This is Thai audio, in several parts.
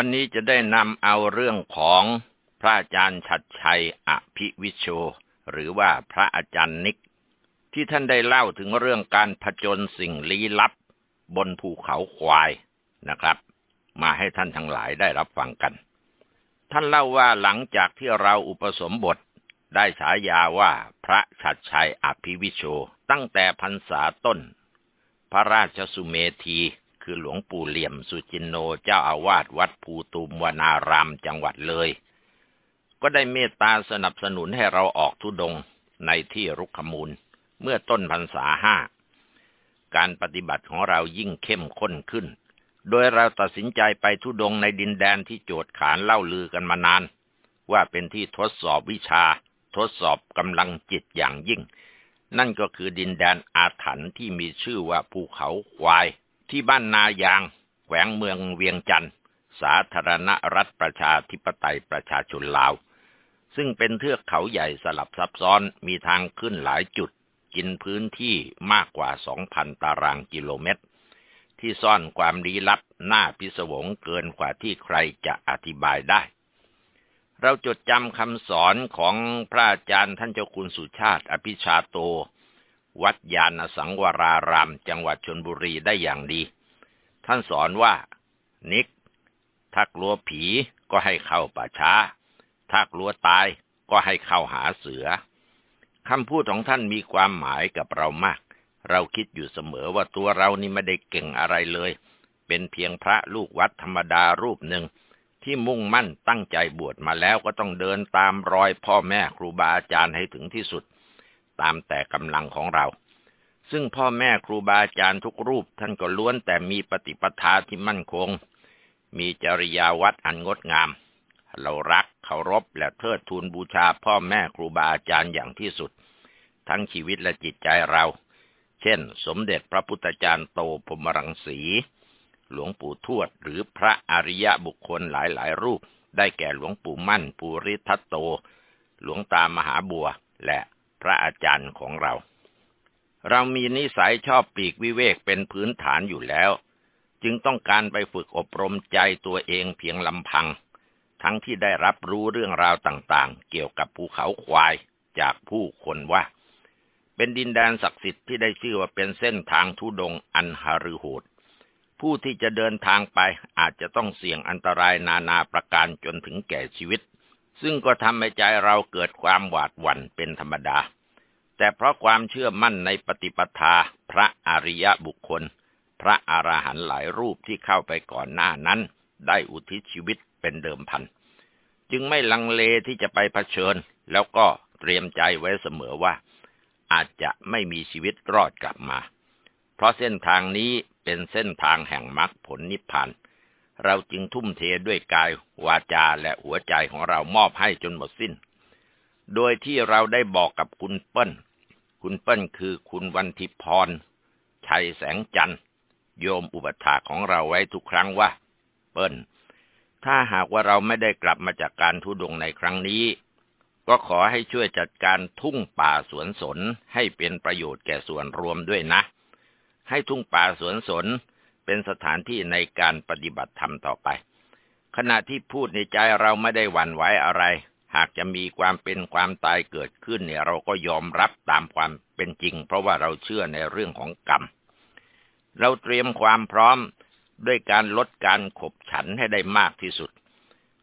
วันนี้จะได้นำเอาเรื่องของพระอาจารย์ชัดชัยอภิวิโช หรือว่าพระอาจารย์นิก ที่ท่านได้เล่าถึงเรื่องการผจญสิ่งลี้ลับ บนภูเขาควายนะครับ มาให้ท่านทั้งหลายได้รับฟังกัน ท่านเล่าว่าหลังจากที่เราอุปสมบทได้ฉายาว่าพระชัดชัยอภิวิโช ตั้งแต่พรรษาต้น พระราชสุเมธี คือหลวงปู่เหลี่ยมสุจินโนเจ้าอาวาสวัดภูตุมวนารามจังหวัดเลย ก็ได้เมตตาสนับสนุนให้เราออกทุดงในที่รุกขมูล เมื่อต้นพรรษาห้า การปฏิบัติของเรายิ่งเข้มข้นขึ้น โดยเราตัดสินใจไปทุดงในดินแดนที่โจดขานเล่าลือกันมานาน ว่าเป็นที่ทดสอบวิชา ทดสอบกำลังจิตอย่างยิ่งนั่นก็คือดินแดนอาถรรพ์ที่มีชื่อว่าภูเขาควาย ที่บ้านนายางแขวงเมืองเวียงจันทร์สาธารณรัฐประชาธิปไตยประชาชนลาว ซึ่งเป็นเทือกเขาใหญ่สลับซับซ้อนมีทางขึ้นหลายจุด กินพื้นที่มากกว่า 2,000 ตารางกิโลเมตร ที่ซ่อนความลี้ลับหน้าพิศวงเกินกว่าที่ใครจะอธิบายได้ เราจดจำคำสอนของพระอาจารย์ท่านเจ้าคุณสุชาติ อภิชาโต วัดยานสังวราราม จังหวัดชนบุรีได้อย่างดี ท่านสอนว่า นิก ถ้ากลัวผีก็ให้เข้าป่าช้า ถ้ากลัวตายก็ให้เข้าหาเสือคำพูดของท่านมีความหมายกับเรามาก เราคิดอยู่เสมอว่าตัวเรานี่ไม่ได้เก่งอะไรเลย เป็นเพียงพระลูกวัดธรรมดารูปหนึ่งที่มุ่งมั่นตั้งใจบวชมาแล้วก็ต้องเดินตามรอยพ่อแม่ครูบาอาจารย์ให้ถึงที่สุด ตามแต่กำลังของเรา ซึ่งพ่อแม่ครูบาอาจารย์ทุกรูปท่านก็ล้วนแต่มีปฏิปทาที่มั่นคง มีจริยาวัดอันงดงาม เรารักเคารพและเทิดทูนบูชาพ่อแม่ครูบาอาจารย์อย่างที่สุด ทั้งชีวิตและจิตใจเรา เช่น สมเด็จพระพุทธจารย์โตพมรังสี หลวงปู่ทวดหรือพระอริยะบุคคลหลายๆ รูปได้แก่หลวงปู่มั่น ปูริทัตโต หลวงตามหาบัว และ พระอาจารย์ของเรา เรามีนิสัยชอบปีกวิเวกเป็นพื้นฐานอยู่แล้ว จึงต้องการไปฝึกอบรมใจตัวเองเพียงลำพัง ทั้งที่ได้รับรู้เรื่องราวต่างๆ เกี่ยวกับภูเขาควายจากผู้คนว่า เป็นดินแดนศักดิ์สิทธิ์ที่ได้ชื่อว่าเป็นเส้นทางทุดงอันหฤโหดผู้ที่จะเดินทางไปอาจจะต้องเสี่ยงอันตรายนานาประการจนถึงแก่ชีวิต ซึ่งก็ทำให้ใจเราเกิดความหวาดหวั่นเป็นธรรมดา แต่เพราะความเชื่อมั่นในปฏิปทาพระอริยบุคคล พระอรหันต์หลายรูปที่เข้าไปก่อนหน้านั้น ได้อุทิศชีวิตเป็นเดิมพัน จึงไม่ลังเลที่จะไปเผชิญ แล้วก็เตรียมใจไว้เสมอว่า อาจจะไม่มีชีวิตรอดกลับมา เพราะเส้นทางนี้เป็นเส้นทางแห่งมรรคผลนิพพานเเราจึงทุ่มเทด้วยกายวาจาและหัวใจของเรามอบให้จนหมดสิ้น โดยที่เราได้บอกกับคุณเปิ้ล คุณเปิ้ลคือคุณวันทิพร ชัยแสงจันทร์ โยมอุปถาของเราไว้ทุกครั้งว่า เปิ้ล ถ้าหากว่าเราไม่ได้กลับมาจากการทุดงในครั้งนี้ ก็ขอให้ช่วยจัดการทุ่งป่าสวนสนให้เป็นประโยชน์แก่ส่วนรวมด้วยนะ ให้ทุ่งป่าสวนสน เป็นสถานที่ในการปฏิบัติธรรมต่อไป ขณะที่พูดในใจเราไม่ได้หวั่นไหวอะไร หากจะมีความเป็นความตายเกิดขึ้นเนี่ยเราก็ยอมรับตามความเป็นจริง เพราะว่าเราเชื่อในเรื่องของกรรม เราเตรียมความพร้อมด้วยการลดการขบฉันให้ได้มากที่สุด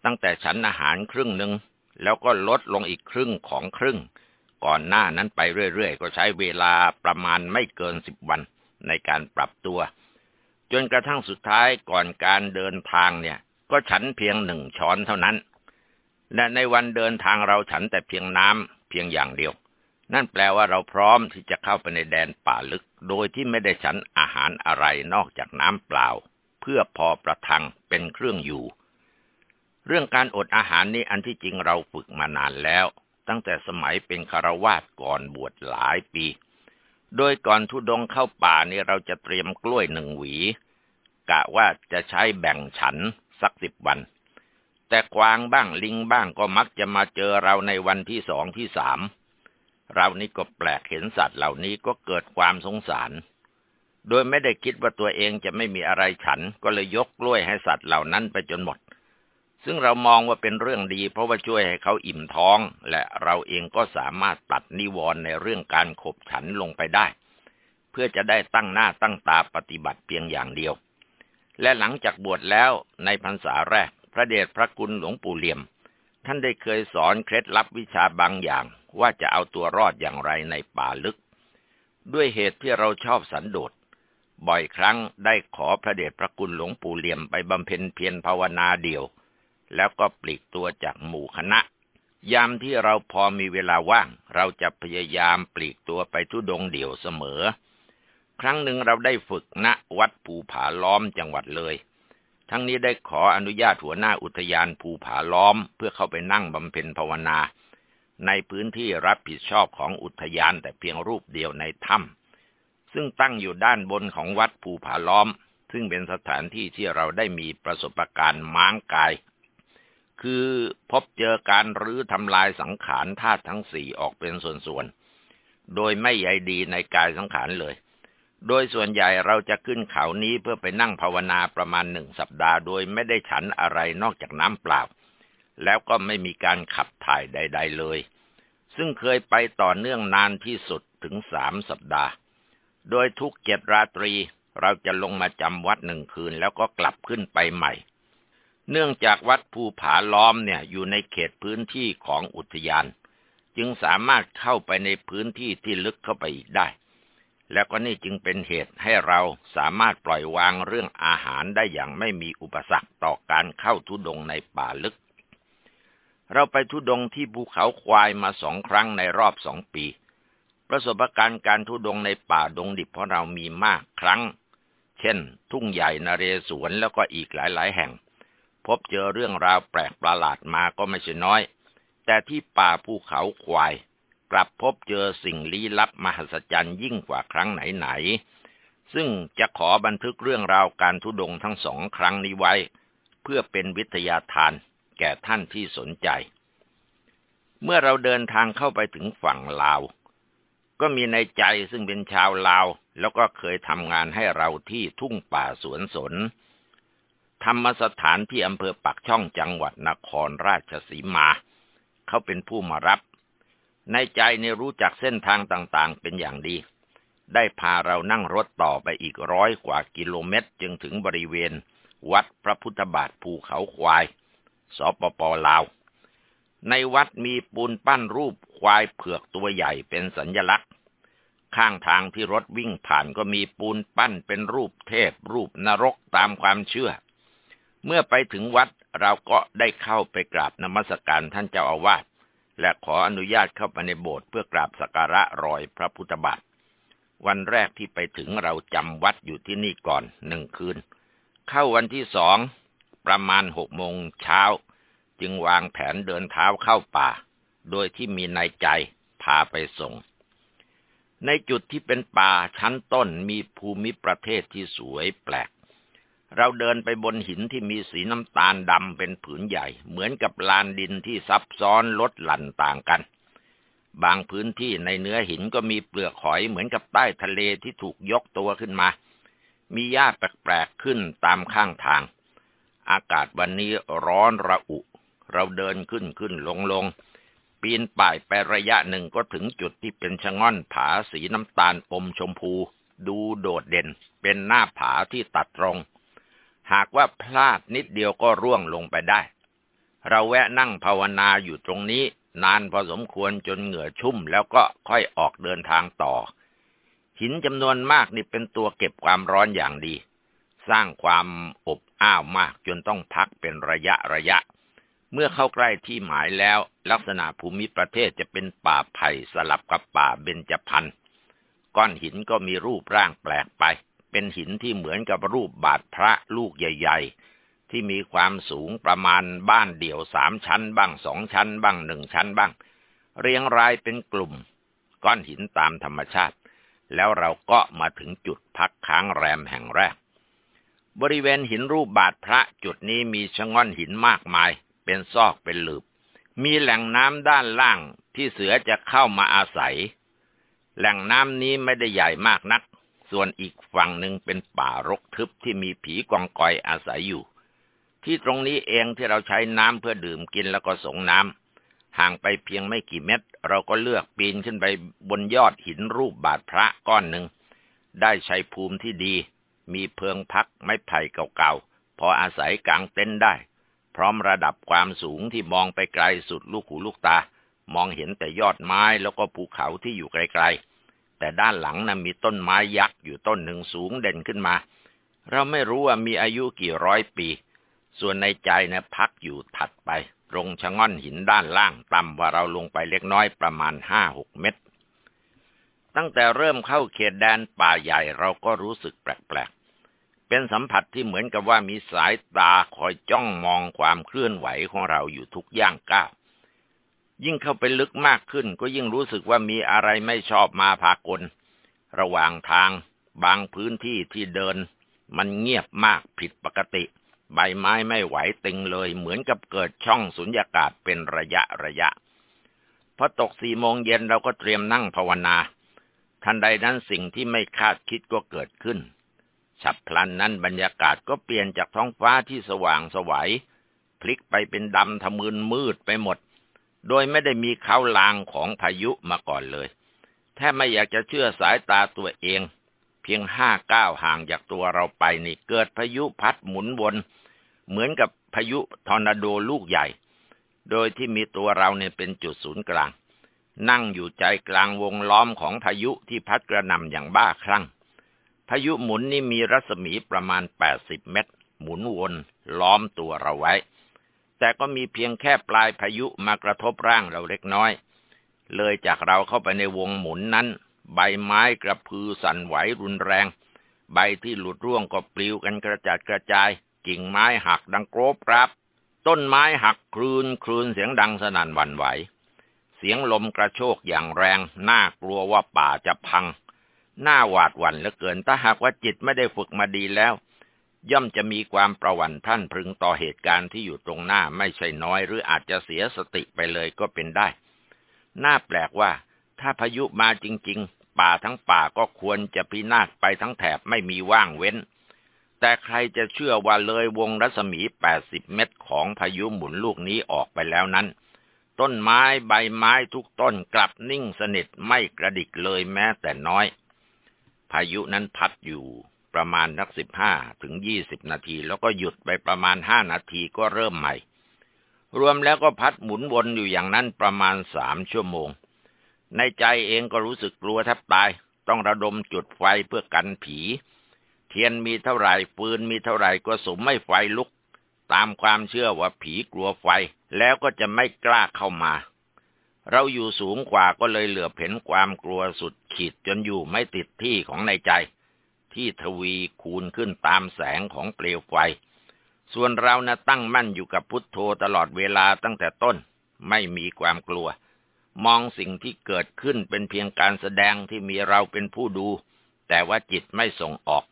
ตั้งแต่ฉันอาหารครึ่งหนึ่งแล้วก็ลดลงอีกครึ่งของครึ่ง ก่อนหน้านั้นไปเรื่อยๆ ก็ใช้เวลาประมาณไม่เกินสิบวันในการปรับตัว จนกระทั่งสุดท้ายก่อนการเดินทางเนี่ย ก็ฉันเพียงหนึ่งช้อนเท่านั้น และในวันเดินทางเราฉันแต่เพียงน้ำเพียงอย่างเดียว นั่นแปลว่าเราพร้อมที่จะเข้าไปในแดนป่าลึก โดยที่ไม่ได้ฉันอาหารอะไรนอกจากน้ำเปล่า เพื่อพอประทังเป็นเครื่องอยู่ เรื่องการอดอาหารนี้อันที่จริงเราฝึกมานานแล้ว ตั้งแต่สมัยเป็นคารวาสก่อนบวชหลายปี โดยก่อนทุดงเข้าป่านี่เราจะเตรียมกล้วยหนึ่งหวี กะว่าจะใช้แบ่งฉันสักสิบวัน แต่กวางบ้างลิงบ้างก็มักจะมาเจอเราในวันที่สองที่สามเรานี่ก็แปลกเห็นสัตว์เหล่านี้ก็เกิดความสงสาร โดยไม่ได้คิดว่าตัวเองจะไม่มีอะไรฉันก็เลยยกกล้วยให้สัตว์เหล่านั้นไปจนหมด ซึ่งเรามองว่าเป็นเรื่องดี เพราะว่าช่วยให้เขาอิ่มท้อง และเราเองก็สามารถตัดนิวรณ์ในเรื่องการขบฉันลงไปได้ เพื่อจะได้ตั้งหน้าตั้งตาปฏิบัติเพียงอย่างเดียว และหลังจากบวชแล้วในพรรษาแรก พระเดชพระคุณหลวงปู่เหลี่ยม ท่านได้เคยสอนเคล็ดลับวิชาบางอย่าง ว่าจะเอาตัวรอดอย่างไรในป่าลึก ด้วยเหตุที่เราชอบสันโดษบ่อยครั้งได้ขอพระเดชพระคุณหลวงปู่เหลี่ยมไปบำเพ็ญเพียรภาวนาเดียว แล้วก็ปลีกตัวจากหมู่คณะ ยามที่เราพอมีเวลาว่าง เราจะพยายามปลีกตัวไปทุดงเดี่ยวเสมอ ครั้งหนึ่งเราได้ฝึกณวัดภูผาล้อมจังหวัดเลย ทั้งนี้ได้ขออนุญาตหัวหน้าอุทยานภูผาล้อม เพื่อเข้าไปนั่งบำเพ็ญภาวนา ในพื้นที่รับผิดชอบของอุทยานแต่เพียงรูปเดียวในถ้ำซึ่งตั้งอยู่ด้านบนของวัดภูผาล้อมซึ่งเป็นสถานที่ที่เราได้มีประสบการณ์ม้างกาย คือพบเจอการรื้อทำลายสังขารธาตุทั้งสี่ออกเป็นส่วนๆ โดยไม่ใยดีในกายสังขารเลย โดยส่วนใหญ่เราจะขึ้นเขานี้เพื่อไปนั่งภาวนาประมาณหนึ่งสัปดาห์ โดยไม่ได้ฉันอะไรนอกจากน้ำเปล่า แล้วก็ไม่มีการขับถ่ายใด ๆ เลย ซึ่งเคยไปต่อเนื่องนานที่สุดถึงสามสัปดาห์ โดยทุกเจ็ดราตรีเราจะลงมาจำวัดหนึ่งคืนแล้วก็กลับขึ้นไปใหม่ เนื่องจากวัดภูผาล้อมเนี่ยอยู่ในเขตพื้นที่ของอุทยาน จึงสามารถเข้าไปในพื้นที่ที่ลึกเข้าไปอีกได้ แล้วก็นี่จึงเป็นเหตุให้เราสามารถปล่อยวางเรื่องอาหารได้อย่างไม่มีอุปสรรคต่อการเข้าทุดงในป่าลึก เราไปทุดงที่ภูเขาควายมาสองครั้งในรอบสองปี ประสบการณ์การทุดงในป่าดงดิบของเรามีมากครั้ง เช่น ทุ่งใหญ่นเรศวรแล้วก็อีกหลายๆ แห่ง พบเจอเรื่องราวแปลกประหลาดมาก็ไม่ใช่น้อย แต่ที่ป่าภูเขาควาย กลับพบเจอสิ่งลี้ลับมหัศจรรย์ยิ่งกว่าครั้งไหนๆซึ่งจะขอบันทึกเรื่องราวการทุดงทั้งสองครั้งนี้ไว้ เพื่อเป็นวิทยาทานแก่ท่านที่สนใจ เมื่อเราเดินทางเข้าไปถึงฝั่งลาว ก็มีในใจซึ่งเป็นชาวลาว แล้วก็เคยทำงานให้เราที่ทุ่งป่าสวนสน ธรรมสถานที่อำเภอปักช่องจังหวัดนครราชสีมา เขาเป็นผู้มารับ ในใจในรู้จักเส้นทางต่างๆ เป็นอย่างดี ได้พาเรานั่งรถต่อไปอีกร้อยกว่ากิโลเมตร จึงถึงบริเวณ วัดพระพุทธบาทภูเขาควาย สปปลาว ในวัดมีปูนปั้นรูปควายเผือกตัวใหญ่เป็นสัญญลักษณ์ข้างทางที่รถวิ่งผ่านก็มีปูนปั้นเป็นรูปเทพรูปนรกตามความเชื่อ เมื่อไปถึงวัดเราก็ได้เข้าไปกราบนมัสการท่านเจ้าอาวาสและขออนุญาตเข้าไปในโบสถ์เพื่อกราบสักการะรอยพระพุทธบาท วันแรกที่ไปถึงเราจำวัดอยู่ที่นี่ก่อนหนึ่งคืน เข้าวันที่สองประมาณหกโมงเช้า จึงวางแผนเดินเท้าเข้าป่า โดยที่มีนายใจพาไปส่ง ในจุดที่เป็นป่าชั้นต้นมีภูมิประเทศที่สวยแปลก เราเดินไปบนหินที่มีสีน้ำตาลดำเป็นผืนใหญ่ เหมือนกับลานดินที่ซับซ้อนลดหลั่นต่างกัน บางพื้นที่ในเนื้อหินก็มีเปลือกหอยเหมือนกับใต้ทะเลที่ถูกยกตัวขึ้นมา มีหญ้าแปลกๆขึ้นตามข้างทาง อากาศวันนี้ร้อนระอุ เราเดินขึ้นขึ้นลงลงปีนป่ายไประยะหนึ่งก็ถึงจุดที่เป็นชะง่อนผาสีน้ำตาลอมชมพู ดูโดดเด่น เป็นหน้าผาที่ตัดตรง หากว่าพลาดนิดเดียวก็ร่วงลงไปได้ เราแวะนั่งภาวนาอยู่ตรงนี้ นานพอสมควรจนเหงื่อชุ่ม แล้วก็ค่อยออกเดินทางต่อ หินจำนวนมากนี่เป็นตัวเก็บความร้อนอย่างดี สร้างความอบอ้าวมากจนต้องพักเป็นระยะระยะ เมื่อเข้าใกล้ที่หมายแล้ว ลักษณะภูมิประเทศจะเป็นป่าไผ่สลับกับป่าเบญจพรรณก้อนหินก็มีรูปร่างแปลกไป เป็นหินที่เหมือนกับรูปบาทพระลูกใหญ่ ๆ ที่มีความสูงประมาณบ้านเดี่ยวสามชั้น บ้างสองชั้น บ้างหนึ่งชั้นบ้าง เรียงรายเป็นกลุ่ม ก้อนหินตามธรรมชาติ แล้วเราก็มาถึงจุดพักค้างแรมแห่งแรก บริเวณหินรูปบาทพระจุดนี้มีชะง่อนหินมากมาย เป็นซอกเป็นหลืบ มีแหล่งน้ำด้านล่างที่เสือจะเข้ามาอาศัย แหล่งน้ำนี้ไม่ได้ใหญ่มากนัก ส่วนอีกฝั่งหนึ่งเป็นป่ารกทึบที่มีผีกองกอยอาศัยอยู่ ที่ตรงนี้เองที่เราใช้น้ำเพื่อดื่มกินแล้วก็ส่งน้ำห่างไปเพียงไม่กี่เมตร เราก็เลือกปีนขึ้นไปบนยอดหินรูปบาทพระก้อนหนึ่ง ได้ใชัยภูมิที่ดี มีเพิงพักไม้ไผ่เก่าๆ พออาศัยกลางเต็นท์ได้ พร้อมระดับความสูงที่มองไปไกลสุดลูกหูลูกตา มองเห็นแต่ยอดไม้แล้วก็ภูเขาที่อยู่ไกลๆ แต่ด้านหลังนะ่ะมีต้นไม้ยักษ์อยู่ต้นหนึ่งสูงเด่นขึ้นมา เราไม่รู้ว่ามีอายุกี่ร้อยปี ส่วนในใจนะพักอยู่ถัดไป ตรงชะง่อนหินด้านล่างต่ำกว่าเราลงไปเล็กน้อยประมาณห้าหกเมตร ตั้งแต่เริ่มเข้าเขตแดนป่าใหญ่เราก็รู้สึกแปลกๆ เป็นสัมผัสที่เหมือนกับว่ามีสายตาคอยจ้องมองความเคลื่อนไหวของเราอยู่ทุกย่างก้าว ยิ่งเข้าไปลึกมากขึ้น ก็ยิ่งรู้สึกว่ามีอะไรไม่ชอบมาพากล ระหว่างทาง บางพื้นที่ที่เดิน มันเงียบมากผิดปกติ ใบไม้ไม่ไหวตึงเลย เหมือนกับเกิดช่องสุญญากาศเป็นระยะระยะพอตกสี่โมงเย็นเราก็เตรียมนั่งภาวนา ทันใดนั้นสิ่งที่ไม่คาดคิดก็เกิดขึ้น ฉับพลันนั้นบรรยากาศก็เปลี่ยนจากท้องฟ้าที่สว่างสวัยพลิกไปเป็นดำทะมึนมืดไปหมด โดยไม่ได้มีเขาลางของพายุมาก่อนเลยแทบไม่อยากจะเชื่อสายตาตัวเอง เพียงห้าก้าวห่างจากตัวเราไปนี่เกิดพายุพัดหมุนวน เหมือนกับพายุทอร์นาโดลูกใหญ่ โดยที่มีตัวเราเนี่ยเป็นจุดศูนย์กลาง นั่งอยู่ใจกลางวงล้อมของพายุที่พัดกระหน่ำอย่างบ้าคลั่ง พายุหมุนนี่มีรัศมีประมาณแปดสิบเมตร หมุนวนล้อมตัวเราไว้ แต่ก็มีเพียงแค่ปลายพายุมากระทบร่างเราเล็กน้อย เลยจากเราเข้าไปในวงหมุนนั้น ใบไม้กระพือสั่นไหวรุนแรง ใบที่หลุดร่วงก็ปลิวกันกระจัดกระจาย กิ่งไม้หักดังโกรบกรับต้นไม้หักคลืนคลืนเสียงดังสนั่นหวั่นไหว เสียงลมกระโชกอย่างแรง น่ากลัวว่าป่าจะพัง น่าหวาดหวั่นเหลือเกิน ถ้าหากว่าจิตไม่ได้ฝึกมาดีแล้ว ย่อมจะมีความประวัติท่านพึงต่อเหตุการณ์ที่อยู่ตรงหน้าไม่ใช่น้อย หรืออาจจะเสียสติไปเลยก็เป็นได้ น่าแปลกว่า ถ้าพายุมาจริง ๆ ป่าทั้งป่าก็ควรจะพินาศไปทั้งแถบไม่มีว่างเว้น แต่ใครจะเชื่อว่าเลยวงรัศมี 80 เมตรของพายุหมุนลูกนี้ออกไปแล้วนั้น ต้นไม้ใบไม้ทุกต้นกลับนิ่งสนิทไม่กระดิกเลยแม้แต่น้อย พายุนั้นพัดอยู่ ประมาณนักสิบห้าถึงยี่สิบนาที แล้วก็หยุดไปประมาณห้านาทีก็เริ่มใหม่ รวมแล้วก็พัดหมุนวนอยู่อย่างนั้นประมาณสามชั่วโมง ในใจเองก็รู้สึกกลัวแทบตาย ต้องระดมจุดไฟเพื่อกันผี เทียนมีเท่าไหร่ปืนมีเท่าไหร่ก็สมไม่ไฟลุก ตามความเชื่อว่าผีกลัวไฟ แล้วก็จะไม่กล้าเข้ามาเราอยู่สูงกว่าก็เลยเหลือเห็นความกลัวสุดขีดจนอยู่ไม่ติดที่ของในใจ ที่ทวีคูณขึ้นตามแสงของเปลวไฟ ส่วนเรานะตั้งมั่นอยู่กับพุทโธตลอดเวลาตั้งแต่ต้น ไม่มีความกลัว มองสิ่งที่เกิดขึ้นเป็นเพียงการแสดงที่มีเราเป็นผู้ดู แต่ว่าจิตไม่ส่งออก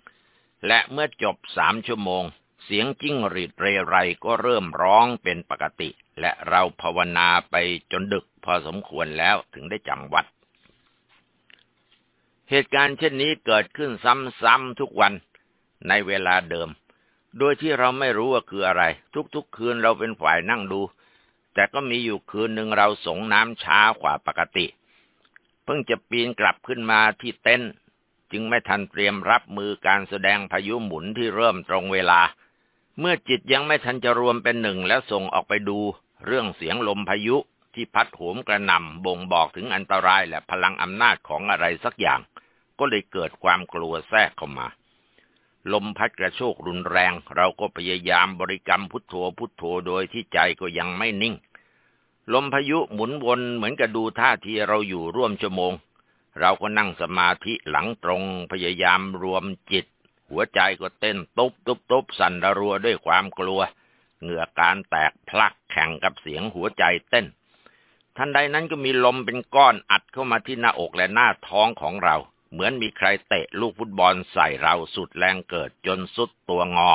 และเมื่อจบสามชั่วโมง เสียงจิ้งหรีดเรไรก็เริ่มร้องเป็นปกติ และเราภาวนาไปจนดึกพอสมควรแล้วถึงได้จำวัด เหตุการณ์เช่นนี้เกิดขึ้นซ้ำๆทุกวันในเวลาเดิม โดยที่เราไม่รู้ว่าคืออะไร ทุกๆ คืนเราเป็นฝ่ายนั่งดู แต่ก็มีอยู่คืนหนึ่งเราสงน้ำช้ากว่าปกติ เพิ่งจะปีนกลับขึ้นมาที่เต็นท์จึงไม่ทันเตรียมรับมือการแสดงพายุหมุนที่เริ่มตรงเวลา เมื่อจิตยังไม่ทันจะรวมเป็นหนึ่งแล้วส่งออกไปดูเรื่องเสียงลมพายุ ที่พัดโหมกระหน่ำบ่งบอกถึงอันตรายและพลังอำนาจของอะไรสักอย่าง ก็เลยเกิดความกลัวแทรกเข้ามา ลมพัดกระโชกรุนแรง เราก็พยายามบริกรรมพุทโธพุทโธโดยที่ใจก็ยังไม่นิ่ง ลมพายุหมุนวนเหมือนกับดูท่าทีเราอยู่ร่วมชั่วโมง เราก็นั่งสมาธิหลังตรงพยายามรวมจิต หัวใจก็เต้นตุบตุบตุบสั่นระรัวด้วยความกลัว เหงื่อการแตกพลักแข่งกับเสียงหัวใจเต้น ทันใดนั้นก็มีลมเป็นก้อนอัดเข้ามาที่หน้าอกและหน้าท้องของเรา เหมือนมีใครเตะลูกฟุตบอลใส่เราสุดแรงเกิดจนสุดตัวงอ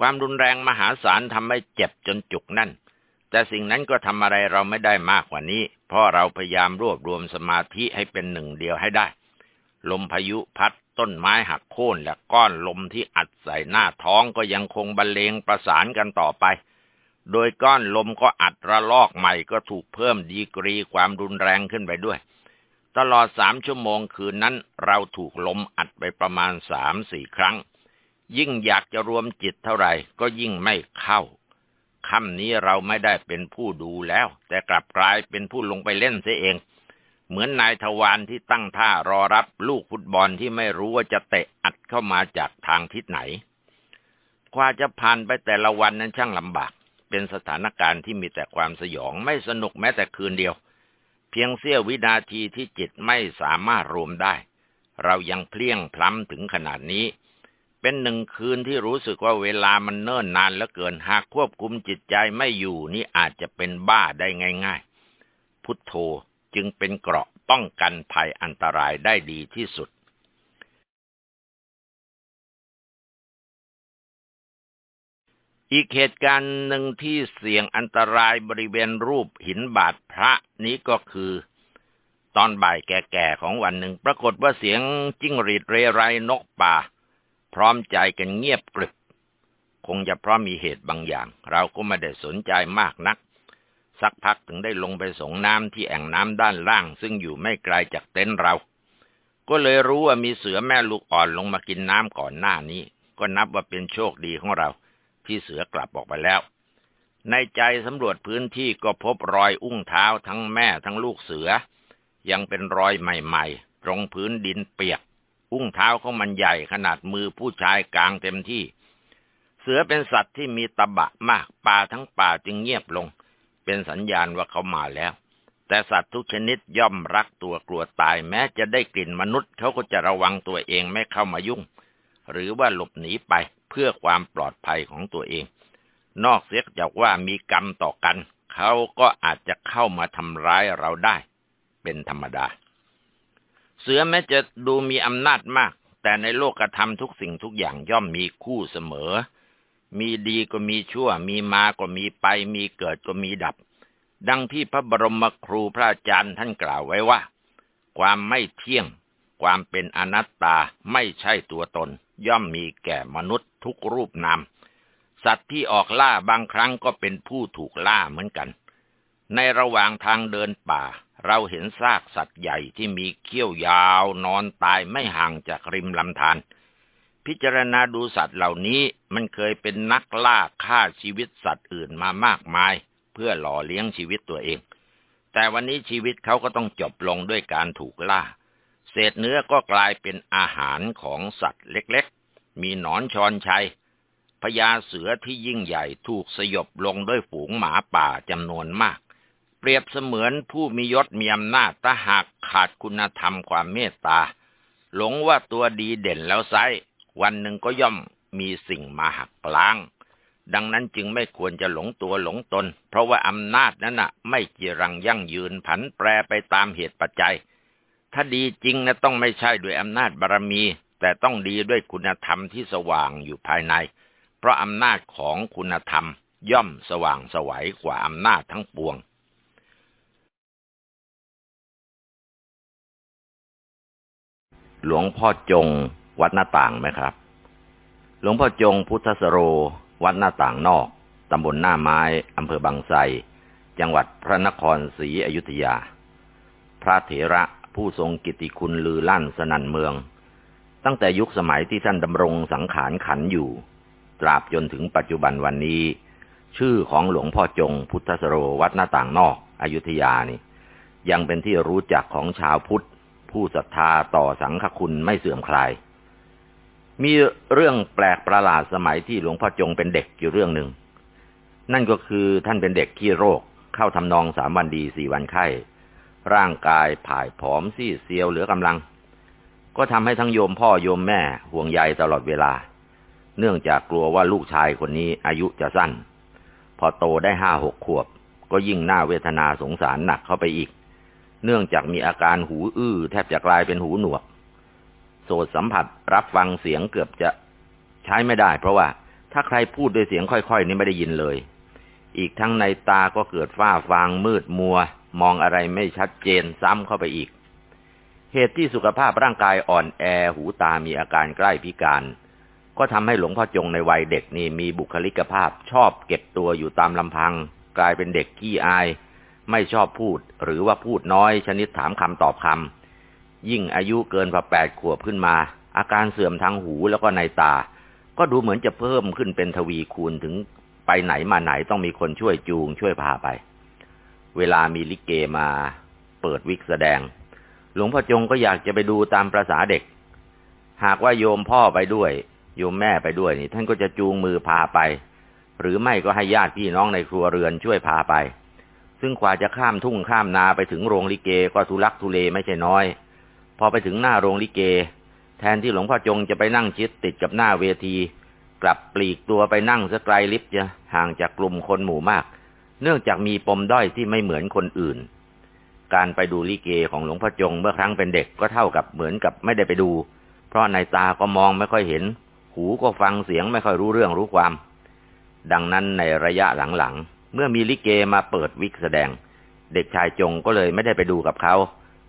ความรุนแรงมหาศาลทำให้เจ็บจนจุกนั่น แต่สิ่งนั้นก็ทำอะไรเราไม่ได้มากกว่านี้ เพราะเราพยายามรวบรวมสมาธิให้เป็นหนึ่งเดียวให้ได้ ลมพายุพัดต้นไม้หักโค่นและก้อนลมที่อัดใส่หน้าท้องก็ยังคงบรรเลงประสานกันต่อไป โดยก้อนลมก็อัดระลอกใหม่ก็ถูกเพิ่มดีกรีความรุนแรงขึ้นไปด้วย ตลอดสามชั่วโมงคืนนั้น เราถูกลมอัดไปประมาณสามสี่ครั้ง ยิ่งอยากจะรวมจิตเท่าไหร่ก็ยิ่งไม่เข้าค่ำนี้เราไม่ได้เป็นผู้ดูแล้ว แต่กลับกลายเป็นผู้ลงไปเล่นเสียเอง เหมือนนายทวารที่ตั้งท่ารอรับลูกฟุตบอลที่ไม่รู้ว่าจะเตะอัดเข้ามาจากทางทิศไหนกว่าจะผ่านไปแต่ละวันนั้นช่างลำบาก เป็นสถานการณ์ที่มีแต่ความสยองไม่สนุกแม้แต่คืนเดียว เพียงเสี้ยววินาทีที่จิตไม่สามารถรวมได้ เรายังเพลียงพล้ำถึงขนาดนี้ เป็นหนึ่งคืนที่รู้สึกว่าเวลามันเนิ่นนานเหลือเกินหากควบคุมจิตใจไม่อยู่นี่อาจจะเป็นบ้าได้ง่าย ๆ พุทโธจึงเป็นเกราะป้องกันภัยอันตรายได้ดีที่สุด อีกเหตุการณ์หนึ่งที่เสี่ยงอันตรายบริเวณรูปหินบาดพระนี้ก็คือ ตอนบ่ายแก่ๆของวันหนึ่ง ปรากฏว่าเสียงจิ้งหรีดเรไรนกป่า พร้อมใจกันเงียบกริบคงจะเพราะมีเหตุบางอย่าง เราก็ไม่ได้สนใจมากนัก สักพักถึงได้ลงไปส่งน้ำที่แอ่งน้ำด้านล่าง ซึ่งอยู่ไม่ไกลจากเต็นท์เรา ก็เลยรู้ว่ามีเสือแม่ลูกอ่อนลงมากินน้ำก่อนหน้านี้ ก็นับว่าเป็นโชคดีของเรา ที่เสือกลับออกไปแล้ว ในใจสำรวจพื้นที่ก็พบรอยอุ้งเท้าทั้งแม่ทั้งลูกเสือ ยังเป็นรอยใหม่ๆ ตรงพื้นดินเปียก อุ้งเท้าของมันใหญ่ขนาดมือผู้ชายกลางเต็มที่ เสือเป็นสัตว์ที่มีตะบะมากป่าทั้งป่าจึงเงียบลง เป็นสัญญาณว่าเขามาแล้วแต่สัตว์ทุกชนิดย่อมรักตัวกลัวตายแม้จะได้กลิ่นมนุษย์เขาก็จะระวังตัวเองไม่เข้ามายุ่ง หรือว่าหลบหนีไป เพื่อความปลอดภัยของตัวเอง นอกเสียจากว่ามีกรรมต่อกัน เขาก็อาจจะเข้ามาทำร้ายเราได้ เป็นธรรมดา เสือแม้จะดูมีอำนาจมาก แต่ในโลกกระทำทุกสิ่งทุกอย่างย่อมมีคู่เสมอ มีดีก็มีชั่ว มีมาก็มีไป มีเกิดก็มีดับ ดังที่พระบรมครูพระอาจารย์ท่านกล่าวไว้ว่า ความไม่เที่ยง ความเป็นอนัตตาไม่ใช่ตัวตน ย่อมมีแก่มนุษย์ทุกรูปนาม สัตว์ที่ออกล่าบางครั้งก็เป็นผู้ถูกล่าเหมือนกัน ในระหว่างทางเดินป่า เราเห็นซากสัตว์ใหญ่ที่มีเขี้ยวยาวนอนตายไม่ห่างจากริมลำธารพิจารณาดูสัตว์เหล่านี้มันเคยเป็นนักล่าฆ่าชีวิตสัตว์อื่นมามากมาย เพื่อหล่อเลี้ยงชีวิตตัวเอง แต่วันนี้ชีวิตเขาก็ต้องจบลงด้วยการถูกล่า เศษเนื้อก็กลายเป็นอาหารของสัตว์เล็กๆ มีหนอนชอนชัยพญาเสือที่ยิ่งใหญ่ถูกสยบลงด้วยฝูงหมาป่าจำนวนมาก เปรียบเสมือนผู้มียศมีอำนาจถ้าหากขาดคุณธรรมความเมตตา หลงว่าตัวดีเด่นแล้วไซวันหนึ่งก็ย่อมมีสิ่งมาหักล้าง ดังนั้นจึงไม่ควรจะหลงตัวหลงตน เพราะว่าอำนาจนั้นน่ะ ไม่จีรังยั่งยืนผันแปรไปตามเหตุปัจจัย ถ้าดีจริงนะต้องไม่ใช่ด้วยอำนาจบารมี แต่ต้องดีด้วยคุณธรรมที่สว่างอยู่ภายใน เพราะอำนาจของคุณธรรมย่อมสว่างสวัยกว่าอำนาจทั้งปวงหลวงพ่อจงวัดหน้าต่างไหมครับ หลวงพ่อจงพุทธสโร วัดหน้าต่างนอก ตำบลหน้าไม้อำเภอบางไทรจังหวัดพระนครศรีอยุธยา พระเถระ ผู้ทรงกิติคุณลือลั่นสนั่นเมือง ตั้งแต่ยุคสมัยที่ท่านดำรงสังขารขันอยู่ ตราบจนถึงปัจจุบันวันนี้ ชื่อของหลวงพ่อจงพุทธสโรวัดหน้าต่างนอกอยุธยานี่ยังเป็นที่รู้จักของชาวพุทธ ผู้ศรัทธาต่อสังฆคุณไม่เสื่อมคลาย มีเรื่องแปลกประหลาดสมัยที่หลวงพ่อจงเป็นเด็กอยู่เรื่องหนึ่ง นั่นก็คือท่านเป็นเด็กที่โรคเข้าทำนองสามวันดีสี่วันไข้ ร่างกายผายผอมซีดเซียวเหลือกำลัง ก็ทำให้ทั้งโยมพ่อโยมแม่ห่วงใยตลอดเวลา เนื่องจากกลัวว่าลูกชายคนนี้อายุจะสั้น พอโตได้ห้าหกขวบ ก็ยิ่งน่าเวทนาสงสารหนักเข้าไปอีก เนื่องจากมีอาการหูอื้อแทบจะกลายเป็นหูหนวก โสดสัมผัสรับฟังเสียงเกือบจะใช้ไม่ได้ เพราะว่าถ้าใครพูดด้วยเสียงค่อยๆ นี่ไม่ได้ยินเลย อีกทั้งในตาก็เกิดฝ้าฟางมืดมัว มองอะไรไม่ชัดเจนซ้ำเข้าไปอีก เหตุที่สุขภาพร่างกายอ่อนแอหูตามีอาการใกล้พิการ ก็ทำให้หลวงพ่อจงในวัยเด็กนี่มีบุคลิกภาพ ชอบเก็บตัวอยู่ตามลำพัง กลายเป็นเด็กขี้อาย ไม่ชอบพูด หรือว่าพูดน้อยชนิดถามคำตอบคำยิ่งอายุเกินกว่าแปดขวบขึ้นมา อาการเสื่อมทางหูแล้วก็ในตา ก็ดูเหมือนจะเพิ่มขึ้นเป็นทวีคูณถึงไปไหนมาไหนต้องมีคนช่วยจูงช่วยพาไป เวลามีลิเกมาเปิดวิกแสดง หลวงพ่อจงก็อยากจะไปดูตามประษาเด็ก หากว่าโยมพ่อไปด้วย โยมแม่ไปด้วยนี่ท่านก็จะจูงมือพาไป หรือไม่ก็ให้ญาติพี่น้องในครัวเรือนช่วยพาไป ซึ่งกว่าจะข้ามทุ่งข้ามนาไปถึงโรงลิเกก็ทุลักทุเลไม่ใช่น้อย พอไปถึงหน้าโรงลิเก แทนที่หลวงพ่อจงจะไปนั่งชิดติดกับหน้าเวที กลับปลีกตัวไปนั่งสไกลลิฟต์จะห่างจากกลุ่มคนหมู่มาก เนื่องจากมีปมด้อยที่ไม่เหมือนคนอื่น การไปดูลิเกของหลวงพ่อจงเมื่อครั้งเป็นเด็กก็เท่ากับเหมือนกับไม่ได้ไปดู เพราะในตาก็มองไม่ค่อยเห็น หูก็ฟังเสียงไม่ค่อยรู้เรื่องรู้ความ ดังนั้นในระยะหลังๆ เมื่อมีลิเกมาเปิดวิกแสดง เด็กชายจงก็เลยไม่ได้ไปดูกับเขา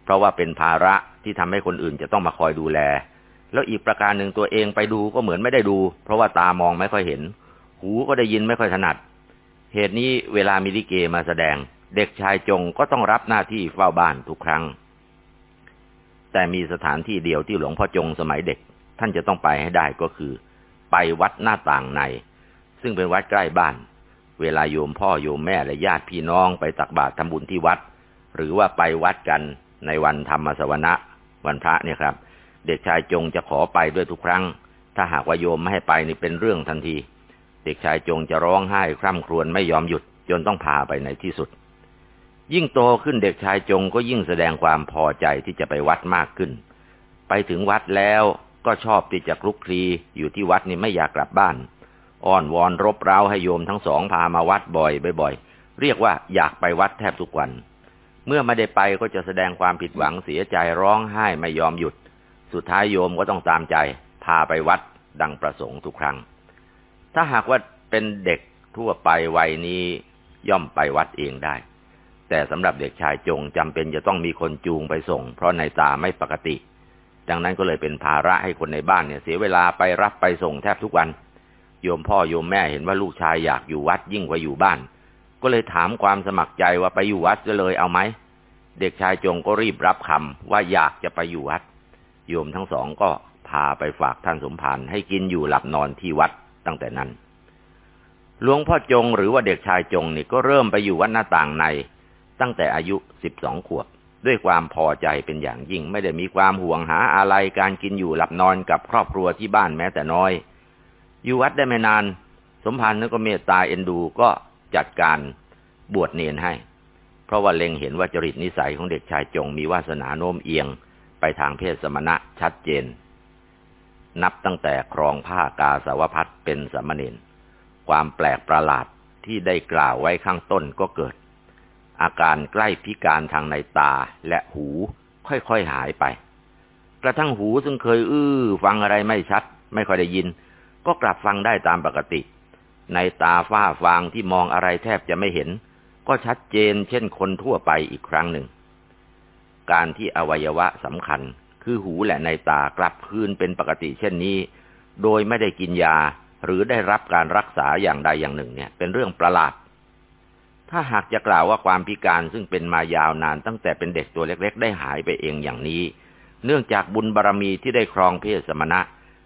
เพราะว่าเป็นภาระที่ทำให้คนอื่นจะต้องมาคอยดูแล แล้วอีกประการหนึ่งตัวเองไปดูก็เหมือนไม่ได้ดู เพราะว่าตามองไม่ค่อยเห็น หูก็ได้ยินไม่ค่อยถนัด เหตุนี้เวลามีลิเกมาแสดง เด็กชายจงก็ต้องรับหน้าที่เฝ้าบ้านทุกครั้ง แต่มีสถานที่เดียวที่หลวงพ่อจงสมัยเด็ก ท่านจะต้องไปให้ได้ก็คือ ไปวัดหน้าต่างใน ซึ่งเป็นวัดใกล้บ้าน เวลาโยมพ่อโยมแม่และญาติพี่น้องไปตักบาตรทำบุญที่วัด หรือว่าไปวัดกันในวันธรรมสวนะวันพระเนี่ยครับ เด็กชายจงจะขอไปด้วยทุกครั้ง ถ้าหากว่าโยมไม่ให้ไปนี่เป็นเรื่องทันที เด็กชายจงจะร้องไห้คร่ำครวญไม่ยอมหยุดจนต้องพาไปในที่สุด ยิ่งโตขึ้นเด็กชายจงก็ยิ่งแสดงความพอใจที่จะไปวัดมากขึ้น ไปถึงวัดแล้วก็ชอบที่จะคลุกคลีอยู่ที่วัดนี่ไม่อยากกลับบ้าน อ้อนวอนรบเร้าให้โยมทั้งสองพามาวัดบ่อยบ่อยๆเรียกว่าอยากไปวัดแทบทุกวัน เมื่อไม่ได้ไปก็จะแสดงความผิดหวังเสียใจร้องไห้ไม่ยอมหยุด สุดท้ายโยมก็ต้องตามใจ พาไปวัดดังประสงค์ทุกครั้ง ถ้าหากว่าเป็นเด็กทั่วไปวัยนี้ย่อมไปวัดเองได้ แต่สำหรับเด็กชายจงจำเป็นจะต้องมีคนจูงไปส่ง เพราะในตาไม่ปกติ ดังนั้นก็เลยเป็นภาระให้คนในบ้านเนี่ยเสียเวลาไปรับไปส่งแทบทุกวัน โยมพ่อโยมแม่เห็นว่าลูกชายอยากอยู่วัดยิ่งกว่าอยู่บ้าน ก็เลยถามความสมัครใจว่าไปอยู่วัดจะเลยเอาไหม เด็กชายจงก็รีบรับคำว่าอยากจะไปอยู่วัด โยมทั้งสองก็พาไปฝากท่านสมภารให้กินอยู่หลับนอนที่วัด ตั้งแต่นั้น หลวงพ่อจงหรือว่าเด็กชายจงนี่ก็เริ่มไปอยู่วัดหน้าต่างใน ตั้งแต่อายุสิบสองขวบ ด้วยความพอใจเป็นอย่างยิ่ง ไม่ได้มีความห่วงหาอะไรการกินอยู่หลับนอนกับครอบครัวที่บ้านแม้แต่น้อย อยู่วัดได้ไม่นาน สมภารนั้นก็เมตตาเอ็นดูก็จัดการบวชเนนให้ เพราะว่าเล็งเห็นว่าจริตนิสัยของเด็กชายจงมีวาสนาโน้มเอียงไปทางเพศสมณะชัดเจน นับตั้งแต่ครองผ้ากาสาวพัดเป็นสมณีนความแปลกประหลาดที่ได้กล่าวไว้ข้างต้นก็เกิด อาการใกล้พิการทางในตาและหูค่อยๆหายไป กระทั่งหูซึ่งเคยอื้อฟังอะไรไม่ชัด ไม่ค่อยได้ยิน ก็กลับฟังได้ตามปกติ ในตาฝ้าฟางที่มองอะไรแทบจะไม่เห็น ก็ชัดเจนเช่นคนทั่วไปอีกครั้งหนึ่ง การที่อวัยวะสำคัญ คือหูและในตากลับคืนเป็นปกติเช่นนี้ โดยไม่ได้กินยาหรือได้รับการรักษาอย่างใดอย่างหนึ่งเนี่ย เป็นเรื่องประหลาด ถ้าหากจะกล่าวว่าความพิการซึ่งเป็นมายาวนานตั้งแต่เป็นเด็กตัวเล็ก ๆ ได้หายไปเองอย่างนี้ เนื่องจากบุญบารรมีที่ได้ครองเพศสมณะ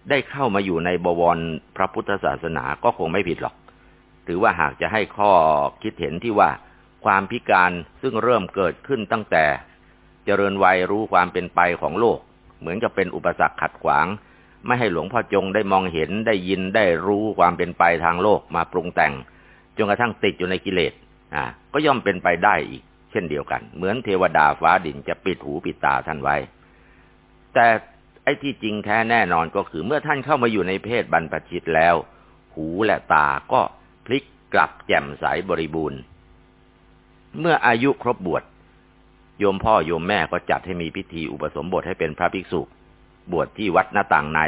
ได้เข้ามาอยู่ในบวรพระพุทธศาสนาก็คงไม่ผิดหรอก หรือว่าหากจะให้ข้อคิดเห็นที่ว่าความพิการซึ่งเริ่มเกิดขึ้นตั้งแต่ เจริญวัยรู้ความเป็นไปของโลก เหมือนกับเป็นอุปสรรคขัดขวาง ไม่ให้หลวงพ่อจงได้มองเห็นได้ยินได้รู้ความเป็นไปทางโลกมาปรุงแต่งจนกระทั่งติดอยู่ในกิเลสอ่าก็ย่อมเป็นไปได้อีก เช่นเดียวกัน เหมือนเทวดาฟ้าดินจะปิดหูปิดตาท่านไว้ แต่ไอ้ที่จริงแท้แน่นอนก็คือเมื่อท่านเข้ามาอยู่ในเพศบรรพชิตแล้ว หูและตาก็พลิกกลับแจ่มใสบริบูรณ์ เมื่ออายุครบบวช โยมพ่อโยมแม่ก็จัดให้มีพิธีอุปสมบทให้เป็นพระภิกษุ บวชที่วัดหน้าต่างใน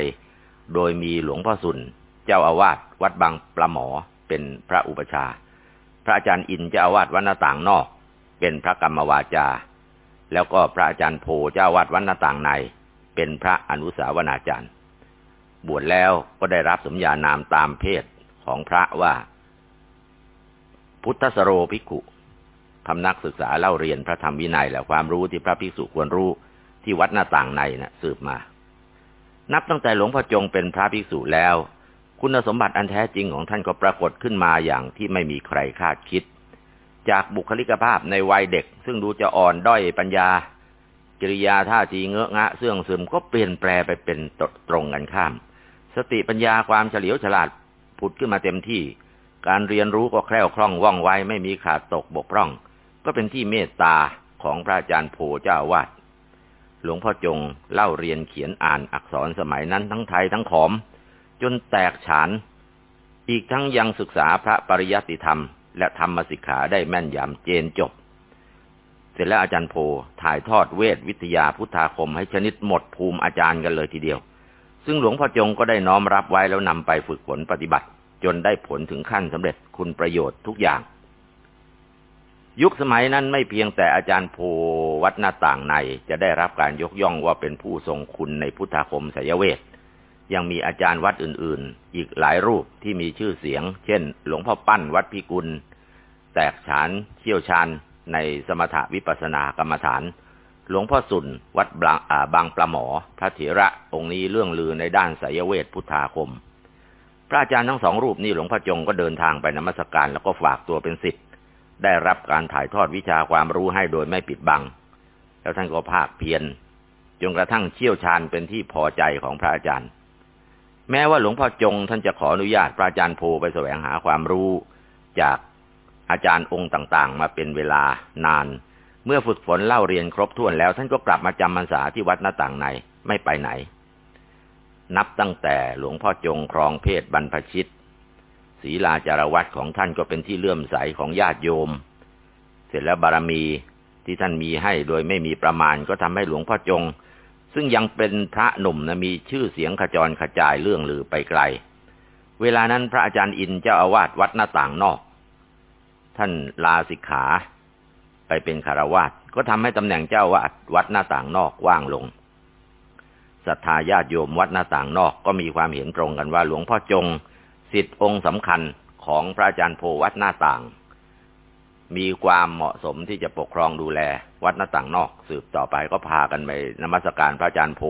โดยมีหลวงพ่อสุน เจ้าอาวาสวัดบางปลาหมอเป็นพระอุปชา พระอาจารย์อินเจ้าอาวาสวัดหน้าต่างนอก เป็นพระกรรมวาจา แล้วก็พระอาจารย์โพเจ้าวัดวัดหน้าต่างใน เป็นพระอนุสาวนาจารย์ บวชแล้วก็ได้รับสมญานามตามเพศของพระว่า พุทธสโรภิกขุ พำนักศึกษาเล่าเรียนพระธรรมวินัยและความรู้ที่พระภิกษุควรรู้ที่วัดหน้าต่างในนะ่ะ สืบมา นับตั้งแต่หลวงพ่อจงเป็นพระภิกษุแล้ว คุณสมบัติอันแท้จริงของท่านก็ปรากฏขึ้นมาอย่างที่ไม่มีใครคาดคิด จากบุคลิกภาพในวัยเด็ก ซึ่งดูจะอ่อนด้อยปัญญา กิริยาท่าทีเงอะงะเสื่องซึมก็เปลี่ยนแปลไปเป็นตรงกันข้าม สติปัญญาความเฉลียวฉลาดผุดขึ้นมาเต็มที่ การเรียนรู้ก็แคล่วคล่องว่องไวไม่มีขาดตกบกพร่อง ก็เป็นที่เมตตาของพระอาจารย์โพเจ้าวาดหลวงพ่อจงเล่าเรียนเขียนอ่านอักษรสมัยนั้นทั้งไทยทั้งขอม จนแตกฉาน อีกทั้งยังศึกษาพระปริยัติธรรม และธรรมสิกขาได้แม่นยำเจนจบ เสร็จแล้วอาจารย์โพถ่ายทอดเวทวิทยาพุทธาคมให้ชนิดหมดภูมิอาจารย์กันเลยทีเดียว ซึ่งหลวงพ่อจงก็ได้น้อมรับไว้แล้วนำไปฝึกฝนปฏิบัติ จนได้ผลถึงขั้นสำเร็จคุณประโยชน์ทุกอย่าง ยุคสมัยนั้นไม่เพียงแต่อาจารย์โพวัดหน้าต่างในจะได้รับการยกย่องว่าเป็นผู้ทรงคุณในพุทธาคมสยเวทยังมีอาจารย์วัดอื่นๆ อีกหลายรูปที่มีชื่อเสียง เช่น หลวงพ่อปั้นวัดพิกุล แตกฉานเชี่ยวชาญในสมถวิปัสสนากรรมฐาน หลวงพ่อสุนวัดบางปลาหมอ พระเถระองค์นี้เรื่องลือในด้านสยเวทพุทธาคม พระอาจารย์ทั้งสองรูปนี้หลวงพ่อจงก็เดินทางไปนมัสการแล้วก็ฝากตัวเป็นศิษย์ ได้รับการถ่ายทอดวิชาความรู้ให้โดยไม่ปิดบัง แล้วท่านก็ภาคเพียรจนกระทั่งเชี่ยวชาญเป็นที่พอใจของพระอาจารย์ แม้ว่าหลวงพ่อจงท่านจะขออนุญาตพระอาจารย์โพไปแสวงหาความรู้จากอาจารย์องค์ต่างๆ มาเป็นเวลานาน เมื่อฝึกฝนเล่าเรียนครบถ้วนแล้ว ท่านก็กลับมาจำพรรษาที่วัดหน้าต่างในไม่ไปไหน นับตั้งแต่หลวงพ่อจงครองเพศบรรพชิต ศีลาจารวัตของท่านก็เป็นที่เลื่อมใสของญาติโยม เสร็จแล้วบารมีที่ท่านมีให้โดยไม่มีประมาณก็ทำให้หลวงพ่อจง ซึ่งยังเป็นพระหนุ่มนะมีชื่อเสียงขจรขจายเรื่องลือไปไกล เวลานั้นพระอาจารย์อินเจ้าอาวาสวัดหน้าต่างนอก ท่านลาสิกขา ไปเป็นคารวาสก็ทำให้ตำแหน่งเจ้าวาดวัดหน้าต่างนอกว่างลงศรัทธาญาติโยมวัดหน้าต่างนอกก็มีความเห็นตรงกันว่าหลวงพ่อจง สิทธิองค์สำคัญของพระอาจารย์โพวัดหน้าต่าง มีความเหมาะสมที่จะปกครองดูแล วัดหน้าต่างนอก สืบต่อไปก็พากันไปนมัสการพระอาจารย์โพ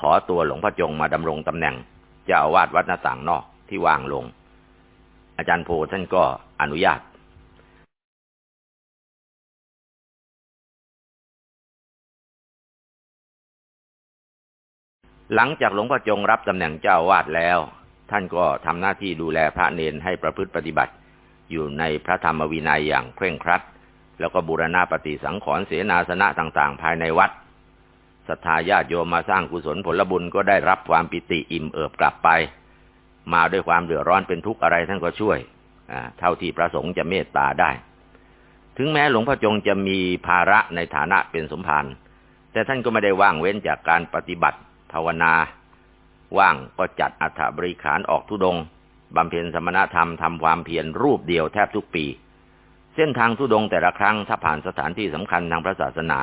ขอตัวหลวงพ่อจงมาดำรงตำแหน่งเจ้าอาวาสวัดหน้าต่างนอกที่ว่างลง อาจารย์โพท่านก็อนุญาตหลังจากหลวงพ่อจงรับตำแหน่งเจ้าวาดแล้ว ท่านก็ทำหน้าที่ดูแลพระเนนให้ประพฤติปฏิบัติ อยู่ในพระธรรมวินัยอย่างเคร่งครัด แล้วก็บูรณาปฏิสังขรณ์เสนาสนะต่างๆ ภายในวัดศรัทธาญาติโยมมาสร้างกุศลผลบุญก็ได้รับความปิติอิ่มเอิบกลับไป มาด้วยความเดือดร้อนเป็นทุกข์อะไรท่านก็ช่วยเท่าที่พระสงฆ์จะเมตตาได้ ถึงแม้หลวงพ่อจงจะมีภาระในฐานะเป็นสมภารแต่ท่านก็ไม่ได้ว่างเว้นจากการปฏิบัติภาวนา ว่างก็จัดอัฐบริขารออกทุดงบำเพ็ญสมณธรรมทำความเพียรรูปเดียวแทบทุกปี เส้นทางทุดงแต่ละครั้งถ้าผ่านสถานที่สำคัญทางพระศาสนา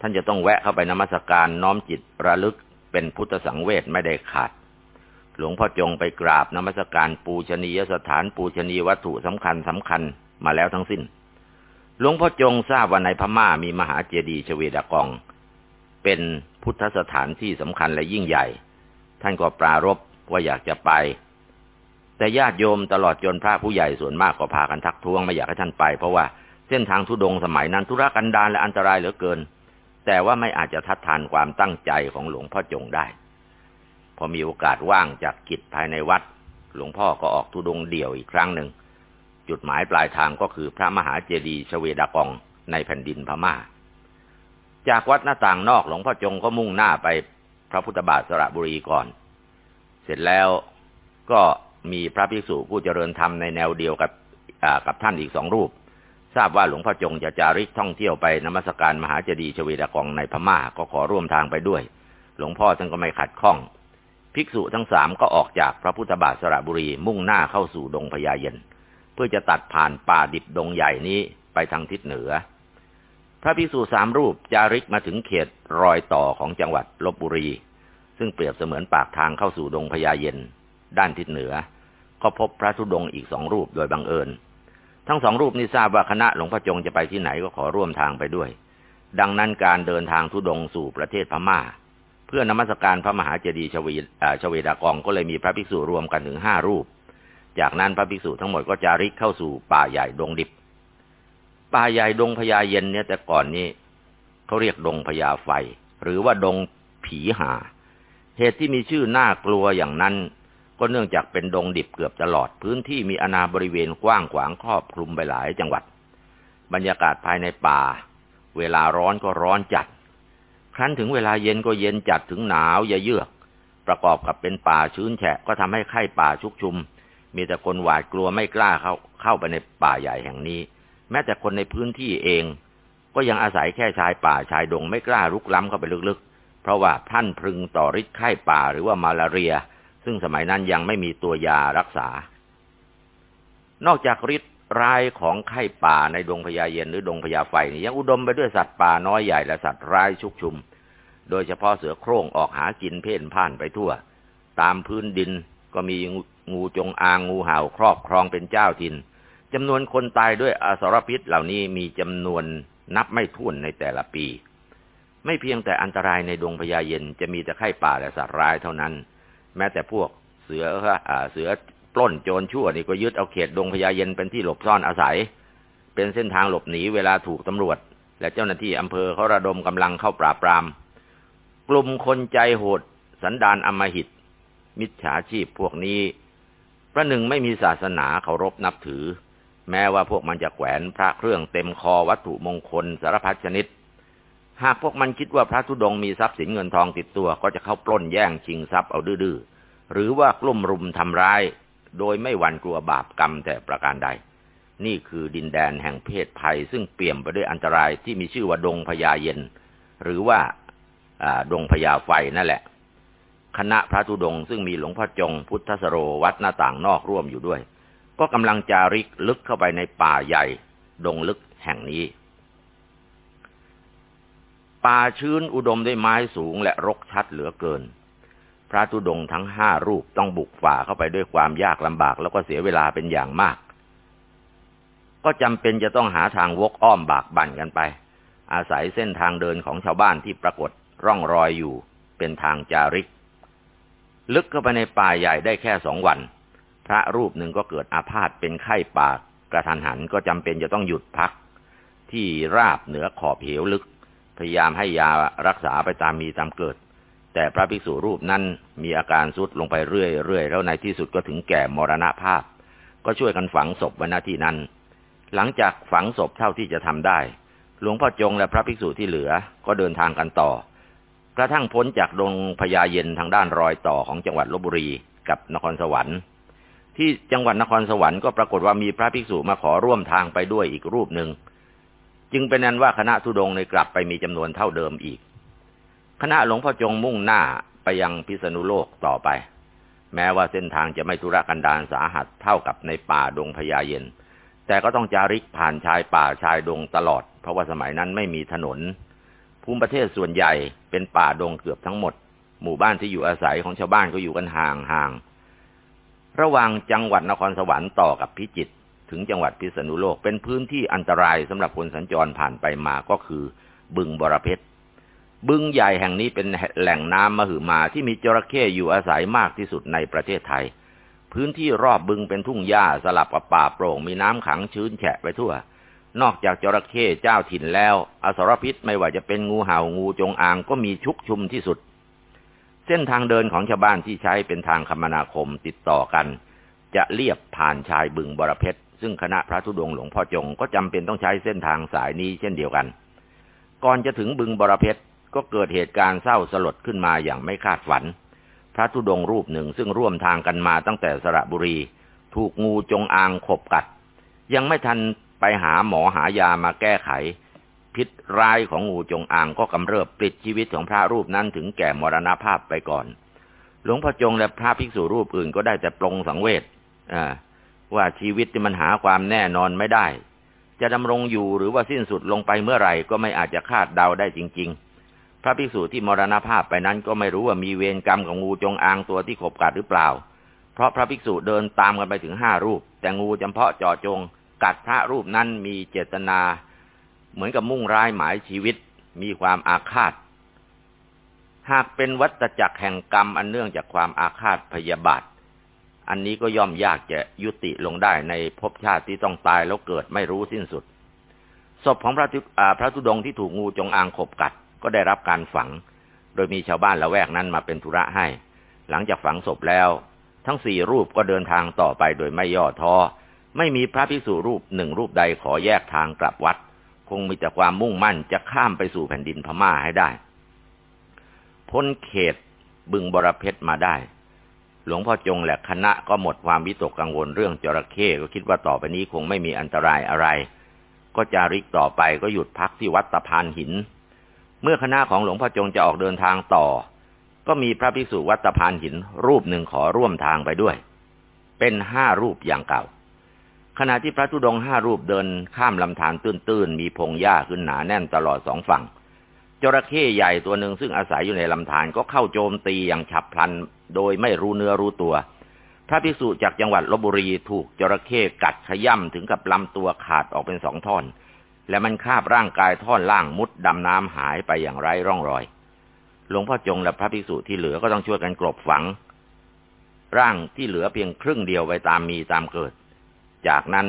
ท่านจะต้องแวะเข้าไปนมัสการน้อมจิตระลึกเป็นพุทธสังเวชไม่ได้ขาด หลวงพ่อจงไปกราบนมัสการปูชนียสถานปูชนีวัตถุสำคัญสำคัญมาแล้วทั้งสิ้น หลวงพ่อจงทราบว่าในพม่ามีมหาเจดีย์ชเวดากอง เป็นพุทธสถานที่สำคัญและยิ่งใหญ่ ท่านก็ปรารบว่าอยากจะไป แต่ญาติโยมตลอดจนพระผู้ใหญ่ส่วนมากก็พากันทักท้วงไม่อยากให้ท่านไป เพราะว่าเส้นทางทุดงสมัยนั้นธุรกันดารและอันตรายเหลือเกิน แต่ว่าไม่อาจจะทัดทานความตั้งใจของหลวงพ่อจงได้ พอมีโอกาสว่างจากกิจภายในวัด หลวงพ่อก็ออกทุดงเดี่ยวอีกครั้งหนึ่ง จุดหมายปลายทางก็คือพระมหาเจดีย์ชเวดากองในแผ่นดินพมา่า จากวัดหน้าต่างนอกหลวงพ่อจงก็มุ่งหน้าไป ระพุทธบาทสระบุรีก่อน เสร็จแล้วก็มีพระภิกษุผู้เจริญธรรมในแนวเดียวกับกับท่านอีกสองรูป ทราบว่าหลวงพ่อจงจะจาริกท่องเที่ยวไปนมัสการมหาเจดีย์ชเวดากองในพม่าก็ขอร่วมทางไปด้วย หลวงพ่อท่านก็ไม่ขัดข้อง ภิกษุทั้งสามก็ออกจากพระพุทธบาทสระบุรีมุ่งหน้าเข้าสู่ดงพญาเย็น เพื่อจะตัดผ่านป่าดิบดงใหญ่นี้ไปทางทิศเหนือ พระภิกษุสามรูปจาริกมาถึงเขตรอยต่อของจังหวัดลบบุรี ซึ่งเปรียบเสมือนปากทางเข้าสู่ดงพญาเย็น ด้านทิศเหนือ ก็พบพระธุดงค์อีกสองรูปโดยบังเอิญ ทั้งสองรูปนี้ทราบว่าคณะหลวงพ่อจงจะไปที่ไหนก็ขอร่วมทางไปด้วย ดังนั้นการเดินทางธุดงค์สู่ประเทศพม่า เพื่อนมัสการพระมหาเจดีย์ชวีชเวดากองก็เลยมีพระภิกษุรวมกันถึงห้ารูป จากนั้นพระภิกษุทั้งหมดก็จาริกเข้าสู่ป่าใหญ่ดงดิบ ป่าใหญ่ดงพญาเย็นเนี่ยแต่ก่อนนี้เขาเรียกดงพญาไฟ หรือว่าดงผีหา เหตุที่มีชื่อน่ากลัวอย่างนั้น ก็เนื่องจากเป็นดงดิบเกือบตลอดพื้นที่มีอนาบริเวณกว้างขวางครอบคลุมไปหลายจังหวัด บรรยากาศภายในป่า เวลาร้อนก็ร้อนจัด ครั้นถึงเวลาเย็นก็เย็นจัดถึงหนาวอย่าเยือก ประกอบกับเป็นป่าชื้นแฉะก็ทำให้ไข้ป่าชุกชุม มีแต่คนหวาดกลัวไม่กล้าเข้าเข้าไปในป่าใหญ่แห่งนี้ แม้แต่คนในพื้นที่เอง ก็ยังอาศัยแค่ชายป่าชายดงไม่กล้ารุกล้ำเข้าไปลึกๆ เพราะว่าท่านพึงต่อฤทธิ์ไข้ป่าหรือว่ามาลาเรีย ซึ่งสมัยนั้นยังไม่มีตัวยารักษา นอกจากฤทธิ์ร้ายของไข้ป่าในดงพญาเย็นหรือดงพญาไฟนี่ยังอุดมไปด้วยสัตว์ป่าน้อยใหญ่และสัตว์ร้ายชุกชุม โดยเฉพาะเสือโคร่งออกหากินเพ่นพ่านไปทั่ว ตามพื้นดินก็มีงูจงอางงูเห่าครอบครองเป็นเจ้าถิ่นจำนวนคนตายด้วยอสรพิษเหล่านี้มีจำนวนนับไม่ถ้วนในแต่ละปี ไม่เพียงแต่อันตรายในดงพญาเย็นจะมีแต่ไข้ป่าและสัตว์ร้ายเท่านั้น แม้แต่พวกเสือเสือปล้นโจรชั่วนี่ก็ยึดเอาเขตดงพญาเย็นเป็นที่หลบซ่อนอาศัย เป็นเส้นทางหลบหนีเวลาถูกตำรวจ และเจ้าหน้าที่อำเภอเขาระดมกำลังเข้าปราบปราม กลุ่มคนใจโหด สันดานอมหิต มิจฉาชีพพวกนี้ประหนึ่งไม่มีศาสนาเคารพนับถือ แม้ว่าพวกมันจะแขวนพระเครื่องเต็มคอวัตถุมงคลสารพัดชนิด หากพวกมันคิดว่าพระธุดงมีทรัพย์สินเงินทองติดตัวก็จะเข้าปล้นแย่งชิงทรัพย์เอาดื้อหรือว่ากลุ่มรุมทำร้าย โดยไม่หวั่นกลัวบาปกรรมแต่ประการใด นี่คือดินแดนแห่งเพศภัย ซึ่งเปี่ยมไปด้วยอันตรายที่มีชื่อว่าดงพญาเย็น หรือว่าดงพญาไฟนั่นแหละ คณะพระธุดงซึ่งมีหลวงพ่อจงพุทธสโรวัดหน้าต่างนอกร่วมอยู่ด้วย ก็กำลังจาริกลึกเข้าไปในป่าใหญ่ ดงลึกแห่งนี้ ป่าชื้นอุดมด้วยไม้สูงและรกชัดเหลือเกิน พระธุดงทั้งห้ารูปต้องบุกฝ่าเข้าไปด้วยความยากลำบากแล้วก็เสียเวลาเป็นอย่างมาก ก็จำเป็นจะต้องหาทางวกอ้อมบากบั่นกันไป อาศัยเส้นทางเดินของชาวบ้านที่ปรากฏร่องรอยอยู่ เป็นทางจาริก ลึกเข้าไปในป่าใหญ่ได้แค่สองวัน พระรูปหนึ่งก็เกิดอาพาธเป็นไข้ปากกระทันหันก็จำเป็นจะต้องหยุดพัก ที่ราบเหนือขอบเหวลึก พยายามให้ยารักษาไปตามมีตามเกิด แต่พระภิกษุรูปนั้นมีอาการสุดลงไปเรื่อยๆแล้วในที่สุดก็ถึงแก่มรณภาพ ก็ช่วยกันฝังศพไว้หน้าที่นั้น หลังจากฝังศพเท่าที่จะทำได้ หลวงพ่อจงและพระภิกษุที่เหลือก็เดินทางกันต่อกระทั่งพ้นจากดงพญาเย็นทางด้านรอยต่อของจังหวัดลบบุรีกับนครสวรรค์ ที่จังหวัดนครสวรรค์ก็ปรากฏว่ามีพระภิกษุมาขอร่วมทางไปด้วยอีกรูปหนึ่ง จึงเป็นนั้นว่าคณะทุดงในกลับไปมีจำนวนเท่าเดิมอีก คณะหลวงพ่อจงมุ่งหน้าไปยังพิษณุโลกต่อไป แม้ว่าเส้นทางจะไม่ทุรกันดารสาหัสเท่ากับในป่าดงพญาเย็น แต่ก็ต้องจาริกผ่านชายป่าชายดงตลอด เพราะว่าสมัยนั้นไม่มีถนน ภูมิประเทศส่วนใหญ่เป็นป่าดงเกือบทั้งหมด หมู่บ้านที่อยู่อาศัยของชาวบ้านก็อยู่กันห่างๆระหว่างจังหวัดนครสวรรค์ต่อกับพิจิตร ถึงจังหวัดพิษณุโลก เป็นพื้นที่อันตรายสำหรับคนสัญจรผ่านไปมาก็คือ บึงบรเพชรบึงใหญ่แห่งนี้เป็นแหล่งน้ำมหึมาที่มีจระเข้อยู่อาศัยมากที่สุดในประเทศไทย พื้นที่รอบบึงเป็นทุ่งหญ้าสลับกับป่าโปร่งมีน้ำขังชื้นแฉะไปทั่ว นอกจากจระเข้เจ้าถิ่นแล้ว อสรพิษไม่ว่าจะเป็นงูเห่างูจงอางก็มีชุกชุมที่สุด เส้นทางเดินของชาวบ้านที่ใช้เป็นทางคมนาคมติดต่อกัน จะเลียบผ่านชายบึงบรเพชร ซึ่งคณะพระธุดงหลวงพ่อจงก็จำเป็นต้องใช้เส้นทางสายนี้เช่นเดียวกัน ก่อนจะถึงบึงบรเพชรก็เกิดเหตุการณ์เศร้าสลดขึ้นมาอย่างไม่คาดฝัน พระธุดงรูปหนึ่งซึ่งร่วมทางกันมาตั้งแต่สระบุรี ถูกงูจงอางขบกัด ยังไม่ทันไปหาหมอหายามาแก้ไข พิษร้ายของงูจงอางก็กำเริบปลิดชีวิตของพระรูปนั้นถึงแก่มรณภาพไปก่อน หลวงพ่อจงและพระภิกษุรูปอื่นก็ได้แต่ปรงสังเวชอ่า ว่าชีวิตที่มันหาความแน่นอนไม่ได้ จะดำรงอยู่หรือว่าสิ้นสุดลงไปเมื่อไหร่ก็ไม่อาจจะคาดเดาได้จริง ๆ พระภิกษุที่มรณภาพไปนั้นก็ไม่รู้ว่ามีเวรกรรมของงูจงอางตัวที่ขบกัดหรือเปล่า เพราะพระภิกษุเดินตามกันไปถึงห้ารูป แต่งูจำเพาะจาะจง กัดพระรูปนั้นมีเจตนา เหมือนกับมุ่งร้ายหมายชีวิต มีความอาฆาต หากเป็นวัตจักรแห่งกรรมอันเนื่องจากความอาฆาตพยาบาท อันนี้ก็ย่อมยากจะยุติลงได้ในภพชาติที่ต้องตายแล้วเกิดไม่รู้สิ้นสุด ศพของพระพระธุดงที่ถูกงูจงอางขบกัด ก็ได้รับการฝัง โดยมีชาวบ้านละแวกนั้นมาเป็นธุระให้ หลังจากฝังศพแล้ว ทั้งสี่รูปก็เดินทางต่อไปโดยไม่ย่อท้อ ไม่มีพระภิกษุรูปหนึ่งรูปใดขอแยกทางกลับวัด คงมีแต่ความมุ่งมั่นจะข้ามไปสู่แผ่นดินพม่าให้ได้ พ้นเขตบึงบรเพชรมาได้ หลวงพ่อจงและคณะก็หมดความวิตกกังวลเรื่องจระเข้ก็คิดว่าต่อไปนี้คงไม่มีอันตรายอะไร ก็จาริกต่อไปก็หยุดพักที่วัดตะพานหิน เมื่อคณะของหลวงพ่อจงจะออกเดินทางต่อ ก็มีพระภิกษุวัดตะพานหิน รูปหนึ่งขอร่วมทางไปด้วย เป็นห้ารูปอย่างเก่า ขณะที่พระธุดงห้ารูปเดินข้ามลำธารตื้นๆมีพงหญ้าขึ้นหนาแน่นตลอดสองฝั่ง จระเข้ใหญ่ตัวหนึ่งซึ่งอาศัยอยู่ในลำธารก็เข้าโจมตีอย่างฉับพลัน โดยไม่รู้เนื้อรู้ตัว พระภิกษุจากจังหวัดลบบุรีถูกจระเข้กัดขย่ำถึงกับลำตัวขาดออกเป็นสองท่อน และมันคาบร่างกายท่อนล่างมุดดำน้ำหายไปอย่างไร้ร่องรอย หลวงพ่อจงและพระภิกษุที่เหลือก็ต้องช่วยกันกลบฝัง ร่างที่เหลือเพียงครึ่งเดียวไว้ตามมีตามเกิด จากนั้น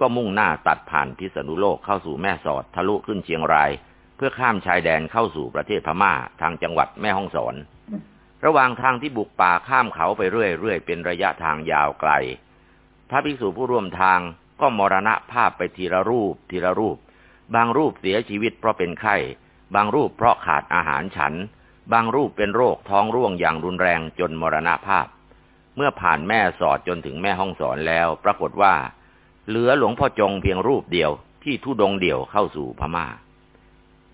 ก็มุ่งหน้าตัดผ่านพิษณุโลกเข้าสู่แม่สอดทะลุขึ้นเชียงราย เพื่อข้ามชายแดนเข้าสู่ประเทศพม่าทางจังหวัดแม่ฮ่องสอน ระหว่างทางที่บุกป่าข้ามเขาไปเรื่อยๆเป็นระยะทางยาวไกล พระภิกษุผู้ร่วมทางก็มรณะภาพไปทีละรูปทีละรูป บางรูปเสียชีวิตเพราะเป็นไข้ บางรูปเพราะขาดอาหารฉัน บางรูปเป็นโรคท้องร่วงอย่างรุนแรงจนมรณภาพ เมื่อผ่านแม่สอดจนถึงแม่ห้องสอนแล้ว ปรากฏว่า เหลือหลวงพ่อจงเพียงรูปเดียวที่ทุดงเดี่ยวเข้าสู่พมา่า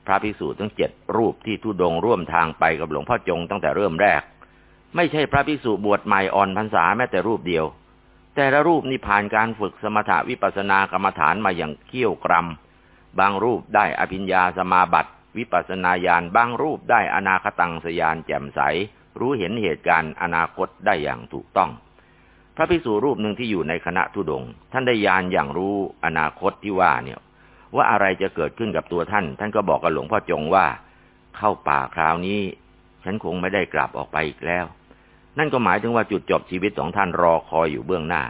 พระภิกษุทั้งเจ็ดรูปที่ทุดงร่วมทางไปกับหลวงพ่อจงตั้งแต่เริ่มแรก ไม่ใช่พระภิกษุบวชใหม่อ่อนพรรษาแม้แต่รูปเดียว แต่ละรูปนี่ผ่านการฝึกสมถะวิปัสนากรรมฐานมาอย่างเขี้ยวกรำบางรูปได้อภิญญาสมาบัติ วิปัสนาญาณบางรูปได้อนาคตังสยานแจ่มใส รู้เห็นเหตุการณ์อนาคตได้อย่างถูกต้อง พระภิกษุรูปหนึ่งที่อยู่ในคณะทุดง ท่านได้ยานอย่างรู้อนาคตที่ว่าเนี่ย ว่าอะไรจะเกิดขึ้นกับตัวท่าน ท่านก็บอกกับหลวงพ่อจงว่า เข้าป่าคราวนี้ ฉันคงไม่ได้กลับออกไปอีกแล้ว นั่นก็หมายถึงว่าจุดจบชีวิตของท่านรอคอยอยู่เบื้องหน้า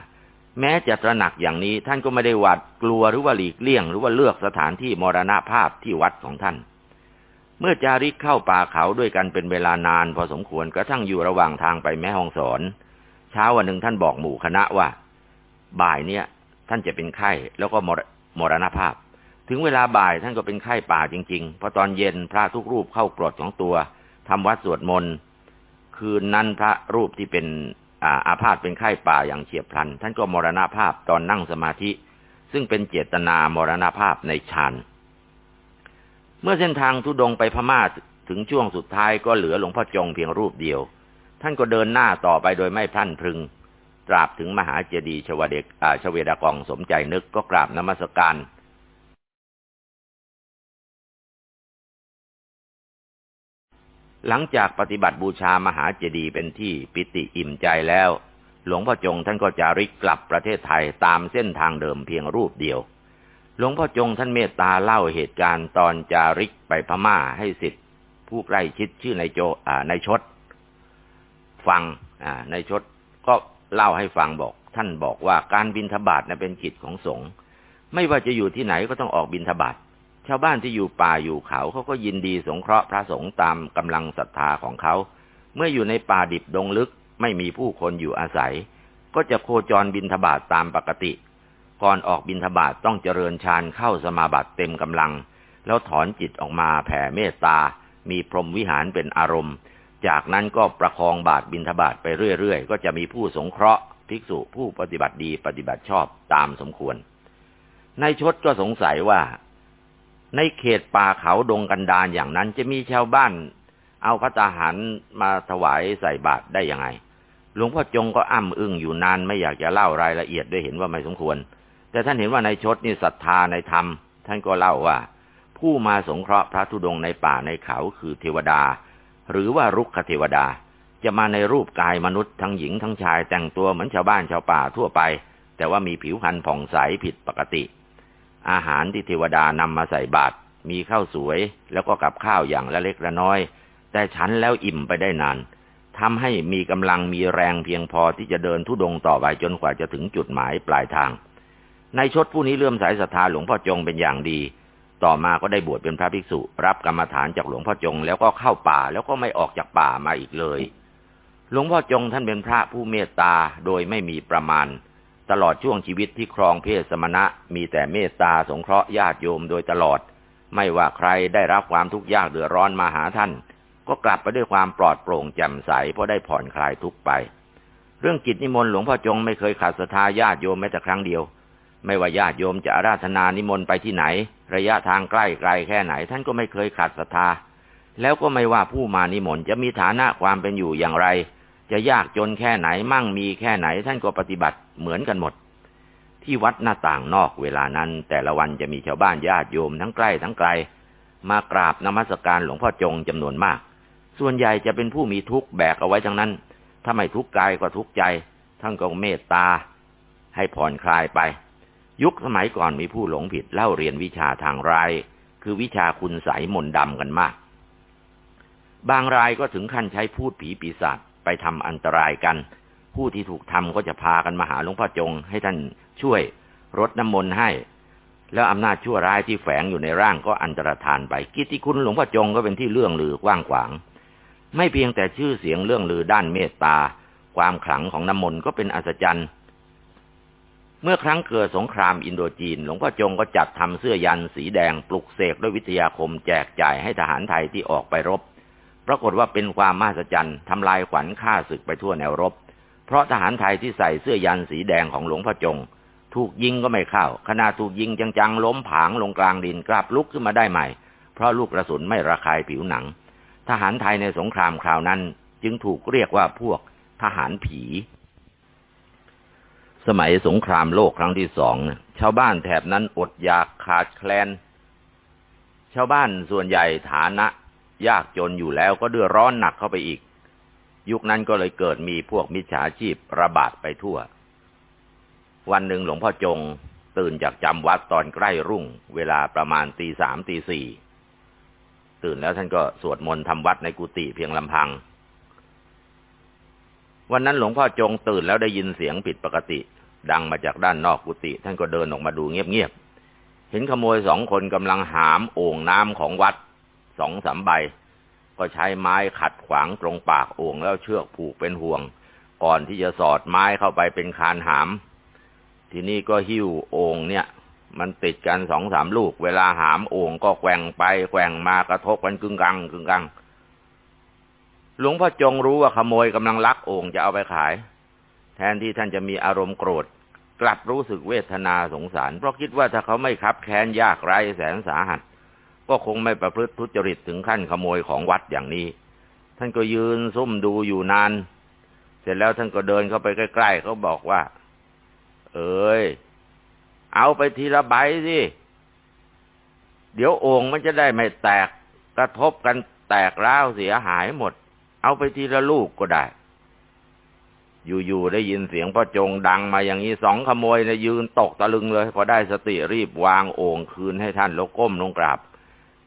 แม้จะตระหนักอย่างนี้ ท่านก็ไม่ได้หวาดกลัวหรือว่าหลีกเลี่ยง หรือว่าเลือกสถานที่มรณภาพที่วัดของท่าน เมื่อจาริกเข้าป่าเขาด้วยกันเป็นเวลานาน พอสมควรกระทั่งอยู่ระหว่างทางไปแม่ห้องสอนเช้าวันหนึ่งท่านบอกหมู่คณะว่า บ่ายเนี่ยท่านจะเป็นไข้แล้วก็มรณภาพ ถึงเวลาบ่ายท่านก็เป็นไข้ป่าจริงๆ เพราะตอนเย็นพระทุกรูปเข้ากรดของตัวทำวัดสวดมนต์ คืนนั้นพระรูปที่เป็นอาอาพาธเป็นไข้ป่าอย่างเฉียบพลัน ท่านก็มรณภาพตอนนั่งสมาธิ ซึ่งเป็นเจตนามรณภาพในฌาน เมื่อเส้นทางทุดงไปพม่าถึงช่วงสุดท้ายก็เหลือหลวงพ่อจงเพียงรูปเดียว ท่านก็เดินหน้าต่อไปโดยไม่พลันพรึง ตราบถึงมหาเจดีย์ชวเดกชเวดากองสมใจนึกก็กราบนมัสการ หลังจากปฏิบัติบูชามหาเจดีย์เป็นที่ปิติอิ่มใจแล้ว หลวงพ่อจงท่านก็จาริกกลับประเทศไทยตามเส้นทางเดิมเพียงรูปเดียว หลวงพ่อจงท่านเมตตาเล่าเหตุการณ์ตอนจาริกไปพม่าให้สิทธิ์ผู้ใกล้ชิดชื่อนายโจอ่านายชด ฟังอ่านายชดก็เล่าให้ฟังบอก ท่านบอกว่าการบินทบาทนะเป็นกิจของสงฆ์ไม่ว่าจะอยู่ที่ไหนก็ต้องออกบินทบาท ชาวบ้านที่อยู่ป่าอยู่เขาเขาก็ยินดีสงเคราะห์พระสงฆ์ตามกำลังศรัทธาของเขา เมื่ออยู่ในป่าดิบดงลึกไม่มีผู้คนอยู่อาศัย ก็จะโคจรบินทบาทตามปกติ ก่อนออกบินทบาทต้องเจริญฌานเข้าสมาบัติเต็มกำลัง แล้วถอนจิตออกมาแผ่เมตตา มีพรหมวิหารเป็นอารมณ์ จากนั้นก็ประคองบาทบินทบาทไปเรื่อยๆ ก็จะมีผู้สงเคราะห์ภิกษุผู้ปฏิบัติดีปฏิบัติชอบตามสมควรในชดก็สงสัยว่า ในเขตป่าเขาดงกันดารอย่างนั้น จะมีชาวบ้าน เอาพระตาหารมาถวายใส่บาตรได้ยังไง หลวงพ่อจงก็อ้ำอึ้งอยู่นานไม่อยากจะเล่ารายละเอียดด้วยเห็นว่าไม่สมควร แต่ท่านเห็นว่าในชดนี่ศรัทธาในธรรม ท่านก็เล่าว่า ผู้มาสงเคราะห์พระธุดงในป่าในเขาคือเทวดา หรือว่ารุกขเทวดา จะมาในรูปกายมนุษย์ทั้งหญิงทั้งชายแต่งตัวเหมือนชาวบ้านชาวป่าทั่วไป แต่ว่ามีผิวพรรณผ่องใสผิดปกติ อาหารที่เทวดานำมาใส่บาตรมีข้าวสวยแล้วก็กับข้าวอย่างละเล็กละน้อย แต่ฉันแล้วอิ่มไปได้นานทำให้มีกำลังมีแรงเพียงพอที่จะเดินทุดงต่อไปจนกว่าจะถึงจุดหมายปลายทางในชดผู้นี้เลื่อมสายศรัทธาหลวงพ่อจงเป็นอย่างดี ต่อมาก็ได้บวชเป็นพระภิกษุ รับกรรมฐานจากหลวงพ่อจง แล้วก็เข้าป่าแล้วก็ไม่ออกจากป่ามาอีกเลย หลวงพ่อจงท่านเป็นพระผู้เมตตาโดยไม่มีประมาณ ตลอดช่วงชีวิตที่ครองเพศสมณะ มีแต่เมตตาสงเคราะห์ญาติโยมโดยตลอด ไม่ว่าใครได้รับความทุกข์ยากเดือดร้อนมาหาท่าน ก็กลับไปด้วยความปลอดโปร่งแจ่มใสเพราะได้ผ่อนคลายทุกไป เรื่องกิจนิมนต์หลวงพ่อจงไม่เคยขาดศรัทธาญาติโยมแม้แต่ครั้งเดียว ไม่ว่าญาติโยมจะอาราธนานิมนต์ไปที่ไหน ระยะทางใกล้ไกลแค่ไหน ท่านก็ไม่เคยขาดศรัทธา แล้วก็ไม่ว่าผู้มานิมนต์จะมีฐานะความเป็นอยู่อย่างไร จะยากจนแค่ไหนมั่งมีแค่ไหนท่านก็ปฏิบัติเหมือนกันหมด ที่วัดหน้าต่างนอกเวลานั้น แต่ละวันจะมีชาวบ้านญาติโยมทั้งใกล้ทั้งไกล มากราบนมัสการหลวงพ่อจงจำนวนมาก ส่วนใหญ่จะเป็นผู้มีทุกข์แบกเอาไว้ทั้งนั้น ถ้าไม่ทุกข์กายก็ทุกข์ใจ ท่านก็เมตตา ให้ผ่อนคลายไป ยุคสมัยก่อนมีผู้หลงผิดเล่าเรียนวิชาทางรายคือวิชาคุณใสมนดำกันมาก บางรายก็ถึงขั้นใช้พูดผีปีศาจ ไปทำอันตรายกัน ผู้ที่ถูกทำก็จะพากันมาหาหลวงพ่อจง ให้ท่านช่วยรดน้ำมนต์ให้ แล้วอำนาจชั่วร้ายที่แฝงอยู่ในร่างก็อันตรธานไป กิตติคุณหลวงพ่อจงก็เป็นที่เลื่องลือกว้างขวาง ไม่เพียงแต่ชื่อเสียงเรื่องลือด้านเมตตา ความขลังของน้ำมนต์ก็เป็นอัศจรรย์เมื่อครั้งเกิดสงครามอินโดจีน หลวงพ่อจงก็จัดทำเสื้อยันสีแดงปลุกเสกด้วยวิทยาคมแจกจ่ายให้ทหารไทยที่ออกไปรบ ปรากฏว่าเป็นความมหัศจรรย์ทำลายขวัญฆ่าศึกไปทั่วแนวรบ เพราะทหารไทยที่ใส่เสื้อยันสีแดงของหลวงพ่อจง ถูกยิงก็ไม่เข้าขณะถูกยิงจังๆ ล้มผางลงกลางดินกลับลุกขึ้นมาได้ใหม่ เพราะลูกกระสุนไม่ระคายผิวหนัง ทหารไทยในสงครามคราวนั้น จึงถูกเรียกว่าพวกทหารผี สมัยสงครามโลกครั้งที่สองชาวบ้านแถบนั้นอดอยากขาดแคลน ชาวบ้านส่วนใหญ่ฐานะ ยากจนอยู่แล้วก็เดือดร้อนหนักเข้าไปอีก ยุคนั้นก็เลยเกิดมีพวกมิจฉาชีพระบาดไปทั่ว วันหนึ่งหลวงพ่อจงตื่นจากจำวัดตอนใกล้รุ่ง เวลาประมาณตีสามตีสี่ตื่นแล้วท่านก็สวดมนต์ทำวัดในกุฏิเพียงลำพัง วันนั้นหลวงพ่อจงตื่นแล้วได้ยินเสียงผิดปกติ ดังมาจากด้านนอกกุฏิท่านก็เดินออกมาดูเงียบๆเห็นขโมยสองคนกำลังหามโอ่งน้ำของวัด สองสามใบ ก็ใช้ไม้ขัดขวางตรงปากโอ่งแล้วเชือกผูกเป็นห่วง ก่อนที่จะสอดไม้เข้าไปเป็นคานหาม ทีนี้ก็หิ้วโอ่งเนี่ย มันติดกันสองสามลูก เวลาหามโอ่งก็แกว่งไปแกว่งมากระทบกันกึ่งกังกึ่งกังหลวงพ่อจงรู้ว่าขโมยกำลังลักโอ่งจะเอาไปขาย แทนที่ท่านจะมีอารมณ์โกรธกลับรู้สึกเวทนาสงสาร เพราะคิดว่าถ้าเขาไม่คับแค้นยากไร้แสนสาหัส ก็คงไม่ประพฤติทุจริตถึงขั้นขโมยของวัดอย่างนี้ ท่านก็ยืนซุ่มดูอยู่นาน เสร็จแล้วท่านก็เดินเข้าไปใกล้ๆเขาบอกว่า เอ้ย เอาไปทีละใบสิ เดี๋ยวโอ่งมันจะได้ไม่แตกกระทบกันแตกร้าวเสียหายหมด เอาไปทีละลูกก็ได้ อยู่ๆได้ยินเสียงพ่อจงดังมาอย่างนี้สองขโมยนะยืนตกตะลึงเลย พอได้สติรีบวางโอ่งคืนให้ท่านแล้วก้มลงกราบ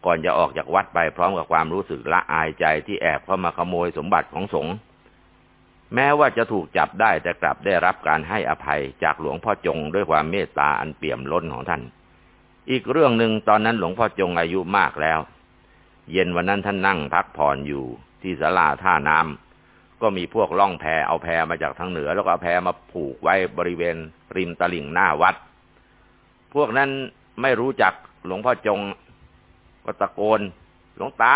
ก่อนจะออกจากวัดไปพร้อมกับความรู้สึกละอายใจที่แอบเข้ามาขโมยสมบัติของสงฆ์แม้ว่าจะถูกจับได้แต่กลับได้รับการให้อภัยจากหลวงพ่อจงด้วยความเมตตาอันเปี่ยมล้นของท่าน อีกเรื่องหนึ่งตอนนั้นหลวงพ่อจงอายุมากแล้ว เย็นวันนั้นท่านนั่งพักผ่อนอยู่ที่ศาลาท่าน้ำก็มีพวกล่องแพเอาแพมาจากทางเหนือ แล้วก็เอาแพมาผูกไว้บริเวณริมตลิ่งหน้าวัด พวกนั้นไม่รู้จักหลวงพ่อจง ก็ตะโกน หลวงตา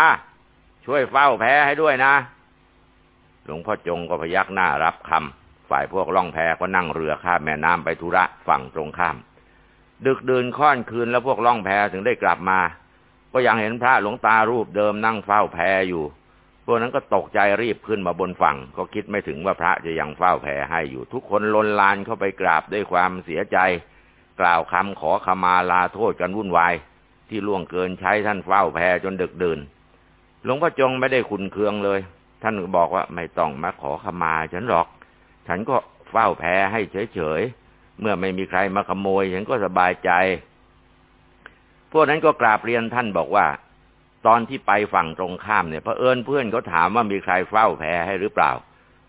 ช่วยเฝ้าแพให้ด้วยนะ หลวงพ่อจงก็พยักหน้ารับคำฝ่ายพวกล่องแพก็นั่งเรือข้ามแม่น้ำไปธุระฝั่งตรงข้าม ดึกดื่นค่อนคืนแล้วพวกล่องแพถึงได้กลับมา ก็ยังเห็นพระหลวงตารูปเดิมนั่งเฝ้าแพอยู่พวกนั้นก็ตกใจรีบขึ้นมาบนฝั่ง ก็คิดไม่ถึงว่าพระจะยังเฝ้าแพให้อยู่ ทุกคนลนลานเข้าไปกราบด้วยความเสียใจ กล่าวคำขอขมาลาโทษกันวุ่นวาย ที่ล่วงเกินใช้ท่านเฝ้าแพรจนดึกดื่น หลวงพ่อจงไม่ได้ขุนเคืองเลย ท่านบอกว่าไม่ต้องมาขอขมาฉันหรอก ฉันก็เฝ้าแพรให้เฉยๆ เมื่อไม่มีใครมาขโมย ฉันก็สบายใจ พวกนั้นก็กราบเรียนท่านบอกว่า ตอนที่ไปฝั่งตรงข้ามเนี่ยพระเอิญเพื่อนเขาถามว่ามีใครเฝ้าแพรให้หรือเปล่า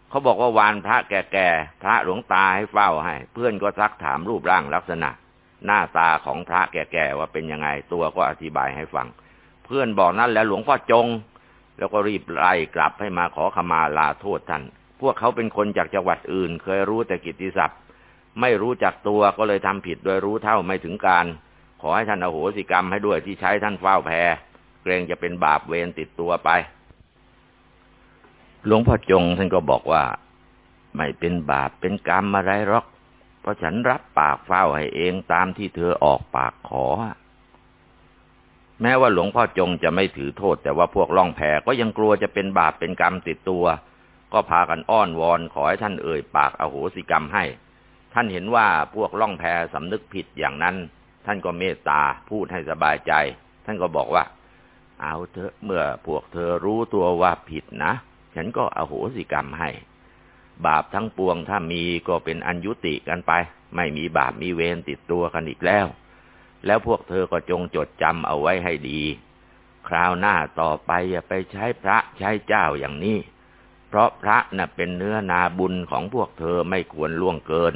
เขาบอกว่าวานพระแก่ๆพระหลวงตาให้เฝ้าให้ เพื่อนก็ซักถามรูปร่างลักษณะ หน้าตาของพระแก่ๆว่าเป็นยังไงตัวก็อธิบายให้ฟัง เพื่อนบอกนั่นแล้วหลวงพ่อจง แล้วก็รีบไล่กลับให้มาขอขมาลาโทษท่าน พวกเขาเป็นคนจากจังหวัดอื่น เคยรู้แต่กิตติศัพท์ ไม่รู้จักตัวก็เลยทำผิดโดยรู้เท่าไม่ถึงการ ขอให้ท่านอโหสิกรรมให้ด้วยที่ใช้ท่านเฝ้าแพรเกรงจะเป็นบาปเวรติดตัวไป หลวงพ่อจงท่านก็บอกว่า ไม่เป็นบาปเป็นกรรมอะไรหรอก เพราะฉันรับปากเฝ้าให้เองตามที่เธอออกปากขอ แม้ว่าหลวงพ่อจงจะไม่ถือโทษ แต่ว่าพวกล่องแพก็ยังกลัวจะเป็นบาปเป็นกรรมติดตัว ก็พากันอ้อนวอนขอให้ท่านเอ่ยปากอโหสิกรรมให้ ท่านเห็นว่าพวกล่องแพสำนึกผิดอย่างนั้น ท่านก็เมตตาพูดให้สบายใจ ท่านก็บอกว่า เอาเถอะเมื่อพวกเธอรู้ตัวว่าผิดนะ ฉันก็อโหสิกรรมให้ บาปทั้งปวงถ้ามีก็เป็นอันยุติกันไป ไม่มีบาปมีเวรติดตัวกันอีกแล้ว แล้วพวกเธอก็จงจดจำเอาไว้ให้ดี คราวหน้าต่อไปอย่าไปใช้พระใช้เจ้าอย่างนี้ เพราะพระน่ะเป็นเนื้อนาบุญของพวกเธอไม่ควรล่วงเกิน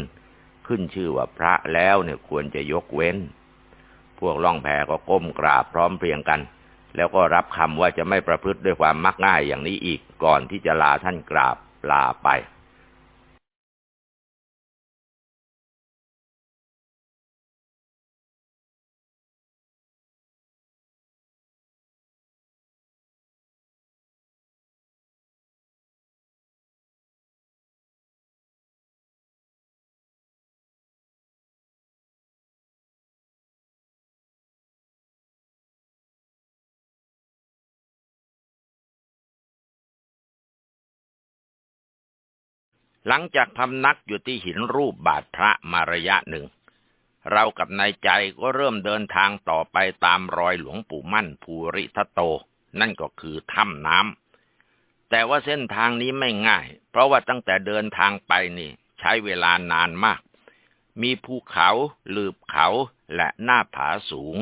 ขึ้นชื่อว่าพระแล้วเนี่ยควรจะยกเว้น พวกล่องแพก็ก้มกราบพร้อมเพรียงกันแล้วก็รับคำว่าจะไม่ประพฤติด้วยความมักง่ายอย่างนี้อีกก่อนที่จะลาท่านกราบลาไป หลังจากพำนักอยู่ที่หินรูปบาทพระมาระยะหนึ่ง เรากับนายใจก็เริ่มเดินทางต่อไปตามรอยหลวงปู่มั่นภูริทัตโต นั่นก็คือถ้ำน้ำแต่ว่าเส้นทางนี้ไม่ง่าย เพราะว่าตั้งแต่เดินทางไปนี่ ใช้เวลานานมาก มีภูเขาหลืบเขาและหน้าผาสูง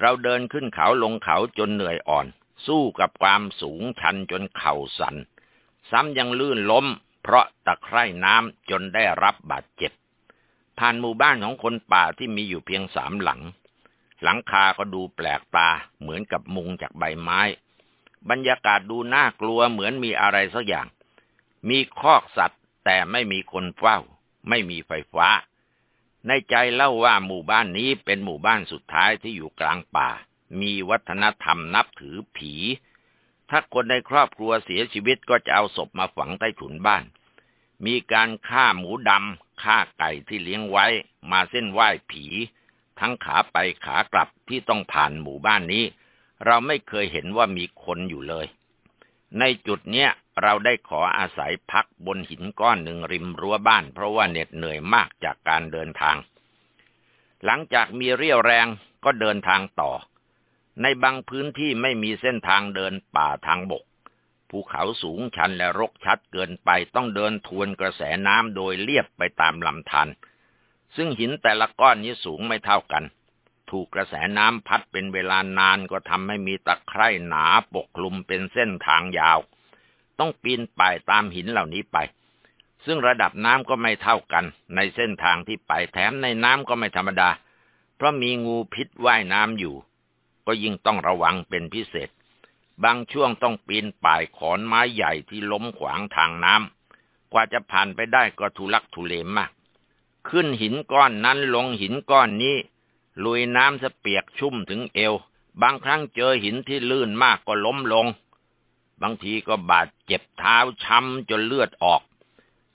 เราเดินขึ้นเขาลงเขาจนเหนื่อยอ่อน สู้กับความสูงชันจนเข่าสัน่นซ้ำยังลื่นล้ม เพราะตะไคร่น้ำจนได้รับบาดเจ็บ ผ่านหมู่บ้านของคนป่าที่มีอยู่เพียงสามหลัง หลังคาก็ดูแปลกตาเหมือนกับมุงจากใบไม้ บรรยากาศดูน่ากลัวเหมือนมีอะไรสักอย่าง มีคอกสัตว์แต่ไม่มีคนเฝ้า ไม่มีไฟฟ้า ในใจเล่าว่าหมู่บ้านนี้เป็นหมู่บ้านสุดท้ายที่อยู่กลางป่า มีวัฒนธรรมนับถือผี ถ้าคนในครอบครัวเสียชีวิตก็จะเอาศพมาฝังใต้ถุนบ้าน มีการฆ่าหมูดำฆ่าไก่ที่เลี้ยงไว้ มาเส้นไหว้ผี ทั้งขาไปขากลับที่ต้องผ่านหมู่บ้านนี้ เราไม่เคยเห็นว่ามีคนอยู่เลย ในจุดเนี้ยเราได้ขออาศัยพักบนหินก้อนหนึ่งริมรั้วบ้าน เพราะว่าเหน็ดเหนื่อยมากจากการเดินทาง หลังจากมีเรี่ยวแรงก็เดินทางต่อ ในบางพื้นที่ไม่มีเส้นทางเดินป่าทางบก ภูเขาสูงชันและรกชัดเกินไปต้องเดินทวนกระแสน้ำโดยเลียบไปตามลำธารซึ่งหินแต่ละก้อนนี้สูงไม่เท่ากัน ถูกกระแสน้ำพัดเป็นเวลานานก็ทำให้มีตะไคร่หนาปกคลุมเป็นเส้นทางยาว ต้องปีนป่ายตามหินเหล่านี้ไป ซึ่งระดับน้ำก็ไม่เท่ากัน ในเส้นทางที่ไปแถมในน้ำก็ไม่ธรรมดา เพราะมีงูพิษว่ายน้ำอยู่ ก็ยิ่งต้องระวังเป็นพิเศษ บางช่วงต้องปีนป่ายขอนไม้ใหญ่ที่ล้มขวางทางน้ำกว่าจะผ่านไปได้ก็ทุลักทุเลมาก ขึ้นหินก้อนนั้นลงหินก้อนนี้ ลุยน้ำสเปียกชุ่มถึงเอว บางครั้งเจอหินที่ลื่นมากก็ล้มลง บางทีก็บาดเจ็บเท้าช้ำจนเลือดออก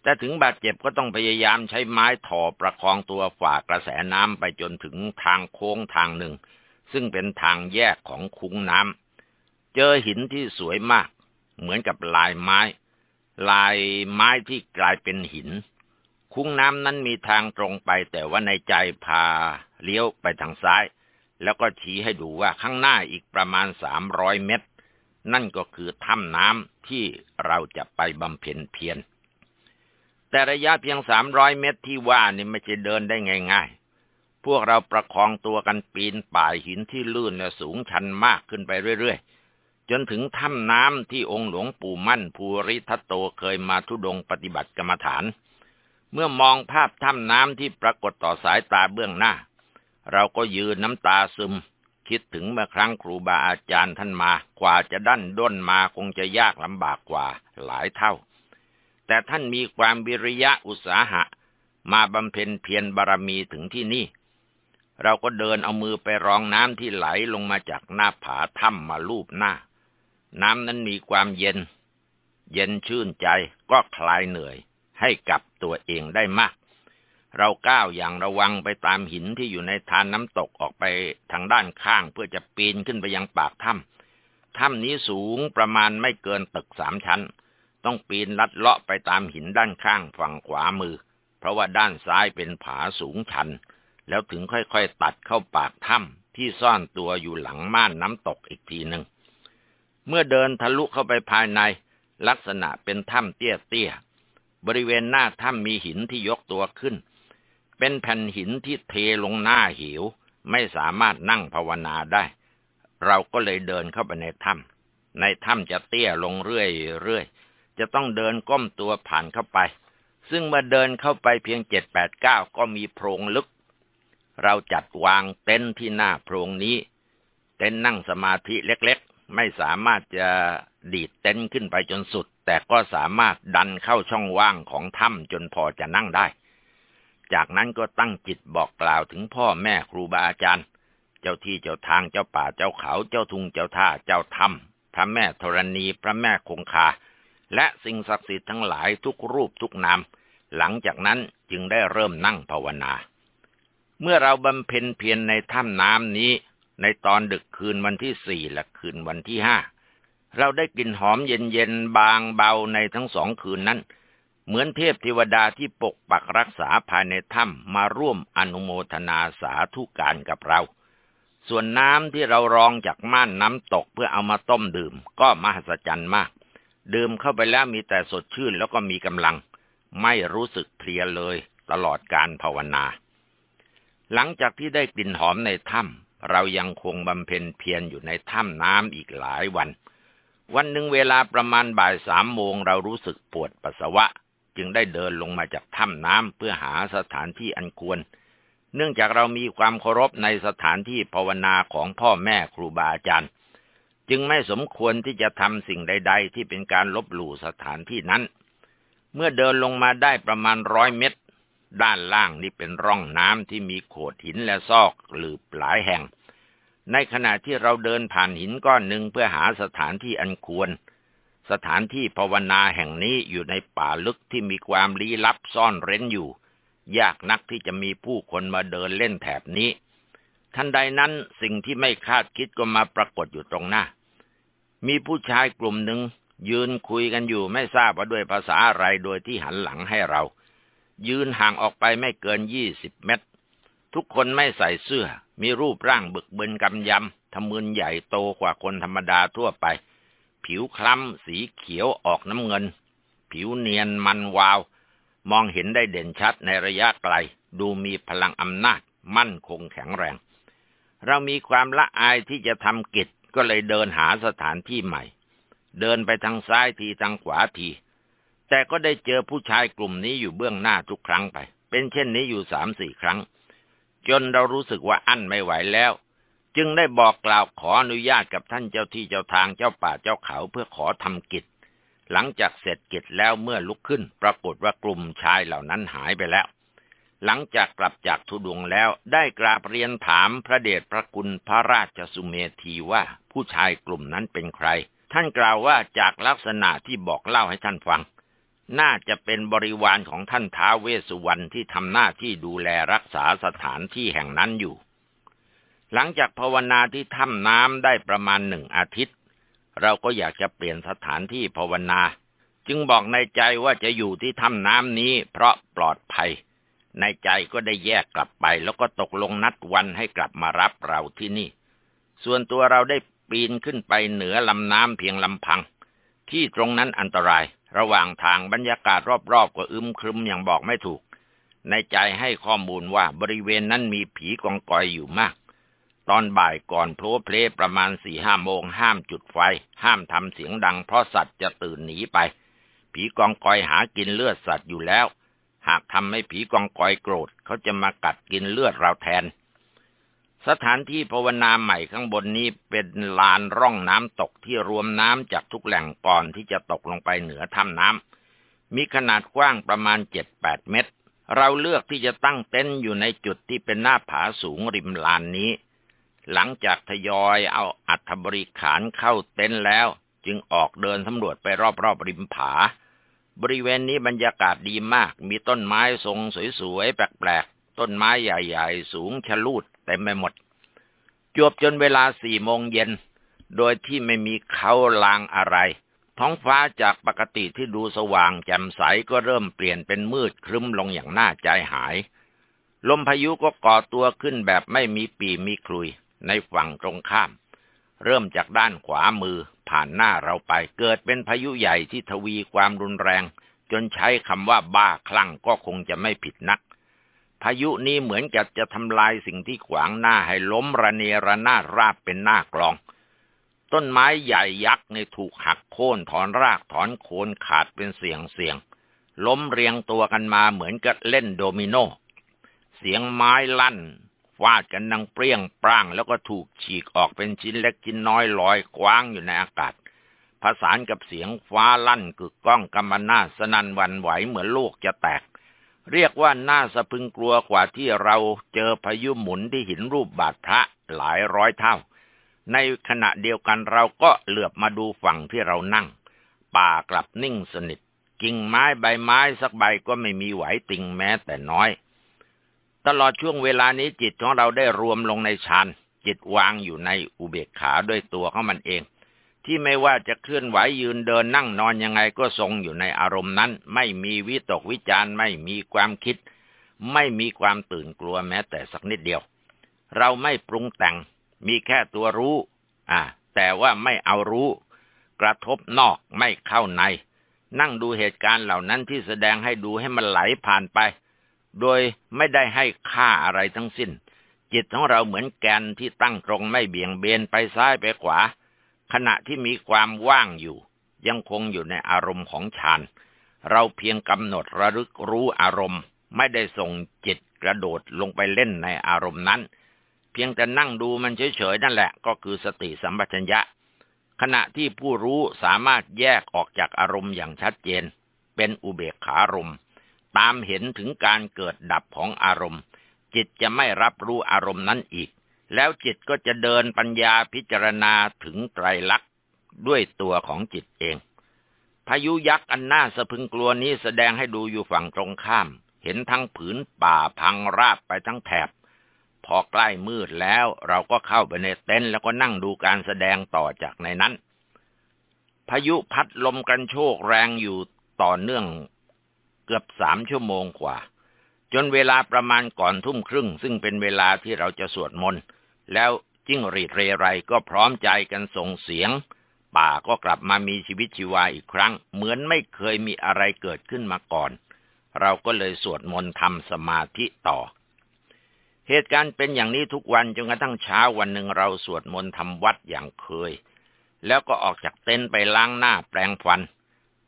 แต่ถึงบาดเจ็บก็ต้องพยายามใช้ไม้ถ่อประคองตัวฝ่ากระแสน้ำไปจนถึงทางโค้งทางหนึ่ง ซึ่งเป็นทางแยกของคุ้งน้ำเจอหินที่สวยมาก เหมือนกับลายไม้ ลายไม้ที่กลายเป็นหิน คุ้งน้ำนั้นมีทางตรงไป แต่ว่าในใจพาเลี้ยวไปทางซ้าย แล้วก็ชี้ให้ดูว่าข้างหน้าอีกประมาณสามร้อยเมตร นั่นก็คือถ้ำน้ำที่เราจะไปบำเพ็ญเพียรแต่ระยะเพียงสามร้อยเมตรที่ว่านี่ไม่ใช่เดินได้ง่ายๆ พวกเราประคองตัวกันปีนป่ายหินที่ลื่นและสูงชันมากขึ้นไปเรื่อยๆ จนถึงถ้ำน้ำที่องค์หลวงปู่มั่นภูริทัตโตเคยมาทุดงปฏิบัติกรรมฐาน เมื่อมองภาพถ้ำน้ำที่ปรากฏต่อสายตาเบื้องหน้า เราก็ยืนน้ำตาซึม คิดถึงเมื่อครั้งครูบาอาจารย์ท่านมา กว่าจะดั้นด้นมาคงจะยากลำบากกว่าหลายเท่า แต่ท่านมีความวิริยะอุตสาหะ มาบำเพ็ญเพียรบารมีถึงที่นี่ เราก็เดินเอามือไปรองน้ำที่ไหลลงมาจากหน้าผาถ้ำมาลูบหน้า น้ำนั้นมีความเย็น เย็นชื่นใจก็คลายเหนื่อย ให้กับตัวเองได้มาก เราก้าวอย่างระวังไปตามหินที่อยู่ในทานน้ำตกออกไปทางด้านข้างเพื่อจะปีนขึ้นไปยังปากถ้ำถ้ำนี้สูงประมาณไม่เกินตึกสามชั้น ต้องปีนลัดเลาะไปตามหินด้านข้างฝั่งขวามือ เพราะว่าด้านซ้ายเป็นผาสูงชัน แล้วถึงค่อยๆตัดเข้าปากถ้ำที่ซ่อนตัวอยู่หลังม่านน้ำตกอีกทีหนึ่ง เมื่อเดินทะลุเข้าไปภายใน ลักษณะเป็นถ้ำเตี้ยๆ บริเวณหน้าถ้ำมีหินที่ยกตัวขึ้น เป็นแผ่นหินที่เทลงหน้าหิว ไม่สามารถนั่งภาวนาได้ เราก็เลยเดินเข้าไปในถ้ำในถ้ำจะเตี้ยลงเรื่อยๆ จะต้องเดินก้มตัวผ่านเข้าไป ซึ่งเมื่อเดินเข้าไปเพียงเจ็ดแปดเก้าก็มีโพรงลึก เราจัดวางเต็นท์ที่หน้าโพรงนี้ เต็นท์นั่งสมาธิเล็กๆ ไม่สามารถจะดีดเต็นท์ขึ้นไปจนสุด แต่ก็สามารถดันเข้าช่องว่างของถ้ำจนพอจะนั่งได้ จากนั้นก็ตั้งจิตบอกกล่าวถึงพ่อแม่ครูบาอาจารย์ เจ้าที่เจ้าทางเจ้าป่าเจ้าเขา เจ้าทุงเจ้าท่าเจ้าถ้ำพระแม่ธรณีพระแม่คงคา และสิ่งศักดิ์สิทธิ์ทั้งหลายทุกรูปทุกนามหลังจากนั้นจึงได้เริ่มนั่งภาวนา เมื่อเราบำเพ็ญเพียรในถ้ำน้ำนี้ ในตอนดึกคืนวันที่สี่และคืนวันที่ห้าเราได้กลิ่นหอมเย็นๆบางเบาในทั้งสองคืนนั้น เหมือนเทพเทวดาที่ปกปักรักษาภายในถ้ำมาร่วมอนุโมทนาสาธุการกับเรา ส่วนน้ำที่เรารองจากม่านน้ำตกเพื่อเอามาต้มดื่ม ก็มหัศจรรย์มาก ดื่มเข้าไปแล้วมีแต่สดชื่นแล้วก็มีกำลัง ไม่รู้สึกเพลียเลยตลอดการภาวนา หลังจากที่ได้กลิ่นหอมในถ้ำเรายังคงบำเพ็ญเพียรอยู่ในถ้ำน้ำอีกหลายวัน วันหนึ่งเวลาประมาณบ่ายสามโมงเรารู้สึกปวดปัสสาวะ จึงได้เดินลงมาจากถ้ำน้ำเพื่อหาสถานที่อันควร เนื่องจากเรามีความเคารพในสถานที่ภาวนาของพ่อแม่ครูบาอาจารย์ จึงไม่สมควรที่จะทำสิ่งใด ๆ ที่เป็นการลบหลู่สถานที่นั้น เมื่อเดินลงมาได้ประมาณร้อยเมตร ด้านล่างนี่เป็นร่องน้ำที่มีโขดหินและซอกหลืบหลายแห่ง ในขณะที่เราเดินผ่านหินก้อนหนึ่งเพื่อหาสถานที่อันควร สถานที่ภาวนาแห่งนี้อยู่ในป่าลึกที่มีความลี้ลับซ่อนเร้นอยู่ ยากนักที่จะมีผู้คนมาเดินเล่นแถบนี้ ทันใดนั้นสิ่งที่ไม่คาดคิดก็มาปรากฏอยู่ตรงหน้า มีผู้ชายกลุ่มหนึ่งยืนคุยกันอยู่ไม่ทราบว่าด้วยภาษาอะไรโดยที่หันหลังให้เรา ยืนห่างออกไปไม่เกินยี่สิบเมตร ทุกคนไม่ใส่เสื้อ มีรูปร่างบึกบึนกำยำทำมืนใหญ่โตกว่าคนธรรมดาทั่วไป ผิวคล้ำสีเขียวออกน้ำเงิน ผิวเนียนมันวาว มองเห็นได้เด่นชัดในระยะไกล ดูมีพลังอำนาจ มั่นคงแข็งแรง เรามีความละอายที่จะทำกิจก็เลยเดินหาสถานที่ใหม่ เดินไปทางซ้ายทีทางขวาที แต่ก็ได้เจอผู้ชายกลุ่มนี้อยู่เบื้องหน้าทุกครั้งไป เป็นเช่นนี้อยู่สามสี่ครั้ง จนเรารู้สึกว่าอั้นไม่ไหวแล้ว จึงได้บอกกล่าวขออนุญาตกับท่านเจ้าที่เจ้าทางเจ้าป่าเจ้าเขาเพื่อขอทำกิจ หลังจากเสร็จกิจแล้วเมื่อลุกขึ้น ปรากฏว่ากลุ่มชายเหล่านั้นหายไปแล้ว หลังจากกลับจากทุดงแล้วได้กราบเรียนถามพระเดชพระคุณพระราชสุเมธีว่าผู้ชายกลุ่มนั้นเป็นใคร ท่านกล่าวว่าจากลักษณะที่บอกเล่าให้ท่านฟัง น่าจะเป็นบริวารของท่านท้าเวสสุวรรณที่ทำหน้าที่ดูแลรักษาสถานที่แห่งนั้นอยู่ หลังจากภาวนาที่ถ้ำน้ำได้ประมาณหนึ่งอาทิตย์ เราก็อยากจะเปลี่ยนสถานที่ภาวนา จึงบอกในใจว่าจะอยู่ที่ถ้ำน้ำนี้เพราะปลอดภัย ในใจก็ได้แยกกลับไป แล้วก็ตกลงนัดวันให้กลับมารับเราที่นี่ ส่วนตัวเราได้ปีนขึ้นไปเหนือลำน้ำเพียงลำพัง ที่ตรงนั้นอันตราย ระหว่างทางบรรยากาศรอบๆก็อึมครึมอย่างบอกไม่ถูก ในใจให้ข้อมูลว่าบริเวณนั้นมีผีกองกอยอยู่มาก ตอนบ่ายก่อนโพลเพลประมาณสี่ห้าโมงห้ามจุดไฟ ห้ามทำเสียงดังเพราะสัตว์จะตื่นหนีไป ผีกองกอยหากินเลือดสัตว์อยู่แล้ว หากทำให้ผีกองกอยโกรธเขาจะมากัดกินเลือดเราแทน สถานที่ภาวนาใหม่ข้างบนนี้เป็นลานร่องน้ำตกที่รวมน้ำจากทุกแหล่งก่อนที่จะตกลงไปเหนือถ้ำน้ำ มีขนาดกว้างประมาณเจ็ดแปดเมตร เราเลือกที่จะตั้งเต็นท์อยู่ในจุดที่เป็นหน้าผาสูงริมลานนี้ หลังจากทยอยเอาอัฐบริขารเข้าเต็นท์แล้ว จึงออกเดินสำรวจไปรอบๆริมผา บริเวณนี้บรรยากาศดีมาก มีต้นไม้ทรงสวยๆแปลกๆ ต้นไม้ใหญ่ ๆ สูงชะลูด เต็มไปหมด จวบจนเวลาสี่โมงเย็น โดยที่ไม่มีเขาลางอะไร ท้องฟ้าจากปกติที่ดูสว่างแจ่มใสก็เริ่มเปลี่ยนเป็นมืดครึ้มลงอย่างน่าใจหาย ลมพายุก็ก่อตัวขึ้นแบบไม่มีปีมีคลุยในฝั่งตรงข้าม เริ่มจากด้านขวามือผ่านหน้าเราไป เกิดเป็นพายุใหญ่ที่ทวีความรุนแรง จนใช้คำว่าบ้าคลั่งก็คงจะไม่ผิดนัก พายุนี้เหมือนกับจะทำลายสิ่งที่ขวางหน้าให้ล้มระเนระนาดราบเป็นหน้ากลอง ต้นไม้ใหญ่ยักษ์ในถูกหักโค่นถอนรากถอนโคนขาดเป็นเสียงเสียง ล้มเรียงตัวกันมาเหมือนกับเล่นโดมิโน เสียงไม้ลั่นฟาดกันดังเปรี้ยงปร้าง แล้วก็ถูกฉีกออกเป็นชิ้นเล็กชิ้นน้อยลอยกว้างอยู่ในอากาศผสานกับเสียงฟ้าลั่นกึกก้องกำมนาสนันวันไหวเหมือนโลกจะแตก เรียกว่าน่าสะพึงกลัวกว่าที่เราเจอพายุหมุนที่หินรูปบาดพระหลายร้อยเท่า ในขณะเดียวกันเราก็เหลือบมาดูฝั่งที่เรานั่ง ป่ากลับนิ่งสนิท กิ่งไม้ใบไม้สักใบก็ไม่มีไหวติงแม้แต่น้อย ตลอดช่วงเวลานี้จิตของเราได้รวมลงในฌานจิตวางอยู่ในอุเบกขาด้วยตัวของมันเอง ที่ไม่ว่าจะเคลื่อนไหวยืนเดินนั่งนอนยังไงก็ทรงอยู่ในอารมณ์นั้น ไม่มีวิตกวิจารณ์ไม่มีความคิด ไม่มีความตื่นกลัวแม้แต่สักนิดเดียว เราไม่ปรุงแต่ง มีแค่ตัวรู้ อ่า แต่ว่าไม่เอารู้ กระทบนอกไม่เข้าใน นั่งดูเหตุการณ์เหล่านั้นที่แสดงให้ดูให้มันไหลผ่านไป โดยไม่ได้ให้ค่าอะไรทั้งสิ้น จิตของเราเหมือนแกนที่ตั้งตรงไม่เบี่ยงเบนไปซ้ายไปขวา ขณะที่มีความว่างอยู่ ยังคงอยู่ในอารมณ์ของฌานเราเพียงกำหนดระลึกรู้อารมณ์ ไม่ได้ส่งจิตกระโดดลงไปเล่นในอารมณ์นั้น เพียงแต่นั่งดูมันเฉยๆนั่นแหละ ก็คือสติสัมปชัญญะ ขณะที่ผู้รู้สามารถแยกออกจากอารมณ์อย่างชัดเจน เป็นอุเบกขารมณ์ตามเห็นถึงการเกิดดับของอารมณ์ จิตจะไม่รับรู้อารมณ์นั้นอีก แล้วจิตก็จะเดินปัญญาพิจารณาถึงไตรลักษณ์ด้วยตัวของจิตเอง พายุยักษ์อันน่าสะพึงกลัวนี้แสดงให้ดูอยู่ฝั่งตรงข้าม เห็นทั้งผืนป่าพังราบไปทั้งแถบ พอใกล้มืดแล้วเราก็เข้าไปในเต็นท์แล้วก็นั่งดูการแสดงต่อจากในนั้น พายุพัดลมกันโชกแรงอยู่ต่อเนื่องเกือบสามชั่วโมงกว่าจนเวลาประมาณก่อนทุ่มครึ่ง ซึ่งเป็นเวลาที่เราจะสวดมนต์ แล้วจิ้งหรีดเรไรก็พร้อมใจกันส่งเสียง ป่าก็กลับมามีชีวิตชีวาอีกครั้ง เหมือนไม่เคยมีอะไรเกิดขึ้นมาก่อน เราก็เลยสวดมนต์ทำสมาธิต่อ เหตุการณ์เป็นอย่างนี้ทุกวันจนกระทั่งเช้าวันหนึ่งเราสวดมนต์ทำวัดอย่างเคย แล้วก็ออกจากเต็นท์ไปล้างหน้าแปลงฟัน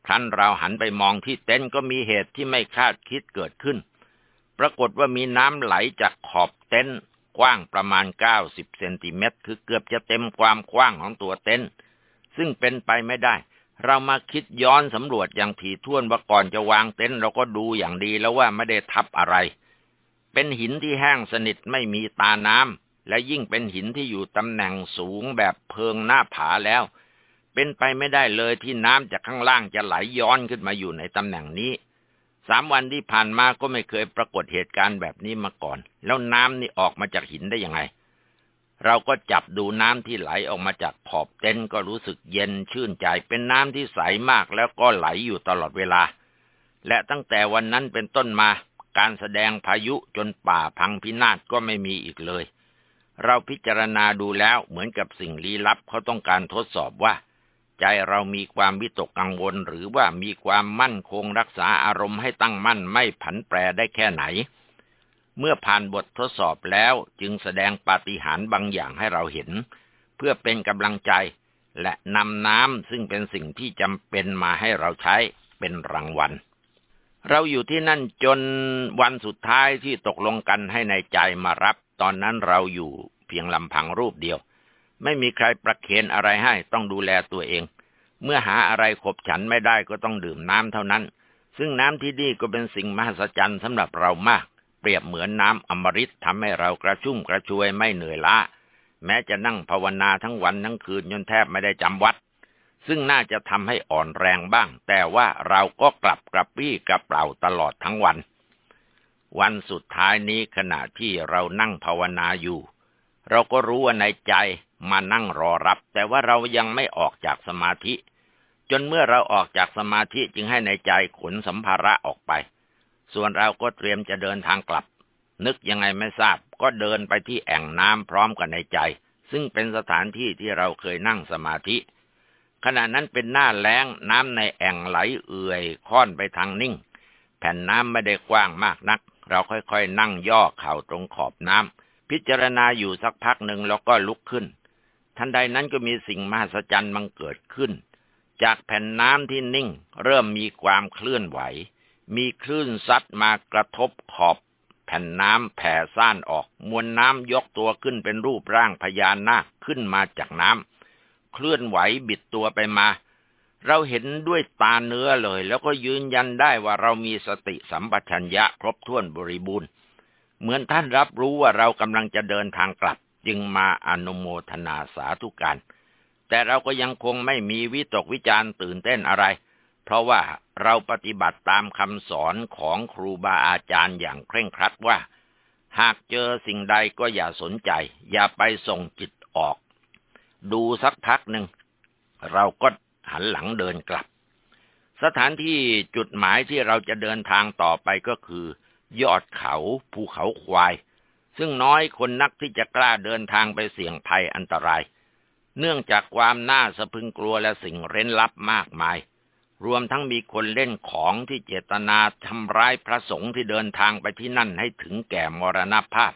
ครั้นเราหันไปมองที่เต็นท์ก็มีเหตุที่ไม่คาดคิดเกิดขึ้น ปรากฏว่ามีน้ำไหลจากขอบเต็นท์ กว้างประมาณ 90 เซนติเมตร คือเกือบจะเต็มความกว้างของตัวเต็นท์ซึ่งเป็นไปไม่ได้ เรามาคิดย้อนสำรวจอย่างถี่ถ้วนว่าก่อนจะวางเต็นท์เราก็ดูอย่างดีแล้วว่าไม่ได้ทับอะไร เป็นหินที่แห้งสนิทไม่มีตาน้ำและยิ่งเป็นหินที่อยู่ตำแหน่งสูงแบบเพิงหน้าผาแล้ว เป็นไปไม่ได้เลยที่น้ำจากข้างล่างจะไหลย้อนขึ้นมาอยู่ในตำแหน่งนี้ สามวันที่ผ่านมาก็ไม่เคยปรากฏเหตุการณ์แบบนี้มาก่อน แล้วน้ำนี่ออกมาจากหินได้ยังไง เราก็จับดูน้ำที่ไหลออกมาจากขอบเต็นท์ก็รู้สึกเย็นชื่นใจ เป็นน้ำที่ใสมากแล้วก็ไหลอยู่ตลอดเวลา และตั้งแต่วันนั้นเป็นต้นมา การแสดงพายุจนป่าพังพินาศก็ไม่มีอีกเลย เราพิจารณาดูแล้วเหมือนกับสิ่งลี้ลับเขาต้องการทดสอบว่า ใจเรามีความวิตกกังวล หรือว่ามีความมั่นคงรักษาอารมณ์ให้ตั้งมั่นไม่ผันแปรได้แค่ไหน เมื่อผ่านบททดสอบแล้วจึงแสดงปาฏิหาริย์บางอย่างให้เราเห็น เพื่อเป็นกำลังใจ และนำน้ำซึ่งเป็นสิ่งที่จำเป็นมาให้เราใช้เป็นรางวัลเราอยู่ที่นั่นจนวันสุดท้ายที่ตกลงกันให้ในใจมารับ ตอนนั้นเราอยู่เพียงลำพังรูปเดียว ไม่มีใครประเคนอะไรให้ ต้องดูแลตัวเอง เมื่อหาอะไรขบฉันไม่ได้ก็ต้องดื่มน้ำเท่านั้น ซึ่งน้ำที่นี่ก็เป็นสิ่งมหัศจรรย์สำหรับเรามาก เปรียบเหมือนน้ำอมฤตทำให้เรากระชุ่มกระชวยไม่เหนื่อยล้า แม้จะนั่งภาวนาทั้งวันทั้งคืนจนแทบไม่ได้จำวัด ซึ่งน่าจะทำให้อ่อนแรงบ้าง แต่ว่าเราก็กลับกระปี้กระเป๋าตลอดทั้งวัน วันสุดท้ายนี้ขณะที่เรานั่งภาวนาอยู่ เราก็รู้ว่าในใจ มานั่งรอรับ แต่ว่าเรายังไม่ออกจากสมาธิ จนเมื่อเราออกจากสมาธิจึงให้ในใจขนสัมภาระออกไป ส่วนเราก็เตรียมจะเดินทางกลับ นึกยังไงไม่ทราบ ก็เดินไปที่แอ่งน้ำพร้อมกันในใจ ซึ่งเป็นสถานที่ที่เราเคยนั่งสมาธิ ขณะนั้นเป็นหน้าแล้งน้ำในแอ่งไหลเอื่อยค่อนไปทางนิ่ง แผ่นน้ำไม่ได้กว้างมากนัก เราค่อยๆนั่งย่อเข่าตรงขอบน้ำพิจารณาอยู่สักพักหนึ่งแล้วก็ลุกขึ้น ทันใดนั้นก็มีสิ่งมหัศจรรย์บังเกิดขึ้น จากแผ่นน้ำที่นิ่ง เริ่มมีความเคลื่อนไหว มีคลื่นซัดมากระทบขอบ แผ่นน้ำแผ่ซ่านออก มวลน้ำยกตัวขึ้นเป็นรูปร่างพญานาคขึ้นมาจากน้ำเคลื่อนไหวบิดตัวไปมา เราเห็นด้วยตาเนื้อเลย แล้วก็ยืนยันได้ว่าเรามีสติสัมปชัญญะครบถ้วนบริบูรณ์ เหมือนท่านรับรู้ว่าเรากำลังจะเดินทางกลับ จึงมาอนุโมทนาสาธุการ แต่เราก็ยังคงไม่มีวิตกวิจารตื่นเต้นอะไร เพราะว่าเราปฏิบัติตามคำสอนของครูบาอาจารย์อย่างเคร่งครัดว่า หากเจอสิ่งใดก็อย่าสนใจ อย่าไปส่งจิตออก ดูสักพักหนึ่ง เราก็หันหลังเดินกลับ สถานที่จุดหมายที่เราจะเดินทางต่อไปก็คือ ยอดเขาภูเขาควาย ซึ่งน้อยคนนักที่จะกล้าเดินทางไปเสี่ยงภัยอันตราย เนื่องจากความน่าสะพึงกลัวและสิ่งเร้นลับมากมาย รวมทั้งมีคนเล่นของที่เจตนาทำร้ายพระสงฆ์ที่เดินทางไปที่นั่นให้ถึงแก่มรณภาพ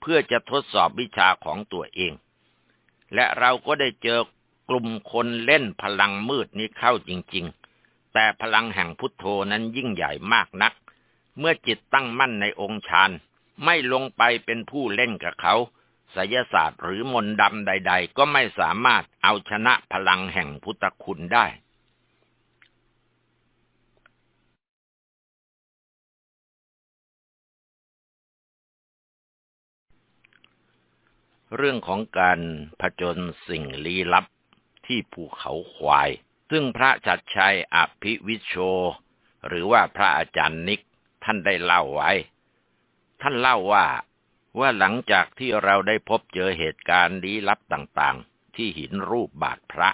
เพื่อจะทดสอบวิชาของตัวเอง และเราก็ได้เจอกลุ่มคนเล่นพลังมืดนี้เข้าจริง ๆ แต่พลังแห่งพุทโธนั้นยิ่งใหญ่มากนัก เมื่อจิตตั้งมั่นในองค์ฌาน ไม่ลงไปเป็นผู้เล่นกับเขาศยศาสตร์หรือมนต์ดำใด ๆ ก็ไม่สามารถเอาชนะพลังแห่งพุทธคุณได้เรื่องของการผจญสิ่งลี้ลับที่ภูเขาควาย ซึ่งพระจัดชัยอภิวิชโช หรือว่าพระอาจารย์นิกท่านได้เล่าไว้ ท่านเล่าว่า ว่าหลังจากที่เราได้พบเจอเหตุการณ์ลี้ลับต่างๆ ที่หินรูปบาทพระ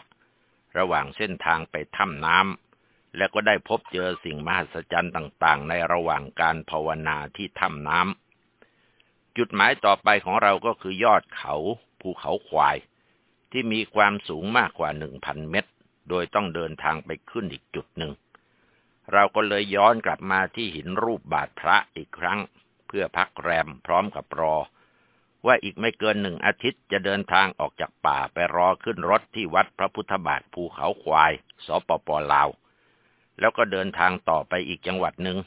ระหว่างเส้นทางไปถ้ำน้ำและก็ได้พบเจอสิ่งมหัศจรรย์ต่างๆ ในระหว่างการภาวนาที่ถ้ำน้ำจุดหมายต่อไปของเราก็คือยอดเขาภูเขาควาย ที่มีความสูงมากกว่าหนึ่งพันเมตร โดยต้องเดินทางไปขึ้นอีกจุดหนึ่งเราก็เลยย้อนกลับมาที่หินรูปบาทพระอีกครั้ง เพื่อพักแรมพร้อมกับรอ ว่าอีกไม่เกินหนึ่งอาทิตย์จะเดินทางออกจากป่าไปรอขึ้นรถที่วัดพระพุทธบาทภูเขาควายสปปลาว แล้วก็เดินทางต่อไปอีกจังหวัดหนึ่ง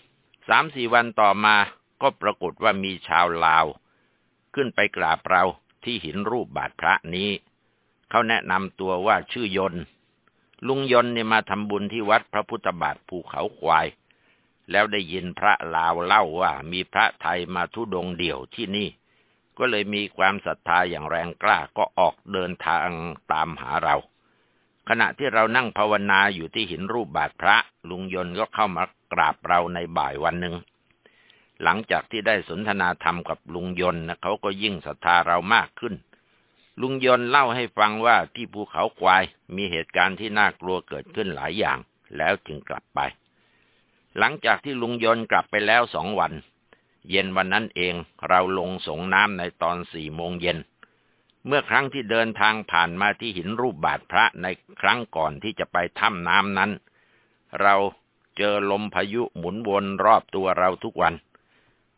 สามสี่วันต่อมาก็ปรากฏว่ามีชาวลาว ขึ้นไปกราบเราที่หินรูปบาทพระนี้ เขาแนะนำตัวว่าชื่อยนลุงยนเนี่ยมาทำบุญที่วัดพระพุทธบาทภูเขาควาย แล้วได้ยินพระลาวเล่าว่ามีพระไทยมาทุดงเดี่ยวที่นี่ ก็เลยมีความศรัทธาอย่างแรงกล้าก็ออกเดินทางตามหาเรา ขณะที่เรานั่งภาวนาอยู่ที่หินรูปบาทพระ ลุงยนต์ก็เข้ามากราบเราในบ่ายวันหนึ่งหลังจากที่ได้สนทนาธรรมกับลุงยนต์นะเขาก็ยิ่งศรัทธาเรามากขึ้น ลุงยนต์เล่าให้ฟังว่าที่ภูเขาควายมีเหตุการณ์ที่น่ากลัวเกิดขึ้นหลายอย่าง แล้วจึงกลับไป หลังจากที่ลุงยนต์กลับไปแล้วสองวัน เย็นวันนั้นเองเราลงสงน้ำในตอนสี่โมงเย็น เมื่อครั้งที่เดินทางผ่านมาที่หินรูปบาทพระในครั้งก่อนที่จะไปถ้ำน้ำนั้น เราเจอลมพายุหมุนวนรอบตัวเราทุกวัน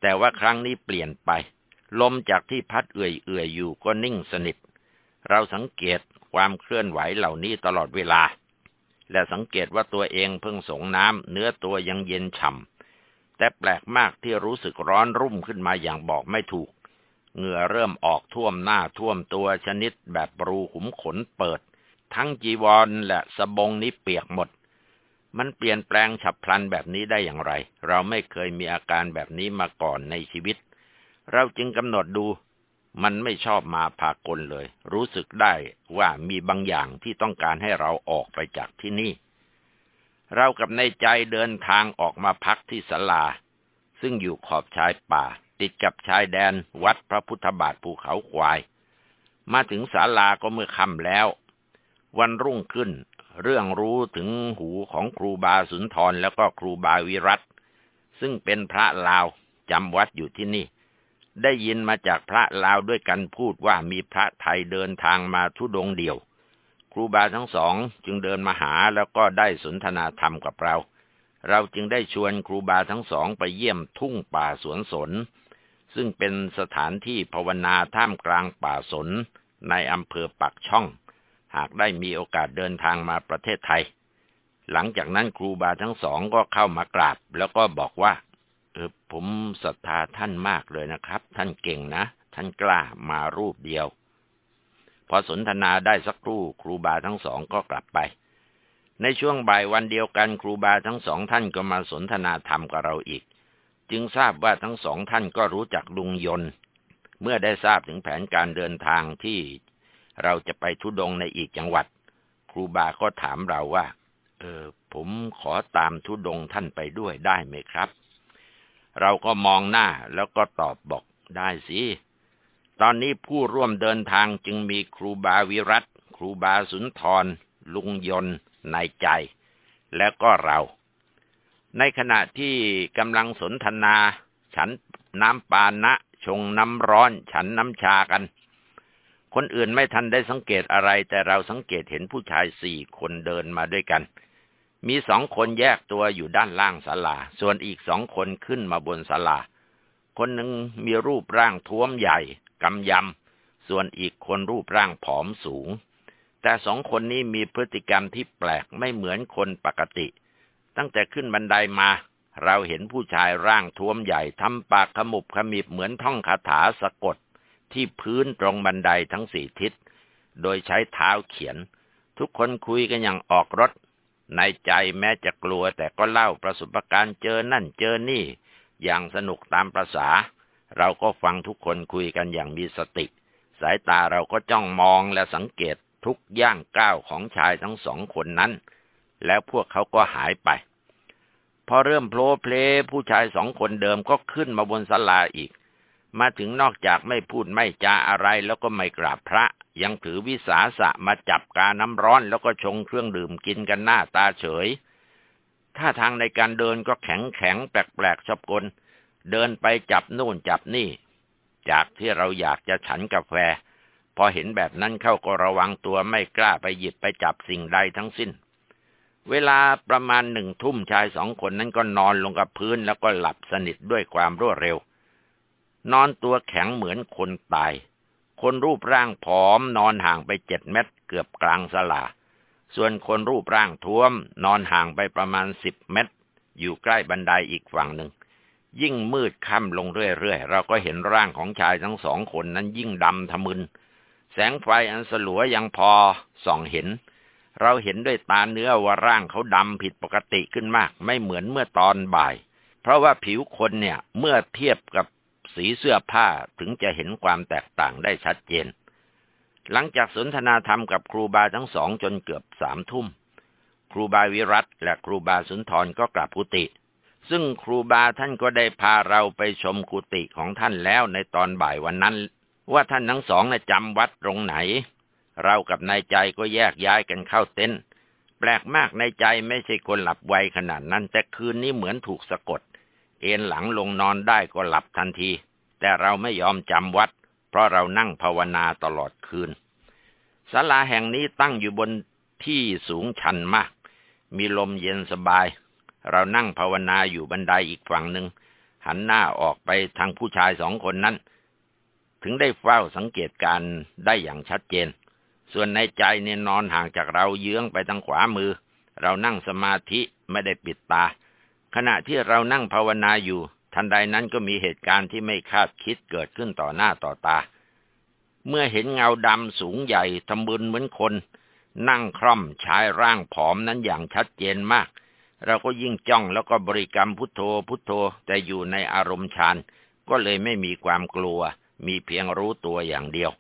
แต่ว่าครั้งนี้เปลี่ยนไป ลมจากที่พัดเอื่อยๆอยู่ก็นิ่งสนิท เราสังเกตความเคลื่อนไหวเหล่านี้ตลอดเวลา และสังเกตว่าตัวเองเพิ่งสงน้ำเนื้อตัวยังเย็นฉ่ำแต่แปลกมากที่รู้สึกร้อนรุ่มขึ้นมาอย่างบอกไม่ถูก เหงื่อเริ่มออกท่วมหน้าท่วมตัวชนิดแบบรูขุมขนเปิด ทั้งจีวรและสบงนี้เปียกหมด มันเปลี่ยนแปลงฉับพลันแบบนี้ได้อย่างไร เราไม่เคยมีอาการแบบนี้มาก่อนในชีวิต เราจึงกำหนดดู มันไม่ชอบมาพากลเลย รู้สึกได้ว่ามีบางอย่างที่ต้องการให้เราออกไปจากที่นี่ เรากับในใจเดินทางออกมาพักที่ศาลา ซึ่งอยู่ขอบชายป่า ติดกับชายแดนวัดพระพุทธบาทภูเขาควาย มาถึงศาลาก็เมื่อค่ำแล้ว วันรุ่งขึ้น เรื่องรู้ถึงหูของครูบาสุนทรแล้วก็ครูบาวิรัตซึ่งเป็นพระลาวจำวัดอยู่ที่นี่ ได้ยินมาจากพระลาวด้วยกันพูดว่ามีพระไทยเดินทางมาทุดงเดียว ครูบาทั้งสองจึงเดินมาหาแล้วก็ได้สนทนาธรรมกับเรา เราจึงได้ชวนครูบาทั้งสองไปเยี่ยมทุ่งป่าสวนสน ซึ่งเป็นสถานที่ภาวนาท่ามกลางป่าสน ในอำเภอปักช่อง หากได้มีโอกาสเดินทางมาประเทศไทย หลังจากนั้นครูบาทั้งสองก็เข้ามากราบแล้วก็บอกว่า เออผมศรัทธาท่านมากเลยนะครับ ท่านเก่งนะ ท่านกล้ามารูปเดียว พอสนทนาได้สักครู่ครูบาทั้งสองก็กลับไป ในช่วงบ่ายวันเดียวกันครูบาทั้งสองท่านก็มาสนทนาธรรมกับเราอีก จึงทราบว่าทั้งสองท่านก็รู้จักลุงยนเมื่อได้ทราบถึงแผนการเดินทางที่เราจะไปทุดงในอีกจังหวัด ครูบาก็ถามเราว่า เออผมขอตามทุดงท่านไปด้วยได้ไหมครับ เราก็มองหน้าแล้วก็ตอบบอกได้สิ ตอนนี้ผู้ร่วมเดินทางจึงมีครูบาวิรัตครูบาสุนทร ลุงยนต์นายใจ และก็เรา ในขณะที่กำลังสนทนา ฉันน้ำปานะ ชงน้ำร้อน ฉันน้ำชากัน คนอื่นไม่ทันได้สังเกตอะไร แต่เราสังเกตเห็นผู้ชายสี่คนเดินมาด้วยกัน มีสองคนแยกตัวอยู่ด้านล่างศาลา ส่วนอีกสองคนขึ้นมาบนศาลา คนหนึ่งมีรูปร่างท้วมใหญ่กำยำ ส่วนอีกคนรูปร่างผอมสูง แต่สองคนนี้มีพฤติกรรมที่แปลกไม่เหมือนคนปกติ ตั้งแต่ขึ้นบันไดามา เราเห็นผู้ชายร่างท้วมใหญ่ทำปากขมุบขมิบเหมือนท่องคาถาสะกด ที่พื้นตรงบันไดทั้งสี่ทิศ โดยใช้เท้าเขียน ทุกคนคุยกันอย่างออกรถ ในใจแม้จะกลัวแต่ก็เล่าประสบการณ์เจอนั่นเจอนี่ อย่างสนุกตามประษา เราก็ฟังทุกคนคุยกันอย่างมีสติ สายตาเราก็จ้องมองและสังเกตทุกย่างก้าวของชายทั้งสองคนนั้น แล้วพวกเขาก็หายไป พอเริ่มโผล่เพลผู้ชายสองคนเดิมก็ขึ้นมาบนศาลาอีก มาถึงนอกจากไม่พูดไม่จาอะไรแล้วก็ไม่กราบพระ ยังถือวิสาสะมาจับกาน้ำร้อนแล้วก็ชงเครื่องดื่มกินกันหน้าตาเฉย ท่าทางในการเดินก็แข็งแข็งแปลกๆชอบกล เดินไปจับนู่นจับนี่ จากที่เราอยากจะฉันกาแฟ พอเห็นแบบนั้นเข้าก็ระวังตัวไม่กล้าไปหยิบไปจับสิ่งใดทั้งสิ้น เวลาประมาณหนึ่งทุ่มชายสองคนนั้นก็นอนลงกับพื้นแล้วก็หลับสนิทด้วยความรวดเร็ว นอนตัวแข็งเหมือนคนตาย คนรูปร่างผอมนอนห่างไปเจ็ดเมตรเกือบกลางสลา ส่วนคนรูปร่างท้วม นอนห่างไปประมาณสิบเมตร อยู่ใกล้บันไดอีกฝั่งหนึ่ง ยิ่งมืดค่ำลงเรื่อยๆ เราก็เห็นร่างของชายทั้งสองคนนั้นยิ่งดำทะมึน แสงไฟอันสลัวยังพอส่องเห็น เราเห็นด้วยตาเนื้อว่าร่างเขาดำผิดปกติขึ้นมาก ไม่เหมือนเมื่อตอนบ่าย เพราะว่าผิวคนเนี่ยเมื่อเทียบกับ สีเสื้อผ้าถึงจะเห็นความแตกต่างได้ชัดเจน หลังจากสนทนาธรรมกับครูบาทั้งสองจนเกือบสามทุ่ม ครูบาวิรัตและครูบาสุนทรก็กลับกุฏิซึ่งครูบาท่านก็ได้พาเราไปชมกุฏิของท่านแล้วในตอนบ่ายวันนั้น ว่าท่านทั้งสองนะ่ะจำวัดตรงไหน เรากับนายใจก็แยกย้ายกันเข้าเต็นท์แปลกมากในใจไม่ใช่คนหลับไวขนาดนั้น แต่คืนนี้เหมือนถูกสะกด เอนหลังลงนอนได้ก็หลับทันที แต่เราไม่ยอมจำวัด เพราะเรานั่งภาวนาตลอดคืนศาลาแห่งนี้ตั้งอยู่บนที่สูงชันมาก มีลมเย็นสบาย เรานั่งภาวนาอยู่บันไดอีกฝั่งหนึ่ง หันหน้าออกไปทางผู้ชายสองคนนั้น ถึงได้เฝ้าสังเกตการได้อย่างชัดเจน ส่วนในใจเนี่ยนอนห่างจากเราเยื้องไปทางขวามือ เรานั่งสมาธิไม่ได้ปิดตา ขณะที่เรานั่งภาวนาอยู่ ทันใดนั้นก็มีเหตุการณ์ที่ไม่คาดคิดเกิดขึ้นต่อหน้าต่อตา เมื่อเห็นเงาดำสูงใหญ่ทำบุญเหมือนคน นั่งคร่อมชายร่างผอมนั้นอย่างชัดเจนมาก เราก็ยิ่งจ้องแล้วก็บริกรรมพุทโธพุทโธแต่อยู่ในอารมณ์ฌานก็เลยไม่มีความกลัว มีเพียงรู้ตัวอย่างเดียว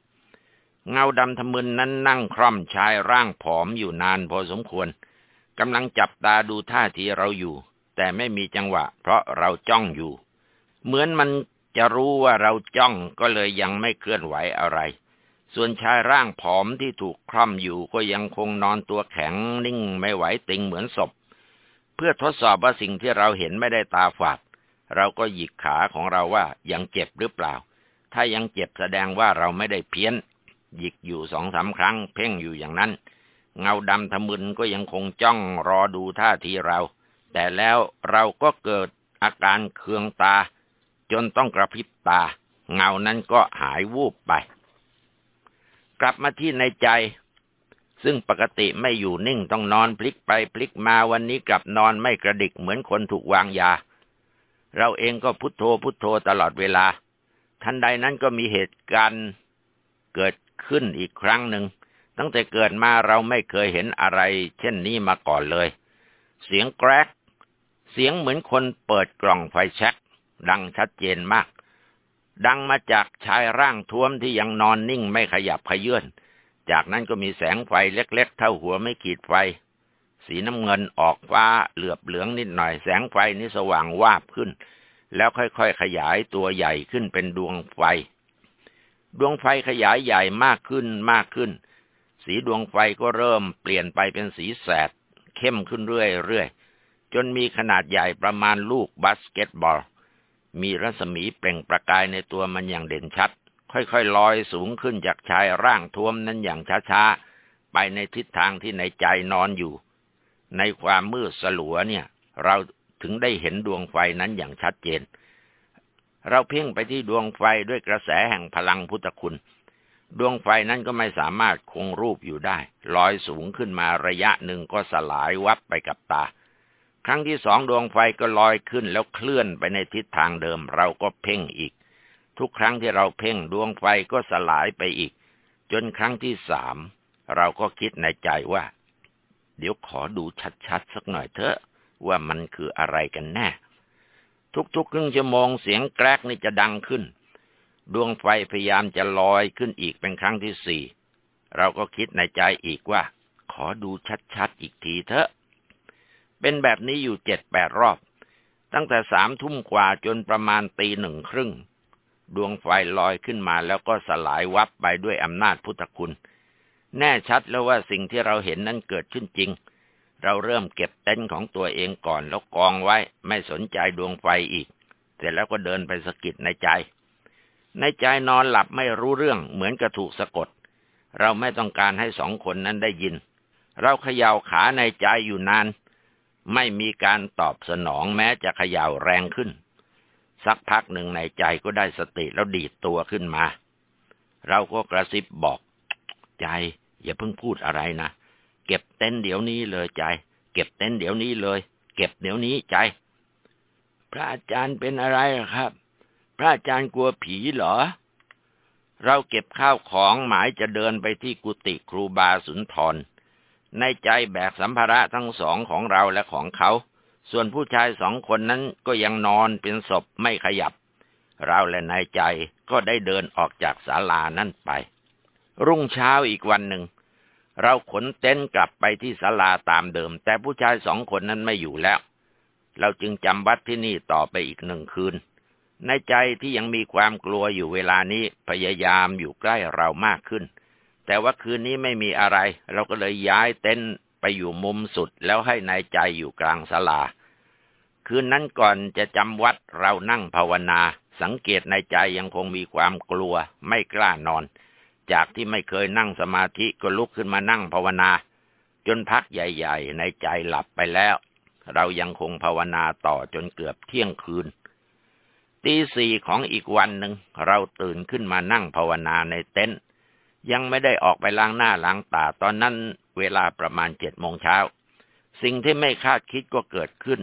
เงาดำทะมึนนั้นนั่งคร่อมชายร่างผอมอยู่นานพอสมควรกำลังจับตาดูท่าทีเราอยู่ แต่ไม่มีจังหวะ เพราะเราจ้องอยู่ เหมือนมันจะรู้ว่าเราจ้องก็เลยยังไม่เคลื่อนไหวอะไร ส่วนชายร่างผอมที่ถูกคล่อมอยู่ก็ยังคงนอนตัวแข็งนิ่งไม่ไหวติงเหมือนศพ เพื่อทดสอบว่าสิ่งที่เราเห็นไม่ได้ตาฝาด เราก็หยิกขาของเราว่ายังเจ็บหรือเปล่า ถ้ายังเจ็บแสดงว่าเราไม่ได้เพี้ยน หยิกอยู่สองสาครั้ง เพ่งอยู่อย่างนั้น เงาดำทะมึนก็ยังคงจ้องรอดูท่าทีเรา แต่แล้วเราก็เกิดอาการเคืองตา จนต้องกระพริบตา เงานั้นก็หายวูบไป กลับมาที่ในใจ ซึ่งปกติไม่อยู่นิ่งต้องนอนพลิกไปพลิกมาวันนี้กลับนอนไม่กระดิกเหมือนคนถูกวางยา เราเองก็พุโทโธพุโทโธตลอดเวลา ทันใดนั้นก็มีเหตุการณ์เกิดขึ้นอีกครั้งหนึ่ง ตั้งแต่เกิดมาเราไม่เคยเห็นอะไร เช่นนี้มาก่อนเลย เสียงแกรก เสียงเหมือนคนเปิดกล่องไฟแช็กดังชัดเจนมาก ดังมาจากชายร่างท้วมที่ยังนอนนิ่งไม่ขยับขยื่นจากนั้นก็มีแสงไฟเล็กๆ เท่าหัวไม่ขีดไฟ สีน้ำเงินออกฟ้าเหลือบเหลืองนิดหน่อย แสงไฟนี้สว่างวาบขึ้น แล้วค่อยๆขยายตัวใหญ่ขึ้นเป็นดวงไฟ ดวงไฟขยายใหญ่มากขึ้นมากขึ้น สีดวงไฟก็เริ่มเปลี่ยนไปเป็นสีแสด เข้มขึ้นเรื่อยๆ จนมีขนาดใหญ่ประมาณลูกบาสเกตบอล มีรัศมีเปล่งประกายในตัวมันอย่างเด่นชัด ค่อยๆลอยสูงขึ้นจากชายร่างท้วมนั้นอย่างช้าๆ ไปในทิศทางที่ในใจนอนอยู่ ในความมืดสลัวเนี่ย เราถึงได้เห็นดวงไฟนั้นอย่างชัดเจน เราเพ่งไปที่ดวงไฟด้วยกระแสแห่งพลังพุทธคุณ ดวงไฟนั้นก็ไม่สามารถคงรูปอยู่ได้ ลอยสูงขึ้นมาระยะหนึ่งก็สลายวับไปกับตา ครั้งที่สองดวงไฟก็ลอยขึ้นแล้วเคลื่อนไปในทิศทางเดิม เราก็เพ่งอีก ทุกครั้งที่เราเพ่งดวงไฟก็สลายไปอีก จนครั้งที่สามเราก็คิดในใจว่า เดี๋ยวขอดูชัดๆ สักหน่อยเถอะ ว่ามันคืออะไรกันแน่ ทุกๆ ครึ่งชั่วโมงเสียงแกรกนี่จะดังขึ้น ดวงไฟพยายามจะลอยขึ้นอีกเป็นครั้งที่สี่เราก็คิดในใจอีกว่า ขอดูชัดๆ อีกทีเถอะ เป็นแบบนี้อยู่เจ็ดแปดรอบ ตั้งแต่สามทุ่มกว่าจนประมาณตีหนึ่งครึ่ง ดวงไฟลอยขึ้นมาแล้วก็สลายวับไปด้วยอำนาจพุทธคุณ แน่ชัดแล้วว่าสิ่งที่เราเห็นนั้นเกิดขึ้นจริง เราเริ่มเก็บเต็นท์ของตัวเองก่อนแล้วกองไว้ ไม่สนใจดวงไฟอีก เสร็จแล้วก็เดินไปสะกิดในใจ ในใจนอนหลับไม่รู้เรื่องเหมือนกระถูกสะกด เราไม่ต้องการให้สองคนนั้นได้ยิน เราเขย่าขาในใจอยู่นาน ไม่มีการตอบสนองแม้จะเขย่าแรงขึ้น สักพักหนึ่งในใจก็ได้สติแล้วดีดตัวขึ้นมา เราก็กระซิบบอก ใจ อย่าเพิ่งพูดอะไรนะ เก็บเต้นเดี๋ยวนี้เลยใจ เก็บเต้นเดี๋ยวนี้เลย เก็บเดี๋ยวนี้ใจ พระอาจารย์เป็นอะไรครับ พระอาจารย์กลัวผีเหรอ เราเก็บข้าวของหมายจะเดินไปที่กุฏิครูบาสุนทร ในใจแบกสัมภาระทั้งสองของเราและของเขา ส่วนผู้ชายสองคนนั้นก็ยังนอนเป็นศพไม่ขยับ เราและนายใจก็ได้เดินออกจากศาลานั่นไป รุ่งเช้าอีกวันหนึ่ง เราขนเต็นท์กลับไปที่ศาลาตามเดิม แต่ผู้ชายสองคนนั้นไม่อยู่แล้ว เราจึงจำวัดที่นี่ต่อไปอีกหนึ่งคืนในใจที่ยังมีความกลัวอยู่เวลานี้พยายามอยู่ใกล้เรามากขึ้น แต่ว่าคืนนี้ไม่มีอะไร เราก็เลยย้ายเต็นท์ไปอยู่มุมสุดแล้วให้ในายใจอยู่กลางศาลา คืนนั้นก่อนจะจำวัดเรานั่งภาวนา สังเกตในใจยังคงมีความกลัว ไม่กล้านอน จากที่ไม่เคยนั่งสมาธิก็ลุกขึ้นมานั่งภาวนา จนพักใหญ่ๆในใจหลับไปแล้ว เรายังคงภาวนาต่อจนเกือบเที่ยงคืนตีสี่ของอีกวันหนึ่งเราตื่นขึ้นมานั่งภาวนาในเต็นท์ ยังไม่ได้ออกไปล้างหน้าล้างตา ตอนนั้นเวลาประมาณเจ็ดโมงเช้า สิ่งที่ไม่คาดคิดก็เกิดขึ้น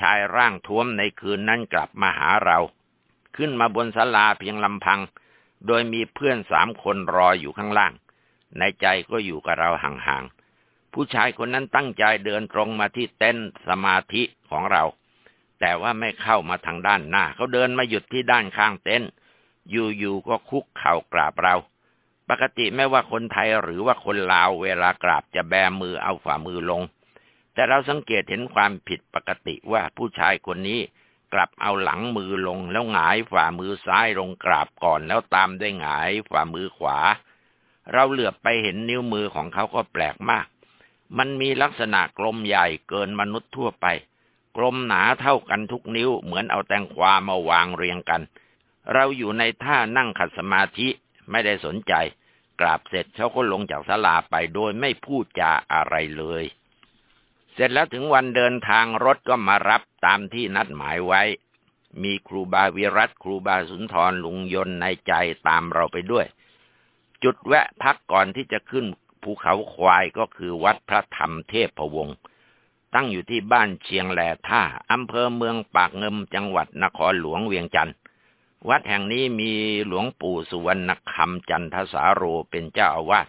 ชายร่างท้วมในคืนนั้นกลับมาหาเรา ขึ้นมาบนศาลาเพียงลำพัง โดยมีเพื่อนสามคนรออยู่ข้างล่าง ในใจก็อยู่กับเราห่างๆ ผู้ชายคนนั้นตั้งใจเดินตรงมาที่เต็นท์สมาธิของเรา แต่ว่าไม่เข้ามาทางด้านหน้า เขาเดินมาหยุดที่ด้านข้างเต็นท์อยู่ๆก็คุกเข่ากราบเรา ปกติไม่ว่าคนไทยหรือว่าคนลาวเวลากราบจะแบมือเอาฝ่ามือลง แต่เราสังเกตเห็นความผิดปกติว่าผู้ชายคนนี้กลับเอาหลังมือลงแล้วหงายฝ่ามือซ้ายลงกราบก่อนแล้วตามด้วยหงายฝ่ามือขวา เราเหลือบไปเห็นนิ้วมือของเขาก็แปลกมาก มันมีลักษณะกลมใหญ่เกินมนุษย์ทั่วไป กลมหนาเท่ากันทุกนิ้วเหมือนเอาแตงความาวางเรียงกัน เราอยู่ในท่านั่งขัดสมาธิไม่ได้สนใจ กราบเสร็จเขาก็ลงจากศาลาไปโดยไม่พูดจาอะไรเลย เสร็จแล้วถึงวันเดินทางรถก็มารับตามที่นัดหมายไว้ มีครูบาวิรัตครูบาสุนทรลุงยนในใจตามเราไปด้วย จุดแวะพักก่อนที่จะขึ้นภูเขาควายก็คือวัดพระธรรมเทพพวงศ์ตั้งอยู่ที่บ้านเชียงแหล่ท่าอำเภอเมืองปากเงิมจังหวัดนครหลวงเวียงจันทร์ วัดแห่งนี้มีหลวงปู่สุวรรณคำจันทสาโรเป็นเจ้าอาวาส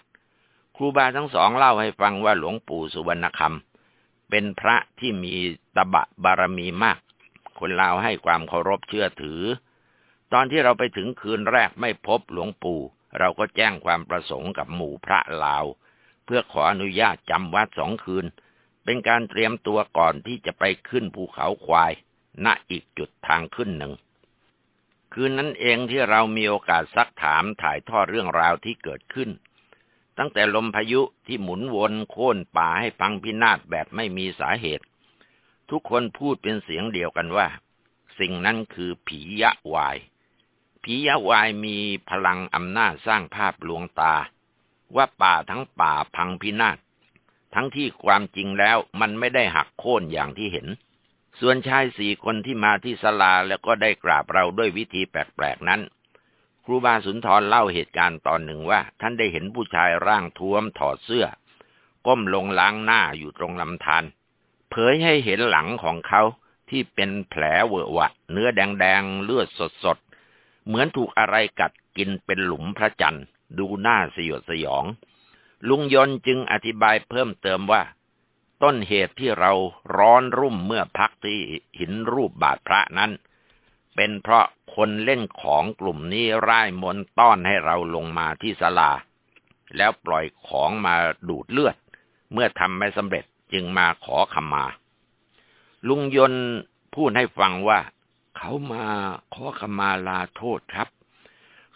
ครูบาทั้งสองเล่าให้ฟังว่าหลวงปู่สุวรรณคำเป็นพระที่มีตบะบารมีมาก คนลาวให้ความเคารพเชื่อถือ ตอนที่เราไปถึงคืนแรกไม่พบหลวงปู่ เราก็แจ้งความประสงค์กับหมู่พระลาว เพื่อขออนุญาตจำวัดสองคืน เป็นการเตรียมตัวก่อนที่จะไปขึ้นภูเขาควาย ณอีกจุดทางขึ้นหนึ่ง คืนนั้นเองที่เรามีโอกาสซักถามถ่ายทอดเรื่องราวที่เกิดขึ้น ตั้งแต่ลมพายุที่หมุนวนโค่นป่าให้ฟังพินาศแบบไม่มีสาเหตุ ทุกคนพูดเป็นเสียงเดียวกันว่า สิ่งนั้นคือผียะวายผียะวายมีพลังอำนาจสร้างภาพลวงตา ว่าป่าทั้งป่าพังพินาศทั้งที่ความจริงแล้วมันไม่ได้หักโค่นอย่างที่เห็น ส่วนชายสี่คนที่มาที่ศาลาแล้วก็ได้กราบเราด้วยวิธีแปลกๆนั้น ครูบาสุนทรเล่าเหตุการณ์ตอนหนึ่งว่า ท่านได้เห็นผู้ชายร่างท้วมถอดเสื้อ ก้มลงล้างหน้าอยู่ตรงลำธารเผยให้เห็นหลังของเขาที่เป็นแผลเวอะวะ เนื้อแดงๆเลือดสดๆ เหมือนถูกอะไรกัดกินเป็นหลุมพระจันทร์ ดูหน้าสยดสยอง ลุงยนจึงอธิบายเพิ่มเติมว่า ต้นเหตุที่เราร้อนรุ่มเมื่อพักที่หินรูปบาทพระนั้น เป็นเพราะคนเล่นของกลุ่มนี้ร่ายมนต้อนให้เราลงมาที่ศาลา แล้วปล่อยของมาดูดเลือด เมื่อทำไม่สำเร็จจึงมาขอขมา ลุงยนพูดให้ฟังว่า เขามาขอขมาลาโทษครับ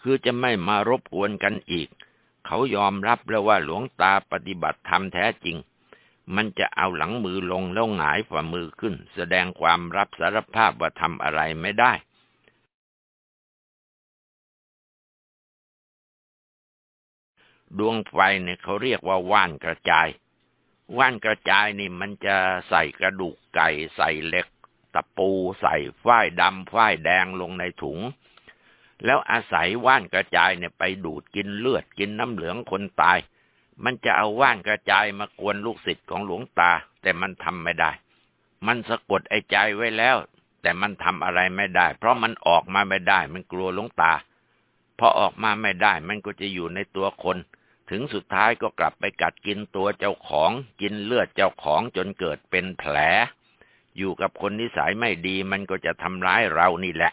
คือจะไม่มารบกวนกันอีก เขายอมรับแล้วว่าหลวงตาปฏิบัติธรรมแท้จริง มันจะเอาหลังมือลงแล้วหงายฝ่ามือขึ้น แสดงความรับสารภาพว่าทำอะไรไม่ได้ดวงไฟเนี่ยเขาเรียกว่าว่านกระจาย ว่านกระจายนี่มันจะใส่กระดูกไก่ใส่เหล็ก ตะปูใส่ฝ้ายดำฝ้ายแดงลงในถุง แล้วอาศัยว่านกระจายเนี่ยไปดูดกินเลือดกินน้ำเหลืองคนตาย มันจะเอาว่านกระจายมากวนลูกศิษย์ของหลวงตา แต่มันทำไม่ได้ มันสะกดไอ้ใจไว้แล้ว แต่มันทำอะไรไม่ได้ เพราะมันออกมาไม่ได้ มันกลัวหลวงตาพอออกมาไม่ได้ มันก็จะอยู่ในตัวคน ถึงสุดท้ายก็กลับไปกัดกินตัวเจ้าของกินเลือดเจ้าของจนเกิดเป็นแผล อยู่กับคนนิสัยไม่ดีมันก็จะทำร้ายเรานี่แหละ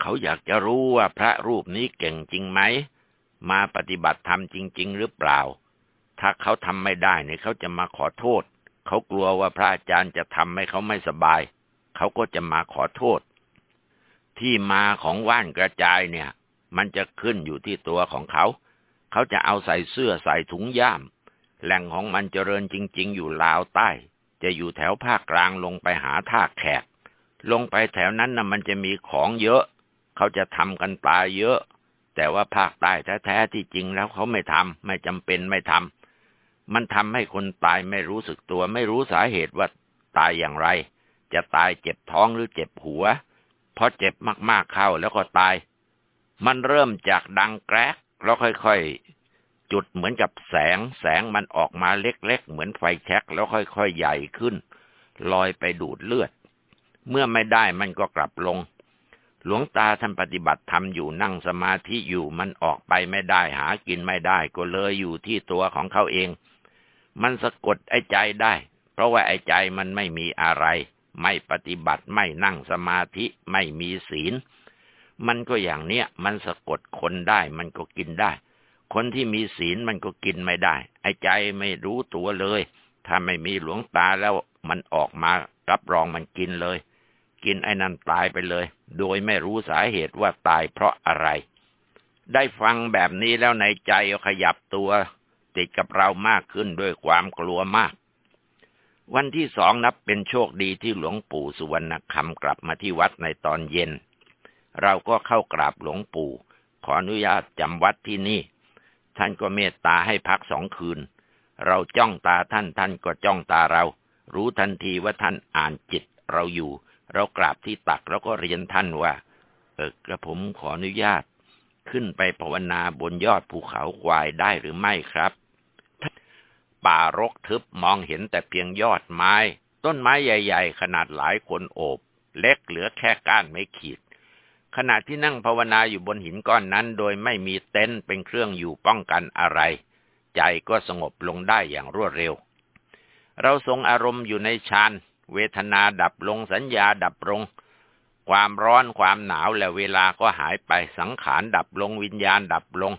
เขาอยากจะรู้ว่าพระรูปนี้เก่งจริงไหมมาปฏิบัติธรรมจริง ๆ หรือเปล่า ถ้าเขาทำไม่ได้เนี่ยเขาจะมาขอโทษ เขากลัวว่าพระอาจารย์จะทำให้เขาไม่สบาย เขาก็จะมาขอโทษทที่มาของว่านกระจายเนี่ย มันจะขึ้นอยู่ที่ตัวของเขา เขาจะเอาใส่เสื้อใส่ถุงย่าม แหล่งของมันเจริญจริง ๆ อยู่ลาวใต้ จะอยู่แถวภาคกลางลงไปหาท่าแขก ลงไปแถวนั้นนะ่ะมันจะมีของเยอะ เขาจะทำกันปลาเยอะ แต่ว่าภาคใต้แท้ๆที่จริงแล้วเขาไม่ทำไม่จำเป็นไม่ทำ มันทำให้คนตายไม่รู้สึกตัว ไม่รู้สาเหตุว่าตายอย่างไร จะตายเจ็บท้องหรือเจ็บหัว เพอเจ็บมากๆเข้าแล้วก็ตาย มันเริ่มจากดังแกรกแล้วค่อยๆ จุดเหมือนกับแสง แสงมันออกมาเล็กๆ เหมือนไฟแช็กแล้วค่อยๆ ใหญ่ขึ้น ลอยไปดูดเลือด เมื่อไม่ได้มันก็กลับลง หลวงตาท่านปฏิบัติธรรมอยู่นั่งสมาธิอยู่มันออกไปไม่ได้หากินไม่ได้ ก็เลยอยู่ที่ตัวของเขาเอง มันสะกดไอ้ใจได้ เพราะว่าไอ้ใจมันไม่มีอะไร ไม่ปฏิบัติไม่นั่งสมาธิไม่มีศีล มันก็อย่างเนี้ย มันสะกดคนได้ มันก็กินได้ คนที่มีศีลมันก็กินไม่ได้ ไอ้ใจไม่รู้ตัวเลย ถ้าไม่มีหลวงตาแล้วมันออกมารับรองมันกินเลย กินไอ้นั่นตายไปเลย โดยไม่รู้สาเหตุว่าตายเพราะอะไร ได้ฟังแบบนี้แล้วในใจขยับตัว ติดกับเรามากขึ้นด้วยความกลัวมาก วันที่สองนับเป็นโชคดีที่หลวงปู่สุวรรณคำกลับมาที่วัดในตอนเย็น เราก็เข้ากราบหลวงปู่ ขออนุญาตจำวัดที่นี่ ท่านก็เมตตาให้พักสองคืน เราจ้องตาท่านท่านก็จ้องตาเรา รู้ทันทีว่าท่านอ่านจิตเราอยู่ เรากราบที่ตักแล้วก็เรียนท่านว่า เออกระผมขออนุญาตขึ้นไปภาวนาบนยอดภูเขาควายได้หรือไม่ครับ ป่ารกทึบมองเห็นแต่เพียงยอดไม้ ต้นไม้ใหญ่ ๆ ขนาดหลายคนโอบ เล็กเหลือแค่ก้านไม่ขีด ขณะที่นั่งภาวนาอยู่บนหินก้อนนั้น โดยไม่มีเต็นท์เป็นเครื่องอยู่ป้องกันอะไร ใจก็สงบลงได้อย่างรวดเร็ว เราทรงอารมณ์อยู่ในฌานเวทนาดับลงสัญญาดับลง ความร้อนความหนาวและเวลาก็หายไปสังขารดับลงวิญญาณดับลง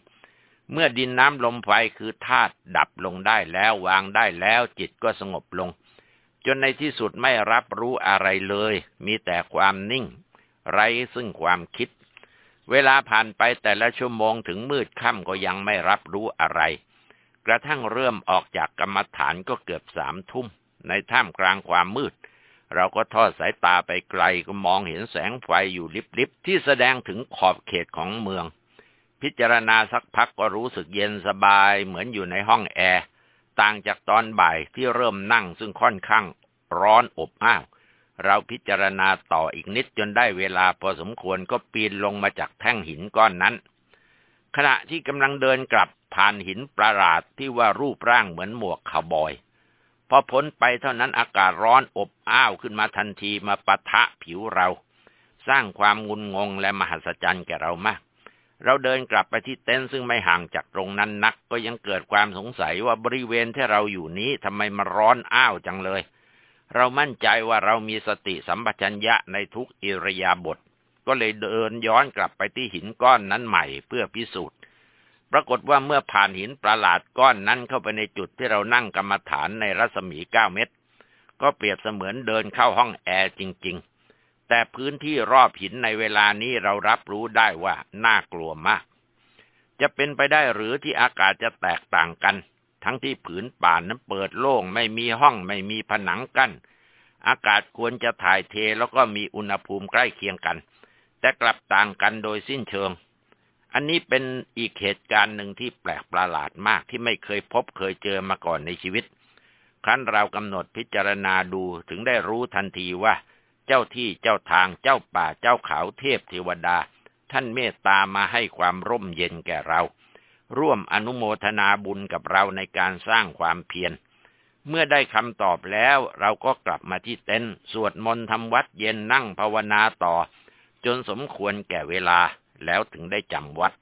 เมื่อดินน้ำลมไฟคือธาตุดับลงได้แล้ววางได้แล้วจิตก็สงบลง จนในที่สุดไม่รับรู้อะไรเลย มีแต่ความนิ่ง ไร้ซึ่งความคิด เวลาผ่านไปแต่ละชั่วโมงถึงมืดค่ำก็ยังไม่รับรู้อะไร กระทั่งเริ่มออกจากกรรมฐานก็เกือบสามทุ่ม ในท่ามกลางความมืด เราก็ทอดสายตาไปไกลก็มองเห็นแสงไฟอยู่ลิบๆที่แสดงถึงขอบเขตของเมือง พิจารณาสักพักก็รู้สึกเย็นสบายเหมือนอยู่ในห้องแอร์ต่างจากตอนบ่ายที่เริ่มนั่งซึ่งค่อนข้างร้อนอบอ้าวเราพิจารณาต่ออีกนิดจนได้เวลาพอสมควรก็ปีนลงมาจากแท่งหินก้อนนั้น ขณะที่กำลังเดินกลับผ่านหินประหลาดที่ว่ารูปร่างเหมือนหมวกขาวบอย พอพ้นไปเท่านั้นอากาศร้อนอบอ้าวขึ้นมาทันทีมาปะทะผิวเรา สร้างความงุนงงและมหัศจรรย์แก่เรามาก เราเดินกลับไปที่เต็นท์ซึ่งไม่ห่างจากตรงนั้นนัก ก็ยังเกิดความสงสัยว่าบริเวณที่เราอยู่นี้ทำไมมาร้อนอ้าวจังเลย เรามั่นใจว่าเรามีสติสัมปชัญญะในทุกอิริยาบถก็เลยเดินย้อนกลับไปที่หินก้อนนั้นใหม่เพื่อพิสูจน์ ปรากฏว่าเมื่อผ่านหินประหลาดก้อนนั้นเข้าไปในจุดที่เรานั่งกรรมฐานในรัศมีเก้าเมตร ก็เปรียบเสมือนเดินเข้าห้องแอร์จริง ๆ แต่พื้นที่รอบหินในเวลานี้เรารับรู้ได้ว่าน่ากลัวมาก จะเป็นไปได้หรือที่อากาศจะแตกต่างกัน ทั้งที่ผืนป่านนั้นเปิดโล่งไม่มีห้องไม่มีผนังกัน้น อากาศควรจะถ่ายเทแล้วก็มีอุณหภูมิใกล้เคียงกัน แต่กลับต่างกันโดยสิ้นเชิง อันนี้เป็นอีกเหตุการณ์หนึ่งที่แปลกประหลาดมากที่ไม่เคยพบเคยเจอมาก่อนในชีวิต ครั้นเรากำหนดพิจารณาดูถึงได้รู้ทันทีว่า เจ้าที่เจ้าทางเจ้าป่าเจ้าเขาเทพเทวดา ท่านเมตตามาให้ความร่มเย็นแก่เรา ร่วมอนุโมทนาบุญกับเราในการสร้างความเพียรเมื่อได้คำตอบแล้วเราก็กลับมาที่เต็นท์สวดมนต์ทำวัดเย็นนั่งภาวนาต่อ จนสมควรแก่เวลาแล้วถึงได้จำวัด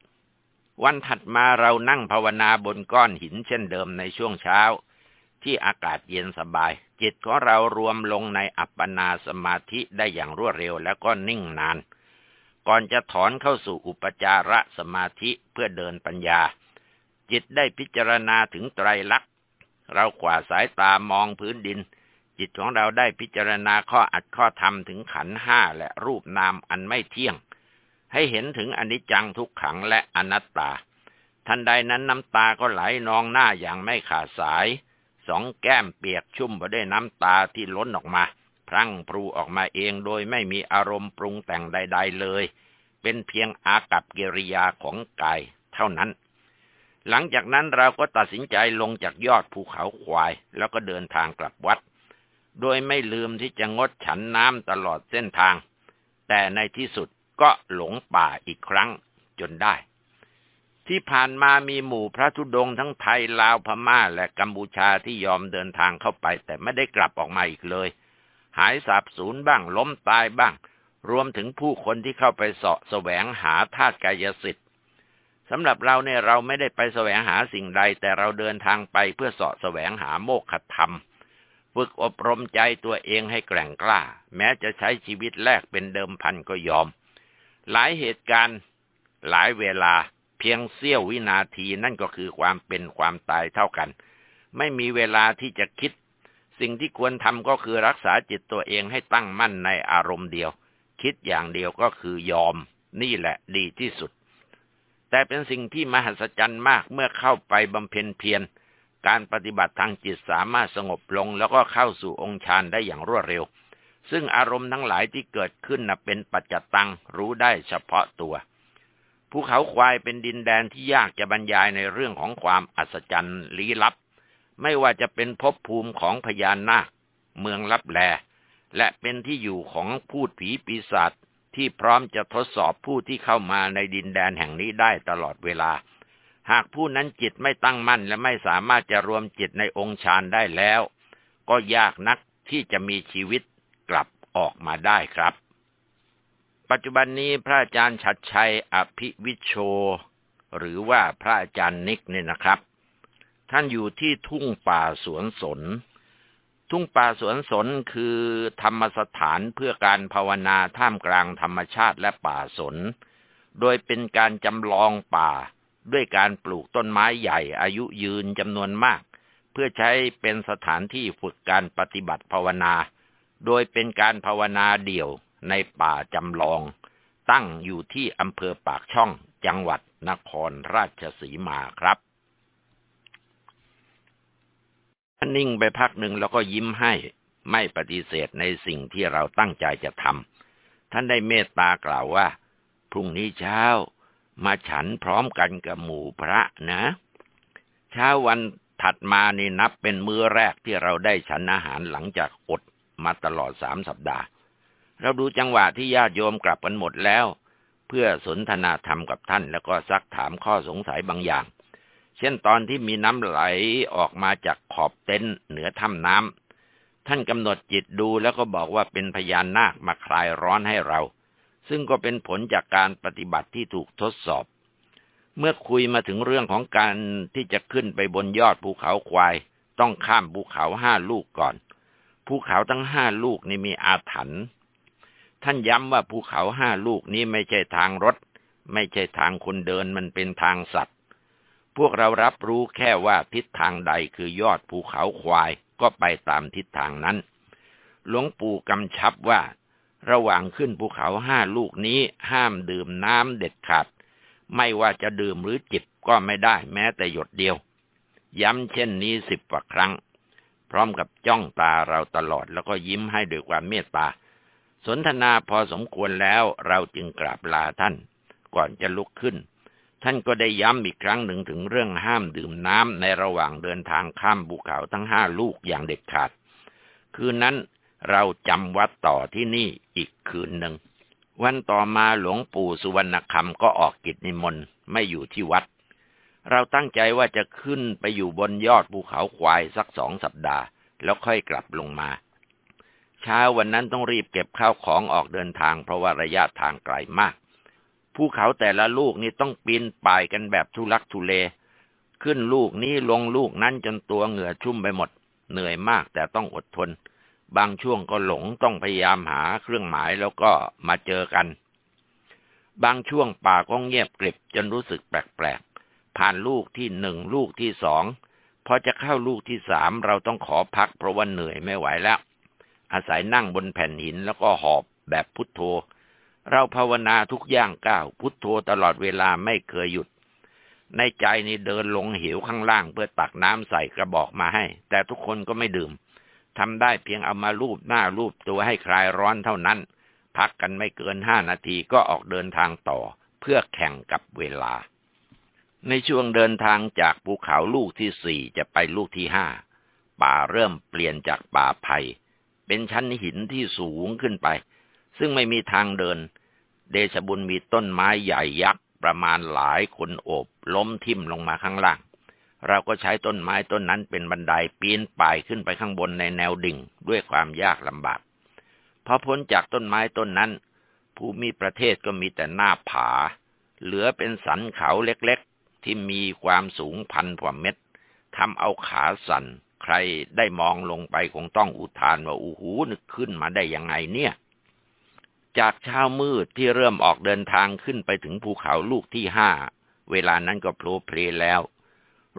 วันถัดมาเรานั่งภาวนาบนก้อนหินเช่นเดิมในช่วงเช้า ที่อากาศเย็นสบาย จิตของเรารวมลงในอัปปนาสมาธิได้อย่างรวดเร็วแล้วก็นิ่งนาน ก่อนจะถอนเข้าสู่อุปจารสมาธิเพื่อเดินปัญญา จิตได้พิจารณาถึงไตรลักษณ์เราขวาสายตามองพื้นดิน จิตของเราได้พิจารณาข้ออัดข้อธรรมถึงขันห้าและรูปนามอันไม่เที่ยง ให้เห็นถึงอนิจจังทุกขังและอนัตตา ทันใดนั้นน้ำตาก็ไหลนองหน้าอย่างไม่ขาดสาย สองแก้มเปียกชุ่มไปด้วยน้ำตาที่ล้นออกมา พรั่งพรูออกมาเองโดยไม่มีอารมณ์ปรุงแต่งใด ๆเลย เป็นเพียงอากับกิริยาของกายเท่านั้น หลังจากนั้นเราก็ตัดสินใจลงจากยอดภูเขาควาย แล้วก็เดินทางกลับวัด โดยไม่ลืมที่จะงดฉันน้ำตลอดเส้นทาง แต่ในที่สุดก็หลงป่าอีกครั้งจนได้ ที่ผ่านมามีหมู่พระธุดงทั้งไทยลาวพม่า และกัมพูชาที่ยอมเดินทางเข้าไป แต่ไม่ได้กลับออกมาอีกเลย หายสาบสูญบ้างล้มตายบ้าง รวมถึงผู้คนที่เข้าไปเสาะแสวงหาธาตุกายสิทธิ์สำหรับเราเนี่ยเราไม่ได้ไปแสวงหาสิ่งใด แต่เราเดินทางไปเพื่อเสาะแสวงหาโมกขธรรม ฝึกอบรมใจตัวเองให้แกร่งกล้า แม้จะใช้ชีวิตแลกเป็นเดิมพันก็ยอม หลายเหตุการณ์ หลายเวลา เพียงเสี้ยววินาทีนั่นก็คือความเป็นความตายเท่ากัน ไม่มีเวลาที่จะคิด สิ่งที่ควรทำก็คือรักษาจิตตัวเองให้ตั้งมั่นในอารมณ์เดียว คิดอย่างเดียวก็คือยอม นี่แหละดีที่สุด แต่เป็นสิ่งที่มหัศจรรย์มากเมื่อเข้าไปบำเพ็ญเพียรการปฏิบัติทางจิตสามารถสงบลงแล้วก็เข้าสู่องค์ฌานได้อย่างรวดเร็ว ซึ่งอารมณ์ทั้งหลายที่เกิดขึ้นนะเป็นปัจจตังรู้ได้เฉพาะตัว ภูเขาควายเป็นดินแดนที่ยากจะบรรยายในเรื่องของความอัศจรรย์ลี้ลับ ไม่ว่าจะเป็นภพภูมิของพญานาค เมืองลับแล และเป็นที่อยู่ของพูดผีปีศาจที่พร้อมจะทดสอบผู้ที่เข้ามาในดินแดนแห่งนี้ได้ตลอดเวลา หากผู้นั้นจิตไม่ตั้งมั่นและไม่สามารถจะรวมจิตในองค์ฌานได้แล้ว ก็ยากนักที่จะมีชีวิตกลับออกมาได้ครับ ปัจจุบันนี้พระอาจารย์ชัดชัยอภิวิชโช หรือว่าพระอาจารย์นิกเนี่ยนะครับ ท่านอยู่ที่ทุ่งป่าสวนสน ทุ่งป่าสวนสนคือธรรมสถานเพื่อการภาวนาท่ามกลางธรรมชาติและป่าสน โดยเป็นการจำลองป่าด้วยการปลูกต้นไม้ใหญ่อายุยืนจำนวนมาก เพื่อใช้เป็นสถานที่ฝึกการปฏิบัติภาวนา โดยเป็นการภาวนาเดี่ยว ในป่าจำลอง ตั้งอยู่ที่อำเภอปากช่องจังหวัดนครราชสีมาครับท่านนิ่งไปพักหนึ่งแล้วก็ยิ้มให้ไม่ปฏิเสธในสิ่งที่เราตั้งใจจะทำท่านได้เมตตากล่าวว่า พรุ่งนี้เช้า มาฉันพร้อมกันกับหมู่พระนะ เช้าวันถัดมานี่นับเป็นมื้อแรกที่เราได้ฉันอาหารหลังจากอดมาตลอดสามสัปดาห์ เราดูจังหวะที่ญาติโยมกลับกันหมดแล้ว เพื่อสนทนาธรรมกับท่าน แล้วก็ซักถามข้อสงสัยบางอย่าง เช่นตอนที่มีน้ำไหลออกมาจากขอบเต็นท์เหนือถ้ำน้ำท่านกำหนดจิตดูแล้วก็บอกว่าเป็นพญานนาคมาคลายร้อนให้เรา ซึ่งก็เป็นผลจากการปฏิบัติที่ถูกทดสอบ เมื่อคุยมาถึงเรื่องของการที่จะขึ้นไปบนยอดภูเขาควาย ต้องข้ามภูเขาห้าลูกก่อนภูเขาทั้งห้าลูกนี่มีอาถรรพ์ ท่านย้ำว่าภูเขาห้าลูกนี้ไม่ใช่ทางรถ ไม่ใช่ทางคนเดินมันเป็นทางสัตว์ พวกเรารับรู้แค่ว่าทิศทางใดคือยอดภูเขาควายก็ไปตามทิศทางนั้น หลวงปู่กำชับว่า ระหว่างขึ้นภูเขาห้าลูกนี้ห้ามดื่มน้ำเด็ดขาด ไม่ว่าจะดื่มหรือจิบก็ไม่ได้แม้แต่หยดเดียว ย้ำเช่นนี้สิบกว่าครั้ง พร้อมกับจ้องตาเราตลอดแล้วก็ยิ้มให้ด้วยความเมตตา สนทนาพอสมควรแล้วเราจึงกราบลาท่าน ก่อนจะลุกขึ้น ท่านก็ได้ย้ำอีกครั้งหนึ่งถึงเรื่องห้ามดื่มน้ำในระหว่างเดินทางข้ามภูเขาทั้งห้าลูกอย่างเด็ดขาด คืนนั้นเราจำวัดต่อที่นี่อีกคืนหนึ่ง วันต่อมาหลวงปู่สุวรรณคำก็ออกกิจนิมนต์ไม่อยู่ที่วัด เราตั้งใจว่าจะขึ้นไปอยู่บนยอดภูเขาควายสักสองสัปดาห์ แล้วค่อยกลับลงมา เช้าวันนั้นต้องรีบเก็บข้าวของออกเดินทางเพราะว่าระยะทางไกลมาก ภูเขาแต่ละลูกนี่ต้องปีนป่ายกันแบบทุลักทุเล ขึ้นลูกนี้ลงลูกนั้นจนตัวเหงื่อชุ่มไปหมด เหนื่อยมากแต่ต้องอดทน บางช่วงก็หลงต้องพยายามหาเครื่องหมายแล้วก็มาเจอกัน บางช่วงป่าก็เงียบกริบจนรู้สึกแปลกๆ ผ่านลูกที่หนึ่งลูกที่สองพอจะเข้าลูกที่สามเราต้องขอพักเพราะว่าเหนื่อยไม่ไหวแล้ว อาศัยนั่งบนแผ่นหินแล้วก็หอบแบบพุทโธ เราภาวนาทุกย่างก้าว พุทโธตลอดเวลาไม่เคยหยุด ในใจนี่เดินลงเหวข้างล่างเพื่อตักน้ำใส่กระบอกมาให้ แต่ทุกคนก็ไม่ดื่มทำได้เพียงเอามาลูบหน้าลูบตัวให้คลายร้อนเท่านั้น พักกันไม่เกินห้านาทีก็ออกเดินทางต่อ เพื่อแข่งกับเวลา ในช่วงเดินทางจากภูเขาลูกที่สี่จะไปลูกที่ห้าป่าเริ่มเปลี่ยนจากป่าไผ่ เป็นชั้นหินที่สูงขึ้นไป ซึ่งไม่มีทางเดิน เดชบุญมีต้นไม้ใหญ่ยักษ์ประมาณหลายคนโอบ ล้มทิ่มลงมาข้างล่าง เราก็ใช้ต้นไม้ต้นนั้นเป็นบันไดปีนป่ายขึ้นไปข้างบนในแนวดิ่งด้วยความยากลำบากพอพ้นจากต้นไม้ต้นนั้น ภูมิประเทศก็มีแต่หน้าผา เหลือเป็นสันเขาเล็กๆ ที่มีความสูงพันกว่าเมตรทำเอาขาสั่น ใครได้มองลงไปคงต้องอุทานว่าอู้หูนึกขึ้นมาได้ยังไงเนี่ย จากเช้ามืดที่เริ่มออกเดินทางขึ้นไปถึงภูเขาลูกที่ห้า เวลานั้นก็โผล่เพลแล้ว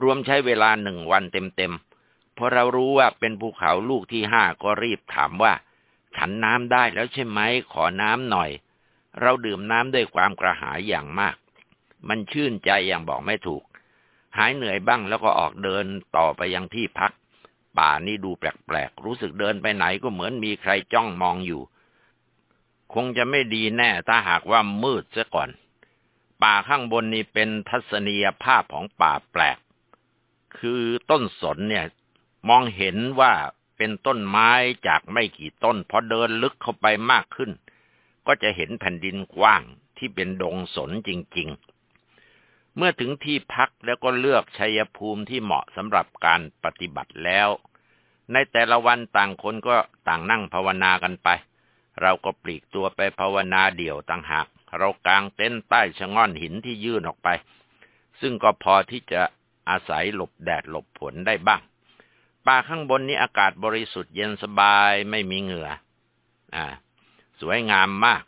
รวมใช้เวลาหนึ่งวันเต็มๆพอเรารู้ว่าเป็นภูเขาลูกที่ห้าก็รีบถามว่า ฉันน้ำได้แล้วใช่ไหมขอน้ำหน่อย เราดื่มน้ำด้วยความกระหายอย่างมาก มันชื่นใจอย่างบอกไม่ถูกหายเหนื่อยบ้างแล้วก็ออกเดินต่อไปยังที่พัก ป่านี่ดูแปลกๆ รู้สึกเดินไปไหนก็เหมือนมีใครจ้องมองอยู่ คงจะไม่ดีแน่ถ้าหากว่ามืดซะก่อน ป่าข้างบนนี่เป็นทัศนียภาพของป่าแปลก คือต้นสนเนี่ย มองเห็นว่าเป็นต้นไม้จากไม่กี่ต้น พอเดินลึกเข้าไปมากขึ้น ก็จะเห็นแผ่นดินกว้างที่เป็นดงสนจริง ๆ เมื่อถึงที่พักแล้วก็เลือกชัยภูมิที่เหมาะสำหรับการปฏิบัติแล้ว ในแต่ละวันต่างคนก็ต่างนั่งภาวนากันไป เราก็ปลีกตัวไปภาวนาเดี่ยวต่างหาก เรากางเต็นท์ใต้ชะง่อนหินที่ยื่นออกไป ซึ่งก็พอที่จะอาศัยหลบแดดหลบฝนได้บ้าง ป่าข้างบนนี้อากาศบริสุทธิ์เย็นสบายไม่มีเหงื่อ อ่า สวยงามมาก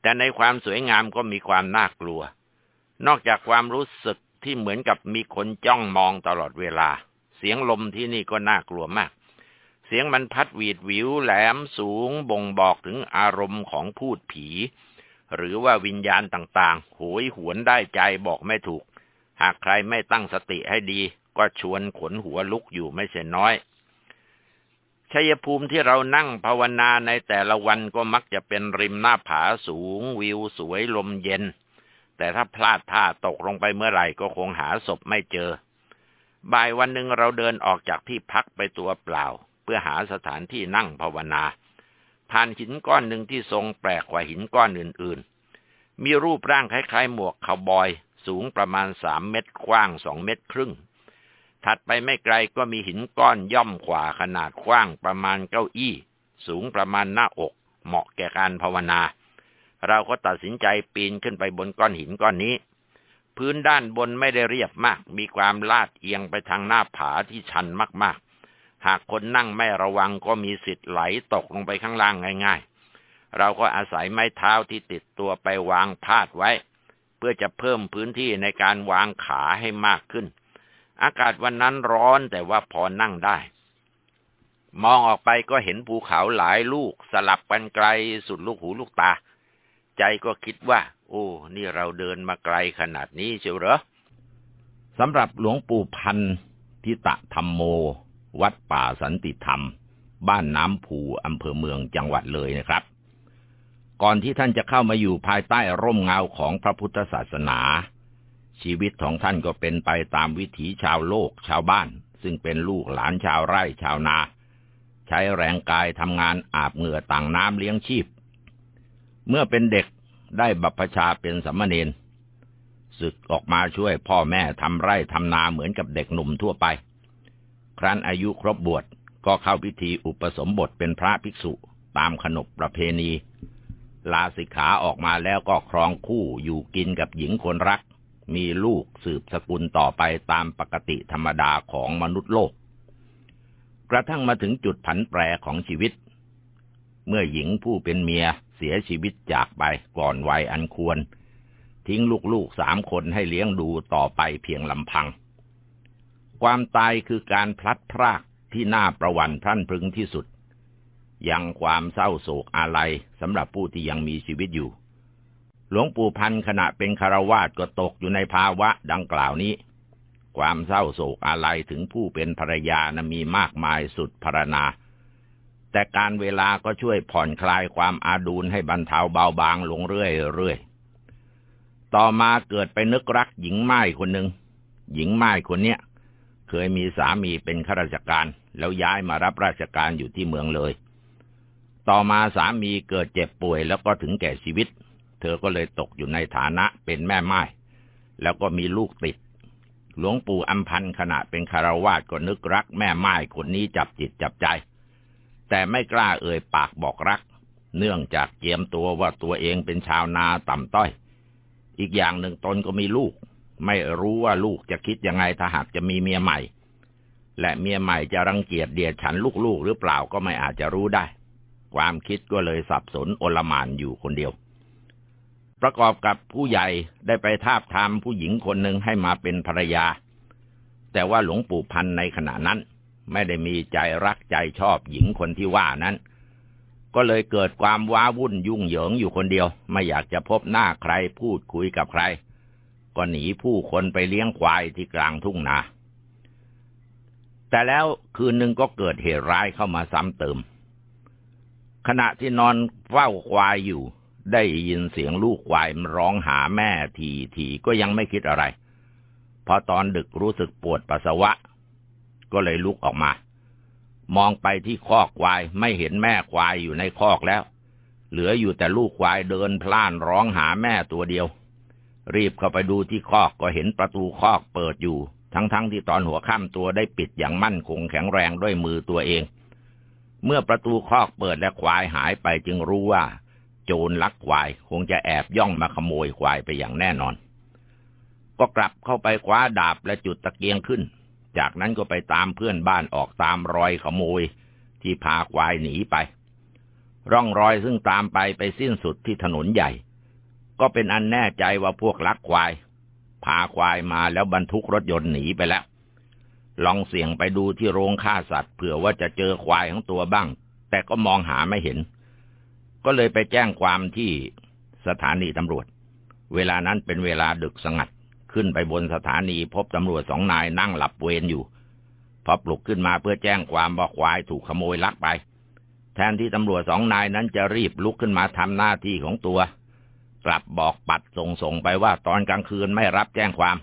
แต่ในความสวยงามก็มีความน่ากลัว นอกจากความรู้สึกที่เหมือนกับมีคนจ้องมองตลอดเวลา เสียงลมที่นี่ก็น่ากลัวมาก เสียงมันพัดหวีดวิวแหลมสูงบ่งบอกถึงอารมณ์ของพูดผี หรือว่าวิญญาณต่างๆหวยหวนได้ใจบอกไม่ถูก หากใครไม่ตั้งสติให้ดี ก็ชวนขนหัวลุกอยู่ไม่ใช่น้อยชัยภูมิที่เรานั่งภาวนาในแต่ละวันก็มักจะเป็นริมหน้าผาสูง วิวสวยลมเย็น แต่ถ้าพลาดท่าตกลงไปเมื่อไหร่ก็คงหาศพไม่เจอ บ่ายวันหนึ่งเราเดินออกจากที่พักไปตัวเปล่า เพื่อหาสถานที่นั่งภาวนา ผ่านหินก้อนหนึ่งที่ทรงแปลกกว่าหินก้อนอื่นๆ มีรูปร่างคล้ายๆ หมวกคาวบอยสูงประมาณสามเมตรกว้างสองเมตรครึ่ง ถัดไปไม่ไกลก็มีหินก้อนย่อมกว่าขนาดกว้างประมาณเก้าอี้ สูงประมาณหน้าอก เหมาะแก่การภาวนา เราก็ตัดสินใจปีนขึ้นไปบนก้อนหินก้อนนี้ พื้นด้านบนไม่ได้เรียบมาก มีความลาดเอียงไปทางหน้าผาที่ชันมากๆ หากคนนั่งไม่ระวังก็มีสิทธิ์ไหลตกลงไปข้างล่างง่าย ๆ เราก็อาศัยไม้เท้าที่ติดตัวไปวางพาดไว้ เพื่อจะเพิ่มพื้นที่ในการวางขาให้มากขึ้น อากาศวันนั้นร้อนแต่ว่าพอนั่งได้มองออกไปก็เห็นภูเขาหลายลูกสลับกันไกลสุดลูกหูลูกตา ใจก็คิดว่า โอ้ นี่เราเดินมาไกลขนาดนี้เชียวเหรอสำหรับหลวงปู่พันธิตะธรรมโม วัดป่าสันติธรรม บ้านน้ำผูอำเภอเมืองจังหวัดเลยนะครับ ก่อนที่ท่านจะเข้ามาอยู่ภายใต้ร่มเงาของพระพุทธศาสนา ชีวิตของท่านก็เป็นไปตามวิถีชาวโลกชาวบ้าน ซึ่งเป็นลูกหลานชาวไร่ชาวนา ใช้แรงกายทำงานอาบเหงื่อต่างน้ำเลี้ยงชีพ เมื่อเป็นเด็กได้บัพชาเป็นสัมมเนนศึกออกมาช่วยพ่อแม่ทำไร่ทำนาเหมือนกับเด็กหนุ่มทั่วไป ครั้นอายุครบบวชก็เข้าพิธีอุปสมบทเป็นพระภิกษุตามขนบประเพณี ลาสิกขาออกมาแล้วก็ครองคู่อยู่กินกับหญิงคนรัก มีลูกสืบสกุลต่อไปตามปกติธรรมดาของมนุษย์โลก กระทั่งมาถึงจุดผันแปรของชีวิต เมื่อหญิงผู้เป็นเมีย เสียชีวิตจากไปก่อนวัยอันควร ทิ้งลูกๆสามคนให้เลี้ยงดูต่อไปเพียงลำพัง ความตายคือการพลัดพรากที่น่าประวันพรั่นพรึงที่สุด ยังความเศร้าโศกอาลัยสำหรับผู้ที่ยังมีชีวิตอยู่ หลวงปู่พันขณะเป็นคารวาสก็ตกอยู่ในภาวะดังกล่าวนี้ ความเศร้าโศกอาลัยถึงผู้เป็นภรรยานะมีมากมายสุดพรรณนา แต่การเวลาก็ช่วยผ่อนคลายความอาดูลให้บรรเทาเบาบางลงเรื่อยๆ ต่อมาเกิดไปนึกรักหญิงไม้คนหนึ่ง หญิงไม้คนเนี้ยเคยมีสามีเป็นข้าราชการ แล้วย้ายมารับราชการอยู่ที่เมืองเลย ต่อมาสามีเกิดเจ็บป่วยแล้วก็ถึงแก่ชีวิต เธอก็เลยตกอยู่ในฐานะเป็นแม่ไม้แล้วก็มีลูกติด หลวงปู่อัมพันธ์ขณะเป็นคารวาสก็นึกรักแม่ไม้คนนี้จับจิตจับใจ แต่ไม่กล้าเอ่ยปากบอกรัก เนื่องจากเจียมตัวว่าตัวเองเป็นชาวนาต่ำต้อย อีกอย่างหนึ่งตนก็มีลูก ไม่รู้ว่าลูกจะคิดยังไงถ้าหากจะมีเมียใหม่ และเมียใหม่จะรังเกียจเดียดฉันลูกๆหรือเปล่าก็ไม่อาจจะรู้ได้ ความคิดก็เลยสับสนโอลมานอยู่คนเดียว ประกอบกับผู้ใหญ่ได้ไปทาบทามผู้หญิงคนหนึ่งให้มาเป็นภรรยา แต่ว่าหลวงปู่พันในขณะนั้น ไม่ได้มีใจรักใจชอบหญิงคนที่ว่านั้น ก็เลยเกิดความว้าวุ่นยุ่งเหยิงอยู่คนเดียว ไม่อยากจะพบหน้าใครพูดคุยกับใคร ก็หนีผู้คนไปเลี้ยงควายที่กลางทุ่งนา แต่แล้วคืนหนึ่งก็เกิดเหตุร้ายเข้ามาซ้ำเติม ขณะที่นอนเฝ้าควายอยู่ ได้ยินเสียงลูกควายร้องหาแม่ทีทีก็ยังไม่คิดอะไรพอตอนดึกรู้สึกปวดปัสสาวะ ก็เลยลุกออกมา มองไปที่คอกควายไม่เห็นแม่ควายอยู่ในคอกแล้ว เหลืออยู่แต่ลูกควายเดินพล่านร้องหาแม่ตัวเดียว รีบเข้าไปดูที่คอกก็เห็นประตูคอกเปิดอยู่ ทั้งๆทที่ตอนหัวค่ำตัวได้ปิดอย่างมั่นคงแข็งแรงด้วยมือตัวเอง เมื่อประตูคอกเปิดและควายหายไปจึงรู้ว่า โจรลักควายคงจะแอบย่องมาขโมยควายไปอย่างแน่นอนก็กลับเข้าไปคว้าดาบและจุดตะเกียงขึ้น จากนั้นก็ไปตามเพื่อนบ้านออกตามรอยขโมย ที่พาควายหนีไป ร่องรอยซึ่งตามไปไปสิ้นสุดที่ถนนใหญ่ ก็เป็นอันแน่ใจว่าพวกลักควาย พาควายมาแล้วบรรทุกรถยนต์หนีไปแล้ว ลองเสี่ยงไปดูที่โรงฆ่าสัตว์เผื่อว่าจะเจอควายของตัวบ้าง แต่ก็มองหาไม่เห็น ก็เลยไปแจ้งความที่สถานีตำรวจ เวลานั้นเป็นเวลาดึกสงัด ขึ้นไปบนสถานีพบตำรวจสองนายนั่งหลับเวรอยู่ พอปลุกขึ้นมาเพื่อแจ้งความว่าควายถูกขโมยลักไป แทนที่ตำรวจสองนายนั้นจะรีบลุกขึ้นมาทำหน้าที่ของตัว กลับบอกปัดส่งส่งไปว่าตอนกลางคืนไม่รับแจ้งความ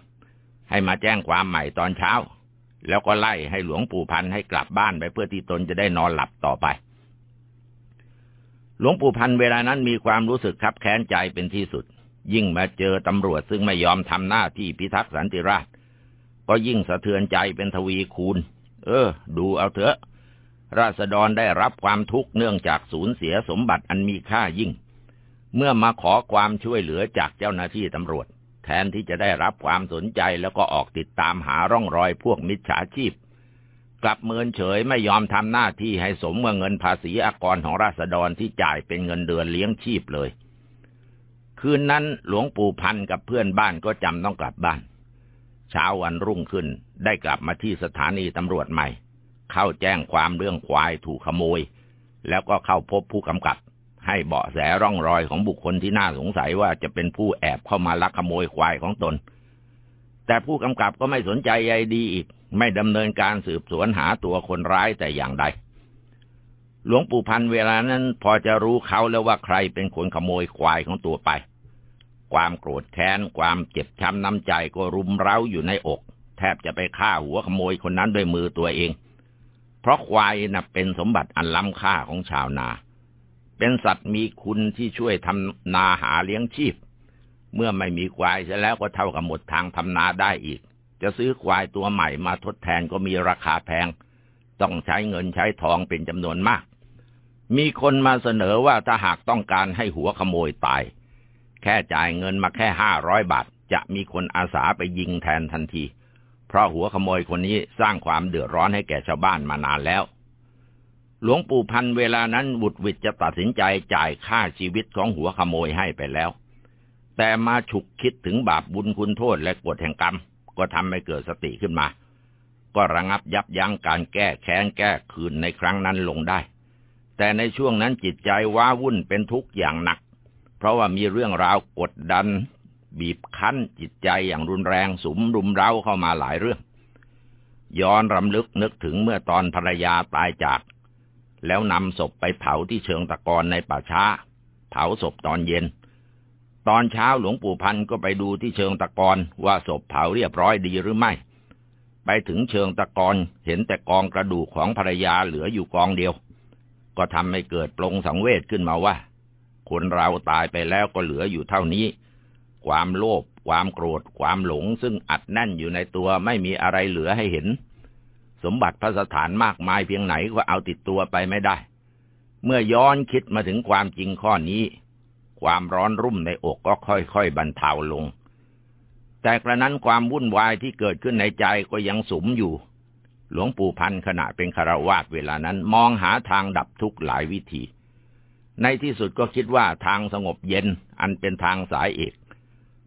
ให้มาแจ้งความใหม่ตอนเช้า แล้วก็ไล่ให้หลวงปู่พันให้กลับบ้านไปเพื่อที่ตนจะได้นอนหลับต่อไปหลวงปู่พันเวลานั้นมีความรู้สึกคับแค้นใจเป็นที่สุด ยิ่งมาเจอตำรวจซึ่งไม่ยอมทำหน้าที่พิทักษ์สันติราษฎร์ก็ยิ่งสะเทือนใจเป็นทวีคูณ เออ ดูเอาเถอะ ราษฎรได้รับความทุกข์เนื่องจากสูญเสียสมบัติอันมีค่ายิ่ง เมื่อมาขอความช่วยเหลือจากเจ้าหน้าที่ตำรวจ แทนที่จะได้รับความสนใจแล้วก็ออกติดตามหาร่องรอยพวกมิจฉาชีพ กลับเมินเฉยไม่ยอมทำหน้าที่ให้สมเงินภาษีอากรของราษฎรที่จ่ายเป็นเงินเดือนเลี้ยงชีพเลย คืนนั้นหลวงปู่พันกับเพื่อนบ้านก็จำต้องกลับบ้าน เช้าวันรุ่งขึ้นได้กลับมาที่สถานีตำรวจใหม่ เข้าแจ้งความเรื่องควายถูกขโมย แล้วก็เข้าพบผู้กำกับ ให้เบาะแสร่องรอยของบุคคลที่น่าสงสัยว่าจะเป็นผู้แอบเข้ามาลักขโมยควายของตน แต่ผู้กำกับก็ไม่สนใจใยดีอีก ไม่ดำเนินการสืบสวนหาตัวคนร้ายแต่อย่างใดหลวงปู่พันเวลานั้นพอจะรู้เขาแล้วว่าใครเป็นคนขโมยควายของตัวไป ความโกรธแค้น ความเจ็บช้ำน้ำใจก็รุมเร้าอยู่ในอก แทบจะไปฆ่าหัวขโมยคนนั้นด้วยมือตัวเอง เพราะควายน่ะเป็นสมบัติอันล้ำค่าของชาวนา เป็นสัตว์มีคุณที่ช่วยทำนาหาเลี้ยงชีพ เมื่อไม่มีควายเสแล้วก็เท่ากับหมดทางทำนาได้อีก จะซื้อควายตัวใหม่มาทดแทนก็มีราคาแพง ต้องใช้เงินใช้ทองเป็นจำนวนมากมีคนมาเสนอว่าถ้าหากต้องการให้หัวขโมยตาย แค่จ่ายเงินมาแค่ห้าร้อยบาท จะมีคนอาสาไปยิงแทนทันที เพราะหัวขโมยคนนี้สร้างความเดือดร้อนให้แก่ชาวบ้านมานานแล้ว หลวงปู่พันเวลานั้นบุตรวิทย์จะตัดสินใจจ่ายค่าชีวิตของหัวขโมยให้ไปแล้ว แต่มาฉุกคิดถึงบาปบุญคุณโทษและกฎแห่งกรรม ก็ทำให้เกิดสติขึ้นมา ก็ระงับยับยั้งการแก้แค้นแก้คืนในครั้งนั้นลงได้แต่ในช่วงนั้นจิตใจว้าวุ่นเป็นทุกข์อย่างหนัก ราะว่ามีเรื่องราวกดดัน บีบคั้นจิตใจอย่างรุนแรงสุมรุมเร้าเข้ามาหลายเรื่อง ย้อนรำลึกนึกถึงเมื่อตอนภรรยาตายจาก แล้วนำศพไปเผาที่เชิงตะกอนในป่าช้า เผาศพตอนเย็น ตอนเช้าหลวงปู่พันธ์ก็ไปดูที่เชิงตะกอนว่าศพเผาเรียบร้อยดีหรือไม่ ไปถึงเชิงตะกอนเห็นแต่กองกระดูกของภรรยาเหลืออยู่กองเดียว ก็ทำให้เกิดปลงสังเวชขึ้นมาว่า คนเราตายไปแล้วก็เหลืออยู่เท่านี้ ความโลภความโกรธ ความหลง ซึ่งอัดแน่นอยู่ในตัวไม่มีอะไรเหลือให้เห็น สมบัติพระสถานมากมายเพียงไหนก็เอาติดตัวไปไม่ได้ เมื่อย้อนคิดมาถึงความจริงข้อนี้ ความร้อนรุ่มในอกก็ค่อยๆบรรเทาลง แต่กระนั้นความวุ่นวายที่เกิดขึ้นในใจก็ยังสมอยู่ หลวงปู่พันขณะเป็นคารวาสเวลานั้นมองหาทางดับทุกข์หลายวิธี ในที่สุดก็คิดว่าทางสงบเย็นอันเป็นทางสายเอก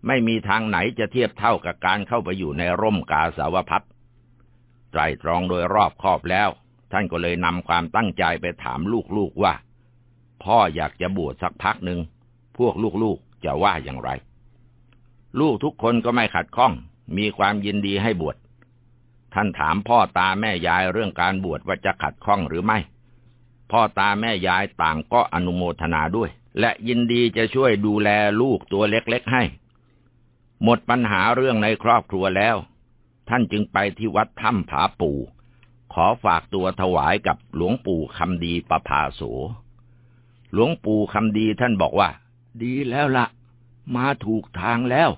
ไม่มีทางไหนจะเทียบเท่ากับการเข้าไปอยู่ในร่มกาสาวพัดไตรตรองโดยรอบคอบแล้ว ท่านก็เลยนำความตั้งใจไปถามลูกๆว่า พ่ออยากจะบวชสักพักหนึ่งพวกลูกๆจะว่าอย่างไร ลูกทุกคนก็ไม่ขัดข้อง มีความยินดีให้บวชท่านถามพ่อตาแม่ยายเรื่องการบวชว่าจะขัดข้องหรือไม่ พ่อตาแม่ยายต่างก็อนุโมทนาด้วย และยินดีจะช่วยดูแลลูกตัวเล็กๆให้ หมดปัญหาเรื่องในครอบครัวแล้ว ท่านจึงไปที่วัดถ้ำผาปู่ ขอฝากตัวถวายกับหลวงปู่คำดีประภาโส หลวงปู่คำดีท่านบอกว่า ดีแล้วละ่ะมาถูกทางแล้ว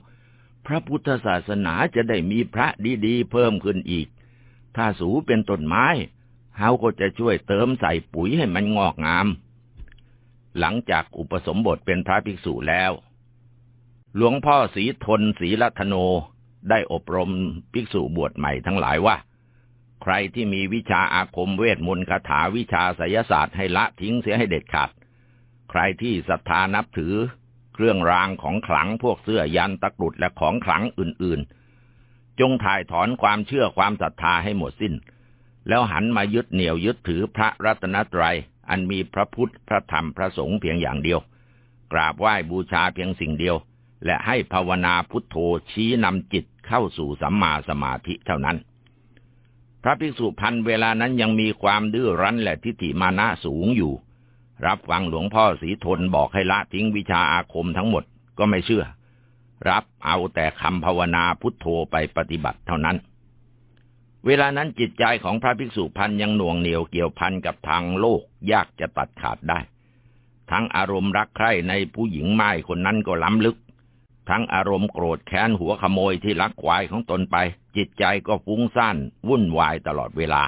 พระพุทธศาสนาจะได้มีพระดีๆเพิ่มขึ้นอีก ถ้าสูเป็นต้นไม้ เฮาก็จะช่วยเติมใส่ปุ๋ยให้มันงอกงาม หลังจากอุปสมบทเป็นพระภิกษุแล้ว หลวงพ่อศรีทนศรีรัตโนได้อบรมภิกษุบวชใหม่ทั้งหลายว่า ใครที่มีวิชาอาคมเวทมนต์คาถาวิชาไสยศาสตร์ให้ละทิ้งเสียให้เด็ดขาด ใครที่ศรัทธานับถือ เครื่องรางของขลังพวกเสื้อยันตะกรุดและของขลังอื่นๆ จงถ่ายถอนความเชื่อความศรัทธาให้หมดสิ้น แล้วหันมายึดเหนี่ยวยึดถือพระรัตนตรัย อันมีพระพุทธพระธรรมพระสงฆ์เพียงอย่างเดียว กราบไหว้บูชาเพียงสิ่งเดียว และให้ภาวนาพุทโธชี้นำจิตเข้าสู่สัมมาสมาธิเท่านั้น พระภิกษุพันเวลานั้นยังมีความดื้อรั้นและทิฏฐิมานะสูงอยู่ รับฟังหลวงพ่อสีทนบอกให้ละทิ้งวิชาอาคมทั้งหมดก็ไม่เชื่อ รับเอาแต่คำภาวนาพุทโธไปปฏิบัติเท่านั้น เวลานั้นจิตใจของพระภิกษุพันยังหน่วงเหนียวเกี่ยวพันกับทางโลกยากจะตัดขาดได้ ทั้งอารมณ์รักใคร่ในผู้หญิงไม้คนนั้นก็ล้ำลึก ทั้งอารมณ์โกรธแค้นหัวขโมยที่ลักควายของตนไป จิตใจก็ฟุ้งซ่านวุ่นวายตลอดเวลา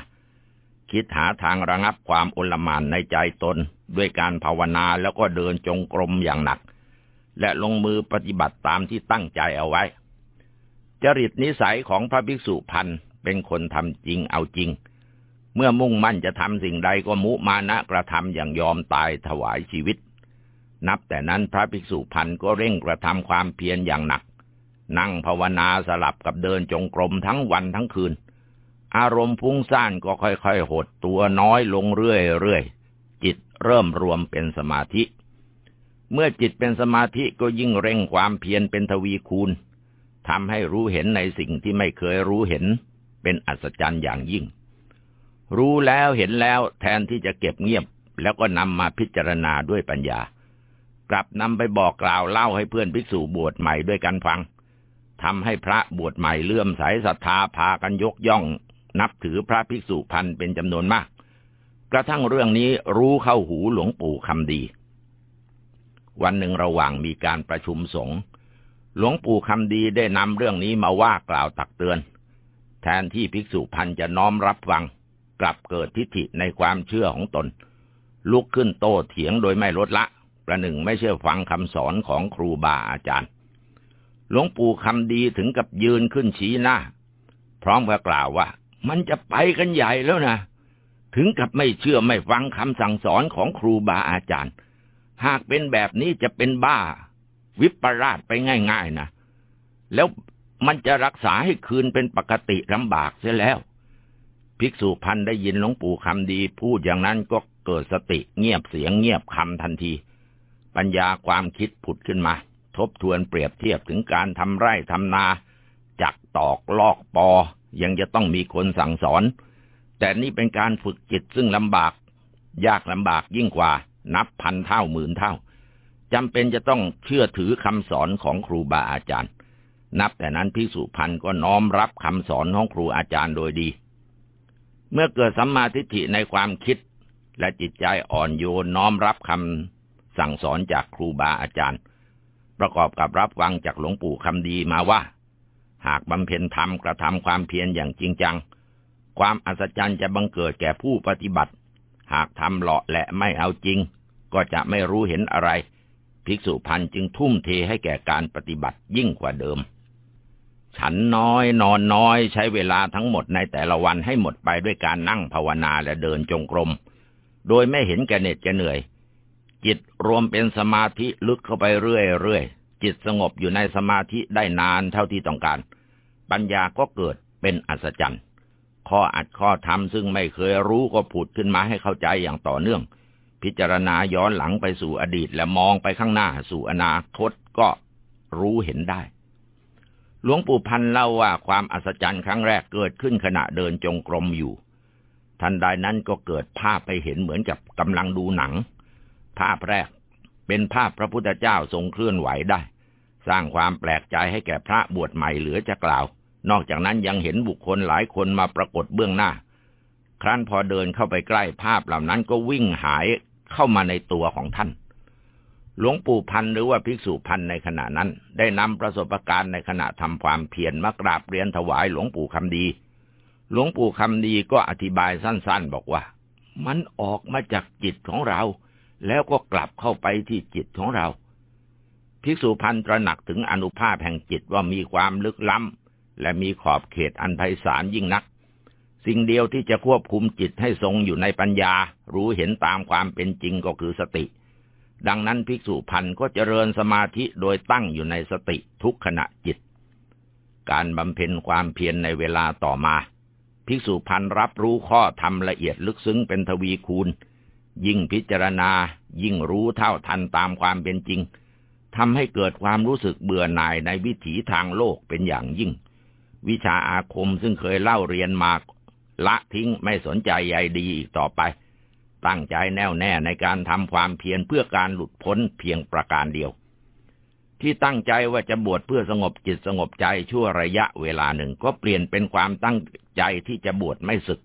คิดหาทางระงับความอลหม่านในใจตน ด้วยการภาวนาแล้วก็เดินจงกรมอย่างหนัก และลงมือปฏิบัติตามที่ตั้งใจเอาไว้จริตนิสัยของพระภิกษุพัน เป็นคนทำจริงเอาจริง เมื่อมุ่งมั่นจะทำสิ่งใดก็มุมานะกระทำอย่างยอมตายถวายชีวิต นับแต่นั้นพระภิกษุพันก็เร่งกระทำความเพียรอย่างหนัก นั่งภาวนาสลับกับเดินจงกรมทั้งวันทั้งคืน อารมณ์พุ่งซ่านก็ค่อยๆ หดตัวน้อยลงเรื่อยๆ จิตเริ่มรวมเป็นสมาธิ เมื่อจิตเป็นสมาธิก็ยิ่งเร่งความเพียรเป็นทวีคูณทำให้รู้เห็นในสิ่งที่ไม่เคยรู้เห็น เป็นอัศจรรย์อย่างยิ่ง รู้แล้วเห็นแล้วแทนที่จะเก็บเงียบ แล้วก็นำมาพิจารณาด้วยปัญญา กลับนำไปบอกกล่าวเล่าให้เพื่อนภิกษุบวชใหม่ด้วยกันฟังทำให้พระบวชใหม่เลื่อมใสศรัทธาพากันยกย่อง นับถือพระภิกษุพันเป็นจำนวนมาก กระทั่งเรื่องนี้รู้เข้าหูหลวงปู่คำดี วันหนึ่งระหว่างมีการประชุมสงฆ์หลวงปู่คำดีได้นำเรื่องนี้มาว่ากล่าวตักเตือน แทนที่ภิกษุพันจะน้อมรับฟัง กลับเกิดทิฏฐิในความเชื่อของตน ลุกขึ้นโต้เถียงโดยไม่ลดละ ประหนึ่งไม่เชื่อฟังคำสอนของครูบาอาจารย์ หลวงปู่คำดีถึงกับยืนขึ้นชี้หน้า พร้อมกับกล่าวว่า มันจะไปกันใหญ่แล้วนะถึงกับไม่เชื่อไม่ฟังคำสั่งสอนของครูบาอาจารย์ หากเป็นแบบนี้จะเป็นบ้า วิปราชไปง่าย ๆนะแล้ว มันจะรักษาให้คืนเป็นปกติลำบากเสียแล้ว ภิกษุพันได้ยินหลวงปู่คำดี พูดอย่างนั้นก็เกิดสติเงียบเสียงเงียบคำทันที ปัญญาความคิดผุดขึ้นมา ทบทวนเปรียบเทียบถึงการทำไร่ทำนา จักตอกลอกปอ ยังจะต้องมีคนสั่งสอน แต่นี่เป็นการฝึกจิตซึ่งลำบาก ยากลำบากยิ่งกว่า นับพันเท่าหมื่นเท่าจำเป็นจะต้องเชื่อถือคำสอนของครูบาอาจารย์ นับแต่นั้นพิสุพันธ์ก็น้อมรับคำสอนของครูอาจารย์โดยดี เมื่อเกิดสัมมาทิฏฐิในความคิด และจิตใจอ่อนโยนน้อมรับคำสั่งสอนจากครูบาอาจารย์ ประกอบกับรับฟังจากหลวงปู่คำดีมาว่า หากบำเพ็ญธรรมกระทำความเพียรอย่างจริงจัง ความอัศจรรย์จะบังเกิดแก่ผู้ปฏิบัติ หากทำเลาะและไม่เอาจริง ก็จะไม่รู้เห็นอะไร ภิกษุพันจึงทุ่มเทให้แก่การปฏิบัติยิ่งกว่าเดิม ฉันน้อยนอนน้อยใช้เวลาทั้งหมดในแต่ละวันให้หมดไปด้วยการนั่งภาวนาและเดินจงกรม โดยไม่เห็นแก่เหน็ดแก่เหนื่อย จิตรวมเป็นสมาธิลึกเข้าไปเรื่อยๆจิตสงบอยู่ในสมาธิได้นานเท่าที่ต้องการ ปัญญาก็เกิดเป็นอัศจรรย์ข้ออัดข้อทำซึ่งไม่เคยรู้ก็ผุดขึ้นมาให้เข้าใจอย่างต่อเนื่อง พิจารณาย้อนหลังไปสู่อดีตและมองไปข้างหน้าสู่อนาคตก็รู้เห็นได้ หลวงปู่พันเล่าว่าความอัศจรรย์ครั้งแรกเกิดขึ้นขณะเดินจงกรมอยู่ ทันใดนั้นก็เกิดภาพไปเห็นเหมือนกับกำลังดูหนัง ภาพแรกเป็นภาพพระพุทธเจ้าทรงเคลื่อนไหวได้ สร้างความแปลกใจให้แก่พระบวชใหม่เหลือจะกล่าว นอกจากนั้นยังเห็นบุคคลหลายคนมาปรากฏเบื้องหน้า ครั้นพอเดินเข้าไปใกล้ภาพเหล่านั้นก็วิ่งหายเข้ามาในตัวของท่าน หลวงปู่พันหรือว่าภิกษุพันในขณะนั้น ได้นำประสบการณ์ในขณะทำความเพียรมากราบเรียนถวายหลวงปู่คำดี หลวงปู่คำดีก็อธิบายสั้นๆ บอกว่า มันออกมาจากจิตของเรา แล้วก็กลับเข้าไปที่จิตของเรา ภิกษุพันตระหนักถึงอนุภาพแห่งจิตว่ามีความลึกล้ำและมีขอบเขตอันไพศาลยิ่งนัก สิ่งเดียวที่จะควบคุมจิตให้ทรงอยู่ในปัญญา รู้เห็นตามความเป็นจริงก็คือสติ ดังนั้นภิกษุพันก็เจริญสมาธิโดยตั้งอยู่ในสติทุกขณะจิต การบำเพ็ญความเพียรในเวลาต่อมา ภิกษุพันรับรู้ข้อธรรมละเอียดลึกซึ้งเป็นทวีคูณ ยิ่งพิจารณา ยิ่งรู้เท่าทันตามความเป็นจริงทำให้เกิดความรู้สึกเบื่อหน่ายในวิถีทางโลกเป็นอย่างยิ่ง วิชาอาคมซึ่งเคยเล่าเรียนมาละทิ้งไม่สนใจใยดีอีกต่อไป ตั้งใจแน่วแน่ในการทำความเพียรเพื่อการหลุดพ้นเพียงประการเดียว ที่ตั้งใจว่าจะบวชเพื่อสงบจิตสงบใจชั่วระยะเวลาหนึ่ง ก็เปลี่ยนเป็นความตั้งใจที่จะบวชไม่ศึก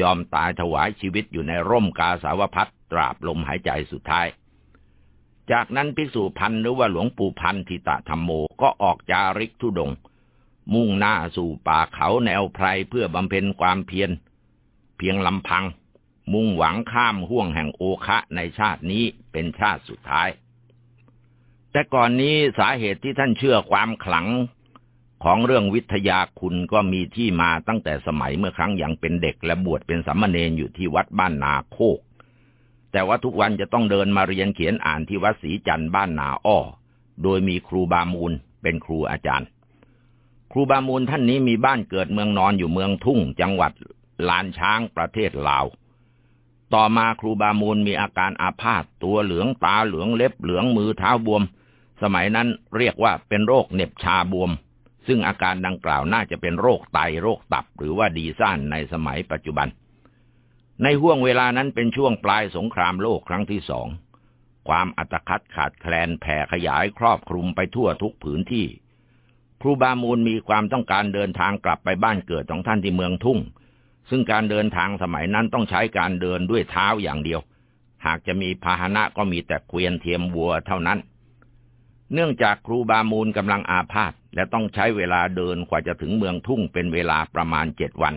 ยอมตายถวายชีวิตอยู่ในร่มกาสาวพัดตราบลมหายใจสุดท้าย จากนั้นภิกษุพันหรือว่าหลวงปู่พันธิตะธรรมโมก็ออกจาริกทุดง มุ่งหน้าสู่ป่าเขาแนวไพรเพื่อบำเพ็ญความเพียรเพียงลำพัง มุ่งหวังข้ามห่วงแห่งโอคะในชาตินี้เป็นชาติสุดท้าย แต่ก่อนนี้สาเหตุที่ท่านเชื่อความขลังของเรื่องวิทยาคุณก็มีที่มาตั้งแต่สมัยเมื่อครั้งยังเป็นเด็กและบวชเป็นสามเณรอยู่ที่วัดบ้านนาโคก แต่ว่าทุกวันจะต้องเดินมาเรียนเขียนอ่านที่วัดศรีจันทร์บ้านนาอ้อ โดยมีครูบามูลเป็นครูอาจารย์ ครูบามูลท่านนี้มีบ้านเกิดเมืองนอนอยู่เมืองทุ่ง จังหวัดลานช้างประเทศลาว ต่อมาครูบามูลมีอาการอาพาธตัวเหลืองตาเหลืองเล็บเหลืองมือเท้าบวม สมัยนั้นเรียกว่าเป็นโรคเน็บชาบวม ซึ่งอาการดังกล่าวน่าจะเป็นโรคไตโรคตับ หรือว่าดีซ่านในสมัยปัจจุบัน ในห่วงเวลานั้นเป็นช่วงปลายสงครามโลกครั้งที่สอง ความอัตคัดขาดแคลนแผ่ขยายครอบคลุมไปทั่วทุกผืนที่ ครูบามูลมีความต้องการเดินทางกลับไปบ้านเกิดของท่านที่เมืองทุ่ง ซึ่งการเดินทางสมัยนั้นต้องใช้การเดินด้วยเท้าอย่างเดียว หากจะมีพาหนะก็มีแต่เกวียนเทียมวัวเท่านั้น เนื่องจากครูบามูลกำลังอาพาธและต้องใช้เวลาเดินกว่าจะถึงเมืองทุ่งเป็นเวลาประมาณเจ็ดวัน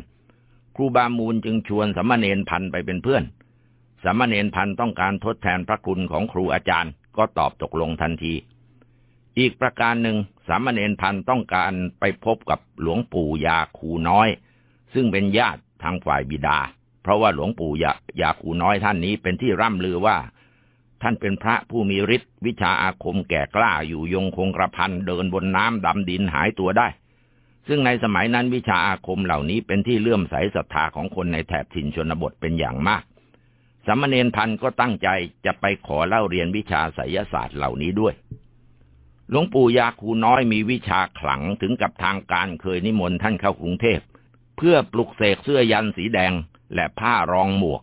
ครูบามูลจึงชวนสมณเณรพันไปเป็นเพื่อน สมณเณรพันต้องการทดแทนพระคุณของครูอาจารย์ ก็ตอบตกลงทันที อีกประการหนึ่งสามเณรพันต้องการไปพบกับหลวงปู่ยาคูน้อย ซึ่งเป็นญาติ ทางฝ่ายบิดา เพราะว่าหลวงปู่ยายาคูน้อยท่านนี้เป็นที่ร่ำลือว่า ท่านเป็นพระผู้มีฤทธิ์วิชาอาคมแก่กล้าอยู่ยงคงกระพันเดินบนน้ำดำดินหายตัวได้ ซึ่งในสมัยนั้นวิชาอาคมเหล่านี้เป็นที่เลื่อมใสศรัทธาของคนในแถบถิ่นชนบทเป็นอย่างมากสมณเณรพันก็ตั้งใจจะไปขอเล่าเรียนวิชาไสยศาสตร์เหล่านี้ด้วย หลวงปู่ยาคูน้อยมีวิชาขลังถึงกับทางการเคยนิมนต์ท่านเข้ากรุงเทพ เพื่อปลุกเสกเสื้อยันสีแดงและผ้ารองหมวก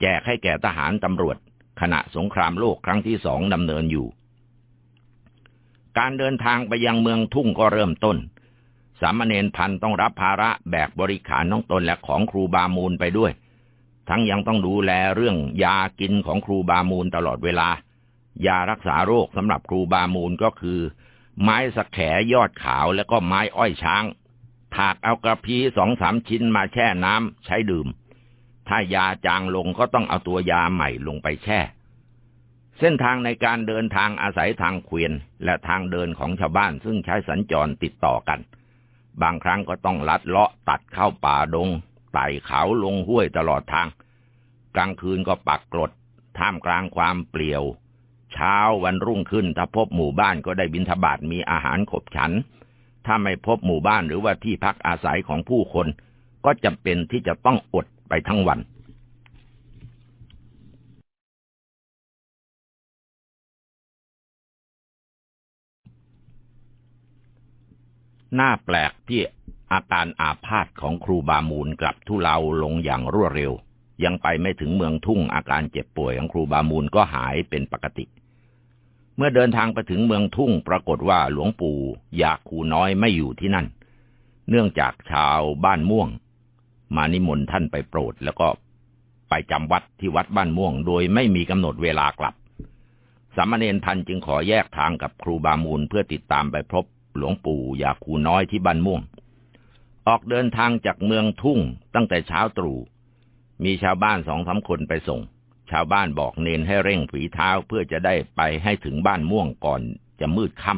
แจกให้แก่ทหารตำรวจ ขณะสงครามโลกครั้งที่สองดำเนินอยู่ การเดินทางไปยังเมืองทุ่งก็เริ่มต้น สามเณรพันต้องรับภาระแบกบริขารน้องตนและของครูบามูลไปด้วย ทั้งยังต้องดูแลเรื่องยากินของครูบามูลตลอดเวลา ยารักษาโรคสำหรับครูบามูลก็คือ ไม้สักแขยอดขาวแล้วก็ไม้อ้อยช้าง ถากเอากระพีสองสามชิ้นมาแช่น้ำใช้ดื่ม ถ้ายาจางลงก็ต้องเอาตัวยาใหม่ลงไปแช่ เส้นทางในการเดินทางอาศัยทางเกวียน และทางเดินของชาวบ้านซึ่งใช้สัญจรติดต่อกัน บางครั้งก็ต้องลัดเลาะตัดเข้าป่าดงไต่เขาลงห้วยตลอดทาง กลางคืนก็ปักกรด ท่ามกลางความเปลี่ยว เช้าวันรุ่งขึ้นถ้าพบหมู่บ้านก็ได้บินทบาทมีอาหารขบฉัน ถ้าไม่พบหมู่บ้านหรือว่าที่พักอาศัยของผู้คน ก็จำเป็นที่จะต้องอดไปทั้งวัน หน้าแปลกที่อาการอาพาธของครูบามูลกลับทุเลาลงอย่างรวดเร็ว ยังไปไม่ถึงเมืองทุ่งอาการเจ็บป่วยของครูบามูลก็หายเป็นปกติ เมื่อเดินทางไปถึงเมืองทุ่งปรากฏว่าหลวงปู่อยากครูน้อยไม่อยู่ที่นั่น เนื่องจากชาวบ้านม่วง มานิมนต์ท่านไปโปรดแล้วก็ไปจำวัดที่วัดบ้านม่วง โดยไม่มีกำหนดเวลากลับ สามเณรพันจึงขอแยกทางกับครูบามูลเพื่อติดตามไปพบหลวงปู่อยากครูน้อยที่บ้านม่วง ออกเดินทางจากเมืองทุ่งตั้งแต่เช้าตรู่มีชาวบ้านสองสาคนไปส่ง ชาวบ้านบอกเนนให้เร่งฝีเท้าเพื่อจะได้ไปให้ถึงบ้านม่วงก่อนจะมืดค่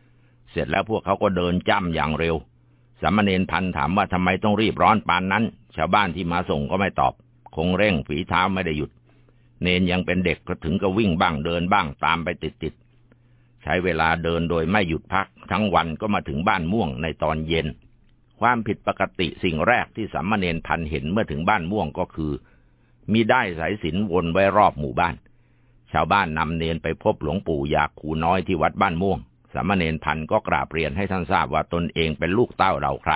ำเสร็จแล้วพวกเขาก็เดินจ้ำอย่างเร็วสามเณรพันถามว่าทำไมต้องรีบร้อนปานนั้น ชาวบ้านที่มาส่งก็ไม่ตอบ คงเร่งฝีเท้าไม่ได้หยุด เนนยังเป็นเด็กก็ถึงก็วิ่งบ้างเดินบ้างตามไปติดๆใช้เวลาเดินโดยไม่หยุดพัก ทั้งวันก็มาถึงบ้านม่วงในตอนเย็น ความผิดปกติสิ่งแรกที่สามเณรพันเห็นเมื่อถึงบ้านม่วงก็คือ มีได้สายสินวนไว้รอบหมู่บ้าน ชาวบ้านนำเนนไปพบหลวงปู่ยาคูน้อยที่วัดบ้านม่วง สามเณรพันก็กราบเรียนให้ท่านทราบว่าตนเองเป็นลูกเต้าเราใคร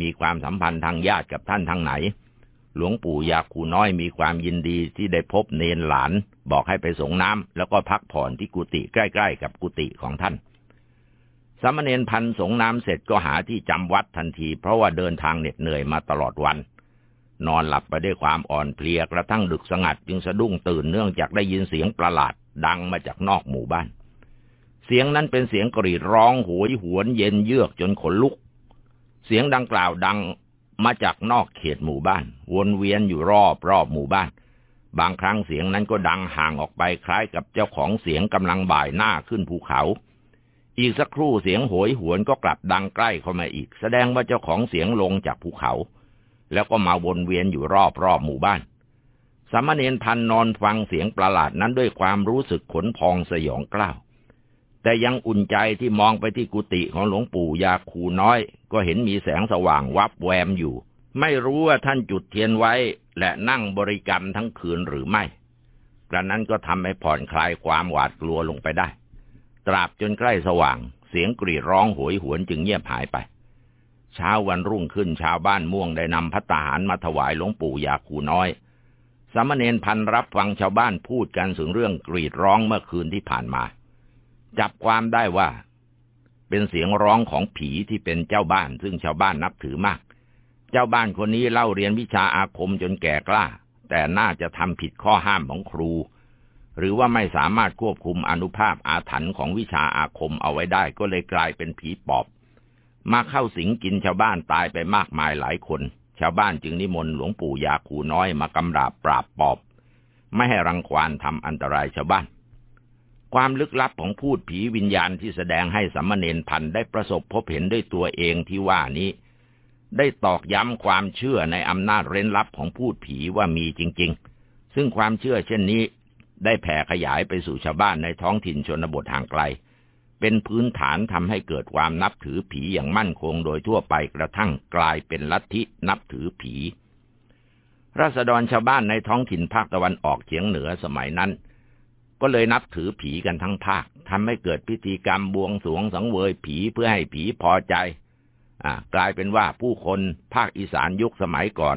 มีความสัมพันธ์ทางญาติกับท่านทางไหน หลวงปู่ยาคูน้อยมีความยินดีที่ได้พบเนนหลาน บอกให้ไปสงน้ำแล้วก็พักผ่อนที่กุฏิใกล้ ๆ กับกุฏิของท่านสามเณรพันสงน้ำเสร็จก็หาที่จำวัดทันที เพราะว่าเดินทางเหน็ดเหนื่อยมาตลอดวัน นอนหลับไปด้วยความอ่อนเพลียกระทั่งดึกสงัดจึงสะดุ้งตื่นเนื่องจากได้ยินเสียงประหลาดดังมาจากนอกหมู่บ้าน เสียงนั้นเป็นเสียงกรีดร้องโหยหวนเย็นเยือกจนขนลุก เสียงดังกล่าวดังมาจากนอกเขตหมู่บ้าน วนเวียนอยู่รอบรอบหมู่บ้าน บางครั้งเสียงนั้นก็ดังห่างออกไปคล้ายกับเจ้าของเสียงกำลังบ่ายหน้าขึ้นภูเขา อีกสักครู่เสียงโหยหวนก็กลับดังใกล้เข้ามาอีก แสดงว่าเจ้าของเสียงลงจากภูเขา แล้วก็มาวนเวียนอยู่รอบรอบหมู่บ้าน สามเณรพันนอนฟังเสียงประหลาดนั้นด้วยความรู้สึกขนพองสยองกล้าวแต่ยังอุ่นใจที่มองไปที่กุฏิของหลวงปู่ยาคูน้อย ก็เห็นมีแสงสว่างวับแวมอยู่ ไม่รู้ว่าท่านจุดเทียนไว้ และนั่งบริกรรมทั้งคืนหรือไม่กระนั้นก็ทำให้ผ่อนคลายความหวาดกลัวลงไปได้ ตราบจนใกล้สว่าง เสียงกรีดร้องโหยหวนจึงเงียบหายไป เช้าวันรุ่งขึ้นชาวบ้านม่วงได้นำพัตตาหารมาถวายหลวงปู่ยาคูน้อย สามเณรพันรับฟังชาวบ้านพูดกันถึงเรื่องกรีดร้องเมื่อคืนที่ผ่านมา จับความได้ว่า เป็นเสียงร้องของผีที่เป็นเจ้าบ้าน ซึ่งชาวบ้านนับถือมาก เจ้าบ้านคนนี้เล่าเรียนวิชาอาคมจนแก่กล้า แต่น่าจะทำผิดข้อห้ามของครู หรือว่าไม่สามารถควบคุมอนุภาพอาถรรพ์ของวิชาอาคมเอาไว้ได้ก็เลยกลายเป็นผีปอบ มาเข้าสิงกินชาวบ้านตายไปมากมายหลายคน ชาวบ้านจึงนิมนต์หลวงปู่ยาคูน้อยมากำราบปราบปอบ ไม่ให้รังควานทำอันตรายชาวบ้าน ความลึกลับของพูดผีวิญญาณที่แสดงให้สัมมเนนพันได้ประสบพบเห็นด้วยตัวเองที่ว่านี้ ได้ตอกย้ำความเชื่อในอำนาจเร้นลับของพูดผีว่ามีจริง ๆ ซึ่งความเชื่อเช่นนี้ได้แผ่ขยายไปสู่ชาวบ้านในท้องถิ่นชนบทห่างไกล เป็นพื้นฐานทำให้เกิดความนับถือผีอย่างมั่นคงโดยทั่วไปกระทั่งกลายเป็นลัทธินับถือผี ราษฎรชาวบ้านในท้องถิ่นภาคตะวันออกเฉียงเหนือสมัยนั้น ก็เลยนับถือผีกันทั้งภาคทำให้เกิดพิธีกรรมบวงสรวงสังเวยผีเพื่อให้ผีพอใจอ่ากลายเป็นว่าผู้คนภาคอีสานยุคสมัยก่อน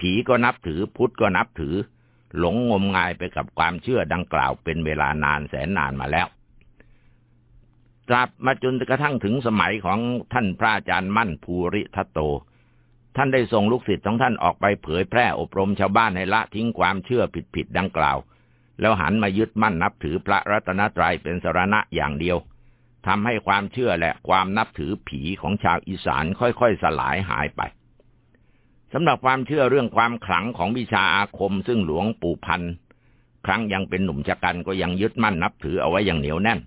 ผีก็นับถือพุทธก็นับถือ หลงงมงายไปกับความเชื่อดังกล่าวเป็นเวลานานแสนนานมาแล้ว ตราบมาจนกระทั่งถึงสมัยของท่านพระอาจารย์มั่นภูริทัตโต ท่านได้ส่งลูกศิษย์ของท่านออกไปเผยแพร่อบรมชาวบ้านให้ละทิ้งความเชื่อผิดๆดังกล่าว แล้วหันมายึดมั่นนับถือพระรัตนตรัยเป็นสรณะอย่างเดียวทำให้ความเชื่อและความนับถือผีของชาวอีสานค่อยๆสลายหายไปสำหรับความเชื่อเรื่องความขลังของวิชาอาคมซึ่งหลวงปู่พัน ครั้งยังเป็นหนุ่มชะกันก็ยังยึดมั่นนับถือเอาไว้อย่างเหนียวแน่น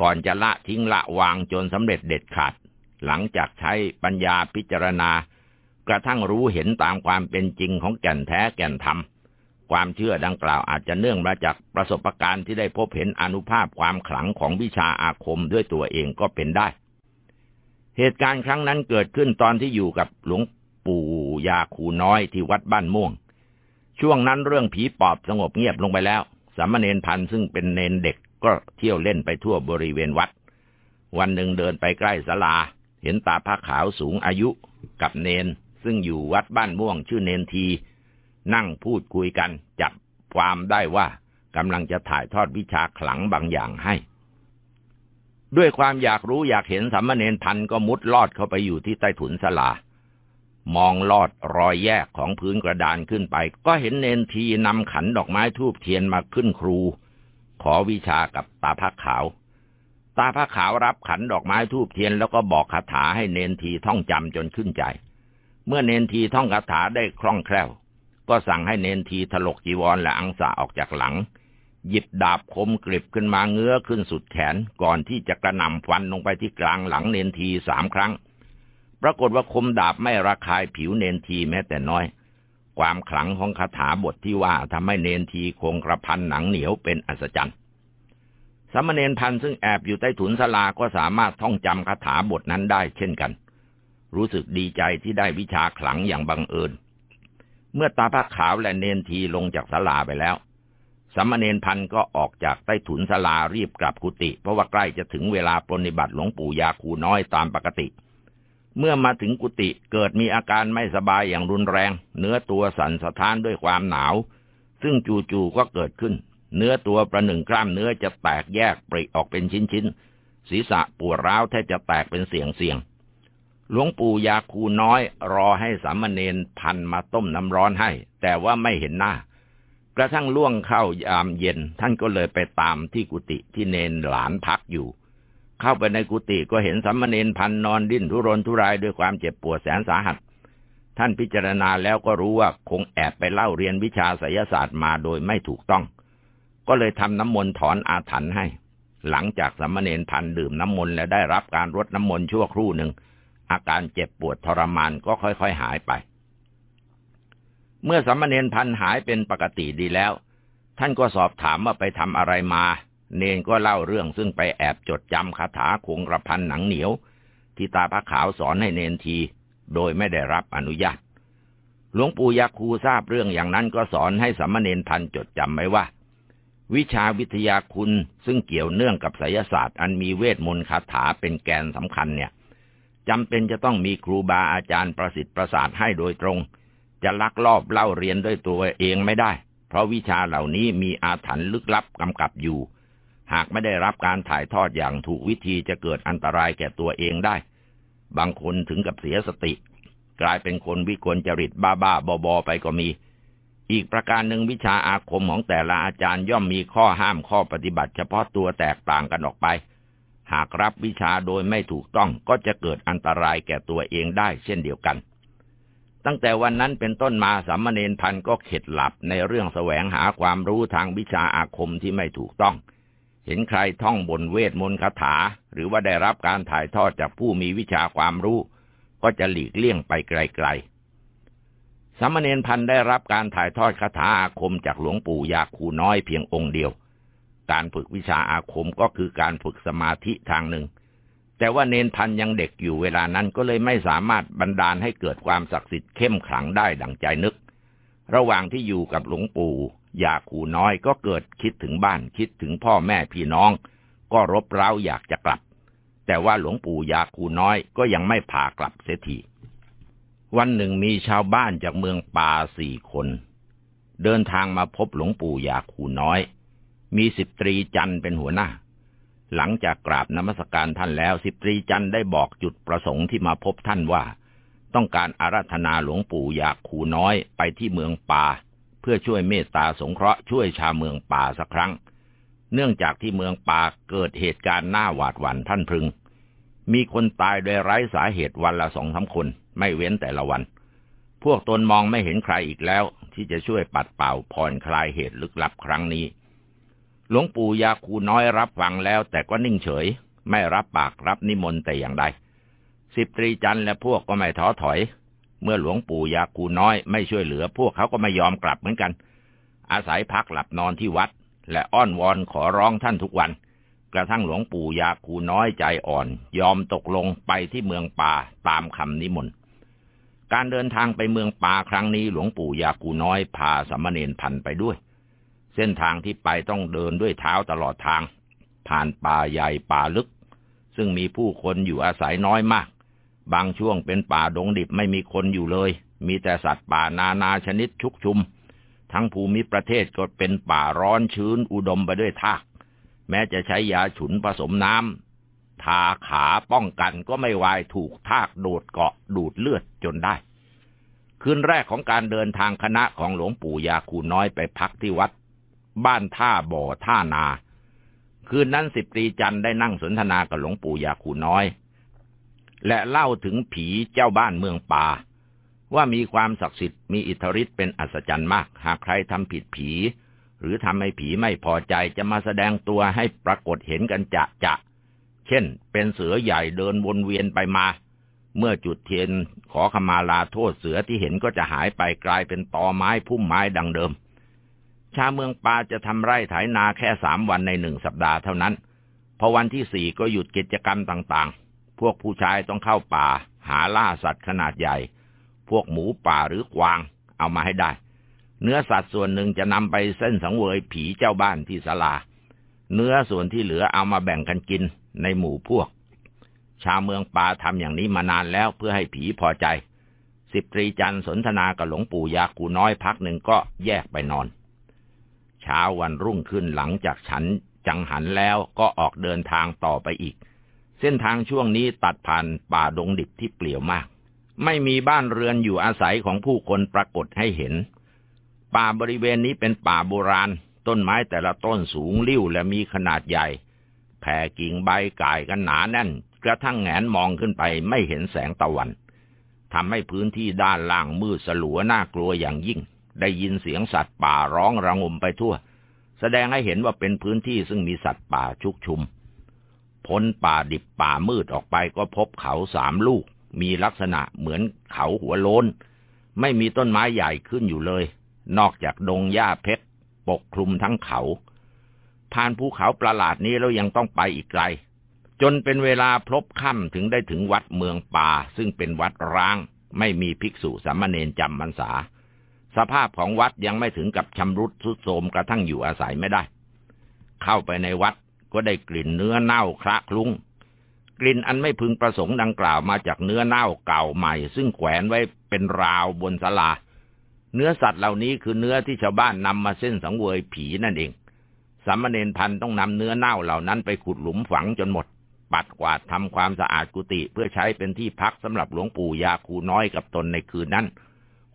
ก่อนจะละทิ้งละวางจนสำเร็จเด็ดขาด หลังจากใช้ปัญญาพิจารณา กระทั่งรู้เห็นตามความเป็นจริงของแก่นแท้แก่นธรรม ความเชื่อดังกล่าวอาจจะเนื่องมาจากประสบการณ์ที่ได้พบเห็นอนุภาพความขลังของวิชาอาคมด้วยตัวเองก็เป็นได้ เหตุการณ์ครั้งนั้นเกิดขึ้นตอนที่อยู่กับหลวงปู่ยาคูน้อยที่วัดบ้านม่วง ช่วงนั้นเรื่องผีปอบสงบเงียบลงไปแล้วสามเณรพันซึ่งเป็นเนนเด็ก ก็เที่ยวเล่นไปทั่วบริเวณวัด วันหนึ่งเดินไปใกล้ศาลา เห็นตาผ้าขาวสูงอายุกับเนน ซึ่งอยู่วัดบ้านม่วงชื่อเนนที นั่งพูดคุยกันจับความได้ว่ากำลังจะถ่ายทอดวิชาขลังบางอย่างให้ ด้วยความอยากรู้อยากเห็นสัมมเนนพันก็มุดลอดเข้าไปอยู่ที่ใต้ถุนศาลามองลอดรอยแยกของพื้นกระดานขึ้นไป ก็เห็นเนนทีนำขันดอกไม้ทูบเทียนมาขึ้นครู ขอวิชากับตาพักขาว ตาพักขาวรับขันดอกไม้ทูบเทียนแล้วก็บอกคาถาให้เนนทีท่องจำจนขึ้นใจ เมื่อเนนทีท่องคาถาได้คล่องแคล่ว ก็สั่งให้เนนทีถลกจีวรและอังสาออกจากหลัง หยิบดาบคมกริบขึ้นมาเงื้อขึ้นสุดแขน ก่อนที่จะกระหน่ำฟันลงไปที่กลางหลังเนนทีสามครั้ง ปรากฏว่าคมดาบไม่ระคายผิวเนนทีแม้แต่น้อย ความขลังของคาถาบทที่ว่าทำให้เนนทีคงกระพันหนังเหนียวเป็นอัศจรรย์สมณเณรพันซึ่งแอบอยู่ใต้ถุนสลาก็สามารถท่องจำคาถาบทนั้นได้เช่นกัน รู้สึกดีใจที่ได้วิชาขลังอย่างบังเอิญ เมื่อตาพระขาวและเนนทีลงจากสลาไปแล้วสมณเณรพันก็ออกจากใต้ถุนสลารีบกลับกุฏิเพราะว่าใกล้จะถึงเวลาปรนิบัติหลวงปู่ยาคูน้อยตามปกติเเมื่อมาถึงกุฏิเกิดมีอาการไม่สบายอย่างรุนแรง เนื้อตัวสั่นสะท้านด้วยความหนาว ซึ่งจู่ๆก็เกิดขึ้น เนื้อตัวประหนึ่งกล้ามเนื้อจะแตกแยกปริออกเป็นชิ้นๆ ศีรษะปวดร้าวแทบจะแตกเป็นเสียงเสียงหลวงปู่ยาคูน้อย รอให้สามเณรพันมาต้มน้ำร้อนให้ แต่ว่าไม่เห็นหน้า กระทั่งล่วงเข้ายามเย็น ท่านก็เลยไปตามที่กุฏิที่เนนหลานพักอยู่ เข้าไปในกุฏิก็เห็นสัมมเนนพันนอนดิ้นทุรนทุรายด้วยความเจ็บปวดแสนสาหัส ท่านพิจารณาแล้วก็รู้ว่าคงแอบไปเล่าเรียนวิชาไสยศาสตร์มาโดยไม่ถูกต้อง ก็เลยทำน้ำมนต์ถอนอาถรรพ์ให้ หลังจากสัมมเนนพันดื่มน้ำมนต์และได้รับการรดน้ำมนต์ชั่วครู่หนึ่งอาการเจ็บปวดทรมานก็ค่อยๆหายไป เมื่อสัมมเนนพันหายเป็นปกติดีแล้ว ท่านก็สอบถามว่าไปทำอะไรมา เนนก็เล่าเรื่องซึ่งไปแอบจดจำคาถาคงกระพันหนังเหนียว ที่ตาพระขาวสอนให้เนนที โดยไม่ได้รับอนุญาต หลวงปู่ยักคูทราบเรื่องอย่างนั้นก็สอนให้สมมเนนพันจดจำไว้ว่า วิชาวิทยาคุณซึ่งเกี่ยวเนื่องกับไสยศาสตร์อันมีเวทมนต์คาถาเป็นแกนสำคัญเนี่ยจำเป็นจะต้องมีครูบาอาจารย์ประสิทธิ์ประสาทให้โดยตรง จะลักลอบเล่าเรียนด้วยตัวเองไม่ได้ เพราะวิชาเหล่านี้มีอาถรรพ์ลึกลับกำกับอยู่ หากไม่ได้รับการถ่ายทอดอย่างถูกวิธีจะเกิดอันตรายแก่ตัวเองได้ บางคนถึงกับเสียสติ กลายเป็นคนวิกลจริตบ้าบ้าบอบอไปก็มี อีกประการหนึ่งวิชาอาคมของแต่ละอาจารย์ย่อมมีข้อห้ามข้อปฏิบัติ เฉพาะตัวแตกต่างกันออกไป หากรับวิชาโดยไม่ถูกต้องก็จะเกิดอันตรายแก่ตัวเองได้ เช่นเดียวกัน ตั้งแต่วันนั้นเป็นต้นมาสามเณรพันก็เข็ดหลับในเรื่องแสวงหาความรู้ทางวิชาอาคมที่ไม่ถูกต้อง เห็นใครท่องบนเวทมนต์คาถา หรือว่าได้รับการถ่ายทอดจากผู้มีวิชาความรู้ ก็จะหลีกเลี่ยงไปไกลๆสามเณรพันได้รับการถ่ายทอดคาถาอาคมจากหลวงปู่ยาคูน้อยเพียงองค์เดียว การฝึกวิชาอาคมก็คือการฝึกสมาธิทางหนึ่ง แต่ว่าเนนพันยังเด็กอยู่เวลานั้นก็เลยไม่สามารถบันดาลให้เกิดความศักดิ์สิทธิ์เข้มขลังได้ดังใจนึก ระหว่างที่อยู่กับหลวงปู่ อยาคูน้อยก็เกิดคิดถึงบ้านคิดถึงพ่อแม่พี่น้อง ก็รบเร้าอยากจะกลับ แต่ว่าหลวงปู่ยาคูน้อยก็ยังไม่พากลับเสียทีวันหนึ่งมีชาวบ้านจากเมืองป่าสี่คน เดินทางมาพบหลวงปู่ยาคูน้อย มีสิบตรีจันเป็นหัวหน้า หลังจากกราบนมัสการท่านแล้วสิบตรีจันได้บอกจุดประสงค์ที่มาพบท่านว่า ต้องการอาราธนาหลวงปู่ยาคูน้อยไปที่เมืองป่า พื่อช่วยเมตตาสงเคราะห์ช่วยชาวเมืองป่าสักครั้ง เนื่องจากที่เมืองป่าเกิดเหตุการณ์น่าหวาดหวั่นท่านพึง มีคนตายโดยไร้สาเหตุวันละสองสาคน ไม่เว้นแต่ละวัน พวกตนมองไม่เห็นใครอีกแล้ว ที่จะช่วยปัดเป่าผ่อนคลายเหตุลึกลับครั้งนี้ หลวงปู่ยาคูน้อยรับฟังแล้วแต่ก็นิ่งเฉย ไม่รับปากรับนิมนต์แต่อย่างใดสิบตรีจันและพวกก็ไม่ท้อถอย เมื่อหลวงปู่ยาคูน้อยไม่ช่วยเหลือ พวกเขาก็ไม่ยอมกลับเหมือนกัน อาศัยพักหลับนอนที่วัด และอ้อนวอนขอร้องท่านทุกวัน กระทั่งหลวงปู่ยาคูน้อยใจอ่อน ยอมตกลงไปที่เมืองป่าตามคำนิมนต์การเดินทางไปเมืองป่าครั้งนี้หลวงปู่ยากูน้อยพาสมณเณรพันไปด้วย เส้นทางที่ไปต้องเดินด้วยเท้าตลอดทาง ผ่านป่าใหญ่ป่าลึก ซึ่งมีผู้คนอยู่อาศัยน้อยมาก บางช่วงเป็นป่าดงดิบไม่มีคนอยู่เลย มีแต่สัตว์ป่านานาชนิดชุกชุม ทั้งภูมิประเทศก็เป็นป่าร้อนชื้นอุดมไปด้วยทากแม้จะใช้ยาฉุนผสมน้ำทาขาป้องกันก็ไม่วายถูกทากโดดเกาะดูดเลือดจนได้ คืนแรกของการเดินทางคณะของหลวงปู่ยาคูน้อยไปพักที่วัด บ้านท่าบ่อท่านา คืนนั้นสิบตรีจันได้นั่งสนทนากับหลวงปู่ยาคูน้อย และเล่าถึงผีเจ้าบ้านเมืองป่า ว่ามีความศักดิ์สิทธิ์มีอิทธิฤทธิ์เป็นอัศจรรย์มาก หากใครทำผิดผี หรือทำให้ผีไม่พอใจจะมาแสดงตัวให้ปรากฏเห็นกันจะจะ เช่น เป็นเสือใหญ่เดินวนเวียนไปมา เมื่อจุดเทียนขอขมาลาโทษเสือที่เห็นก็จะหายไปกลายเป็นตอไม้พุ่มไม้ดังเดิม ชาเมืองปาจะทำไร่ไถนาแค่สามวันในหนึ่งสัปดาห์เท่านั้น พอวันที่สี่ก็หยุดกิจกรรมต่างๆ พวกผู้ชายต้องเข้าป่า หาล่าสัตว์ขนาดใหญ่ พวกหมูป่าหรือกวาง เอามาให้ได้ เนื้อสัตว์ส่วนหนึ่งจะนำไปเส้นสังเวยผีเจ้าบ้านที่ศาลา เนื้อส่วนที่เหลือเอามาแบ่งกันกินในหมู่พวก ชาวเมืองป่าทำอย่างนี้มานานแล้วเพื่อให้ผีพอใจ สิบตรีจันสนทนากับหลวงปู่ยากูน้อยพักหนึ่งก็แยกไปนอน เช้าวันรุ่งขึ้นหลังจากฉันจังหันแล้วก็ออกเดินทางต่อไปอีก ส้นทางช่วงนี้ตัดผ่านป่าดงดิบที่เปลี่ยวมาก ไม่มีบ้านเรือนอยู่อาศัยของผู้คนปรากฏให้เห็น ป่าบริเวณนี้เป็นป่าโบราณ ต้นไม้แต่ละต้นสูงลิ่วและมีขนาดใหญ่แผ่กิ่งใบก่ายกันหนาแน่น กระทั่งแงนมองขึ้นไปไม่เห็นแสงตะวันทำให้พื้นที่ด้านล่างมืดสลัวน่ากลัวอย่างยิ่ง ได้ยินเสียงสัตว์ป่าร้องระงมไปทั่ว แสดงให้เห็นว่าเป็นพื้นที่ซึ่งมีสัตว์ป่าชุกชุม พ้นป่าดิบป่ามืดออกไปก็พบเขาสามลูก มีลักษณะเหมือนเขาหัวโลน ไม่มีต้นไม้ใหญ่ขึ้นอยู่เลย นอกจากดงหญ้าเพชรปกคลุมทั้งเขา ผ่านภูเขาประหลาดนี้แล้วยังต้องไปอีกไกล จนเป็นเวลาพลบค่ำถึงได้ถึงวัดเมืองป่า ซึ่งเป็นวัดร้าง ไม่มีภิกษุสามเณรจำพรรษา สภาพของวัดยังไม่ถึงกับชำรุดทรุดโทรมกระทั่งอยู่อาศัยไม่ได้ เข้าไปในวัด ก็ได้กลิ่นเนื้อเน่าคละคลุ้ง กลิ่นอันไม่พึงประสงค์ดังกล่าวมาจากเนื้อเน่าเก่าใหม่ ซึ่งแขวนไว้เป็นราวบนศาลา เนื้อสัตว์เหล่านี้คือเนื้อที่ชาวบ้านนำมาเส้นสังเวยผีนั่นเองสามเณรพันต้องนำเนื้อเน่าเหล่านั้นไปขุดหลุมฝังจนหมด ปัดกวาดทำความสะอาดกุฏิเพื่อใช้เป็นที่พักสำหรับหลวงปู่ยาคูน้อยกับตนในคืนนั้น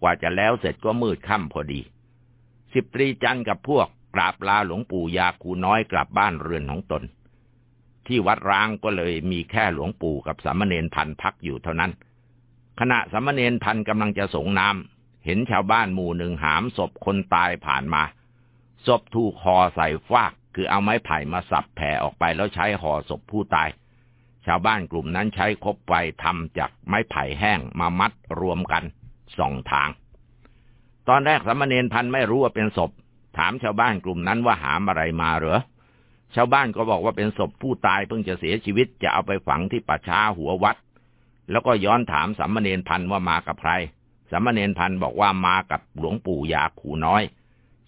กว่าจะแล้วเสร็จก็มืดค่ำพอดี สิบตรีจันกับพวก กราบลาหลวงปู่ยาคูน้อยกลับบ้านเรือนของตน ที่วัดร้างก็เลยมีแค่หลวงปู่กับสามเณรพันพักอยู่เท่านั้น ขณะสามเณรพันกำลังจะสงน้ำเห็นชาวบ้านหมู่หนึ่งหามศพคนตายผ่านมา ศพถูกห่อใส่ฟาก คือเอาไม้ไผ่มาสับแผ่ออกไปแล้วใช้ห่อศพผู้ตาย ชาวบ้านกลุ่มนั้นใช้คบไฟทำจากไม้ไผ่แห้งมามัดรวมกันสองทางตอนแรกสามเณรพันไม่รู้ว่าเป็นศพ ถามชาวบ้านกลุ่มนั้นว่าหามอะไรมาเหรอ ชาวบ้านก็บอกว่าเป็นศพผู้ตายเพิ่งจะเสียชีวิตจะเอาไปฝังที่ป่าช้าหัววัด แล้วก็ย้อนถามสัมมเนนพันว่ามากับใครสามมเณรพันธ์บอกว่ามากับหลวงปู่ยาคูน้อย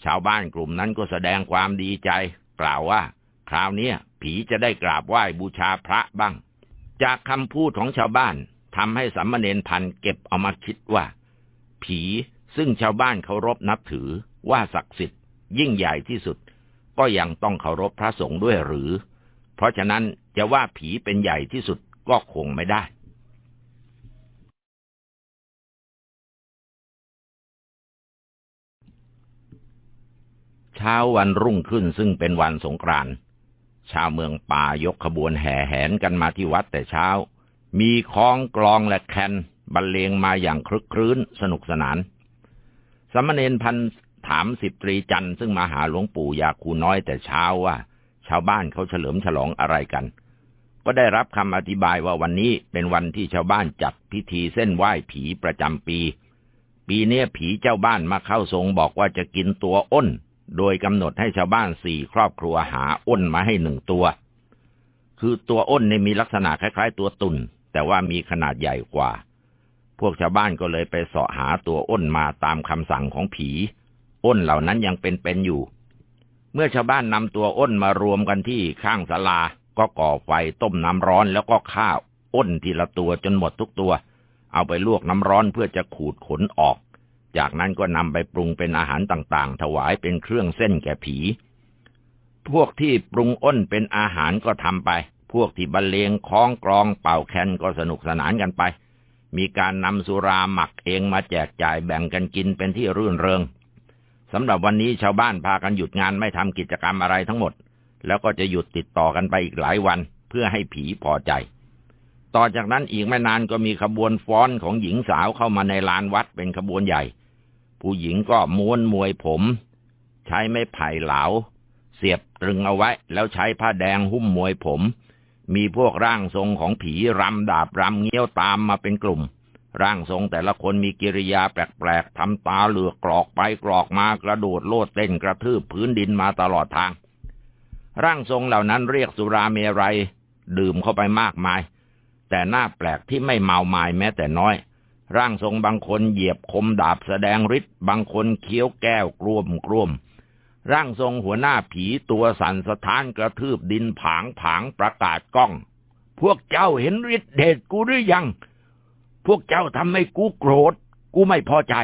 ชาวบ้านกลุ่มนั้นก็แสดงความดีใจ กล่าวว่า คราวนี้ผีจะได้กราบไหว้บูชาพระบ้าง จากคำพูดของชาวบ้านทำให้สามมเณรพันธ์เก็บเอามาคิดว่า ผีซึ่งชาวบ้านเคารพนับถือว่าศักดิ์สิทธิ์ ยิ่งใหญ่ที่สุด ก็ยังต้องเคารพพระสงฆ์ด้วยหรือ เพราะฉะนั้นจะว่าผีเป็นใหญ่ที่สุดก็คงไม่ได้เช้าวันรุ่งขึ้นซึ่งเป็นวันสงกรานต์ชาวเมืองป่ายกขบวนแห่แหนกันมาที่วัดแต่เช้า มีคล้องกลองและแคนบรรเลงมาอย่างคลึกครื้นสนุกสนาน สมณเณรพัน ถามสิบตรีจันซึ่งมาหาหลวงปู่ยาคูน้อยแต่เช้าว่า ชาวบ้านเขาเฉลิมฉลองอะไรกัน ก็ได้รับคำอธิบายว่าวันนี้เป็นวันที่ชาวบ้านจัดพิธีเส้นไหว้ผีประจำปี ปีนี้ผีเจ้าบ้านมาเข้าทรงบอกว่าจะกินตัวอ้น โดยกำหนดให้ชาวบ้านสี่ครอบครัวหาอ้นมาให้หนึ่งตัว คือตัวอ้นในมีลักษณะคล้าย ๆ ตัวตุนแต่ว่ามีขนาดใหญ่กว่า พวกชาวบ้านก็เลยไปเสาะหาตัวอ้นมาตามคำสั่งของผี อ้นเหล่านั้นยังเป็นๆอยู่ เมื่อชาวบ้านนำตัวอ้นมารวมกันที่ข้างศาลา ก็ก่อไฟต้มน้ำร้อนแล้วก็ข้าวอ้นทีละตัวจนหมดทุกตัว เอาไปลวกน้ำร้อนเพื่อจะขูดขนออก จากนั้นก็นำไปปรุงเป็นอาหารต่างๆ ถวายเป็นเครื่องเส้นแก่ผี พวกที่ปรุงอ้นเป็นอาหารก็ทำไป พวกที่บรรเลงคล้องกรองเป่าแคนก็สนุกสนานกันไปมีการนำสุราหมักเองมาแจกจ่ายแบ่งกันกินเป็นที่รื่นเริง สำหรับวันนี้ชาวบ้านพากันหยุดงานไม่ทำกิจกรรมอะไรทั้งหมด แล้วก็จะหยุดติดต่อกันไปอีกหลายวันเพื่อให้ผีพอใจ ต่อจากนั้นอีกไม่นานก็มีขบวนฟ้อนของหญิงสาวเข้ามาในลานวัดเป็นขบวนใหญ่ ผู้หญิงก็ม้วนมวยผม ใช้ไม้ไผ่เหลา เสียบตรึงเอาไว้ แล้วใช้ผ้าแดงหุ้มมวยผม มีพวกร่างทรงของผีรำดาบรำเงี้ยวตามมาเป็นกลุ่ม ร่างทรงแต่ละคนมีกิริยาแปลกๆทำตาเหลือกกรอกไปกรอกมากระโดดโลดเต้นกระทืบพื้นดินมาตลอดทาง ร่างทรงเหล่านั้นเรียกสุราเมรัยดื่มเข้าไปมากมาย แต่หน้าแปลกที่ไม่เมาไม้แม้แต่น้อย ร่างทรงบางคนเหยียบคมดาบแสดงฤทธิ์บางคนเคี้ยวแก้วกลุ่มกลุ่มร่างทรงหัวหน้าผีตัวสั่นสะท้านกระทืบดินผางผางประกาศกล้อง พวกเจ้าเห็นฤทธิ์เดชกูหรือยัง พวกเจ้าทำให้กูโกรธ กูไม่พอใจ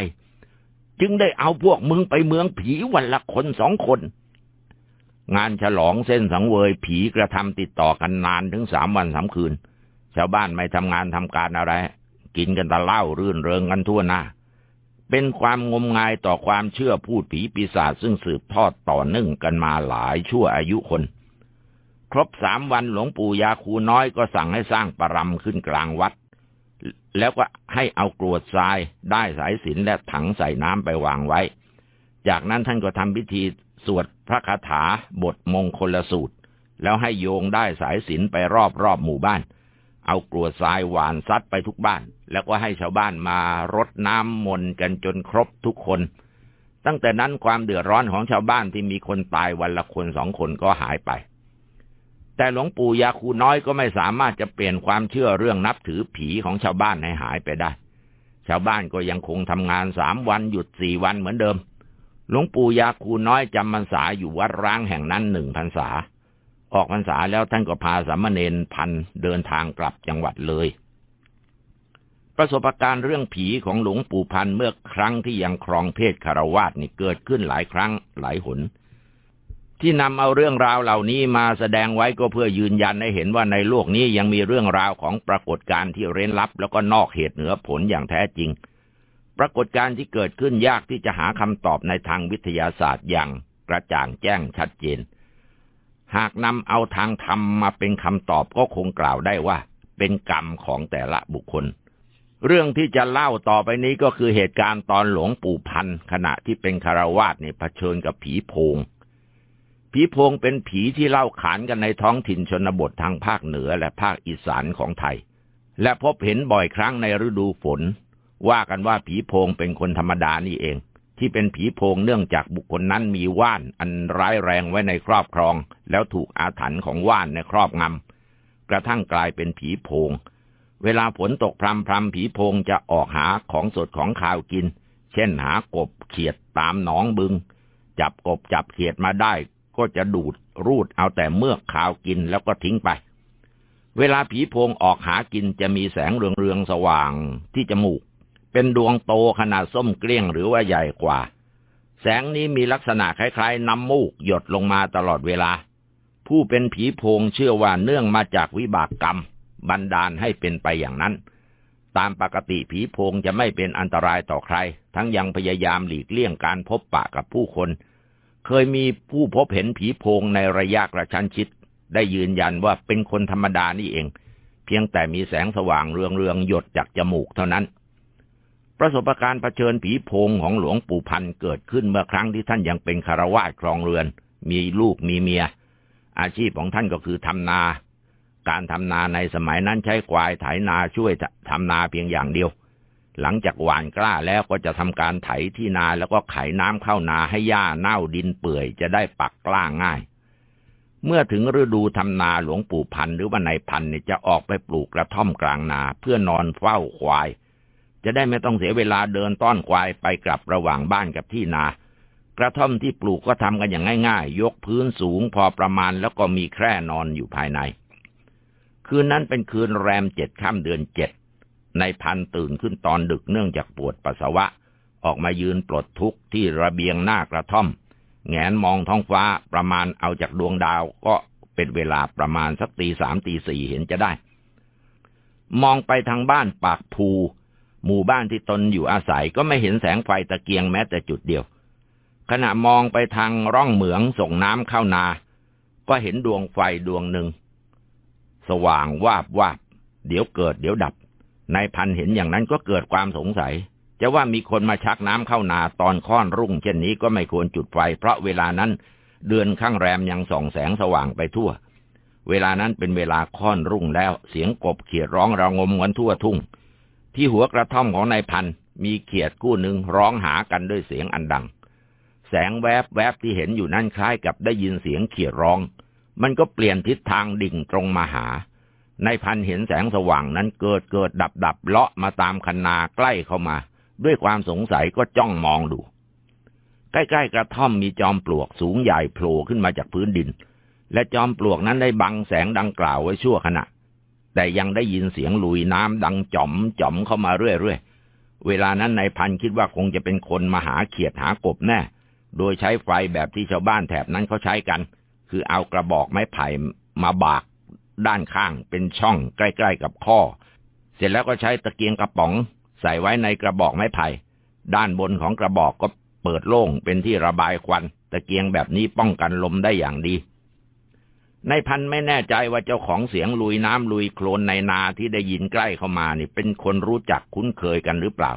จึงได้เอาพวกมึงไปเมืองผีวันละคนสองคน งานฉลองเส้นสังเวยผีกระทำติดต่อกันนานถึงสามวันสามคืน ชาวบ้านไม่ทำงานทำการอะไร กินกันตะเล่ารื่นเริงกันทั่วหน้า เป็นความงมงายต่อความเชื่อพูดผีปีศาจซึ่งสืบทอดต่อเนื่องกันมาหลายชั่วอายุคนครบสามวันหลวงปู่ยาคูน้อยก็สั่งให้สร้างปรำขึ้นกลางวัด แล้วก็ให้เอากรวดทรายได้สายสินและถังใส่น้ำไปวางไว้ จากนั้นท่านก็ทำพิธีสวดพระคาถาบทมงคลสูตร แล้วให้โยงได้สายสินไปรอบรอบหมู่บ้าน เอากรวดทรายหวานซัดไปทุกบ้าน แล้วก็ให้ชาวบ้านมารดน้ำมนต์กันจนครบทุกคน ตั้งแต่นั้นความเดือดร้อนของชาวบ้านที่มีคนตายวันละคนสองคนก็หายไป แต่หลวงปู่ยาคูน้อยก็ไม่สามารถจะเปลี่ยนความเชื่อเรื่องนับถือผีของชาวบ้านให้หายไปได้ ชาวบ้านก็ยังคงทำงานสามวันหยุดสี่วันเหมือนเดิม หลวงปู่ยาคูน้อยจำพรรษาอยู่วัดร้างแห่งนั้นหนึ่งพรรษา ออกพรรษาแล้วท่านก็พาสามเณรพันเดินทางกลับจังหวัดเลย ประสบการณ์เรื่องผีของหลวงปู่พันเมื่อครั้งที่ยังครองเพศคารวาสนี่เกิดขึ้นหลายครั้งหลายหน ที่นำเอาเรื่องราวเหล่านี้มาแสดงไว้ก็เพื่อยืนยันให้เห็นว่าในโลกนี้ยังมีเรื่องราวของปรากฏการณ์ที่เร้นลับ แล้วก็นอกเหตุเหนือผลอย่างแท้จริง ปรากฏการณ์ที่เกิดขึ้นยากที่จะหาคำตอบในทางวิทยาศาสตร์อย่างกระจ่างแจ้งชัดเจน หากนำเอาทางธรรมมาเป็นคำตอบก็คงกล่าวได้ว่า เป็นกรรมของแต่ละบุคคล เรื่องที่จะเล่าต่อไปนี้ก็คือเหตุการณ์ตอนหลวงปู่พันขณะที่เป็นคารวาสเนี่ยเผชิญกับผีโพง ผีโพงเป็นผีที่เล่าขานกันในท้องถิ่นชนบททางภาคเหนือและภาคอีสานของไทย และพบเห็นบ่อยครั้งในฤดูฝน ว่ากันว่าผีโพงเป็นคนธรรมดานี่เอง ที่เป็นผีโพงเนื่องจากบุคคลนั้นมีว่านอันร้ายแรงไว้ในครอบครอง แล้วถูกอาถรรพ์ของว่านในครอบงำกระทั่งกลายเป็นผีโพง เวลาฝนตกพรำพรำผีโพงจะออกหาของสดของข่าวกิน เช่นหากบเขียดตามหนองบึง จับกบจับเขียดมาได้ ก็จะดูดรูดเอาแต่เมือกข่าวกินแล้วก็ทิ้งไป เวลาผีโพงออกหากินจะมีแสงเรืองๆสว่างที่จมูก เป็นดวงโตขนาดส้มเกลี้ยงหรือว่าใหญ่กว่า แสงนี้มีลักษณะคล้ายๆน้ำมูกหยดลงมาตลอดเวลา ผู้เป็นผีโพงเชื่อว่าเนื่องมาจากวิบากกรรม บันดาลให้เป็นไปอย่างนั้นตามปกติผีโพงจะไม่เป็นอันตรายต่อใคร ทั้งยังพยายามหลีกเลี่ยงการพบปะกับผู้คน เคยมีผู้พบเห็นผีโพงในระยะกระชั้นชิด ได้ยืนยันว่าเป็นคนธรรมดานี่เอง เพียงแต่มีแสงสว่างเรืองๆหยดจากจมูกเท่านั้น ประสบการณ์เผชิญผีโพงของหลวงปู่พันธ์เกิดขึ้นเมื่อครั้งที่ท่านยังเป็นคารวาสครองเรือน มีลูกมีเมีย อาชีพของท่านก็คือทำนา การทำนาในสมัยนั้นใช้ควายไถนาช่วยทำนาเพียงอย่างเดียว หลังจากหว่านกล้าแล้วก็จะทำการไถที่นาแล้วก็ไขน้ำเข้านาให้หญ้าเน่าดินเปื่อยจะได้ปักกล้าง่าย เมื่อถึงฤดูทำนาหลวงปู่พันหรือว่านายพันเนี่ยจะออกไปปลูกกระท่อมกลางนาเพื่อนอนเฝ้าควาย จะได้ไม่ต้องเสียเวลาเดินต้อนควายไปกลับระหว่างบ้านกับที่นากระท่อมที่ปลูกก็ทำกันอย่างง่าย ๆ ยกพื้นสูงพอประมาณแล้วก็มีแคร่นอนอยู่ภายใน คืนนั้นเป็นคืนแรมเจ็ดค่ำเดือนเจ็ด ในพันตื่นขึ้นตอนดึกเนื่องจากปวดปัสสาวะ ออกมายืนปลดทุกข์ที่ระเบียงหน้ากระท่อม แงนมองท้องฟ้าประมาณเอาจากดวงดาวก็เป็นเวลาประมาณสักตีสามตีสี่เห็นจะได้ มองไปทางบ้านปากภู หมู่บ้านที่ตนอยู่อาศัยก็ไม่เห็นแสงไฟตะเกียงแม้แต่จุดเดียว ขณะมองไปทางร่องเหมืองส่งน้ำเข้านา ก็เห็นดวงไฟดวงหนึ่งสว่างวาบวาบเดี๋ยวเกิดเดี๋ยวดับ นายพันเห็นอย่างนั้นก็เกิดความสงสัย จะว่ามีคนมาชักน้ำเข้านาตอนค่อนรุ่ง เช่นนี้ก็ไม่ควรจุดไฟ เพราะเวลานั้นเดือนข้างแรมยังส่องแสงสว่างไปทั่ว เวลานั้นเป็นเวลาค่อนรุ่งแล้ว เสียงกบเขียดร้องระงมกันทั่วทุ่ง ที่หัวกระท่อมของนายพันมีเขียดกู้หนึ่งร้องหากันด้วยเสียงอันดัง แสงแวบแวบที่เห็นอยู่นั่นคล้ายกับได้ยินเสียงเขียดร้อง มันก็เปลี่ยนทิศทางดิ่งตรงมาหา ในพันเห็นแสงสว่างนั้นเกิดเกิดดับดับเลาะมาตามคันนาใกล้เข้ามา ด้วยความสงสัยก็จ้องมองดู ใกล้ๆกระท่อมมีจอมปลวกสูงใหญ่โผล่ขึ้นมาจากพื้นดิน และจอมปลวกนั้นได้บังแสงดังกล่าวไว้ชั่วขณะ แต่ยังได้ยินเสียงลุยน้ำดังจ่อมจ่อมเข้ามาเรื่อยๆเวลานั้นนายพันคิดว่าคงจะเป็นคนมาหาเขียดหากบแน่โดยใช้ไฟแบบที่ชาวบ้านแถบนั้นเขาใช้กัน คือเอากระบอกไม้ไผ่มาบาก ด้านข้างเป็นช่องใกล้ๆกับข้อ เสร็จแล้วก็ใช้ตะเกียงกระป๋อง ใส่ไว้ในกระบอกไม้ไผ่ด้านบนของกระบอกก็เปิดโล่งเป็นที่ระบายควัน ตะเกียงแบบนี้ป้องกันลมได้อย่างดีในพันไม่แน่ใจว่าเจ้าของเสียงลุยน้ำลุยโคลนในนาที่ได้ยินใกล้เข้ามานี่เป็นคนรู้จักคุ้นเคยกันหรือเปล่า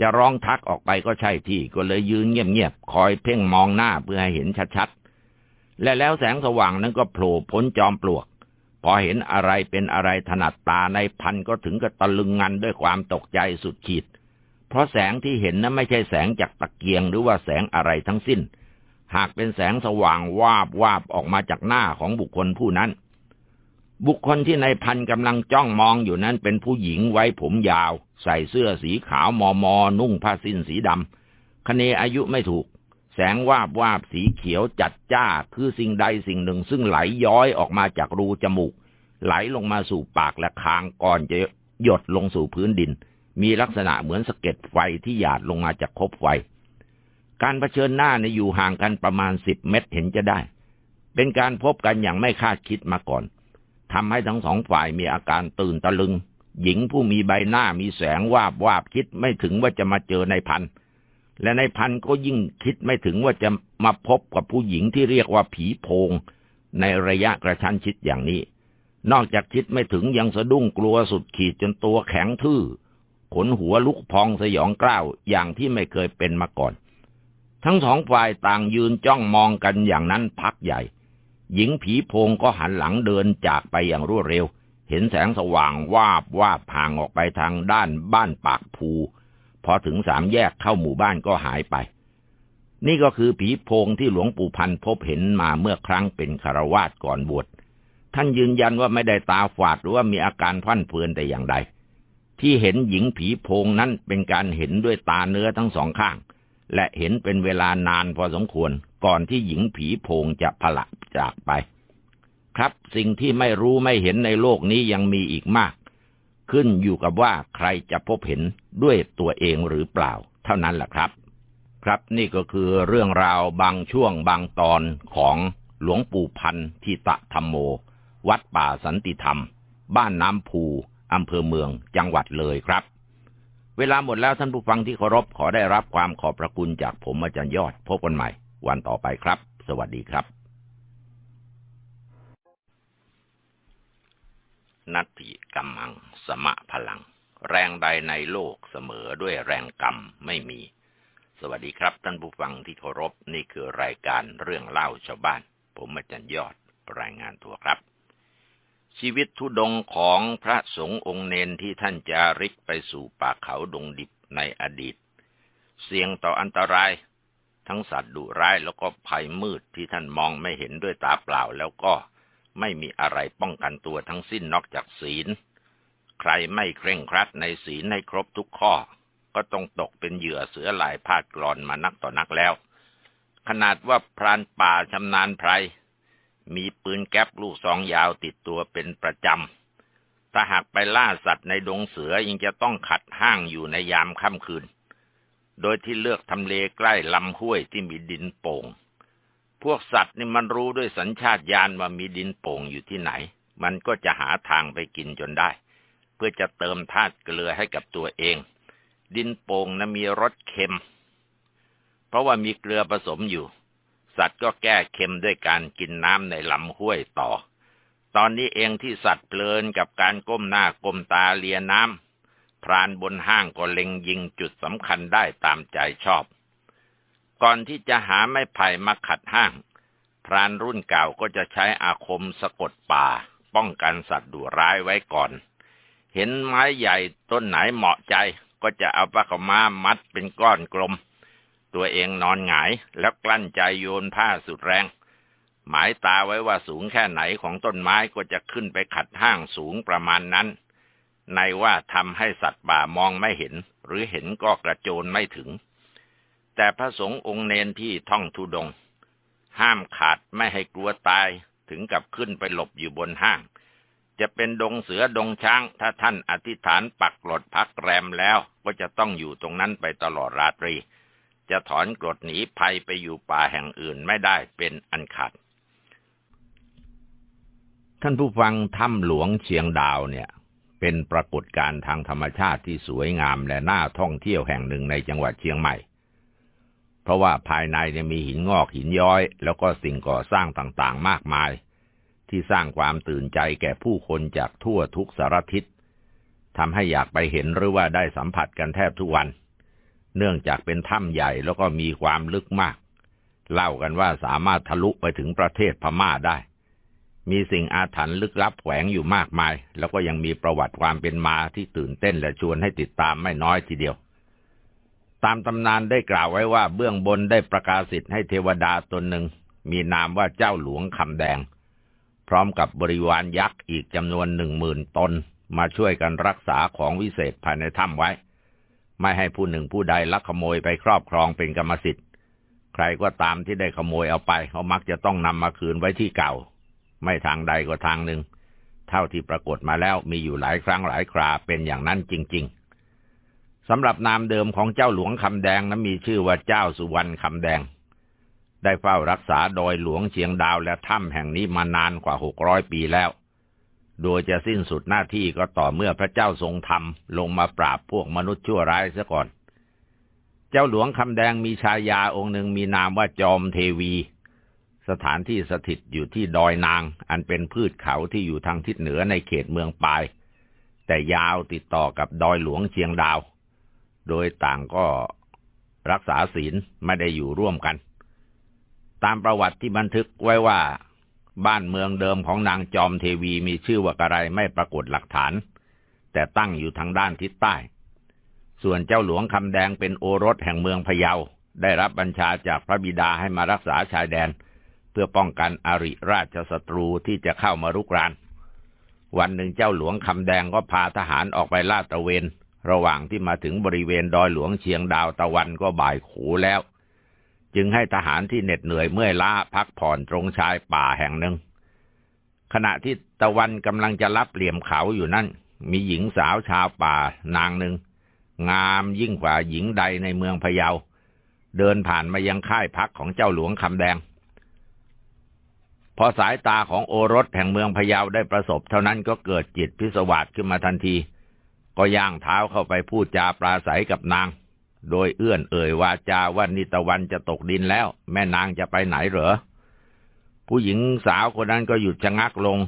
จะร้องทักออกไปก็ใช่ที่ก็เลยยืนเงียบๆคอยเพ่งมองหน้าเพื่อให้เห็นชัดๆและแล้วแสงสว่างนั้นก็โผล่พ้นจอมปลวก พอเห็นอะไรเป็นอะไรถนัดตาในพันก็ถึงกับตะลึงงันด้วยความตกใจสุดขีด เพราะแสงที่เห็นนั้นไม่ใช่แสงจากตะเกียงหรือว่าแสงอะไรทั้งสิ้น หากเป็นแสงสว่างวาบวาบออกมาจากหน้าของบุคคลผู้นั้น บุคคลที่ในพันกำลังจ้องมองอยู่นั้นเป็นผู้หญิงไว้ผมยาว ใส่เสื้อสีขาวมอมอนุ่งผ้าสิ้นสีดำคเนอายุไม่ถูก แสงวาบวาบสีเขียวจัดจ้าคือสิ่งใดสิ่งหนึ่ง ซึ่งไหลย้อยออกมาจากรูจมูก ไหลลงมาสู่ปากและคางก่อนจะหยดลงสู่พื้นดิน มีลักษณะเหมือนสะเก็ดไฟที่หยาดลงมาจากคบไฟ การเผชิญหน้าในอยู่ห่างกันประมาณสิบเมตรเห็นจะได้ เป็นการพบกันอย่างไม่คาดคิดมาก่อนทำให้ทั้งสองฝ่ายมีอาการตื่นตะลึง หญิงผู้มีใบหน้ามีแสงวาบวาบคิดไม่ถึงว่าจะมาเจอในพันธ และในพันก็ยิ่งคิดไม่ถึงว่าจะมาพบกับผู้หญิงที่เรียกว่าผีโพง ในระยะกระชั้นชิดอย่างนี้ นอกจากคิดไม่ถึงยังสะดุ้งกลัวสุดขีดจนตัวแข็งทื่อ ขนหัวลุกพองสยองกล้าวอย่างที่ไม่เคยเป็นมาก่อน ทั้งสองฝ่ายต่างยืนจ้องมองกันอย่างนั้นพักใหญ่ หญิงผีโพงก็หันหลังเดินจากไปอย่างรวดเร็ว เห็นแสงสว่างวาบวาบห่างออกไปทางด้านบ้านปากภู พอถึงสามแยกเข้าหมู่บ้านก็หายไป นี่ก็คือผีโพงที่หลวงปู่พันพบเห็นมาเมื่อครั้งเป็นคารวาสก่อนบวชท่านยืนยันว่าไม่ได้ตาฝาดหรือว่ามีอาการพันเพือนแต่อย่างใด ที่เห็นหญิงผีโพงนั้นเป็นการเห็นด้วยตาเนื้อทั้งสองข้าง และเห็นเป็นเวลานานพอสมควร ก่อนที่หญิงผีโพงจะผละจากไป ครับสิ่งที่ไม่รู้ไม่เห็นในโลกนี้ยังมีอีกมาก ขึ้นอยู่กับว่าใครจะพบเห็นด้วยตัวเองหรือเปล่า เท่านั้นแหละครับ ครับนี่ก็คือเรื่องราวบางช่วงบางตอนของหลวงปู่พันธ์ทิตะธรรมโม วัดป่าสันติธรรม บ้านน้ำภูอำเภอเมืองจังหวัดเลยครับ เวลาหมดแล้วท่านผู้ฟังที่เคารพขอได้รับความขอบพระคุณจากผมอาจารย์ยอด พบกันใหม่ วันต่อไปครับ สวัสดีครับ นัตติกัมมัง สมะพลัง แรงใดในโลกเสมอด้วยแรงกรรมไม่มี สวัสดีครับท่านผู้ฟังที่เคารพนี่คือรายการเรื่องเล่าชาวบ้าน ผมอาจารย์ยอดรายงานตัวครับ ชีวิตทุดงของพระสงฆ์องค์เนนที่ท่านจาริกไปสู่ป่าเขาดงดิบในอดีต เสี่ยงต่ออันตราย ทั้งสัตว์ดุร้ายแล้วก็ภัยมืดที่ท่านมองไม่เห็นด้วยตาเปล่าแล้วก็ไม่มีอะไรป้องกันตัวทั้งสิ้นนอกจากศีล ใครไม่เคร่งครัดในศีลให้ครบทุกข้อ ก็ต้องตกเป็นเหยื่อเสือหลายพาดกรอนมานักต่อนักแล้ว ขนาดว่าพรานป่าชำนาญไพรมีปืนแก๊ปลูกซองยาวติดตัวเป็นประจำ ถ้าหากไปล่าสัตว์ในดงเสือยังจะต้องขัดห้างอยู่ในยามค่ำคืน โดยที่เลือกทำเลใกล้ลำห้วยที่มีดินโป่ง พวกสัตว์นี่มันรู้ด้วยสัญชาตญาณว่ามีดินโป่งอยู่ที่ไหน มันก็จะหาทางไปกินจนได้ พื่อจะเติมธาตุเกลือให้กับตัวเอง ดินโป่งนะมีรสเค็ม เพราะว่ามีเกลือผสมอยู่ สัตว์ก็แก้เค็มด้วยการกินน้ำในลำห้วยต่อ ตอนนี้เองที่สัตว์เพลินกับการก้มหน้าก้มตาเลียน้ำพรานบนห้างก็เล็งยิงจุดสำคัญได้ตามใจชอบ ก่อนที่จะหาไม้ไผ่มาขัดห้าง พรานรุ่นเก่าก็จะใช้อาคมสะกดป่า ป้องกันสัตว์ดุร้ายไว้ก่อน เห็นไม้ใหญ่ต้นไหนเหมาะใจ ก็จะเอาปลาขม้ามัดเป็นก้อนกลม ตัวเองนอนหงายแล้วกลั้นใจโยนผ้าสุดแรง หมายตาไว้ว่าสูงแค่ไหนของต้นไม้ก็จะขึ้นไปขัดห้างสูงประมาณนั้น ในว่าทำให้สัตว์ป่ามองไม่เห็น หรือเห็นก็กระโจนไม่ถึง แต่พระสงฆ์องค์เนนที่ท่องทุดง ห้ามขาดไม่ให้กลัวตายถึงกับขึ้นไปหลบอยู่บนห้าง จะเป็นดงเสือดงช้าง ถ้าท่านอธิษฐานปักกรดพักแรมแล้ว ก็จะต้องอยู่ตรงนั้นไปตลอดราตรี จะถอนกรดหนีภัยไปอยู่ป่าแห่งอื่นไม่ได้เป็นอันขาดท่านผู้ฟังถ้ำหลวงเชียงดาวเนี่ย เป็นปรากฏการณ์ทางธรรมชาติที่สวยงามและน่าท่องเที่ยวแห่งหนึ่งในจังหวัดเชียงใหม่ เพราะว่าภายในเนี่ยมีหินงอกหินย้อย แล้วก็สิ่งก่อสร้างต่างๆ มากมาย ที่สร้างความตื่นใจแก่ผู้คนจากทั่วทุกสารทิศทำให้อยากไปเห็นหรือว่าได้สัมผัสกันแทบทุกวัน เนื่องจากเป็นถ้ำใหญ่แล้วก็มีความลึกมาก เล่ากันว่าสามารถทะลุไปถึงประเทศพม่าได้ มีสิ่งอาถรรพ์ลึกลับแฝงอยู่มากมาย แล้วก็ยังมีประวัติความเป็นมาที่ตื่นเต้นและชวนให้ติดตามไม่น้อยทีเดียว ตามตำนานได้กล่าวไว้ว่าเบื้องบนได้ประกาศสิทธิ์ให้เทวดาตนหนึ่งมีนามว่าเจ้าหลวงคำแดง ร้อมกับบริวารยักษ์อีกจำนวนหนึ่งหมื่นตนมาช่วยกันรักษาของวิเศษภายในถ้ำไว้ ไม่ให้ผู้หนึ่งผู้ใดลักขโมยไปครอบครองเป็นกรรมสิทธิ์ ใครก็ตามที่ได้ขโมยเอาไปเขามักจะต้องนำมาคืนไว้ที่เก่า ไม่ทางใดก็ทางหนึ่ง เท่าที่ปรากฏมาแล้วมีอยู่หลายครั้งหลายคราเป็นอย่างนั้นจริง ๆสำหรับนามเดิมของเจ้าหลวงคำแดงนั้นมีชื่อว่าเจ้าสุวรรณคำแดง ได้เฝ้ารักษาโดยหลวงเชียงดาวและถ้ำแห่งนี้มานานกว่าหกร้อยปีแล้ว โดยจะสิ้นสุดหน้าที่ก็ต่อเมื่อพระเจ้าทรงธรรมลงมาปราบพวกมนุษย์ชั่วร้ายซะก่อน เจ้าหลวงคำแดงมีชายาองค์หนึ่งมีนามว่าจอมเทวี สถานที่สถิตอยู่ที่ดอยนาง อันเป็นพืชเขาที่อยู่ทางทิศเหนือในเขตเมืองปาย แต่ยาวติดต่อกับดอยหลวงเชียงดาว โดยต่างก็รักษาศีลไม่ได้อยู่ร่วมกัน ตามประวัติที่บันทึกไว้ว่า บ้านเมืองเดิมของนางจอมเทวีมีชื่อว่าอะไรไม่ปรากฏหลักฐาน แต่ตั้งอยู่ทางด้านทิศใต้ ส่วนเจ้าหลวงคำแดงเป็นโอรสแห่งเมืองพะเยา ได้รับบัญชาจากพระบิดาให้มารักษาชายแดน เพื่อป้องกันอริราชศัตรูที่จะเข้ามารุกราน วันหนึ่งเจ้าหลวงคำแดงก็พาทหารออกไปลาดตระเวน ระหว่างที่มาถึงบริเวณดอยหลวงเชียงดาวตะวันก็บ่ายขูแล้ว จึงให้ทหารที่เหน็ดเหนื่อยเมื่อยล้าพักผ่อนตรงชายป่าแห่งหนึ่ง ขณะที่ตะวันกำลังจะรับเหลี่ยมเขาอยู่นั่น มีหญิงสาวชาวป่านางหนึ่ง งามยิ่งกว่าหญิงใดในเมืองพะเยา เดินผ่านมายังค่ายพักของเจ้าหลวงคำแดง พอสายตาของโอรสแห่งเมืองพะเยาได้ประสบ เท่านั้นก็เกิดจิตพิศวาสขึ้นมาทันที ก็ย่างเท้าเข้าไปพูดจาปราศัยกับนาง โดยเอื้อนเอ่ยวาจาว่านิตะวันจะตกดินแล้ว แม่นางจะไปไหนเหรอ ผู้หญิงสาวคนนั้นก็หยุดชะงักลง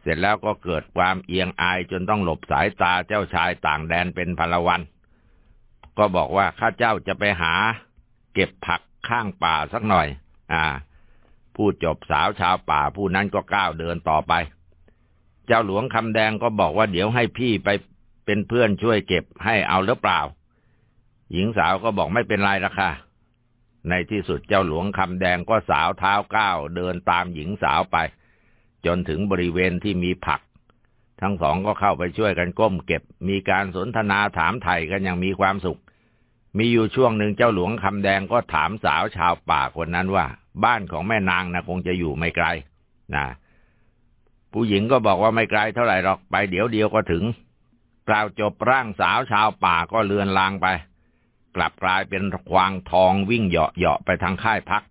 เสร็จแล้วก็เกิดความเอียงอายจนต้องหลบสายตาเจ้าชายต่างแดนเป็นพลวัน ก็บอกว่าข้าเจ้าจะไปหา เก็บผักข้างป่าสักหน่อย อ่าพูดจบสาวชาวป่าผู้นั้นก็ก้าวเดินต่อไป เจ้าหลวงคำแดงก็บอกว่าเดี๋ยวให้พี่ไปเป็นเพื่อนช่วยเก็บให้เอาหรือเปล่า หญิงสาวก็บอกไม่เป็นไรละค่ะ ในที่สุดเจ้าหลวงคำแดงก็สาวเท้าก้าวเดินตามหญิงสาวไป จนถึงบริเวณที่มีผัก ทั้งสองก็เข้าไปช่วยกันก้มเก็บ มีการสนทนาถามไถ่กันอย่างมีความสุข มีอยู่ช่วงหนึ่งเจ้าหลวงคำแดงก็ถามสาวชาวป่าคนนั้นว่า บ้านของแม่นางนะคงจะอยู่ไม่ไกลนะผู้หญิงก็บอกว่าไม่ไกลเท่าไหร่หรอกไปเดี๋ยวเดียวก็ถึง กล่าวจบร่างสาวชาวป่าก็เลือนลางไป กลับกลายเป็นควางทองวิ่งเหาะเหาะไปทางค่ายพัก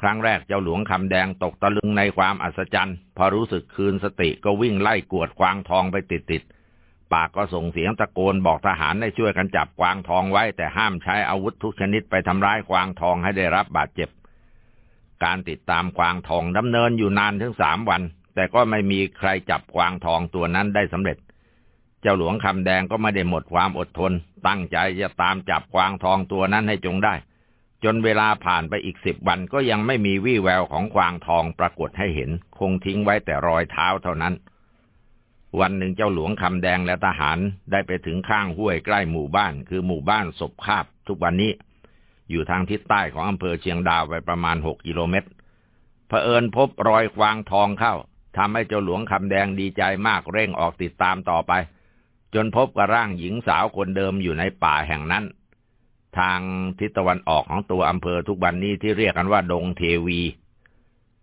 ครั้งแรกเจ้าหลวงคำแดงตกตะลึงในความอัศจรรย์ พอรู้สึกคืนสติก็วิ่งไล่กวดควางทองไปติดติดปากก็ส่งเสียงตะโกนบอกทหารให้ช่วยกันจับกวางทองไว้ แต่ห้ามใช้อาวุธทุกชนิดไปทำร้ายกวางทองให้ได้รับบาดเจ็บ การติดตามกวางทองดำเนินอยู่นานถึงสามวัน แต่ก็ไม่มีใครจับกวางทองตัวนั้นได้สำเร็จ เจ้าหลวงคำแดงก็ไม่ได้หมดความอดทน ตั้งใจจะตามจับกวางทองตัวนั้นให้จงได้ จนเวลาผ่านไปอีกสิบวันก็ยังไม่มีวี่แววของกวางทองปรากฏให้เห็น คงทิ้งไว้แต่รอยเท้าเท่านั้น วันหนึ่งเจ้าหลวงคำแดงและทหารได้ไปถึงข้างห้วยใกล้หมู่บ้าน คือหมู่บ้านศพคาบ ทุกวันนี้ อยู่ทางทิศใต้ของอำเภอเชียงดาวไปประมาณหกกิโลเมตรเผอิญพบรอยกวางทองเข้าทำให้เจ้าหลวงคำแดงดีใจมากเร่งออกติดตามต่อไป จนพบกับร่างหญิงสาวคนเดิมอยู่ในป่าแห่งนั้น ทางทิศตะวันออกของตัวอำเภอทุกวันนี้ที่เรียกกันว่าดงเทวี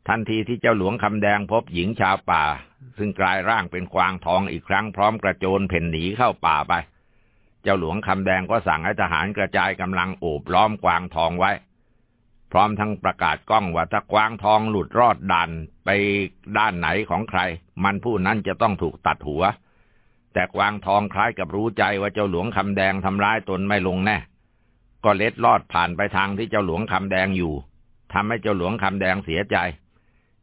ทันทีที่เจ้าหลวงคำแดงพบหญิงชาวป่า ซึ่งกลายร่างเป็นกวางทองอีกครั้งพร้อมกระโจนเพ่นหนีเข้าป่าไป เจ้าหลวงคำแดงก็สั่งให้ทหารกระจายกำลังโอบล้อมกวางทองไว้ พร้อมทั้งประกาศกล้องว่าถ้ากวางทองหลุดรอดดันไปด้านไหนของใคร มันผู้นั้นจะต้องถูกตัดหัว แต่กวางทองคล้ายกับรู้ใจว่าเจ้าหลวงคำแดงทำร้ายตนไม่ลงแน่ ก็เล็ดลอดผ่านไปทางที่เจ้าหลวงคำแดงอยู่ทำให้เจ้าหลวงคำแดงเสียใจ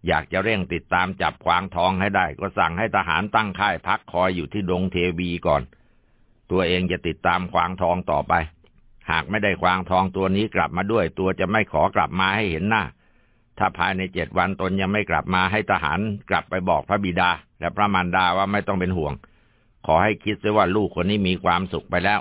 อยากจะเร่งติดตามจับกวางทองให้ได้ ก็สั่งให้ทหารตั้งค่ายพักคอยอยู่ที่ดงเทวีก่อน ตัวเองจะติดตามกวางทองต่อไป หากไม่ได้กวางทองตัวนี้กลับมาด้วย ตัวจะไม่ขอกลับมาให้เห็นหน้า ถ้าภายในเจ็ดวันตนยังไม่กลับมาให้ทหารกลับไปบอกพระบิดา และพระมารดาว่าไม่ต้องเป็นห่วง ขอให้คิดซะว่าลูกคนนี้มีความสุขไปแล้ว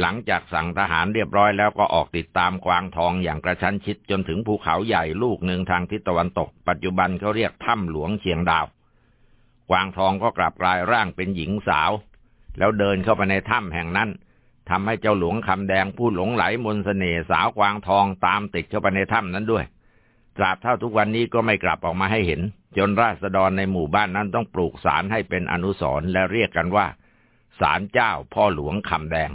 หลังจากสั่งทหารเรียบร้อยแล้วก็ออกติดตามกวางทองอย่างกระชั้นชิดจนถึงภูเขาใหญ่ลูกหนึ่งทางทิศตะวันตก ปัจจุบันเขาเรียกถ้ำหลวงเชียงดาว กวางทองก็กลับกลายร่างเป็นหญิงสาว แล้วเดินเข้าไปในถ้ำแห่งนั้นทำให้เจ้าหลวงคำแดงผู้หลงไหลมนสเสน่ห์สาวกวางทองตามติดเข้าไปในถ้ำนั้นด้วย ตราบเท่าทุกวันนี้ก็ไม่กลับออกมาให้เห็น จนราษฎรในหมู่บ้านนั้นต้องปลูกศาลให้เป็นอนุสร์และเรียกกันว่าศาลเจ้าพ่อหลวงคำแดง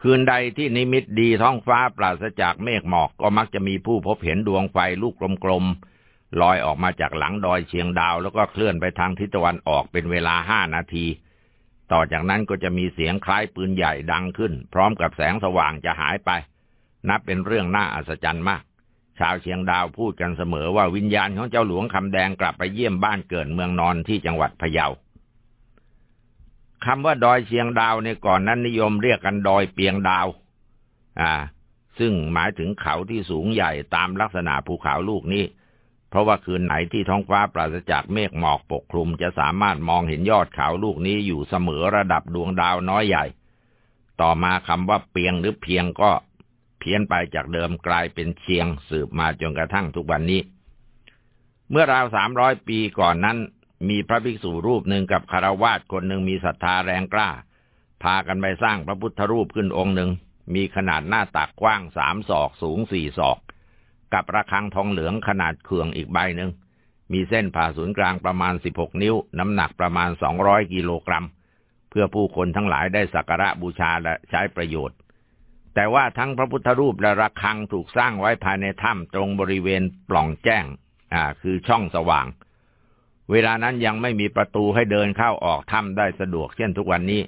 คืนใดที่นิมิตดีท้องฟ้าปราศจากเมฆหมอกก็มักจะมีผู้พบเห็นดวงไฟลูกกลมๆลอยออกมาจากหลังดอยเชียงดาว แล้วก็เคลื่อนไปทางทิศตะวันออกเป็นเวลาห้านาที ต่อจากนั้นก็จะมีเสียงคล้ายปืนใหญ่ดังขึ้น พร้อมกับแสงสว่างจะหายไป นับเป็นเรื่องน่าอัศจรรย์มาก ชาวเชียงดาวพูดกันเสมอว่าวิญญาณของเจ้าหลวงคำแดงกลับไปเยี่ยมบ้านเกิดเมืองนอนที่จังหวัดพะเยาคำว่าดอยเชียงดาวในก่อนนั้นนิยมเรียกกันดอยเปียงดาว อ่า ซึ่งหมายถึงเขาที่สูงใหญ่ตามลักษณะภูเขาลูกนี้ เพราะว่าคืนไหนที่ท้องฟ้าปราศจากเมฆหมอกปกคลุมจะสามารถมองเห็นยอดเขาลูกนี้อยู่เสมอระดับดวงดาวน้อยใหญ่ ต่อมาคำว่าเปียงหรือเพียงก็ พี้ยนไปจากเดิมกลายเป็นเชียงสืบมาจนกระทั่งทุกวันนี้ เมื่อราวสามร้อยปีก่อนนั้น มีพระภิกษุรูปหนึ่งกับคารวาสคนหนึ่งมีศรัทธาแรงกล้า พากันไปสร้างพระพุทธรูปขึ้นองค์หนึ่ง มีขนาดหน้าตักกว้างสามศอกสูงสี่ศอก กับระฆังทองเหลืองขนาดเขื่องอีกใบหนึ่ง มีเส้นผ่าศูนย์กลางประมาณ16นิ้ว น้ำหนักประมาณ200กิโลกรัม เพื่อผู้คนทั้งหลายได้สักการะบูชาและใช้ประโยชน์ แต่ว่าทั้งพระพุทธรูปและระฆังถูกสร้างไว้ภายในถ้ำตรงบริเวณปล่องแจ้ง อ่า คือช่องสว่าง เวลานั้นยังไม่มีประตูให้เดินเข้าออกถ้ำได้สะดวกเช่นทุกวันนี้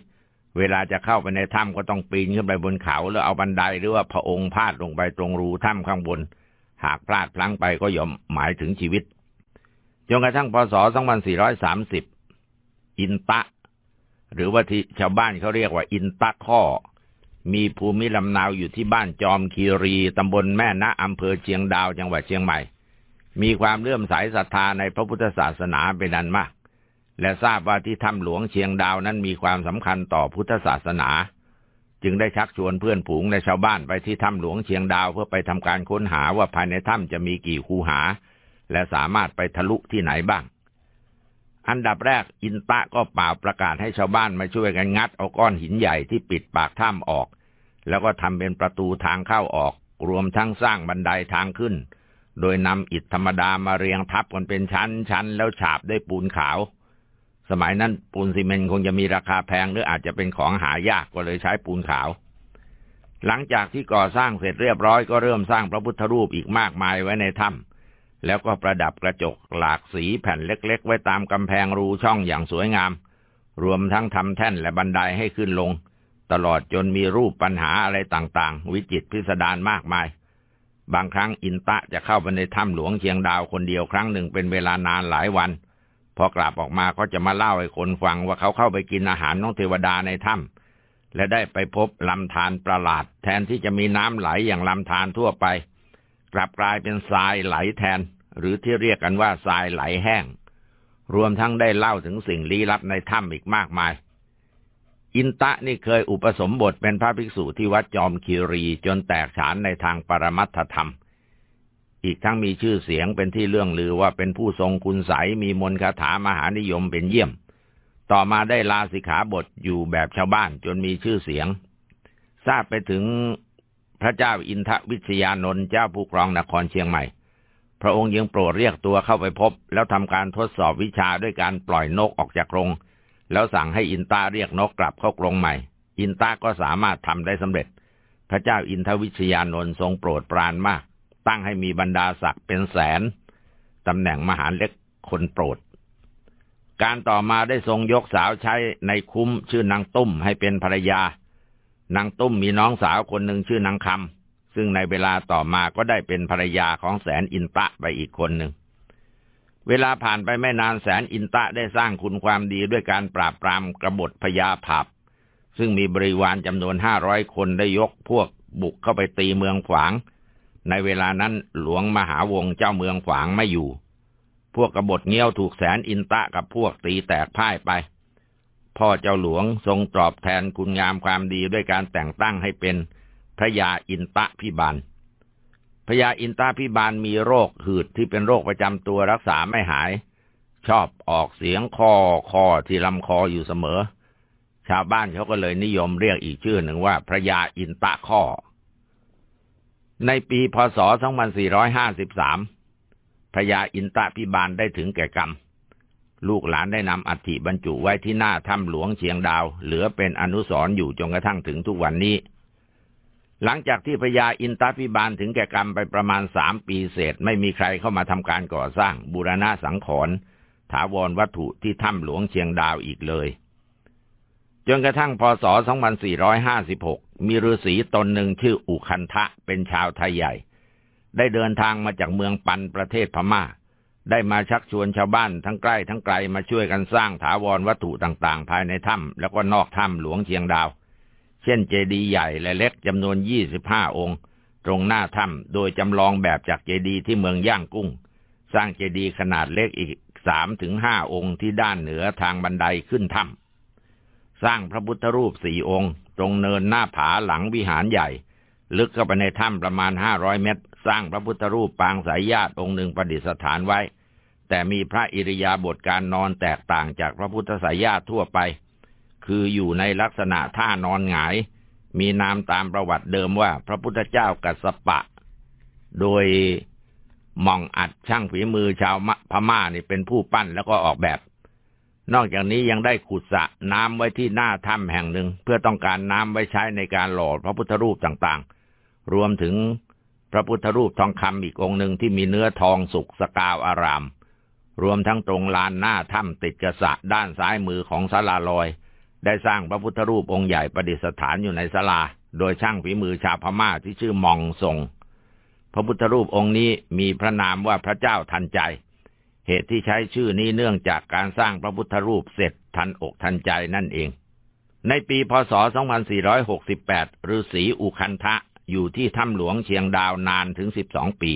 เวลาจะเข้าไปในถ้ำก็ต้องปีนขึ้นไปบนเขา แล้วเอาบันไดหรือว่าพระองค์พาดลงไปตรงรูถ้ำข้างบน หากพลาดพลั้งไปก็ย่อมหมายถึงชีวิตจนกระทั่งพศ 2430 อินตะ หรือว่าที่ชาวบ้านเขาเรียกว่าอินตะข้อ มีภูมิลำนาวอยู่ที่บ้านจอมคีรีตำบลแม่นะอำเภอเชียงดาวจังหวัดเชียงใหม่ มีความเลื่อมใสศรัทธาในพระพุทธศาสนาเป็นอันมาก และทราบว่าที่ถ้ำหลวงเชียงดาวนั้นมีความสำคัญต่อพุทธศาสนา จึงได้ชักชวนเพื่อนผูงและชาวบ้านไปที่ถ้ำหลวงเชียงดาวเพื่อไปทำการค้นหาว่าภายในถ้ำจะมีกี่คูหา และสามารถไปทะลุที่ไหนบ้าง อันดับแรกอินตะก็เป่าประกาศให้ชาวบ้านมาช่วยกันงัดเอาก้อนหินใหญ่ที่ปิดปากถ้ำออก แล้วก็ทำเป็นประตูทางเข้าออก รวมทั้งสร้างบันไดทางขึ้น โดยนำอิฐธรรมดามาเรียงทับกันเป็นชั้นๆแล้วฉาบด้วยปูนขาว สมัยนั้นปูนซีเมนต์คงจะมีราคาแพงหรืออาจจะเป็นของหายากก็เลยใช้ปูนขาว หลังจากที่ก่อสร้างเสร็จเรียบร้อยก็เริ่มสร้างพระพุทธรูปอีกมากมายไว้ในถ้ำ แล้วก็ประดับกระจกหลากสีแผ่นเล็ก ๆ ไว้ตามกำแพงรูช่องอย่างสวยงาม รวมทั้งทำแท่นและบันไดให้ขึ้นลง ตลอดจนมีรูปปัญหาอะไรต่างๆ วิจิตพิสดารมากมาย บางครั้งอินตะจะเข้าไปในถ้ำหลวงเชียงดาวคนเดียวครั้งหนึ่งเป็นเวลานานหลายวัน พอกลับออกมาก็จะมาเล่าให้คนฟังว่าเขาเข้าไปกินอาหารน้องเทวดาในถ้ำและได้ไปพบลำธารประหลาด แทนที่จะมีน้ำไหลอย่างลำธารทั่วไป กลับกลายเป็นทรายไหลแทน หรือที่เรียกกันว่าทรายไหลแห้ง รวมทั้งได้เล่าถึงสิ่งลี้ลับในถ้ำอีกมากมาย อินตะนี่เคยอุปสมบทเป็นพระภิกษุที่วัดจอมคีรีจนแตกฉานในทางปรมัตถธรรม อีกทั้งมีชื่อเสียงเป็นที่เรื่องลือว่าเป็นผู้ทรงคุณใสมีมนต์คาถามหานิยมเป็นเยี่ยม ต่อมาได้ลาสิกขาบทอยู่แบบชาวบ้านจนมีชื่อเสียงทราบไปถึง พระเจ้าอินทวิชยานนท์เจ้าผู้ครองนครเชียงใหม่ พระองค์ยังโปรดเรียกตัวเข้าไปพบ แล้วทำการทดสอบวิชาด้วยการปล่อยนกออกจากกรงแล้วสั่งให้อินตาเรียกนกกลับเข้ากรงใหม่ อินตาก็สามารถทำได้สำเร็จ พระเจ้าอินทวิชยานนท์ทรงโปรดปรานมาก ตั้งให้มีบรรดาศักดิ์เป็นแสนตำแหน่งมหาเล็กคนโปรด การต่อมาได้ทรงยกสาวใช้ในคุ้มชื่อนางตุ้มให้เป็นภรรยา นางตุ้มมีน้องสาวคนหนึ่งชื่อนางคำซึ่งในเวลาต่อมาก็ได้เป็นภรรยาของแสนอินตะไปอีกคนหนึ่ง เวลาผ่านไปไม่นานแสนอินตะได้สร้างคุณความดีด้วยการปราบปรามกบฏพญาผับ ซึ่งมีบริวารจำนวนห้าร้อยคนได้ยกพวกบุกเข้าไปตีเมืองขวาง ในเวลานั้นหลวงมหาวงเจ้าเมืองขวางไม่อยู่ พวกกบฏเงี้ยวถูกแสนอินตะกับพวกตีแตกพ่ายไป พ่อเจ้าหลวงทรงตอบแทนคุณงามความดีด้วยการแต่งตั้งให้เป็นพระยาอินตะพิบาลพระยาอินตะพิบาลมีโรคหืดที่เป็นโรคประจำตัวรักษาไม่หาย ชอบออกเสียงคอคอที่ลำคออยู่เสมอ ชาวบ้านเขาก็เลยนิยมเรียกอีกชื่อหนึ่งว่าพระยาอินตะข้อ ในปีพศ 2453พระยาอินตะพิบาลได้ถึงแก่กรรม ลูกหลานได้นำอัฐิบรรจุไว้ที่หน้าถ้ำหลวงเชียงดาว เหลือเป็นอนุสรณ์อยู่จนกระทั่งถึงทุกวันนี้ หลังจากที่พญาอินทพิบาลถึงแก่กรรมไปประมาณสามปีเศษ ไม่มีใครเข้ามาทำการก่อสร้างบูรณะสังขรณ์ถาวรวัตถุที่ถ้ำหลวงเชียงดาวอีกเลย จนกระทั่งพศ 2456 มีฤาษีตนหนึ่งชื่ออุคันทะเป็นชาวไทยใหญ่ ได้เดินทางมาจากเมืองปันประเทศพม่า ได้มาชักชวนชาวบ้านทั้งใกล้ทั้งไกลมาช่วยกันสร้างถาวรวัตถุต่างๆ ภายในถ้ำแล้วก็นอกถ้ำหลวงเชียงดาว เช่นเจดีย์ใหญ่และเล็กจำนวนยี่สิบห้าองค์ ตรงหน้าถ้ำโดยจำลองแบบจากเจดีย์ที่เมืองย่างกุ้ง สร้างเจดีย์ขนาดเล็กอีกสามถึงห้าองค์ที่ด้านเหนือทางบันไดขึ้นถ้ำสร้างพระพุทธรูปสี่องค์ ตรงเนินหน้าผาหลังวิหารใหญ่ ลึกเข้าไปในถ้ำประมาณห้าร้อยเมตร สร้างพระพุทธรูปปางสายญาติองค์หนึ่งประดิษฐานไว้ แต่มีพระอิริยาบถการนอนแตกต่างจากพระพุทธสายญาติทั่วไป คืออยู่ในลักษณะท่านอนหงาย มีนามตามประวัติเดิมว่าพระพุทธเจ้ากัสปะ โดยมองอัดช่างฝีมือชาวพม่านี่เป็นผู้ปั้นแล้วก็ออกแบบ นอกจากนี้ยังได้ขุดสระน้ำไว้ที่หน้าถ้ำแห่งหนึ่ง เพื่อต้องการน้ำไว้ใช้ในการหล่อพระพุทธรูปต่างๆ รวมถึงพระพุทธรูปทองคำอีกองหนึ่งที่มีเนื้อทองสุกสกาวอาราม รวมทั้งตรงลานหน้าถ้ำติดกระสะด้านซ้ายมือของศาลาลอย ได้สร้างพระพุทธรูปองค์ใหญ่ประดิษฐานอยู่ในศาลา โดยช่างฝีมือชาวพม่าที่ชื่อมองทรง พระพุทธรูปองค์นี้มีพระนามว่าพระเจ้าทันใจ เหตุที่ใช้ชื่อนี้เนื่องจากการสร้างพระพุทธรูปเสร็จทันอกทันใจนั่นเอง ในปีพศ 2468ฤาษีอุคันทะอยู่ที่ถ้ำหลวงเชียงดาวนานถึง 12 ปี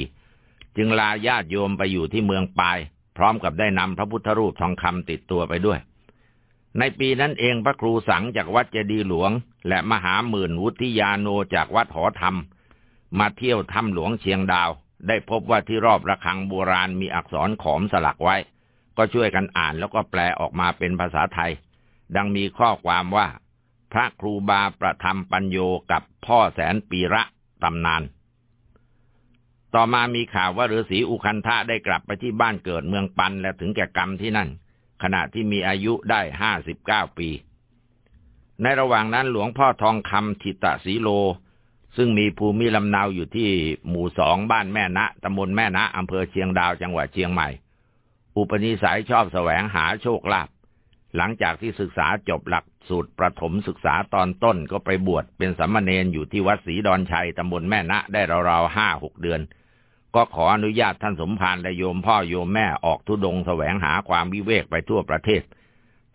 จึงลาญาติโยมไปอยู่ที่เมืองปาย พร้อมกับได้นำพระพุทธรูปทองคำติดตัวไปด้วย ในปีนั้นเองพระครูสังจากวัดเจดีหลวง และมหาหมื่นวุฒิยาโนจากวัดหอธรรม มาเที่ยวถ้ำหลวงเชียงดาว ได้พบว่าที่รอบระฆังโบราณมีอักษรขอมสลักไว้ ก็ช่วยกันอ่านแล้วก็แปลออกมาเป็นภาษาไทย ดังมีข้อความว่า พระครูบาประธรรมปัญโยกับพ่อแสนปีระตำนาน ต่อมามีข่าวว่าฤาษีอุคันธะได้กลับไปที่บ้านเกิดเมืองปันและถึงแก่กรรมที่นั่น ขณะที่มีอายุได้ห้าสิบเก้าปี ในระหว่างนั้นหลวงพ่อทองคำทิตะสีโล ซึ่งมีภูมิลำเนาอยู่ที่หมู่สองบ้านแม่นะตำบลแม่นะอำเภอเชียงดาวจังหวัดเชียงใหม่ อุปนิสัยชอบแสวงหาโชคลาภหลังจากที่ศึกษาจบหลักสูตรประถมศึกษาตอนต้นก็ไปบวชเป็นสัมมาเนนอยู่ที่วัดศรีดอนชัยตำบลแม่นะได้ราวๆห้าหกเดือน ก็ขออนุญาตท่านสมภารและโยมพ่อโยมแม่ออกทุดงแสวงหาความวิเวกไปทั่วประเทศ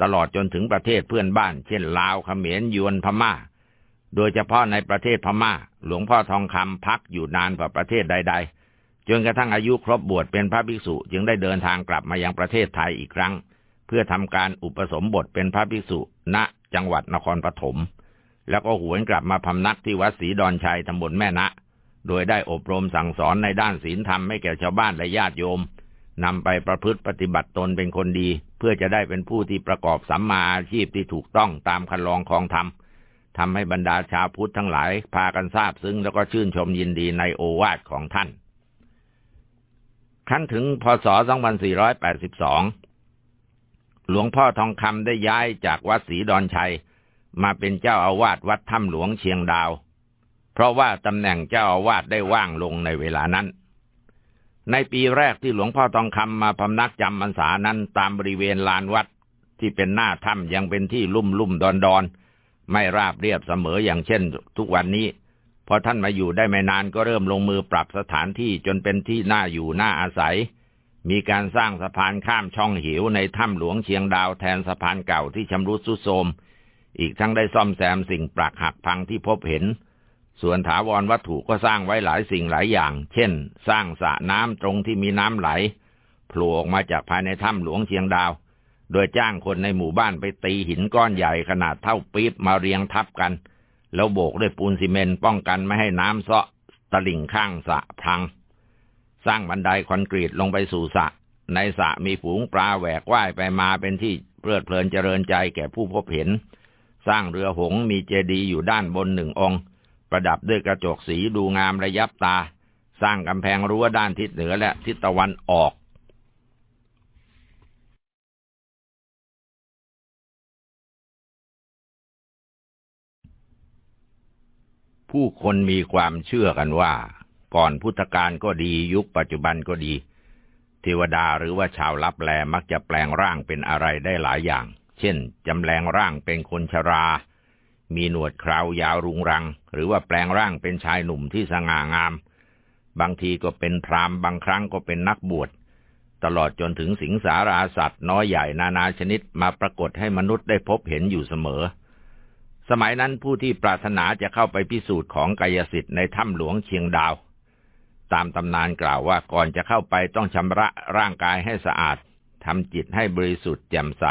ตลอดจนถึงประเทศเพื่อนบ้าน เช่นลาวเขมรยวนพม่า โดยเฉพาะในประเทศพม่า หลวงพ่อทองคำพักอยู่นานกว่าประเทศใด ๆ จนกระทั่งอายุครบบวชเป็นพระภิกษุจึงได้เดินทางกลับมายังประเทศไทยอีกครั้ง เพื่อทำการอุปสมบทเป็นพระภิกษุ ณ จังหวัดนครปฐมแล้วก็หวนกลับมาพำนักที่วัดศรีดอนชัยตำบลแม่นะ โดยได้อบรมสั่งสอนในด้านศีลธรรมให้แก่ชาวบ้านและญาติโยมนำไปประพฤติปฏิบัติตนเป็นคนดี เพื่อจะได้เป็นผู้ที่ประกอบสัมมาอาชีพที่ถูกต้องตามคันลองของธรรมทำให้บรรดาชาวพุทธทั้งหลาย พากันทราบซึ้งแล้วก็ชื่นชมยินดีในโอวาทของท่าน ขั้นถึงพศ 2482 หลวงพ่อทองคำได้ย้ายจากวัดศรีดอนชัย มาเป็นเจ้าอาวาสวัดถ้ำหลวงเชียงดาว เพราะว่าตำแหน่งเจ้าอาวาสได้ว่างลงในเวลานั้น ในปีแรกที่หลวงพ่อทองคำมาพำนักจำพรรษานั้นตามบริเวณลานวัดที่เป็นหน้าถ้ำยังเป็นที่ลุ่มลุ่มดอนดอนไม่ราบเรียบเสมออย่างเช่น ทุกวันนี้พอท่านมาอยู่ได้ไม่นานก็เริ่มลงมือปรับสถานที่จนเป็นที่น่าอยู่น่าอาศัย มีการสร้างสะพานข้ามช่องหิวในถ้ำหลวงเชียงดาวแทนสะพานเก่าที่ชำรุดทรุดโทรมอีกทั้งได้ซ่อมแซมสิ่งปรักหักพังที่พบเห็น ส่วนถาวรวัตถุก็สร้างไว้หลายสิ่งหลายอย่าง เช่น สร้างสระน้ำตรงที่มีน้ำไหลโผล่ออกมาจากภายในถ้ำหลวงเชียงดาว โดยจ้างคนในหมู่บ้านไปตีหินก้อนใหญ่ขนาดเท่าปี๊บมาเรียงทับกัน แล้วโบกด้วยปูนซีเมนต์ป้องกันไม่ให้น้ำเซาะตลิ่งข้างสระพัง สร้างบันไดคอนกรีตลงไปสู่สระ ในสระมีฝูงปลาแหวกว่ายไปมาเป็นที่เพลิดเพลินเจริญใจแก่ผู้พบเห็น สร้างเรือหงมีเจดีย์อยู่ด้านบนหนึ่งองค์ ประดับด้วยกระจกสีดูงามระยับตา สร้างกำแพงรั้วด้านทิศเหนือและทิศตะวันออกผู้คนมีความเชื่อกันว่า ก่อนพุทธกาลก็ดียุคปัจจุบันก็ดี เทวดาหรือว่าชาวลับแลมักจะแปลงร่างเป็นอะไรได้หลายอย่าง เช่นจำแปลงร่างเป็นคนชรา มีหนวดคราวยาวรุงรัง หรือว่าแปลงร่างเป็นชายหนุ่มที่สง่างาม บางทีก็เป็นพรามบางครั้งก็เป็นนักบวช ตลอดจนถึงสิงสาราสัตว์น้อยใหญ่นานาชนิดมาปรากฏให้มนุษย์ได้พบเห็นอยู่เสมอ สมัยนั้นผู้ที่ปรารถนาจะเข้าไปพิสูจน์ของกายสิทธิ์ในถ้ำหลวงเชียงดาว ตามตำนานกล่าวว่าก่อนจะเข้าไปต้องชำระร่างกายให้สะอาดทำจิตให้บริสุทธิ์แจ่มใส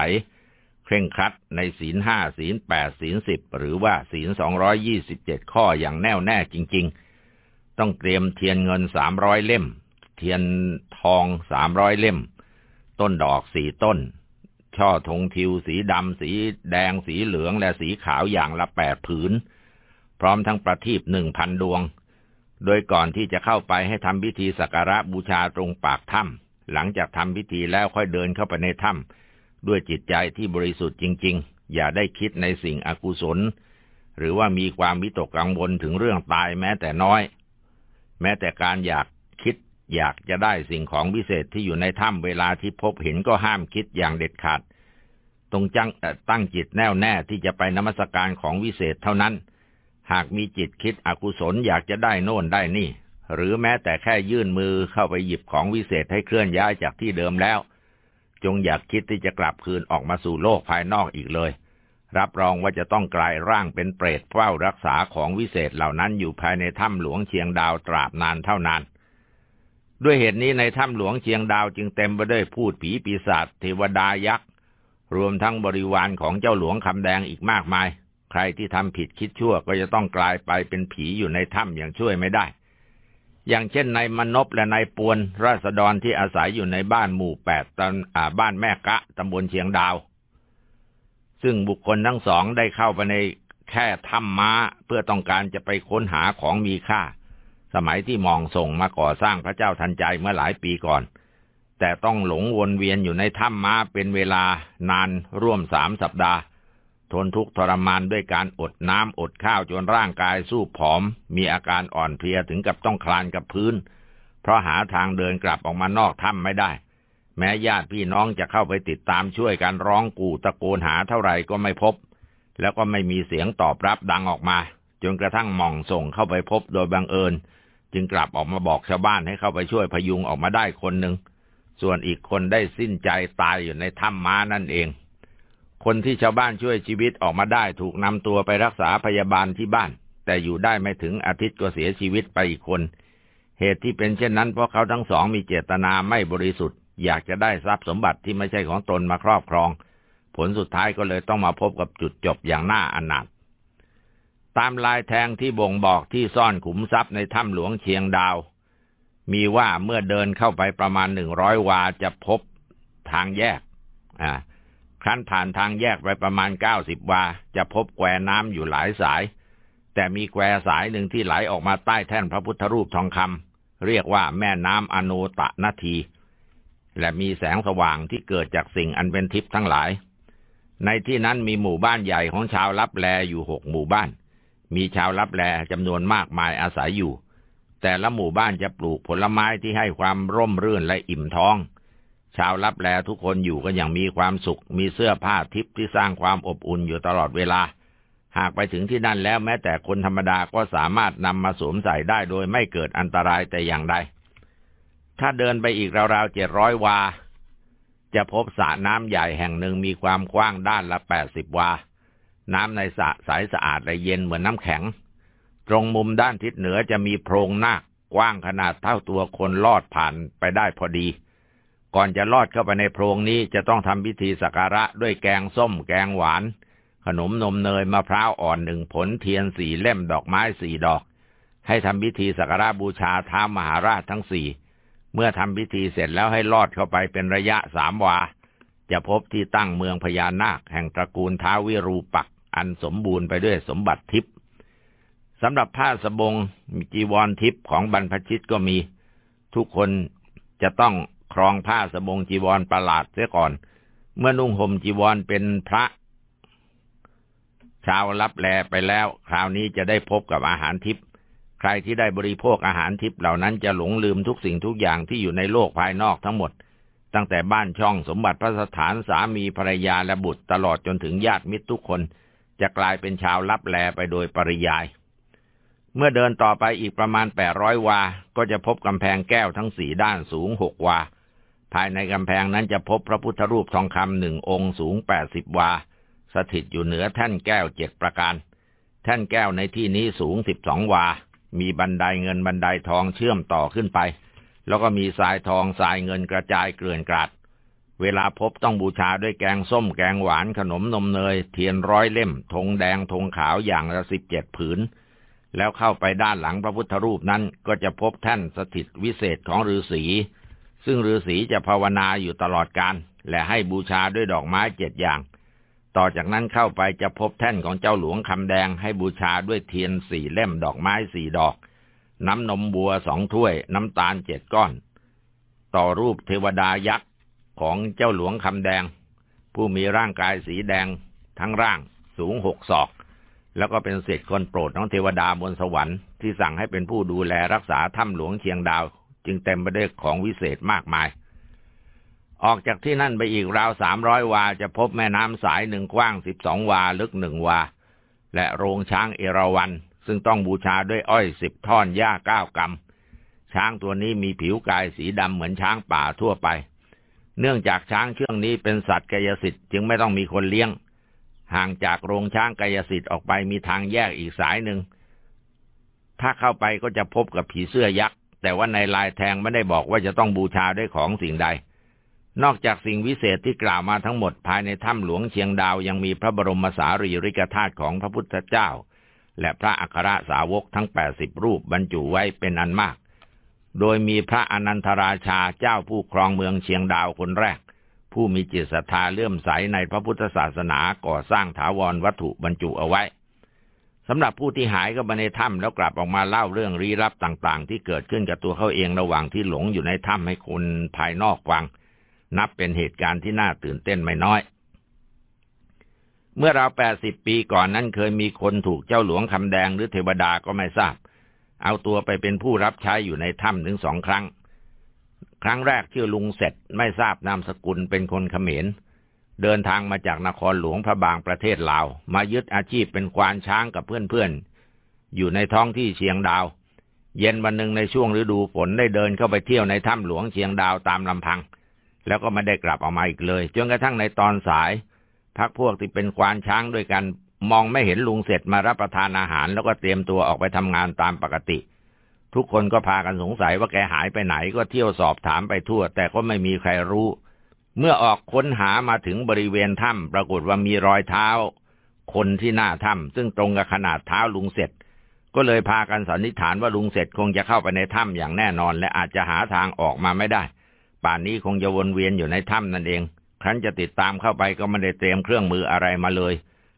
เคร่งครัดในศีลห้าศีลแปดศีลสิบหรือว่าศีลสองร้อยยี่สิบเจ็ดข้ออย่างแน่วแน่จริง ๆ ต้องเตรียมเทียนเงินสามร้อยเล่ม เทียนทองสามร้อยเล่ม ต้นดอกสี่ต้น ช่อธงทิวสีดำสีแดงสีเหลืองและสีขาวอย่างละแปดผืน พร้อมทั้งประทีปหนึ่งพันดวง โดยก่อนที่จะเข้าไปให้ทำพิธีสักการะบูชาตรงปากถ้ำหลังจากทำพิธีแล้วค่อยเดินเข้าไปในถ้ำ ด้วยจิตใจที่บริสุทธิ์จริง ๆ อย่าได้คิดในสิ่งอกุศล หรือว่ามีความวิตกกังวลถึงเรื่องตายแม้แต่น้อย แม้แต่การอยากคิดอยากจะได้สิ่งของวิเศษที่อยู่ในถ้ำเวลาที่พบเห็นก็ห้ามคิดอย่างเด็ดขาดตรงจังตั้งจิตแน่วแน่ที่จะไปนมัสการของวิเศษเท่านั้น หากมีจิตคิดอกุศลอยากจะได้โน่นได้นี่ หรือแม้แต่แค่ยื่นมือเข้าไปหยิบของวิเศษให้เคลื่อนย้ายจากที่เดิมแล้ว จงอยากคิดที่จะกลับคืนออกมาสู่โลกภายนอกอีกเลย รับรองว่าจะต้องกลายร่างเป็นเปรตเฝ้ารักษาของวิเศษเหล่านั้นอยู่ภายในถ้ำหลวงเชียงดาวตราบนานเท่านานด้วยเหตุนี้ในถ้ำหลวงเชียงดาวจึงเต็มไปด้วยพูดผีปีศาจเทวดายักษ์รวมทั้งบริวารของเจ้าหลวงคำแดงอีกมากมาย ใครที่ทำผิดคิดชั่วก็จะต้องกลายไปเป็นผีอยู่ในถ้ำอย่างช่วยไม่ได้ อย่างเช่นนายมนบและนายปวน ราษฎรที่อาศัยอยู่ในบ้านหมู่แปดตำอ่าบ้านแม่กะตำบลเชียงดาว ซึ่งบุคคลทั้งสองได้เข้าไปในแค่ถ้ำม้าเพื่อต้องการจะไปค้นหาของมีค่า สมัยที่มองส่งมาก่อสร้างพระเจ้าทันใจเมื่อหลายปีก่อน แต่ต้องหลงวนเวียนอยู่ในถ้ำม้าเป็นเวลานานร่วมสามสัปดาห์ ทนทุกข์ทรมานด้วยการอดน้ำอดข้าวจนร่างกายสู้ผอม มีอาการอ่อนเพลียถึงกับต้องคลานกับพื้น เพราะหาทางเดินกลับออกมานอกถ้ำไม่ได้ แม้ญาติพี่น้องจะเข้าไปติดตามช่วยกันร้องกู่ตะโกนหาเท่าไหร่ก็ไม่พบ แล้วก็ไม่มีเสียงตอบรับดังออกมา จนกระทั่งมองส่งเข้าไปพบโดยบังเอิญ จึงกลับออกมาบอกชาวบ้านให้เข้าไปช่วยพยุงออกมาได้คนหนึ่งส่วนอีกคนได้สิ้นใจตายอยู่ในถ้ำม้านั่นเอง คนที่ชาวบ้านช่วยชีวิตออกมาได้ถูกนำตัวไปรักษาพยาบาลที่บ้าน แต่อยู่ได้ไม่ถึงอาทิตย์ก็เสียชีวิตไปอีกคน เหตุที่เป็นเช่นนั้นเพราะเขาทั้งสองมีเจตนาไม่บริสุทธิ์ อยากจะได้ทรัพย์สมบัติที่ไม่ใช่ของตนมาครอบครอง ผลสุดท้ายก็เลยต้องมาพบกับจุดจบอย่างน่าอนาถตามลายแทงที่บ่งบอกที่ซ่อนขุมทรัพย์ในถ้ำหลวงเชียงดาว มีว่าเมื่อเดินเข้าไปประมาณหนึ่งร้อยวาจะพบทางแยก อ่า ครั้นผ่านทางแยกไปประมาณเก้าสิบวา จะพบแควน้ำอยู่หลายสาย แต่มีแควสายหนึ่งที่ไหลออกมาใต้แท่นพระพุทธรูปทองคำเรียกว่าแม่น้ำอนุตะนาที และมีแสงสว่างที่เกิดจากสิ่งอันเป็นทิพย์ทั้งหลาย ในที่นั้นมีหมู่บ้านใหญ่ของชาวลับแลอยู่หกหมู่บ้าน มีชาวลับแลจำนวนมากมายอาศัยอยู่ แต่ละหมู่บ้านจะปลูกผลไม้ที่ให้ความร่มรื่นและอิ่มท้อง ชาวรับแลทุกคนอยู่กันอย่างมีความสุข มีเสื้อผ้าทิพย์ที่สร้างความอบอุ่นอยู่ตลอดเวลา หากไปถึงที่นั่นแล้วแม้แต่คนธรรมดาก็สามารถนำมาสวมใส่ได้โดยไม่เกิดอันตรายแต่อย่างใด ถ้าเดินไปอีกราวๆเจ็ดร้อยวา จะพบสระน้ำใหญ่แห่งหนึ่งมีความกว้างด้านละแปดสิบวา น้ำในสระใสสะอาดและเย็นเหมือนน้ำแข็ง ตรงมุมด้านทิศเหนือจะมีโพรงนาคกว้างขนาดเท่าตัวคนลอดผ่านไปได้พอดี ก่อนจะลอดเข้าไปในโพรงนี้จะต้องทำพิธีสักการะด้วยแกงส้มแกงหวาน ขนมนมเนยมะพร้าวอ่อนหนึ่งผลเทียนสี่เล่มดอกไม้สี่ดอก ให้ทำพิธีสักการะบูชาท้ามหาราชทั้งสี่เมื่อทำพิธีเสร็จแล้วให้ลอดเข้าไปเป็นระยะสามวา จะพบที่ตั้งเมืองพญานาค แห่งตระกูลท้าวิรูปัก อันสมบูรณ์ไปด้วยสมบัติทิพย์สำหรับผ้าสบงจีวรทิพย์ของบรรพชิตก็มี ทุกคนจะต้อง ครองผ้าสบงจีวรประหลาดเสียก่อน เมื่อนุ่งห่มจีวรเป็นพระ ชาวรับแลไปแล้ว คราวนี้จะได้พบกับอาหารทิพย์ใครที่ได้บริโภคอาหารทิพย์เหล่านั้นจะหลงลืมทุกสิ่งทุกอย่างที่อยู่ในโลกภายนอกทั้งหมด ตั้งแต่บ้านช่องสมบัติพระสถานสามีภรรยาและบุตรตลอดจนถึงญาติมิตรทุกคน จะกลายเป็นชาวรับแลไปโดยปริยาย เมื่อเดินต่อไปอีกประมาณแปดร้อยวา ก็จะพบกำแพงแก้วทั้งสี่ด้านสูงหกวา ภายในกำแพงนั้นจะพบพระพุทธรูปทองคำหนึ่งองค์สูงแปดสิบวา สถิตอยู่เหนือแท่นแก้วเจ็ดประการ แท่นแก้วในที่นี้สูงสิบสองวา มีบันไดเงินบันไดทองเชื่อมต่อขึ้นไป แล้วก็มีทรายทองทรายเงินกระจายเกลื่อนกราด เวลาพบต้องบูชาด้วยแกงส้มแกงหวานขนมนมเนย เทียนร้อยเล่มธงแดงธงขาวอย่างละสิบเจ็ดผืนแล้วเข้าไปด้านหลังพระพุทธรูปนั้นก็จะพบแท่นสถิตวิเศษของฤาษี ซึ่งฤาษีจะภาวนาอยู่ตลอดการ และให้บูชาด้วยดอกไม้เจ็ดอย่าง ต่อจากนั้นเข้าไปจะพบแท่นของเจ้าหลวงคำแดงให้บูชาด้วยเทียนสี่เล่มดอกไม้สี่ดอก น้ำนมบัวสองถ้วย น้ำตาลเจ็ดก้อน ต่อรูปเทวดายักษ์ของเจ้าหลวงคำแดง ผู้มีร่างกายสีแดงทั้งร่างสูงหกศอก แล้วก็เป็นเศษคนโปรดของเทวดาบนสวรรค์ที่สั่งให้เป็นผู้ดูแลรักษาถ้ำหลวงเชียงดาว จึงเต็มไปด้วยของวิเศษมากมาย ออกจากที่นั่นไปอีกราวสามร้อยวาจะพบแม่น้ำสายหนึ่งกว้างสิบสองวาลึกหนึ่งวา และโรงช้างเอราวัน ซึ่งต้องบูชาด้วยอ้อยสิบท่อนหญ้าเก้ากำช้างตัวนี้มีผิวกายสีดำเหมือนช้างป่าทั่วไป เนื่องจากช้างเชื่องนี้เป็นสัตว์กายสิทธิ์จึงไม่ต้องมีคนเลี้ยง ห่างจากโรงช้างกายสิทธิ์ออกไปมีทางแยกอีกสายหนึ่ง ถ้าเข้าไปก็จะพบกับผีเสื้อยักษ์ แต่ว่าในลายแทงไม่ได้บอกว่าจะต้องบูชาด้วยของสิ่งใด นอกจากสิ่งวิเศษที่กล่าวมาทั้งหมดภายในถ้ำหลวงเชียงดาวยังมีพระบรมสารีริกธาตุของพระพุทธเจ้า และพระอัครสาวกทั้งแปดสิบรูปบรรจุไว้เป็นอันมาก โดยมีพระอนันทราชาเจ้าผู้ครองเมืองเชียงดาวคนแรก ผู้มีจิตศรัทธาเลื่อมใสในพระพุทธศาสนาก่อสร้างถาวรวัตถุบรรจุเอาไว้ สำหรับผู้ที่หายก็มาในถ้ำแล้วกลับออกมาเล่าเรื่องรีรับต่าง ๆ ที่เกิดขึ้นกับตัวเขาเองระหว่างที่หลงอยู่ในถ้ำให้คนภายนอกฟัง นับเป็นเหตุการณ์ที่น่าตื่นเต้นไม่น้อย เมื่อเราแปดสิบปีก่อนนั้นเคยมีคนถูกเจ้าหลวงคำแดงหรือเทวดาก็ไม่ทราบ เอาตัวไปเป็นผู้รับใช้อยู่ในถ้ำถึงสองครั้ง ครั้งแรกชื่อลุงเสร็จไม่ทราบนามสกุลเป็นคนเขมร เดินทางมาจากนครหลวงพระบางประเทศลาว มายึดอาชีพเป็นควานช้างกับเพื่อนๆ อยู่ในท้องที่เชียงดาว เย็นวันหนึ่งในช่วงฤดูฝนได้เดินเข้าไปเที่ยวในถ้ำหลวงเชียงดาวตามลำพัง แล้วก็ไม่ได้กลับออกมาอีกเลย จนกระทั่งในตอนสาย พักพวกที่เป็นควานช้างด้วยกัน มองไม่เห็นลุงเสร็จมารับประทานอาหาร แล้วก็เตรียมตัวออกไปทำงานตามปกติ ทุกคนก็พากันสงสัยว่าแกหายไปไหนก็เที่ยวสอบถามไปทั่ว แต่ก็ไม่มีใครรู้ เมื่อออกค้นหามาถึงบริเวณถ้ำปรากฏว่ามีรอยเท้า คนที่หน้าถ้ำซึ่งตรงกับขนาดเท้าลุงเสร็จ ก็เลยพากันสันนิษฐานว่าลุงเสร็จคงจะเข้าไปในถ้ำอย่างแน่นอน และอาจจะหาทางออกมาไม่ได้ ป่านนี้คงจะวนเวียนอยู่ในถ้ำนั่นเอง ครั้นจะติดตามเข้าไปก็ไม่ได้เตรียมเครื่องมืออะไรมาเลย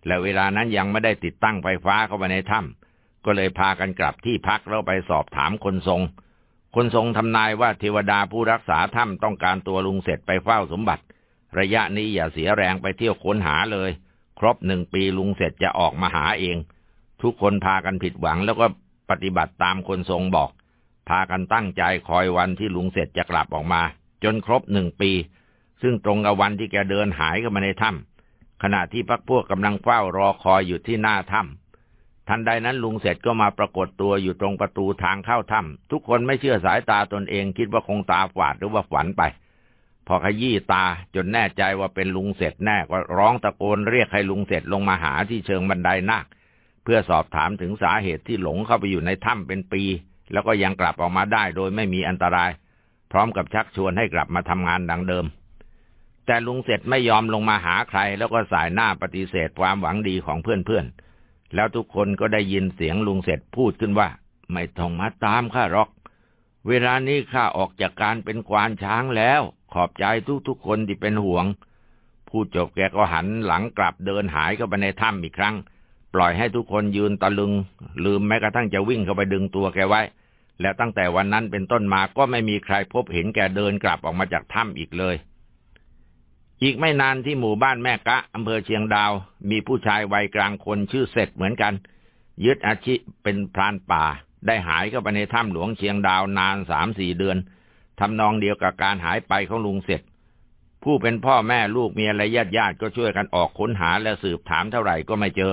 และเวลานั้นยังไม่ได้ติดตั้งไฟฟ้าเข้าไปในถ้ำก็เลยพากันกลับที่พักแล้วไปสอบถามคนทรง คนทรงทำนายว่าเทวดาผู้รักษาถ้ำต้องการตัวลุงเสร็จไปเฝ้าสมบัติ ระยะนี้อย่าเสียแรงไปเที่ยวค้นหาเลย ครบหนึ่งปีลุงเสร็จจะออกมาหาเอง ทุกคนพากันผิดหวังแล้วก็ปฏิบัติตามคนทรงบอก พากันตั้งใจคอยวันที่ลุงเสร็จจะกลับออกมา จนครบหนึ่งปี ซึ่งตรงกับวันที่แกเดินหายเข้ามาในถ้ำขณะที่พักพวกกำลังเฝ้ารอคอยอยู่ที่หน้าถ้ำ ทันใดนั้นลุงเสร็จก็มาปรากฏตัวอยู่ตรงประตูทางเข้าถ้ำทุกคนไม่เชื่อสายตาตนเองคิดว่าคงตาฝาดหรือว่าฝันไป พอขยี้ตาจนแน่ใจว่าเป็นลุงเสร็จแน่ก็ร้องตะโกนเรียกให้ลุงเสร็จลงมาหาที่เชิงบันไดนาคเพื่อสอบถามถึงสาเหตุที่หลงเข้าไปอยู่ในถ้ำเป็นปี แล้วก็ยังกลับออกมาได้โดยไม่มีอันตราย พร้อมกับชักชวนให้กลับมาทำงานดังเดิม แต่ลุงเสร็จไม่ยอมลงมาหาใคร แล้วก็สายหน้าปฏิเสธความหวังดีของเพื่อนๆ แล้วทุกคนก็ได้ยินเสียงลุงเสร็จพูดขึ้นว่า ไม่ต้องมาตามข้าหรอก เวลานี้ข้าออกจากการเป็นควานช้างแล้ว ขอบใจทุกๆคนที่เป็นห่วงผู้จบแกก็หันหลังกลับเดินหายเข้าไปในถ้ำอีกครั้ง ปล่อยให้ทุกคนยืนตะลึง ลืมแม้กระทั่งจะวิ่งเข้าไปดึงตัวแกไว้ แล้วตั้งแต่วันนั้นเป็นต้นมาก็ไม่มีใครพบเห็นแกเดินกลับออกมาจากถ้ำอีกเลย อีกไม่นานที่หมู่บ้านแม่กะอำเภอเชียงดาว มีผู้ชายวัยกลางคนชื่อเสร็จเหมือนกัน ยึดอาชีพเป็นพรานป่า ได้หายเข้าไปในถ้ำหลวงเชียงดาวนานสามสี่เดือนทำนองเดียวกับการหายไปของลุงเสร็จ ผู้เป็นพ่อแม่ลูกเมียและญาติญาติก็ช่วยกันออกค้นหาและสืบถามเท่าไหร่ก็ไม่เจอ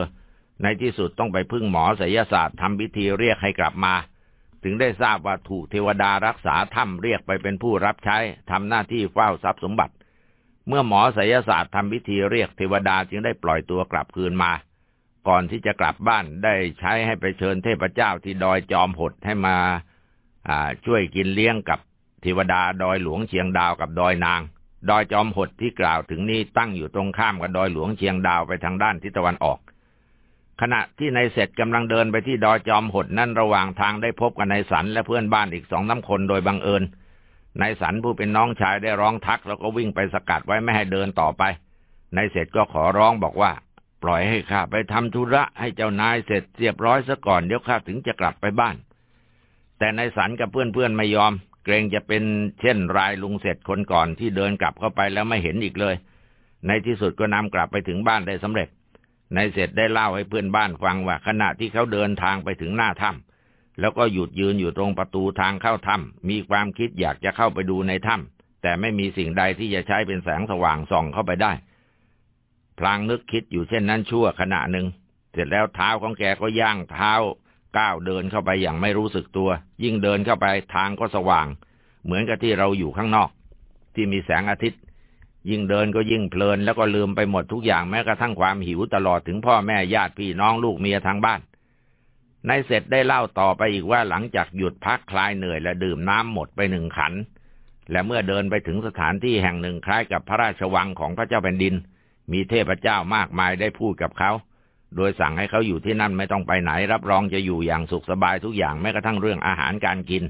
ในที่สุดต้องไปพึ่งหมอศิลศาสตร์ทำพิธีเรียกให้กลับมา ถึงได้ทราบว่าถูกเทวดารักษาถ้ำเรียกไปเป็นผู้รับใช้ทำหน้าที่เฝ้าทรัพย์สมบัติ เมื่อหมอไสยศาสตร์ทำพิธีเรียกเทวดาจึงได้ปล่อยตัวกลับคืนมา ก่อนที่จะกลับบ้านได้ใช้ให้ไปเชิญเทพเจ้าที่ดอยจอมหดให้มาช่วยกินเลี้ยงกับเทวดาดอยหลวงเชียงดาวกับดอยนาง ดอยจอมหดที่กล่าวถึงนี้ตั้งอยู่ตรงข้ามกับดอยหลวงเชียงดาวไปทางด้านทิศตะวันออก ขณะที่นายเสร็จกำลังเดินไปที่ดอยจอมหดนั่นระหว่างทางได้พบกับนายสันและเพื่อนบ้านอีกสองน้ำคนโดยบังเอิญ นายสันผู้เป็นน้องชายได้ร้องทักแล้วก็วิ่งไปสกัดไว้ไม่ให้เดินต่อไป นายเสร็จก็ขอร้องบอกว่า ปล่อยให้ข้าไปทำธุระให้เจ้านายเสร็จเรียบร้อยซะก่อนเดี๋ยวข้าถึงจะกลับไปบ้าน แต่นายสันกับเพื่อนๆไม่ยอม เกรงจะเป็นเช่นรายลุงเสร็จคนก่อนที่เดินกลับเข้าไปแล้วไม่เห็นอีกเลย ในที่สุดก็นำกลับไปถึงบ้านได้สำเร็จนายเสร็จได้เล่าให้เพื่อนบ้านฟังว่าขณะที่เขาเดินทางไปถึงหน้าถ้ำ แล้วก็หยุดยืนอยู่ตรงประตูทางเข้าถ้ำมีความคิดอยากจะเข้าไปดูในถ้ำแต่ไม่มีสิ่งใดที่จะใช้เป็นแสงสว่างส่องเข้าไปได้ พลางนึกคิดอยู่เช่นนั้นชั่วขณะหนึ่ง เสร็จแล้วเท้าของแกก็ย่างเท้าก้าวเดินเข้าไปอย่างไม่รู้สึกตัว ยิ่งเดินเข้าไปทางก็สว่าง เหมือนกับที่เราอยู่ข้างนอก ที่มีแสงอาทิตย์ ยิ่งเดินก็ยิ่งเพลินแล้วก็ลืมไปหมดทุกอย่างแม้กระทั่งความหิวตลอดถึงพ่อแม่ญาติพี่น้องลูกเมียทางบ้าน นายเสร็จได้เล่าต่อไปอีกว่าหลังจากหยุดพักคลายเหนื่อยและดื่มน้ำหมดไปหนึ่งขัน และเมื่อเดินไปถึงสถานที่แห่งหนึ่งคล้ายกับพระราชวังของพระเจ้าแผ่นดิน มีเทพเจ้ามากมายได้พูดกับเขา โดยสั่งให้เขาอยู่ที่นั่นไม่ต้องไปไหน รับรองจะอยู่อย่างสุขสบายทุกอย่างแม้กระทั่งเรื่องอาหารการกิน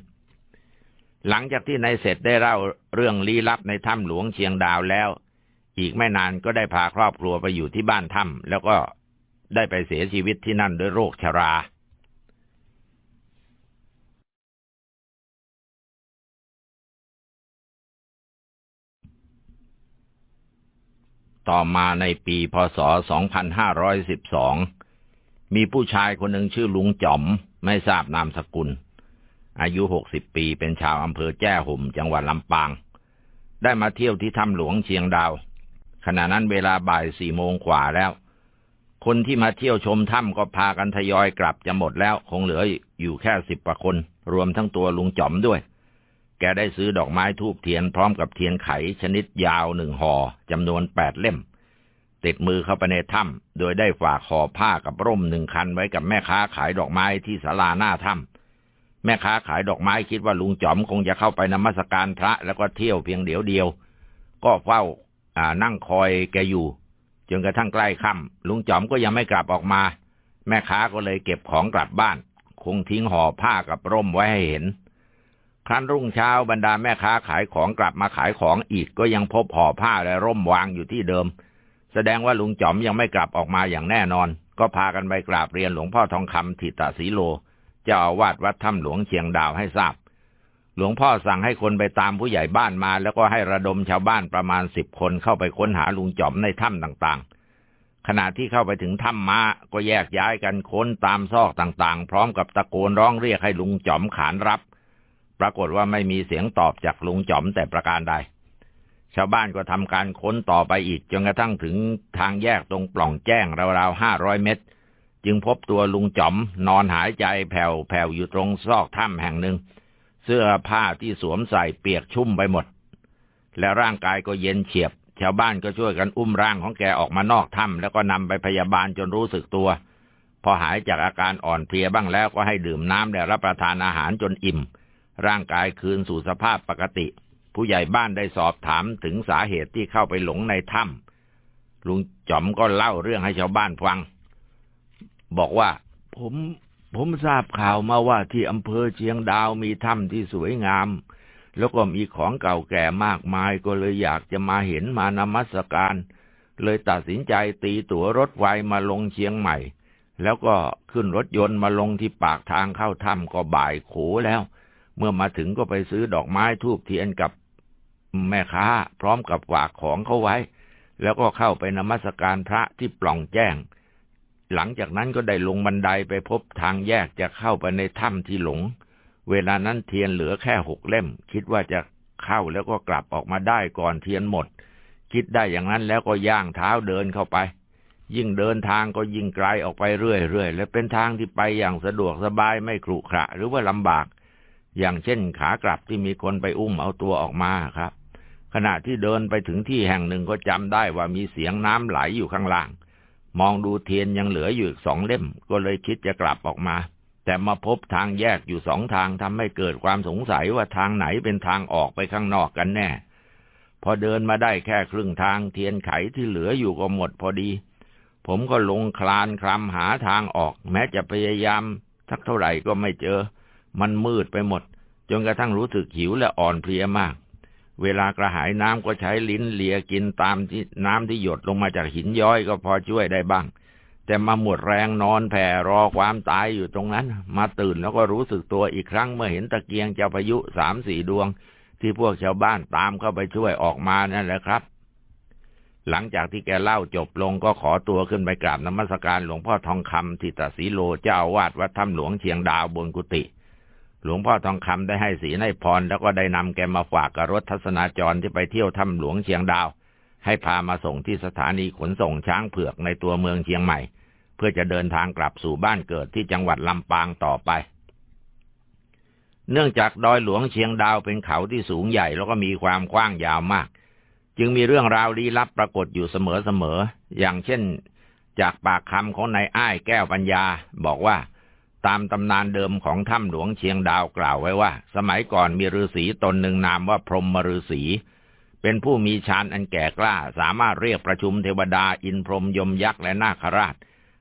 หลังจากที่นายเสร็จได้เล่าเรื่องลี้ลับในถ้ำหลวงเชียงดาวแล้ว อีกไม่นานก็ได้พาครอบครัวไปอยู่ที่บ้านถ้ำแล้วก็ได้ไปเสียชีวิตที่นั่นด้วยโรคชรา ต่อมาในปีพศ 2512 มีผู้ชายคนหนึ่งชื่อลุงจอม ไม่ทราบนามสกุล อายุ 60 ปีเป็นชาวอำเภอแจ้ห่มจังหวัดลำปาง ได้มาเที่ยวที่ถ้ำหลวงเชียงดาว ขณะนั้นเวลาบ่ายสี่โมงกว่าแล้ว คนที่มาเที่ยวชมถ้ำก็พากันทยอยกลับจะหมดแล้ว คงเหลืออยู่แค่สิบกว่าคน รวมทั้งตัวลุงจอมด้วย กได้ซื้อดอกไม้ทูบเทียนพร้อมกับเทียนไขชนิดยาวหนึ่งห่อจำนวนแปดเล่ม ติดมือเข้าไปในถ้ำโดยได้ฝากห่อผ้ากับร่มหนึ่งคันไว้กับแม่ค้าขายดอกไม้ที่ศาลาหน้าถ้ำแม่ค้าขายดอกไม้คิดว่าลุงจอมคงจะเข้าไปนมัสการพระแล้วก็เที่ยวเพียงเดียวเดียว ก็เฝ้าอ่านั่งคอยแกอยู่จนกระทั่งใกล้ค่ำลุงจอมก็ยังไม่กลับออกมา แม่ค้าก็เลยเก็บของกลับบ้าน คงทิ้งห่อผ้ากับร่มไว้ให้เห็น ครั้นรุ่งเช้าบรรดาแม่ค้าขายของกลับมาขายของอีกก็ยังพบห่อผ้าและร่มวางอยู่ที่เดิม แสดงว่าลุงจอมยังไม่กลับออกมาอย่างแน่นอน ก็พากันไปกราบเรียนหลวงพ่อทองคำทิตาสีโล เจ้าอาวาสวัดถ้ำหลวงเชียงดาวให้ทราบ หลวงพ่อสั่งให้คนไปตามผู้ใหญ่บ้านมา แล้วก็ให้ระดมชาวบ้านประมาณสิบคนเข้าไปค้นหาลุงจอมในถ้ำต่างๆ ขณะที่เข้าไปถึงถ้ำมาก็แยกย้ายกันค้นตามซอกต่างๆ พร้อมกับตะโกนร้องเรียกให้ลุงจอมขานรับ ปรากฏว่าไม่มีเสียงตอบจากลุงจอมแต่ประการใด ชาวบ้านก็ทำการค้นต่อไปอีกจนกระทั่งถึงทางแยกตรงปล่องแจ้งราวๆห้าร้อยเมตร จึงพบตัวลุงจอมนอนหายใจแผ่วแผ่วอยู่ตรงซอกถ้ำแห่งหนึ่ง เสื้อผ้าที่สวมใส่เปียกชุ่มไปหมด และร่างกายก็เย็นเฉียบ ชาวบ้านก็ช่วยกันอุ้มร่างของแกออกมานอกถ้ำแล้วก็นำไปพยาบาลจนรู้สึกตัวพอหายจากอาการอ่อนเพลียบ้างแล้วก็ให้ดื่มน้ำและรับประทานอาหารจนอิ่ม ร่างกายคืนสู่สภาพปกติ ผู้ใหญ่บ้านได้สอบถามถึงสาเหตุที่เข้าไปหลงในถ้ำลุงจอมก็เล่าเรื่องให้ชาวบ้านฟัง บอกว่า ผมผมทราบข่าวมาว่าที่อำเภอเชียงดาวมีถ้ำที่สวยงาม แล้วก็มีของเก่าแก่มากมายก็เลยอยากจะมาเห็นมานมัสการ เลยตัดสินใจตีตั๋วรถไฟมาลงเชียงใหม่ แล้วก็ขึ้นรถยนต์มาลงที่ปากทางเข้าถ้ำก็บ่ายโขแล้ว เมื่อมาถึงก็ไปซื้อดอกไม้ทูบเทียนกับแม่ค้า พร้อมกับฝากของเขาไว้ แล้วก็เข้าไปนมัสการพระที่ปล่องแจ้ง หลังจากนั้นก็ได้ลงบันไดไปพบทางแยกจะเข้าไปในถ้ำที่หลง เวลานั้นเทียนเหลือแค่หกเล่ม คิดว่าจะเข้าแล้วก็กลับออกมาได้ก่อนเทียนหมด คิดได้อย่างนั้นแล้วก็ย่างเท้าเดินเข้าไป ยิ่งเดินทางก็ยิ่งไกลออกไปเรื่อยๆและเป็นทางที่ไปอย่างสะดวกสบายไม่ขรุขระหรือว่าลำบาก อย่างเช่นขากลับที่มีคนไปอุ้มเอาตัวออกมาครับ ขณะที่เดินไปถึงที่แห่งหนึ่งก็จำได้ว่ามีเสียงน้ำไหลอยู่ข้างล่าง มองดูเทียนยังเหลืออยู่สองเล่ม ก็เลยคิดจะกลับออกมา แต่มาพบทางแยกอยู่สองทางทำให้เกิดความสงสัยว่าทางไหนเป็นทางออกไปข้างนอกกันแน่พพอเดินมาได้แค่ครึ่งทางเทียนไขที่เหลืออยู่ก็หมดพอดี ผมก็ลงคลานคลำหาทางออก แม้จะพยายามสักเท่าไหร่ก็ไม่เจอ มันมืดไปหมด จนกระทั่งรู้สึกหิวและอ่อนเพลียมาก เวลากระหายน้ำก็ใช้ลิ้นเลียกินตามที่น้ำที่หยดลงมาจากหินย้อยก็พอช่วยได้บ้าง แต่มาหมดแรงนอนแผ่รอความตายอยู่ตรงนั้น มาตื่นแล้วก็รู้สึกตัวอีกครั้งเมื่อเห็นตะเกียงเจ้าพายุสามสี่ดวง ที่พวกชาวบ้านตามเข้าไปช่วยออกมานั่นแหละครับหลังจากที่แกเล่าจบลงก็ขอตัวขึ้นไปกราบนมัสการหลวงพ่อทองคำทิตสีโลเจ้าอาวาสวัดถ้ำหลวงเชียงดาวบนกุฏิ หลวงพ่อทองคำได้ให้ศีลให้พร แล้วก็ได้นำแกมาฝากกับรถทัศนาจรที่ไปเที่ยวถ้ำหลวงเชียงดาว ให้พามาส่งที่สถานีขนส่งช้างเผือกในตัวเมืองเชียงใหม่ เพื่อจะเดินทางกลับสู่บ้านเกิดที่จังหวัดลำปางต่อไป เนื่องจากดอยหลวงเชียงดาวเป็นเขาที่สูงใหญ่แล้วก็มีความกว้างยาวมาก จึงมีเรื่องราวลี้ลับปรากฏอยู่เสมอๆอย่างเช่น จากปากคำของนายอ้ายแก้วปัญญาบอกว่า ตามตำนานเดิมของถ้ำหลวงเชียงดาวกล่าวไว้ว่า สมัยก่อนมีฤาษีตนหนึ่งนามว่าพรหมฤาษีเป็นผู้มีฌานอันแก่กล้า สามารถเรียกประชุมเทวดาอินพรหมยมยักษ์และนาคราช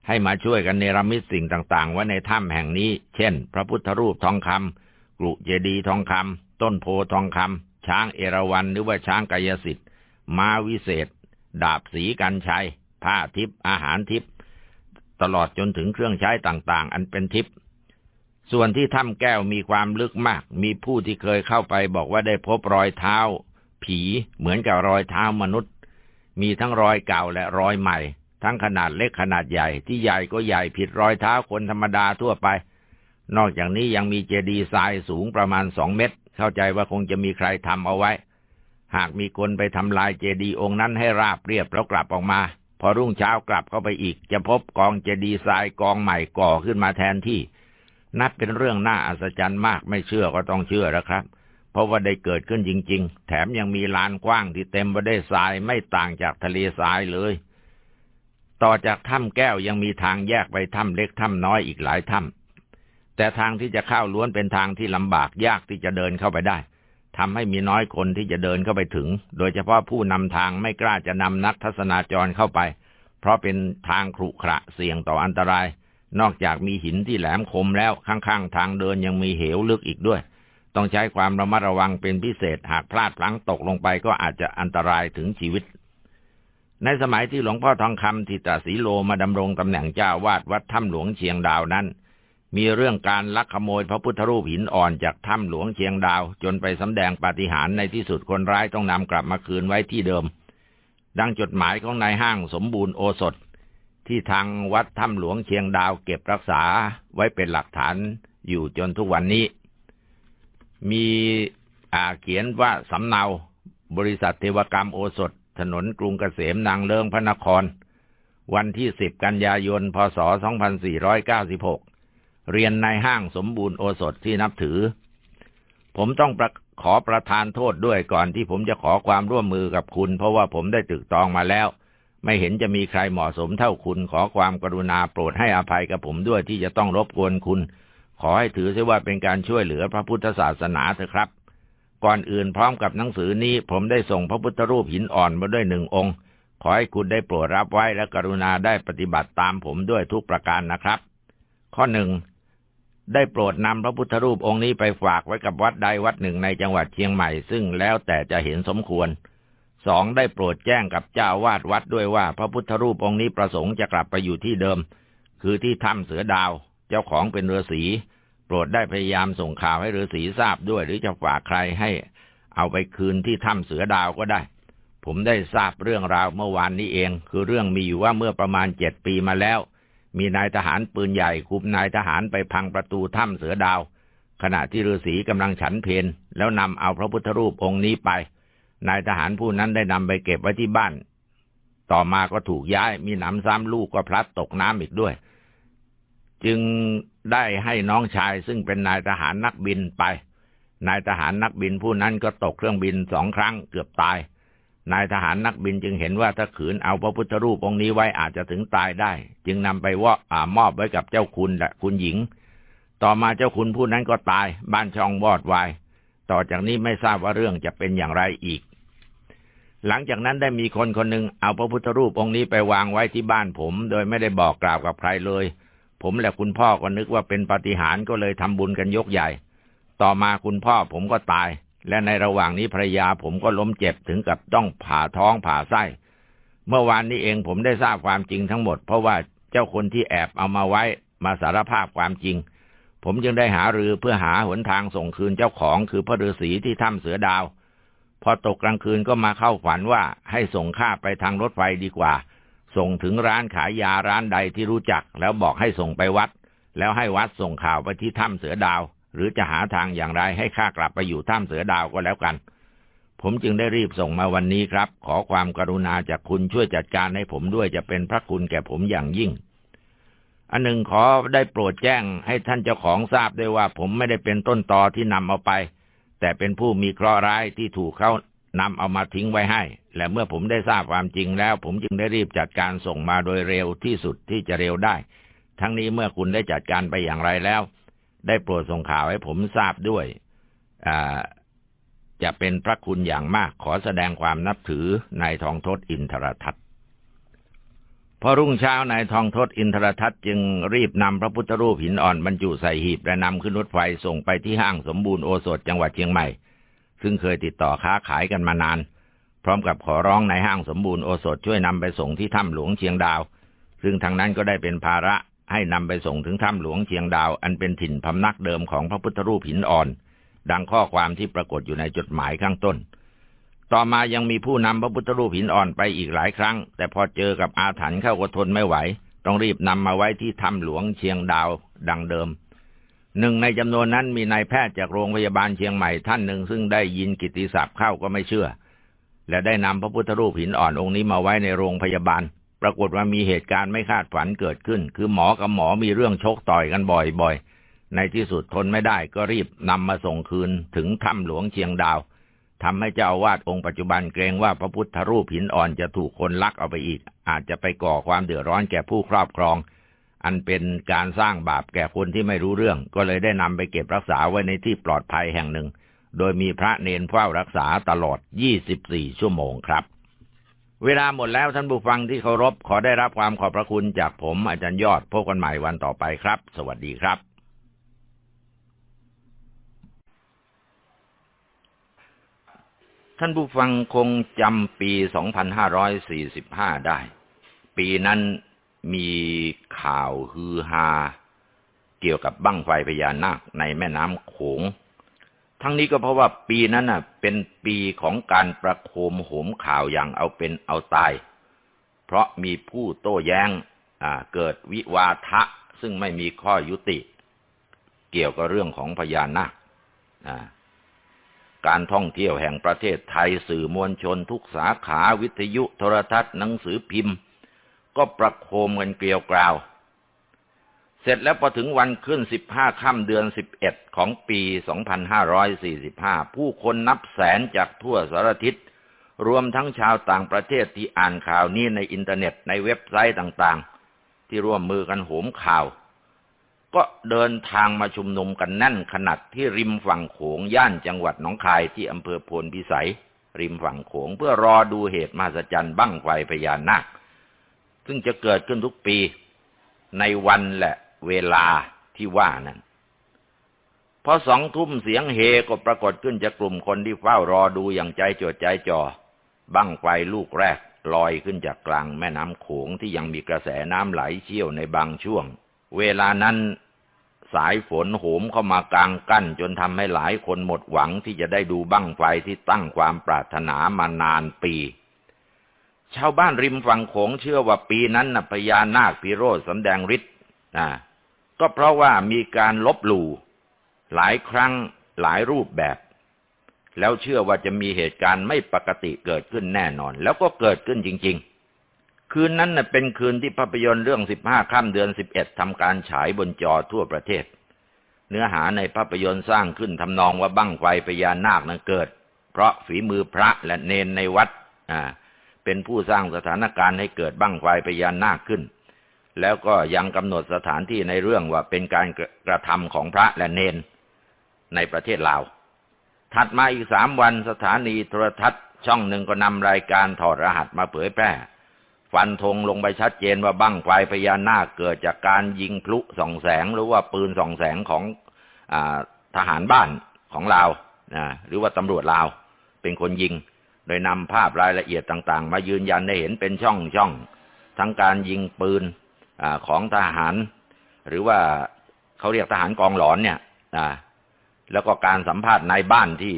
ให้มาช่วยกันเนรมิตสิ่งต่างๆ ไว้ในถ้ำแห่งนี้ เช่น พระพุทธรูปทองคำกรุเจดีทองคำต้นโพทองคำช้างเอราวัณหรือว่าช้างกายสิทธิ์ม้าวิเศษ ดาบสีกันชัย ผ้าทิพย์อาหารทิพย์ ตลอดจนถึงเครื่องใช้ต่างๆ อันเป็นทิพย์ส่วนที่ถ้ำแก้วมีความลึกมาก มีผู้ที่เคยเข้าไปบอกว่าได้พบรอยเท้า ผีเหมือนกับรอยเท้ามนุษย์ มีทั้งรอยเก่าและรอยใหม่ ทั้งขนาดเล็กขนาดใหญ่ที่ใหญ่ก็ใหญ่ผิดรอยเท้าคนธรรมดาทั่วไป นอกจากนี้ยังมีเจดีย์ทรายสูงประมาณสองเมตร เข้าใจว่าคงจะมีใครทำเอาไว้ หากมีคนไปทำลายเจดีย์องค์นั้นให้ราบเรียบแล้วกลับออกมา พอรุ่งเช้ากลับเข้าไปอีก จะพบกองเจดีทรายกองใหม่ก่อขึ้นมาแทนที่ นับเป็นเรื่องน่าอัศจรรย์มากไม่เชื่อก็ต้องเชื่อแล้วครับ เพราะว่าได้เกิดขึ้นจริง ๆ แถมยังมีลานกว้างที่เต็มไปด้วยทรายไม่ต่างจากทะเลทรายเลย ต่อจากถ้ำแก้วยังมีทางแยกไปถ้ำเล็กถ้ำน้อยอีกหลายถ้ำแต่ทางที่จะเข้าล้วนเป็นทางที่ลำบากยากที่จะเดินเข้าไปได้ ทำให้มีน้อยคนที่จะเดินเข้าไปถึง โดยเฉพาะผู้นำทางไม่กล้าจะนำนักทัศนาจรเข้าไป เพราะเป็นทางขรุขระเสี่ยงต่ออันตราย นอกจากมีหินที่แหลมคมแล้วข้างๆ ทางเดินยังมีเหวลึกอีกด้วย ต้องใช้ความระมัดระวังเป็นพิเศษหากพลาดพลั้งตกลงไปก็อาจจะอันตรายถึงชีวิต ในสมัยที่หลวงพ่อทองคำทิตาสีโลมาดำรงตำแหน่งเจ้าวาดวัดถ้ำหลวงเชียงดาวนั้น มีเรื่องการลักขโมยพระพุทธรูปหินอ่อนจากถ้ำหลวงเชียงดาว จนไปสำแดงปาฏิหาริย์ในที่สุดคนร้ายต้องนำกลับมาคืนไว้ที่เดิม ดังจดหมายของนายห้างสมบูรณ์โอสถ ที่ทางวัดถ้ำหลวงเชียงดาวเก็บรักษาไว้เป็นหลักฐานอยู่จนทุกวันนี้ มีเขียนว่าสำเนาบริษัทเทวกรรมโอสถ ถนนกรุงเกษมนางเลิงพระนคร วันที่สิบกันยายน พศ 2496 เรียนในห้างสมบูรณ์โอสถที่นับถือ ผมต้องขอประทานโทษด้วยก่อนที่ผมจะขอความร่วมมือกับคุณ เพราะว่าผมได้ตึกตองมาแล้ว ไม่เห็นจะมีใครเหมาะสมเท่าคุณ ขอความกรุณาโปรดให้อภัยกับผมด้วยที่จะต้องรบกวนคุณ ขอให้ถือเสียว่าเป็นการช่วยเหลือพระพุทธศาสนาเถอะครับ ก่อนอื่นพร้อมกับหนังสือนี้ผมได้ส่งพระพุทธรูปหินอ่อนมาด้วยหนึ่งองค์ ขอให้คุณได้โปรดรับไว้และกรุณาได้ปฏิบัติตามผมด้วยทุกประการนะครับ ข้อหนึ่ง ได้โปรดนำพระพุทธรูปองค์นี้ไปฝากไว้กับวัดใดวัดหนึ่งในจังหวัดเชียงใหม่ซึ่งแล้วแต่จะเห็นสมควรสองได้โปรดแจ้งกับเจ้าวาดวัดด้วยว่า พระพุทธรูปองค์นี้ประสงค์จะกลับไปอยู่ที่เดิม คือที่ถ้ำเสือดาว เจ้าของเป็นฤาษีโปรดได้พยายามส่งข่าวให้ฤาษีทราบด้วย หรือจะฝากใครให้ เอาไปคืนที่ถ้ำเสือดาวก็ได้ ผมได้ทราบเรื่องราวเมื่อวานนี้เอง คือเรื่องมีอยู่ว่าเมื่อประมาณเจ็ดปีมาแล้ว มีนายทหารปืนใหญ่คุมนายทหารไปพังประตูถ้ำเสือดาว ขณะที่ฤาษีกำลังฉันเพนแล้วนำเอาพระพุทธรูปองค์นี้ไป นายทหารผู้นั้นได้นำไปเก็บไว้ที่บ้าน ต่อมาก็ถูกย้ายมีหนำซ้ำลูกก็พลัดตกน้ำอีกด้วย จึงได้ให้น้องชายซึ่งเป็นนายทหารนักบินไป นายทหารนักบินผู้นั้นก็ตกเครื่องบินสองครั้งเกือบตาย นายทหารนักบินจึงเห็นว่าถ้าขืนเอาพระพุทธรูปองค์นี้ไว้อาจจะถึงตายได้ จึงนำไปว่าอามอบไว้กับเจ้าคุณและคุณหญิง ต่อมาเจ้าคุณผู้นั้นก็ตาย บ้านช่องวอดวาย ต่อจากนี้ไม่ทราบว่าเรื่องจะเป็นอย่างไรอีก หลังจากนั้นได้มีคนคนหนึ่งเอาพระพุทธรูปองค์นี้ไปวางไว้ที่บ้านผม โดยไม่ได้บอกกล่าวกับใครเลย ผมและคุณพ่อก็นึกว่าเป็นปาฏิหาริย์ก็เลยทำบุญกันยกใหญ่ ต่อมาคุณพ่อผมก็ตาย และในระหว่างนี้ภรรยาผมก็ล้มเจ็บถึงกับต้องผ่าท้องผ่าไส้ เมื่อวานนี้เองผมได้ทราบความจริงทั้งหมด เพราะว่าเจ้าคนที่แอบเอามาไว้มาสารภาพความจริง ผมจึงได้หารือเพื่อหาหนทางส่งคืนเจ้าของคือพระฤาษีที่ถ้ำเสือดาว พอตกกลางคืนก็มาเข้าฝันว่าให้ส่งข้าไปทางรถไฟดีกว่า ส่งถึงร้านขายยาร้านใดที่รู้จัก แล้วบอกให้ส่งไปวัด แล้วให้วัดส่งข่าวไปที่ถ้ำเสือดาว หรือจะหาทางอย่างไรให้ข้ากลับไปอยู่ถ้ำเสือดาวก็แล้วกัน ผมจึงได้รีบส่งมาวันนี้ครับ ขอความกรุณาจากคุณช่วยจัดการให้ผมด้วยจะเป็นพระคุณแก่ผมอย่างยิ่ง อันหนึ่งขอได้โปรดแจ้งให้ท่านเจ้าของทราบด้วยว่าผมไม่ได้เป็นต้นตอที่นำเอาไป แต่เป็นผู้มีเคราะห์ร้ายที่ถูกเขานำเอามาทิ้งไว้ให้ และเมื่อผมได้ทราบความจริงแล้ว ผมจึงได้รีบจัดการส่งมาโดยเร็วที่สุดที่จะเร็วได้ ทั้งนี้เมื่อคุณได้จัดการไปอย่างไรแล้ว ได้โปรดส่งข่าวให้ผมทราบด้วยจะเป็นพระคุณอย่างมากขอแสดงความนับถือนายทองทศอินทรทัตพอรุ่งเช้านายทองทศอินทรทัตจึงรีบนำพระพุทธรูปหินอ่อนบรรจุใส่หีบและนำขึ้นรถไฟส่งไปที่ห้างสมบูรณ์โอสถจังหวัดเชียงใหม่ ซึ่งเคยติดต่อค้าขายกันมานาน พร้อมกับขอร้องในห้างสมบูรณ์โอสถช่วยนำไปส่งที่ถ้ำหลวงเชียงดาว ซึ่งทางนั้นก็ได้เป็นภาระ ให้นำไปส่งถึงถ้ำหลวงเชียงดาว อันเป็นถิ่นพำนักเดิมของพระพุทธรูปหินอ่อน ดังข้อความที่ปรากฏอยู่ในจดหมายข้างต้น ต่อมายังมีผู้นำพระพุทธรูปหินอ่อนไปอีกหลายครั้ง แต่พอเจอกับอาถรรพ์เข้าก็ทนไม่ไหว ต้องรีบนำมาไว้ที่ถ้ำหลวงเชียงดาว ดังเดิมหนึ่งในจำนวนนั้นมีนายแพทย์จากโรงพยาบาลเชียงใหม่ท่านหนึ่งซึ่งได้ยินกิติศัพท์เข้าก็ไม่เชื่อ และได้นำพระพุทธรูปหินอ่อนองค์นี้มาไว้ในโรงพยาบาล ปรากฏว่ามีเหตุการณ์ไม่คาดฝันเกิดขึ้น คือหมอกับหมอมีเรื่องชกต่อยกันบ่อยๆ ในที่สุดทนไม่ได้ก็รีบนำมาส่งคืนถึงถ้ำหลวงเชียงดาวทำให้เจ้าอาวาสองค์ปัจจุบันเกรงว่าพระพุทธรูปหินอ่อนจะถูกคนลักเอาไปอีก อาจจะไปก่อความเดือดร้อนแก่ผู้ครอบครอง อันเป็นการสร้างบาปแก่คนที่ไม่รู้เรื่อง ก็เลยได้นำไปเก็บรักษาไว้ในที่ปลอดภัยแห่งหนึ่ง โดยมีพระเนนเฝ้ารักษาตลอด 24 ชั่วโมงครับ เวลาหมดแล้วท่านผู้ฟังที่เคารพขอได้รับความขอบพระคุณจากผมอาจารย์ยอดพบกันใหม่วันต่อไปครับ สวัสดีครับ ท่านผู้ฟังคงจำปี 2545 ได้ ปีนั้นมีข่าวฮือฮาเกี่ยวกับบั้งไฟพญานาคในแม่น้ำโขง ทั้งนี้ก็เพราะว่าปีนั้นน่ะ เป็นปีของการประโคมโหมข่าวอย่างเอาเป็นเอาตาย เพราะมีผู้โต้แย้งเกิดวิวาทะ ซึ่งไม่มีข้อยุติ เกี่ยวกับเรื่องของพญานาคการท่องเที่ยวแห่งประเทศไทยสื่อมวลชนทุกสาขาวิทยุโทรทัศน์หนังสือพิมพ์ ก็ประโคมกันเกลียวกราว เสร็จแล้วพอถึงวันขึ้นสิบห้าค่ำเดือนสิบเอ็ดของปีสองพันห้าร้อยสี่สิบห้าผู้คนนับแสนจากทั่วสารทิศ รวมทั้งชาวต่างประเทศที่อ่านข่าวนี้ในอินเทอร์เน็ตในเว็บไซต์ต่างๆ ที่ร่วมมือกันโหมข่าว ก็เดินทางมาชุมนุมกันแน่นขนาดที่ริมฝั่งโขงย่านจังหวัดหนองคายที่อำเภอโพนพิสัย ริมฝั่งโขงเพื่อรอดูเหตุมหัศจรรย์บั้งไฟพญานาคซึ่งจะเกิดขึ้นทุกปีในวันแหละ เวลาที่ว่านั้นพอสองทุ่มเสียงเฮก็ปรากฏขึ้นจากกลุ่มคนที่เฝ้ารอดูอย่างใจจดใจจ่อบั้งไฟลูกแรกลอยขึ้นจากกลางแม่น้ำโขงที่ยังมีกระแสน้ำไหลเชี่ยวในบางช่วง เวลานั้นสายฝนโหมเข้ามากลางกั้นจนทำให้หลายคนหมดหวังที่จะได้ดูบั้งไฟที่ตั้งความปรารถนามานานปี ชาวบ้านริมฝั่งโขงเชื่อว่าปีนั้นนะพญานาคพิโรธสำแดงฤทธิ์นะ ก็เพราะว่ามีการลบหลู่หลายครั้งหลายรูปแบบ แล้วเชื่อว่าจะมีเหตุการณ์ไม่ปกติเกิดขึ้นแน่นอน แล้วก็เกิดขึ้นจริง ๆ คืนนั้นเป็นคืนที่ภาพยนตร์เรื่องสิบห้าค่ำเดือนสิบเอ็ดทำการฉายบนจอทั่วประเทศ เนื้อหาในภาพยนตร์สร้างขึ้นทำนองว่าบั้งไฟพญานาคนั้นเกิด เพราะฝีมือพระและเนนในวัดอ่าเป็นผู้สร้างสถานการณ์ให้เกิดบั้งไฟพญานาคขึ้น แล้วก็ยังกำหนดสถานที่ในเรื่องว่าเป็นการกระทำของพระและเนนในประเทศลาว ถัดมาอีกสามวันสถานีโทรทัศน์ช่องหนึ่งก็นำรายการถอดรหัสมาเผยแพร่ ฟันธงลงไปชัดเจนว่าบั้งไฟพญานาคเกิดจากการยิงพลุส่องแสงหรือว่าปืนส่องแสงของอทหารบ้านของลาวหรือว่าตำรวจลาวเป็นคนยิง โดยนำภาพรายละเอียดต่าง ๆ มายืนยันได้เห็นเป็นช่องช่องทั้งการยิงปืน อของทหาร หรือว่าเขาเรียกทหารกองหลอนเนี่ยแล้วก็การสัมภาษณ์ในบ้านที่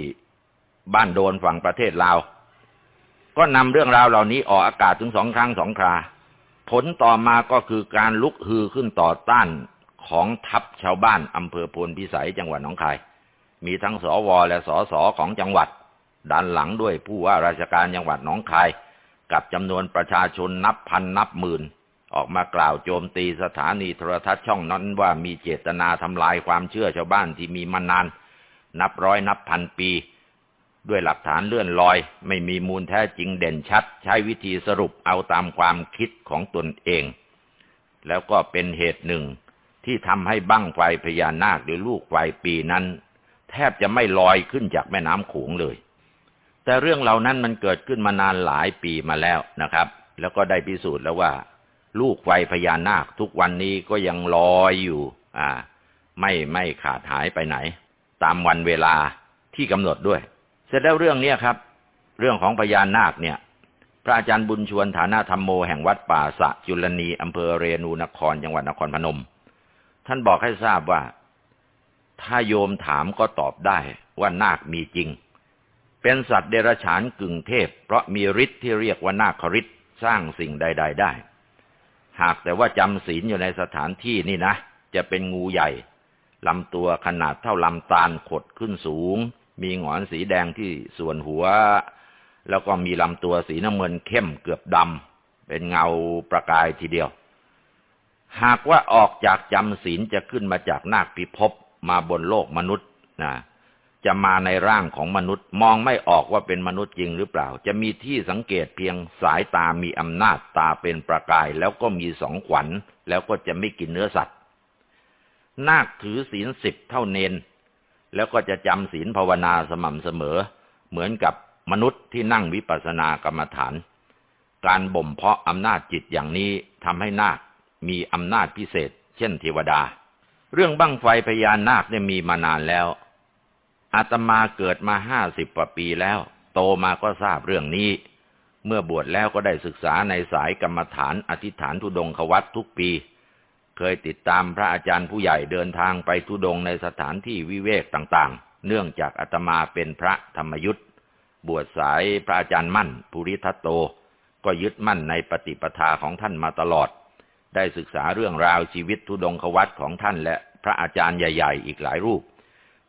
บ้านโดนฝั่งประเทศลาว ก็นำเรื่องราวเหล่านี้ออกอากาศถึงสองครั้งสองครา ผลต่อมาก็คือการลุกฮือขึ้นต่อต้านของทัพชาวบ้านอำเภอพลพิสัยจังหวัดหนองคาย มีทั้งสวและสสของจังหวัดดันหลังด้วยผู้ว่าราชการจังหวัดหนองคาย กับจำนวนประชาชนนับพันนับหมื่น ออกมากล่าวโจมตีสถานีโทรทัศน์ช่องนั้นว่ามีเจตนาทำลายความเชื่อชาวบ้านที่มีมานาน นับร้อยนับพันปี ด้วยหลักฐานเลื่อนลอย ไม่มีมูลแท้จริงเด่นชัด ใช้วิธีสรุปเอาตามความคิดของตนเอง แล้วก็เป็นเหตุหนึ่ง ที่ทำให้บั้งไฟพญานาคหรือลูกไฟปีนั้น แทบจะไม่ลอยขึ้นจากแม่น้ำโขงเลย แต่เรื่องเหล่านั้นมันเกิดขึ้นมานานหลายปีมาแล้วนะครับ แล้วก็ได้พิสูจน์แล้วว่า ลูกไฟพญานาค ทุกวันนี้ก็ยังลอยอยู่ อ่า ไม่ไม่ขาดหายไปไหน ตามวันเวลาที่กำหนดด้วย เสร็จแล้วเรื่องนี้ครับ เรื่องของพญานาคเนี่ย พระอาจารย์บุญชวนฐานะธรรมโมแห่งวัดป่าสะจุลนีอำเภอเรนูนครจังหวัดนครพนม ท่านบอกให้ทราบว่า ถ้าโยมถามก็ตอบได้ว่านาคมีจริง เป็นสัตว์เดรัจฉานกึ่งเทพ เพราะมีฤทธิ์ที่เรียกว่านาคฤทธิ์สร้างสิ่งใด ๆ ได้ หากแต่ว่าจำศีลอยู่ในสถานที่นี่นะ จะเป็นงูใหญ่ลำตัวขนาดเท่าลำตาลขดขึ้นสูง มีหงอนสีแดงที่ส่วนหัว แล้วก็มีลำตัวสีน้ำเงินเข้มเกือบดำเป็นเงาประกายทีเดียว หากว่าออกจากจำศีลจะขึ้นมาจากนาคพิภพมาบนโลกมนุษย์นะ จะมาในร่างของมนุษย์ มองไม่ออกว่าเป็นมนุษย์จริงหรือเปล่า จะมีที่สังเกตเพียงสายตามีอำนาจตาเป็นประกาย แล้วก็มีสองขวัญ แล้วก็จะไม่กินเนื้อสัตว์ นาคถือศีลสิบเท่าเนน แล้วก็จะจำศีลภาวนาสม่ำเสมอ เหมือนกับมนุษย์ที่นั่งวิปัสสนากรรมฐาน การบ่มเพาะอำนาจจิตอย่างนี้ทำให้นาคมีอำนาจพิเศษ เช่นเทวดา เรื่องบั้งไฟพญานาคเนี่ยมีมานานแล้ว อาตมาเกิดมาห้าสิบกว่าปีแล้ว โตมาก็ทราบเรื่องนี้ เมื่อบวชแล้วก็ได้ศึกษาในสายกรรมฐานอธิษฐานทุดงควัตทุกปี เคยติดตามพระอาจารย์ผู้ใหญ่เดินทางไปทุดงในสถานที่วิเวกต่างๆ เนื่องจากอาตมาเป็นพระธรรมยุทธ์บวชสายพระอาจารย์มั่น ภูริทัตโต ก็ยึดมั่นในปฏิปทาของท่านมาตลอด ได้ศึกษาเรื่องราวชีวิตทุดงควัตของท่านและพระอาจารย์ใหญ่ ๆ อีกหลายรูป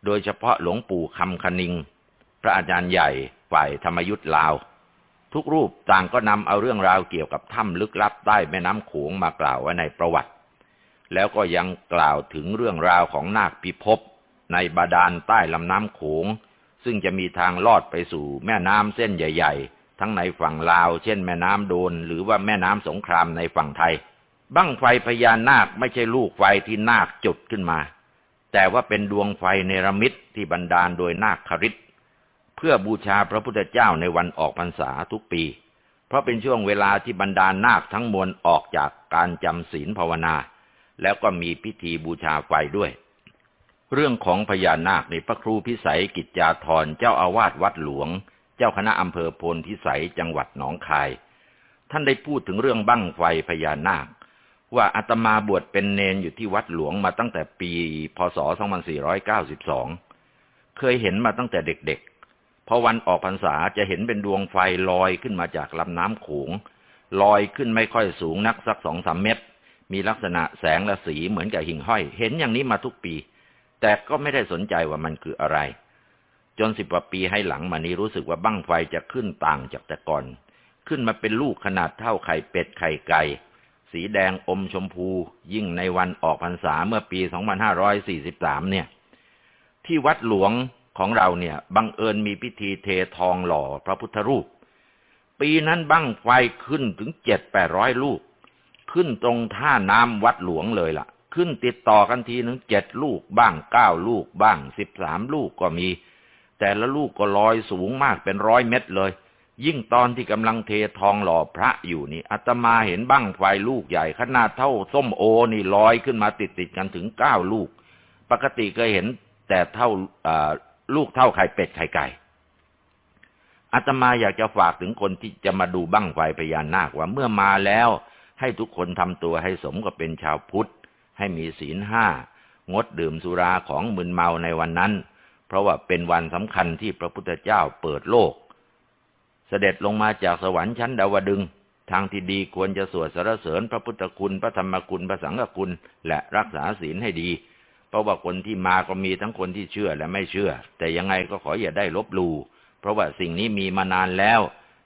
โดยเฉพาะหลวงปู่คำคณิง พระอาจารย์ใหญ่ฝ่ายธรรมยุทธ์ลาว ทุกรูปต่างก็นำเอาเรื่องราวเกี่ยวกับถ้ำลึกลับใต้แม่น้ำโขงมากล่าวไว้ในประวัติ แล้วก็ยังกล่าวถึงเรื่องราวของนาคพิภพในบาดาลใต้ลำน้ำโขง ซึ่งจะมีทางลอดไปสู่แม่น้ำเส้นใหญ่ ๆ ทั้งในฝั่งลาว เช่น แม่น้ำโดน หรือว่าแม่น้ำสงครามในฝั่งไทย บั้งไฟพญานาคไม่ใช่ลูกไฟที่นาคจุดขึ้นมา แต่ว่าเป็นดวงไฟเนรมิตที่บันดาลโดยนาคคริตเพื่อบูชาพระพุทธเจ้าในวันออกพรรษาทุกปี เพราะเป็นช่วงเวลาที่บรรดานาคทั้งมวลออกจากการจำศีลภาวนา แล้วก็มีพิธีบูชาไฟด้วย เรื่องของพญานาคในพระครูพิสัยกิจจาธรเจ้าอาวาสวัดหลวง เจ้าคณะอำเภอโพลพิสัยจังหวัดหนองคาย ท่านได้พูดถึงเรื่องบั้งไฟพญานาค ว่าอาตมาบวชเป็นเนนอยู่ที่วัดหลวงมาตั้งแต่ปีพศ 2492 เคยเห็นมาตั้งแต่เด็กๆ พอวันออกพรรษาจะเห็นเป็นดวงไฟลอยขึ้นมาจากลำน้ำโขง ลอยขึ้นไม่ค่อยสูงนักสักสองสามเมตร มีลักษณะแสงและสีเหมือนกับหิ่งห้อย เห็นอย่างนี้มาทุกปี แต่ก็ไม่ได้สนใจว่ามันคืออะไร จนสิบกว่าปีให้หลังมานี้รู้สึกว่าบั้งไฟจะขึ้นต่างจากแต่ก่อน ขึ้นมาเป็นลูกขนาดเท่าไข่เป็ดไข่ไก่ สีแดงอมชมพู ยิ่งในวันออกพรรษาเมื่อปี 2543 เนี่ย ที่วัดหลวงของเราเนี่ย บังเอิญมีพิธีเททองหล่อพระพุทธรูป ปีนั้นบั้งไฟขึ้นถึงเจ็ดแปดร้อยลูก ขึ้นตรงท่าน้ำวัดหลวงเลยละ่ะ ขึ้นติดต่อกันทีหนึ่งเจ็ดลูกบ้างเก้าลูกบ้างสิบสามลูกก็มี แต่ละลูกก็ลอยสูงมากเป็นร้อยเม็ดเลย ยิ่งตอนที่กำลังเททองหล่อพระอยู่นี่อาตมาเห็นบั้งไฟลูกใหญ่ขนาดเท่าส้มโอนี่ลอยขึ้นมาติดติดกันถึงเก้าลูก ปกติเคยเห็นแต่เท่าลูกเท่าไข่เป็ดไข่ไก่อาตมาอยากจะฝากถึงคนที่จะมาดูบั้งไฟพญานาคว่าเมื่อมาแล้ว ให้ทุกคนทำตัวให้สมกับเป็นชาวพุทธ ให้มีศีลห้างดดื่มสุราของมึนเมาในวันนั้น เพราะว่าเป็นวันสำคัญที่พระพุทธเจ้าเปิดโลก เสด็จลงมาจากสวรรค์ชั้นดาวดึง ทางที่ดีควรจะสวดสรรเสริญพระพุทธคุณพระธรรมคุณพระสังฆคุณ และรักษาศีลให้ดี เพราะว่าคนที่มาก็มีทั้งคนที่เชื่อและไม่เชื่อ แต่ยังไงก็ขออย่าได้ลบลู่เพราะว่าสิ่งนี้มีมานานแล้ว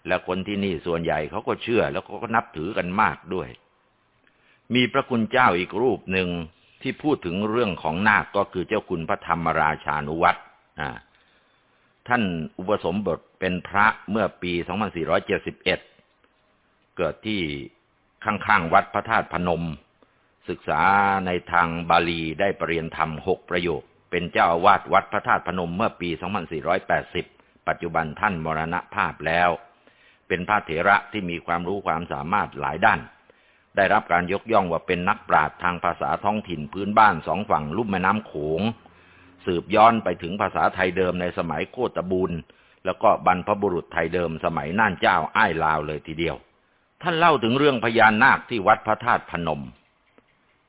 และคนที่นี่ส่วนใหญ่เขาก็เชื่อแล้วเขาก็นับถือกันมากด้วย มีพระคุณเจ้าอีกรูปหนึ่งที่พูดถึงเรื่องของนาคก็คือเจ้าคุณพระธรรมราชานุวัตรอ่า ท่านอุปสมบทเป็นพระเมื่อปี 2471 เกิดที่ข้างๆวัดพระธาตุพนม ศึกษาในทางบาลีได้ปรริญญาธรรมหกประโยค เป็นเจ้าอาวาสวัดพระธาตุพนมเมื่อปี 2480 ปัจจุบันท่านมรณภาพแล้ว เป็นพระเถระที่มีความรู้ความสามารถหลายด้าน ได้รับการยกย่องว่าเป็นนักปราชญ์ทางภาษาท้องถิ่นพื้นบ้านสองฝั่งลุ่มแม่น้ำโขง สืบย้อนไปถึงภาษาไทยเดิมในสมัยโคตบูลแล้วก็บรรพบุรุษไทยเดิมสมัยน่านเจ้าอ้ายลาวเลยทีเดียว ท่านเล่าถึงเรื่องพญานาคที่วัดพระธาตุพนม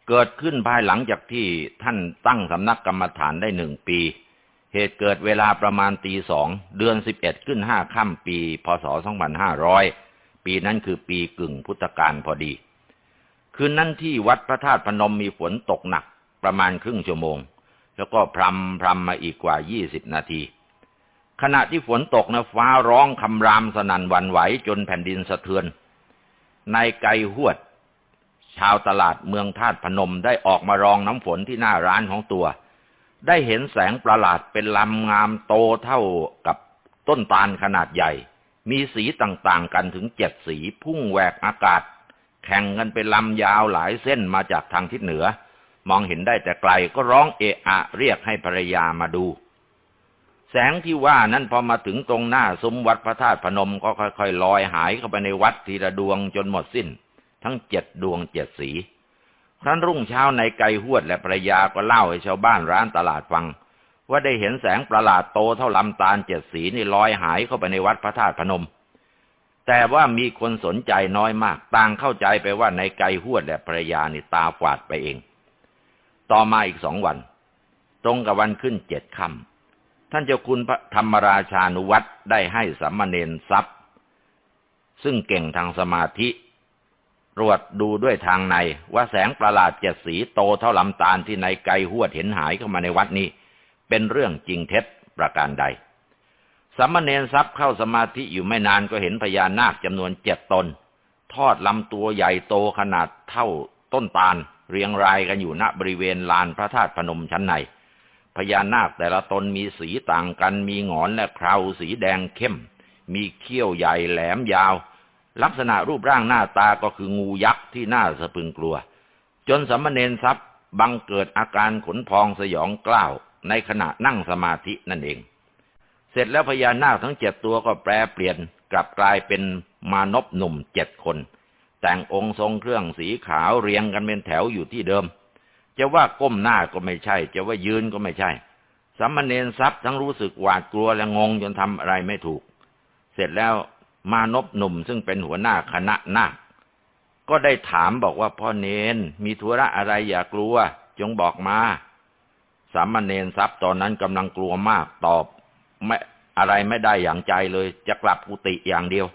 เกิดขึ้นภายหลังจากที่ท่านตั้งสำนักกรรมฐานได้หนึ่งปี เหตุเกิดเวลาประมาณตีสองเดือนสิบเอ็ดขึ้นห้าค่ำปี พศสองพันห้าร้อยปีนั้นคือปีกึ่งพุทธกาลพอดี คืนนั้นที่วัดพระธาตุพนมมีฝนตกหนักประมาณครึ่งชั่วโมง แล้วก็พรำพรำมาอีกกว่ายี่สิบนาที ขณะที่ฝนตกนะฟ้าร้องคำรามสนั่นวันไหวจนแผ่นดินสะเทือนนายไกหวด ชาวตลาดเมืองธาตุพนมได้ออกมารองน้ำฝนที่หน้าร้านของตัว ได้เห็นแสงประหลาดเป็นลำงามโตเท่ากับต้นตาลขนาดใหญ่ มีสีต่างๆกันถึงเจ็ดสีพุ่งแหวกอากาศ แข่งกันเป็นลำยาวหลายเส้นมาจากทางทิศเหนือ มองเห็นได้แต่ไกลก็ร้องเอะอะเรียกให้ภรรยามาดู แสงที่ว่านั้นพอมาถึงตรงหน้าซุ้มวัดพระธาตุพนมก็ค่อยๆลอยหายเข้าไปในวัดทีละดวงจนหมดสิ้น ทั้งเจ็ดดวงเจ็ดสี ครั้นรุ่งเช้าในไกหวดและภรรยาก็เล่าให้ชาวบ้านร้านตลาดฟัง ว่าได้เห็นแสงประหลาดโตเท่าลำตาลเจ็ดสีนี่ลอยหายเข้าไปในวัดพระธาตุพนมแต่ว่ามีคนสนใจน้อยมาก ต่างเข้าใจไปว่าในไกหวดและภรรยานี่ตาฝาดไปเอง ต่อมาอีกสองวัน ตรงกับวันขึ้นเจ็ดค่ำท่านเจ้าคุณธรรมราชานุวัตรได้ให้สัมมาเนนทรัพย์ ซึ่งเก่งทางสมาธิตรวจดูด้วยทางในว่าแสงประหลาดเจ็ดสีโตเท่าลำตาลที่ในไกลหวดเห็นหายเข้ามาในวัดนี้ เป็นเรื่องจริงเท็จประการใดสามมเณรทรัพย์เข้าสมาธิอยู่ไม่นานก็เห็นพญานาคจำนวนเจ็ดตน ทอดลำตัวใหญ่โตขนาดเท่าต้นตาล เรียงรายกันอยู่ณบริเวณลานพระธาตุพนมชั้นในพญานาคแต่ละตนมีสีต่างกัน มีหงอนและเคราสีแดงเข้ม มีเขี้ยวใหญ่แหลมยาว ลักษณะรูปร่างหน้าตาก็คืองูยักษ์ที่น่าสะพึงกลัว จนสมณเณรทรัพย์บังเกิดอาการขนพองสยองกล้าวในขณะนั่งสมาธินั่นเอง เสร็จแล้วพญานาคทั้งเจ็ดตัวก็แปรเปลี่ยนกลับกลายเป็นมานพหนุ่มเจ็ดคน แต่งองค์ทรงเครื่องสีขาวเรียงกันเป็นแถวอยู่ที่เดิม จะว่าก้มหน้าก็ไม่ใช่ จะว่ายืนก็ไม่ใช่สัมมเนนทรัพย์ทั้งรู้สึกหวาดกลัวและงงจนทำอะไรไม่ถูก เสร็จแล้วมานพหนุ่มซึ่งเป็นหัวหน้าคณะนาคก็ได้ถามบอกว่าพ่อเนนมีธุระอะไรอย่ากลัว จงบอกมา สามเณรทรัพย์ตอนนั้นกำลังกลัวมากตอบไม่อะไรไม่ได้อย่างใจเลย จะกลับกุฏิอย่างเดียว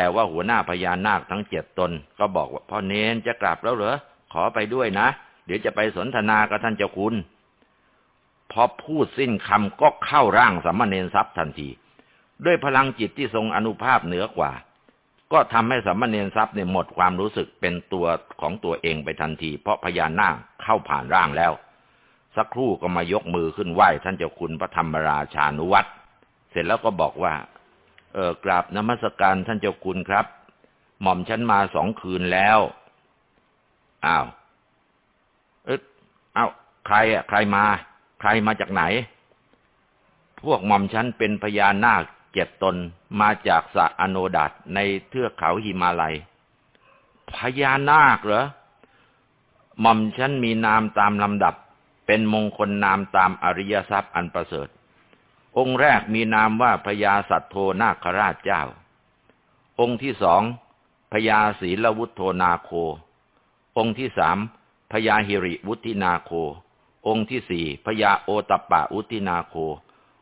แต่ว่าหัวหน้าพญานาคทั้งเจ็ดตน ก็บอกว่าพ่อเนนจะกลับแล้วเหรอ ขอไปด้วยนะ เดี๋ยวจะไปสนทนากับท่านเจ้าคุณ พอพูดสิ้นคำก็เข้าร่างสัมมาเนนทรัพย์ทันที ด้วยพลังจิตที่ทรงอนุภาพเหนือกว่า ก็ทำให้สัมมาเนนทรัพย์เนี่ยหมดความรู้สึกเป็นตัวของตัวเองไปทันที เพราะพญานาคเข้าผ่านร่างแล้ว สักครู่ก็มายกมือขึ้นไหว้ท่านเจ้าคุณพระธรรมราชานุวัตรเสร็จแล้วก็บอกว่า ออกราบนมัสการท่านเจ้าคุณครับ หม่อมฉันมาสองคืนแล้วอ้าวเออเอาใครอะ ใครมา ใครมาจากไหน พวกหม่อมฉันเป็นพญานาคเจ็ดตนมาจากสะอโนดัตในเทือกเขาหิมาลัยพญานาคเหรอหม่อมฉันมีนามตามลำดับ เป็นมงคลนามตามอริยทรัพย์อันประเสริฐ องค์แรกมีนามว่าพญาสัตโทนาคราชเจ้า องค์ที่สองพญาศีลวุฒโธนาโค องค์ที่สามพญาหิริวุตินาโค องค์ที่สี่พญาโอตปะวุตินาโค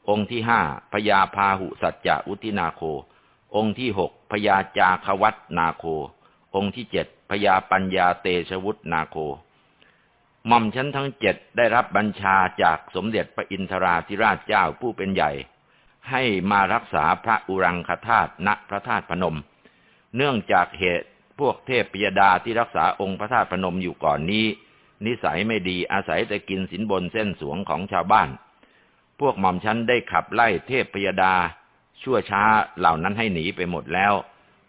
องค์ที่ห้าพญาพาหุสัจจะวุตินาโค องค์ที่หกพญาจาควัตนาโค องค์ที่เจ็ดพญาปัญญาเตชวุฒนาโค หม่อมชั้นทั้งเจ็ดได้รับบัญชาจากสมเด็จพระอินทราธิราชเจ้าผู้เป็นใหญ่ ให้มารักษาพระอุรังคธาตุณพระธาตุพนม เนื่องจากเหตุพวกเทพปิยดาที่รักษาองค์พระธาตุพนมอยู่ก่อนนี้ นิสัยไม่ดีอาศัยแต่กินสินบนเส้นสวงของชาวบ้าน พวกหม่อมชั้นได้ขับไล่เทพปิยดา ชั่วช้าเหล่านั้นให้หนีไปหมดแล้ว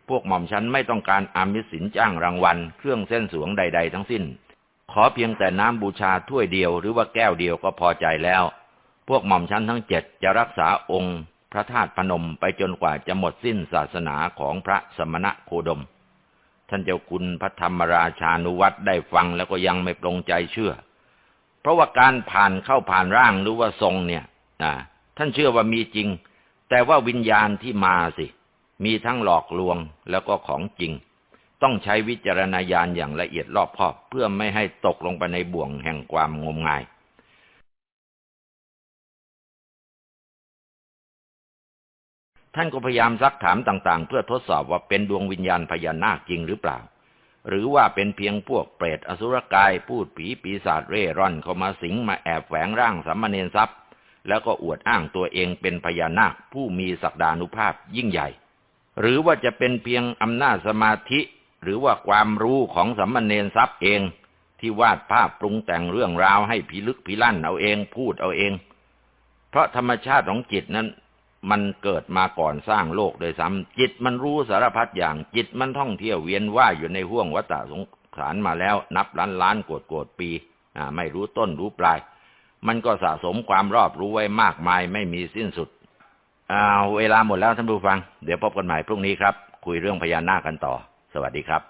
พวกหม่อมชั้นไม่ต้องการอามิสินจ้างรางวัล เครื่องเส้นสวงใด ๆ ทั้งสิ้น อเพียงแต่น้ำบูชาถ้วยเดียวหรือว่าแก้วเดียวก็พอใจแล้ว พวกหม่อมชั้นทั้งเจ็ดจะรักษาองค์ พระธาตุพนมไปจนกว่าจะหมดสิ้นศาสนาของพระสมณะโคดม ท่านเจ้าคุณพระธรรมราชานุวัตรได้ฟังแล้วก็ยังไม่ปรงใจเชื่อ เพราะว่าการผ่านเข้าผ่านร่างหรือว่าทรงเนี่ยท่านเชื่อว่ามีจริง แต่ว่าวิญญาณที่มาสิ มีทั้งหลอกลวงแล้วก็ของจริง ต้องใช้วิจารณญาณอย่างละเอียดรอบคอบ เพื่อไม่ให้ตกลงไปในบ่วงแห่งความงมงาย ท่านก็พยายามซักถามต่างๆ เพื่อทดสอบว่าเป็นดวงวิญญาณพญานาคจริงหรือเปล่า หรือว่าเป็นเพียงพวกเปรตอสุรกาย พูดผีปีศาจเร่ร่อนเข้ามาสิงมาแอบแฝงร่างสัมมาเนทรัพย์ แล้วก็อวดอ้างตัวเองเป็นพญานาคผู้มีศักดานุภาพยิ่งใหญ่ หรือว่าจะเป็นเพียงอำนาจสมาธิ หรือว่าความรู้ของสัมมาเนทรัพย์เอง ที่วาดภาพปรุงแต่งเรื่องราวให้ผีลึกผีลั่นเอาเองพูดเอาเอง เพราะธรรมชาติของจิตนั้น มันเกิดมาก่อนสร้างโลกโดยซ้ำจิตมันรู้สารพัดอย่างจิตมันท่องเที่ยวเวียนว่ายอยู่ในห้วงวัฏสงสารมาแล้ว นับล้านล้านโกดโกดปีไม่รู้ต้นรู้ปลาย มันก็สะสมความรอบรู้ไว้มากมายไม่มีสิ้นสุดอ่าเวลาหมดแล้วท่านผู้ฟัง เดี๋ยวพบกันใหม่พรุ่งนี้ครับ คุยเรื่องพญานาคกันต่อ วัสดีครับ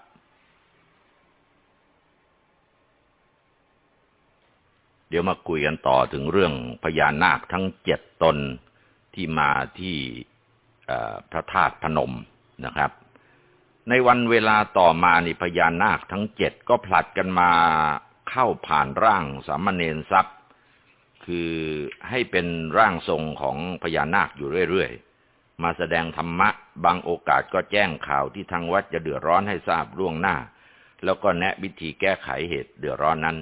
เดี๋ยวมาคุยกันต่อถึงเรื่องพญานาคทั้งเจ็ดตนที่มาที่พระธาตุพนมนะครับ ในวันเวลาต่อมานี่พญานาคทั้งเจ็ดก็ผลัดกันมาเข้าผ่านร่างสามเณรทรัพย์ คือให้เป็นร่างทรงของพญานาคอยู่เรื่อยๆ มาแสดงธรรมะ บางโอกาสก็แจ้งข่าวที่ทางวัดจะเดือดร้อนให้ทราบล่วงหน้า แล้วก็แนะวิธีแก้ไขเหตุเดือดร้อนนั้น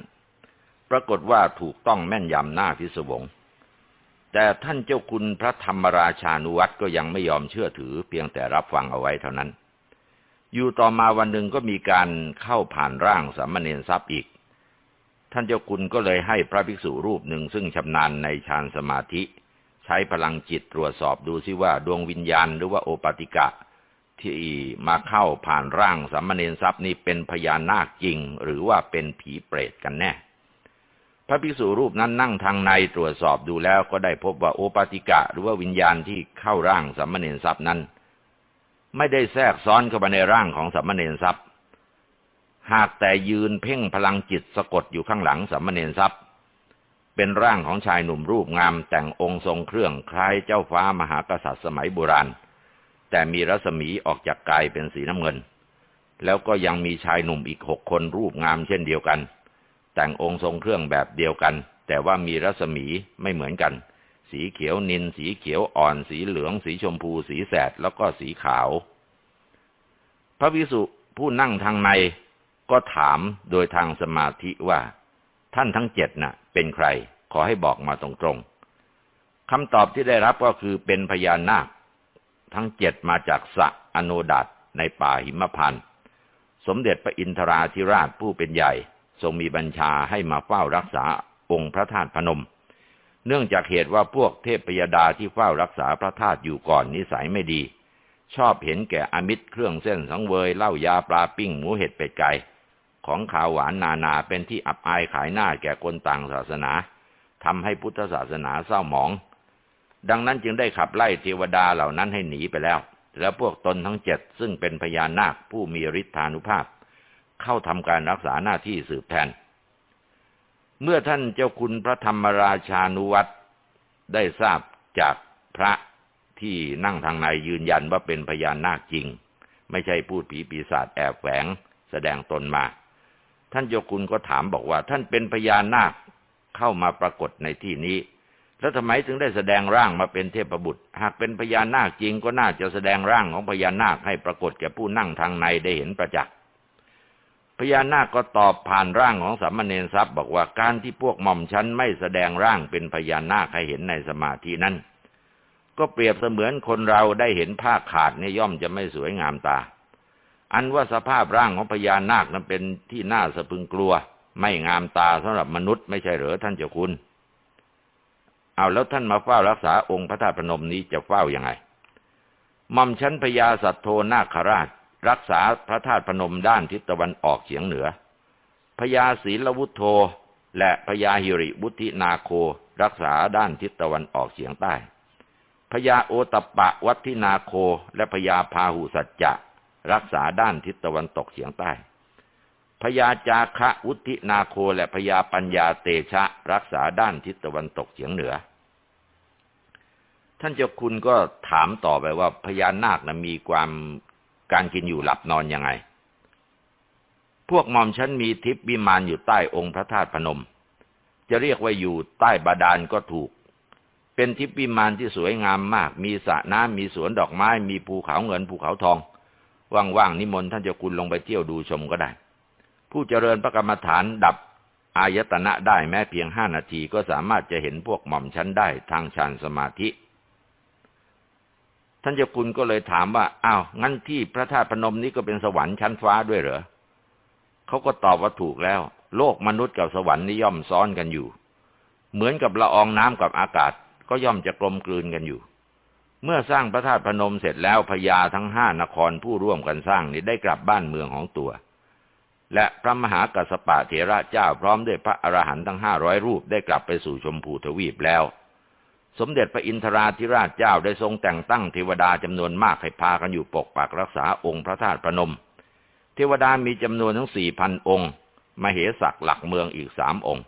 ปรากฏว่าถูกต้องแม่นยำหน้าพิศวง แต่ท่านเจ้าคุณพระธรรมราชานุวัตรก็ยังไม่ยอมเชื่อถือ เพียงแต่รับฟังเอาไว้เท่านั้น อยู่ต่อมาวันหนึ่งก็มีการเข้าผ่านร่างสามเณรทรัพย์อีกท่านเจ้าคุณก็เลยให้พระภิกษุรูปหนึ่งซึ่งชำนาญในฌานสมาธิ ใช้พลังจิตตรวจสอบดูซิว่าดวงวิญญาณหรือว่าโอปติกะ ที่มาเข้าผ่านร่างสามเณรทรัพย์นี้เป็นพญานาคจริง หรือว่าเป็นผีเปรตกันแน่ พระภิกษุรูปนั้นนั่งทางในตรวจสอบดูแล้วก็ได้พบว่าโอปติกะ หรือว่าวิญญาณที่เข้าร่างสัมมเนรทรัพย์นั้น ไม่ได้แทรกซ้อนเข้ามาในร่างของสัมมเนรทรัพย์ หากแต่ยืนเพ่งพลังจิตสะกดอยู่ข้างหลังสัมมเนรทรัพย์ เป็นร่างของชายหนุ่มรูปงามแต่งองค์ทรงเครื่องคล้ายเจ้าฟ้ามหากษัตริย์สมัยโบราณ แต่มีรัศมีออกจากกายเป็นสีน้ำเงิน แล้วก็ยังมีชายหนุ่มอีกหกคนรูปงามเช่นเดียวกัน แต่งองค์ทรงเครื่องแบบเดียวกัน แต่ว่ามีรัศมีไม่เหมือนกัน สีเขียวนิน สีเขียวอ่อน สีเหลือง สีชมพู สีแสดแล้วก็สีขาว พระวิสุผู้นั่งทางในก็ถามโดยทางสมาธิว่า ท่านทั้งเจ็ดน่ะ เป็นใคร ขอให้บอกมาตรงๆคำตอบที่ได้รับก็คือเป็นพญานาค ทั้งเจ็ดมาจากสะอโนดัตในป่าหิมพานสมเด็จพระอินทราธิราชผู้เป็นใหญ่ ทรงมีบัญชาให้มาเฝ้ารักษาองค์พระธาตุพนม เนื่องจากเหตุว่าพวกเทพปยดาที่เฝ้ารักษาพระธาตุอยู่ก่อนนิสัยไม่ดี ชอบเห็นแก่อมิตรเครื่องเส้นสังเวยเหล้ายาปลาปิ้งหมูเห็ดเป็ดไก่ ของขาวหวานนานาเป็นที่อับอายขายหน้าแก่คนต่างศาสนาทำให้พุทธศาสนาเศร้าหมอง ดังนั้นจึงได้ขับไล่เทวดาเหล่านั้นให้หนีไปแล้ว แล้วพวกตนทั้งเจ็ดซึ่งเป็นพญานาคผู้มีฤทธานุภาพ เข้าทำการรักษาหน้าที่สืบแทน เมื่อท่านเจ้าคุณพระธรรมราชานุวัตรได้ทราบจากพระที่นั่งทางในยืนยันว่าเป็นพญานาคจริง ไม่ใช่พูดผีปีศาจแอบแฝงแสดงตนมา ท่านเจ้าคุณก็ถามบอกว่า ท่านเป็นพญานาคเข้ามาปรากฏในที่นี้ แล้วทำไมถึงได้แสดงร่างมาเป็นเทพบุตร หากเป็นพญานาคจริงก็น่าจะแสดงร่างของพญานาคให้ปรากฏแก่ผู้นั่งทางในได้เห็นประจักษ์พญานาคก็ตอบผ่านร่างของสัมมาเนรทรัพย์บอกว่าการที่พวกหม่อมชั้นไม่แสดงร่างเป็นพญานาคให้เห็นในสมาธินั้น ก็เปรียบเสมือนคนเราได้เห็นผ้าขาดเนี่ยย่อมจะไม่สวยงามตา อันว่าสภาพร่างของพญานาคนั้นเป็นที่น่าสะพึงกลัว ไม่งามตาสำหรับมนุษย์ไม่ใช่เหรอท่านเจ้าคุณ เอาแล้วท่านมาเฝ้ารักษาองค์พระธาตุพนมนี้จะเฝ้ายังไงม่มชั้นพญาสัตโทนาคราช รักษาพระธาตุพนมด้านทิศตะวันออกเฉียงเหนือพญาศีลวุฒโธและพญาหิริวุธินาโค รักษาด้านทิศตะวันออกเฉียงใต้พญาโอตปะวัฒนาโค และพญาพาหุสัจจะ รักษาด้านทิศตะวันตกเฉียงใต้พญาจาคะวุธินาโคและพญาปัญญาเตชะ รักษาด้านทิศตะวันตกเฉียงเหนือ ท่านเจ้าคุณก็ถามต่อไปว่าพญานาคนะมีความการกินอยู่หลับนอนยังไง พวกมอมฉันมีทิพย์วิมานอยู่ใต้องค์พระธาตุพนม จะเรียกว่าอยู่ใต้บาดาลก็ถูก เป็นทิพย์วิมานที่สวยงามมาก มีสระน้ำมีสวนดอกไม้ มีภูเขาเงินภูเขาทอง ว่างๆนิมนต์ท่านเจ้าคุณลงไปเที่ยวดูชมก็ได้ ผู้เจริญพระกรรมฐานดับอายตนะได้แม้เพียงห้านาทีก็สามารถจะเห็นพวกหม่อมชั้นได้ทางฌานสมาธิ ท่านเจ้าคุณก็เลยถามว่าอ้าวงั้นที่พระธาตุพนมนี้ก็เป็นสวรรค์ชั้นฟ้าด้วยเหรอเขาก็ตอบว่าถูกแล้ว โลกมนุษย์กับสวรรค์นี่ย่อมซ้อนกันอยู่ เหมือนกับละอองน้ำกับอากาศ ก็ย่อมจะกลมกลืนกันอยู่ เมื่อสร้างพระธาตุพนมเสร็จแล้วพญาทั้งห้านครผู้ร่วมกันสร้างนี้ได้กลับบ้านเมืองของตัว และพระมหากัสปะเถระเจ้าพร้อมด้วยพระอรหันต์ทั้งห้าร้อยรูปได้กลับไปสู่ชมพูทวีปแล้ว สมเด็จพระอินทราธิราชเจ้าได้ทรงแต่งตั้งเทวดาจำนวนมากให้พากันอยู่ปกปักรักษาองค์พระธาตุพนม เทวดามีจำนวนทั้งสี่พันองค์มาเหสักหลักเมืองอีกสามองค์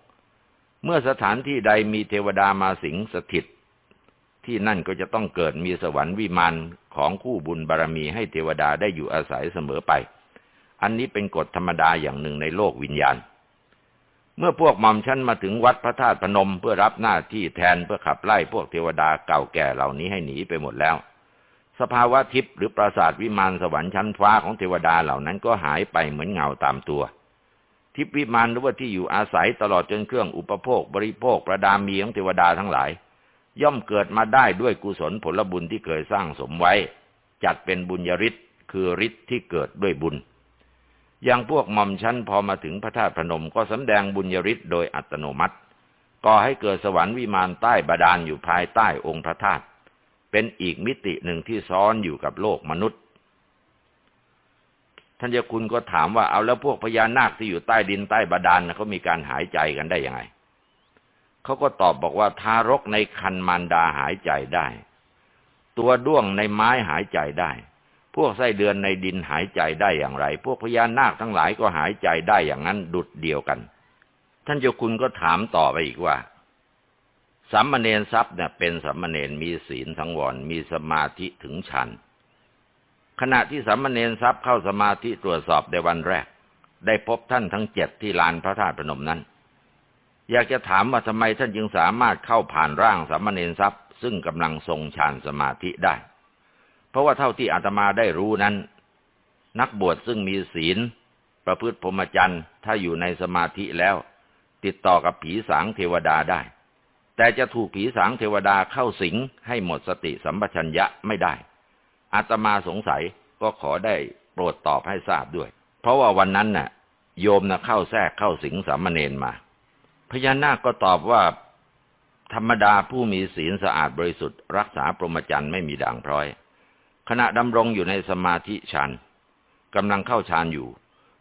เมื่อสถานที่ใดมีเทวดามาสิงสถิต ที่นั่นก็จะต้องเกิดมีสวรรค์วิมานของคู่บุญบารรมีให้เทวดาได้อยู่อาศัยเสมอไป อันนี้เป็นกฎธรรมดาอย่างหนึ่งในโลกวิญญาณ เมื่อพวกหม่อมชั้นมาถึงวัดพระธาตุพนมเพื่อรับหน้าที่แทนเพื่อขับไล่พวกเทวดาเก่าแก่เหล่านี้ให้หนีไปหมดแล้ว สภาวะทิพย์หรือปราสาทวิมานสวรรค์ชั้นฟ้าของเทวดาเหล่านั้นก็หายไปเหมือนเงาตามตัวทิพย์วิมานหรือว่าที่อยู่อาศัยตลอดจนเครื่องอุปโภค บริโภคประดามีของเทวดาทั้งหลาย ย่อมเกิดมาได้ด้วยกุศลผลบุญที่เคยสร้างสมไว้ จัดเป็นบุญญาริศคือฤทธิ์ที่เกิดด้วยบุญ อย่างพวกหม่อมชั้นพอมาถึงพระธาตุพนมก็สำแดงบุญยริศโดยอัตโนมัติก่อให้เกิดสวรรค์วิมานใต้บาดาลอยู่ภายใต้องค์พระธาตุเป็นอีกมิติหนึ่งที่ซ้อนอยู่กับโลกมนุษย์ท่านเจ้าคุณก็ถามว่าเอาแล้วพวกพญานาคที่อยู่ใต้ดินใต้บาดาลเขามีการหายใจกันได้ยังไง เขาก็ตอบบอกว่าทารกในคันมารดาหายใจได้ ตัวด้วงในไม้หายใจได้ พวกไส้เดือนในดินหายใจได้อย่างไร พวกพญานาคทั้งหลายก็หายใจได้อย่างนั้นดุดเดียวกัน ท่านเจ้าคุณก็ถามต่อไปอีกว่าสัมมาเนรทรัพย์เนี่ยเป็นสัมมาเนรมีศีลทั้งวรมีสมาธิถึงชันขณะที่สัมมาเนรทรัพย์เข้าสมาธิตรวจสอบในวันแรก ได้พบท่านทั้งเจ็ดที่ลานพระธาตุพนมนั้น อยากจะถามว่าทำไมท่านจึงสามารถเข้าผ่านร่างสัมมาเนรทรัพย์ ซึ่งกำลังทรงฌานสมาธิได้ เพราะว่าเท่าที่อาตมาได้รู้นั้น นักบวชซึ่งมีศีล ประพฤติพรหมจรรย์ถ้าอยู่ในสมาธิแล้ว ติดต่อกับผีสางเทวดาได้ แต่จะถูกผีสางเทวดาเข้าสิงให้หมดสติสัมปชัญญะไม่ได้ อาตมาสงสัยก็ขอได้โปรดตอบให้ทราบด้วย เพราะว่าวันนั้นน่ะ โยมน่ะเข้าแทรกเข้าสิงสามเณรมา พญานาคก็ตอบว่า ธรรมดาผู้มีศีลสะอาดบริสุทธิ์รักษาพรมจรรย์ไม่มีด่างพร้อย ขณะดำรงอยู่ในสมาธิฌานกำลังเข้าฌานอยู่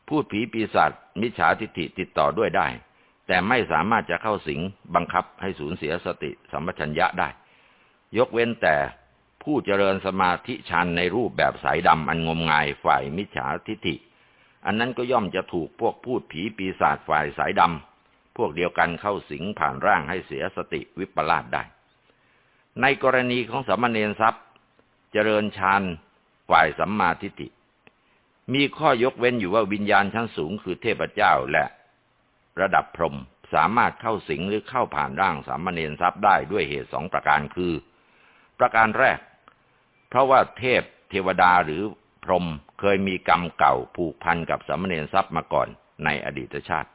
พูดผีปีศาจมิจฉาทิฏฐิติดต่อด้วยได้ แต่ไม่สามารถจะเข้าสิงบังคับให้สูญเสียสติสัมปชัญญะได้ ยกเว้นแต่ผู้เจริญสมาธิชันในรูปแบบสายดำอันงมงายฝ่ายมิจฉาทิฏฐิ อันนั้นก็ย่อมจะถูกพวกพูดผีปีศาจฝ่ายสายดำ พวกเดียวกันเข้าสิงผ่านร่างให้เสียสติวิปลาสได้ ในกรณีของสมณเณรทรัพย์ เจริญฌานฝ่ายสัมมาทิฏฐิมีข้อยกเว้นอยู่ว่าวิญญาณชั้นสูงคือเทพเจ้าและระดับพรหมสามารถเข้าสิงหรือเข้าผ่านร่างสามเณรทรัพย์ได้ด้วยเหตุสองประการคือ ประการแรก เพราะว่าเทพเทวดาหรือพรหมเคยมีกรรมเก่าผูกพันกับสามเณรทรัพย์มาก่อนในอดีตชาติ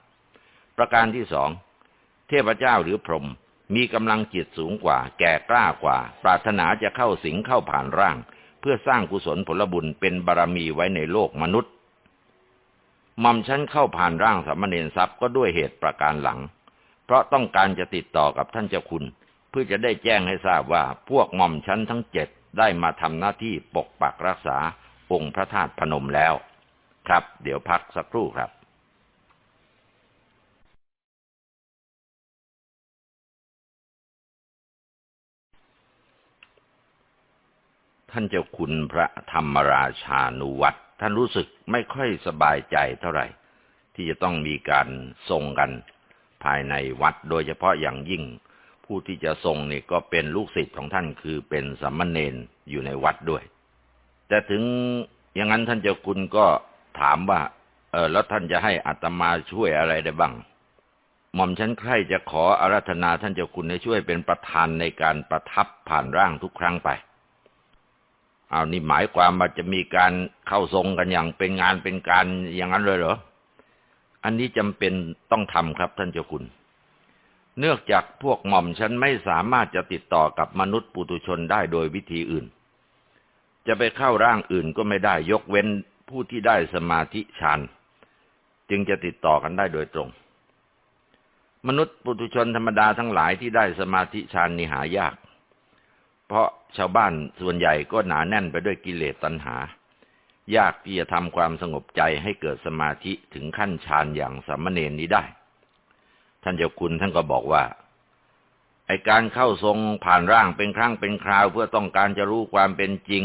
ประการที่สองเทพเจ้าหรือพรหมมีกำลังจิตสูงกว่า แก่กล้ากว่า ปรารถนาจะเข้าสิงเข้าผ่านร่าง เพื่อสร้างกุศลผลบุญเป็นบารรมีไว้ในโลกมนุษย์มอมฉันเข้าผ่านร่างสามเณรทรัพย์ก็ด้วยเหตุประการหลัง เพราะต้องการจะติดต่อกับท่านเจ้าคุณ เพื่อจะได้แจ้งให้ทราบว่าพวกหม่อมฉันทั้งเจ็ดได้มาทำหน้าที่ปกปักรักษาองค์พระธาตุพนมแล้ว ครับ เดี๋ยวพักสักครู่ครับ ท่านเจ้าคุณพระธรรมราชานุวัตรท่านรู้สึกไม่ค่อยสบายใจเท่าไหร่ ที่จะต้องมีการทรงกัน ภายในวัดโดยเฉพาะอย่างยิ่ง ผู้ที่จะทรงนี่ก็เป็นลูกศิษย์ของท่านคือเป็นสัมมเนนอยู่ในวัดด้วย แต่ถึงอย่างนั้นท่านเจ้าคุณก็ถามว่า เออแล้วท่านจะให้อัตมาช่วยอะไรได้บ้างหม่อมฉันใครจะขออาราธนาท่านเจ้าคุณให้ช่วยเป็นประธานในการประทับผ่านร่างทุกครั้งไป เอานี่หมายความว่าจะมีการเข้าทรงกันอย่างเป็นงานเป็นการอย่างนั้นเลยเหรอ อันนี้จำเป็นต้องทำครับท่านเจ้าคุณ เนื่องจากพวกหม่อมฉันไม่สามารถจะติดต่อกับมนุษย์ปุตุชนได้โดยวิธีอื่น จะไปเข้าร่างอื่นก็ไม่ได้ยกเว้นผู้ที่ได้สมาธิฌานจึงจะติดต่อกันได้โดยตรง มนุษย์ปุตุชนธรรมดาทั้งหลายที่ได้สมาธิฌานนี่หายาก เพราะชาวบ้านส่วนใหญ่ก็หนาแน่นไปด้วยกิเลสตัณหา ยากที่จะทำความสงบใจให้เกิดสมาธิถึงขั้นฌานอย่างสัมมเนนนี้ได้ ท่านเจ้าคุณท่านก็บอกว่าไอการเข้าทรงผ่านร่างเป็นครั้งเป็นคราวเพื่อต้องการจะรู้ความเป็นจริง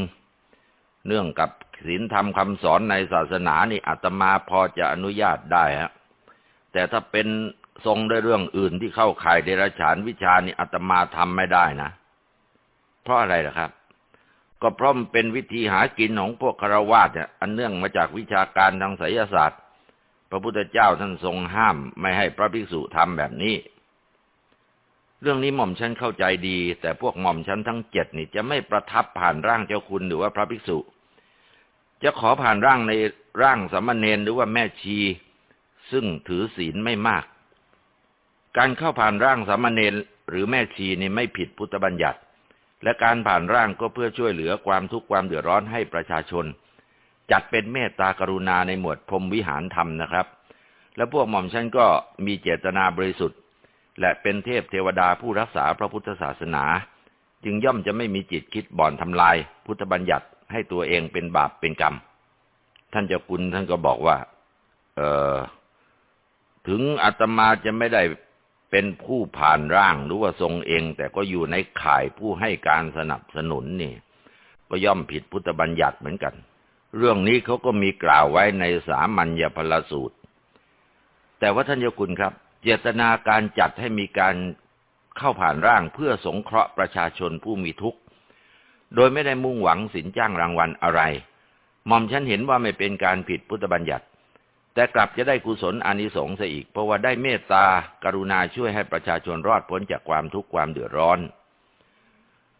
เนื่องกับศีลธรรมคำสอนในศาสนานี่อาตมาพอจะอนุญาตได้ฮะแต่ถ้าเป็นทรงด้วยเรื่องอื่นที่เข้าข่ายเดรัจฉานวิชานี่อาตมาทำไม่ได้นะ เพราะอะไรล่ะครับ ก็เพราะมันเป็นวิธีหากินของพวกคารวาสเนี่ยอันเนื่องมาจากวิชาการทางไสยศาสตร์ พระพุทธเจ้าท่านทรงห้าม ไม่ให้พระภิกษุทำแบบนี้ เรื่องนี้หม่อมฉันเข้าใจดี แต่พวกหม่อมฉันทั้งเจ็ดนี่จะไม่ประทับผ่านร่างเจ้าคุณหรือว่าพระภิกษุ จะขอผ่านร่างในร่างสมณเณรหรือว่าแม่ชี ซึ่งถือศีลไม่มาก การเข้าผ่านร่างสมณเณรหรือแม่ชีนี่ไม่ผิดพุทธบัญญัติ และการผ่านร่างก็เพื่อช่วยเหลือความทุกข์ความเดือดร้อนให้ประชาชน จัดเป็นเมตตากรุณาในหมวดพรมวิหารธรรมนะครับ และพวกหม่อมฉันก็มีเจตนาบริสุทธิ์ และเป็นเทพเทวดาผู้รักษาพระพุทธศาสนา จึงย่อมจะไม่มีจิตคิดบ่อนทำลาย พุทธบัญญัติให้ตัวเองเป็นบาปเป็นกรรม ท่านเจ้าคุณท่านก็บอกว่า เออถึงอาตมาจะไม่ได้ เป็นผู้ผ่านร่างหรือว่าทรงเอง แต่ก็อยู่ในข่ายผู้ให้การสนับสนุนนี่ ก็ย่อมผิดพุทธบัญญัติเหมือนกัน เรื่องนี้เขาก็มีกล่าวไว้ในสามัญญพลสูตร แต่ว่าท่านเจ้าคุณครับ เจตนาการจัดให้มีการเข้าผ่านร่างเพื่อสงเคราะห์ประชาชนผู้มีทุกข์ โดยไม่ได้มุ่งหวังสินจ้างรางวัลอะไร หม่อมฉันเห็นว่าไม่เป็นการผิดพุทธบัญญัติ แต่กลับจะได้กุศลอานิสงส์ซะอีก เพราะว่าได้เมตตากรุณาช่วยให้ประชาชนรอดพ้นจากความทุกข์ความเดือดร้อน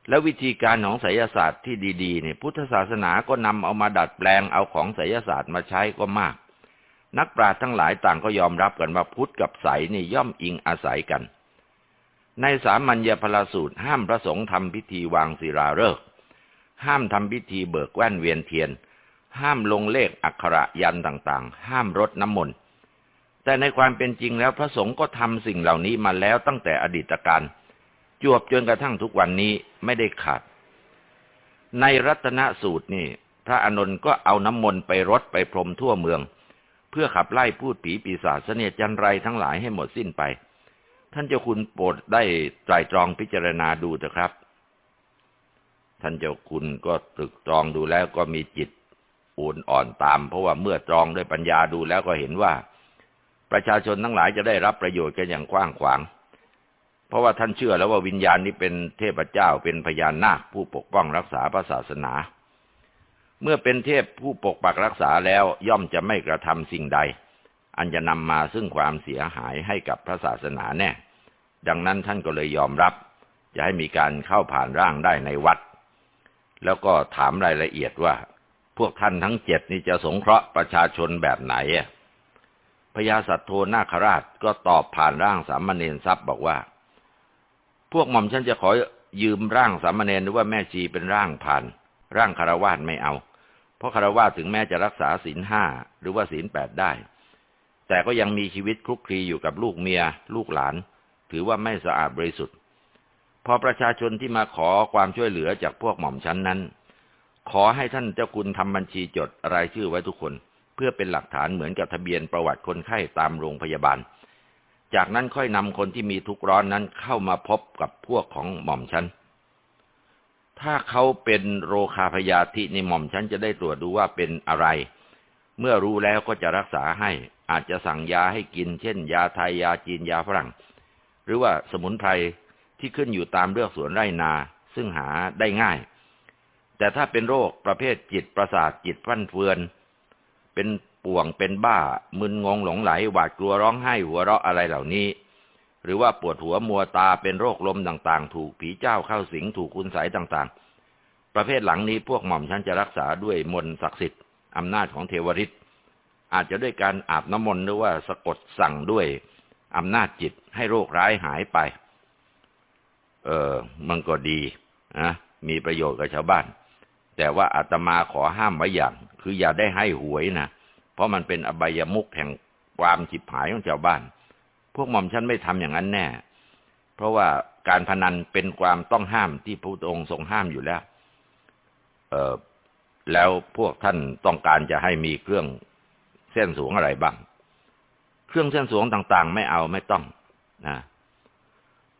และวิธีการของไสยศาสตร์ที่ดีๆเนี่ยพุทธศาสนาก็นำเอามาดัดแปลงเอาของไสยศาสตร์มาใช้ก็มาก นักปราชญ์ทั้งหลายต่างก็ยอมรับกันว่าพุทธกับไสนี่ย่อมอิงอาศัยกัน ในสามัญญพลสูตรห้ามพระสงฆ์ทำพิธีวางศิลาฤกษ์ห้ามทำพิธีเบิกแว่นเวียนเทียน ห้ามลงเลขอักขระยันต่างๆ ห้ามรดน้ำมนต์ แต่ในความเป็นจริงแล้วพระสงฆ์ก็ทำสิ่งเหล่านี้มาแล้วตั้งแต่อดีตการ จวบจนกระทั่งทุกวันนี้ไม่ได้ขาด ในรัตนสูตรนี่ พระอานนท์ก็เอาน้ำมนต์ไปรดไปพรมทั่วเมือง เพื่อขับไล่พูดผีปีศาจเสนียจันไรทั้งหลายให้หมดสิ้นไป ท่านเจ้าคุณโปรดได้ไตรตรองพิจารณาดูเถอะครับท่านเจ้าคุณก็ตรึกตรองดูแล้วก็มีจิต อ่นอ่อนตาม เพราะว่าเมื่อตรองด้วยปัญญาดูแล้วก็เห็นว่า ประชาชนทั้งหลายจะได้รับประโยชน์กันอย่างกว้างขวาง เพราะว่าท่านเชื่อแล้วว่าวิญญาณนี้เป็นเทพเจ้าเป็นพญานาคผู้ปกป้องรักษาพระศาสนา เมื่อเป็นเทพผู้ปกปักรักษาแล้วย่อมจะไม่กระทำสิ่งใด อันจะนำมาซึ่งความเสียหายให้กับพระศาสนาแน่ ดังนั้นท่านก็เลยยอมรับ จะให้มีการเข้าผ่านร่างได้ในวัดแล้วก็ถามรายละเอียดว่า พวกท่านทั้งเจ็ดนี่จะสงเคราะห์ประชาชนแบบไหนพญาสัตโธนาคราชก็ตอบผ่านร่างสามเณรทรัพย์บอกว่า พวกหม่อมฉันจะขอยืมร่างสามเณรหรือว่าแม่ชีเป็นร่างผ่าน ร่างคารวาสไม่เอา เพราะคารวาสถึงแม้จะรักษาศีลห้าหรือว่าศีลแปดได้ แต่ก็ยังมีชีวิตคลุกคลีอยู่กับลูกเมีย ลูกหลาน ถือว่าไม่สะอาดบริสุทธิ์ พอประชาชนที่มาขอความช่วยเหลือจากพวกหม่อมฉันนั้น ขอให้ท่านเจ้าคุณทำบัญชีจดรายชื่อไว้ทุกคน เพื่อเป็นหลักฐานเหมือนกับทะเบียนประวัติคนไข้ตามโรงพยาบาล จากนั้นค่อยนำคนที่มีทุกร้อนนั้นเข้ามาพบกับพวกของหม่อมฉันถ้าเขาเป็นโรคาพยาธิในหม่อมฉันจะได้ตรวจดูว่าเป็นอะไร เมื่อรู้แล้วก็จะรักษาให้ อาจจะสั่งยาให้กิน เช่น ยาไทยยาจีนยาฝรั่ง หรือว่าสมุนไพรที่ขึ้นอยู่ตามเลือกสวนไร่นา ซึ่งหาได้ง่าย แต่ถ้าเป็นโรคประเภทจิตประสาทจิตฟั่นเฟือน เป็นป่วงเป็นบ้า มึนงงหลงไหลหวาดกลัวร้องไห้หัวเราะอะไรเหล่านี้ หรือว่าปวดหัวมัวตาเป็นโรคลมต่างๆ ถูกผีเจ้าเข้าสิงถูกคุณไสต่างๆ ประเภทหลังนี้พวกหม่อมฉันจะรักษาด้วยมนต์ศักดิ์สิทธิ์อำนาจของเทวฤทธิ์อาจจะด้วยการอาบน้ำมนต์หรือว่าสะกดสั่งด้วยอำนาจจิตให้โรคร้ายหายไป เออ มันก็ดีนะมีประโยชน์กับชาวบ้าน แต่ว่าอาตมาขอห้ามไว้อย่าง คืออย่าได้ให้หวยนะเพราะมันเป็นอบายมุกแห่งความฉิบหายของชาวบ้าน พวกหม่อมฉันไม่ทำอย่างนั้นแน่ เพราะว่าการพนันเป็นความต้องห้ามที่พระองค์ทรงห้ามอยู่แล้วเออแล้วพวกท่านต้องการจะให้มีเครื่องเส้นสูงอะไรบ้าง เครื่องเส้นสูงต่างๆ ไม่เอาไม่ต้องนะ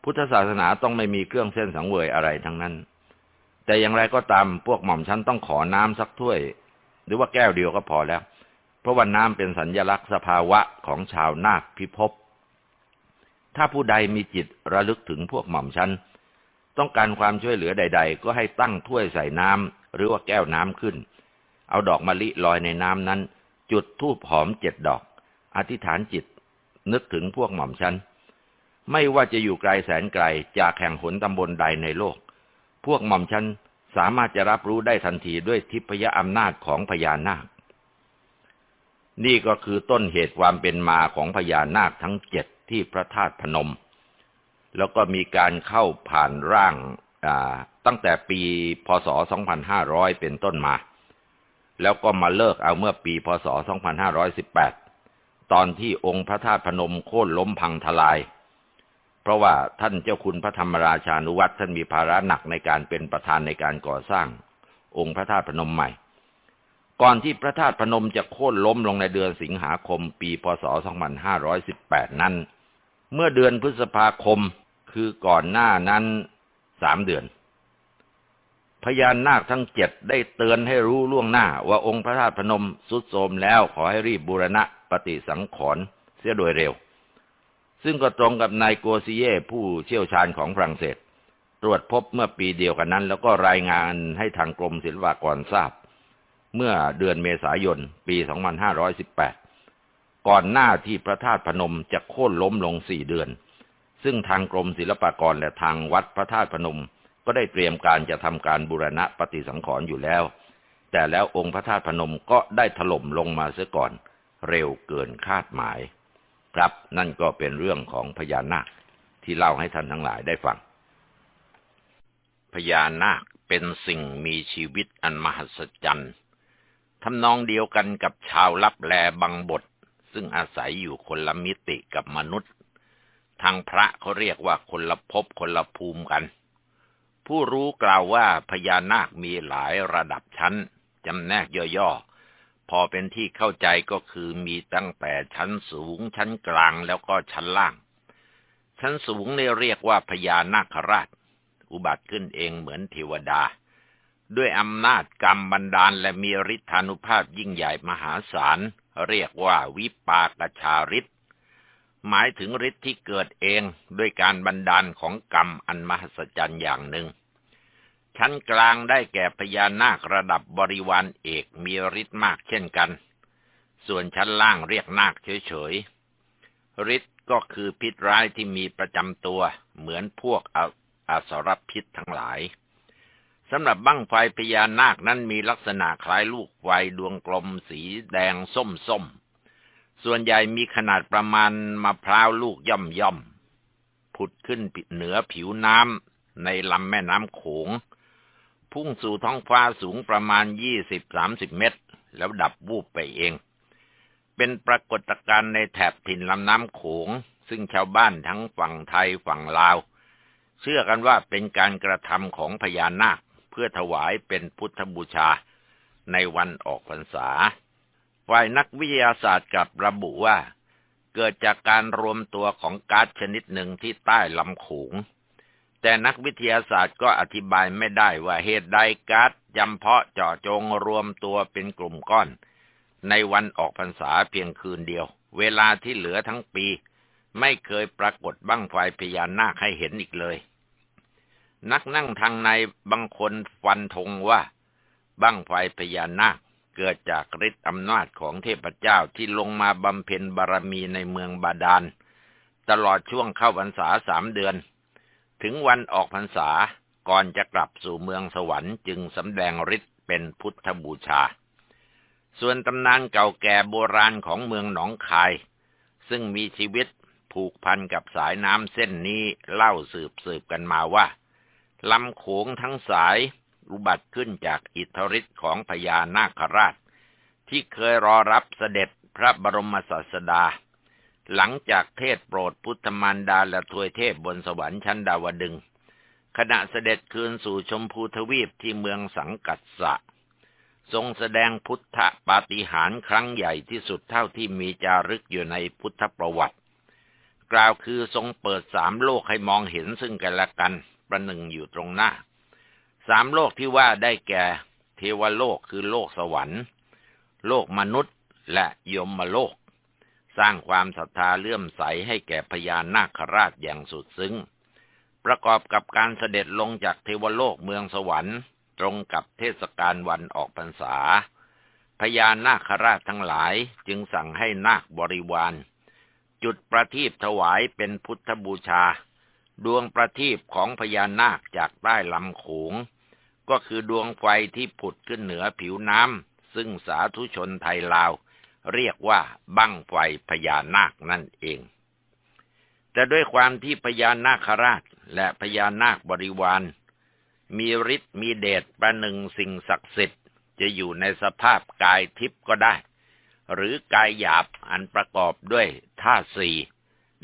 พุทธศาสนาต้องไม่มีเครื่องเส้นสังเวยอะไรทั้งนั้น แต่อย่างไรก็ตามพวกหม่อมฉันต้องขอน้ำสักถ้วย หรือว่าแก้วเดียวก็พอแล้ว เพราะว่าน้ำเป็นสัญญลักษณ์สภาวะของชาวนาคพิภพ ถ้าผู้ใดมีจิตระลึกถึงพวกหม่อมฉันต้องการความช่วยเหลือใด ๆ ก็ให้ตั้งถ้วยใส่น้ำหรือว่าแก้วน้ำขึ้น เอาดอกมะลิลอยในน้ำนั้น จุดธูปหอมเจ็ดดอก อธิษฐานจิต นึกถึงพวกหม่อมฉันไม่ว่าจะอยู่ไกลแสนไกลจากแห่งหนตำบลใดในโลก วกหม่อมชันสามารถจะรับรู้ได้ทันทีด้วยทิพยอำนาจของพญานาค นี่ก็คือต้นเหตุความเป็นมาของพญานาคทั้งเจ็ดที่พระธาตุพนม แล้วก็มีการเข้าผ่านร่างตั้งแต่ปีพศ 2500 เป็นต้นมา แล้วก็มาเลิกเอาเมื่อปีพศ 2518 ตอนที่องค์พระธาตุพนมโค่นล้มพังทลาย ราะว่าท่านเจ้าคุณพระธรรมราชานุวัตรท่านมีภาระหนักในการเป็นประธานในการก่อสร้าง องค์พระธาตุพนมใหม่ ก่อนที่พระธาตุพนมจะโค่นล้มลงในเดือนสิงหาคม ปีพศ 2518 นั้น เมื่อเดือนพฤษภาคมคือก่อนหน้านั้นสามเดือน พญานาคทั้งเจ็ดได้เตือนให้รู้ล่วงหน้า ว่าองค์พระธาตุพนมสุดโทมแล้วขอให้รีบบูรณะปฏิสังขรณ์เสียโดยเร็ว ซึ่งก็ตรงกับนายโกซิเย่ผู้เชี่ยวชาญของฝรั่งเศส ตรวจพบเมื่อปีเดียวกันนั้น แล้วก็รายงานให้ทางกรมศิลปากรทราบ เมื่อเดือนเมษายน ปี 2518 ก่อนหน้าที่พระธาตุพนมจะโค่นล้มลงสี่เดือน ซึ่งทางกรมศิลปากรและทางวัดพระธาตุพนม ก็ได้เตรียมการจะทำการบูรณะปฏิสังขรณ์อยู่แล้ว แต่แล้วองค์พระธาตุพนมก็ได้ถล่มลงมาเสียก่อน เร็วเกินคาดหมาย ครับ นั่นก็เป็นเรื่องของพญานาคที่เล่าให้ท่านทั้งหลายได้ฟัง พญานาคเป็นสิ่งมีชีวิตอันมหัศจรรย์ทำนองเดียวกันกับชาวลับแลบังบท ซึ่งอาศัยอยู่คนละมิติกับมนุษย์ ทางพระเขาเรียกว่าคนละภพคนละภูมิกัน ผู้รู้กล่าวว่าพญานาคมีหลายระดับชั้นจำแนกย่อ พอเป็นที่เข้าใจก็คือมีตั้งแต่ชั้นสูง ชั้นกลางแล้วก็ชั้นล่าง ชั้นสูงเนี่ยเรียกว่าพญานาคราช อุบัติขึ้นเองเหมือนเทวดา ด้วยอำนาจกรรมบันดาลและมีฤทธานุภาพยิ่งใหญ่มหาศาล เรียกว่าวิปากชาฤทธิ์หมายถึงฤทธิ์ที่เกิดเองด้วยการบันดาลของกรรมอันมหัศจรรย์อย่างหนึ่ง ชั้นกลางได้แก่พญานาคระดับบริวารเอกมีฤทธิ์มากเช่นกัน ส่วนชั้นล่างเรียกนาคเฉยๆ ฤทธิ์ก็คือพิษร้ายที่มีประจำตัวเหมือนพวกอสรพิษทั้งหลายสำหรับบั้งไฟพญานาคนั้นมีลักษณะคล้ายลูกไฟดวงกลมสีแดงส้มส้ม ส่วนใหญ่มีขนาดประมาณมะพร้าวลูกย่อมย่อมผุดขึ้นเหนือผิวน้ำในลำแม่น้ำโขง พุ่งสู่ท้องฟ้าสูงประมาณยี่สิบสามสิบเมตร แล้วดับวูบไปเอง เป็นปรากฏการณ์ในแถบถิ่นลำน้ำโขง ซึ่งชาวบ้านทั้งฝั่งไทยฝั่งลาว เชื่อกันว่าเป็นการกระทำของพญานาค เพื่อถวายเป็นพุทธบูชาในวันออกพรรษา ฝ่ายนักวิทยาศาสตร์กับระบุว่า เกิดจากการรวมตัวของก๊าซชนิดหนึ่งที่ใต้ลำโขง แต่นักวิทยาศาสตร์ก็อธิบายไม่ได้ว่าเหตุใดก๊าซจำเพาะเจาะจงรวมตัวเป็นกลุ่มก้อน ในวันออกพรรษาเพียงคืนเดียว เวลาที่เหลือทั้งปี ไม่เคยปรากฏบั้งไฟพญานาคให้เห็นอีกเลย นักนั่งทางในบางคนฟันธงว่า บั้งไฟพญานาคเกิดจากฤทธิ์อำนาจของเทพเจ้าที่ลงมาบำเพ็ญบารมีในเมืองบาดาล ตลอดช่วงเข้าพรรษาสามเดือน ถึงวันออกพรรษาก่อนจะกลับสู่เมืองสวรรค์จึงสำแดงฤทธิ์เป็นพุทธบูชา ส่วนตำนานเก่าแก่โบราณของเมืองหนองคาย ซึ่งมีชีวิตผูกพันกับสายน้ำเส้นนี้เล่าสืบสืบกันมาว่าลำโขงทั้งสายอุบัติขึ้นจากอิทธิฤทธิ์ของพญานาคราช ที่เคยรอรับเสด็จพระบรมศาสดา หลังจากเทศโปรดพุทธมารดาและทวยเทพบนสวรรค์ชั้นดาวดึง ขณะเสด็จคืนสู่ชมพูทวีปที่เมืองสังกัดสะ ทรงแสดงพุทธปาฏิหาริย์ครั้งใหญ่ที่สุดเท่าที่มีจารึกอยู่ในพุทธประวัติ กล่าวคือทรงเปิดสามโลกให้มองเห็นซึ่งกันและกัน ประหนึ่งอยู่ตรงหน้า สามโลกที่ว่าได้แก่ เทวโลกคือโลกสวรรค์ โลกมนุษย์และยมโลก สร้างความศรัทธาเลื่อมใสให้แก่พญานาคราชอย่างสุดซึ้ง ประกอบกับการเสด็จลงจากเทวโลกเมืองสวรรค์ ตรงกับเทศกาลวันออกพรรษา พญานาคราชทั้งหลายจึงสั่งให้นาคบริวาร จุดประทีปถวายเป็นพุทธบูชา ดวงประทีปของพญานาคจากใต้ลำโขงก็คือดวงไฟที่ผุดขึ้นเหนือผิวน้ำซึ่งสาธุชนไทยลาว เรียกว่าบั้งไฟพญานาคนั่นเอง แต่ด้วยความที่พญานาคราชและพญานาคบริวาร มีฤทธิ์มีเดชประหนึ่งสิ่งศักดิ์สิทธิ์จะอยู่ในสภาพกายทิพย์ก็ได้ หรือกายหยาบอันประกอบด้วยธาตุสี่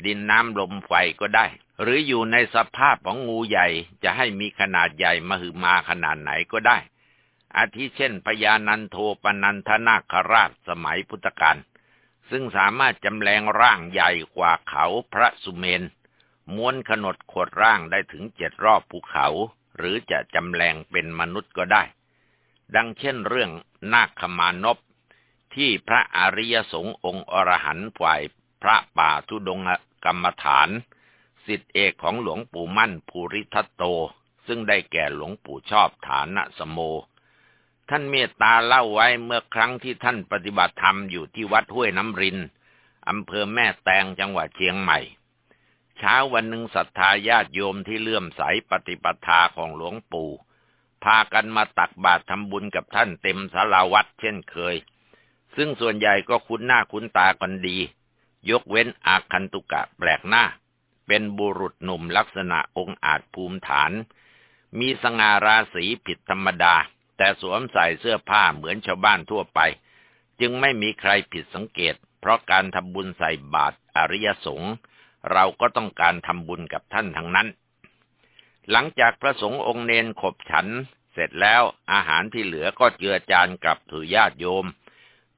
ดินน้ำลมไฟก็ได้ หรืออยู่ในสภาพของงูใหญ่จะให้มีขนาดใหญ่มหึมาขนาดไหนก็ได้ อาทิเช่นพญานันโทปนันทนาคราชสมัยพุทธกาลซึ่งสามารถจำแรงร่างใหญ่กว่าเขาพระสุเมน ม้วนขนดขดร่างได้ถึงเจ็ดรอบภูเขา หรือจะจำแรงเป็นมนุษย์ก็ได้ ดังเช่นเรื่องนาคมานพที่พระอริยสงฆ์องค์อรหันต์ฝ่ายพระป่าทุดงกรรมฐาน สิทธิเอกของหลวงปู่มั่นภูริทัตโต ซึ่งได้แก่หลวงปู่ชอบฐานะสโม ท่านเมตตาเล่าไว้เมื่อครั้งที่ท่านปฏิบัติธรรมอยู่ที่วัดห้วยน้ำรินอำเภอแม่แตงจังหวัดเชียงใหม่ เช้าวันหนึ่งศรัทธาญาติโยมที่เลื่อมใสปฏิปทาของหลวงปู่ พากันมาตักบาตรทำบุญกับท่านเต็มสาราวัดเช่นเคย ซึ่งส่วนใหญ่ก็คุ้นหน้าคุ้นตากันดี ยกเว้นอาคันตุกะแปลกหน้า เป็นบุรุษหนุ่มลักษณะองค์อาจภูมิฐาน มีสง่าราศีผิดธรรมดา แต่สวมใส่เสื้อผ้าเหมือนชาวบ้านทั่วไป จึงไม่มีใครผิดสังเกต เพราะการทำบุญใส่บาตรอริยสงฆ์เราก็ต้องการทำบุญกับท่านทั้งนั้น หลังจากพระสงฆ์องค์เนนขบฉัน เสร็จแล้วอาหารที่เหลือก็เจือจานกับถือญาติโยม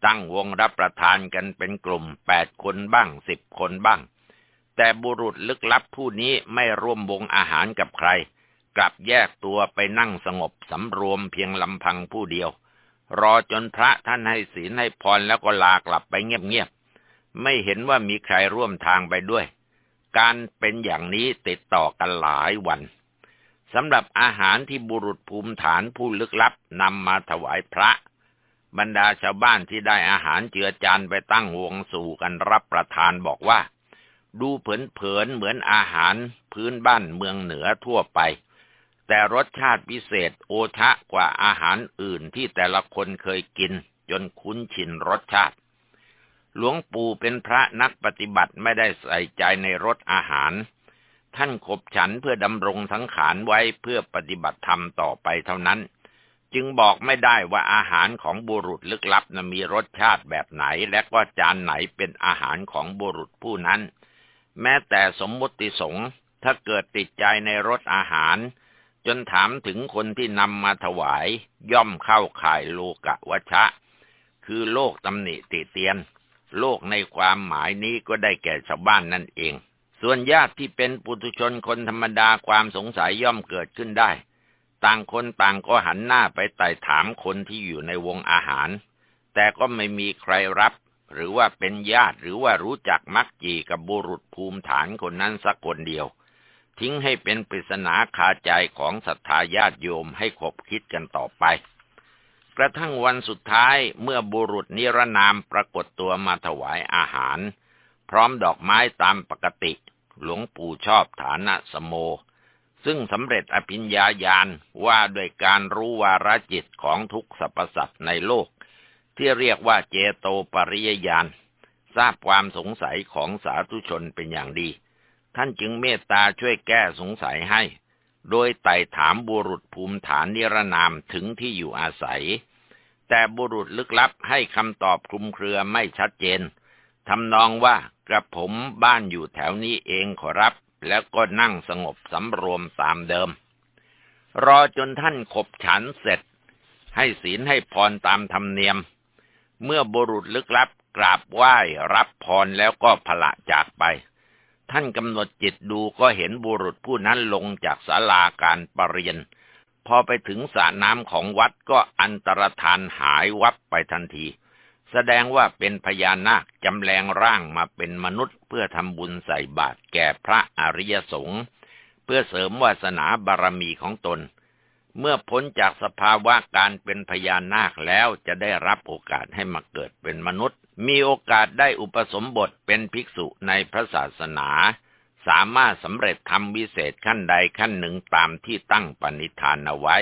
ตั้งวงรับประทานกันเป็นกลุ่มแปดคนบ้างสิบคนบ้าง แต่บุรุษลึกลับผู้นี้ไม่ร่วมวงอาหารกับใคร กลับแยกตัวไปนั่งสงบสำรวมเพียงลำพังผู้เดียว รอจนพระท่านให้ศีลให้พรแล้วก็ลากลับไปเงียบๆ ไม่เห็นว่ามีใครร่วมทางไปด้วย การเป็นอย่างนี้ติดต่อกันหลายวันสำหรับอาหารที่บุรุษภูมิฐานผู้ลึกลับนำมาถวายพระ บรรดาชาวบ้านที่ได้อาหารเจือจานไปตั้งวงสู่กันรับประทานบอกว่า ดูเผินๆเหมือนอาหารพื้นบ้านเมืองเหนือทั่วไป แต่รสชาติพิเศษโอชะกว่าอาหารอื่นที่แต่ละคนเคยกิน จนคุ้นชินรสชาติ หลวงปู่เป็นพระนักปฏิบัติไม่ได้ใส่ใจในรสอาหาร ท่านขบฉันเพื่อดำรงสังขารไว้เพื่อปฏิบัติธรรมต่อไปเท่านั้น จึงบอกไม่ได้ว่าอาหารของบุรุษลึกลับนะมีรสชาติแบบไหน และก็จานไหนเป็นอาหารของบุรุษผู้นั้น แม้แต่สมมติสงฆ์ถ้าเกิดติดใจในรสอาหาร จนถามถึงคนที่นำมาถวายย่อมเข้าข่ายโลกะวัชะ คือโลกตำหนิติเตียน โลกในความหมายนี้ก็ได้แก่ชาวบ้านนั่นเอง ส่วนญาติที่เป็นปุถุชนคนธรรมดาความสงสัยย่อมเกิดขึ้นได้ ต่างคนต่างก็หันหน้าไปไต่ถามคนที่อยู่ในวงอาหาร แต่ก็ไม่มีใครรับ หรือว่าเป็นญาติหรือว่ารู้จักมักจีกับบุรุษภูมิฐานคนนั้นสักคนเดียว ทิ้งให้เป็นปริศนาคาใจของศรัทธาญาติโยมให้คบคิดกันต่อไป กระทั่งวันสุดท้ายเมื่อบุรุษนิรนามปรากฏตัวมาถวายอาหาร พร้อมดอกไม้ตามปกติ หลวงปู่ชอบฐานะสโม ซึ่งสำเร็จอภิญญาญาณว่าด้วยการรู้วาระจิตของทุกสรรพสัตว์ในโลก ที่เรียกว่าเจโตปริยญาณทราบความสงสัยของสาธุชนเป็นอย่างดี ท่านจึงเมตตาช่วยแก้สงสัยให้ โดยไต่ถามบุรุษภูมิฐานนิรนามถึงที่อยู่อาศัย แต่บุรุษลึกลับให้คำตอบคลุมเครือไม่ชัดเจนทำนองว่ากระผมบ้านอยู่แถวนี้เองขอรับ แล้วก็นั่งสงบสำรวมตามเดิม รอจนท่านขบฉันเสร็จ ให้ศีลให้พรตามธรรมเนียม เมื่อบุรุษลึกลับกราบไหว้รับพรแล้วก็พละจากไป ท่านกำหนดจิตดูก็เห็นบุรุษผู้นั้นลงจากศาลาการปรรียน พอไปถึงสระน้ำของวัดก็อันตรธานหายวับไปทันที แสดงว่าเป็นพญานาคจำแรงร่างมาเป็นมนุษย์เพื่อทำบุญใส่บาตรแก่พระอริยสงฆ์เพื่อเสริมวาสนาบารมีของตน เมื่อพ้นจากสภาวะการเป็นพญานาคแล้วจะได้รับโอกาสให้มาเกิดเป็นมนุษย์ มีโอกาสได้อุปสมบทเป็นภิกษุในพระศาสนา สามารถสำเร็จทำวิเศษขั้นใดขั้นหนึ่งตามที่ตั้งปณิธานเอาไว้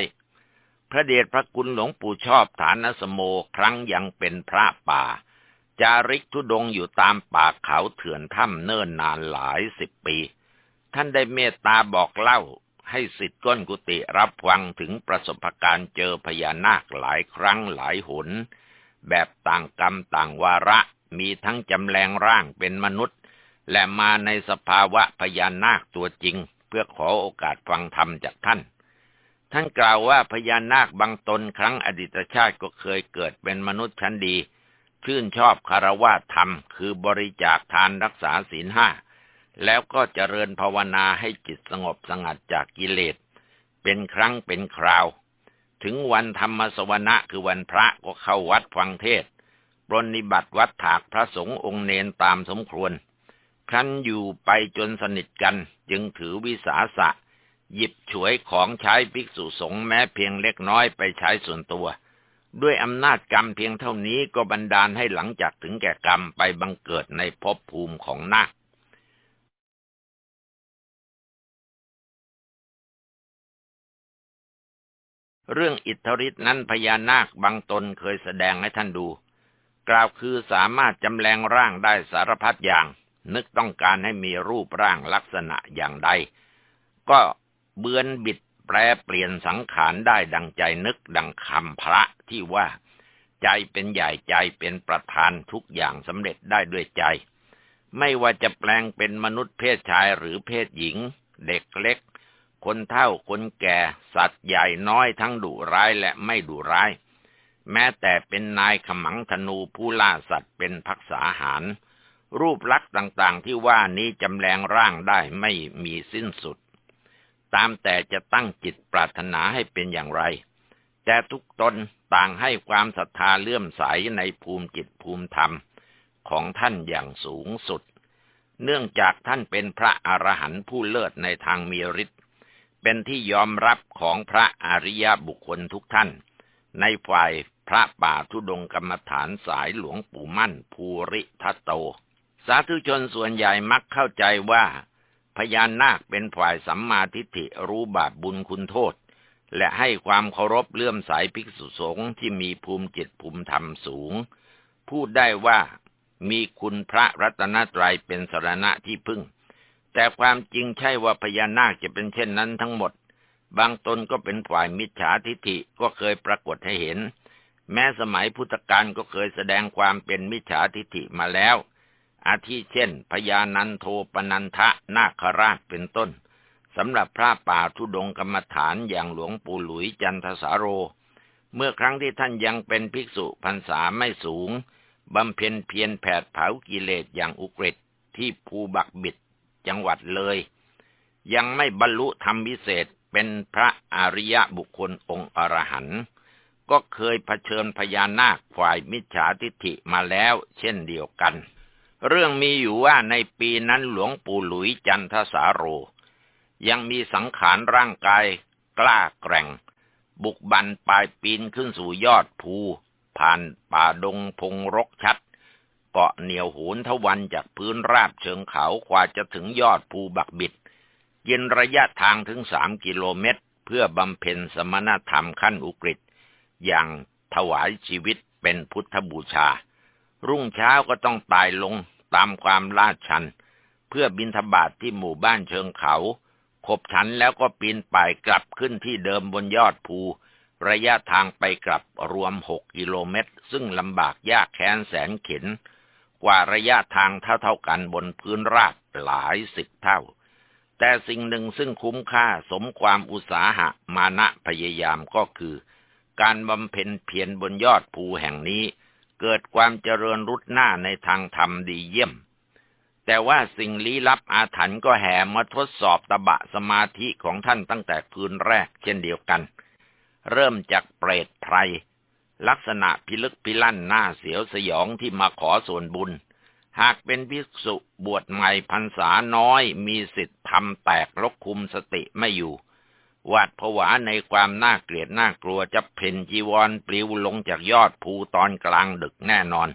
พระเดชพระคุณหลวงปู่ชอบฐานสโมครั้งยังเป็นพระป่า จาริกทุดงอยู่ตามป่าเขาเถื่อนถ้ำเนิ่นนานหลายสิบปี ท่านได้เมตตาบอกเล่า ให้สิทธิ์ก้นกุฏิรับฟังถึงประสบการณ์เจอพญานาคหลายครั้งหลายหน แบบต่างกรรมต่างวาระมีทั้งจำแรงร่างเป็นมนุษย์ และมาในสภาวะพญานาคตัวจริง เพื่อขอโอกาสฟังธรรมจากท่าน ท่านกล่าวว่าพญานาคบางตนครั้งอดีตชาติก็เคยเกิดเป็นมนุษย์ชั้นดี ชื่นชอบคารวะธรรม คือบริจาคทานรักษาศีลห้า แล้วก็เจริญภาวนาให้จิตสงบสงัดจากกิเลส เป็นครั้งเป็นคราว ถึงวันธรรมสวนะคือวันพระก็เข้าวัดฟังเทศปรนิบัติวัดถากพระสงฆ์องค์เนนตามสมควร ครั้นอยู่ไปจนสนิทกันจึงถือวิสาสะ หยิบฉวยของใช้ภิกษุสงฆ์แม้เพียงเล็กน้อยไปใช้ส่วนตัว ด้วยอำนาจกรรมเพียงเท่านี้ก็บันดาลให้หลังจากถึงแก่กรรมไปบังเกิดในภพภูมิของนาค เรื่องอิทธิฤทธินั้นพญานาคบางตนเคยแสดงให้ท่านดู กล่าวคือสามารถจำแรงร่างได้สารพัดอย่าง นึกต้องการให้มีรูปร่างลักษณะอย่างใด ก็เบือนบิดแปรเปลี่ยนสังขารได้ดังใจนึกดังคำพระที่ว่า ใจเป็นใหญ่ใจเป็นประธานทุกอย่างสำเร็จได้ด้วยใจ ไม่ว่าจะแปลงเป็นมนุษย์เพศชายหรือเพศหญิง เด็กเล็ก คนเฒ่าคนแก่ สัตว์ใหญ่น้อยทั้งดุร้ายและไม่ดุร้าย แม้แต่เป็นนายขมังธนูผู้ล่าสัตว์เป็นพักษาหาร รูปลักษณ์ต่างๆ ที่ว่านี้จำแรงร่างได้ไม่มีสิ้นสุด ตามแต่จะตั้งจิตปรารถนาให้เป็นอย่างไร แต่ทุกตนต่างให้ความศรัทธาเลื่อมใสในภูมิจิตภูมิธรรมของท่านอย่างสูงสุด เนื่องจากท่านเป็นพระอรหันต์ผู้เลิศในทางมีฤทธิ์ เป็นที่ยอมรับของพระอริยบุคคลทุกท่าน ในฝ่ายพระป่าทุดงกรรมฐานสายหลวงปู่มั่นภูริทัตโต สาธุชนส่วนใหญ่มักเข้าใจว่า พญานาคเป็นฝ่ายสัมมาทิฏฐิรู้บาปบุญคุณโทษ และให้ความเคารพเลื่อมใสภิกษุสงฆ์ที่มีภูมิจิตภูมิธรรมสูง พูดได้ว่ามีคุณพระรัตนตรัยเป็นสรณะที่พึ่ง แต่ความจริงใช่ว่าพญานาคจะเป็นเช่นนั้นทั้งหมด บางตนก็เป็นฝ่ายมิจฉาทิฏฐิก็เคยปรากฏให้เห็น แม้สมัยพุทธกาลก็เคยแสดงความเป็นมิจฉาทิฏฐิมาแล้ว อาทิเช่น พญานันโทปนันทะนาคราชเป็นต้นสำหรับพระป่าทุดงกรรมฐานอย่างหลวงปู่หลุยจันทสาโร เมื่อครั้งที่ท่านยังเป็นภิกษุพรรษาไม่สูงบำเพ็ญเพียรแผดเผากิเลสอย่างอุกฤษที่ภูบักบิด จังหวัดเลย ยังไม่บรรลุธรรมวิเศษเป็นพระอริยบุคคลองค์อรหันต์ก็เคยเผชิญพญานาคฝ่ายมิจฉาทิฏฐิมาแล้วเช่นเดียวกัน เรื่องมีอยู่ว่าในปีนั้นหลวงปู่หลุยจันทสาโร ยังมีสังขารร่างกายกล้าแกร่ง บุกบันปลายปีนขึ้นสู่ยอดภู ผ่านป่าดงพงรกชัด เกาะเหนียวหูนทวันจากพื้นราบเชิงเขากว่าจะถึงยอดภูบักบิดยินระยะทางถึงสามกิโลเมตร เพื่อบำเพ็ญสมณธรรมขั้นอุกฤษอย่างถวายชีวิตเป็นพุทธบูชา รุ่งเช้าก็ต้องตายลงตามความลาดชัน เพื่อบินทบาทที่หมู่บ้านเชิงเขา ขบฉันแล้วก็ปีนป่ายกลับขึ้นที่เดิมบนยอดภู ระยะทางไปกลับรวมหกกิโลเมตร ซึ่งลำบากยากแค้นแสนเข็น ว่าระยะทางเท่าๆกันบนพื้นราบหลายสิบเท่า แต่สิ่งหนึ่งซึ่งคุ้มค่าสมความอุตสาหะมานะพยายามก็คือ การบำเพ็ญเพียรบนยอดภูแห่งนี้ เกิดความเจริญรุดหน้าในทางธรรมดีเยี่ยม แต่ว่าสิ่งลี้ลับอาถรรพ์ก็แห่มาทดสอบตบะสมาธิของท่านตั้งแต่คืนแรกเช่นเดียวกัน เริ่มจากเปรตไพร ลักษณะพิลึกพิลั่นหน้าเสียวสยองที่มาขอส่วนบุญ หากเป็นภิกษุบวชใหม่พรรษาน้อยมีสิทธิ์ทำแตกลกคุมสติไม่อยู่หวาดผวาในความน่าเกลียดน่ากลัวจะเพ่นจีวรปลิวลงจากยอดภูตอนกลางดึกแน่นอน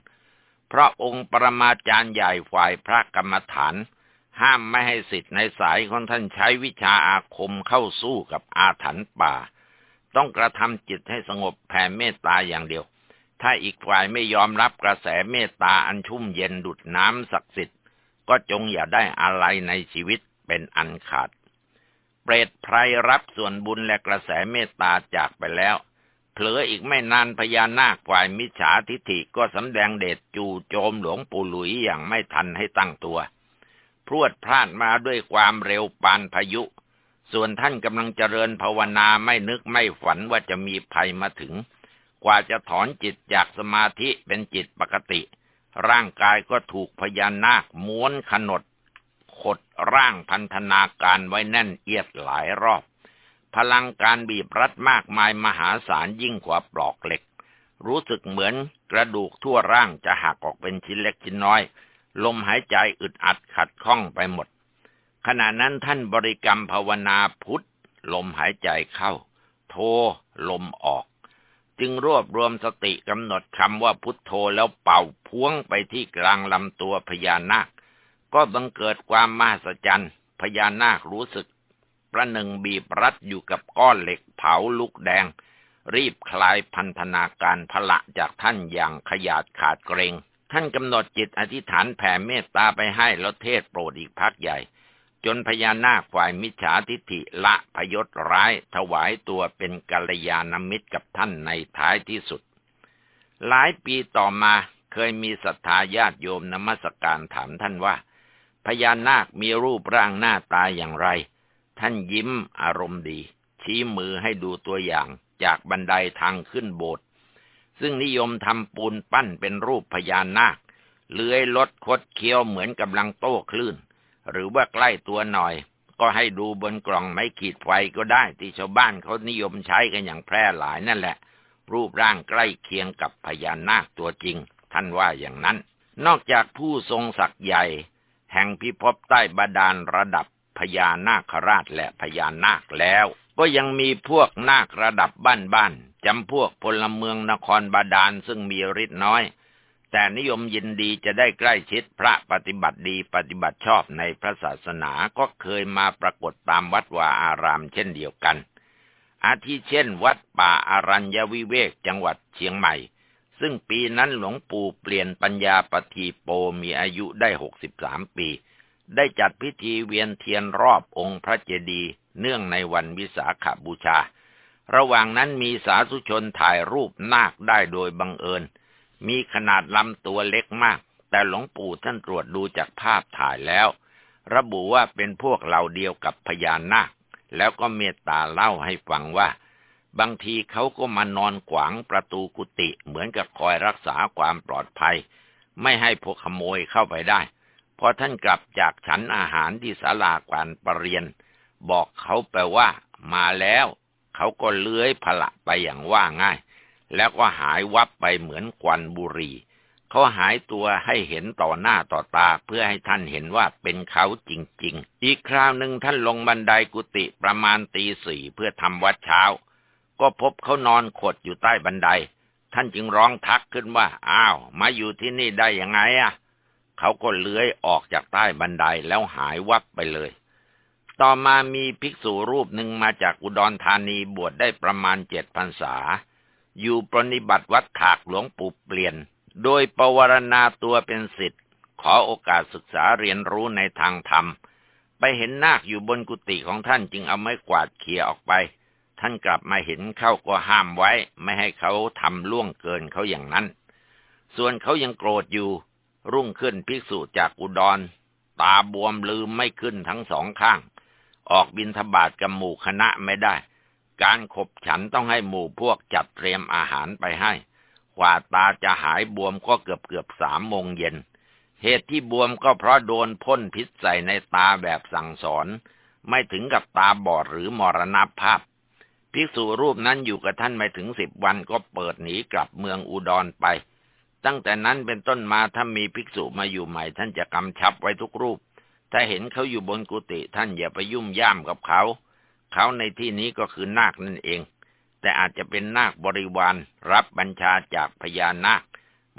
เพราะองค์ปรมาจารย์ใหญ่ฝ่ายพระกรรมฐาน ห้ามไม่ให้สิทธิ์ในสายของท่านใช้วิชาอาคมเข้าสู้กับอาถรรพ์ป่า ต้องกระทำจิตให้สงบแผ่เมตตาอย่างเดียว ถ้าอีกฝ่ายไม่ยอมรับกระแสเมตตาอันชุ่มเย็นดุดน้ำศักดิ์สิทธิ์ ก็จงอย่าได้อะไรในชีวิตเป็นอันขาด เปรตไพรรับส่วนบุญและกระแสเมตตาจากไปแล้ว เผลออีกไม่นานพญานาคฝ่ายมิจฉาทิฐิก็สำแดงเดชจู่โจมหลวงปู่หลุยอย่างไม่ทันให้ตั้งตัว พรวดพลาดมาด้วยความเร็วปานพายุ ส่วนท่านกำลังเจริญภาวนาไม่นึกไม่ฝันว่าจะมีภัยมาถึง กว่าจะถอนจิตจากสมาธิเป็นจิตปกติ ร่างกายก็ถูกพญานาคม้วนขนด ขดร่างพันธนาการไว้แน่นเอียดหลายรอบ พลังการบีบรัดมากมายมหาศาลยิ่งกว่าปลอกเหล็ก รู้สึกเหมือนกระดูกทั่วร่างจะหักออกเป็นชิ้นเล็กชิ้นน้อย ลมหายใจอึดอัดขัดข้องไปหมด ขณะนั้นท่านบริกรรมภาวนาพุทธลมหายใจเข้า โทลมออก จึงรวบรวมสติกำหนดคำว่าพุทโธแล้วเป่าพ้วงไปที่กลางลำตัวพญานาค ก็บังเกิดความมหัศจรรย์พญานาครู้สึก ประหนึ่งบีบรัดอยู่กับก้อนเหล็กเผาลุกแดง รีบคลายพันธนาการพละจากท่านอย่างขยาดขาดเกรง ท่านกำหนดจิตอธิษฐานแผ่เมตตาไปให้แล้วเทศโปรดอีกพักใหญ่ จนพญานาคฝ่ายมิจฉาทิฐิละพยศร้าย ถวายตัวเป็นกัลยาณมิตรกับท่านในท้ายที่สุด หลายปีต่อมาเคยมีศรัทธาญาติโยมนมัสการถามท่านว่า พญานาคมีรูปร่างหน้าตาอย่างไร ท่านยิ้มอารมณ์ดี ชี้มือให้ดูตัวอย่างจากบันไดทางขึ้นโบสถ์ซึ่งนิยมทำปูนปั้นเป็นรูปพญานาค เลื้อยลดคดเคี้ยวเหมือนกำลังโต้คลื่น หรือว่าใกล้ตัวหน่อย ก็ให้ดูบนกล่องไม้ขีดไฟก็ได้ที่ชาวบ้านเขานิยมใช้กันอย่างแพร่หลายนั่นแหละ รูปร่างใกล้เคียงกับพญานาคตัวจริง ท่านว่าอย่างนั้น นอกจากผู้ทรงศักย์ใหญ่ แห่งพิภพใต้บาดาลระดับพญานาคราชและพญานาคแล้ว ก็ยังมีพวกนาคระดับบ้านๆจำพวกพลเมืองนครบาดาลซึ่งมีฤทธิ์น้อย แต่นิยมยินดีจะได้ใกล้ชิดพระปฏิบัติดีปฏิบัติชอบในพระศาสนาก็เคยมาปรากฏตามวัดวาอารามเช่นเดียวกัน อาทิเช่น วัดป่าอารัญญวิเวกจังหวัดเชียงใหม่ ซึ่งปีนั้นหลวงปู่เปลี่ยนปัญญาปฏิโปมีอายุได้หกสิบสามปี ได้จัดพิธีเวียนเทียนรอบองค์พระเจดีย์เนื่องในวันวิสาขบูชา ระหว่างนั้นมีสาธุชนถ่ายรูปนาคได้โดยบังเอิญ มีขนาดลำตัวเล็กมาก แต่หลวงปู่ท่านตรวจดูจากภาพถ่ายแล้ว ระบุว่าเป็นพวกเราเดียวกับพญานาค แล้วก็เมตตาเล่าให้ฟังว่า บางทีเขาก็มานอนขวางประตูกุฏิเหมือนกับคอยรักษาความปลอดภัย ไม่ให้พวกขโมยเข้าไปได้พอท่านกลับจากฉันอาหารที่ศาลาการประเรียน บอกเขาไปว่ามาแล้ว เขาก็เลื้อยผละไปอย่างว่าง่าย แล้วก็หายวับไปเหมือนควันบุรีเขาหายตัวให้เห็นต่อหน้าต่อตาเพื่อให้ท่านเห็นว่าเป็นเขาจริงๆ อีกคราวหนึ่งท่านลงบันไดกุฏิประมาณตีสี่เพื่อทำวัดเช้า ก็พบเขานอนขดอยู่ใต้บันได ท่านจึงร้องทักขึ้นว่า อ้าว มาอยู่ที่นี่ได้ยังไงอะ เขาก็เลื้อยออกจากใต้บันไดแล้วหายวับไปเลย ต่อมามีภิกษุรูปหนึ่งมาจากอุดรธานีบวชได้ประมาณเจ็ดพรรษา อยู่ปฏิบัติวัดถากหลวงปู่เปลี่ยน โดยปวารณาตัวเป็นสิทธิ์ ขอโอกาสศึกษาเรียนรู้ในทางธรรม ไปเห็นนาคอยู่บนกุฏิของท่านจึงเอาไม้กวาดเขี่ยออกไป ท่านกลับมาเห็นเข้าก็ห้ามไว้ ไม่ให้เขาทำล่วงเกินเขาอย่างนั้น ส่วนเขายังโกรธอยู่ รุ่งขึ้นภิกษุจากอุดร ตาบวมลืมไม่ขึ้นทั้งสองข้าง ออกบินทบาทกับหมู่คณะไม่ได้ การขบฉันต้องให้หมู่พวกจัดเตรียมอาหารไปให้กว่าตาจะหายบวมก็เกือบเกือบสามโมงเย็น เหตุที่บวมก็เพราะโดนพ่นพิษใส่ในตาแบบสั่งสอน ไม่ถึงกับตาบอดหรือมรณภาพภิกษุรูปนั้นอยู่กับท่านไม่ถึงสิบวันก็เปิดหนีกลับเมืองอุดรไป ตั้งแต่นั้นเป็นต้นมาถ้ามีภิกษุมาอยู่ใหม่ท่านจะกำชับไว้ทุกรูป ถ้าเห็นเขาอยู่บนกุฏิท่านอย่าไปยุ่มย่ามกับเขา เขาในที่นี้ก็คือนาคนั่นเอง แต่อาจจะเป็นนาคบริวารรับบัญชาจากพญานาค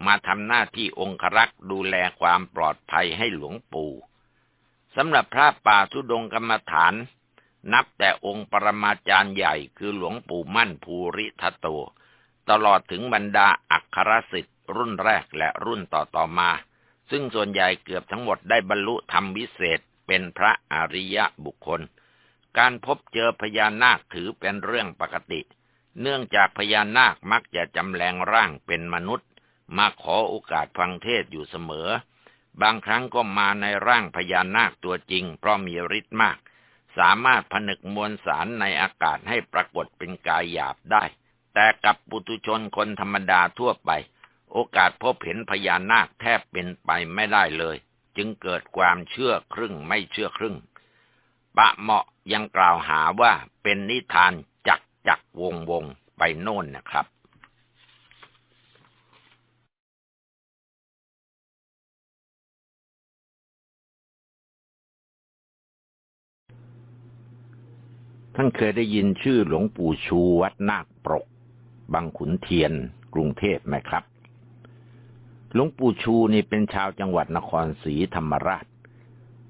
มาทำหน้าที่องครักษ์ดูแลความปลอดภัยให้หลวงปู่สำหรับพระป่าทุดงกรรมฐาน นับแต่องค์ปรมาจารย์ใหญ่คือหลวงปู่มั่นภูริทัตโต ตลอดถึงบรรดาอักขรสิทธิ์รุ่นแรกและรุ่นต่อๆมา ซึ่งส่วนใหญ่เกือบทั้งหมดได้บรรลุธรรมวิเศษเป็นพระอริยบุคคล การพบเจอพญานาคถือเป็นเรื่องปกติ เนื่องจากพญานาคมักจะจำแรงร่างเป็นมนุษย์ มาขอโอกาสฟังเทศอยู่เสมอ บางครั้งก็มาในร่างพญานาคตัวจริง เพราะมีฤทธิ์มาก สามารถผนึกมวลสารในอากาศให้ปรากฏเป็นกายหยาบได้ แต่กับปุตุชนคนธรรมดาทั่วไป โอกาสพบเห็นพญานาคแทบเป็นไปไม่ได้เลย จึงเกิดความเชื่อครึ่งไม่เชื่อครึ่งปะเหมาะ ยังกล่าวหาว่าเป็นนิทานจักจักวงวงไปโน่นนะครับท่านเคยได้ยินชื่อหลวงปู่ชูวัดนาคปรก บางขุนเทียน กรุงเทพไหมครับ หลวงปู่ชูนี่เป็นชาวจังหวัดนครศรีธรรมราช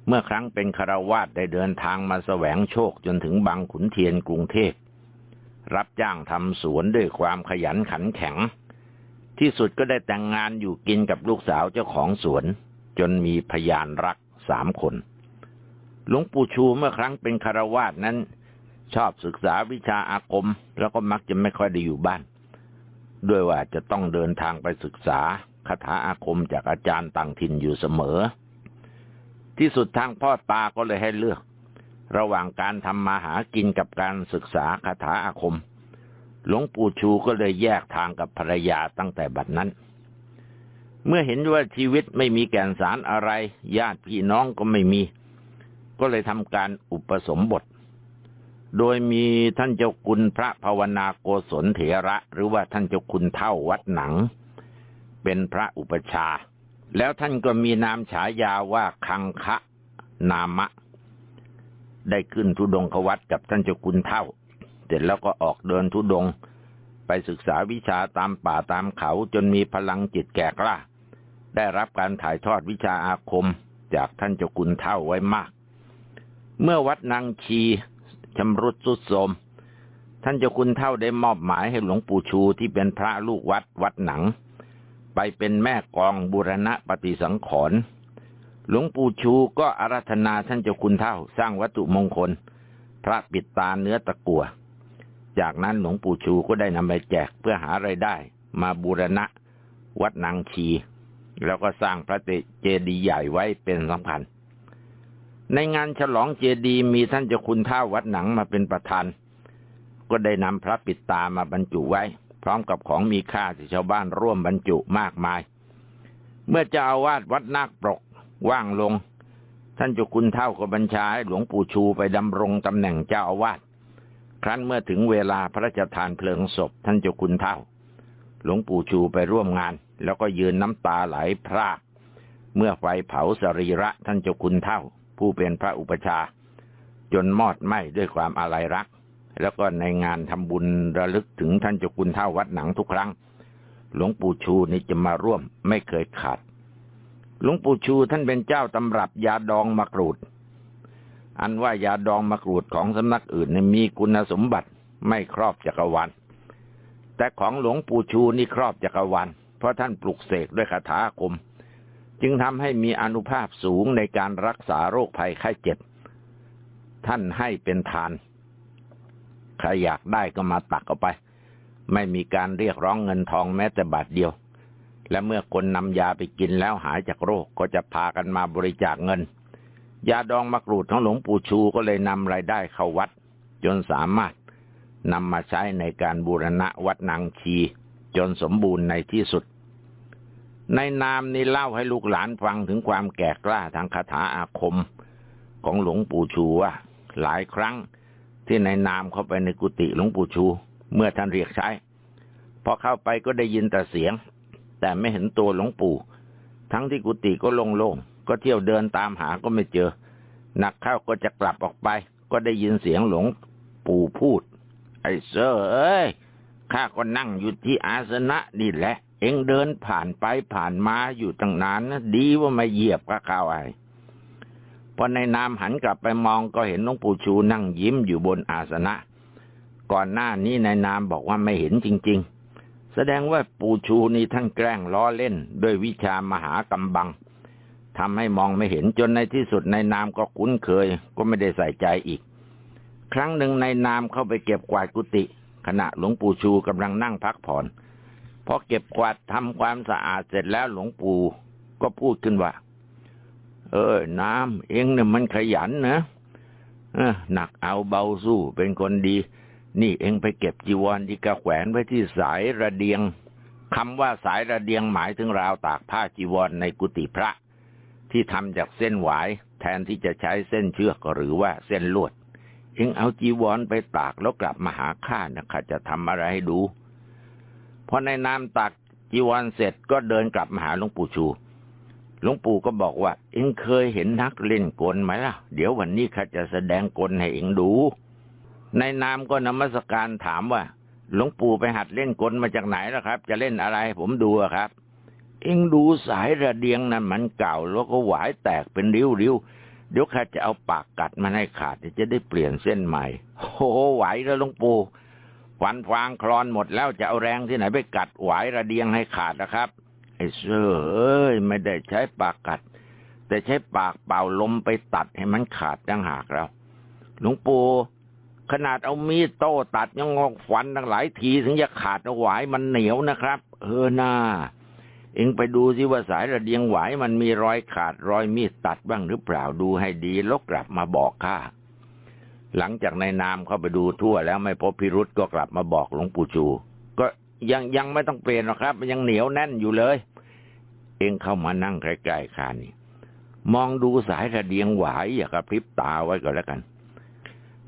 เมื่อครั้งเป็นคารวาสได้เดินทางมาแสวงโชคจนถึงบางขุนเทียนกรุงเทพ รับจ้างทำสวนด้วยความขยันขันแข็ง ที่สุดก็ได้แต่งงานอยู่กินกับลูกสาวเจ้าของสวน จนมีพยานรักสามคน หลวงปู่ชูเมื่อครั้งเป็นคารวาสนั้น ชอบศึกษาวิชาอาคม แล้วก็มักจะไม่ค่อยได้อยู่บ้าน ด้วยว่าจะต้องเดินทางไปศึกษาคาถาอาคมจากอาจารย์ต่างถิ่นอยู่เสมอ ที่สุดทางพ่อตาก็เลยให้เลือก ระหว่างการทำมาหากินกับการศึกษาคาถาอาคม หลวงปู่ชูก็เลยแยกทางกับภรรยาตั้งแต่บัดนั้น เมื่อเห็นว่าชีวิตไม่มีแก่นสารอะไร ญาติพี่น้องก็ไม่มี ก็เลยทำการอุปสมบท โดยมีท่านเจ้าคุณพระภาวนาโกศลเถระ หรือว่าท่านเจ้าคุณเท่าวัดหนัง เป็นพระอุปชา แล้วท่านก็มีนามฉายาว่าคังคะนามะ ได้ขึ้นทุดงควัตกับท่านเจ้าคุณเท่า เสร็จแล้วก็ออกเดินทุดง ไปศึกษาวิชาตามป่าตามเขาจนมีพลังจิตแก่กล้า ได้รับการถ่ายทอดวิชาอาคมจากท่านเจ้าคุณเท่าไว้มาก เมื่อวัดนางชีชำรุดสุดโทมท่านเจ้าคุณเท่าได้มอบหมายให้หลวงปู่ชูที่เป็นพระลูกวัดวัดหนัง ไปเป็นแม่กองบุรณะปฏิสังขรณ์หลวงปู่ชูก็อาราธนาท่านเจ้าคุณเท่าสร้างวัตถุมงคล พระปิดตาเนื้อตะกัว จากนั้นหลวงปู่ชูก็ได้นำไปแจกเพื่อหาไรายได้ มาบูรณะ วัดนางชี แล้วก็สร้างพระเจดีย์ใหญ่ไว้เป็นสำคัญ ในงานฉลองเจดีย์มีท่านเจ้าคุณเท่าวัดหนังมาเป็นประธาน ก็ได้นำพระปิดตามาบรรจุไว้ พร้อมกับของมีค่าที่ชาวบ้านร่วมบรรจุมากมาย เมื่อเจ้าอาวาสวัดนาคปรกว่างลง ท่านจ้าคุณเท่าก็บัญชาให้หลวงปู่ชูไปดำรงตำแหน่งเจ้าอาวาสครั้นเมื่อถึงเวลาพระราชทานเพลิงศพ ท่านเจ้าคุณเท่า หลวงปู่ชูไปร่วมงาน แล้วก็ยืนน้ำตาไหลพราก เมื่อไฟเผาสรีระท่านเจ้าคุณเท่า ผู้เป็นพระอุปชา จนมอดไหม้ด้วยความอาลัยรัก แล้วก็ในงานทำบุญระลึกถึงท่านเจ้าคุณเท่าวัดหนังทุกครั้ง หลวงปู่ชูนี่จะมาร่วมไม่เคยขาด หลวงปู่ชูท่านเป็นเจ้าตำรับยาดองมะกรูด อันว่ายาดองมะกรูดของสำนักอื่นมีคุณสมบัติไม่ครอบจักรวาล แต่ของหลวงปู่ชูนี่ครอบจักรวาล เพราะท่านปลุกเสกด้วยคาถาคม จึงทำให้มีอนุภาพสูงในการรักษาโรคภัยไข้เจ็บ ท่านให้เป็นทาน ใครอยากได้ก็มาตักเอาไป ไม่มีการเรียกร้องเงินทองแม้แต่บาทเดียว และเมื่อคนนำยาไปกินแล้วหายจากโรคก็จะพากันมาบริจาคเงิน ยาดองมะกรูดของหลวงปู่ชูก็เลยนำรายได้เข้าวัด จนสามารถนำมาใช้ในการบูรณะวัดนางชี จนสมบูรณ์ในที่สุด ในนามนี้เล่าให้ลูกหลานฟังถึงความแก่กล้าทางคาถาอาคม ของหลวงปู่ชูว่าหลายครั้ง ที่ในนามเข้าไปในกุฏิหลวงปู่ชู เมื่อท่านเรียกใช้ พอเข้าไปก็ได้ยินแต่เสียง แต่ไม่เห็นตัวหลวงปู่ ทั้งที่กุฏิก็โล่งๆก็เที่ยวเดินตามหาก็ไม่เจอ หนักเข้าก็จะกลับออกไป ก็ได้ยินเสียงหลวงปู่พูด ไอ้เซอร์เอ้ยข้าก็นั่งอยู่ที่อาสนะนี่แหละ เอ็งเดินผ่านไปผ่านมาอยู่ตั้งนานนะดีว่ามาเหยียบก็ข้าไอ้ พอในนามหันกลับไปมองก็เห็นหลวงปู่ชูนั่งยิ้มอยู่บนอาสนะ ก่อนหน้านี้ในนามบอกว่าไม่เห็นจริง ๆ แสดงว่าปู่ชูนี่ท่านแกล้งล้อเล่น ด้วยวิชามหากำบังทำให้มองไม่เห็นจนในที่สุดในนามก็คุ้นเคย ก็ไม่ได้ใส่ใจอีก ครั้งหนึ่งในนามเข้าไปเก็บกวาดกุฏิขณะหลวงปู่ชูกำลังนั่งพักผ่อนพอเก็บกวาดทำความสะอาดเสร็จแล้วหลวงปู่ก็พูดขึ้นว่า เออ น้ำเองเนี่ยมันขยันนะหนักเอาเบาสู้เป็นคนดี นี่เองไปเก็บจีวรที่กระแขวนไว้ที่สายระเดียงคำว่าสายระเดียงหมายถึงราวตากผ้าจีวรในกุฏิพระ ที่ทำจากเส้นหวาย แทนที่จะใช้เส้นเชือกหรือว่าเส้นลวด เองเอาจีวรไปตากแล้วกลับมาหาข้านะข้าจะทำอะไรให้ดูพอในน้ำตักจีวรเสร็จก็เดินกลับมาหาหลวงปู่ชู หลวงปู่ก็บอกว่า เองเคยเห็นนักเล่นกลไหมล่ะ เดี๋ยววันนี้ข้าจะแสดงกลให้เองดู ในนามก็นมัสการถามว่า หลวงปู่ไปหัดเล่นกลมาจากไหนล่ะครับ จะเล่นอะไรผมดูครับ เอ็งดูสายระเดียงนั้นมันเก่าแล้วก็หวายแตกเป็นริ้วริ้วเดี๋ยวข้าจะเอาปากกัดมันให้ขาดจะได้เปลี่ยนเส้นใหม่ โอ้ไหวแล้วหลวงปู่ฟันฟางคลอนหมดแล้วจะเอาแรงที่ไหนไปกัดหวายระเดียงให้ขาดนะครับ อ้เสือเอ้ยไม่ได้ใช้ปากกัด แต่ใช้ปากเป่าลมไปตัดให้มันขาดตั้งหากแล้วหลวงปู่ขนาดเอามีดโต้ตัดยังงอกฟันตั้งหลายทีถึงจะขาดเอาหวายมันเหนียวนะครับ เออหน้าเอ็งไปดูสิว่าสายระเดียงหวายมันมีรอยขาดรอยมีดตัดบ้างหรือเปล่าดูให้ดีแล้วกลับมาบอกข้าหลังจากในนามเข้าไปดูทั่วแล้วไม่พบพิรุษก็กลับมาบอกหลวงปู่ชู ยังยังไม่ต้องเปลี่ยนหรอกครับ มันยังเหนียวแน่นอยู่เลย เองเข้ามานั่งใกล้ๆข้านี่มองดูสายระเดียงหวายอย่ากระพริบตาไว้ก็แล้วกัน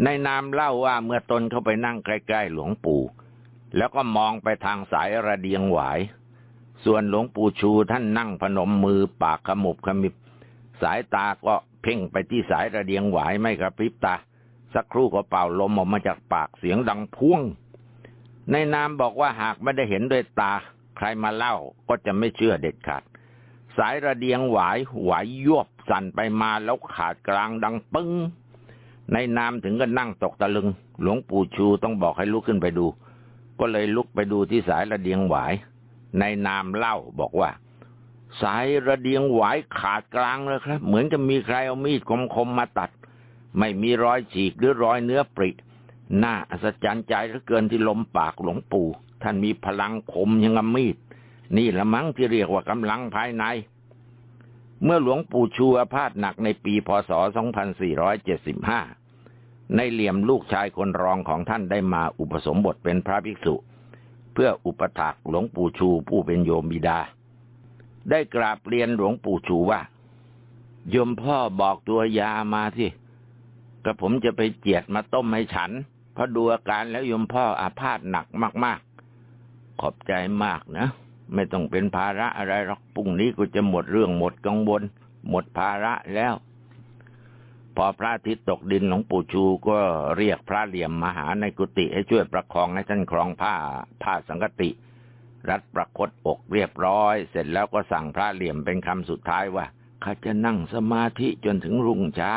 ในนามเล่าว่าเมื่อตนเข้าไปนั่งใกล้ๆหลวงปู่ แล้วก็มองไปทางสายระเดียงหวาย ส่วนหลวงปู่ชูท่านนั่งพนมมือปากขมุบขมิบ สายตาก็เพ่งไปที่สายระเดียงหวายไม่กระพริบตา สักครู่ก็เป่าลมออกมาจากปากเสียงดังพ่วง ในนามบอกว่าหากไม่ได้เห็นด้วยตา ใครมาเล่าก็จะไม่เชื่อเด็ดขาด สายระเดียงหวายหวยยวบสั่นไปมาแล้วขาดกลางดังปึ้ง ในนามถึงก็นั่งตกตะลึง หลวงปู่ชูต้องบอกให้ลุกขึ้นไปดู ก็เลยลุกไปดูที่สายระเดียงหวาย ในนามเล่าบอกว่า สายระเดียงหวายขาดกลางเลยครับ เหมือนจะมีใครเอามีดคมๆมาตัด ไม่มีรอยฉีกหรือรอยเนื้อปริ น่าอัศจรรย์ใจเหลือเกินที่ลมปากหลวงปู่ ท่านมีพลังคมยังกับมีด นี่ละมั้งที่เรียกว่ากำลังภายใน เมื่อหลวงปู่ชูอาพาธหนักในปีพศ 2475 ในเหลี่ยมลูกชายคนรองของท่านได้มาอุปสมบทเป็นพระภิกษุ เพื่ออุปถักหลวงปู่ชูผู้เป็นโยมบิดา ได้กราบเรียนหลวงปู่ชูว่า โยมพ่อบอกตัวยามาที่กระผมจะไปเจียดมาต้มให้ฉัน พราะดูอาการแล้วยมพ่ออาพาธหนักมาก ๆ ขอบใจมากนะ ไม่ต้องเป็นภาระอะไรหรอกพรุ่งนี้ก็จะหมดเรื่องหมดกังวลหมดภาระแล้ว พอพระอาทิตย์ตกดินหลวงปู่ชูก็เรียกพระเหลี่ยมมาหาในกุฏิให้ช่วยประคองให้ท่านครองผ้าผ้าสังกติ รัดประคตอกเรียบร้อย เสร็จแล้วก็สั่งพระเหลี่ยมเป็นคำสุดท้ายว่าข้าจะนั่งสมาธิจนถึงรุ่งเช้า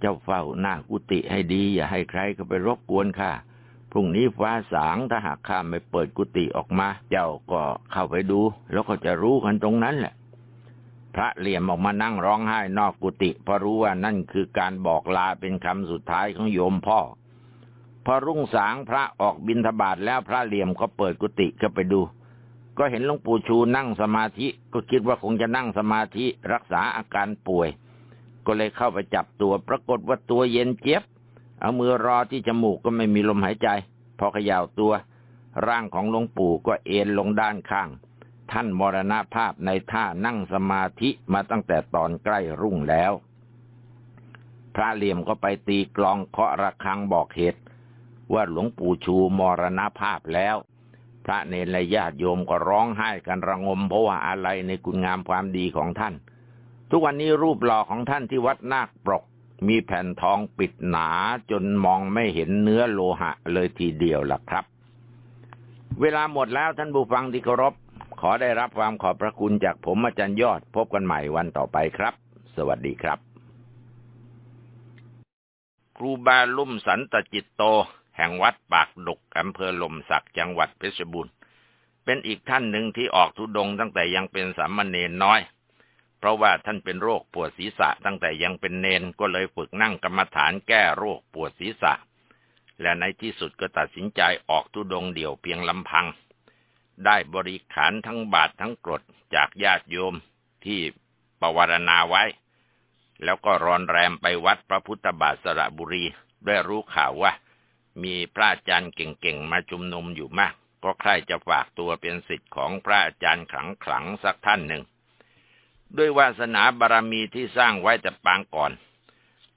เจ้าเฝ้าหน้ากุฏิให้ดี อย่าให้ใครก็ไปรบกวนข้าพรุ่งนี้ฟ้าสางถ้าหากข้าไม่เปิดกุฏิออกมา เจ้าก็เข้าไปดู แล้วก็จะรู้กันตรงนั้นแหละ พระเหลี่ยมออกมานั่งร้องไห้นอกกุฏิเพราะรู้ว่านั่นคือการบอกลาเป็นคำสุดท้ายของโยมพ่อ พอรุ่งสางพระออกบิณฑบาตแล้วพระเหลี่ยมก็เปิดกุฏิก็ไปดู ก็เห็นหลวงปู่ชูนั่งสมาธิก็คิดว่าคงจะนั่งสมาธิรักษาอาการป่วย ก็เลยเข้าไปจับตัวปรากฏว่าตัวเย็นเจี๊ยบ เอามือรอที่จมูกก็ไม่มีลมหายใจ พอขย่าตัว ร่างของหลวงปู่ก็เอ็นลงด้านข้าง ท่านมรณภาพในท่านั่งสมาธิมาตั้งแต่ตอนใกล้รุ่งแล้ว พระเหลี่ยมก็ไปตีกลองเคาะระฆังบอกเหตุ ว่าหลวงปู่ชูมรณภาพแล้วพระเนรและญาติโยมก็ร้องไห้กันระงมเพราะว่าอะไรในคุณงามความดีของท่าน ทุกวันนี้รูปหล่อของท่านที่วัดนาคปรก มีแผ่นทองปิดหนาจนมองไม่เห็นเนื้อโลหะเลยทีเดียวล่ะครับ เวลาหมดแล้วท่านผู้ฟังที่เคารพขอได้รับความขอบพระคุณจากผมอาจารย์ยอด พบกันใหม่วันต่อไปครับ สวัสดีครับ ครูบาลุ่มสันตจิตโต แห่งวัดปากดกอำเภอลมสักจังหวัดเพชรบูรณ์เป็นอีกท่านหนึ่งที่ออกทุดงตั้งแต่ยังเป็นสามเณรน้อย เพราะว่าท่านเป็นโรคปวดศีรษะตั้งแต่ยังเป็นเนนก็เลยฝึกนั่งกรรมฐานแก้โรคปวดศีรษะ และในที่สุดก็ตัดสินใจออกทุดงเดี่ยวเพียงลำพัง ได้บริขารทั้งบาททั้งกรดจากญาติโยมที่ประวารณาไว้ แล้วก็รอนแรมไปวัดพระพุทธบาทสระบุรีได้รู้ข่าวว่า มีพระอาจารย์เก่งๆมาชุมนุมอยู่มาก ก็ใครจะฝากตัวเป็นสิทธิ์ของพระอาจารย์ขลังๆสักท่านหนึ่ง ด้วยวาสนาบารมีที่สร้างไว้แต่ปางก่อน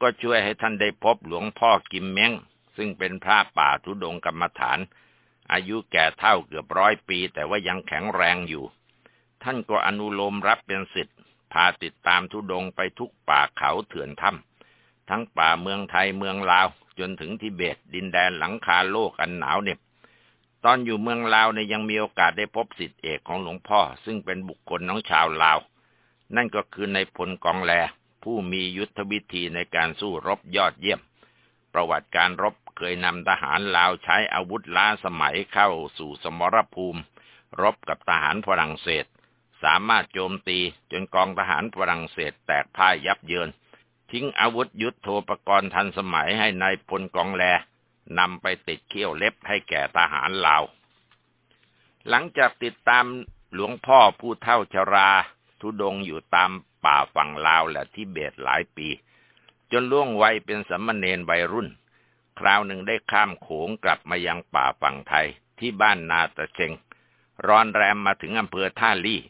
ก็ช่วยให้ท่านได้พบหลวงพ่อกิมเม้ง ซึ่งเป็นพระป่าทุดงกรรมฐาน อายุแก่เท่าเกือบร้อยปี แต่ว่ายังแข็งแรงอยู่ ท่านก็อนุโลมรับเป็นสิทธิ์พาติดตามทุดงไปทุกป่าเขาเถื่อนถ้ำทั้งป่าเมืองไทยเมืองลาว จนถึงทิเบตดินแดนหลังคาโลกอันหนาวเหน็บตอนอยู่เมืองลาวเนี่ยยังมีโอกาสได้พบสิทธิเอกของหลวงพ่อ ซึ่งเป็นบุคคลของชาวลาว นั่นก็คือในายพลกองแล ผู้มียุทธวิธีในการสู้รบยอดเยี่ยม ประวัติการรบเคยนำทหารลาวใช้อาวุธล้าสมัยเข้าสู่สมรภูมิ รบกับทหารฝรั่งเศส สามารถโจมตีจนกองทหารฝรั่งเศสแตกพ่ายยับเยิน ทิ้งอาวุธยุทโธปกรณ์ทันสมัยให้ในายพลกองแลนำไปติดเขี้ยวเล็บให้แก่ทหารลาว หลังจากติดตามหลวงพ่อผู้เท่าชรา ทุดงอยู่ตามป่าฝั่งลาวและทิเบตหลายปี จนล่วงวัยเป็นสมมเนรวัยรุ่น คราวหนึ่งได้ข้ามโขงกลับมายังป่าฝั่งไทยที่บ้านนาตะเชงร้อนแรมมาถึงอำเภอท่าลี่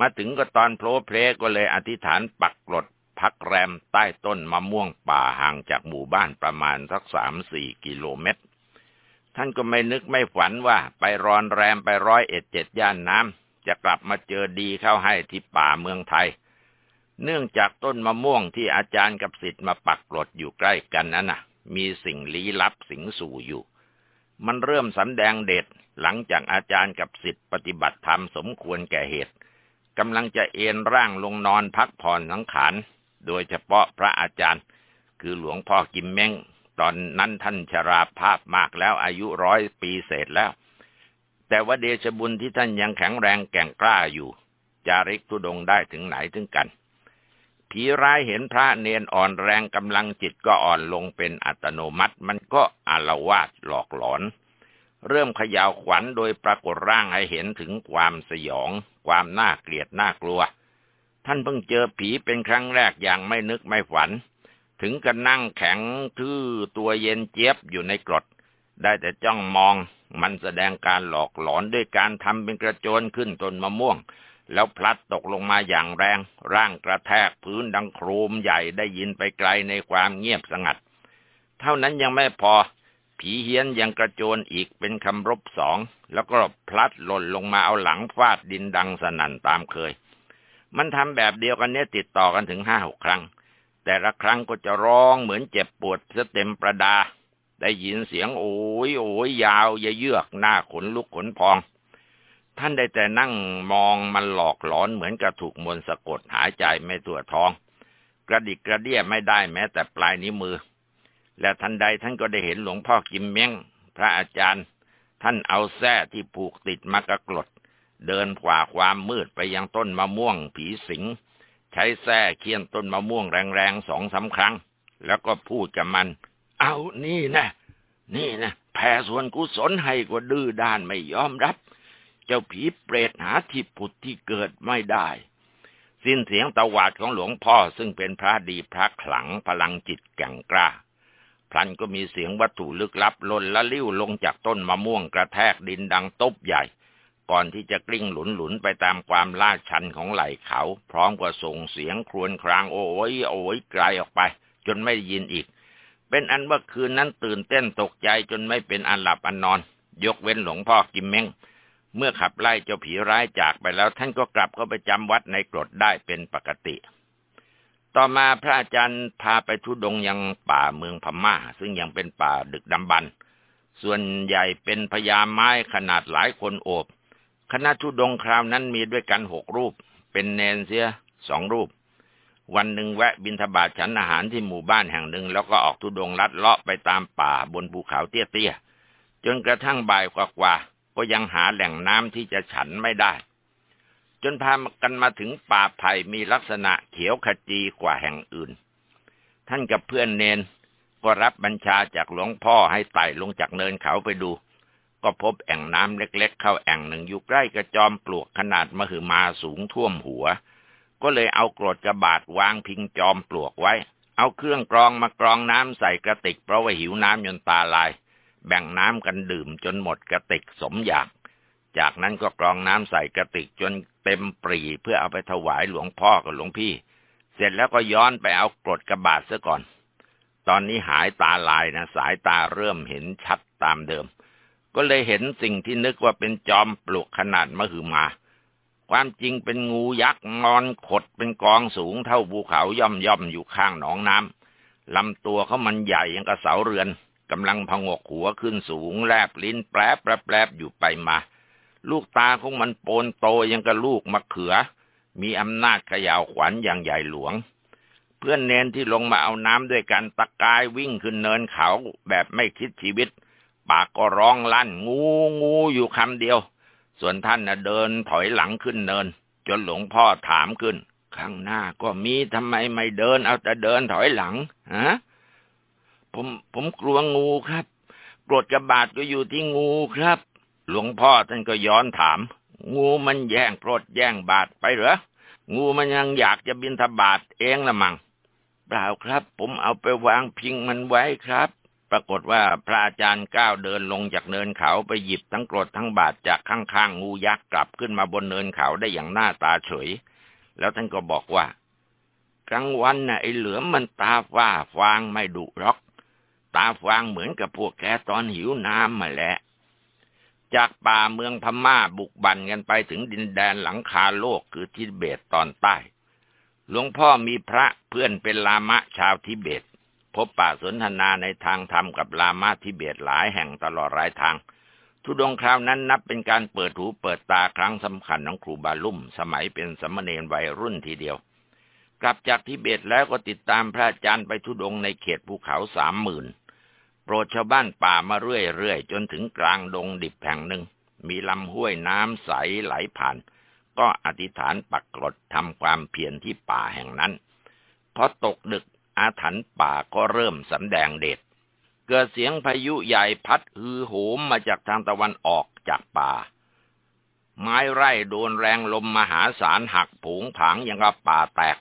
มาถึงก็ตอนโผล่เพลก็เลยอธิษฐานปักกรดพักแรมใต้ต้นมะม่วงป่าห่างจากหมู่บ้านประมาณสักสามสี่กิโลเมตร ท่านก็ไม่นึกไม่ฝันว่าไปรอนแรมไปร้อยเอ็ดเจ็ดย่านน้ำ จะกลับมาเจอดีเข้าให้ที่ป่าเมืองไทย เนื่องจากต้นมะม่วงที่อาจารย์กับศิษย์มาปักกรดอยู่ใกล้กันนั้นน่ะ มีสิ่งลี้ลับสิงสู่อยู่ มันเริ่มสำแดงเดชหลังจากอาจารย์กับศิษย์ปฏิบัติธรรมสมควรแก่เหตุกำลังจะเอนร่างลงนอนพักผ่อนสังขาร โดยเฉพาะพระอาจารย์ คือหลวงพ่อกิมเม้งตอนนั้นท่านชราภาพมากแล้วอายุร้อยปีเศษแล้ว แต่ว่าเดชบุญที่ท่านยังแข็งแรงแก่งกล้าอยู่ จาริกทุดงได้ถึงไหนถึงกัน ผีร้ายเห็นพระเนนอ่อนแรงกำลังจิตก็อ่อนลงเป็นอัตโนมัติ มันก็อารวาสหลอกหลอน เริ่มขยาวขวัญโดยปรากฏร่างให้เห็นถึงความสยอง ความน่าเกลียดน่ากลัว ท่านเพิ่งเจอผีเป็นครั้งแรกอย่างไม่นึกไม่ฝัน ถึงกับนั่งแข็งทื่อตัวเย็นเจี๊ยบอยู่ในกรดได้แต่จ้องมอง มันแสดงการหลอกหลอนด้วยการทำเป็นกระโจนขึ้นต้นมะม่วง แล้วพลัดตกลงมาอย่างแรง ร่างกระแทกพื้นดังโครมใหญ่ได้ยินไปไกลในความเงียบสงัด เท่านั้นยังไม่พอ ผีเฮี้ยนยังกระโจนอีกเป็นคำรบสอง แล้วก็พลัดหล่นลงมาเอาหลังฟาดดินดังสนั่นตามเคย มันทำแบบเดียวกันเนี้ยติดต่อกันถึงห้าหกครั้ง แต่ละครั้งก็จะร้องเหมือนเจ็บปวดเสเต็มประดา ได้ยินเสียงโอยโอยยาวเยือกหน้าขนลุกขนพอง ท่านได้แต่นั่งมองมันหลอกหลอนเหมือนกับถูกมนสะกดหายใจไม่ตัวท้อง กระดิกกระเดี้ยไม่ได้แม้แต่ปลายนิ้วมือ และทันใดท่านก็ได้เห็นหลวงพ่อกิมเม้งพระอาจารย์ ท่านเอาแส้ที่ผูกติดมากระกรดเดินฝ่าความมืดไปยังต้นมะม่วงผีสิง ใช้แส้เคี่ยนต้นมะม่วงแรงๆสองสาครั้ง แล้วก็พูดกับมัน เอานี่นะนี่นะแผ่ส่วนกุศลให้กว่าดื้อด้านไม่ยอมรับ เจ้าผีเปรตหาที่ผุดที่เกิดไม่ได้ สิ้นเสียงตะวาดของหลวงพ่อซึ่งเป็นพระดีพระขลังพลังจิตแก่งกล้าพลันก็มีเสียงวัตถุลึกลับล่นละลิ้วลงจากต้นมะม่วงกระแทกดินดังตบใหญ่ ก่อนที่จะกลิ้งหลุนหลุนไปตามความลาดชันของไหล่เขา พร้อมกับส่งเสียงครวญครางโอ้ยโอ้ยไกลออกไป จนไม่ยินอีก เป็นอันว่าคืนนั้นตื่นเต้นตกใจจนไม่เป็นอันหลับอันนอน ยกเว้นหลวงพ่อกิมเม้งเมื่อขับไล่เจ้าผีร้ายจากไปแล้ว ท่านก็กลับเข้าไปจำวัดในกรดได้เป็นปกติ ต่อมาพระอาจารย์พาไปทุดงยังป่าเมืองพม่า ซึ่งยังเป็นป่าดึกดำบรรส่วนใหญ่เป็นพญาไม้ขนาดหลายคนโอบ คณะทุดงคราวนั้นมีด้วยกันหกรูป เป็นเนนเสียสองรูป วันหนึ่งแวะบินทบาทฉันอาหารที่หมู่บ้านแห่งหนึ่ง แล้วก็ออกทุดงลัดเลาะไปตามป่าบนภูเขาเตี้ยๆจนกระทั่งบ่ายกว่าๆก็ยังหาแหล่งน้ำที่จะฉันไม่ได้ จนพากันมาถึงป่าไผ่มีลักษณะเขียวขจีกว่าแห่งอื่น ท่านกับเพื่อนเนนก็รับบัญชาจากหลวงพ่อให้ไต่ลงจากเนินเขาไปดู ก็พบแอ่งน้ำเล็ก ๆ เข้าแอ่งหนึ่งอยู่ใกล้กระจอมปลวกขนาดมหึมาสูงท่วมหัว ก็เลยเอากรดกระบาดวางพิงจอมปลวกไว้ เอาเครื่องกรองมากรองน้ำใส่กระติกเพราะว่าหิวน้ำจนตาลาย แบ่งน้ำกันดื่มจนหมดกระติกสมอยาก จากนั้นก็กรองน้ำใส่กระติกจนเต็มปรีเพื่อเอาไปถวายหลวงพ่อกับหลวงพี่ เสร็จแล้วก็ย้อนไปเอากรดกระบาดซะก่อน ตอนนี้หายตาลายนะสายตาเริ่มเห็นชัดตามเดิม ก็เลยเห็นสิ่งที่นึกว่าเป็นจอมปลวกขนาดมหึมา ความจริงเป็นงูยักษ์นอนขดเป็นกองสูงเท่าภูเขาย่อมย่อมอยู่ข้างหนองน้ำลำตัวเขามันใหญ่ยังกระเสาเรือนกำลังพงกหัวขึ้นสูงแลบลิ้นแปรแปรแปรอยู่ไปมา ลูกตาของมันโปนโตยังกับลูกมะเขือ มีอำนาจขยาวขวัญอย่างใหญ่หลวง เพื่อนเนนที่ลงมาเอาน้ำด้วยกันตะกายวิ่งขึ้นเนินเขาแบบไม่คิดชีวิต ปากก็ร้องลั่นงูงูอยู่คำเดียว ส่วนท่านน่ะเดินถอยหลังขึ้นเนิน จนหลวงพ่อถามขึ้น ข้างหน้าก็มีทำไมไม่เดิน เอาแต่เดินถอยหลังฮะผมผมกลัวงูครับกรดกระบาดก็อยู่ที่งูครับ หลวงพ่อท่านก็ย้อนถาม งูมันแย่งกรดแย่งบาดไปเหรองูมันยังอยากจะบินทบาทเองละมังเปล่าครับ ผมเอาไปวางพิงมันไว้ครับ ปรากฏว่าพระอาจารย์ก้าวเดินลงจากเนินเขาไปหยิบทั้งกรดทั้งบาดจากข้างๆงูยักษ์กลับขึ้นมาบนเนินเขาได้อย่างหน้าตาเฉย แล้วท่านก็บอกว่ากลางวันน่ะไอ้เหลือมมันตาฟ้าฟางไม่ดุหรอก ตาฟางเหมือนกับพวกแกตอนหิวน้ำมาแหละ จากป่าเมืองพม่าบุกบันกันไปถึงดินแดนหลังคาโลกคือทิเบตตอนใต้ หลวงพ่อมีพระเพื่อนเป็นลามะชาวทิเบต พบป่าสนทนาในทางธรรมกับลามะทิเบตหลายแห่งตลอดหลายทาง ทุดงคราวนั้นนับเป็นการเปิดหูเปิดตาครั้งสำคัญของครูบาลุ่ม สมัยเป็นสมณเณรวัยรุ่นทีเดียว กลับจากทิเบตแล้วก็ติดตามพระอาจารย์ไปทุดงในเขตภูเขาสามหมื่นโปรดชาวบ้านป่ามาเรื่อยๆ จนถึงกลางดงดิบแห่งหนึ่ง มีลำห้วยน้ำใสไหลผ่าน ก็อธิษฐานปักกรดทำความเพียรที่ป่าแห่งนั้นพอตกดึก อาถรรพ์ป่าก็เริ่มสำแดงเดชเกิดเสียงพายุใหญ่พัดฮือโหมมาจากทางตะวันออกจากป่า ไม้ไร่โดนแรงลมมหาศาลหักผงผางย่างกับป่าแตก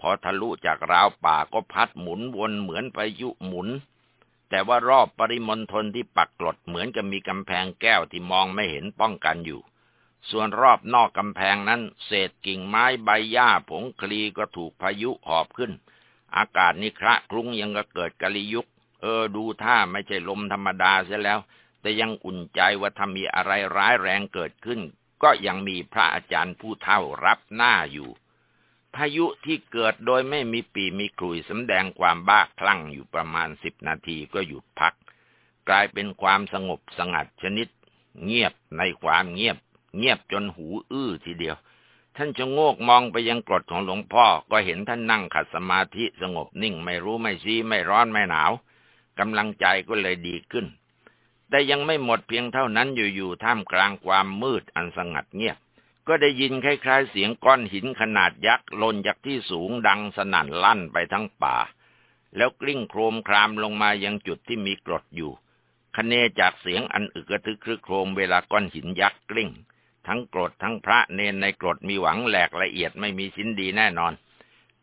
พอทะลุจากราวป่าก็พัดหมุนวนเหมือนพายุหมุน แต่ว่ารอบปริมณฑลที่ปักกลดเหมือนกับมีกำแพงแก้วที่มองไม่เห็นป้องกันอยู่ ส่วนรอบนอกกำแพงนั้น เศษกิ่งไม้ใบหญ้าผงคลีก็ถูกพายุหอบขึ้น อากาศนี่คระคลุ้งยังก็เกิดกะลิยุก เออดูท่าไม่ใช่ลมธรรมดาเสียแล้ว แต่ยังอุ่นใจว่าถ้ามีอะไรร้ายแรงเกิดขึ้น ก็ยังมีพระอาจารย์ผู้เท่ารับหน้าอยู่ พายุที่เกิดโดยไม่มีปีมีกลุยสำแดงความบ้าคลั่งอยู่ประมาณสิบนาทีก็หยุดพัก กลายเป็นความสงบสงัดชนิด เงียบในความเงียบ เงียบจนหูอื้อทีเดียว ท่านจะโงกมองไปยังกรดของหลวงพ่อ ก็เห็นท่านนั่งขัดสมาธิสงบนิ่งไม่รู้ไม่ชี้ไม่ร้อนไม่หนาวกำลังใจก็เลยดีขึ้น แต่ยังไม่หมดเพียงเท่านั้นอยู่ๆท่ามกลางความมืดอันสงัดเงียบ ก็ได้ยินคล้ายๆ เสียงก้อนหินขนาดยักษ์หล่นจากที่สูงดังสนั่นลั่นไปทั้งป่า แล้วกลิ้งโครมครามลงมายังจุดที่มีกรดอยู่ คเนจากเสียงอันอึกระทึกครึกโครมเวลาก้อนหินยักษ์กลิ้ง ทั้งกรดทั้งพระเนนในกรดมีหวังแหลกละเอียดไม่มีชิ้นดีแน่นอน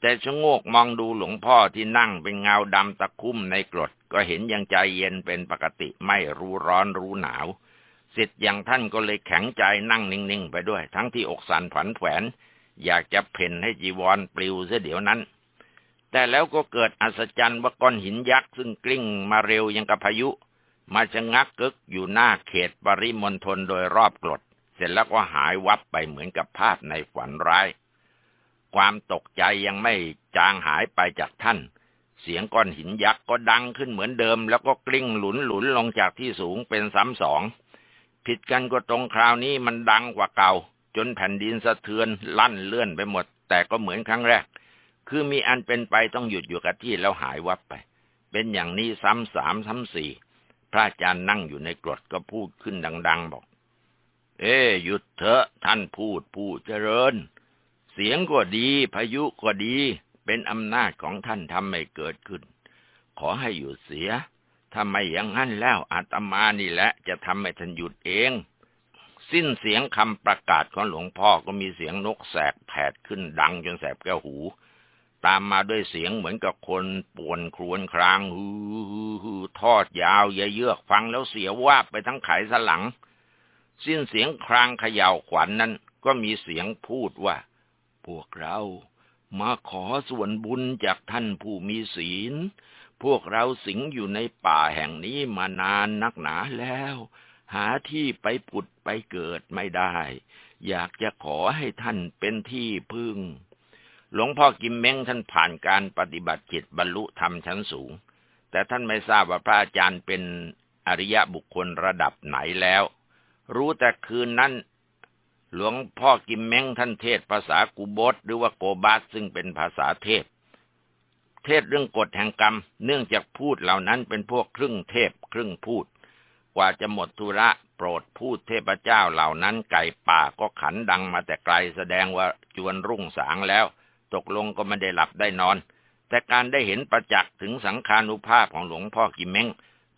แต่ชะโงกมองดูหลวงพ่อที่นั่งเป็นเงาดำตะคุ่มในกรด ก็เห็นยังใจเย็นเป็นปกติไม่รู้ร้อนรู้หนาวสิทธิ์อย่างท่านก็เลยแข็งใจนั่งนิ่งๆไปด้วย ทั้งที่อกสันผันแขวน อยากจะเพ่นให้จีวรปลิวเสียเดี๋ยวนั้น แต่แล้วก็เกิดอัศจรรย์ว่าก้อนหินยักษ์ซึ่งกลิ้งมาเร็วยังกับพายุ มาชะงักกึกอยู่หน้าเขตปริมณฑลโดยรอบกรด เสร็จแล้วก็หายวับไปเหมือนกับภาพในฝันร้าย ความตกใจยังไม่จางหายไปจากท่าน เสียงก้อนหินยักษ์ก็ดังขึ้นเหมือนเดิม แล้วก็กลิ้งหลุนหลุนลงจากที่สูงเป็นซ้ำสอง ผิดกันก็ตรงคราวนี้มันดังกว่าเก่า จนแผ่นดินสะเทือนลั่นเลื่อนไปหมด แต่ก็เหมือนครั้งแรก คือมีอันเป็นไปต้องหยุดอยู่กับที่แล้วหายวับไป เป็นอย่างนี้ซ้ำสามซ้ำสี่พระอาจารย์นั่งอยู่ในกรดก็พูดขึ้นดัง ๆ บอก เอ้หยุดเถอะท่านพูดผู้เจริญ เสียงก็ดี พายุก็ดี เป็นอำนาจของท่านทำให้เกิดขึ้น ขอให้หยุดเสีย ถ้าไม่อย่างนั้นแล้วอาตมานี่แหละ จะทำให้ท่านหยุดเอง สิ้นเสียงคำประกาศของหลวงพ่อก็มีเสียงนกแสกแผดขึ้นดังจนแสบแก้วหู ตามมาด้วยเสียงเหมือนกับคนป่วนครวนครางฮือฮือทอดยาวเยือกฟังแล้วเสียววาไปทั้งไขสลัง สิ้นเสียงครางเขย่าขวัญนนั้นก็มีเสียงพูดว่า พวกเรามาขอส่วนบุญจากท่านผู้มีศีล พวกเราสิงอยู่ในป่าแห่งนี้มานานนักหนาแล้ว หาที่ไปผุดไปเกิดไม่ได้ อยากจะขอให้ท่านเป็นที่พึ่ง หลวงพ่อกิมเม้งท่านผ่านการปฏิบัติจิตบรรลุธรรมชั้นสูง แต่ท่านไม่ทราบว่าพระอาจารย์เป็นอริยะบุคคลระดับไหนแล้ว รู้แต่คืนนั้น หลวงพ่อกิมเม้งท่านเทศภาษากูโบสหรือว่าโกบาสซึ่งเป็นภาษาเทพ เทศเรื่องกฎแห่งกรรม เนื่องจากพูดเหล่านั้นเป็นพวกครึ่งเทพครึ่งพูด กว่าจะหมดธุระโปรดพูดเทพเจ้าเหล่านั้นไก่ป่าก็ขันดังมาแต่ไกลแสดงว่าจวนรุ่งสางแล้ว ตกลงก็ไม่ได้หลับได้นอน แต่การได้เห็นประจักษ์ถึงสังขานุภาพของหลวงพ่อกิมเม้ง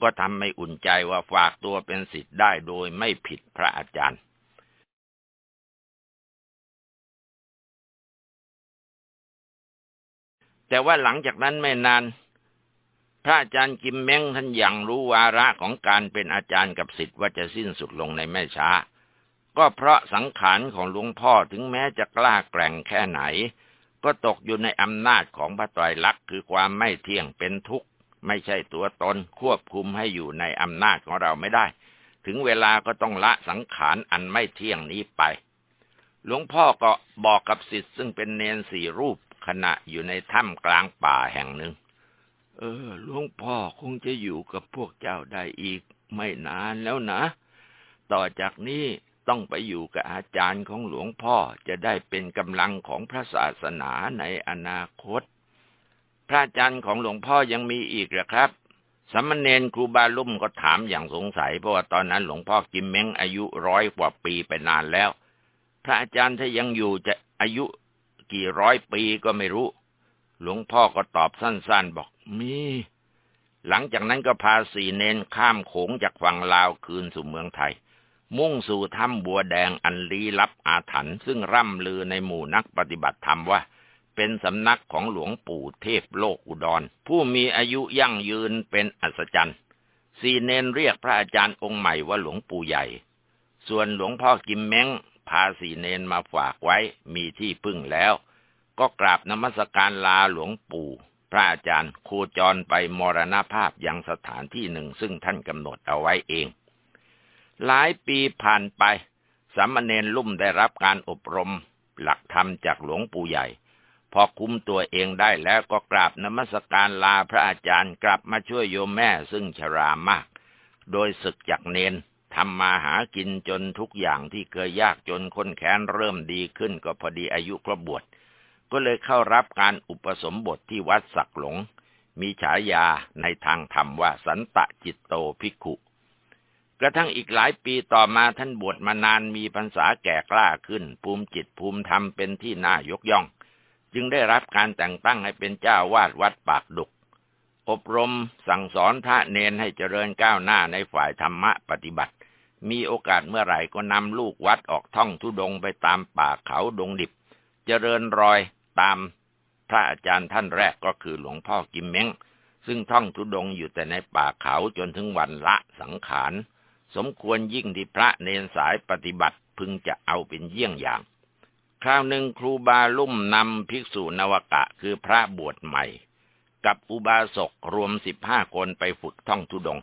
ก็ทำให้อุ่นใจว่าฝากตัวเป็นสิทธิ์ได้โดยไม่ผิดพระอาจารย์แต่ว่าหลังจากนั้นไม่นาน พระอาจารย์กิมเม้งท่านยังรู้วาระของการเป็นอาจารย์กับศิษย์ว่าจะสิ้นสุดลงในไม่ช้า ก็เพราะสังขารของหลวงพ่อถึงแม้จะกล้าแกร่งแค่ไหน ก็ตกอยู่ในอำนาจของพระไตรลักษณ์คือความไม่เที่ยงเป็นทุกข์ ไม่ใช่ตัวตนควบคุมให้อยู่ในอำนาจของเราไม่ได้ ถึงเวลาก็ต้องละสังขารอันไม่เที่ยงนี้ไป หลวงพ่อก็บอกกับศิษย์ซึ่งเป็นเนนสี่รูปขณะอยู่ในถ้ำกลางป่าแห่งหนึ่ง เออหลวงพ่อคงจะอยู่กับพวกเจ้าได้อีกไม่นานแล้วนะ ต่อจากนี้ต้องไปอยู่กับอาจารย์ของหลวงพ่อจะได้เป็นกำลังของพระศาสนาในอนาคต พระอาจารย์ของหลวงพ่อยังมีอีกหรือครับสมณเณรครูบาลุ่มก็ถามอย่างสงสัยเพราะว่าตอนนั้นหลวงพ่อกิมเม้งอายุร้อยกว่าปีไปนานแล้ว พระอาจารย์ถ้ายังอยู่จะอายุกี่ร้อยปีก็ไม่รู้ หลวงพ่อก็ตอบสั้นๆ บอกมี หลังจากนั้นก็พาสี่เนนข้ามโขงจากฝั่งลาวคืนสู่เมืองไทย มุ่งสู่ถ้ำบัวแดงอันลี้ลับอาถรรพ์ซึ่งร่ำลือในหมู่นักปฏิบัติธรรมว่า เป็นสำนักของหลวงปู่เทพโลกอุดร ผู้มีอายุยั่งยืนเป็นอัศจรรย์สีเนนเรียกพระอาจารย์องค์ใหม่ว่าหลวงปู่ใหญ่ ส่วนหลวงพ่อกิมเม้งพาสีเนนมาฝากไว้มีที่พึ่งแล้ว ก็กราบนมัสการลาหลวงปู่ พระอาจารย์โคจรไปมรณภาพยังสถานที่หนึ่งซึ่งท่านกำหนดเอาไว้เอง หลายปีผ่านไปสามเณรลุ่มได้รับการอบรม หลักธรรมจากหลวงปู่ใหญ่ พอคุ้มตัวเองได้แล้วก็กราบนมัสการลาพระอาจารย์กลับมาช่วยโยมแม่ซึ่งชรามาก โดยศึกจากเนนทำมาหากินจนทุกอย่างที่เคยยากจนคนแค้นเริ่มดีขึ้นก็พอดีอายุครบบวชก็เลยเข้ารับการอุปสมบทที่วัดสักหลง มีฉายาในทางธรรมว่าสันตะจิตโตภิกขุ กระทั่งอีกหลายปีต่อมาท่านบวชมานานมีพรรษาแก่กล้าขึ้น ภูมิจิตภูมิธรรมเป็นที่น่ายกย่อง จึงได้รับการแต่งตั้งให้เป็นเจ้าวาดวัดปากดุก อบรมสั่งสอนพระเนนให้เจริญก้าวหน้าในฝ่ายธรรมะปฏิบัติ มีโอกาสเมื่อไหร่ก็นำลูกวัดออกท่องทุดงไปตามป่าเขาดงดิบ เจริญรอยตามพระอาจารย์ท่านแรกก็คือหลวงพ่อกิมเม้งซึ่งท่องทุดงอยู่แต่ในป่าเขาจนถึงวันละสังขาร สมควรยิ่งที่พระเนนสายปฏิบัติพึงจะเอาเป็นเยี่ยงอย่าง คราวหนึ่งครูบาลุ่มนำภิกษุนวกะคือพระบวชใหม่ กับอุบาสกรวมสิบห้าคนไปฝึกท่องทุดง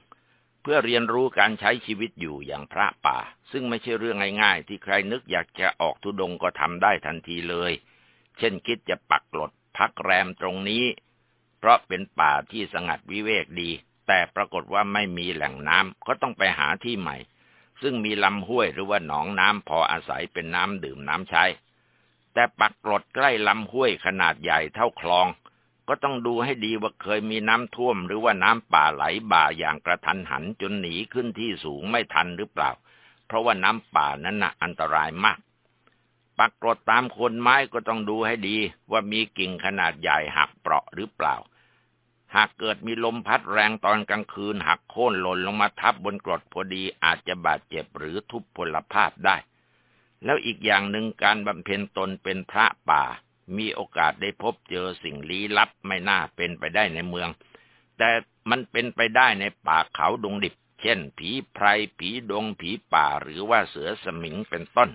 เพื่อเรียนรู้การใช้ชีวิตอยู่อย่างพระป่า ซึ่งไม่ใช่เรื่องง่ายๆ ที่ใครนึกอยากจะออกทุดงก็ทำได้ทันทีเลย เช่นคิดจะปักหลดพักแรมตรงนี้ เพราะเป็นป่าที่สงัดวิเวกดี แต่ปรากฏว่าไม่มีแหล่งน้ำก็ต้องไปหาที่ใหม่ ซึ่งมีลำห้วยหรือว่าหนองน้ำพออาศัยเป็นน้ำดื่มน้ำใช้ แต่ปักกรดใกล้ลำห้วยขนาดใหญ่เท่าคลอง ก็ต้องดูให้ดีว่าเคยมีน้ำท่วม หรือว่าน้ำป่าไหลบ่าอย่างกระทันหันจนหนีขึ้นที่สูงไม่ทันหรือเปล่า เพราะว่าน้ำป่านั้นนะอันตรายมาก ปักกรดตามคนไม้ก็ต้องดูให้ดีว่ามีกิ่งขนาดใหญ่หักเปราะหรือเปล่า หากเกิดมีลมพัดแรงตอนกลางคืนหักโค่นหล่นลงมาทับบนกรดพอดีอาจจะบาดเจ็บหรือทุพพลภาพได้ แล้วอีกอย่างหนึ่งการบำเพ็ญตนเป็นพระป่า มีโอกาสได้พบเจอสิ่งลี้ลับไม่น่าเป็นไปได้ในเมือง แต่มันเป็นไปได้ในป่าเขาดงดิบ เช่น ผีไพรผีดงผีป่าหรือว่าเสือสมิงเป็นต้น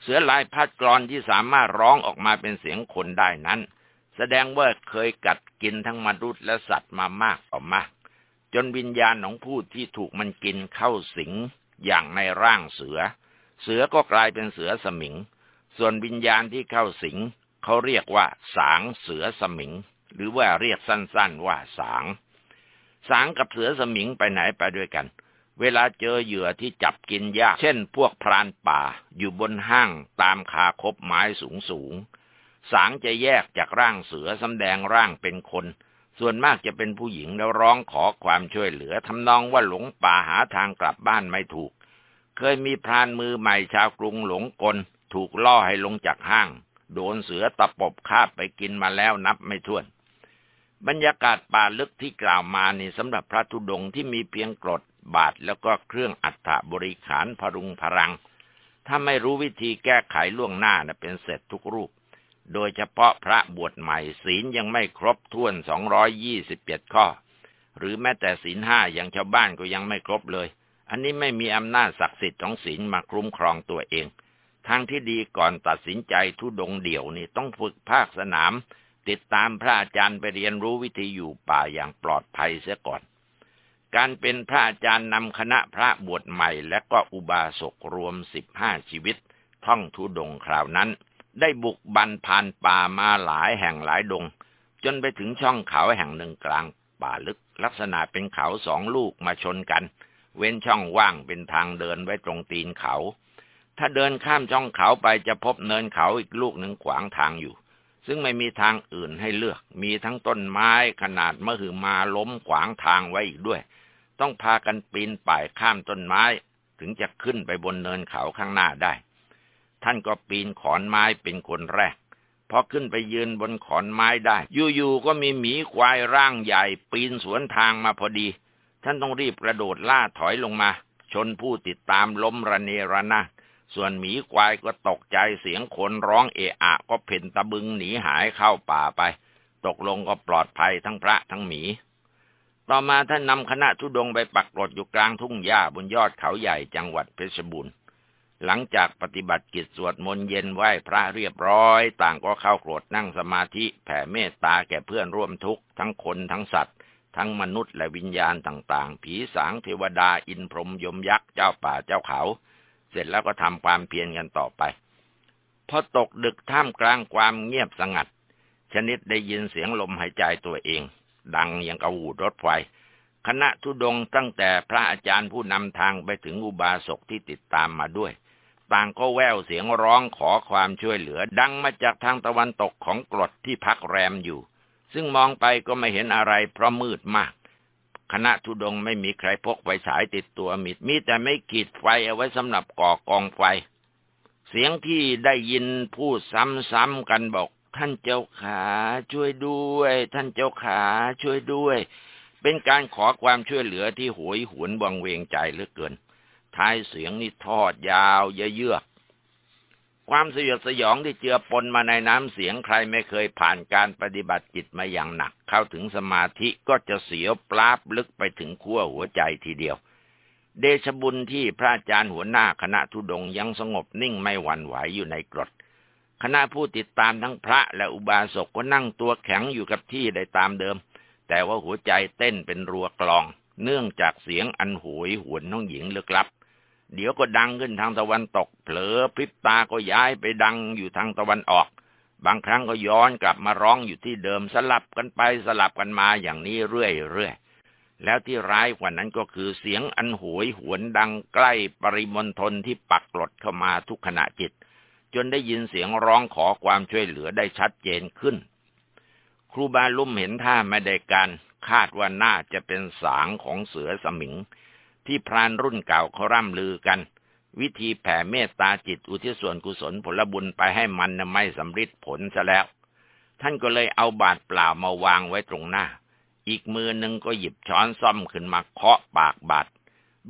เสือลายพัดกรอนที่สามารถร้องออกมาเป็นเสียงคนได้นั้น แสดงว่าเคยกัดกินทั้งมนุษย์และสัตว์มามากต่อมาก จนวิญญาณของผู้ที่ถูกมันกินเข้าสิงอย่างในร่างเสือ เสือก็กลายเป็นเสือสมิง ส่วนวิญญาณที่เข้าสิงเขาเรียกว่า สางเสือสมิง หรือว่าเรียกสั้นๆว่าสาง สางกับเสือสมิงไปไหนไปด้วยกัน เวลาเจอเหยื่อที่จับกินยาก เช่น พวกพรานป่าอยู่บนห้างตามคาคบไม้สูงสูง สางจะแยกจากร่างเสือสำแดงร่างเป็นคน ส่วนมากจะเป็นผู้หญิงแล้วร้องขอความช่วยเหลือทำนองว่าหลงป่าหาทางกลับบ้านไม่ถูก เคยมีพรานมือใหม่ชาวกรุงหลงกล ถูกล่อให้ลงจากห้าง โดนเสือตะปบคาบไปกินมาแล้วนับไม่ถ้วน บรรยากาศป่าลึกที่กล่าวมานี่สำหรับพระธุดงที่มีเพียงกรดบาทแล้วก็เครื่องอัฐบริขารพรุงพรัง ถ้าไม่รู้วิธีแก้ไขล่วงหน้านะเป็นเสร็จทุกรูป โดยเฉพาะพระบวชใหม่ศีลยังไม่ครบถ้วนสองร้อยยี่สิบเจ็ดข้อ หรือแม้แต่ศีลห้าอย่างชาวบ้านก็ยังไม่ครบเลย อันนี้ไม่มีอำนาจศักดิ์สิทธิ์ของศีลมาคุ้มครองตัวเอง ทางที่ดีก่อนตัดสินใจทุดงเดี่ยวนี่ต้องฝึกภาคสนาม ติดตามพระอาจารย์ไปเรียนรู้วิธีอยู่ป่าอย่างปลอดภัยเสียก่อน การเป็นพระอาจารย์นำคณะพระบวชใหม่ และก็อุบาสกรวมสิบห้าชีวิต ท่องทุดงคราวนั้น ได้บุกบันผ่านป่ามาหลายแห่งหลายดง จนไปถึงช่องเขาแห่งหนึ่งกลางป่าลึกลักษณะเป็นเขาสองลูกมาชนกัน เว้นช่องว่างเป็นทางเดินไว้ตรงตีนเขา ถ้าเดินข้ามช่องเขาไปจะพบเนินเขาอีกลูกหนึ่งขวางทางอยู่ ซึ่งไม่มีทางอื่นให้เลือก มีทั้งต้นไม้ขนาดมะหือมาล้มขวางทางไว้อีกด้วย ต้องพากันปีนป่ายข้ามต้นไม้ ถึงจะขึ้นไปบนเนินเขาข้างหน้าได้ ท่านก็ปีนขอนไม้เป็นคนแรกพอขึ้นไปยืนบนขอนไม้ได้ อยู่ๆก็มีหมีควายร่างใหญ่ ปีนสวนทางมาพอดี ท่านต้องรีบกระโดดล่าถอยลงมา ชนผู้ติดตามล้มระเนระนาส่วนหมีควายก็ตกใจเสียงคนร้องเอะอะ ก็เพ่นตะบึงหนีหายเข้าป่าไป ตกลงก็ปลอดภัยทั้งพระทั้งหมี ต่อมาท่านนำคณะทุดงไปปักกรดอยู่กลางทุ่งหญ้าบนยอดเขาใหญ่จังหวัดเพชรบูรณ์หลังจากปฏิบัติกิจสวดมนต์เย็นไหว้พระเรียบร้อย ต่างก็เข้าโกรธนั่งสมาธิแผ่เมตตาแก่เพื่อนร่วมทุกข์ทั้งคนทั้งสัตว์ ทั้งมนุษย์และวิญญาณต่าง ๆ ผีสางเทวดาอินพรหมยมยักษ์เจ้าป่าเจ้าเขา เสร็จแล้วก็ทำความเพียรกันต่อไป พอตกดึกท่ามกลางความเงียบสงัด ชนิดได้ยินเสียงลมหายใจตัวเอง ดังอยังกระหูดรถไฟ คณะทุดงตั้งแต่พระอาจารย์ผู้นำทางไปถึงอุบาสกที่ติดตามมาด้วย ต่างก็แววเสียงร้องขอความช่วยเหลือ ดังมาจากทางตะวันตกของกรดที่พักแรมอยู่ ซึ่งมองไปก็ไม่เห็นอะไรเพราะมืดมาก คณะทุดงไม่มีใครพกไฟฉายติดตัวมิดมีแต่ไม่ขีดไฟเอาไว้สำหรับก่อกองไฟ เสียงที่ได้ยินพูดซ้ำๆกันบอก ท่านเจ้าขาช่วยด้วย ท่านเจ้าขาช่วยด้วย เป็นการขอความช่วยเหลือที่หวยหวนวังเวงใจเหลือเกิน ท้ายเสียงนี่ทอดยาวเยือก ความสยดสยองที่เจือปนมาในน้ำเสียงใครไม่เคยผ่านการปฏิบัติจิตมาอย่างหนัก เข้าถึงสมาธิก็จะเสียวปลาบลึกไปถึงขั้วหัวใจทีเดียว เดชบุญที่พระอาจารย์หัวหน้าคณะทุดงยังสงบนิ่งไม่หวั่นไหวอยู่ในกรดคณะผู้ติดตามทั้งพระและอุบาสกก็นั่งตัวแข็งอยู่กับที่ได้ตามเดิม แต่ว่าหัวใจเต้นเป็นรัวกลอง เนื่องจากเสียงอันหวยหวนน้องหญิงลึกลับ เดี๋ยวก็ดังขึ้นทางตะวันตก เผลอพริบตาก็ย้ายไปดังอยู่ทางตะวันออก บางครั้งก็ย้อนกลับมาร้องอยู่ที่เดิมสลับกันไปสลับกันมาอย่างนี้เรื่อยๆ แล้วที่ร้ายกว่านั้นก็คือเสียงอันหวยหวนดังใกล้ปริมณฑลที่ปักหลดเข้ามาทุกขณะจิต จนได้ยินเสียงร้องขอความช่วยเหลือได้ชัดเจนขึ้น ครูบาลุ่มเห็นท่าไม่ได้การคาดว่าน่าจะเป็นสางของเสือสมิง ที่พรานรุ่นเก่าเขาร่ำลือกัน วิธีแผ่เมตตาจิตอุทิศส่วนกุศลผลบุญไปให้มันไม่สำเร็จผลซะแล้ว ท่านก็เลยเอาบาดเปล่ามาวางไว้ตรงหน้า อีกมือหนึ่งก็หยิบช้อนซ่อมขึ้นมาเคาะปากบาด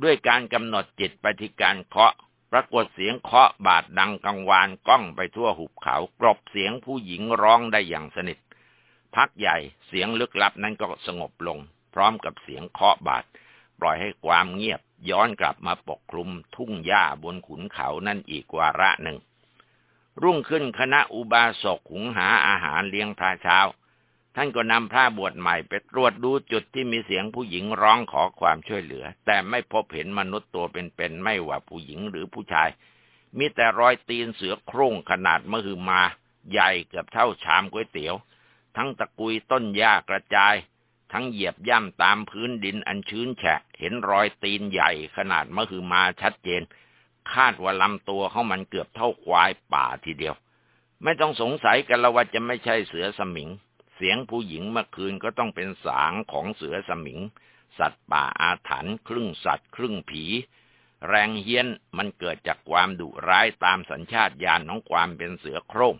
ด้วยการกำหนดจิตไปที่การเคาะปรากฏเสียงเคาะบาดดังกังวานก้องไปทั่วหุบเขากรบเสียงผู้หญิงร้องได้อย่างสนิท พักใหญ่เสียงลึกลับนั้นก็สงบลง พร้อมกับเสียงเคาะบาด ปล่อยให้ความเงียบย้อนกลับมาปกคลุมทุ่งหญ้าบนขุนเขานั่นอีกวาระหนึ่ง รุ่งขึ้นคณะอุบาสกหุงหาอาหารเลี้ยงพระเช้า ท่านก็นำพระบวชใหม่ไปตรวจดูจุดที่มีเสียงผู้หญิงร้องขอความช่วยเหลือ แต่ไม่พบเห็นมนุษย์ตัวเป็นๆไม่ว่าผู้หญิงหรือผู้ชาย มีแต่รอยตีนเสือโคร่งขนาดมหึมา ใหญ่เกือบเท่าชามก๋วยเตี๋ยว ทั้งตะกุยต้นหญ้ากระจาย ทั้งเหยียบย่ำตามพื้นดินอันชื้นแฉะ เห็นรอยตีนใหญ่ขนาดมะคือมาชัดเจน คาดว่าลำตัวเขามันเกือบเท่าควายป่าทีเดียว ไม่ต้องสงสัยกันละว่าจะไม่ใช่เสือสมิง เสียงผู้หญิงเมื่อคืนก็ต้องเป็นสางของเสือสมิง สัตว์ป่าอาถรรพ์ครึ่งสัตว์ ครึ่งผี แรงเฮี้ยนมันเกิดจากความดุร้ายตามสัญชาตญาณของความเป็นเสือโคร่ง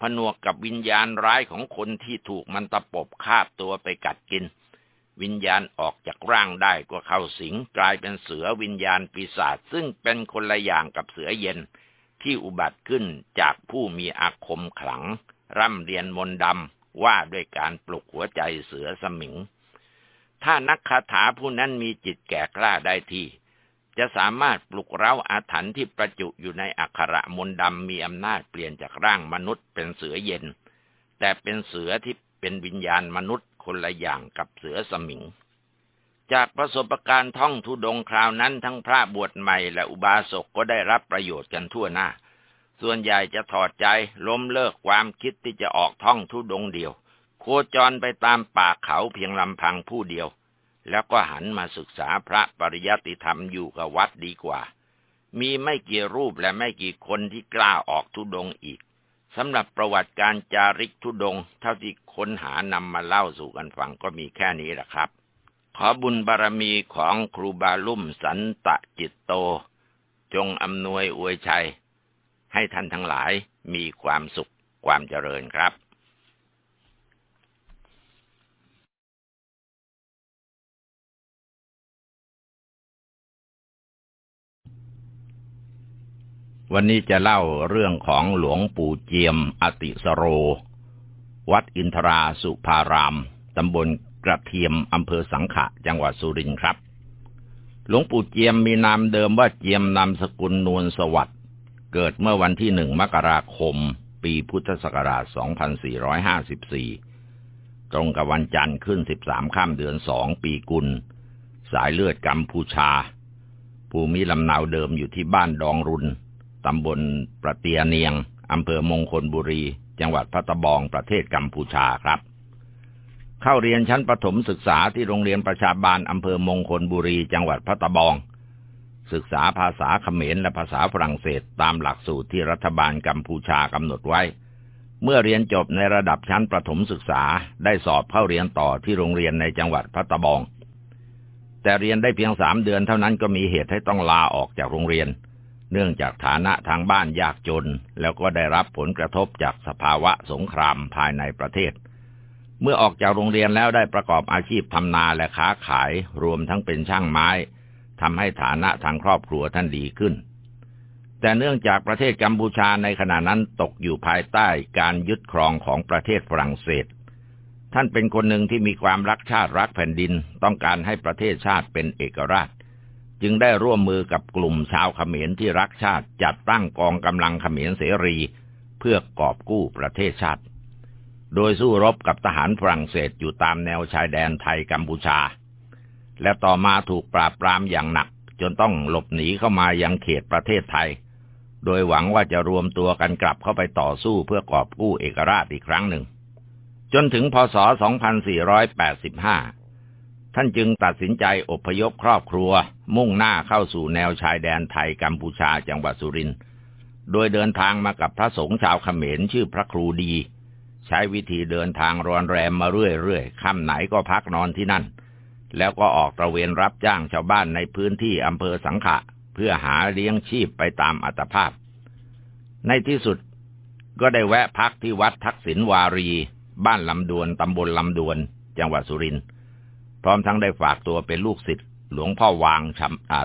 ผนวกกับวิญญาณร้ายของคนที่ถูกมันตะปบคาบตัวไปกัดกิน วิญญาณออกจากร่างได้ก็เข้าสิงกลายเป็นเสือวิญญาณปีศาจซึ่งเป็นคนละอย่างกับเสือเย็น ที่อุบัติขึ้นจากผู้มีอาคมขลัง ร่ำเรียนมนต์ดำว่าด้วยการปลุกหัวใจเสือสมิง ถ้านักคาถาผู้นั้นมีจิตแก่กล้าได้ที่ จะสามารถปลุกเร้าอาถรรพ์ที่ประจุอยู่ในอักขระมนดำมีอำนาจเปลี่ยนจากร่างมนุษย์เป็นเสือเย็น แต่เป็นเสือที่เป็นวิญญาณมนุษย์คนละอย่างกับเสือสมิง จากประสบการณ์ท่องทุดงคราวนั้นทั้งพระบวชใหม่และอุบาสกก็ได้รับประโยชน์กันทั่วหน้า ส่วนใหญ่จะถอดใจล้มเลิกความคิดที่จะออกท่องทุดงเดียว โคจรไปตามป่าเขาเพียงลำพังผู้เดียว แล้วก็หันมาศึกษาพระปริยัติธรรมอยู่กับวัดดีกว่า มีไม่กี่รูปและไม่กี่คนที่กล้าออกทุดงอีกสำหรับประวัติการจาริกทุดง เท่าที่ค้นหานำมาเล่าสู่กันฟังก็มีแค่นี้แหละครับ ขอบุญบารมีของครูบาลุ่มสันตะจิตโต จงอำนวยอวยชัย ให้ท่านทั้งหลายมีความสุขความเจริญครับ วันนี้จะเล่าเรื่องของหลวงปู่เจียมอติสโร วัดอินทราสุภาราม ตำบลกระเทียมอำเภอสังขะ จังหวัดสุรินทร์ครับ หลวงปู่เจียมมีนามเดิมว่าเจียมนามสกุลนวลสวัสด์เกิดเมื่อวันที่หนึ่งมกราคม ปีพุทธศักราช 2454 ตรงกับวันจันทร์ขึ้น 13 ข้ามเดือนสองปีกุล สายเลือดกัมพูชา ภูมิลำเนาเดิมอยู่ที่บ้านดองรุน ตำบลประเตียเนียงอำเภอมงคลบุรี จังหวัดพัตบองประเทศกัมพูชาครับ เข้าเรียนชั้นประถมศึกษาที่โรงเรียนประชาบาลอำเภอมงคลบุรี จังหวัดพัตบอง ศึกษาภาษาเขมรและภาษาฝรั่งเศสตามหลักสูตรที่รัฐบาลกัมพูชากำหนดไว้ เมื่อเรียนจบในระดับชั้นประถมศึกษาได้สอบเข้าเรียนต่อที่โรงเรียนในจังหวัดพัตบอง แต่เรียนได้เพียงสามเดือนเท่านั้นก็มีเหตุให้ต้องลาออกจากโรงเรียนเเนื่องจากฐานะทางบ้านยากจน แล้วก็ได้รับผลกระทบจากสภาวะสงครามภายในประเทศ เมื่อออกจากโรงเรียนแล้วได้ประกอบอาชีพทำนาและค้าขายรวมทั้งเป็นช่างไม้ทำให้ฐานะทางครอบครัวท่านดีขึ้น แต่เนื่องจากประเทศกัมพูชาในขณะนั้นตกอยู่ภายใต้การยึดครองของประเทศฝรั่งเศส ท่านเป็นคนหนึ่งที่มีความรักชาติรักแผ่นดิน ต้องการให้ประเทศชาติเป็นเอกราช จึงได้ร่วมมือกับกลุ่มชาวเขมรที่รักชาติจัดตั้งกองกำลังเขมรเสรี เพื่อกอบกู้ประเทศชาติ โดยสู้รบกับทหารฝรั่งเศสอยู่ตามแนวชายแดนไทยกัมพูชา และต่อมาถูกปราบปรามอย่างหนัก จนต้องหลบหนีเข้ามายังเขตประเทศไทย โดยหวังว่าจะรวมตัวกันกลับเข้าไปต่อสู้เพื่อกอบกู้เอกราชอีกครั้งหนึ่ง จนถึงพศ 2485 ท่านจึงตัดสินใจอพยพครอบครัว มุ่งหน้าเข้าสู่แนวชายแดนไทยกัมพูชาจังหวัดสุรินทร์โดยเดินทางมากับพระสงฆ์ชาวเขมรชื่อพระครูดี ใช้วิธีเดินทางรอนแรมมาเรื่อยๆค่ำไหนก็พักนอนที่นั่น แล้วก็ออกตระเวนรับจ้างชาวบ้านในพื้นที่อำเภอสังขะ เพื่อหาเลี้ยงชีพไปตามอัตภาพ ในที่สุดก็ได้แวะพักที่วัดทักษิณวารี บ้านลำดวนตำบลลำดวน จังหวัดสุรินทร์ พร้อมทั้งได้ฝากตัวเป็นลูกศิษย์หลวงพ่อวาง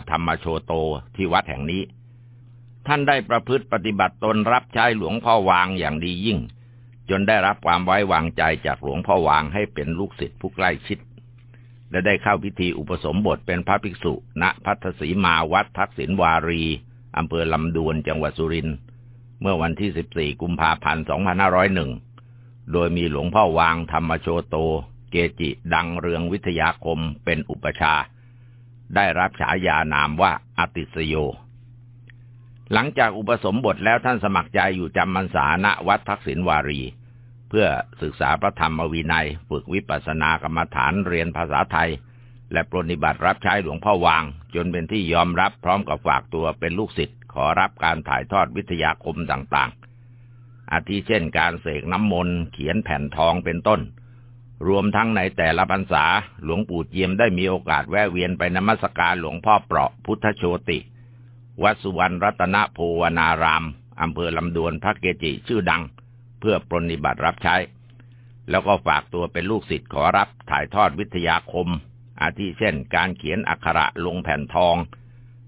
ธรรมโชโตที่วัดแห่งนี้ ท่านได้ประพฤติปฏิบัติตนรับใช้หลวงพ่อวางอย่างดียิ่ง จนได้รับความไว้วางใจจากหลวงพ่อวางให้เป็นลูกศิษย์ผู้ใกล้ชิด และได้เข้าพิธีอุปสมบทเป็นพระภิกษุ ณพัทศีมาวัดทักษิณวารีอำเภอลำดวนจังหวัดสุรินทร์เมื่อวันที่ 14 กุมภาพันธ์ 2501 โดยมีหลวงพ่อวางธรรมโชโต เกจิดังเรืองวิทยาคมเป็นอุปชา ได้รับฉายานามว่าอติสโย หลังจากอุปสมบทแล้วท่านสมัครใจอยู่จำมันสาณวัดทักษิณวารี เพื่อศึกษาพระธรรมวินัย ฝึกวิปัสสนากรรมฐานเรียนภาษาไทย และปรนิบัติรับใช้หลวงพ่อวาง จนเป็นที่ยอมรับพร้อมกับฝากตัวเป็นลูกศิษย์ขอรับการถ่ายทอดวิทยาคมต่างๆอาทิเช่นการเสกน้ำมนต์เขียนแผ่นทองเป็นต้น รวมทั้งในแต่ละพรรษา หลวงปู่เจียมได้มีโอกาสแวะเวียนไปนมัสการหลวงพ่อเปราะพุทธโชติ วัดสุวรรณรัตนโพวนารามอำเภอลำดวนพระเกจิชื่อดัง เพื่อปรนิบัติรับใช้ แล้วก็ฝากตัวเป็นลูกศิษย์ขอรับถ่ายทอดวิทยาคม อาทิเช่น การเขียนอักขระลงแผ่นทอง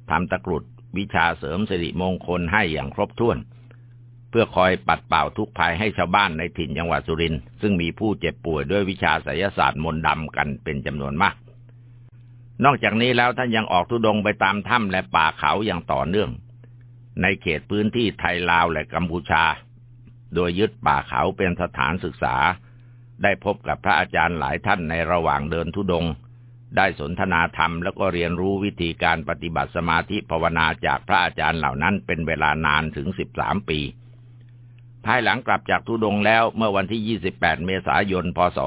ทำตะกรุดวิชาเสริมสิริมงคลให้อย่างครบถ้วน พื่อคอยปัดเป่าทุกภัยให้ชาวบ้านในถิ่นจังหวัดสุรินทร์ซึ่งมีผู้เจ็บป่วยด้วยวิชาไสยศาสตร์มนต์ดำกันเป็นจำนวนมาก นอกจากนี้แล้วท่านยังออกทุดงไปตามถ้ำและป่าเขาอย่างต่อเนื่อง ในเขตพื้นที่ไทยลาวและกัมพูชา โดยยึดป่าเขาเป็นสถานศึกษา ได้พบกับพระอาจารย์หลายท่านในระหว่างเดินทุดง ได้สนทนาธรรมแล้วก็เรียนรู้วิธีการปฏิบัติสมาธิภาวนาจากพระอาจารย์เหล่านั้นเป็นเวลานานถึงสิบสามปี ภายหลังกลับจากทุดงแล้วเมื่อวันที่ 28 เมษายน พศ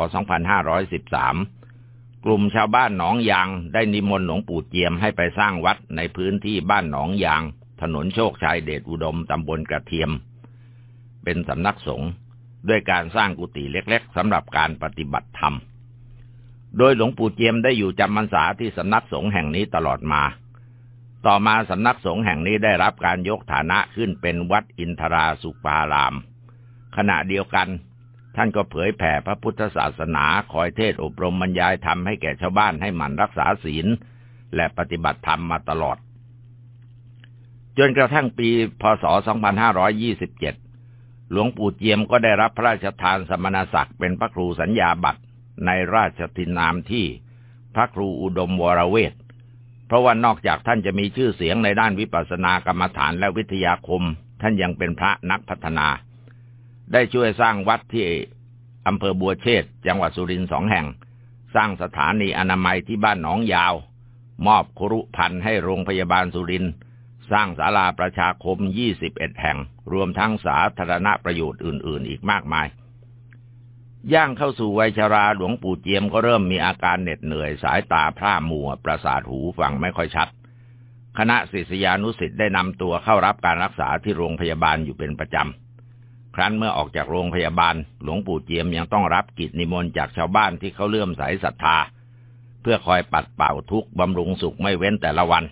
2513 กลุ่มชาวบ้านหนองยางได้นิมนต์หลวงปู่เจียมให้ไปสร้างวัดในพื้นที่บ้านหนองยาง ถนนโชคชัยเดชอุดมตำบลกระเทียม เป็นสำนักสงฆ์ด้วยการสร้างกุฏิเล็กๆสำหรับการปฏิบัติธรรม โดยหลวงปู่เจียมได้อยู่จำพรรษาที่สำนักสงฆ์แห่งนี้ตลอดมา ต่อมาสำนักสงฆ์แห่งนี้ได้รับการยกฐานะขึ้นเป็นวัดอินทราสุปาราม ขณะเดียวกัน ท่านก็เผยแผ่พระพุทธศาสนาคอยเทศอบรมบรรยายธรรมให้แก่ชาวบ้านให้หมั่นรักษาศีล และปฏิบัติธรรมมาตลอด จนกระทั่งปีพศ 2527 หลวงปู่เจียมก็ได้รับพระราชทานสมณศักดิ์เป็นพระครูสัญญาบัตรในราชทินามที่พระครูอุดมวรเวท เพราะว่านอกจากท่านจะมีชื่อเสียงในด้านวิปัสสนากรรมฐานและวิทยาคม ท่านยังเป็นพระนักพัฒนา ได้ช่วยสร้างวัดที่อำเภอบัวเชษจังหวัดสุรินทร์สองแห่ง สร้างสถานีอนามัยที่บ้านหนองยาว มอบครุพันธ์ให้โรงพยาบาลสุรินทร์สร้างศาลาประชาคม 21 แห่ง รวมทั้งสาธารณประโยชน์อื่น ๆ อีกมากมาย ย่างเข้าสู่วัยชราหลวงปู่เจียมก็เริ่มมีอาการเหน็ดเหนื่อยสายตาพร่ามัว ประสาทหูฟังไม่ค่อยชัด คณะศิษยานุศิษย์ได้นำตัวเข้ารับการรักษาที่โรงพยาบาลอยู่เป็นประจำ ครั้นเมื่อออกจากโรงพยาบาล หลวงปู่เจียมยังต้องรับกิจนิมนต์จากชาวบ้านที่เขาเลื่อมใสศรัทธา เพื่อคอยปัดเป่าทุกข์บำรุงสุขไม่เว้นแต่ละวัน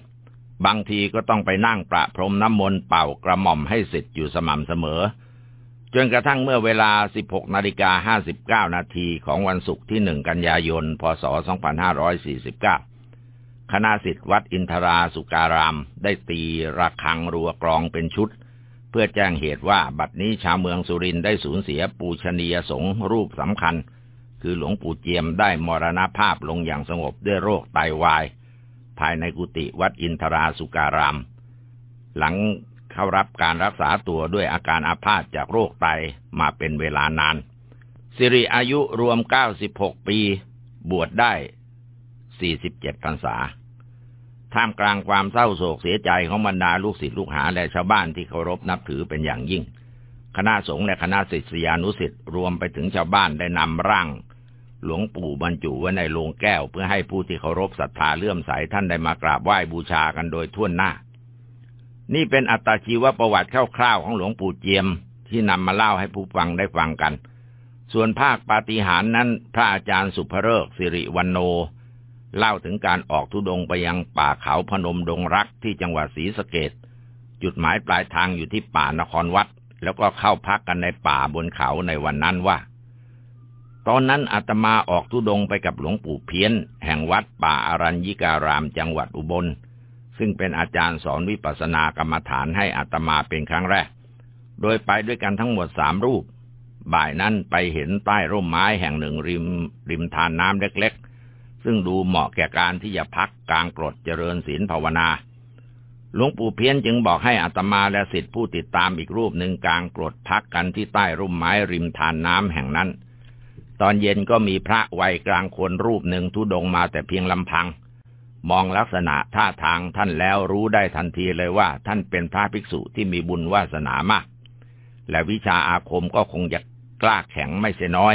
บางทีก็ต้องไปนั่งประพรมน้ำมนต์เป่ากระหม่อมให้สิทธิ์อยู่สม่ำเสมอ จนกระทั่งเมื่อเวลา 16นาฬิกา59นาทีของวันศุกร์ที่ 1 กันยายน พศ 2549 คณะสิทธิ์วัดอินทราสุการาม ได้ตีระฆังรัวกรองเป็นชุด เพื่อแจ้งเหตุว่าบัดนี้ชาวเมืองสุรินได้สูญเสียปูชนียสงฆ์รูปสำคัญ คือหลวงปู่เจียมได้มรณภาพลงอย่างสงบด้วยโรคไตาวาย ภายในกุฏิวัดอินทราสุการาม หลัง เข้ารับการรักษาตัวด้วยอาการอาพาธจากโรคไตมาเป็นเวลานาน สิริอายุรวม 96 ปี บวชได้ 47พรรษา ท่ามกลางความเศร้าโศกเสียใจของบรรดาลูกศิษย์ลูกหาและชาวบ้านที่เคารพนับถือเป็นอย่างยิ่ง คณะสงฆ์และคณะศิษยานุศิษย์รวมไปถึงชาวบ้านได้นำร่างหลวงปู่บรรจุไว้ในโลงแก้ว เพื่อให้ผู้ที่เคารพศรัทธาเลื่อมใสท่านได้มากราบไหว้บูชากันโดยทั่วหน้า นี่เป็นอัตชีวประวัติคร่าวๆของหลวงปู่เจียม ที่นำมาเล่าให้ผู้ฟังได้ฟังกัน ส่วนภาคปาฏิหาริย์นั้น พระอาจารย์สุภเริกสิริวันโน เล่าถึงการออกทุดงไปยังป่าเขาพนมดงรักที่จังหวัดศรีสะเกดจุดหมายปลายทางอยู่ที่ป่านครวัด แล้วก็เข้าพักกันในป่าบนเขาในวันนั้นว่า ตอนนั้นอาตมาออกทุดงไปกับหลวงปู่เพี้ยน แห่งวัดป่าอารัญญิการามจังหวัดอุบล ซึ่งเป็นอาจารย์สอนวิปัสสนากรรมฐานให้อาตมาเป็นครั้งแรก โดยไปด้วยกันทั้งหมดสามรูป บ่ายนั้นไปเห็นใต้ร่มไม้แห่งหนึ่งริมริมทานน้ำเล็กๆ ซึ่งดูเหมาะแก่การที่จะพักกลางกรดเจริญศีลภาวนา หลวงปู่เพี้ยนจึงบอกให้อัตมาและสิทธิผู้ติดตามอีกรูปหนึ่งกลางกรดพักกันที่ใต้ร่มไม้ริมทานน้ำแห่งนั้น ตอนเย็นก็มีพระวัยกลางคนรูปหนึ่งทุดงมาแต่เพียงลำพัง มองลักษณะท่าทางท่านแล้วรู้ได้ทันทีเลยว่า ท่านเป็นพระภิกษุที่มีบุญวาสนามาก และวิชาอาคมก็คงจะกล้าแข็งไม่ใช่น้อย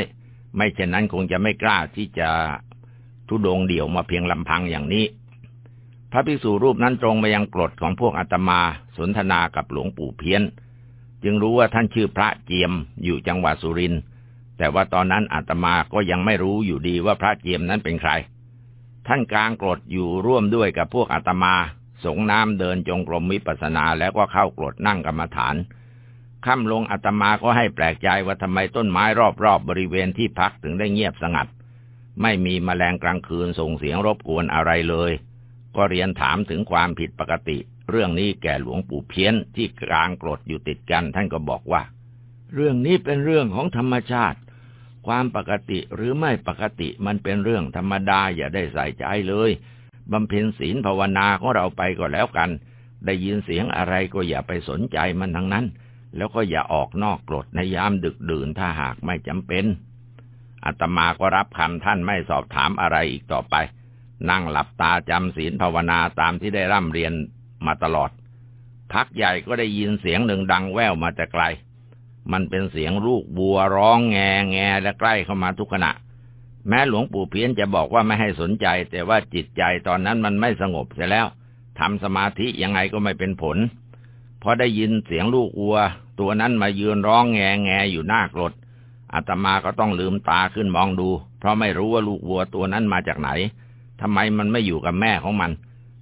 ไม่เช่นนั้นคงจะไม่กล้าที่จะทุดงเดี่ยวมาเพียงลำพังอย่างนี้ พระภิกษุรูปนั้นตรงมายังกรดของพวกอาตมาสนทนากับหลวงปู่เพี้ยน จึงรู้ว่าท่านชื่อพระเจียมอยู่จังหวัดสุรินทร์แต่ว่าตอนนั้นอาตมาก็ยังไม่รู้อยู่ดีว่าพระเจียมนั้นเป็นใคร ท่านกลางกรดอยู่ร่วมด้วยกับพวกอาตมา สงน้ำเดินจงกรมวิปัสนาแล้วก็เข้ากรดนั่งกรรมฐานค่ำลงอาตมาก็ให้แปลกใจว่าทำไมต้นไม้รอบๆบบริเวณที่พักถึงได้เงียบสงัด ไม่มีมแมลงกลางคืนส่งเสียงรบกวนอะไรเลย ก็เรียนถามถึงความผิดปกติ เรื่องนี้แก่หลวงปู่เพี้ยนที่กลางกรดอยู่ติดกันท่านก็บอกว่า เรื่องนี้เป็นเรื่องของธรรมชาติ ความปกติหรือไม่ปกติมันเป็นเรื่องธรรมดาอย่าได้ใส่ใจเลยบำเพ็ญศีลภาวนาของเราไปก็แล้วกัน ได้ยินเสียงอะไรก็อย่าไปสนใจมันทั้งนั้น แล้วก็อย่าออกนอกกฎในยามดึกดื่นถ้าหากไม่จำเป็นอาตมาก็รับคำท่านไม่สอบถามอะไรอีกต่อไป นั่งหลับตาจำศีลภาวนาตามที่ได้ร่ำเรียนมาตลอด พักใหญ่ก็ได้ยินเสียงหนึ่งดังแว่วมาแต่ไกล มันเป็นเสียงลูกบัวร้องแงแงและใกล้เข้ามาทุกขณะ แม้หลวงปู่เพี้ยนจะบอกว่าไม่ให้สนใจ แต่ว่าจิตใจตอนนั้นมันไม่สงบเสียแล้วทำสมาธิยังไงก็ไม่เป็นผลพอได้ยินเสียงลูกวัว ตัวนั้นมายืนร้องแงแงอยู่หน้ากรดอาตมาก็ต้องลืมตาขึ้นมองดู เพราะไม่รู้ว่าลูกวัวตัวนั้นมาจากไหนทำไมมันไม่อยู่กับแม่ของมัน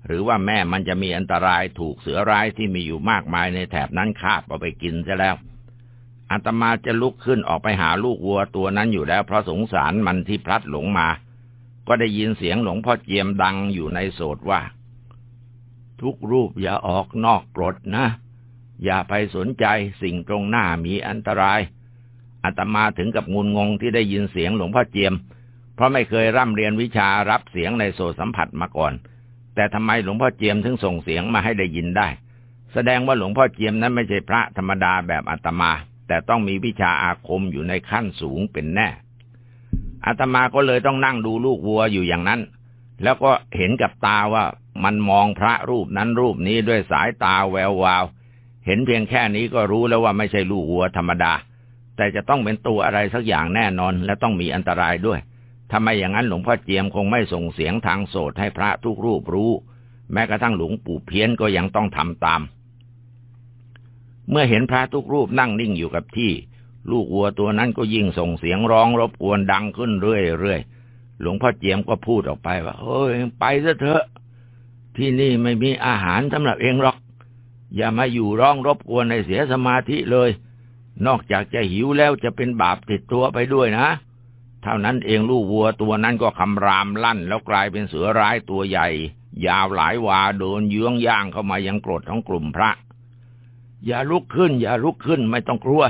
หรือว่าแม่มันจะมีอันตรายถูกเสือร้ายที่มีอยู่มากมายในแถบนั้นคาบเอาไปกินซะแล้ว อาตมาจะลุกขึ้นออกไปหาลูกวัวตัวนั้นอยู่แล้วเพราะสงสารมันที่พลัดหลงมา ก็ได้ยินเสียงหลวงพ่อเจียมดังอยู่ในโสดว่า ทุกรูปอย่าออกนอกกรดนะ อย่าไปสนใจสิ่งตรงหน้ามีอันตรายอาตมาถึงกับงุนงงที่ได้ยินเสียงหลวงพ่อเจียม เพราะไม่เคยร่ำเรียนวิชารับเสียงในโสสัมผัสมาก่อน แต่ทำไมหลวงพ่อเจียมถึงส่งเสียงมาให้ได้ยินได้ แสดงว่าหลวงพ่อเจียมนั้นไม่ใช่พระธรรมดาแบบอาตมา แต่ต้องมีวิชาอาคมอยู่ในขั้นสูงเป็นแน่อาตมาก็เลยต้องนั่งดูลูกวัวอยู่อย่างนั้น แล้วก็เห็นกับตาว่ามันมองพระรูปนั้นรูปนี้ด้วยสายตาแวววาว เห็นเพียงแค่นี้ก็รู้แล้วว่าไม่ใช่ลูกวัวธรรมดา แต่จะต้องเป็นตัวอะไรสักอย่างแน่นอน และต้องมีอันตรายด้วยทำไมอย่างนั้นหลวงพ่อเจียมคงไม่ส่งเสียงทางโสดให้พระทุกรูปรู้ แม้กระทั่งหลวงปู่เพี้ยนก็ยังต้องทำตาม เมื่อเห็นพระทุกรูปนั่งนิ่งอยู่กับที่ ลูกวัวตัวนั้นก็ยิ่งส่งเสียงร้องรบกวนดังขึ้นเรื่อยๆหลวงพ่อเจียมก็พูดออกไปว่าเฮ้ยไปซะเถอะ ที่นี่ไม่มีอาหารสำหรับเองหรอก อย่ามาอยู่ร้องรบกวนในเสียสมาธิเลย นอกจากจะหิวแล้วจะเป็นบาปติดตัวไปด้วยนะเท่านั้นเองลูกวัวตัวนั้นก็คำรามลั่น แล้วกลายเป็นเสือร้ายตัวใหญ่ ยาวหลายวาโดนเยื้องย่างเข้ามายังกรดของกลุ่มพระ อย่าลุกขึ้น อย่าลุกขึ้น ไม่ต้องกลัว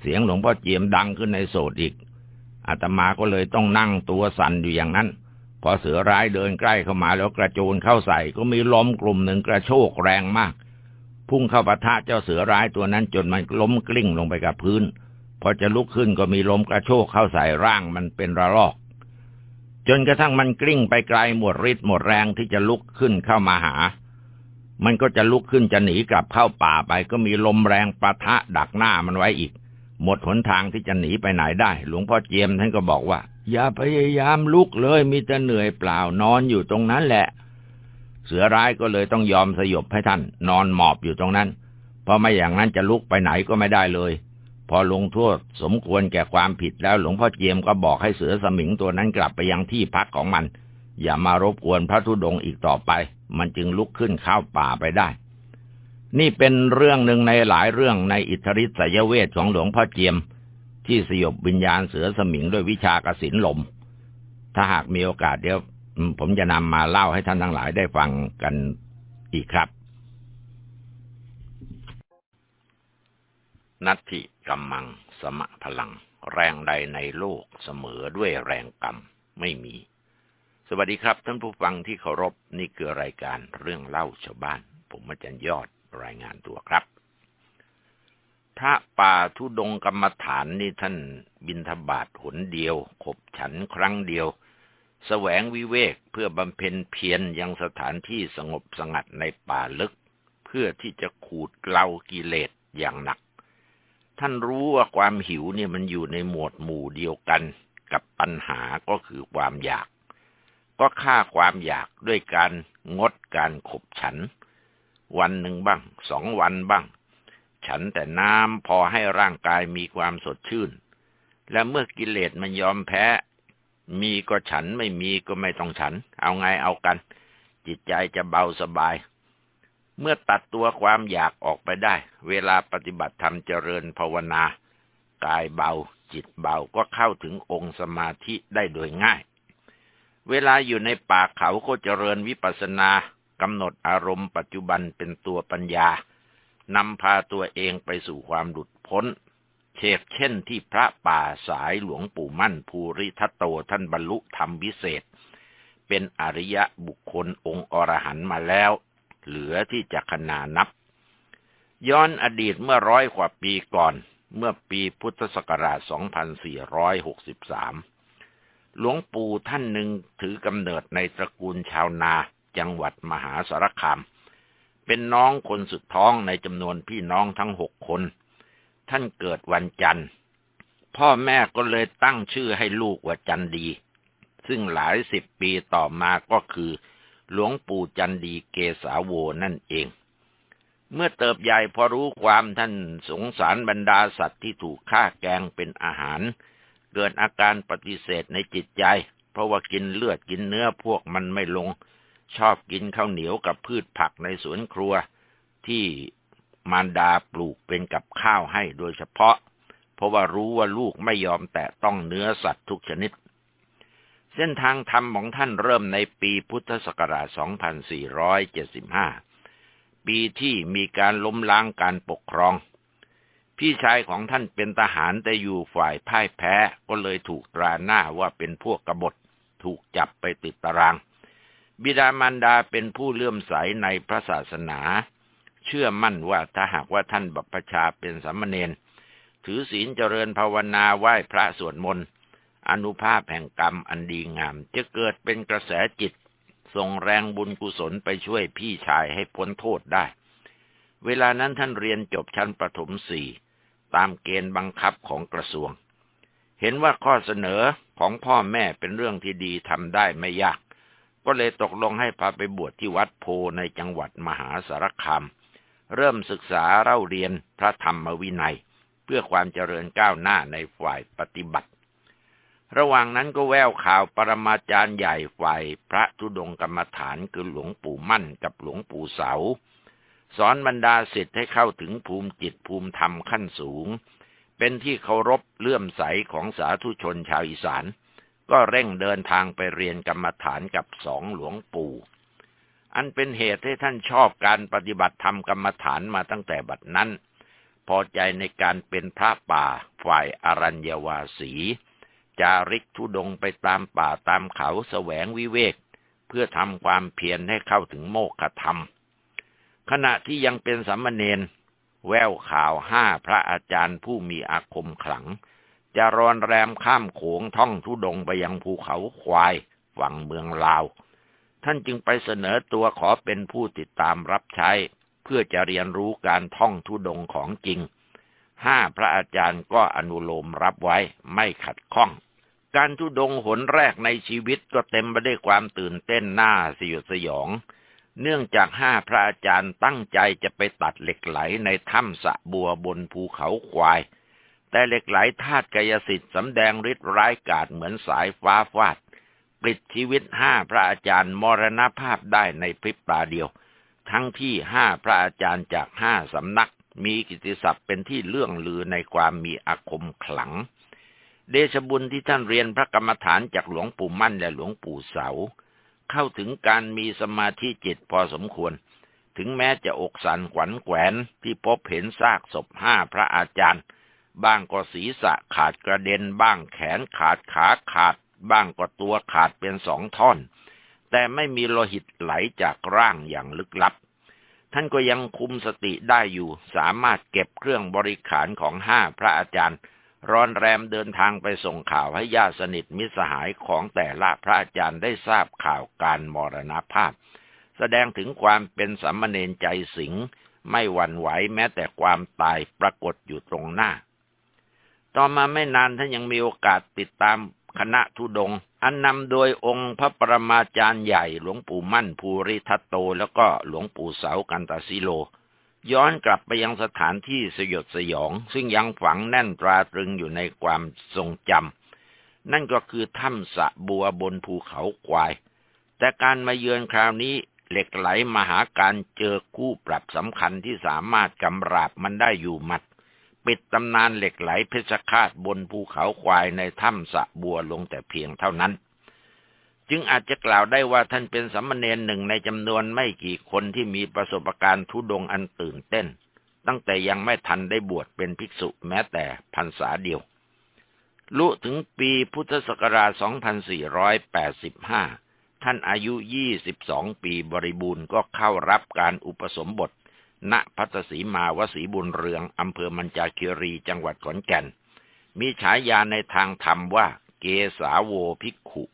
เสียงหลวงพ่อเจียมดังขึ้นในโสดอีก อาตมาก็เลยต้องนั่งตัวสั่นอยู่อย่างนั้น พอเสือร้ายเดินใกล้เข้ามาแล้วกระโจนเข้าใส่ก็มีลมกลุ่มหนึ่งกระโชกแรงมาก พุ่งเข้าปะทะเจ้าเสือร้ายตัวนั้นจนมันล้มกลิ้งลงไปกับพื้น พอจะลุกขึ้นก็มีลมกระโชกเข้าใส่ร่างมันเป็นระลอก จนกระทั่งมันกลิ้งไปไกลหมดฤทธิ์หมดแรงที่จะลุกขึ้นเข้ามาหา มันก็จะลุกขึ้นจะหนีกลับเข้าป่าไป ก็มีลมแรงปะทะดักหน้ามันไว้อีก หมดหนทางที่จะหนีไปไหนได้ หลวงพ่อเจียมท่านก็บอกว่า อย่าพยายามลุกเลย มีแต่เหนื่อยเปล่านอนอยู่ตรงนั้นแหละ เสือร้ายก็เลยต้องยอมสยบให้ท่าน นอนหมอบอยู่ตรงนั้น เพราะไม่อย่างนั้นจะลุกไปไหนก็ไม่ได้เลย พอลงโทษสมควรแก่ความผิดแล้วหลวงพ่อเจียมก็บอกให้เสือสมิงตัวนั้นกลับไปยังที่พักของมัน อย่ามารบกวนพระธุดงค์อีกต่อไป มันจึงลุกขึ้นเข้าป่าไปได้ นี่เป็นเรื่องหนึ่งในหลายเรื่องในอิทธิฤทธิสยเวทของหลวงพ่อเจียม ที่สยบวิญญาณเสือสมิงด้วยวิชากสินลม ถ้าหากมีโอกาสเดี๋ยวผมจะนำมาเล่าให้ท่านทั้งหลายได้ฟังกันอีกครับ นัตถิกรรมัง สมะพลัง แรงใดในโลกเสมอด้วยแรงกรรมไม่มี สวัสดีครับ ท่านผู้ฟังที่เคารพนี่คือรายการเรื่องเล่าชาวบ้าน ผมอาจารย์ยอดรายงานตัวครับ พระป่าทุดงกรรมฐานนี่ท่านบินทบาทหนเดียว ขบฉันครั้งเดียวแสวงวิเวกเพื่อบำเพ็ญเพียรยังสถานที่สงบสงัดในป่าลึก เพื่อที่จะขูดเกลากิเลสอย่างหนัก ท่านรู้ว่าความหิวเนี่ยมันอยู่ในหมวดหมู่เดียวกัน กับปัญหาก็คือความอยาก ก็ฆ่าความอยากด้วยการงดการขบฉัน วันหนึ่งบ้างสองวันบ้าง ฉันแต่น้ำพอให้ร่างกายมีความสดชื่น และเมื่อกิเลสมันยอมแพ้ มีก็ฉันไม่มีก็ไม่ต้องฉัน เอาไงเอากัน จิตใจจะเบาสบาย เมื่อตัดตัวความอยากออกไปได้ เวลาปฏิบัติธรรมเจริญภาวนากายเบาจิตเบาก็เข้าถึงองค์สมาธิได้โดยง่าย เวลาอยู่ในป่าเขาก็เจริญวิปัสสนากำหนดอารมณ์ปัจจุบันเป็นตัวปัญญานำพาตัวเองไปสู่ความหลุดพ้น เชกเช่นที่พระป่าสายหลวงปู่มั่นภูริทัตโตท่านบรรลุธรรมวิเศษ เป็นอริยะบุคคลองค์อรหันต์มาแล้ว เหลือที่จะขนานับ ย้อนอดีตเมื่อร้อยกว่าปีก่อน เมื่อปีพุทธศักราช 2463 หลวงปู่ท่านหนึ่งถือกำเนิดในตระกูลชาวนาจังหวัดมหาสารคาม เป็นน้องคนสุดท้องในจำนวนพี่น้องทั้งหกคน ท่านเกิดวันจันทร์ พ่อแม่ก็เลยตั้งชื่อให้ลูกว่าจันดี ซึ่งหลายสิบปีต่อมาก็คือ หลวงปู่จันดีเกษาโวนั่นเอง เมื่อเติบใหญ่พอรู้ความท่านสงสารบรรดาสัตว์ที่ถูกฆ่าแกงเป็นอาหาร เกิดอาการปฏิเสธในจิตใจ เพราะว่ากินเลือดกินเนื้อพวกมันไม่ลง ชอบกินข้าวเหนียวกับพืชผักในสวนครัว ที่มารดาปลูกเป็นกับข้าวให้โดยเฉพาะ เพราะว่ารู้ว่าลูกไม่ยอมแตะต้องเนื้อสัตว์ทุกชนิด เส้นทางธรรมของท่านเริ่มในปีพุทธศักราช 2475 ปีที่มีการล้มล้างการปกครอง พี่ชายของท่านเป็นทหารแต่อยู่ฝ่ายพ่ายแพ้ ก็เลยถูกตราหน้าว่าเป็นพวกกบฏถูกจับไปติดตาราง บิดามารดาเป็นผู้เลื่อมใสในพระศาสนา เชื่อมั่นว่าถ้าหากว่าท่านบัพชาเป็นสามเณรถือศีลเจริญภาวนาไหว้พระสวดมนต์อนุภาพแห่งกรรมอันดีงาม จะเกิดเป็นกระแสจิตส่งแรงบุญกุศลไปช่วยพี่ชายให้พ้นโทษได้ เวลานั้นท่านเรียนจบชั้นประถมสี่ ตามเกณฑ์บังคับของกระทรวง เห็นว่าข้อเสนอของพ่อแม่เป็นเรื่องที่ดีทำได้ไม่ยาก ก็เลยตกลงให้พาไปบวชที่วัดโพในจังหวัดมหาสารคาม เริ่มศึกษาเล่าเรียนพระธรรมวินัย เพื่อความเจริญก้าวหน้าในฝ่ายปฏิบัติ ระหว่างนั้นก็แววข่าวปรมาจารย์ใหญ่ฝ่ายพระธุดงกรรมฐานคือหลวงปู่มั่นกับหลวงปู่เสา สอนบรรดาศิษย์ให้เข้าถึงภูมิจิตภูมิธรรมขั้นสูง เป็นที่เคารพเลื่อมใสของสาธุชนชาวอีสาน ก็เร่งเดินทางไปเรียนกรรมฐานกับสองหลวงปู่ อันเป็นเหตุให้ท่านชอบการปฏิบัติธรรมกรรมฐานมาตั้งแต่บัดนั้น พอใจในการเป็นพระป่าฝ่ายอรัญญวาสี จาริกทุดงไปตามป่าตามเขาแสวงวิเวก เพื่อทำความเพียรให้เข้าถึงโมกขธรรม ขณะที่ยังเป็นสัมมเนนแววข่าวห้าพระอาจารย์ผู้มีอาคมขลัง จะรอนแรมข้ามโขงท่องทุดงไปยังภูเขาควายฝั่งเมืองลาว ท่านจึงไปเสนอตัวขอเป็นผู้ติดตามรับใช้ เพื่อจะเรียนรู้การท่องทุดงของจริง ห้าพระอาจารย์ก็อนุโลมรับไว้ไม่ขัดข้อง การทุดงหนแรกในชีวิตก็เต็มไปด้วยความตื่นเต้นหน้าสยดสยอง เนื่องจากห้าพระอาจารย์ตั้งใจจะไปตัดเหล็กไหลในถ้ำสะบัวบนภูเขาควาย แต่เหล็กไหลธาตุกายสิทธิ์สำแดงฤทธิ์ร้ายกาจเหมือนสายฟ้าฟาดปลิดชีวิตห้าพระอาจารย์มรณภาพได้ในพริบตาเดียว ทั้งที่ห้าพระอาจารย์จากห้าสำนัก มีกิติศัพท์เป็นที่เลื่องลือในความมีอาคมขลัง เดชบุญที่ท่านเรียนพระกรรมฐานจากหลวงปู่มั่นและหลวงปู่เสา เข้าถึงการมีสมาธิจิตพอสมควร ถึงแม้จะอกสันขวัญแขวนที่พบเห็นซากศพห้าพระอาจารย์ บ้างก็ศีรษะขาดกระเด็น บ้างแขนขาดขาขาด บ้างก็ตัวขาดเป็นสองท่อน แต่ไม่มีโลหิตไหลจากร่างอย่างลึกลับ ท่านก็ยังคุมสติได้อยู่ สามารถเก็บเครื่องบริขารของห้าพระอาจารย์ ร้อนแรมเดินทางไปส่งข่าวให้ญาติสนิทมิสหายของแต่ละพระอาจารย์ได้ทราบข่าวการมรณภาพ แสดงถึงความเป็นสัมมเนนใจสิงไม่หวั่นไหวแม้แต่ความตายปรากฏอยู่ตรงหน้า ต่อมาไม่นานท่านยังมีโอกาสติดตามคณะทุดง อันนำโดยองค์พระปรมาจารย์ใหญ่หลวงปู่มั่นภูริทัตโต แล้วก็หลวงปู่เสากันตาซิโล ย้อนกลับไปยังสถานที่สยดสยอง ซึ่งยังฝังแน่นตราตรึงอยู่ในความทรงจำนั่นก็คือถ้ำสะบัวบนภูเขาควาย แต่การมาเยือนคราวนี้เหล็กไหลมหาการเจอคู่ปรับสำคัญที่สามารถกำราบมันได้อยู่มัด ปิดตำนานเหล็กไหลเพชรคาตบนภูเขาควายในถ้ำสะบัวลงแต่เพียงเท่านั้น จึงอาจจะกล่าวได้ว่าท่านเป็นสัมมเนนหนึ่งในจำนวนไม่กี่คนที่มีประสบการณ์ทุดงอันตื่นเต้น ตั้งแต่ยังไม่ทันได้บวชเป็นภิกษุแม้แต่พรรษาเดียว ลุถึงปีพุทธศักราช 2485 ท่านอายุ 22 ปีบริบูรณ์ก็เข้ารับการอุปสมบท ณพัทสีมาวสีบุญเรืองอำเภอมัญจาคีรีจังหวัดขอนแก่น มีฉายาในทางธรรมว่าเกสาโวภิกขุ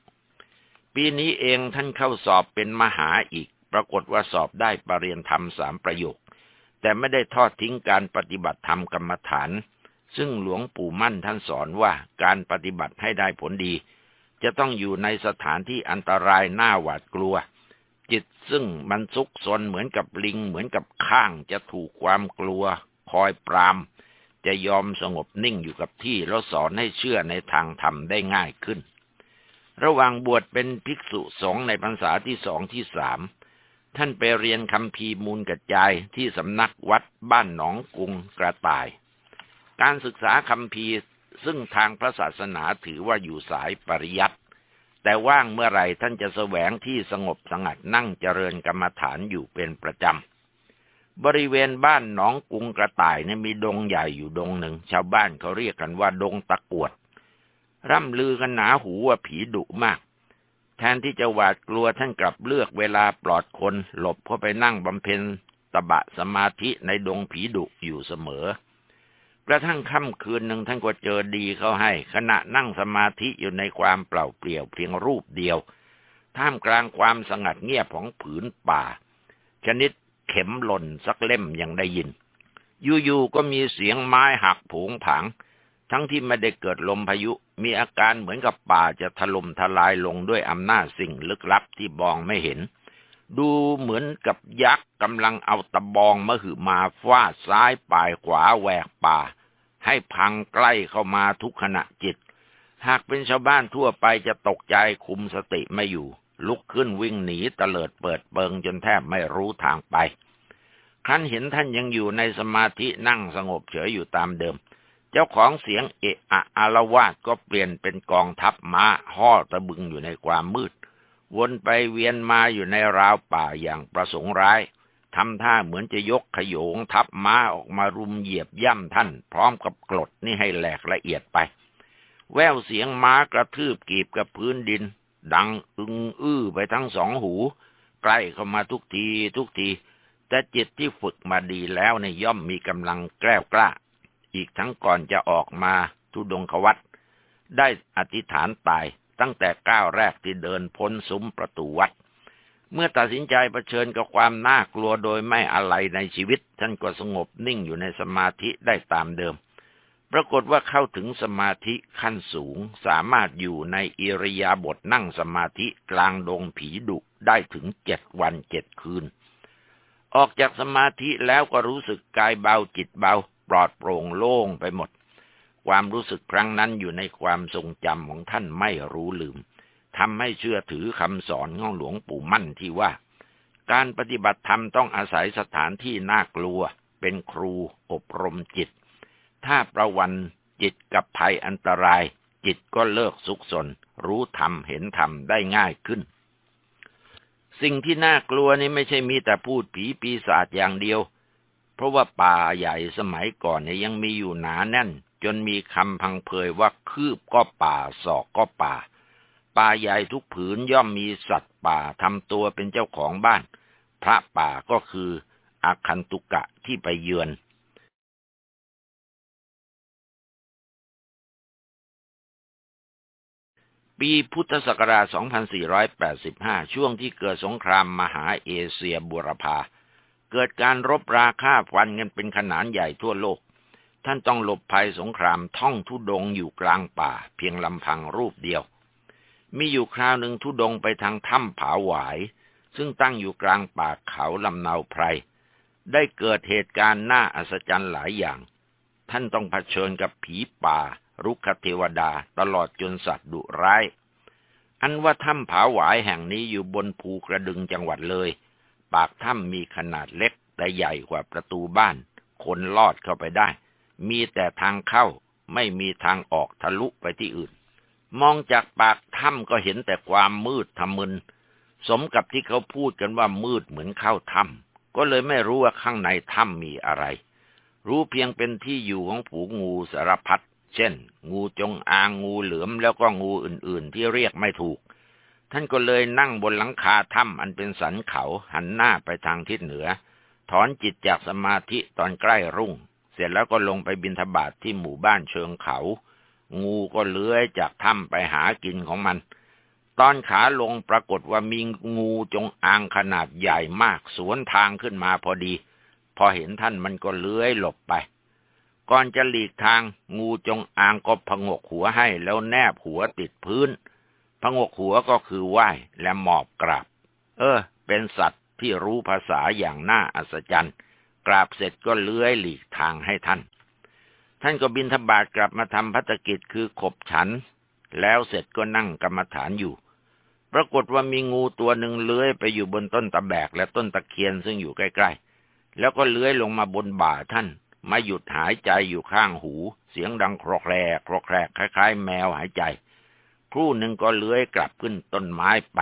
ปีนี้เองท่านเข้าสอบเป็นมหาอีก ปรากฏว่าสอบได้ปรริญญาธรรมสามประโยค แต่ไม่ได้ทอดทิ้งการปฏิบัติธรรมกรรมฐาน ซึ่งหลวงปู่มั่นท่านสอนว่าการปฏิบัติให้ได้ผลดี จะต้องอยู่ในสถานที่อันตรายน่าหวาดกลัว จิตซึ่งมันซุกซนเหมือนกับลิงเหมือนกับข้างจะถูกความกลัว คอยปราม จะยอมสงบนิ่งอยู่กับที่แล้วสอนให้เชื่อในทางธรรมได้ง่ายขึ้น ระหว่างบวชเป็นภิกษุสงฆ์ในพรรษาที่สองที่สามท่านไปเรียนคำพีมูลกระจายที่สำนักวัดบ้านหนองกุงกระต่าย การศึกษาคำพีซึ่งทางพระศาสนาถือว่าอยู่สายปริยัติแต่ว่างเมื่อไรท่านจะแสวงที่สงบสงัดนั่งเจริญกรรมฐานอยู่เป็นประจำ บริเวณบ้านหนองกุงกระต่ายเนี่ยมีดงใหญ่อยู่ดงหนึ่ง ชาวบ้านเขาเรียกกันว่าดงตะกวด ร่ำลือกันหนาหูว่าผีดุมาก แทนที่จะหวาดกลัวท่านกลับเลือกเวลาปลอดคน หลบเข้าไปนั่งบำเพ็ญตบะสมาธิในดงผีดุอยู่เสมอ กระทั่งค่ำคืนหนึ่งท่านก็เจอดีเขาให้ ขณะนั่งสมาธิอยู่ในความเปล่าเปลี่ยวเพียงรูปเดียว ท่ามกลางความสงัดเงียบของผืนป่า ชนิดเข็มหล่นสักเล่มยังได้ยิน อยู่ๆก็มีเสียงไม้หักผงผัง ทั้งที่ไม่ได้เกิดลมพายุ มีอาการเหมือนกับป่าจะถล่มทลายลงด้วยอำนาจสิ่งลึกลับที่บองไม่เห็น ดูเหมือนกับยักษ์กำลังเอาตะบองมหึมาฟาดซ้ายปลายขวาแหวกป่า ให้พังใกล้เข้ามาทุกขณะจิต หากเป็นชาวบ้านทั่วไปจะตกใจคุมสติไม่อยู่ ลุกขึ้นวิ่งหนีเตลิดเปิดเปิงจนแทบไม่รู้ทางไปครั้นเห็นท่านยังอยู่ในสมาธินั่งสงบเฉยอยู่ตามเดิม เจ้าของเสียงเอะอะอารวาสก็เปลี่ยนเป็นกองทัพม้าห่อตะบึงอยู่ในความมืด วนไปเวียนมาอยู่ในราวป่าอย่างประสงค์ร้ายทำท่าเหมือนจะยกขยงทับม้าออกมารุมเหยียบย่ำท่าน พร้อมกับกรดนี่ให้แหลกละเอียดไป แววเสียงม้ากระทืบกีบกับพื้นดิน ดังอึงอื้อไปทั้งสองหู ใกล้เข้ามาทุกทีทุกที แต่จิตที่ฝึกมาดีแล้วในย่อมมีกำลังแกล้วกล้า อีกทั้งก่อนจะออกมาทุดงควัตได้อธิษฐานตายตั้งแต่ก้าวแรกที่เดินพ้นซุ้มประตูวัด เมื่อตัดสินใจเผชิญกับความน่ากลัวโดยไม่อะไรในชีวิต ท่านก็สงบนิ่งอยู่ในสมาธิได้ตามเดิม ปรากฏว่าเข้าถึงสมาธิขั้นสูงสามารถอยู่ในอิริยาบถนั่งสมาธิกลางดงผีดุได้ถึงเจ็ดวันเจ็ดคืน ออกจากสมาธิแล้วก็รู้สึกกายเบาจิตเบา ปลอดโปร่งโล่งไปหมด ความรู้สึกครั้งนั้นอยู่ในความทรงจำของท่านไม่รู้ลืมทำให้เชื่อถือคำสอนของหลวงปู่มั่นที่ว่า การปฏิบัติธรรมต้องอาศัยสถานที่น่ากลัว เป็นครูอบรมจิต ถ้าประวันจิตกับภัยอันตราย จิตก็เลิกสุกสน รู้ธรรมเห็นธรรมได้ง่ายขึ้น สิ่งที่น่ากลัวนี่ไม่ใช่มีแต่พูดผีปีศาจอย่างเดียว เพราะว่าป่าใหญ่สมัยก่อนเนี่ยยังมีอยู่หนาแน่น จนมีคำพังเพยว่าคืบก็ป่าศอกก็ป่า ป่าใหญ่ทุกผืนย่อมมีสัตว์ป่าทำตัวเป็นเจ้าของบ้าน พระป่าก็คืออาคันตุกะที่ไปเยือนปีพุทธศักราช 2485 ช่วงที่เกิดสงครามมหาเอเชียบุรพา เกิดการรบราฆ่าฟันกันเป็นขนาดใหญ่ทั่วโลก ท่านต้องหลบภัยสงครามท่องทุดงอยู่กลางป่า เพียงลำพังรูปเดียว มีอยู่คราวหนึ่งทุดงไปทางถ้ำผาหวาย ซึ่งตั้งอยู่กลางป่าเขาลำนาวไพร ได้เกิดเหตุการณ์น่าอัศจรรย์หลายอย่าง ท่านต้องเผชิญกับผีป่า รุกขเทวดาตลอดจนสัตว์ดุร้าย อันว่าถ้ำผาหวายแห่งนี้อยู่บนภูกระดึงจังหวัดเลย ปากถ้ำมีขนาดเล็กแต่ใหญ่กว่าประตูบ้าน คนลอดเข้าไปได้ มีแต่ทางเข้าไม่มีทางออกทะลุไปที่อื่น มองจากปากถ้ำก็เห็นแต่ความมืดทะมึน สมกับที่เขาพูดกันว่ามืดเหมือนเข้าถ้ำก็เลยไม่รู้ว่าข้างในถ้ำมีอะไร รู้เพียงเป็นที่อยู่ของผูงูสารพัดเช่น งูจงอางงูเหลือมแล้วก็งูอื่นๆ ที่เรียกไม่ถูก ท่านก็เลยนั่งบนหลังคาถ้ำอันเป็นสันเขาหันหน้าไปทางทิศเหนือ ถอนจิตจากสมาธิตอนใกล้รุ่ง เสร็จแล้วก็ลงไปบินทบาทที่หมู่บ้านเชิงเขา งูก็เลื้อยจากถ้ำไปหากินของมัน ตอนขาลงปรากฏว่ามีงูจงอางขนาดใหญ่มากสวนทางขึ้นมาพอดี พอเห็นท่านมันก็เลื้อยหลบไป ก่อนจะหลีกทาง งูจงอางก็พงกหัวให้แล้วแนบหัวติดพื้น พงกหัวก็คือไหว้และหมอบกราบ เออ เป็นสัตว์ที่รู้ภาษาอย่างน่าอัศจรรย์ กราบเสร็จก็เลื้อยหลีกทางให้ท่าน ท่านก็บินทบาทกลับมาทำพัฒกิจคือขบฉัน แล้วเสร็จก็นั่งกรรมฐานอยู่ปรากฏว่ามีงูตัวหนึ่งเลื้อยไปอยู่บนต้นตะแบกและต้นตะเคียนซึ่งอยู่ใกล้ๆ แล้วก็เลื้อยลงมาบนบ่าท่าน มาหยุดหายใจอยู่ข้างหู เสียงดังครอกแครกครอกแครกคล้ายๆ แมวหายใจ ครู่หนึ่งก็เลื้อยกลับขึ้นต้นไม้ไป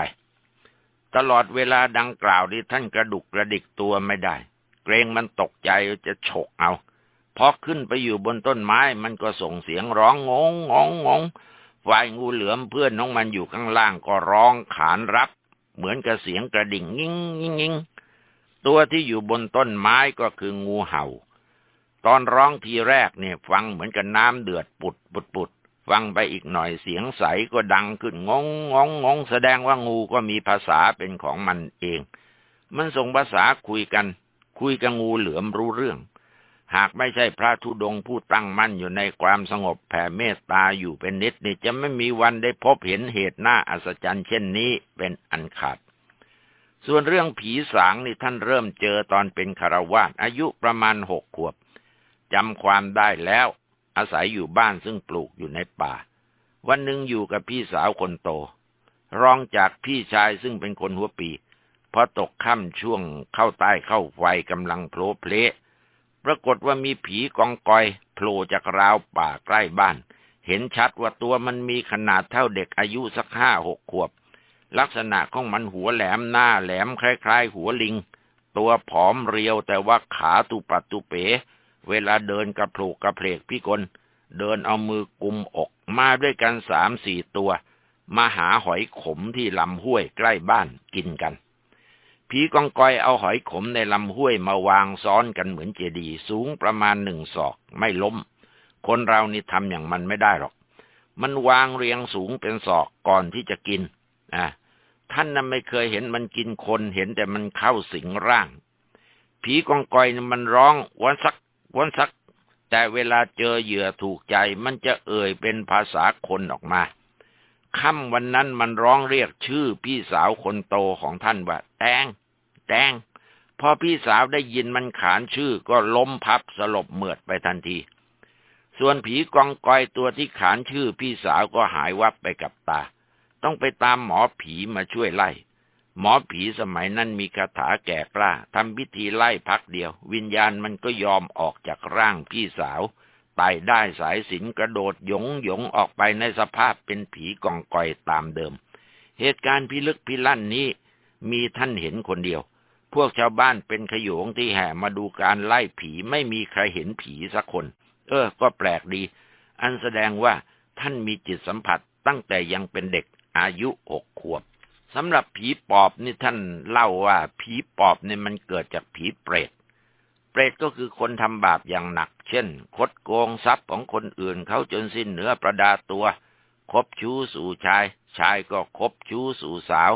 ตลอดเวลาดังกล่าวที่ท่านกระดุกกระดิกตัวไม่ได้ เกรงมันตกใจจะฉกเอาพอขึ้นไปอยู่บนต้นไม้มันก็ส่งเสียงร้องงงงงงงฝ่ายงูเหลือมเพื่อนน้องมันอยู่ข้างล่างก็ร้องขานรับ เหมือนกับเสียงกระดิ่งงิ้งงิ้งงิ้งตัวที่อยู่บนต้นไม้ก็คืองูเห่า ตอนร้องทีแรกเนี่ยฟังเหมือนกับน้ำเดือดปุดปุดปุด ฟังไปอีกหน่อยเสียงใสก็ดังขึ้นงงงงงงแสดงว่างูก็มีภาษาเป็นของมันเอง มันส่งภาษาคุยกัน คุยกับงูเหลือมรู้เรื่อง หากไม่ใช่พระธุดงผู้ตั้งมั่นอยู่ในความสงบแผ่เมตตาอยู่เป็นนิดนี่จะไม่มีวันได้พบเห็นเหตุหน้าอัศจรรย์เช่นนี้เป็นอันขาดส่วนเรื่องผีสางนี่ท่านเริ่มเจอตอนเป็นคารวาสอายุประมาณหกขวบจำความได้แล้ว อาศัยอยู่บ้านซึ่งปลูกอยู่ในป่า วันหนึ่งอยู่กับพี่สาวคนโต รองจากพี่ชายซึ่งเป็นคนหัวปีพอตกค่ำช่วงเข้าใต้เข้าไฟกำลังโผล่เพลปรากฏว่ามีผีกองกอยโผล่จากราวป่าใกล้บ้าน เห็นชัดว่าตัวมันมีขนาดเท่าเด็กอายุสักห้าหกขวบ ลักษณะของมันหัวแหลมหน้าแหลมคล้ายๆ หัวลิง ตัวผอมเรียวแต่ว่าขาตุปัตุเป๋ เวลาเดินกระโผลกกระเพลกพี่กลเดินเอามือกุมอกมาด้วยกันสามสี่ตัว มาหาหอยขมที่ลำห้วยใกล้บ้านกินกัน ผีกองกอยเอาหอยขมในลำห้วยมาวางซ้อนกันเหมือนเจดีย์สูงประมาณหนึ่งศอกไม่ล้ม คนเรานี่ทำอย่างมันไม่ได้หรอก มันวางเรียงสูงเป็นศอกก่อนที่จะกินอะท่านนั้นไม่เคยเห็นมันกินคนเห็นแต่มันเข้าสิงร่าง ผีกองกอยมันร้องวันสัก วนสัก แต่เวลาเจอเหยื่อถูกใจ มันจะเอ่ยเป็นภาษาคนออกมาค่ำวันนั้นมันร้องเรียกชื่อพี่สาวคนโตของท่านว่าแตงแตงพอพี่สาวได้ยินมันขานชื่อก็ล้มพับสลบเหมือดไปทันที ส่วนผีกองกอยตัวที่ขานชื่อพี่สาวก็หายวับไปกับตา ต้องไปตามหมอผีมาช่วยไล่ หมอผีสมัยนั้นมีคาถาแก่กล้าทำพิธีไล่พักเดียว วิญญาณมันก็ยอมออกจากร่างพี่สาวไต่ได้สายสินกระโดดหยงหยงออกไปในสภาพเป็นผีกองก่อยตามเดิม เหตุการณ์พิลึกพิลั่นนี้ มีท่านเห็นคนเดียว พวกชาวบ้านเป็นขยงที่แห่มาดูการไล่ผีไม่มีใครเห็นผีสักคน เออ ก็แปลกดี อันแสดงว่าท่านมีจิตสัมผัสตั้งแต่ยังเป็นเด็กอายุหกขวบ สำหรับผีปอบนี่ท่านเล่าว่าผีปอบเนี่ยมันเกิดจากผีเปรต เปรตก็คือคนทำบาปอย่างหนัก เช่น คดโกงทรัพย์ของคนอื่นเขาจนสิ้นเนื้อประดาตัว คบชู้สู่ชาย ชายก็คบชู้สู่สาว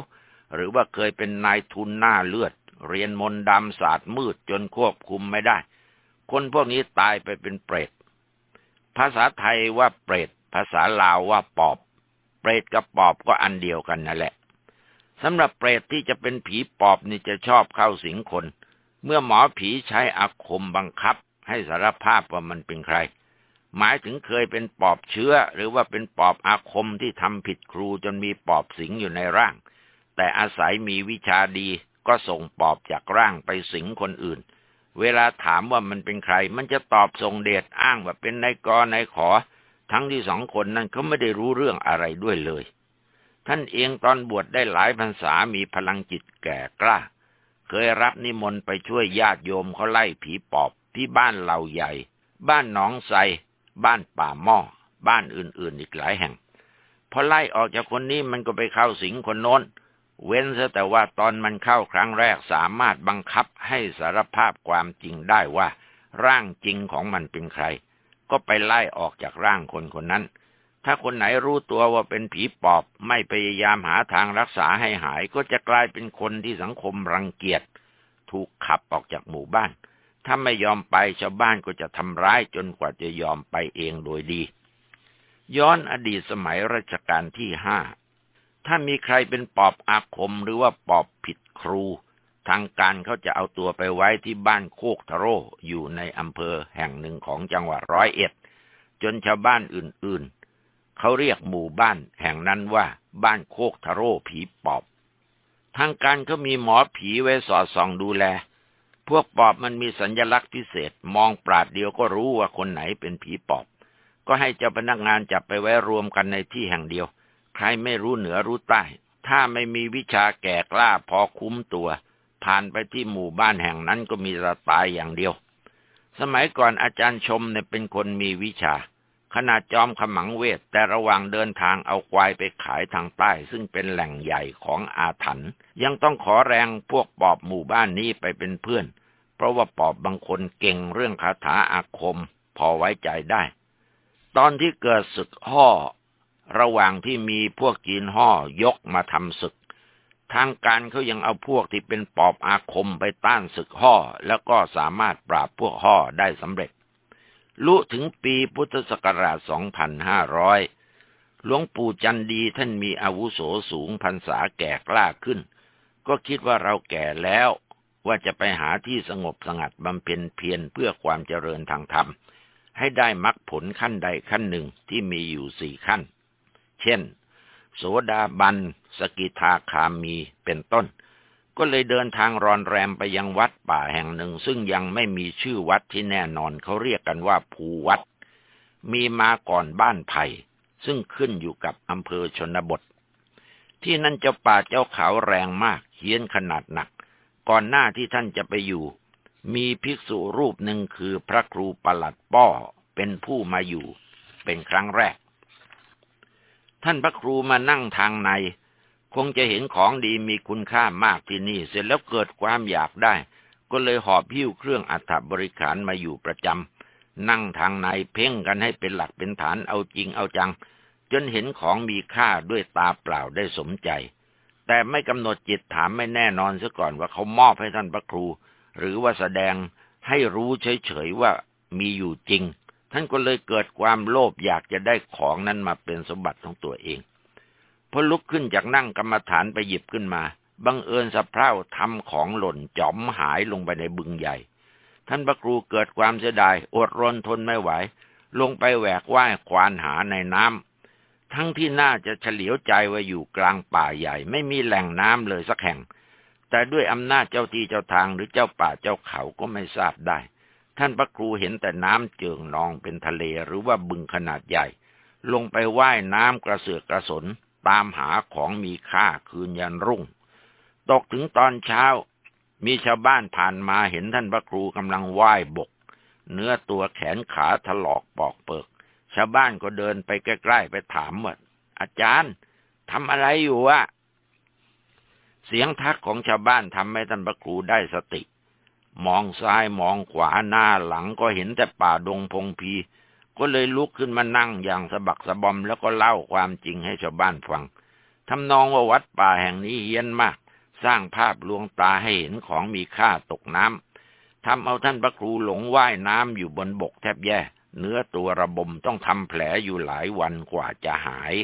หรือว่าเคยเป็นนายทุนหน้าเลือด เรียนมนต์ดำศาสตร์มืดจนควบคุมไม่ได้ คนพวกนี้ตายไปเป็นเปรต ภาษาไทยว่าเปรต ภาษาลาวว่าปอบ เปรตกับปอบก็อันเดียวกันนั่นแหละ สำหรับเปรตที่จะเป็นผีปอบนี่จะชอบเข้าสิงคน เมื่อหมอผีใช้อาคมบังคับ ให้สารภาพว่ามันเป็นใคร หมายถึงเคยเป็นปอบเชื้อ หรือว่าเป็นปอบอาคมที่ทำผิดครูจนมีปอบสิงอยู่ในร่าง แต่อาศัยมีวิชาดีก็ส่งปอบจากร่างไปสิงคนอื่น เวลาถามว่ามันเป็นใคร มันจะตอบส่งเดชอ้างว่าเป็นนายกนายขอ ทั้งที่สองคนนั้นเขาไม่ได้รู้เรื่องอะไรด้วยเลย ท่านเองตอนบวชได้หลายพรรษามีพลังจิตแก่กล้า เคยรับนิมนต์ไปช่วยญาติโยมเขาไล่ผีปอบที่บ้านเหล่าใหญ่ บ้านหนองไทรบ้านป่าหม้อ บ้านอื่นๆอีกหลายแห่ง พอไล่ออกจากคนนี้มันก็ไปเข้าสิงคนโน้น เว้นซะแต่ว่าตอนมันเข้าครั้งแรกสามารถบังคับให้สารภาพความจริงได้ว่า ร่างจริงของมันเป็นใคร ก็ไปไล่ออกจากร่างคนคนนั้น ถ้าคนไหนรู้ตัวว่าเป็นผีปอบไม่พยายามหาทางรักษาให้หาย ก็จะกลายเป็นคนที่สังคมรังเกียจ ถูกขับออกจากหมู่บ้าน ถ้าไม่ยอมไปชาวบ้านก็จะทำร้ายจนกว่าจะยอมไปเองโดยดี ย้อนอดีตสมัยรัชกาลที่ห้าถ้ามีใครเป็นปอบอาคมหรือว่าปอบผิดครู ทางการเขาจะเอาตัวไปไว้ที่บ้านโคกทะโรอยู่ในอำเภอแห่งหนึ่งของจังหวัดร้อยเอ็ด จนชาวบ้านอื่นๆ เขาเรียกหมู่บ้านแห่งนั้นว่าบ้านโคกทะโร่ผีปอบ ทางการเขามีหมอผีไว้สอดส่องดูแล พวกปอบมันมีสัญญลักษณ์พิเศษ มองปราดเดียวก็รู้ว่าคนไหนเป็นผีปอบ ก็ให้เจ้าพนักงานจับไปไว้รวมกันในที่แห่งเดียว ใครไม่รู้เหนือรู้ใต้ ถ้าไม่มีวิชาแก่กล้าพอคุ้มตัว ผ่านไปที่หมู่บ้านแห่งนั้นก็มีะตายอย่างเดียว สมัยก่อนอาจารย์ชมเนี่ยเป็นคนมีวิชา ขนาดจอมขมังเวทแต่ระหว่างเดินทางเอาควายไปขายทางใต้ ซึ่งเป็นแหล่งใหญ่ของอาถรรพ์ยังต้องขอแรงพวกปอบหมู่บ้านนี้ไปเป็นเพื่อน เพราะว่าปอบบางคนเก่งเรื่องคาถาอาคม พอไว้ใจได้ ตอนที่เกิดศึกห่อ ระหว่างที่มีพวกจีนห่อยกมาทำศึก ทางการเขายังเอาพวกที่เป็นปอบอาคมไปต้านศึกห่อแล้วก็สามารถปราบพวกห่อได้สำเร็จ ลุถึงปีพุทธศักราช 2500 หลวงปู่จันดีท่านมีอาวุโสสูงพรรษาแก่กล้าขึ้น ก็คิดว่าเราแก่แล้วว่าจะไปหาที่สงบสงัดบำเพ็ญเพียรเพื่อความเจริญทางธรรม ให้ได้มรรคผลขั้นใดขั้นหนึ่งที่มีอยู่สี่ขั้น เช่น โสดาบัน สกิทาคามีเป็นต้น ก็เลยเดินทางรอนแรมไปยังวัดป่าแห่งหนึ่ง ซึ่งยังไม่มีชื่อวัดที่แน่นอนเขาเรียกกันว่าภูวัด มีมาก่อนบ้านไผ่ซึ่งขึ้นอยู่กับอำเภอชนบท ที่นั่นเจ้าป่าเจ้าเขาแรงมากเฮี้ยนขนาดหนัก ก่อนหน้าที่ท่านจะไปอยู่ มีภิกษุรูปหนึ่งคือพระครูประหลัดป้อเป็นผู้มาอยู่ เป็นครั้งแรก ท่านพระครูมานั่งทางใน คงจะเห็นของดีมีคุณค่ามากที่นี่ เสร็จแล้วเกิดความอยากได้ ก็เลยหอบพิ้วเครื่องอัฐบริขารมาอยู่ประจำนั่งทางในเพ่งกันให้เป็นหลักเป็นฐานเอาจริงเอาจัง จนเห็นของมีค่าด้วยตาเปล่าได้สมใจ แต่ไม่กำหนดจิตถามไม่แน่นอนซะก่อนว่าเขามอบให้ท่านพระครู หรือว่าแสดงให้รู้เฉยๆว่ามีอยู่จริง ท่านก็เลยเกิดความโลภอยากจะได้ของนั้นมาเป็นสมบัติของตัวเอง อลุกขึ้นจากนั่งกรรมฐานไปหยิบขึ้นมา บังเอิญสะเพร่าทำของหล่นจอมหายลงไปในบึงใหญ่ ท่านพระครูเกิดความเสียดาย อดรนทนไม่ไหว ลงไปแหวกว่ายควานหาในน้ำ ทั้งที่น่าจะเฉลียวใจว่าอยู่กลางป่าใหญ่ ไม่มีแหล่งน้ำเลยสักแห่ง แต่ด้วยอำนาจเจ้าที่เจ้าทางหรือเจ้าป่าเจ้าเขาก็ไม่ทราบได้ ท่านพระครูเห็นแต่น้ำเจิ่งนองเป็นทะเลหรือว่าบึงขนาดใหญ่ ลงไปว่ายน้ำกระเสือกกระสน ตามหาของมีค่าคืนยันรุ่ง ตกถึงตอนเช้า มีชาวบ้านผ่านมาเห็นท่านพระครูกำลังว่ายบก เนื้อตัวแขนขาถลอกปอกเปิก ชาวบ้านก็เดินไปใกล้ๆไปถามว่าอาจารย์ทำอะไรอยู่วะเสียงทักของชาวบ้านทำให้ท่านพระครูได้สติ มองซ้ายมองขวาหน้าหลังก็เห็นแต่ป่าดงพงพี ก็เลยลุกขึ้นมานั่งอย่างสะบักสะบอมแล้วก็เล่าความจริงให้ชาวบ้านฟังทำนองว่าวัดป่าแห่งนี้เฮี้ยนมาก สร้างภาพลวงตาให้เห็นของมีค่าตกน้ำทำเอาท่านพระครูหลงว่ายน้ำอยู่บนบกแทบแย่ เนื้อตัวระบมต้องทำแผลอยู่หลายวันกว่าจะหาย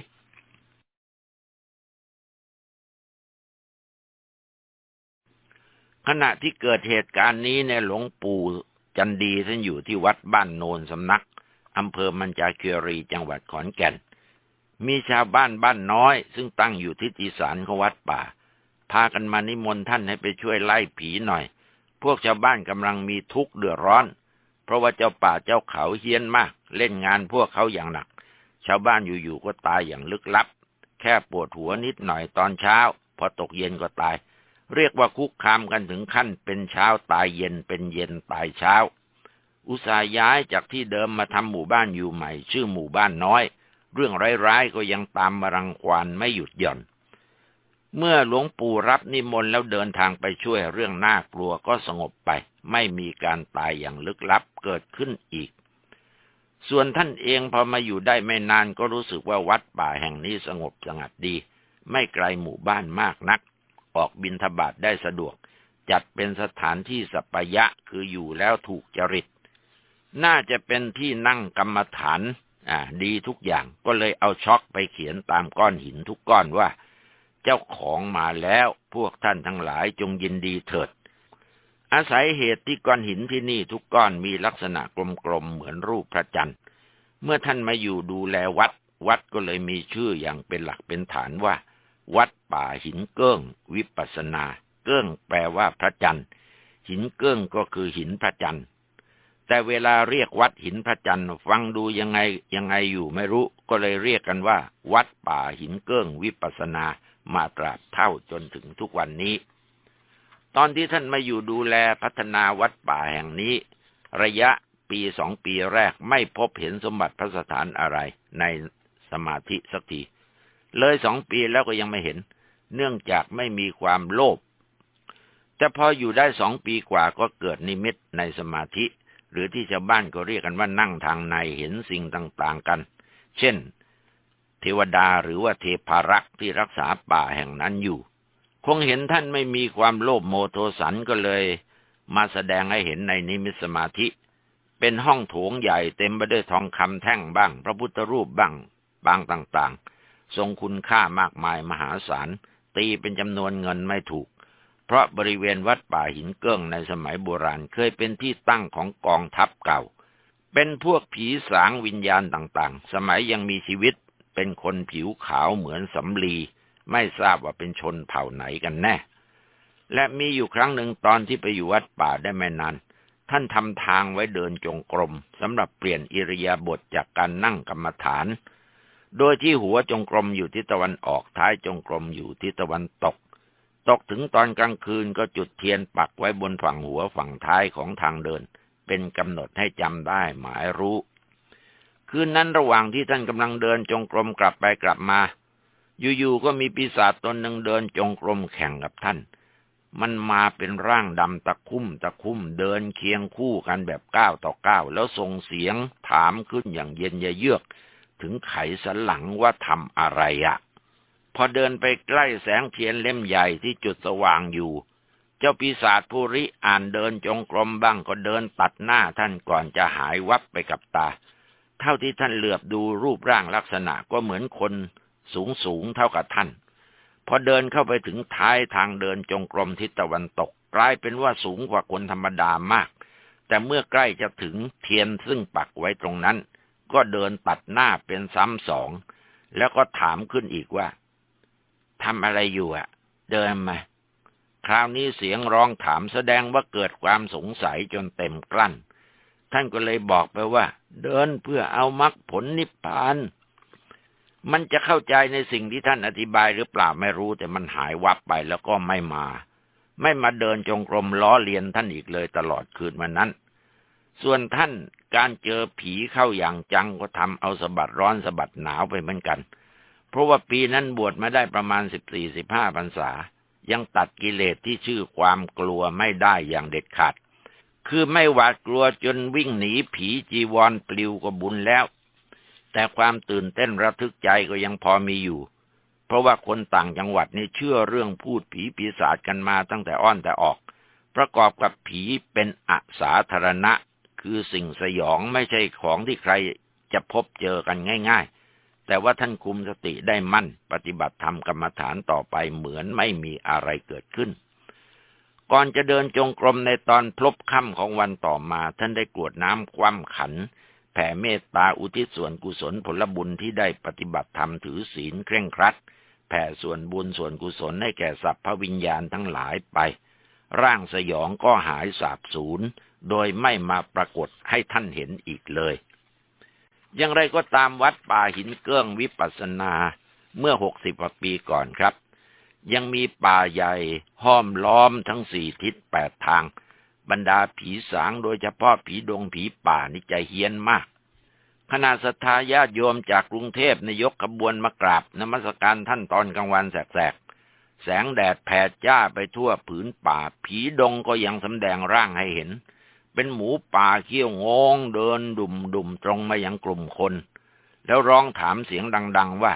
ขณะที่เกิดเหตุการณ์นี้เนี่ยหลวงปู่จันดีท่านอยู่ที่วัดบ้านโนนสำนัก อำเภอมัญจาเคียรีจังหวัดขอนแก่น มีชาวบ้านบ้านน้อย ซึ่งตั้งอยู่ที่อีสานของวัดป่า พากันมานิมนต์ท่านให้ไปช่วยไล่ผีหน่อย พวกชาวบ้านกำลังมีทุกข์เดือดร้อน เพราะว่าเจ้าป่าเจ้าเขาเฮี้ยนมาก เล่นงานพวกเขาอย่างหนัก ชาวบ้านอยู่ๆก็ตายอย่างลึกลับ แค่ปวดหัวนิดหน่อยตอนเช้า พอตกเย็นก็ตาย เรียกว่าคุกคามกันถึงขั้นเป็นเช้าตายเย็นเป็นเย็นตายเช้า อุตส่าห์ย้ายจากที่เดิมมาทำหมู่บ้านอยู่ใหม่ ชื่อหมู่บ้านน้อย เรื่องร้ายๆก็ยังตามมารังควานไม่หยุดหย่อน เมื่อหลวงปู่รับนิมนต์แล้วเดินทางไปช่วยเรื่องน่ากลัวก็สงบไป ไม่มีการตายอย่างลึกลับเกิดขึ้นอีก ส่วนท่านเองพอมาอยู่ได้ไม่นานก็รู้สึกว่าวัดป่าแห่งนี้สงบสงัดดี ไม่ไกลหมู่บ้านมากนัก ออกบินทบาทได้สะดวก จัดเป็นสถานที่สัปยะคืออยู่แล้วถูกจริต น่าจะเป็นที่นั่งกรรมฐาน อ่า ดีทุกอย่างก็เลยเอาช็อกไปเขียนตามก้อนหินทุกก้อนว่า เจ้าของมาแล้วพวกท่านทั้งหลายจงยินดีเถิด อาศัยเหตุที่ก้อนหินที่นี่ทุกก้อนมีลักษณะกลมๆเหมือนรูปพระจันทร์ เมื่อท่านมาอยู่ดูแลวัด วัดก็เลยมีชื่ออย่างเป็นหลักเป็นฐานว่า วัดป่าหินเกิ้ง วิปัสนา เกิ้งแปลว่าพระจันทร์หินเกิ้งก็คือหินพระจันทร์ แต่เวลาเรียกวัดหินพระจันทร์ฟังดูยังไงยังไงอยู่ไม่รู้ ก็เลยเรียกกันว่า วัดป่าหินเกิ้งวิปัสนามาตราบเท่าจนถึงทุกวันนี้ ตอนที่ท่านมาอยู่ดูแลพัฒนาวัดป่าแห่งนี้ ระยะปีสองปีแรกไม่พบเห็นสมบัติพระสถานอะไรในสมาธิสักทีเลยสองปีแล้วก็ยังไม่เห็น เนื่องจากไม่มีความโลภแต่พออยู่ได้สองปีกว่าก็เกิดนิมิตในสมาธิ หรือที่ชาวบ้านก็เรียกกันว่านั่งทางในเห็นสิ่งต่างๆกัน เช่น เทวดาหรือว่าเทพารักษ์ที่รักษาป่าแห่งนั้นอยู่ คงเห็นท่านไม่มีความโลภโมโทสันก็เลย มาแสดงให้เห็นในนิมิตสมาธิ เป็นห้องโถงใหญ่เต็มไปด้วยทองคำแท่งบ้าง พระพุทธรูปบ้างบางต่างๆ ทรงคุณค่ามากมายมหาศาลตีเป็นจำนวนเงินไม่ถูก ราะบริเวณวัดป่าหินเกิ้งในสมัยโบราณเคยเป็นที่ตั้งของกองทัพเก่า เป็นพวกผีสางวิญญาณต่างๆ สมัยยังมีชีวิต เป็นคนผิวขาวเหมือนสำลี ไม่ทราบว่าเป็นชนเผ่าไหนกันแน่ และมีอยู่ครั้งหนึ่งตอนที่ไปอยู่วัดป่าได้ไม่นานท่านทำทางไว้เดินจงกรมสำหรับเปลี่ยนอิริยาบถจากการนั่งกรรมฐาน โดยที่หัวจงกรมอยู่ทิศตะวันออกท้ายจงกรมอยู่ทิศตะวันตก ตกถึงตอนกลางคืนก็จุดเทียนปักไว้บนฝั่งหัวฝั่งท้ายของทางเดิน เป็นกำหนดให้จำได้หมายรู้ คืนนั้นระหว่างที่ท่านกำลังเดินจงกรมกลับไปกลับมา อยู่ๆก็มีปีศาจตนหนึ่งเดินจงกรมแข่งกับท่าน มันมาเป็นร่างดำตะคุ่มตะคุ่มเดินเคียงคู่กันแบบก้าวต่อก้าวแล้วส่งเสียงถามขึ้นอย่างเย็นเยือก ถึงไขสันหลังว่าทำอะไรอะ พอเดินไปใกล้แสงเทียนเล่มใหญ่ที่จุดสว่างอยู่ เจ้าปีศาจภูริอ่านเดินจงกรมบ้างก็เดินตัดหน้าท่านก่อนจะหายวับไปกับตา เท่าที่ท่านเหลือบดูรูปร่างลักษณะก็เหมือนคนสูงสูงเท่ากับท่าน พอเดินเข้าไปถึงท้ายทางเดินจงกรมทิศตะวันตก กลายเป็นว่าสูงกว่าคนธรรมดามาก แต่เมื่อใกล้จะถึงเทียนซึ่งปักไว้ตรงนั้น ก็เดินตัดหน้าเป็นซ้ำสอง แล้วก็ถามขึ้นอีกว่า ทำอะไรอยู่อะเดินมา คราวนี้เสียงร้องถามแสดงว่าเกิดความสงสัยจนเต็มกลั้น ท่านก็เลยบอกไปว่า เดินเพื่อเอามรรคผลนิพพานมันจะเข้าใจในสิ่งที่ท่านอธิบายหรือเปล่าไม่รู้แต่มันหายวับไปแล้วก็ไม่มา ไม่มาเดินจงกรมล้อเลียนท่านอีกเลยตลอดคืนวันนั้น ส่วนท่านการเจอผีเข้าอย่างจังก็ทำเอาสะบัดร้อนสะบัดหนาวไปเหมือนกัน เพราะว่าปีนั้นบวชมาได้ประมาณสิบสี่สิบห้าพรรษา ยังตัดกิเลสที่ชื่อความกลัวไม่ได้อย่างเด็ดขาด คือไม่หวาดกลัวจนวิ่งหนีผีจีวรปลิวก็บุญแล้ว แต่ความตื่นเต้นระทึกใจก็ยังพอมีอยู่ เพราะว่าคนต่างจังหวัดนี่เชื่อเรื่องพูดผีปีศาจกันมาตั้งแต่อ้อนแต่ออก ประกอบกับผีเป็นอสาธารณะ คือสิ่งสยองไม่ใช่ของที่ใครจะพบเจอกันง่าย ๆ แต่ว่าท่านคุมสติได้มั่น ปฏิบัติธรรมกรรมฐานต่อไปเหมือนไม่มีอะไรเกิดขึ้น ก่อนจะเดินจงกรมในตอนพลบค่ำของวันต่อมา ท่านได้กรวดน้ำคว่ำขัน แผ่เมตตาอุทิศส่วนกุศลผลบุญที่ได้ปฏิบัติธรรมถือศีลเคร่งครัด แผ่ส่วนบุญส่วนกุศลให้แก่สัพพวิญญาณทั้งหลายไป ร่างสยองก็หายสาบสูญโดยไม่มาปรากฏให้ท่านเห็นอีกเลย อย่างไรก็ตามวัดป่าหินเกื้องวิปัสนาเมื่อหกสิบปีก่อนครับ ยังมีป่าใหญ่ห้อมล้อมทั้งสี่ทิศแปดทาง บรรดาผีสางโดยเฉพาะผีดงผีป่านี่ใจเฮี้ยนมากขณะศรัทธาญาติโยมจากกรุงเทพนยกขบวนมากราบนมัสการท่านตอนกลางวันแสกแสงแดดแผดจ้าไปทั่วผืนป่า ผีดงก็ยังสำแดงร่างให้เห็น เป็นหมูป่าเขี้ยวงงเดินดุมดุมตรงมายังกลุ่มคน แล้วร้องถามเสียงดัง ๆ ว่า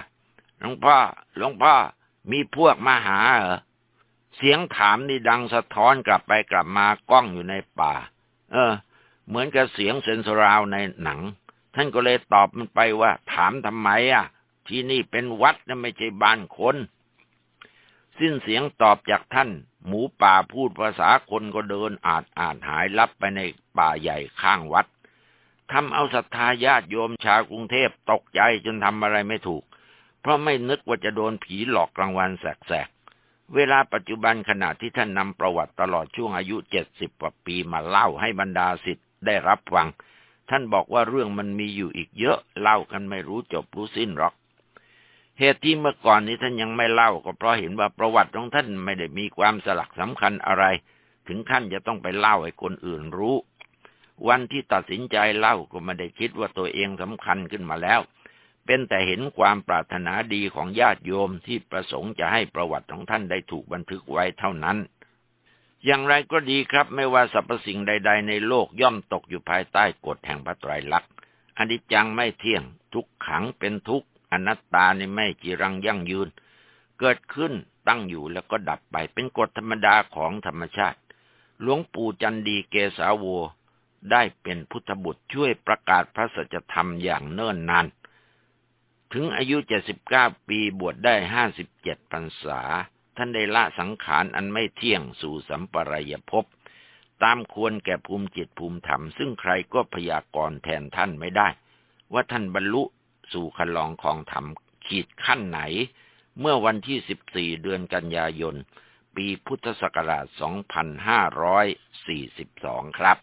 หลวงพ่อหลวงพ่อมีพวกมาหาเหรอเสียงถามนี่ดังสะท้อนกลับไปกลับมาก้องอยู่ในป่า เออ เหมือนกับเสียงเซนสราวในหนัง ท่านก็เลยตอบมันไปว่า ถามทำไมอะ ที่นี่เป็นวัดนะไม่ใช่บ้านคน สิ้นเสียงตอบจากท่าน หมูป่าพูดภาษาคนก็เดินอาจอาจหายลับไปในป่าใหญ่ข้างวัดทำเอาศรัทธาญาติโยมชาวกรุงเทพตกใจจนทำอะไรไม่ถูก เพราะไม่นึกว่าจะโดนผีหลอกกลางวันแสกๆ เวลาปัจจุบันขณะที่ท่านนำประวัติตลอดช่วงอายุเจ็ดสิบกว่าปีมาเล่าให้บรรดาสิทธิ์ได้รับฟัง ท่านบอกว่าเรื่องมันมีอยู่อีกเยอะเล่ากันไม่รู้จบรู้สิ้นหรอก เหตุที่เมื่อก่อนนี้ท่านยังไม่เล่าก็เพราะเห็นว่าประวัติของท่านไม่ได้มีความสลักสำคัญอะไร ถึงขั้นจะต้องไปเล่าให้คนอื่นรู้ วันที่ตัดสินใจเล่าก็ไม่ได้คิดว่าตัวเองสำคัญขึ้นมาแล้ว เป็นแต่เห็นความปรารถนาดีของญาติโยมที่ประสงค์จะให้ประวัติของท่านได้ถูกบันทึกไว้เท่านั้น อย่างไรก็ดีครับไม่ว่าสรรพสิ่งใด ๆ ในโลกย่อมตกอยู่ภายใต้กฎแห่งพระไตรลักษณ์อนิจจังไม่เที่ยง ทุกขังเป็นทุกข์ อนัตตาในไม่จีรังยั่งยืน เกิดขึ้นตั้งอยู่แล้วก็ดับไปเป็นกฎธรรมดาของธรรมชาติ หลวงปู่จันดีเกสาวโวได้เป็นพุทธบุตรช่วยประกาศพระสัจธรรมอย่างเนิ่นนาน ถึงอายุเจ็ดสิบเก้าปีบวชได้ห้าสิบเจ็ดพรรษา ท่านได้ละสังขารอันไม่เที่ยงสู่สัมปรายภพตามควรแก่ภูมิจิตภูมิธรรม ซึ่งใครก็พยากรณ์แทนท่านไม่ได้ ว่าท่านบรรลุ สู่คันลองของธรรมขีดขั้นไหน เมื่อวันที่สิบสี่เดือนกันยายน ปีพุทธศักราชสองพันห้าร้อยสี่สิบสองครับ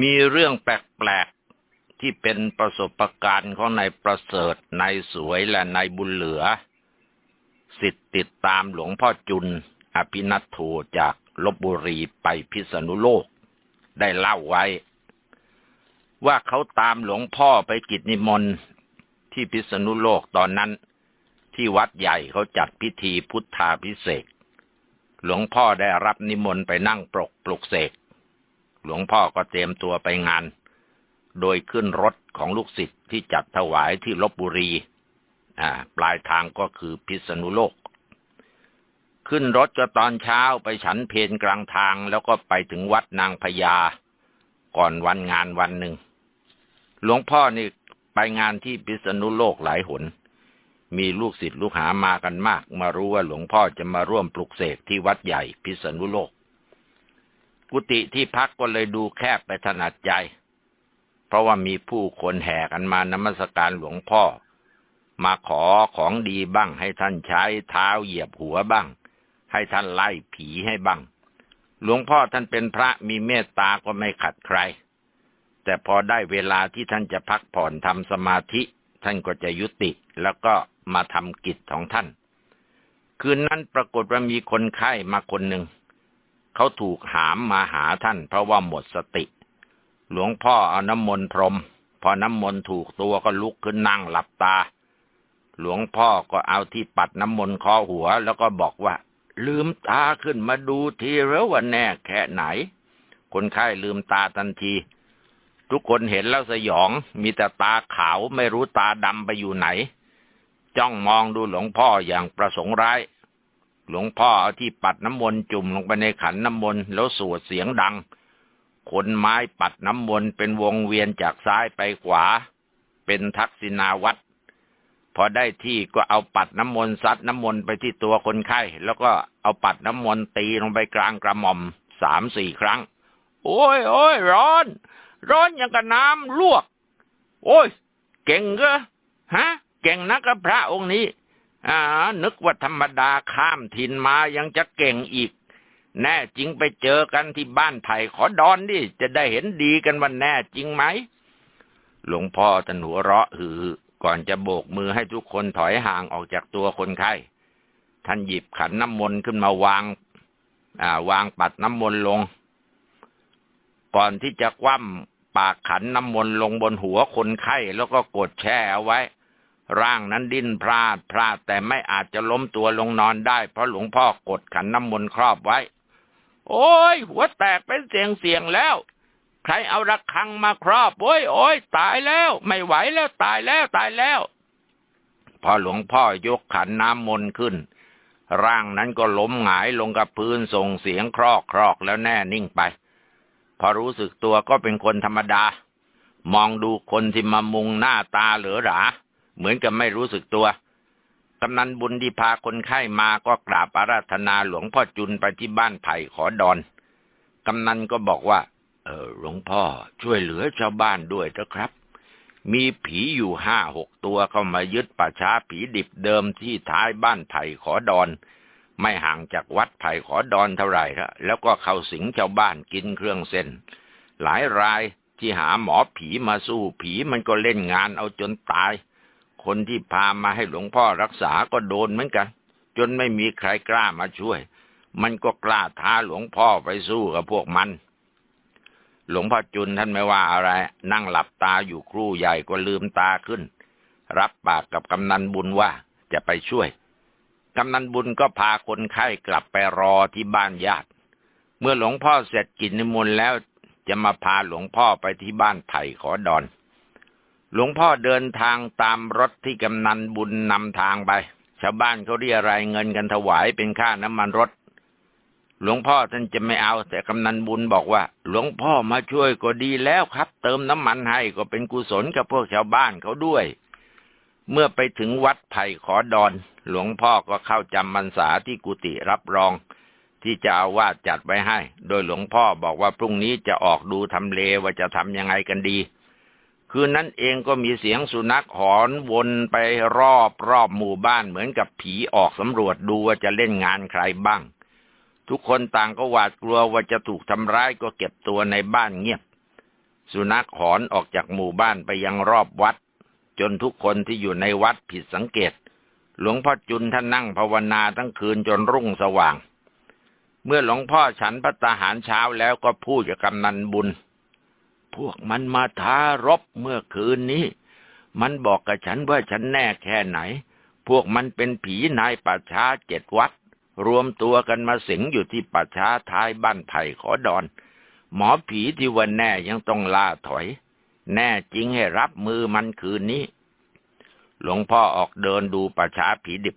มีเรื่องแปลกๆที่เป็นประสบการณ์ของนายประเสริฐนายสวยและนายบุญเหลือ สิทธิ์ติดตามหลวงพ่อจุน อภินัทโทจากลบบุรีไปพิษณุโลก ได้เล่าไว้ ว่าเขาตามหลวงพ่อไปกิจนิมนต์ที่พิษณุโลกตอนนั้น ที่วัดใหญ่เขาจัดพิธีพุทธาพิเศษหลวงพ่อได้รับนิมนต์ไปนั่งปรกปลุกเสก หลวงพ่อก็เตรียมตัวไปงาน โดยขึ้นรถของลูกศิษย์ที่จัดถวายที่ลบบุรี ปลายทางก็คือพิษณุโลก ขึ้นรถก็ตอนเช้าไปฉันเพนกลางทางแล้วก็ไปถึงวัดนางพญาก่อนวันงานวันหนึ่ง หลวงพ่อนี่ไปงานที่พิษณุโลกหลายหน มีลูกศิษย์ลูกหามากันมาก มารู้ว่าหลวงพ่อจะมาร่วมปลุกเสกที่วัดใหญ่พิษณุโลก กุฏิที่พักก็เลยดูแคบไปถนัดใจ เพราะว่ามีผู้คนแห่กันมานมัสการหลวงพ่อ มาขอของดีบ้าง ให้ท่านใช้เท้าเหยียบหัวบ้าง ให้ท่านไล่ผีให้บ้าง หลวงพ่อท่านเป็นพระมีเมตตาก็ไม่ขัดใคร แต่พอได้เวลาที่ท่านจะพักผ่อนทำสมาธิ ท่านก็จะยุติแล้วก็มาทำกิจของท่าน คืนนั้นปรากฏว่ามีคนไข้มาคนหนึ่งเขาถูกหามมาหาท่าน เพราะว่าหมดสติ หลวงพ่อเอาน้ำมนต์พรม พอน้ำมนต์ถูกตัวก็ลุกขึ้นนั่งหลับตา หลวงพ่อก็เอาที่ปัดน้ำมนต์คอหัว แล้วก็บอกว่า ลืมตาขึ้นมาดูทีแล้วว่าแน่แค่ไหน คนไข้ลืมตาทันที ทุกคนเห็นแล้วสยอง มีแต่ตาขาวไม่รู้ตาดำไปอยู่ไหน จ้องมองดูหลวงพ่ออย่างประสงค์ร้าย หลวงพ่อเอาที่ปัดน้ำมนต์จุ่มลงไปในขันน้ำมนต์แล้วสวดเสียงดังคนไม้ปัดน้ำมนต์เป็นวงเวียนจากซ้ายไปขวา เป็นทักษิณาวัตร พอได้ที่ก็เอาปัดน้ำมนต์ซัดน้ำมนต์ไปที่ตัวคนไข้ แล้วก็เอาปัดน้ำมนต์ตีลงไปกลางกระหม่อมสามสี่ครั้ง โอ้ยโอ้ยร้อน ร้อนอย่างกับน้ำลวก โอ้ย เก่งก็ฮะ เก่งนักกับพระองค์นี้ อ่า นึกว่าธรรมดาข้ามถิ่นมายังจะเก่งอีก แน่จริงไปเจอกันที่บ้านไผ่ขอดอนดิจะได้เห็นดีกันวันแน่จริงไหมหลวงพ่อท่านหัวเราะหือ ก่อนจะโบกมือให้ทุกคนถอยห่างออกจากตัวคนไข้ ท่านหยิบขันน้ำมนต์ขึ้นมาวางาวางปัดน้ำมนต์ลง ก่อนที่จะคว่ำปากขันน้ำมนต์ลงบนหัวคนไข้แล้วก็กดแช่เอาไว้ ร่างนั้นดิ้นพลาดพลาดแต่ไม่อาจจะล้มตัวลงนอนได้ เพราะหลวงพ่อกดขันน้ำมนต์ครอบไว้ โอ้ยหัวแตกเป็นเสียงเสียงแล้ว ใครเอาระฆังมาครอบ โอ้ยโอ้ยตายแล้ว ไม่ไหวแล้วตายแล้วตายแล้ว พอหลวงพ่อยกขันน้ำมนต์ขึ้น ร่างนั้นก็ล้มหงายลงกับพื้นส่งเสียงครอกครอกแล้วแน่นิ่งไป พอรู้สึกตัวก็เป็นคนธรรมดา มองดูคนที่มามุงหน้าตาเหลือหรา เหมือนกับไม่รู้สึกตัวกำนันบุญที่พาคนไข้มาก็กราบอาราธนาหลวงพ่อจุนไปที่บ้านไผ่ขอดอน กำนันก็บอกว่า เออหลวงพ่อช่วยเหลือชาวบ้านด้วยเถอะครับ มีผีอยู่ห้าหกตัวเข้ามายึดป่าช้าผีดิบเดิมที่ท้ายบ้านไผ่ขอดอน ไม่ห่างจากวัดไผ่ขอดอนเท่าไหร่ละแล้วก็เข้าสิงชาวบ้านกินเครื่องเส้น หลายรายที่หาหมอผีมาสู้ผีมันก็เล่นงานเอาจนตาย คนที่พามาให้หลวงพ่อรักษาก็โดนเหมือนกัน จนไม่มีใครกล้ามาช่วย มันก็กล้าท้าหลวงพ่อไปสู้กับพวกมัน หลวงพ่อจุนท่านไม่ว่าอะไร นั่งหลับตาอยู่ครู่ใหญ่ก็ลืมตาขึ้น รับปากกับกำนันบุญว่าจะไปช่วย กำนันบุญก็พาคนไข้กลับไปรอที่บ้านญาติ เมื่อหลวงพ่อเสร็จกินนิมนต์แล้วจะมาพาหลวงพ่อไปที่บ้านไผ่ขอดอน หลวงพ่อเดินทางตามรถที่กำนันบุญนำทางไป ชาวบ้านเขาเรียรายเงินกันถวายเป็นค่าน้ำมันรถ หลวงพ่อท่านจะไม่เอาแต่กำนันบุญบอกว่า หลวงพ่อมาช่วยก็ดีแล้วครับ เติมน้ำมันให้ก็เป็นกุศลกับพวกชาวบ้านเขาด้วย เมื่อไปถึงวัดไผ่ขอดอน หลวงพ่อก็เข้าจำพรรษาที่กุฏิรับรอง ที่จะเอาวาดจัดไว้ให้ โดยหลวงพ่อบอกว่าพรุ่งนี้จะออกดูทำเลว่าจะทำยังไงกันดี คืนนั้นเองก็มีเสียงสุนัขหอนวนไปรอบรอบหมู่บ้านเหมือนกับผีออกสำรวจดูว่าจะเล่นงานใครบ้าง ทุกคนต่างก็หวาดกลัวว่าจะถูกทำร้ายก็เก็บตัวในบ้านเงียบ สุนัขหอนออกจากหมู่บ้านไปยังรอบวัด จนทุกคนที่อยู่ในวัดผิดสังเกต หลวงพ่อจุนท่านนั่งภาวนาทั้งคืนจนรุ่งสว่าง เมื่อหลวงพ่อฉันพระตาหารเช้าแล้วก็พูดกับกำนันบุญ พวกมันมาท้ารบเมื่อคืนนี้ มันบอกกับฉันว่าฉันแน่แค่ไหน พวกมันเป็นผีนายป่าช้าเจ็ดวัด รวมตัวกันมาสิงอยู่ที่ป่าช้าท้ายบ้านไผ่ขอดอน หมอผีที่วันแน่ยังต้องล่าถอย แน่จริงให้รับมือมันคืนนี้ หลวงพ่อออกเดินดูป่าช้าผีดิบ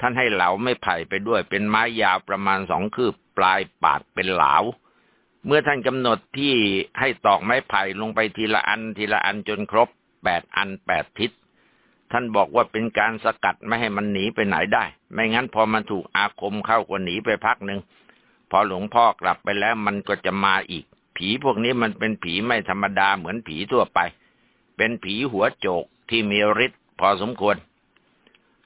ท่านให้เหลาไม่ไผ่ไปด้วยเป็นไม้ยาวประมาณสองคืบปลายปาดเป็นเหลาเมื่อท่านกำหนดที่ให้ตอกไม้ไผ่ลงไปทีละอันทีละอันจนครบแปดอันแปดทิศ ท่านบอกว่าเป็นการสกัดไม่ให้มันหนีไปไหนได้ ไม่งั้นพอมันถูกอาคมเข้าก็หนีไปพักหนึ่ง พอหลวงพ่อกลับไปแล้วมันก็จะมาอีก ผีพวกนี้มันเป็นผีไม่ธรรมดาเหมือนผีทั่วไป เป็นผีหัวโจกที่มีฤทธิ์พอสมควร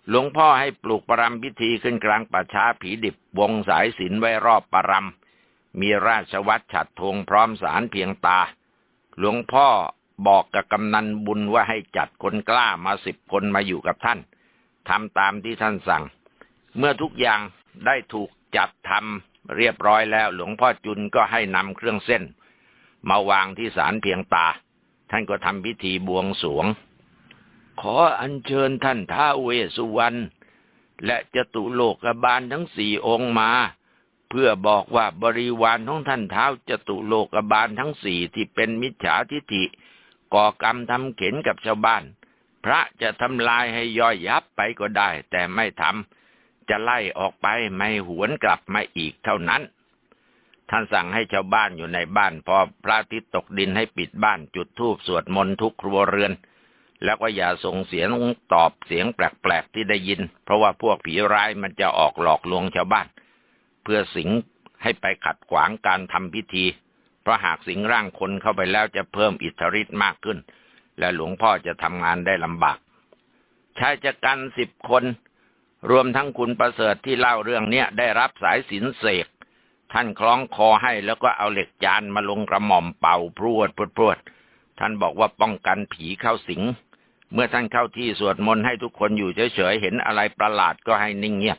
หลวงพ่อให้ปลูกปรำพิธีขึ้นกลางป่าช้าผีดิบวงสายศิลไว้รอบปรำมีราชวัตรฉัดธงพร้อมสารเพียงตา หลวงพ่อ บอกกับกำนันบุญว่าให้จัดคนกล้ามาสิบคนมาอยู่กับท่านทำตามที่ท่านสั่ง เมื่อทุกอย่างได้ถูกจัดทำเรียบร้อยแล้ว หลวงพ่อจุนก็ให้นำเครื่องเส้น มาวางที่ศาลเพียงตา ท่านก็ทำพิธีบวงสวง ขออัญเชิญท่านท้าเวสุวรรณและจตุโลกบาลทั้งสี่องค์มา เพื่อบอกว่าบริวารของท่านเท้าจตุโลกบาลทั้งสี่ที่เป็นมิจฉาทิฐิ ก่อกรรมทำเข็นกับชาวบ้าน พระจะทำลายให้ย่อยยับไปก็ได้ แต่ไม่ทำจะไล่ออกไปไม่หวนกลับมาอีกเท่านั้น ท่านสั่งให้ชาวบ้านอยู่ในบ้าน พอพระอาทิตย์ตกดินให้ปิดบ้านจุดธูปสวดมนต์ทุกครัวเรือน แล้วก็อย่าส่งเสียงตอบเสียงแปลกๆที่ได้ยิน เพราะว่าพวกผีร้ายมันจะออกหลอกลวงชาวบ้าน เพื่อสิงให้ไปขัดขวางการทำพิธี เพราะหากสิงร่างคนเข้าไปแล้วจะเพิ่มอิทธิฤทธิ์มากขึ้น และหลวงพ่อจะทำงานได้ลำบากชายจักันสิบคน รวมทั้งคุณประเสริฐที่เล่าเรื่องเนี้ยได้รับสายสินเสก ท่านคล้องคอให้แล้วก็เอาเหล็กจานมาลงกระหม่อมเป่าพรวดพรวดพรวดท่านบอกว่าป้องกันผีเข้าสิง เมื่อท่านเข้าที่สวดมนต์ให้ทุกคนอยู่เฉยๆเห็นอะไรประหลาดก็ให้นิ่งเงียบ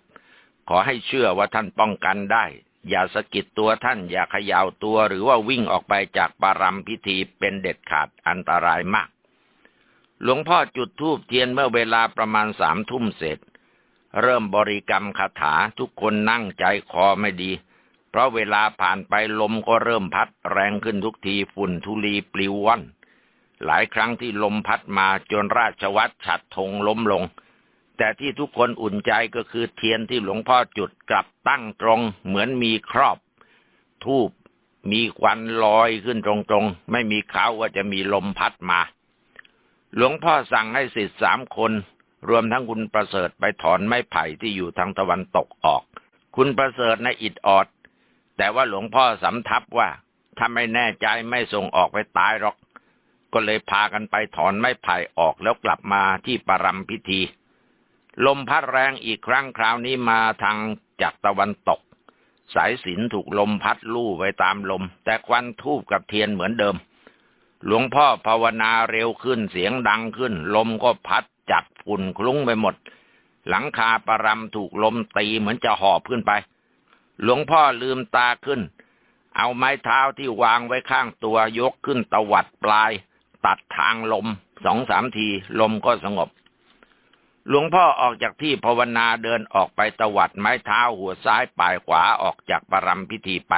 ขอให้เชื่อว่าท่านป้องกันได้ อย่าสะกิดตัวท่านอย่าเขย่าตัวหรือว่าวิ่งออกไปจากปารำพิธีเป็นเด็ดขาดอันตรายมาก หลวงพ่อจุดธูปเทียนเมื่อเวลาประมาณสามทุ่มเสร็จ เริ่มบริกรรมคาถาทุกคนนั่งใจคอไม่ดี เพราะเวลาผ่านไปลมก็เริ่มพัดแรงขึ้นทุกทีฝุ่นทุลีปลิวว่อนหลายครั้งที่ลมพัดมาจนราชวัตรฉัดธงล้มลง แต่ที่ทุกคนอุ่นใจก็คือเทียนที่หลวงพ่อจุดกลับตั้งตรง เหมือนมีครอบ ทูบมีควันลอยขึ้นตรงๆ ไม่มีเขาว่าจะมีลมพัดมา หลวงพ่อสั่งให้สิทธิ์สามคน รวมทั้งคุณประเสริฐไปถอนไม้ไผ่ที่อยู่ทางตะวันตกออก คุณประเสริฐในอิดออด แต่ว่าหลวงพ่อสำทับว่าถ้าไม่แน่ใจไม่ส่งออกไปตายหรอก ก็เลยพากันไปถอนไม้ไผ่ออกแล้วกลับมาที่ปรำพิธี ลมพัดแรงอีกครั้งคราวนี้มาทางจากตะวันตก สายสินถูกลมพัดลู่ไปตามลม แต่ควันทูบกับเทียนเหมือนเดิม หลวงพ่อภาวนาเร็วขึ้นเสียงดังขึ้น ลมก็พัดจัดฝุ่นคลุ้งไปหมด หลังคาปรำถูกลมตีเหมือนจะหอบขึ้นไป หลวงพ่อลืมตาขึ้น เอาไม้เท้าที่วางไว้ข้างตัวยกขึ้นตวัดปลาย ตัดทางลมสองสามทีลมก็สงบ หลวงพ่อออกจากที่ภาวนาเดินออกไปตวัดไม้เท้าหัวซ้ายปลายขวาออกจากปรำพิธีไป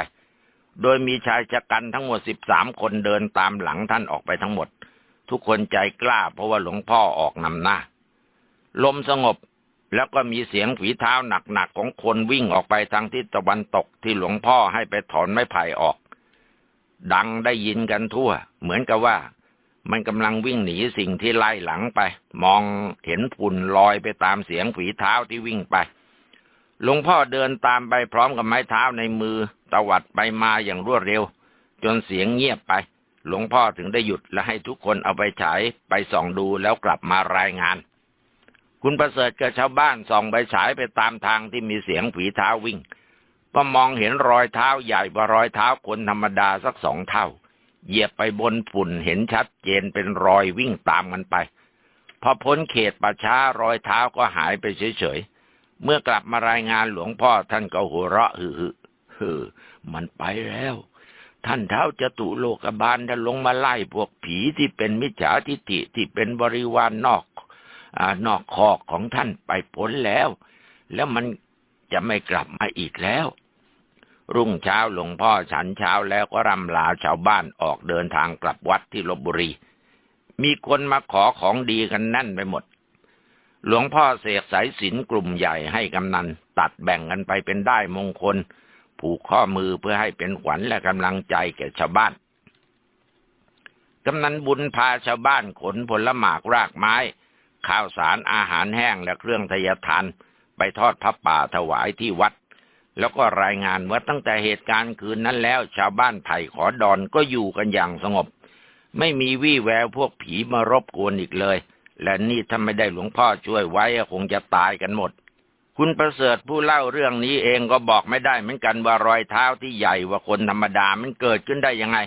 โดยมีชายชะกันทั้งหมดสิบสามคนเดินตามหลังท่านออกไปทั้งหมด ทุกคนใจกล้าเพราะว่าหลวงพ่อออกนำหน้า ลมสงบแล้วก็มีเสียงฝีเท้าหนักๆของคนวิ่งออกไปทางทิศตะวันตกที่หลวงพ่อให้ไปถอนไม้ไผ่ออก ดังได้ยินกันทั่ว เหมือนกับว่า มันกำลังวิ่งหนีสิ่งที่ไล่หลังไป มองเห็นฝุ่นลอยไปตามเสียงฝีเท้าที่วิ่งไปหลวงพ่อเดินตามไปพร้อมกับไม้เท้าในมือตวัดไปมาอย่างรวดเร็ว จนเสียงเงียบไป หลวงพ่อถึงได้หยุดและให้ทุกคนเอาไปฉายไปส่องดูแล้วกลับมารายงาน คุณประเสริฐกับชาวบ้านส่องไปฉายไปตามทางที่มีเสียงฝีเท้าวิ่ง ก็มองเห็นรอยเท้าใหญ่กว่ารอยเท้าคนธรรมดาสักสองเท่า เหยียบไปบนฝุ่นเห็นชัดเจนเป็นรอยวิ่งตามกันไป พอพ้นเขตป่าช้ารอยเท้าก็หายไปเฉยๆ เมื่อกลับมารายงานหลวงพ่อท่านก็หัวเราะฮือฮือมันไปแล้ว ท่านเท้าจะตุโลกบาลจะลงมาไล่พวกผีที่เป็นมิจฉาทิฏฐิที่เป็นบริวารนนอกอนอกคอกของท่านไปพ้นแล้ว แล้วมันจะไม่กลับมาอีกแล้ว รุ่งเช้าหลวงพ่อฉันเช้าแล้วก็รำลาชาวบ้านออกเดินทางกลับวัดที่ลบบุรี มีคนมาขอของดีกันแน่นไปหมด หลวงพ่อเสกสายสินกลุ่มใหญ่ให้กำนัน ตัดแบ่งกันไปเป็นได้มงคล ผูกข้อมือเพื่อให้เป็นขวัญและกำลังใจแก่ชาวบ้านกำนันบุญพาชาวบ้านขนผลหมากรากไม้ ข้าวสารอาหารแห้งและเครื่องทยทาน ไปทอดพระป่าถวายที่วัด แล้วก็รายงานว่าตั้งแต่เหตุการณ์คืนนั้นแล้ว ชาวบ้านไผ่ขอดอนก็อยู่กันอย่างสงบ ไม่มีวี่แววพวกผีมารบกวนอีกเลย และนี่ถ้าไม่ได้หลวงพ่อช่วยไว้คงจะตายกันหมด คุณประเสริฐผู้เล่าเรื่องนี้เองก็บอกไม่ได้เหมือนกันว่ารอยเท้าที่ใหญ่กว่าคนธรรมดามันเกิดขึ้นได้ยังไง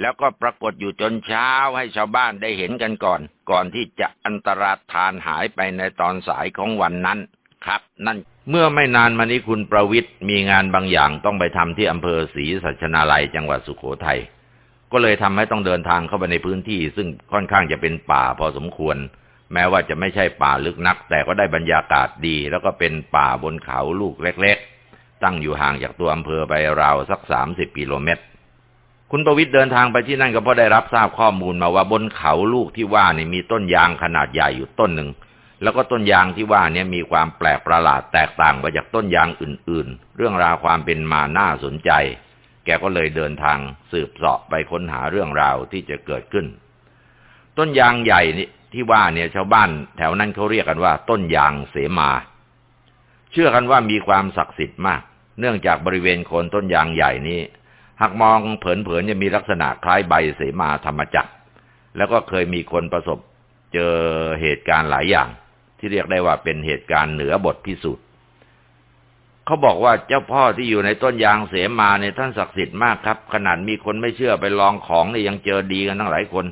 แล้วก็ปรากฏอยู่จนเช้าให้ชาวบ้านได้เห็นกันก่อน ก่อนที่จะอันตรธานหายไปในตอนสายของวันนั้น ครับ นั่น เมื่อไม่นานมานี้คุณประวิทย์มีงานบางอย่างต้องไปทำที่อำเภอศรีสัชนาลัยจังหวัดสุขโขทัยก็เลยทำให้ต้องเดินทางเข้าไปในพื้นที่ ซึ่งค่อนข้างจะเป็นป่าพอสมควร แม้ว่าจะไม่ใช่ป่าลึกนัก แต่ก็ได้บรรยากาศดี แล้วก็เป็นป่าบนเขาลูกเล็ก ๆ ตั้งอยู่ห่างจากตัวอำเภอไปราวสักสามสิบกิโลเมตร คุณประวิทย์เดินทางไปที่นั่นก็เพราะได้รับทราบข้อมูลมาว่าบนเขาลูกที่ว่านี่มีต้นยางขนาดใหญ่อยู่ต้นหนึ่ง แล้วก็ต้นยางที่ว่าเนี่ยมีความแปลกประหลาดแตกต่างไปจากต้นยางอื่น ๆ เรื่องราวความเป็นมาน่าสนใจ แกก็เลยเดินทางสืบเสาะไปค้นหาเรื่องราวที่จะเกิดขึ้น ต้นยางใหญ่นี่ที่ว่าเนี่ยชาวบ้านแถวนั้นเขาเรียกกันว่า ต้นยางเสมา เชื่อกันว่ามีความศักดิ์สิทธิ์มาก เนื่องจากบริเวณโคนต้นยางใหญ่นี้ หากมองเผินๆจะมีลักษณะคล้ายใบเสมาธรรมจักร แล้วก็เคยมีคนประสบเจอเหตุการณ์หลายอย่าง ที่เรียกได้ว่าเป็นเหตุการณ์เหนือบทพิสูจน์เขาบอกว่าเจ้าพ่อที่อยู่ในต้นยางเสมาในท่านศักดิ์สิทธิ์มากครับ ขนาดมีคนไม่เชื่อไปลองของนี่ยังเจอดีกันทั้งหลายคน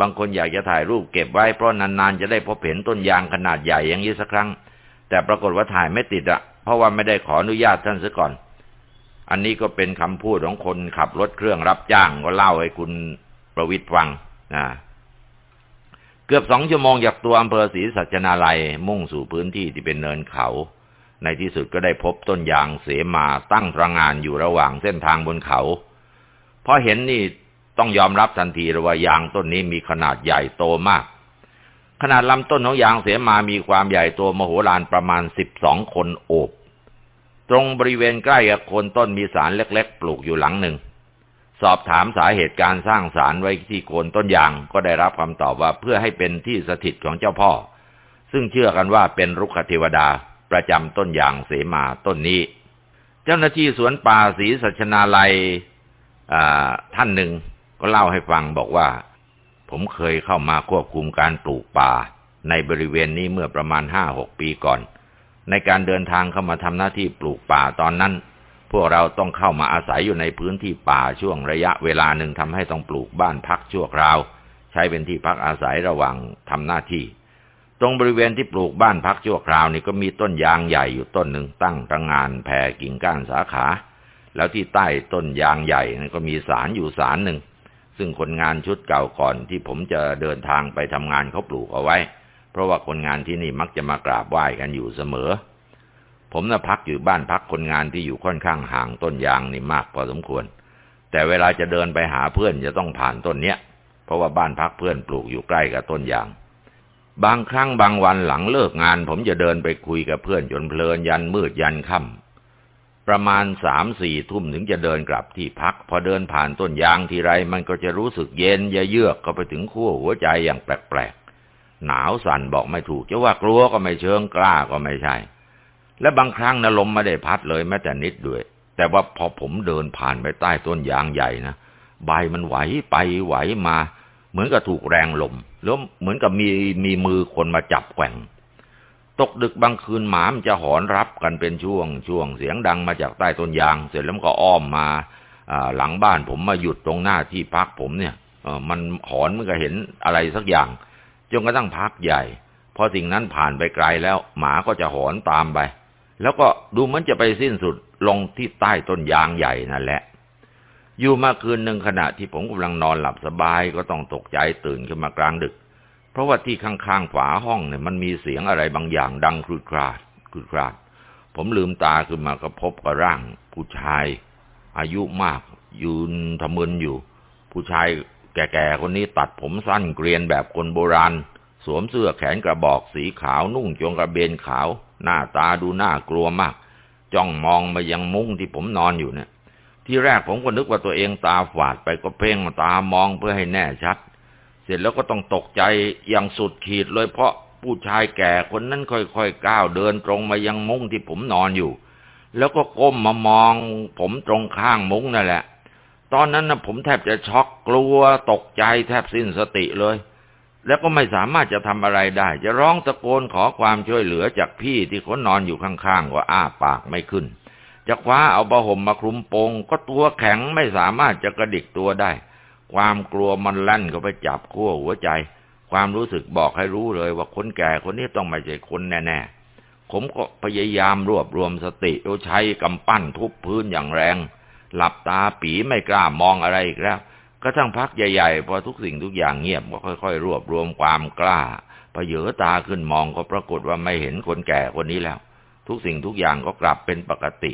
บางคนอยากจะถ่ายรูปเก็บไว้เพราะนานๆจะได้พบเห็นต้นยางขนาดใหญ่อย่างนี้สักครั้ง แต่ปรากฏว่าถ่ายไม่ติดอะเพราะว่าไม่ได้ขออนุญาตท่านซะก่อน อันนี้ก็เป็นคำพูดของคนขับรถเครื่องรับจ้างก็เล่าให้คุณประวิตรฟังนะ เกือบสองชั่วโมงจากตัวอำเภอศรีสัชนาลัย มุ่งสู่พื้นที่ที่เป็นเนินเขา ในที่สุดก็ได้พบต้นยางเสมาตั้งตระงานอยู่ระหว่างเส้นทางบนเขาพอเห็นนี่ต้องยอมรับทันทีเลยว่ายางต้นนี้มีขนาดใหญ่โตมาก ขนาดลำต้นของยางเสมามีความใหญ่โตมโหฬารประมาณสิบสองคนโอบ ตรงบริเวณใกล้กับโคนต้นมีสารเล็ก ๆ ปลูกอยู่หลังหนึ่ง สอบถามสาเหตุการสร้างสารไว้ที่โคนต้นยางก็ได้รับคำตอบว่าเพื่อให้เป็นที่สถิตของเจ้าพ่อ ซึ่งเชื่อกันว่าเป็นรุกขเทวดาประจำต้นยางเสมาต้นนี้ เจ้าหน้าที่สวนป่าศรีสัชนาลัยท่านหนึ่งก็เล่าให้ฟังบอกว่า ผมเคยเข้ามาควบคุมการปลูกป่า ในบริเวณนี้เมื่อประมาณห้าหกปีก่อน ในการเดินทางเข้ามาทำหน้าที่ปลูกป่าตอนนั้น พวกเราต้องเข้ามาอาศัยอยู่ในพื้นที่ป่าช่วงระยะเวลาหนึ่งทำให้ต้องปลูกบ้านพักชั่วคราว ใช้เป็นที่พักอาศัยระหว่างทำหน้าที่ ตรงบริเวณที่ปลูกบ้านพักชั่วคราวนี่ก็มีต้นยางใหญ่อยู่ต้นหนึ่งตั้งตั้งงานแผ่กิ่งก้านสาขา แล้วที่ใต้ต้นยางใหญ่นั้นก็มีสารอยู่สารหนึ่งซึ่งคนงานชุดเก่าก่อนที่ผมจะเดินทางไปทำงานเขาปลูกเอาไว้ เพราะว่าคนงานที่นี่มักจะมากราบไหว้กันอยู่เสมอ ผมน่ะพักอยู่บ้านพักคนงานที่อยู่ค่อนข้างห่างต้นยางนี่มากพอสมควร แต่เวลาจะเดินไปหาเพื่อนจะต้องผ่านต้นเนี้ย เพราะว่าบ้านพักเพื่อนปลูกอยู่ใกล้กับต้นยาง บางครั้งบางวันหลังเลิกงาน ผมจะเดินไปคุยกับเพื่อนจนเพลินยันมืดยันค่ำประมาณสามสี่ทุ่มถึงจะเดินกลับที่พัก พอเดินผ่านต้นยางทีไร มันก็จะรู้สึกเย็นเยือกเข้าไปถึงขั้วหัวใจอย่างแปลกๆหนาวสั่นบอกไม่ถูกจะว่ากลัวก็ไม่เชิงกล้าก็ไม่ใช่ และบางครั้งนะลมไม่ได้พัดเลยแม้แต่นิดด้วย แต่ว่าพอผมเดินผ่านไปใต้ต้นยางใหญ่นะใบมันไหวไปไหวมา เหมือนกับถูกแรงลมแล้วเหมือนกับมีมีมือคนมาจับแกว่ง ตกดึกบางคืนหมามันจะหอนรับกันเป็นช่วงช่วงเสียงดังมาจากใต้ต้นยาง เสร็จแล้วก็อ้อมมาหลังบ้านผมมาหยุดตรงหน้าที่พักผมเนี่ยมันหอนมันก็เห็นอะไรสักอย่างจนกระทั่งพักใหญ่พอสิ่งนั้นผ่านไปไกลแล้ว หมาก็จะหอนตามไป แล้วก็ดูเหมือนจะไปสิ้นสุดลงที่ใต้ต้นยางใหญ่นั่นแหละ อยู่มาคืนหนึ่งขณะที่ผมกำลังนอนหลับสบายก็ต้องตกใจตื่นขึ้นมากลางดึก เพราะว่าที่ข้างๆฝาห้องเนี่ยมันมีเสียงอะไรบางอย่างดังครุดคราดครุดคราด ผมลืมตาขึ้นมาก็พบกับร่าง ผู้ชาย อายุมาก ยืนทะมึนอยู่ ผู้ชายแก่ๆคนนี้ตัดผมสั้นเกรียนแบบคนโบราณ สวมเสื้อแขนกระบอกสีขาวนุ่งจงกระเบนขาว หน้าตาดูน่ากลัวมาก จ้องมองมายังมุ้งที่ผมนอนอยู่เนี่ย ที่แรกผมก็นึกว่าตัวเองตาฝาดไปก็เพ่งตามองเพื่อให้แน่ชัด เสร็จแล้วก็ต้องตกใจอย่างสุดขีดเลยเพราะผู้ชายแก่คนนั้นค่อยๆก้าวเดินตรงมายังมุ้งที่ผมนอนอยู่ แล้วก็ก้มมามอง ผมตรงข้างมุ้งนั่นแหละ ตอนนั้นนะผมแทบจะช็อกกลัวตกใจแทบสิ้นสติเลย แล้วก็ไม่สามารถจะทำอะไรได้ จะร้องตะโกนขอความช่วยเหลือจากพี่ที่เขานอนอยู่ข้างๆก็อ้าปากไม่ขึ้น จะคว้าเอาผ้าห่มมาคลุมโปง ก็ตัวแข็งไม่สามารถจะกระดิกตัวได้ ความกลัวมันลั่นเข้าไปจับขั้วหัวใจ ความรู้สึกบอกให้รู้เลยว่าคนแก่คนนี้ต้องไม่ใช่คนแน่ๆ ผมก็พยายามรวบรวมสติโดยใช้กำปั้นทุบพื้นอย่างแรง หลับตาปีไม่กล้ามองอะไรอีกแล้ว กระทั่งพักใหญ่ๆ พอทุกสิ่งทุกอย่างเงียบก็ค่อยๆ รวบรวมความกล้าพเหยอตาขึ้นมองก็ปรากฏว่าไม่เห็นคนแก่คนนี้แล้ว ทุกสิ่งทุกอย่างก็กลับเป็นปกติ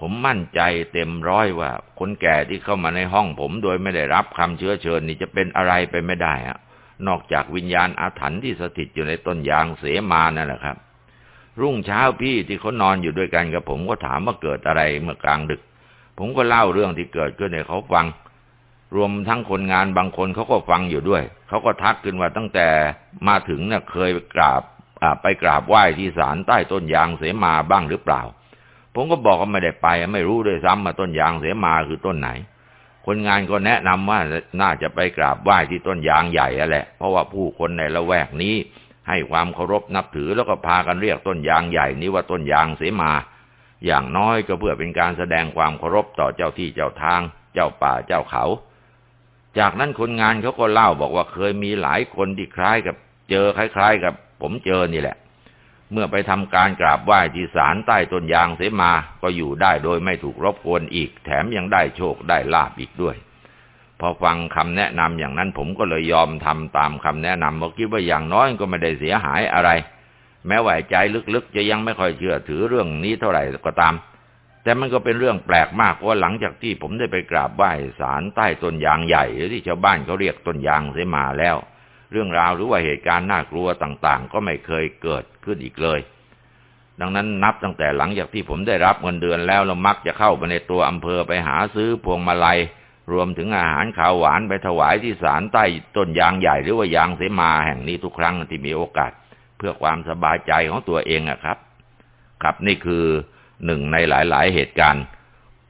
ผมมั่นใจเต็มร้อยว่า คนแก่ที่เข้ามาในห้องผมโดยไม่ได้รับคำเชื้อเชิญนี่จะเป็นอะไรไปไม่ได้อะนอกจากวิญญาณอาถรรพ์ที่สถิตอยู่ในต้นยางเสมานั่นแหละครับ รุ่งเช้าพี่ที่เขานอนอยู่ด้วยกันกับผมก็ถามว่าเกิดอะไรเมื่อกลางดึก ผมก็เล่าเรื่องที่เกิดขึ้นให้เขาฟัง รวมทั้งคนงานบางคนเขาก็ฟังอยู่ด้วย เขาก็ทักขึ้นว่าตั้งแต่มาถึงเนี่ยเคยกราบไปกราบไหว้ที่ศาลใต้ต้นยางเสมาบ้างหรือเปล่า ผมก็บอกว่าไม่ได้ไป ไม่รู้ด้วยซ้ำมาต้นยางเสมาคือต้นไหน คนงานก็แนะนำว่าน่าจะไปกราบไหว้ที่ต้นยางใหญ่แหละ เพราะว่าผู้คนในละแวกนี้ ให้ความเคารพนับถือแล้วก็พากันเรียกต้นยางใหญ่นี้ว่าต้นยางเสมา อย่างน้อยก็เพื่อเป็นการแสดงความเคารพต่อเจ้าที่เจ้าทาง เจ้าป่าเจ้าเขา จากนั้นคนงานเขาก็เล่าบอกว่าเคยมีหลายคนที่คล้ายกับเจอคล้าย ๆ กับ ผมเจอนี่แหละ เมื่อไปทำการกราบไหว้ที่ศาลใต้ต้นยางเสมา ก็อยู่ได้โดยไม่ถูกรบกวนอีก แถมยังได้โชคได้ลาบอีกด้วย พอฟังคำแนะนำอย่างนั้นผมก็เลยยอมทำตามคำแนะนำเพราะคิดว่าอย่างน้อยก็ไม่ได้เสียหายอะไร แม้ว่าใจลึกๆจะยังไม่ค่อยเชื่อถือเรื่องนี้เท่าไหร่ก็ตาม แต่มันก็เป็นเรื่องแปลกมากว่าหลังจากที่ผมได้ไปกราบไหว้ศาลใต้ต้นยางใหญ่หรือที่ชาวบ้านเขาเรียกต้นยางเสมาแล้ว เรื่องราวหรือว่าเหตุการณ์น่ากลัวต่างๆ ก็ไม่เคยเกิดขึ้นอีกเลย ดังนั้นนับตั้งแต่หลังจากที่ผมได้รับเงินเดือนแล้วเรามักจะเข้าไปในตัวอำเภอไปหาซื้อพวงมาลัย รวมถึงอาหารข้าวหวานไปถวายที่ศาลใต้ต้นยางใหญ่หรือว่ายางเสมาแห่งนี้ทุกครั้งที่มีโอกาส เพื่อความสบายใจของตัวเองอะครับ ครับนี่คือ หนึ่งในหลายๆ เหตุการณ์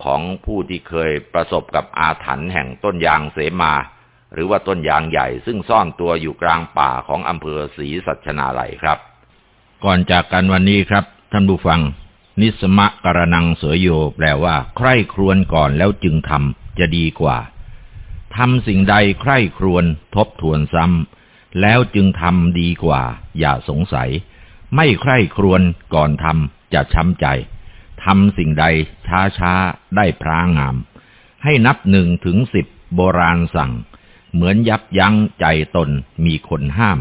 ของผู้ที่เคยประสบกับอาถรรพ์แห่งต้นยางเสมา หรือว่าต้นยางใหญ่ซึ่งซ่อนตัวอยู่กลางป่าของอำเภอศรีสัชนาลัยครับ ก่อนจากกันวันนี้ครับ ท่านผู้ฟัง นิสมะกรนังเสยโยแปลว่า ใคร่ครวญก่อนแล้วจึงทำจะดีกว่าทำสิ่งใดใคร่ครวญทบทวนซ้ำแล้วจึงทำดีกว่า อย่าสงสัย ไม่ใคร่ครวญก่อนทำจะช้ำใจ ทำสิ่งใดช้าช้าได้พรางาม ให้นับหนึ่งถึงสิบโบราณสั่ง เหมือนยับยั้งใจตนมีคนห้าม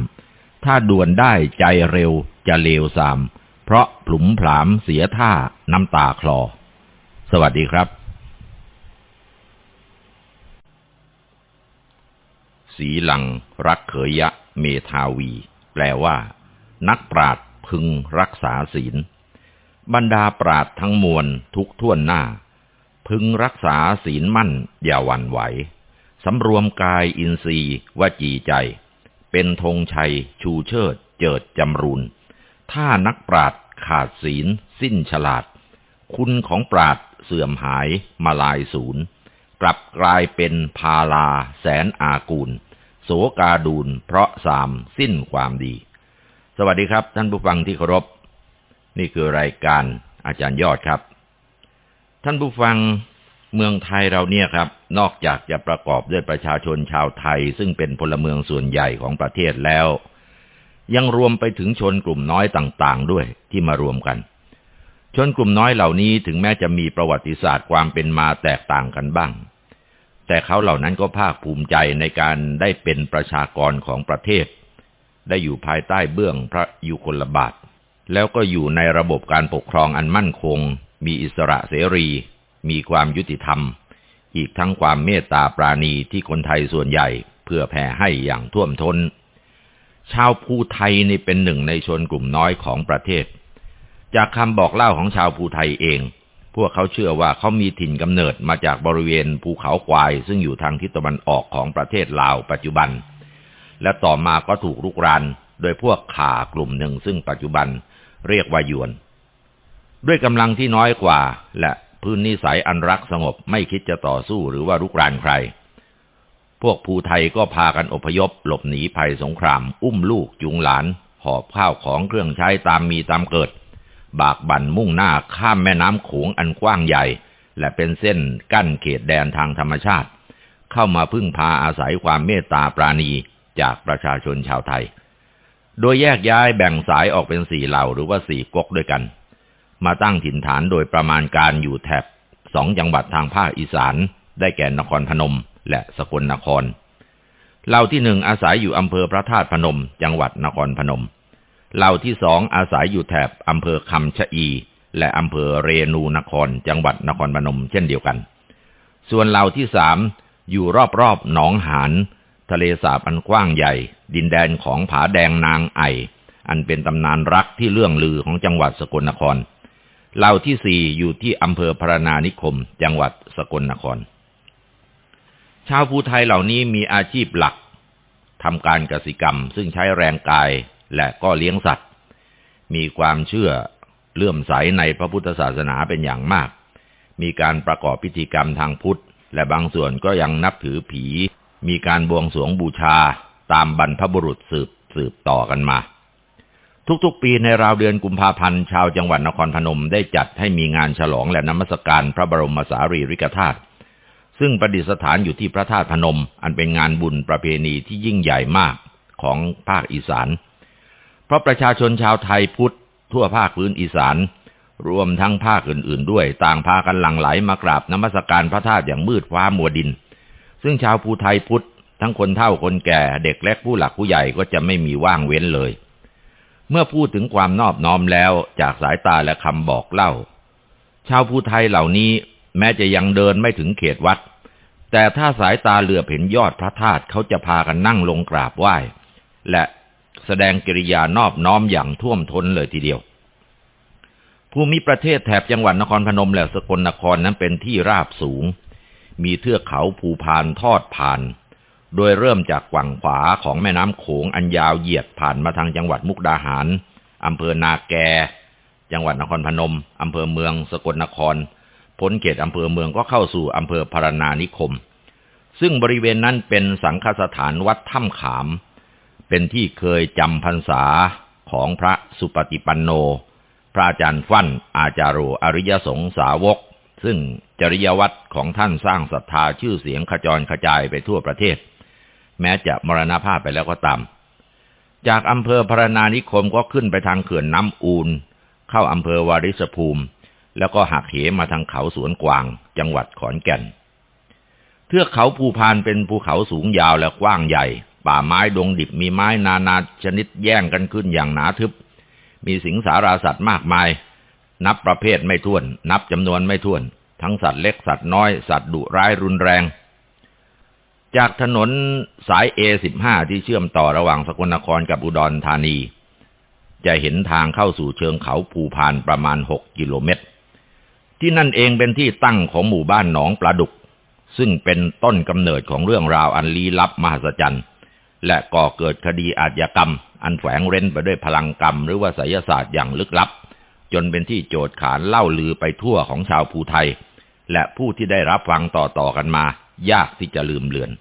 ถ้าด่วนได้ใจเร็วจะเลวสาม เพราะผลุมผลามเสียท่าน้ำตาคลอ สวัสดีครับ สีหลังรักเขยยะเมทาวี แปลว่า นักปราดพึงรักษาศีล บรรดาปราดทั้งมวลทุกท่วนหน้า พึงรักษาศีลมั่นอย่าหวั่นไหว สำรวมกายอินทรีย์วจีใจ เป็นธงชัย ชูเชิด เจิดจำรูนถ้านักปราดขาดศีล สิ้นฉลาด คุณของปราดเสื่อมหายมาลายศูนย์กลับกลายเป็นพาลาแสนอากูล โสกาดูลเพราะสามสิ้นความดี สวัสดีครับท่านผู้ฟังที่เคารพ นี่คือรายการอาจารย์ยอดครับ ท่านผู้ฟังเมืองไทยเราเนี่ยครับ นอกจากจะประกอบด้วยประชาชนชาวไทย ซึ่งเป็นพลเมืองส่วนใหญ่ของประเทศแล้ว ยังรวมไปถึงชนกลุ่มน้อยต่างๆ ด้วยที่มารวมกัน ชนกลุ่มน้อยเหล่านี้ถึงแม้จะมีประวัติศาสตร์ความเป็นมาแตกต่างกันบ้าง แต่เขาเหล่านั้นก็ภาคภูมิใจในการได้เป็นประชากรของประเทศ ได้อยู่ภายใต้เบื้องพระยุคลบาท แล้วก็อยู่ในระบบการปกครองอันมั่นคง มีอิสระเสรี มีความยุติธรรม อีกทั้งความเมตตาปราณีที่คนไทยส่วนใหญ่เพื่อแผ่ให้อย่างท่วมทน้น ชาวภูไทยนี่เป็นหนึ่งในชนกลุ่มน้อยของประเทศ จากคำบอกเล่าของชาวภูไทยเอง พวกเขาเชื่อว่าเขามีถิ่นกำเนิดมาจากบริเวณภูเขาควาย ซึ่งอยู่ทางทิศตะวันออกของประเทศลาวปัจจุบัน และต่อมาก็ถูกลุกรานโดยพวกข่ากลุ่มหนึ่งซึ่งปัจจุบัน เรียกว่ายวน ด้วยกำลังที่น้อยกว่า และพื้นนิสัยอันรักสงบไม่คิดจะต่อสู้หรือว่าลุกรานใคร พวกภูไทยก็พากันอพยพ หลบหนีภัยสงคราม อุ้มลูกจุงหลาน หอบข้าวของเครื่องใช้ตามมีตามเกิด บากบั่นมุ่งหน้าข้ามแม่น้ำขงอันกว้างใหญ่ และเป็นเส้นกั้นเขตแดนทางธรรมชาติ เข้ามาพึ่งพาอาศัยความเมตตาปราณีจากประชาชนชาวไทย โดยแยกย้ายแบ่งสายออกเป็นสี่เหล่าหรือว่าสี่ก๊กด้วยกัน มาตั้งถิ่นฐานโดยประมาณการอยู่แถบสองจังหวัดทางภาคอีสาน ได้แก่นครพนม และสกลนคร เหล่าที่หนึ่งอาศัยอยู่อำเภอพระธาตุพนม จังหวัดนครพนม เหล่าที่สองอาศัยอยู่แถบอำเภอคำชะอี และอำเภอเรนูนคร จังหวัดนครพนม เช่นเดียวกัน ส่วนเหล่าที่สามอยู่รอบๆหนองหาน ทะเลสาบอันกว้างใหญ่ ดินแดนของผาแดงนางไอ อันเป็นตำนานรักที่เลื่องลือของจังหวัดสกลนครเหล่าที่สี่อยู่ที่อำเภอพระนานิคม จังหวัดสกลนคร ชาวภูไทยเหล่านี้มีอาชีพหลักทำการกสิกรรม ซึ่งใช้แรงกายและก็เลี้ยงสัตว์ มีความเชื่อเลื่อมใสในพระพุทธศาสนาเป็นอย่างมาก มีการประกอบพิธีกรรมทางพุทธ และบางส่วนก็ยังนับถือผี มีการบวงสรวงบูชาตามบรรพบุรุษสืบสืบต่อกันมา ทุกๆ ปีในราวเดือนกุมภาพันธ์ชาวจังหวัดนครพนมได้จัดให้มีงานฉลองและนมัสการพระบรมสารีริกธาตุซึ่งประดิษฐานอยู่ที่พระธาตุพนม อันเป็นงานบุญประเพณีที่ยิ่งใหญ่มากของภาคอีสาน เพราะประชาชนชาวไทยพุทธทั่วภาคพื้นอีสาน รวมทั้งภาคอื่น ๆ ด้วย ต่างพากันหลั่งไหลมากราบนมัสการพระธาตุอย่างมืดฟ้ามัวดิน ซึ่งชาวภูไทยพุทธทั้งคนเฒ่าคนแก่เด็กเล็กผู้หลักผู้ใหญ่ก็จะไม่มีว่างเว้นเลย เมื่อพูดถึงความนอบน้อมแล้วจากสายตาและคำบอกเล่า ชาวภูไทยเหล่านี้แม้จะยังเดินไม่ถึงเขตวัด แต่ถ้าสายตาเหลือบเห็นยอดพระธาตุเขาจะพากันนั่งลงกราบไหว้ และแสดงกิริยานอบน้อมอย่างท่วมท้นเลยทีเดียวภูมิประเทศแถบจังหวัดนครพนมและสกลนครนั้นเป็นที่ราบสูง มีเทือกเขาภูพานทอดผ่าน โดยเริ่มจากฝั่งขวาของแม่น้ำโขงอันยาวเหยียดผ่านมาทางจังหวัดมุกดาหารอำเภอนาแก จังหวัดนครพนมอำเภอเมืองสกลนคร พ้นเขตอำเภอเมืองก็เข้าสู่อำเภอพารณานิคม ซึ่งบริเวณนั้นเป็นสังฆสถานวัดถ้ำขาม เป็นที่เคยจำพรรษาของพระสุปฏิปันโน พระอาจารย์ฟั่นอาจารโรอริยสงสาวก ซึ่ง จริยวัตรของท่านสร้างศรัทธาชื่อเสียงขจรกระจายไปทั่วประเทศ แม้จะมรณภาพไปแล้วก็ตาม จากอำเภอพารณานิคมก็ขึ้นไปทางเขื่อนน้ำอูนเข้าอำเภอวาริสภูมิ แล้วก็หักเหมาทางเขาสวนกวาง จังหวัดขอนแก่น เทือกเขาภูพานเป็นภูเขาสูงยาวและกว้างใหญ่ ป่าไม้ดงดิบมีไม้นานาชนิดแย่งกันขึ้นอย่างหนาทึบ มีสิงสาราสัตว์มากมาย นับประเภทไม่ถ้วน นับจำนวนไม่ถ้วน ทั้งสัตว์เล็กสัตว์น้อยสัตว์ดุร้ายรุนแรง จากถนนสาย A15 ที่เชื่อมต่อระหว่างสกลนครกับอุดรธานี จะเห็นทางเข้าสู่เชิงเขาภูพานประมาณ 6 กิโลเมตร ที่นั่นเองเป็นที่ตั้งของหมู่บ้านหนองปลาดุก ซึ่งเป็นต้นกำเนิดของเรื่องราวอันลี้ลับมหัศจรรย์และก่อเกิดคดีอาชญากรรม อันแฝงเร้นไปด้วยพลังกรรม หรือว่าไสยศาสตร์อย่างลึกลับ จนเป็นที่โจทย์ขานเล่าลือไปทั่วของชาวภูไทย และผู้ที่ได้รับฟังต่อๆกันมา ยากที่จะลืมเลือน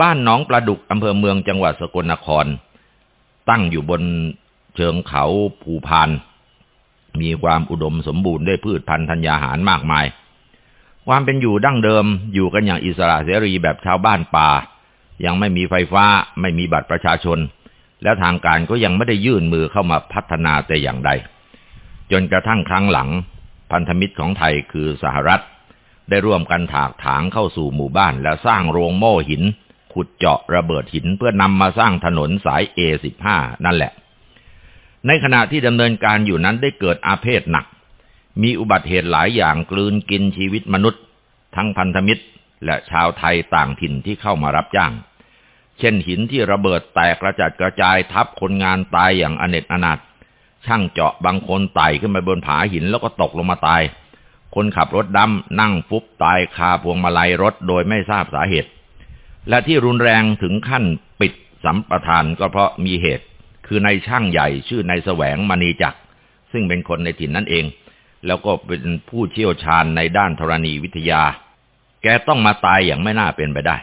บ้านหนองปลาดุกอำเภอเมืองจังหวัดสกลนคร ตั้งอยู่บนเชิงเขาภูพาน มีความอุดมสมบูรณ์ด้วยพืชพันธุ์ธัญญาหารมากมาย ความเป็นอยู่ดั้งเดิมอยู่กันอย่างอิสระเสรีแบบชาวบ้านป่า ยังไม่มีไฟฟ้าไม่มีบัตรประชาชน แล้วทางการก็ยังไม่ได้ยื่นมือเข้ามาพัฒนาแต่อย่างใดจนกระทั่งครั้งหลัง พันธมิตรของไทยคือสหรัฐ ได้ร่วมกันถากถางเข้าสู่หมู่บ้าน และสร้างโรงโม่หิน ขุดเจาะระเบิดหินเพื่อนำมาสร้างถนนสาย A15 นั่นแหละ ในขณะที่ดำเนินการอยู่นั้นได้เกิดอาเพศหนัก มีอุบัติเหตุหลายอย่างกลืนกินชีวิตมนุษย์ ทั้งพันธมิตรและชาวไทยต่างถิ่นที่เข้ามารับจ้าง เช่นหินที่ระเบิดแตกกระจัดกระจายทับคนงานตายอย่างอเนจอนาถ ช่างเจาะบางคนไต่ขึ้นไปบนผาหินแล้วก็ตกลงมาตาย คนขับรถดำนั่งฟุบตายคาพวงมาลัยรถโดยไม่ทราบสาเหตุ และที่รุนแรงถึงขั้นปิดสัมปทานก็เพราะมีเหตุ คือนายช่างใหญ่ชื่อนายแสวงมณีจักรซึ่งเป็นคนในถิ่นนั่นเอง แล้วก็เป็นผู้เชี่ยวชาญในด้านธรณีวิทยา แกต้องมาตายอย่างไม่น่าเป็นไปได้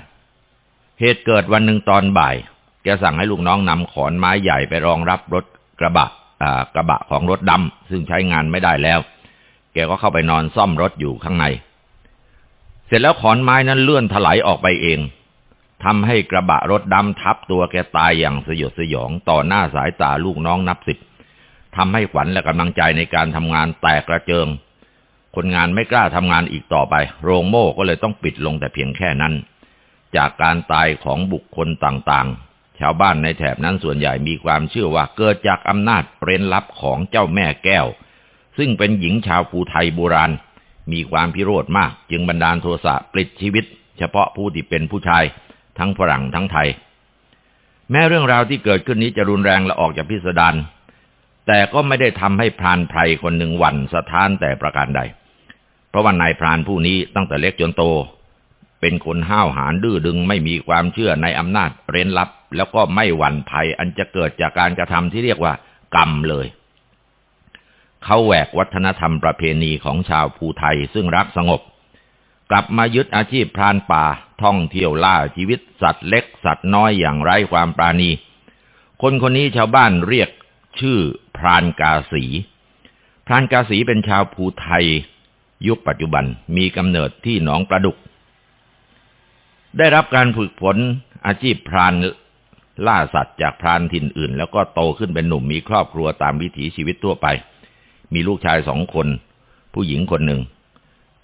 เหตุเกิดวันหนึ่งตอนบ่าย แกสั่งให้ลูกน้องนำขอนไม้ใหญ่ไปรองรับรถกระบะ กระบะของรถดำซึ่งใช้งานไม่ได้แล้ว แกก็เข้าไปนอนซ่อมรถอยู่ข้างใน เสร็จแล้วขอนไม้นั้นเลื่อนถลายออกไปเองทำให้กระบะรถดำทับตัวแกตายอย่างสยดสยองต่อหน้าสายตาลูกน้องนับสิบทำให้ขวัญและกำลังใจในการทำงานแตกกระเจิง คนงานไม่กล้าทำงานอีกต่อไป โรงโม่ก็เลยต้องปิดลงแต่เพียงแค่นั้น จากการตายของบุคคลต่างๆ ชาวบ้านในแถบนั้นส่วนใหญ่มีความเชื่อว่าเกิดจากอำนาจเร้นลับของเจ้าแม่แก้ว ซึ่งเป็นหญิงชาวภูไทยโบราณ มีความพิโรธมาก จึงบันดาลโทสะปลิดชีวิต เฉพาะผู้ที่เป็นผู้ชาย ทั้งฝรั่งทั้งไทย แม้เรื่องราวที่เกิดขึ้นนี้จะรุนแรงและออกจากพิสดารแต่ก็ไม่ได้ทำให้พรานไพรคนหนึ่งหวั่นสะท้านแต่ประการใด เพราะว่านายพรานผู้นี้ตั้งแต่เล็กจนโต เป็นคนห้าวหาญดื้อดึงไม่มีความเชื่อในอำนาจเร้นลับ แล้วก็ไม่หวั่นภัยอันจะเกิดจากการกระทำที่เรียกว่า กรรมเลย เขาแหวกวัฒนธรรมประเพณีของชาวภูไทยซึ่งรักสงบ กลับมายึดอาชีพพรานป่า ท่องเที่ยวล่าชีวิตสัตว์เล็ก สัตว์น้อยอย่างไร้ความปราณี คนคนนี้ชาวบ้านเรียกชื่อพรานกาสี พรานกาสีเป็นชาวภูไทย ยุคปัจจุบันมีกำเนิดที่หนองประดุก ได้รับการฝึกฝนอาชีพพราน ล่าสัตว์จากพรานถิ่นอื่น แล้วก็โตขึ้นเป็นหนุ่มมีครอบครัวตามวิถีชีวิตทั่วไป มีลูกชายสองคน ผู้หญิงคนหนึ่ง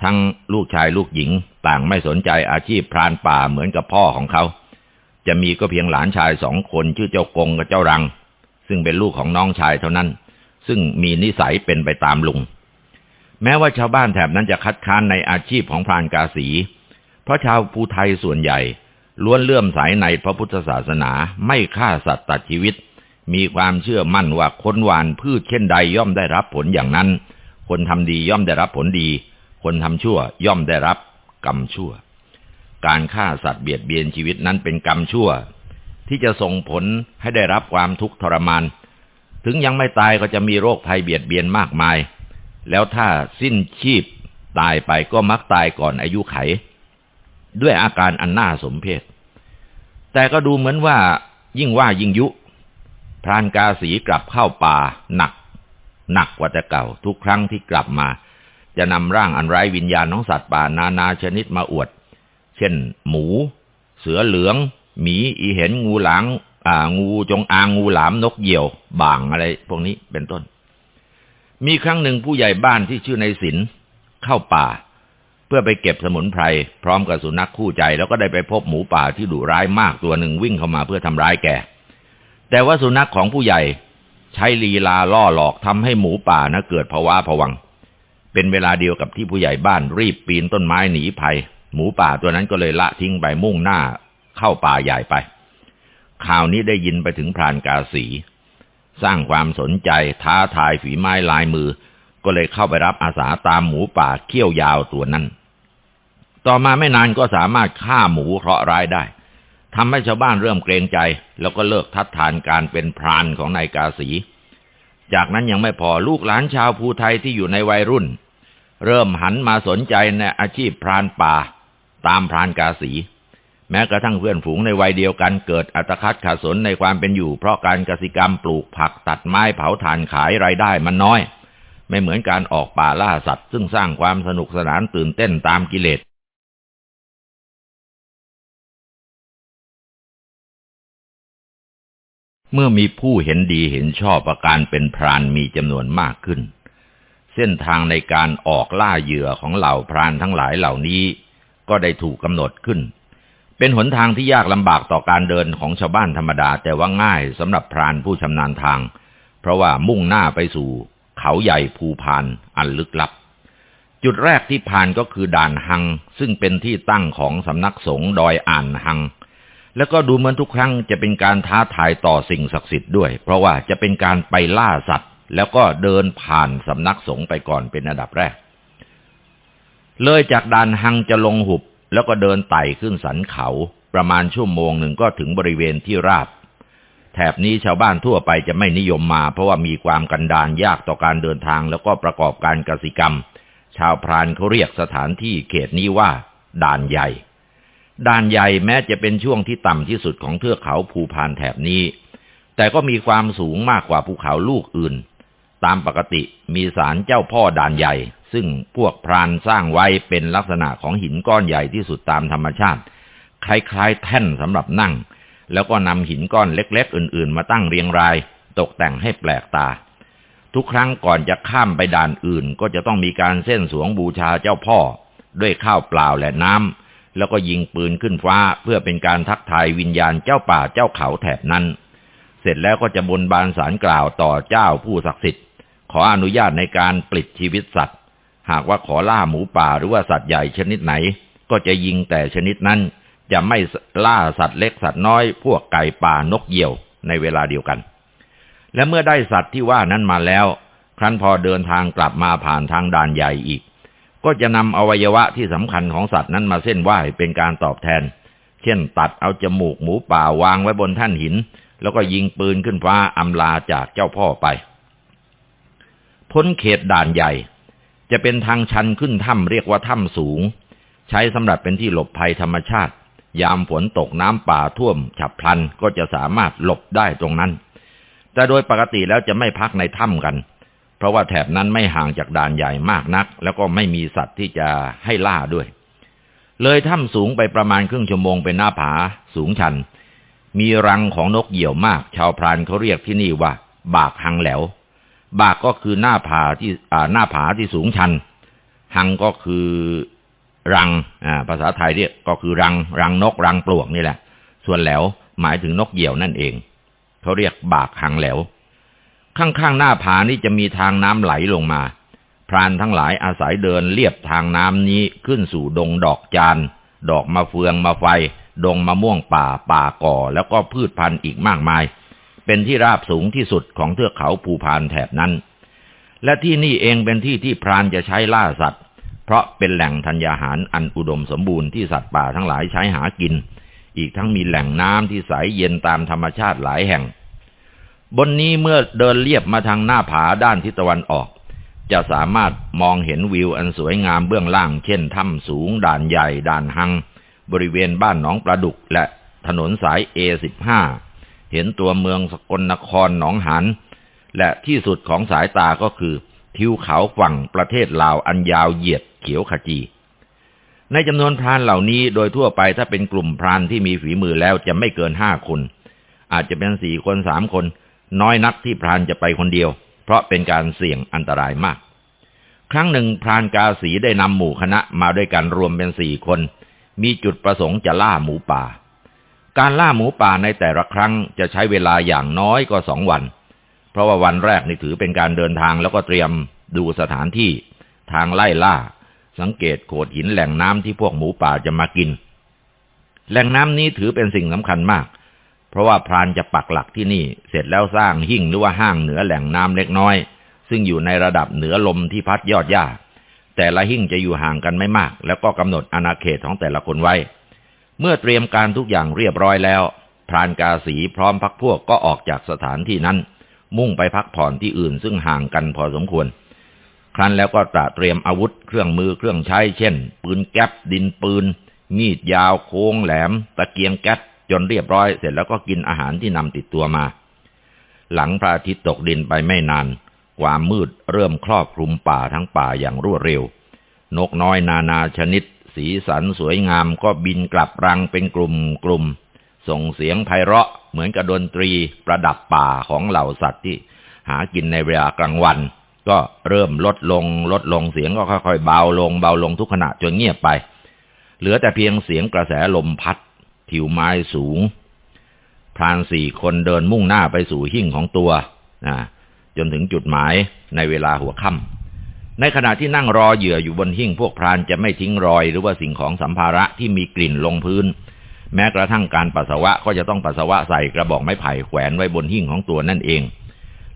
ทั้งลูกชายลูกหญิงต่างไม่สนใจอาชีพพรานป่าเหมือนกับพ่อของเขา จะมีก็เพียงหลานชายสองคนชื่อเจ้ากงกับเจ้ารัง ซึ่งเป็นลูกของน้องชายเท่านั้น ซึ่งมีนิสัยเป็นไปตามลุง แม้ว่าชาวบ้านแถบนั้นจะคัดค้านในอาชีพของพรานกาสี เพราะชาวภูไทยส่วนใหญ่ ล้วนเลื่อมใสในพระพุทธศาสนาไม่ฆ่าสัตว์ตัดชีวิต มีความเชื่อมั่นว่าคนหวานพืชเช่นใดย่อมได้รับผลอย่างนั้น คนทำดีย่อมได้รับผลดี คนทำชั่วย่อมได้รับกรรมชั่ว การฆ่าสัตว์เบียดเบียนชีวิตนั้นเป็นกรรมชั่ว ที่จะส่งผลให้ได้รับความทุกข์ทรมาน ถึงยังไม่ตายก็จะมีโรคภัยเบียดเบียนมากมาย แล้วถ้าสิ้นชีพตายไปก็มักตายก่อนอายุไข ด้วยอาการอันน่าสมเพชแต่ก็ดูเหมือนว่ายิ่งว่ายิ่งยุ พรานกาสีกลับเข้าป่าหนัก หนักกว่าแต่เก่า ทุกครั้งที่กลับมา จะนำร่างอันไร้วิญญาณของสัตว์ป่านานาชนิดมาอวด เช่น หมู เสือเหลือง หมี อีเห็นงูหลางอ่างูจงอางงูหลามนกเหยี่ยวบ่างอะไร พวกนี้เป็นต้น มีครั้งหนึ่งผู้ใหญ่บ้านที่ชื่อในศิลเข้าป่า พื่อไปเก็บสมุนไพรพร้อมกับสุนัขคู่ใจ แล้วก็ได้ไปพบหมูป่าที่ดุร้ายมากตัวหนึ่งวิ่งเข้ามาเพื่อทำร้ายแก แต่ว่าสุนัขของผู้ใหญ่ใช้ลีลาล่อหลอกทำให้หมูป่านะเกิดภาวะผวัง เป็นเวลาเดียวกับที่ผู้ใหญ่บ้านรีบปีนต้นไม้หนีภัย หมูป่าตัวนั้นก็เลยละทิ้งไปมุ่งหน้าเข้าป่าใหญ่ไป ข่าวนี้ได้ยินไปถึงพรานกาสี สร้างความสนใจท้าทายฝีไม้ลายมือ ก็เลยเข้าไปรับอาสาตามหมูป่าเขี้ยวยาวตัวนั้น ต่อมาไม่นานก็สามารถฆ่าหมูเคราะห์ร้ายได้ทำให้ชาวบ้านเริ่มเกรงใจ แล้วก็เลิกทัดทานการเป็นพรานของนายกาสี จากนั้นยังไม่พอลูกหลานชาวภูไทยที่อยู่ในวัยรุ่น เริ่มหันมาสนใจในอาชีพพรานป่า ตามพรานกาสี แม้กระทั่งเพื่อนฝูงในวัยเดียวกันเกิดอัตคัดขาดสนในความเป็นอยู่ เพราะการกสิกรรมปลูกผักตัดไม้เผาถ่านขายไรายได้มันน้อย ไม่เหมือนการออกป่าล่าสัตว์ ซึ่งสร้างความสนุกสนานตื่นเต้นตามกิเลส เมื่อมีผู้เห็นดีเห็นชอบอาการเป็นพรานมีจำนวนมากขึ้น เส้นทางในการออกล่าเหยื่อของเหล่าพรานทั้งหลายเหล่านี้ ก็ได้ถูกกำหนดขึ้น เป็นหนทางที่ยากลำบากต่อการเดินของชาวบ้านธรรมดาแต่ว่าง่ายสำหรับพรานผู้ชำนาญทาง เพราะว่ามุ่งหน้าไปสู่ เขาใหญ่ภูพานอันลึกลับ จุดแรกที่ผ่านก็คือด่านหัง ซึ่งเป็นที่ตั้งของสำนักสงฆ์ดอยอ่านหัง แล้วก็ดูเหมือนทุกครั้งจะเป็นการท้าทายต่อสิ่งศักดิ์สิทธิ์ด้วย เพราะว่าจะเป็นการไปล่าสัตว์ แล้วก็เดินผ่านสำนักสงฆ์ไปก่อนเป็นอันดับแรก เลยจากด่านหังจะลงหุบ แล้วก็เดินไต่ขึ้นสันเขา ประมาณชั่วโมงหนึ่งก็ถึงบริเวณที่ราบ แถบนี้ชาวบ้านทั่วไปจะไม่นิยมมา เพราะว่ามีความกันดานยากต่อการเดินทาง แล้วก็ประกอบการกสิกรรม ชาวพรานเขาเรียกสถานที่เขตนี้ว่า ด่านใหญ่ ด่านใหญ่แม้จะเป็นช่วงที่ต่ำที่สุดของเทือกเขาภูพานแถบนี้ แต่ก็มีความสูงมากกว่าภูเขาลูกอื่น ตามปกติมีศาลเจ้าพ่อด่านใหญ่ ซึ่งพวกพรานสร้างไว้เป็นลักษณะของหินก้อนใหญ่ที่สุดตามธรรมชาติ คล้ายๆ แท่นสำหรับนั่ง แล้วก็นำหินก้อนเล็กๆ อื่นๆ มาตั้งเรียงราย ตกแต่งให้แปลกตา ทุกครั้งก่อนจะข้ามไปด่านอื่น ก็จะต้องมีการเส้นสวงบูชาเจ้าพ่อ ด้วยข้าวเปล่าและน้ำ แล้วก็ยิงปืนขึ้นฟ้าเพื่อเป็นการทักทายวิญญาณเจ้าป่าเจ้าเขาแถบนั้น เสร็จแล้วก็จะบนบานสารกล่าวต่อเจ้าผู้ศักดิ์สิทธิ์ ขออนุญาตในการปลิดชีวิตสัตว์ หากว่าขอล่าหมูป่าหรือว่าสัตว์ใหญ่ชนิดไหน ก็จะยิงแต่ชนิดนั้น จะไม่ล่าสัตว์เล็กสัตว์น้อย พวกไก่ป่านกเหยี่ยวในเวลาเดียวกัน และเมื่อได้สัตว์ที่ว่านั้นมาแล้ว ครั้นพอเดินทางกลับมาผ่านทางด่านใหญ่อีก ก็จะนำอวัยวะที่สำคัญของสัตว์นั้นมาเส้นไหว้เป็นการตอบแทน เช่น ตัดเอาจมูกหมูป่าวางไว้บนแท่นหิน แล้วก็ยิงปืนขึ้นฟ้าอำลาจากเจ้าพ่อไป พ้นเขตด่านใหญ่ จะเป็นทางชันขึ้นถ้ำเรียกว่าถ้ำสูง ใช้สำหรับเป็นที่หลบภัยธรรมชาติ ยามฝนตกน้ำป่าท่วม ฉับพลันก็จะสามารถหลบได้ตรงนั้น แต่โดยปกติแล้วจะไม่พักในถ้ำกัน ราะว่าแถบนั้นไม่ห่างจากด่านใหญ่มากนัก แล้วก็ไม่มีสัตว์ที่จะให้ล่าด้วย เลยถ้ำสูงไปประมาณครึ่งชั่วโมงเป็นหน้าผา สูงชัน มีรังของนกเหยี่ยวมาก ชาวพรานเขาเรียกที่นี่ว่า บากหังแหลว บากก็คือหน้าผาที่อ่าหน้าผาที่สูงชัน หังก็คือรังอ่าภาษาไทยเรียกก็คือรัง รังนกรังปลวกนี่แหละ ส่วนแหลวหมายถึงนกเหยี่ยวนั่นเอง เขาเรียกบากหังแหลว ข้างๆหน้าผานี่จะมีทางน้ำไหลลงมา พรานทั้งหลายอาศัยเดินเลียบทางน้ำนี้ขึ้นสู่ดงดอกจานดอกมะเฟืองมะไฟ ดงมะม่วงป่าป่าก่อ แล้วก็พืชพันธุ์อีกมากมาย เป็นที่ราบสูงที่สุดของเทือกเขาภูพานแถบนั้น และที่นี่เองเป็นที่ที่พรานจะใช้ล่าสัตว์ เพราะเป็นแหล่งธัญญาหารอันอุดมสมบูรณ์ที่สัตว์ป่าทั้งหลายใช้หากิน อีกทั้งมีแหล่งน้ำที่ใสเย็นตามธรรมชาติหลายแห่ง บนนี้เมื่อเดินเลียบมาทางหน้าผาด้านทิศตะวันออก จะสามารถมองเห็นวิวอันสวยงามเบื้องล่าง เช่นถ้ำสูง ด่านใหญ่ ด่านหัง บริเวณบ้านหนองปลาดุกและถนนสาย A15 เห็นตัวเมืองสกลนครหนองหันและที่สุดของสายตาก็คือ ทิวเขาฝั่งประเทศลาวอันยาวเหยียดเขียวขจี ในจำนวนพรานเหล่านี้โดยทั่วไปถ้าเป็นกลุ่มพรานที่มีฝีมือแล้วจะไม่เกินห้าคน อาจจะเป็นสี่คนสามคน น้อยนักที่พรานจะไปคนเดียว เพราะเป็นการเสี่ยงอันตรายมาก ครั้งหนึ่งพรานกาสีได้นำหมู่คณะมาด้วยกันรวมเป็นสี่คน มีจุดประสงค์จะล่าหมูป่า การล่าหมูป่าในแต่ละครั้งจะใช้เวลาอย่างน้อยก็สองวัน เพราะว่าวันแรกนี่ถือเป็นการเดินทางแล้วก็เตรียมดูสถานที่ ทางไล่ล่า สังเกตโขดหินแหล่งน้ำที่พวกหมูป่าจะมากิน แหล่งน้ำนี้ถือเป็นสิ่งสำคัญมากเพราะว่าพรานจะปักหลักที่นี่เสร็จแล้วสร้างหิ่งหรือว่าห้างเหนือแหล่งน้ำเล็กน้อย ซึ่งอยู่ในระดับเหนือลมที่พัดยอดหญ้า แต่ละหิ่งจะอยู่ห่างกันไม่มาก แล้วก็กำหนดอาณาเขตของแต่ละคนไว้ เมื่อเตรียมการทุกอย่างเรียบร้อยแล้ว พรานกาสีพร้อมพักพวกก็ออกจากสถานที่นั้น มุ่งไปพักผ่อนที่อื่นซึ่งห่างกันพอสมควรครั้นแล้วก็ตระเตรียมอาวุธเครื่องมือเครื่องใช้เช่น ปืนแก๊ปดินปืน มีดยาวโค้งแหลม ตะเกียงแก๊ส จนเรียบร้อยเสร็จแล้วก็กินอาหารที่นำติดตัวมา หลังพระอาทิตย์ตกดินไปไม่นาน ความมืดเริ่มครอบคลุมป่าทั้งป่าอย่างรวดเร็ว นกน้อยนานาชนิด สีสันสวยงามก็บินกลับรังเป็นกลุ่มกลุ่มส่งเสียงไพเราะเหมือนกับดนตรีประดับป่าของเหล่าสัตว์ที่หากินในเวลากลางวัน ก็เริ่มลดลงลดลงเสียงก็ค่อยๆเบาลงเบาลงทุกขณะจนเงียบไป เหลือแต่เพียงเสียงกระแสลมพัด ทิวไม้สูง พรานสี่คนเดินมุ่งหน้าไปสู่หิ่งของตัวนะจนถึงจุดหมายในเวลาหัวค่ำในขณะที่นั่งรอเหยื่ออยู่บนหิ่งพวกพรานจะไม่ทิ้งรอยหรือว่าสิ่งของสัมภาระที่มีกลิ่นลงพื้น แม้กระทั่งการปัสสาวะก็จะต้องปัสสาวะใส่กระบอกไม้ไผ่แขวนไว้บนหิ่งของตัวนั่นเอง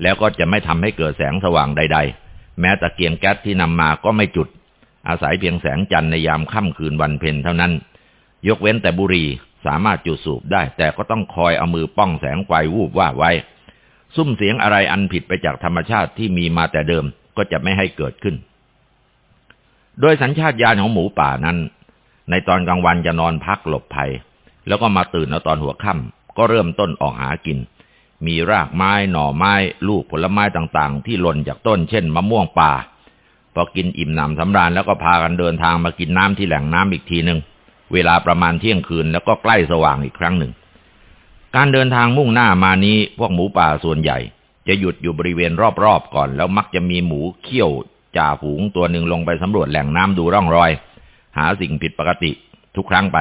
แล้วก็จะไม่ทำให้เกิดแสงสว่างใด ๆ แม้ตะเกียงแก๊สที่นำมาก็ไม่จุด อาศัยเพียงแสงจันทร์ในยามค่ำคืนวันเพ็ญเท่านั้น ยกเว้นแต่บุหรี่ สามารถจุดสูบได้ แต่ก็ต้องคอยเอามือป้องแสงไฟวูบว่าไว้ ซุ้มเสียงอะไรอันผิดไปจากธรรมชาติที่มีมาแต่เดิมก็จะไม่ให้เกิดขึ้น โดยสัญชาตญาณของหมูป่านั้น ในตอนกลางวันจะนอนพักหลบภัย แล้วก็มาตื่นเอาตอนหัวค่ำก็เริ่มต้นออกหากิน มีรากไม้หน่อไม้ ลูกผลไม้ต่างๆ ที่หล่นจากต้นเช่นมะม่วงป่าพอกินอิ่มหนำสำราญแล้วก็พากันเดินทางมากินน้ำที่แหล่งน้ำอีกทีหนึ่ง เวลาประมาณเที่ยงคืนแล้วก็ใกล้สว่างอีกครั้งหนึ่ง การเดินทางมุ่งหน้ามานี้พวกหมูป่าส่วนใหญ่ จะหยุดอยู่บริเวณรอบๆก่อน แล้วมักจะมีหมูเขี้ยวจ่าฝูงตัวหนึ่งลงไปสำรวจแหล่งน้ำดูร่องรอย หาสิ่งผิดปกติทุกครั้งไป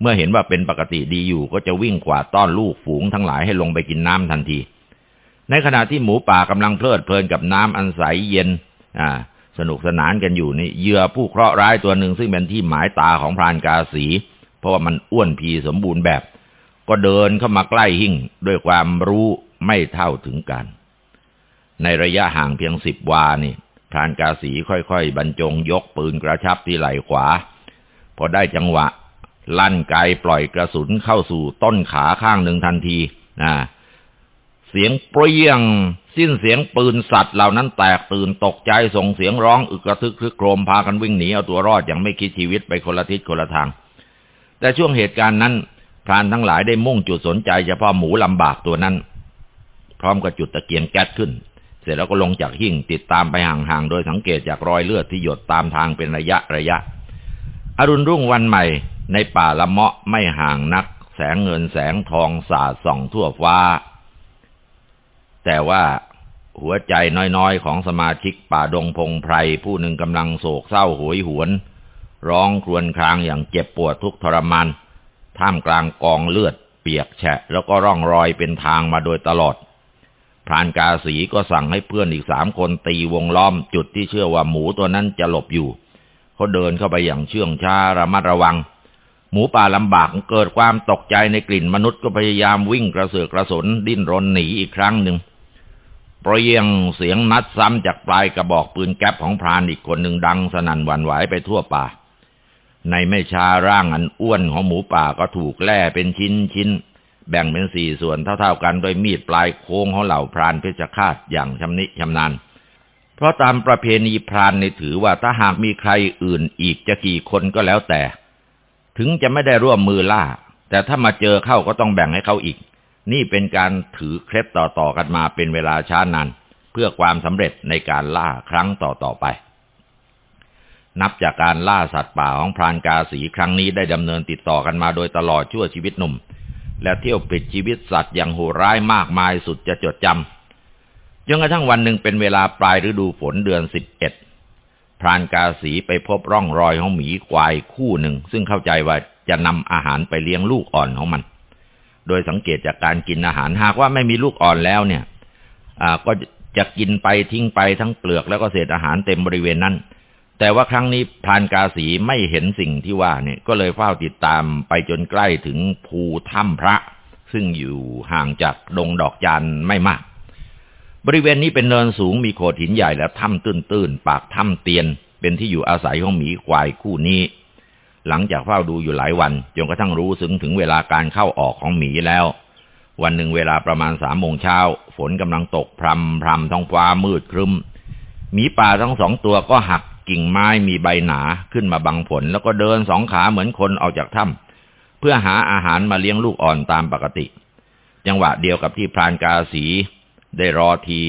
เมื่อเห็นว่าเป็นปกติดีอยู่ก็จะวิ่งกวาต้อนลูกฝูงทั้งหลายให้ลงไปกินน้ำทันที ในขณะที่หมูป่ากำลังเพลิดเพลินกับน้ำอันใสเย็น อ่า สนุกสนานกันอยู่นี่เหยื่อผู้เคราะห์ร้ายตัวหนึ่งซึ่งเป็นที่หมายตาของพรานกาสี เพราะว่ามันอ้วนพีสมบูรณ์แบบ ก็เดินเข้ามาใกล้หิ่งด้วยความรู้ไม่เท่าถึงกัน ในระยะห่างเพียงสิบวานี่พรานกาสีค่อยๆ บรรจงยกปืนกระชับที่ไหล่ขวา พอได้จังหวะ ลั่นไกปล่อยกระสุนเข้าสู่ต้นขาข้างหนึ่งทันทีนะ เสียงเปรี้ยง สิ้นเสียงปืนสัตว์เหล่านั้นแตกตื่นตกใจส่งเสียงร้องอึกระทึกครึกโครมพากันวิ่งหนีเอาตัวรอดอย่างไม่คิดชีวิตไปคนละทิศคนละทาง แต่ช่วงเหตุการณ์นั้นพรานทั้งหลายได้มุ่งจุดสนใจเฉพาะหมูลำบากตัวนั้น พร้อมกับจุดตะเกียงแก๊สขึ้น เสร็จแล้วก็ลงจากหิ่งติดตามไปห่างๆโดยสังเกตจากรอยเลือดที่หยดตามทางเป็นระยะระยะ อรุณรุ่งวันใหม่ ในป่าละเมาะไม่ห่างนัก แสงเงินแสงทองสาดส่องทั่วฟ้า แต่ว่าหัวใจน้อยๆ ของสมาชิกป่าดงพงไพรผู้หนึ่งกำลังโศกเศร้าหวยหวน ร้องครวญครางอย่างเจ็บปวดทุกทรมานท่ามกลางกองเลือดเปียกแฉะ แล้วก็ร่องรอยเป็นทางมาโดยตลอด พรานกาสีก็สั่งให้เพื่อนอีกสามคนตีวงล้อมจุดที่เชื่อว่าหมูตัวนั้นจะหลบอยู่เขาเดินเข้าไปอย่างเชื่องช้าระมัดระวัง หมูป่าลำบากเกิดความตกใจในกลิ่นมนุษย์ก็พยายามวิ่งกระเสือกกระสนดิ้นรนหนีอีกครั้งหนึ่ง เปรียงเสียงนัดซ้ำจากปลายกระบอกปืนแก๊ปของพรานอีกคนหนึ่งดังสนั่นหวั่นไหวไปทั่วป่า ในไม่ช้าร่างอันอ้วนของหมูป่าก็ถูกแล่เป็นชิ้นชิ้น แบ่งเป็นสี่ส่วนเท่าๆกันโดยมีดปลายโค้งของเหล่าพรานเพชฌฆาตอย่างชำนิชำนาญเพราะตามประเพณีพรานในถือว่าถ้าหากมีใครอื่นอีกจะกี่คนก็แล้วแต่ ถึงจะไม่ได้ร่วมมือล่า แต่ถ้ามาเจอเข้าก็ต้องแบ่งให้เขาอีก นี่เป็นการถือเคล็ดต่อๆกันมาเป็นเวลาช้านานเพื่อความสำเร็จในการล่าครั้งต่อๆไป นับจากการล่าสัตว์ป่าของพรานกาสีครั้งนี้ได้ดำเนินติดต่อกันมาโดยตลอดชั่วชีวิตหนุ่ม และเที่ยวปิดชีวิตสัตว์อย่างโหดร้ายมากมายสุดจะจดจำจนกระทั่งวันหนึ่งเป็นเวลาปลายฤดูฝนเดือนสิบเอ็ดพรานกาสีไปพบร่องรอยของหมีควายคู่หนึ่ง ซึ่งเข้าใจว่าจะนำอาหารไปเลี้ยงลูกอ่อนของมัน โดยสังเกตจากการกินอาหารหากว่าไม่มีลูกอ่อนแล้วเนี่ยก็จะกินไปทิ้งไปทั้งเปลือกแล้วก็เศษอาหารเต็มบริเวณนั้น แต่ว่าครั้งนี้พานกาสีไม่เห็นสิ่งที่ว่าเนี่ยก็เลยเฝ้าติดตามไปจนใกล้ถึงภูถ้ำพระ ซึ่งอยู่ห่างจากดงดอกจานไม่มาก บริเวณนี้เป็นเนินสูงมีโขดหินใหญ่และถ้ำตื้นๆปากถ้ำเตียน เป็นที่อยู่อาศัยของหมีควายคู่นี้ หลังจากเฝ้าดูอยู่หลายวันจนกระทั่งรู้สึงถึงเวลาการเข้าออกของหมีแล้ว วันหนึ่งเวลาประมาณสามโมงเช้า ฝนกำลังตกพรำพรำท้องฟ้ามืดครึ้ม หมีป่าทั้งสองตัวก็หักกิ่งไม้มีใบหนาขึ้นมาบังฝนแล้วก็เดินสองขาเหมือนคนออกจากถ้ำเพื่อหาอาหารมาเลี้ยงลูกอ่อนตามปกติ จังหวะเดียวกับที่พรานกาสี ได้รอที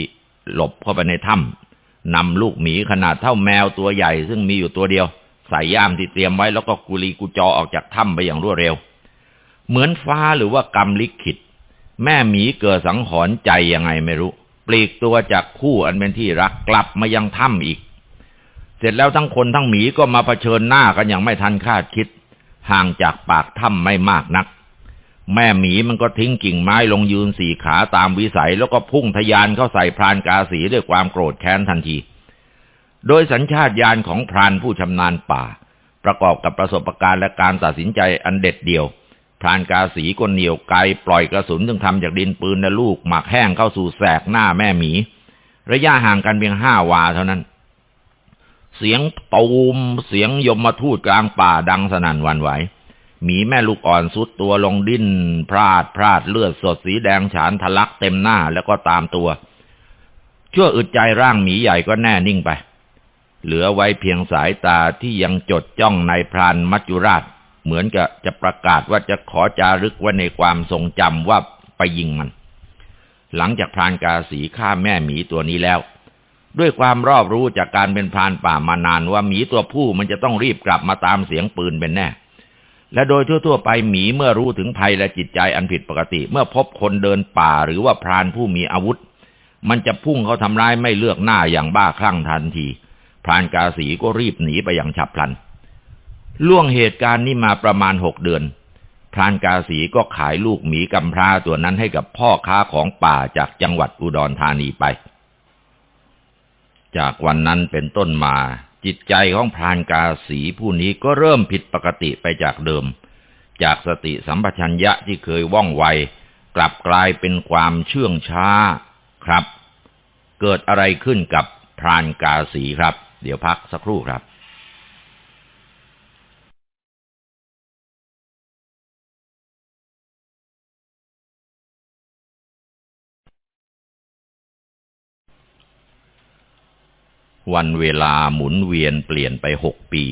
หลบเข้าไปในถ้ำนำลูกหมีขนาดเท่าแมวตัวใหญ่ซึ่งมีอยู่ตัวเดียว ใส่ย่ามที่เตรียมไว้แล้วก็กุลีกุจอออกจากถ้ำไปอย่างรวดเร็ว เหมือนฟ้าหรือว่ากรรมลิขิต แม่หมีเกิดสังหรณ์ใจยังไงไม่รู้ ปลีกตัวจากคู่อันเป็นที่รักกลับมายังถ้ำอีก เสร็จแล้วทั้งคนทั้งหมีก็มาเผชิญหน้ากันอย่างไม่ทันคาดคิด ห่างจากปากถ้ำไม่มากนัก แม่หมีมันก็ทิ้งกิ่งไม้ลงยืนสี่ขาตามวิสัย แล้วก็พุ่งทยานเข้าใส่พรานกาสีด้วยความโกรธแค้นทันที โดยสัญชาตญาณของพรานผู้ชำนาญป่า ประกอบกับประสบการณ์และการตัดสินใจอันเด็ดเดี่ยว พรานกาสีก็เหนียวไกลปล่อยกระสุนซึ่งทำจากดินปืนและลูกหมักแห้งเข้าสู่แสกหน้าแม่หมี ระยะห่างกันเพียงห้าวาเท่านั้น เสียงตูมเสียงยมมาทูดกลางป่าดังสนั่นวันไหวหมีแม่ลูกอ่อนสุดตัวลงดิ้น พลาดพลาดเลือดสดสีแดงฉานทะลักเต็มหน้าแล้วก็ตามตัว ชั่วอึดใจร่างหมีใหญ่ก็แน่นิ่งไป เหลือไว้เพียงสายตาที่ยังจดจ้องในพรานมัจจุราช เหมือนกับจะประกาศว่าจะขอจารึกไว้ในความทรงจำว่าไปยิงมัน หลังจากพรานกาสีฆ่าแม่หมีตัวนี้แล้ว ด้วยความรอบรู้จากการเป็นพรานป่ามานานว่าหมีตัวผู้มันจะต้องรีบกลับมาตามเสียงปืนเป็นแน่และโดยทั่วๆ ไปหมีเมื่อรู้ถึงภัยและจิตใจอันผิดปกติ เมื่อพบคนเดินป่าหรือว่าพรานผู้มีอาวุธ มันจะพุ่งเขาทำร้ายไม่เลือกหน้าอย่างบ้าคลั่งทันที พรานกาสีก็รีบหนีไปอย่างฉับพลัน ล่วงเหตุการณ์นี้มาประมาณหกเดือน พรานกาสีก็ขายลูกหมีกำพร้าตัวนั้นให้กับพ่อค้าของป่าจากจังหวัดอุดรธานีไป จากวันนั้นเป็นต้นมาจิตใจของพรานกาสีผู้นี้ก็เริ่มผิดปกติไปจากเดิม จากสติสัมปชัญญะที่เคยว่องไว กลับกลายเป็นความเชื่องช้าครับ เกิดอะไรขึ้นกับพรานกาสีครับ เดี๋ยวพักสักครู่ครับวันเวลาหมุนเวียนเปลี่ยนไปหกปี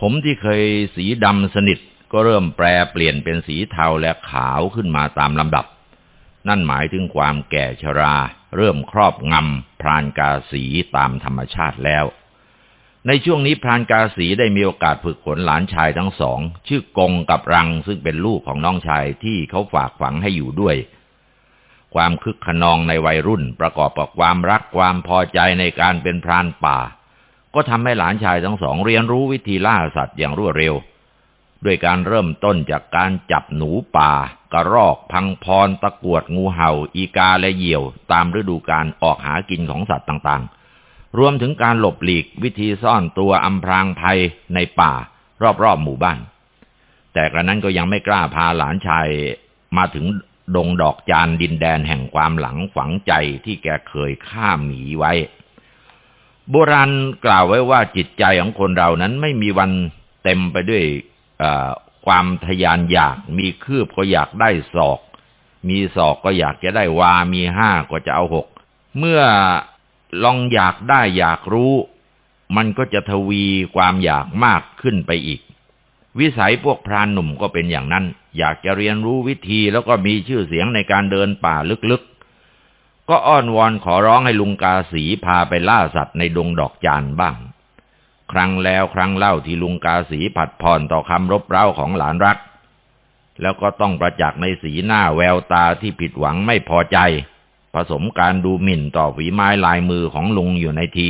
ผมที่เคยสีดำสนิทก็เริ่มแปรเปลี่ยนเป็นสีเทาและขาวขึ้นมาตามลำดับ นั่นหมายถึงความแก่ชรา เริ่มครอบงำพรานกาสีตามธรรมชาติแล้ว ในช่วงนี้พรานกาสีได้มีโอกาสฝึกฝนหลานชายทั้งสอง ชื่อกงกับรังซึ่งเป็นลูกของน้องชายที่เขาฝากฝังให้อยู่ด้วย ความคึกขนองในวัยรุ่นประกอบกับความรักความพอใจในการเป็นพรานป่า ก็ทำให้หลานชายทั้งสองเรียนรู้วิธีล่าสัตว์อย่างรวดเร็ว ด้วยการเริ่มต้นจากการจับหนูป่า กระรอกพังพร ตะกวดงูเห่า อีกาและเหยี่ยว ตามฤดูกาลออกหากินของสัตว์ต่างๆ รวมถึงการหลบหลีกวิธีซ่อนตัวอำพรางภัยในป่า รอบๆหมู่บ้าน แต่กระนั้นก็ยังไม่กล้าพาหลานชายมาถึงดงดอกจานดินแดนแห่งความหลังฝังใจที่แกเคยฆ่าหมีไว้ โบราณกล่าวไว้ว่าจิตใจของคนเรานั้นไม่มีวันเต็มไปด้วย ความทยานอยาก มีคืบก็อยากได้ศอก มีศอกก็อยากจะได้วา มีห้าก็จะเอาหก เมื่อลองอยากได้อยากรู้ มันก็จะทวีความอยากมากขึ้นไปอีก วิสัยพวกพรานหนุ่มก็เป็นอย่างนั้น อยากจะเรียนรู้วิธีแล้วก็มีชื่อเสียงในการเดินป่าลึกๆ ก็อ้อนวอนขอร้องให้ลุงกาสีพาไปล่าสัตว์ในดงดอกจานบ้าง ครั้งแล้วครั้งเล่าที่ลุงกาสีผัดผ่อนต่อคำรบเร้าของหลานรัก แล้วก็ต้องประจักษ์ในสีหน้าแววตาที่ผิดหวังไม่พอใจ ผสมการดูหมิ่นต่อฝีไม้ลายมือของลุงอยู่ในที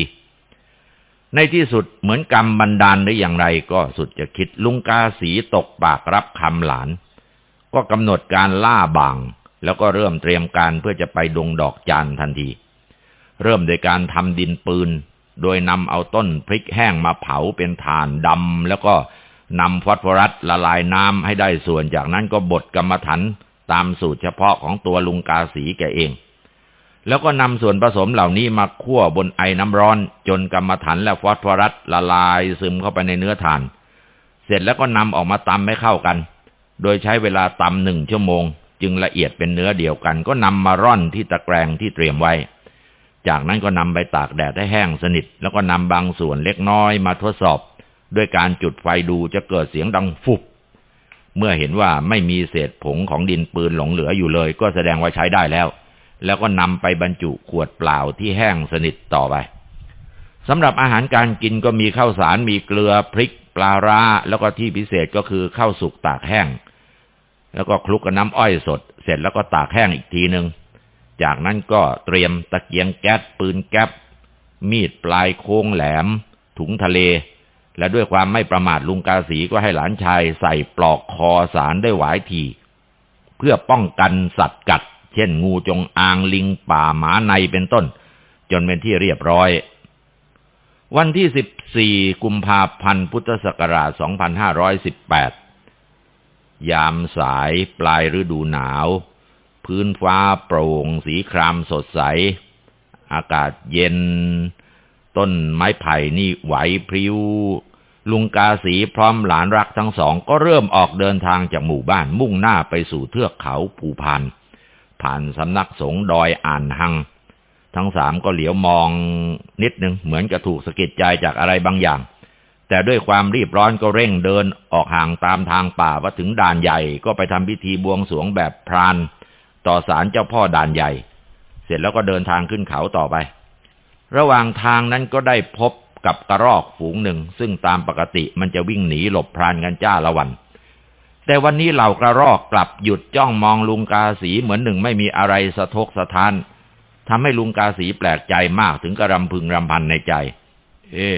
ในที่สุดเหมือนกรรมบันดาลหรืออย่างไรก็สุดจะคิดลุงกาสีตกปากรับคำหลาน ก็กำหนดการล่าบาง แล้วก็เริ่มเตรียมการเพื่อจะไปดงดอกจานทันที เริ่มโดยการทำดินปืน โดยนำเอาต้นพริกแห้งมาเผาเป็นถ่านดำแล้วก็นำฟอสฟอรัสละลายน้ำให้ได้ส่วนจากนั้นก็บดกรรมฐานตามสูตรเฉพาะของตัวลุงกาสีแกเอง แล้วก็นำส่วนผสมเหล่านี้มาคั่วบนไอ้น้ำร้อน จนกรรมฐานและฟอสฟอรัสละลายซึมเข้าไปในเนื้อถ่าน เสร็จแล้วก็นำออกมาตำให้เข้ากัน โดยใช้เวลาตำหนึ่งชั่วโมง จึงละเอียดเป็นเนื้อเดียวกัน ก็นำมาร่อนที่ตะแกรงที่เตรียมไว้ จากนั้นก็นำไปตากแดดให้แห้งสนิท แล้วก็นำบางส่วนเล็กน้อยมาทดสอบ ด้วยการจุดไฟดูจะเกิดเสียงดังฟุบเมื่อเห็นว่าไม่มีเศษผงของดินปืนหลงเหลืออยู่เลย ก็แสดงว่าใช้ได้แล้ว แล้วก็นำไปบรรจุขวดเปล่าที่แห้งสนิทต่อไปสำหรับอาหารการกินก็มีข้าวสารมีเกลือพริกปลาร้าแล้วก็ที่พิเศษก็คือข้าวสุกตากแห้ง แล้วก็คลุกกับน้ำอ้อยสด เสร็จแล้วก็ตากแห้งอีกทีหนึ่ง จากนั้นก็เตรียมตะเกียงแก๊สปืนแก๊ปมีดปลายโค้งแหลม ถุงทะเล และด้วยความไม่ประมาทลุงกาสีก็ให้หลานชายใส่ปลอกคอสารได้หวายที เพื่อป้องกันสัตว์กัด เช่นงูจงอางลิงป่าหมาในเป็นต้น จนเป็นที่เรียบร้อย วันที่ 14 กุมภาพันธ์พุทธศักราช 2518 ยามสายปลายฤดูหนาว พื้นฟ้าโปร่งสีครามสดใส อากาศเย็น ต้นไม้ไผ่นี่ไหวพริ้ว ลุงกาสีพร้อมหลานรักทั้งสองก็เริ่มออกเดินทางจากหมู่บ้านมุ่งหน้าไปสู่เทือกเขาภูพานผ่านสำนักสงฆ์ดอยอ่านหัง ทั้งสามก็เหลียวมองนิดหนึ่งเหมือนกับถูกสะกิดใจจากอะไรบางอย่าง แต่ด้วยความรีบร้อนก็เร่งเดินออกห่างตามทางป่าว่าถึงด่านใหญ่ก็ไปทำพิธีบวงสรวงแบบพราน ต่อศาลเจ้าพ่อด่านใหญ่ เสร็จแล้วก็เดินทางขึ้นเขาต่อไป ระหว่างทางนั้นก็ได้พบกับกระรอกฝูงหนึ่ง ซึ่งตามปกติมันจะวิ่งหนีหลบพรานกันจ้าละวัน แต่วันนี้เหล่ากระรอกกลับหยุดจ้องมองลุงกาสีเหมือนหนึ่งไม่มีอะไรสะทกสะท้านทำให้ลุงกาสีแปลกใจมากถึงกระรำพึงรำพันในใจ เอ๊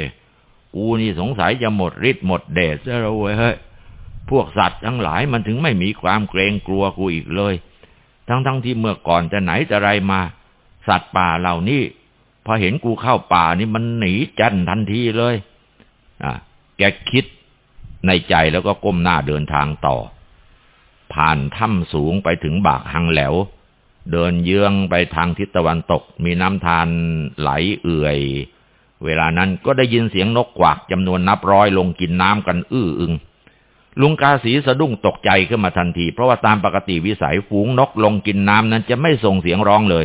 กูนี่สงสัยจะหมดฤทธิ์หมดเดชแล้วเว้ยเฮ้ยพวกสัตว์ทั้งหลายมันถึงไม่มีความเกรงกลัวกูอีกเลย ทั้งๆทที่เมื่อก่อนจะไหนจะไรมา สัตว์ป่าเหล่านี้พอเห็นกูเข้าป่านี่มันหนีจันทันทีเลยอะแกคิดในใจแล้วก็ก้มหน้าเดินทางต่อ ผ่านถ้ำสูงไปถึงบากหังแหลว เดินเยื้องไปทางทิศตะวันตก มีน้ำทานไหลเอื่อย เวลานั้นก็ได้ยินเสียงนกกวักจำนวนนับร้อยลงกินน้ำกันอื้ออึง ลุงกาสีสะดุ้งตกใจขึ้นมาทันที เพราะว่าตามปกติวิสัยฝูงนกลงกินน้ำนั้นจะไม่ส่งเสียงร้องเลย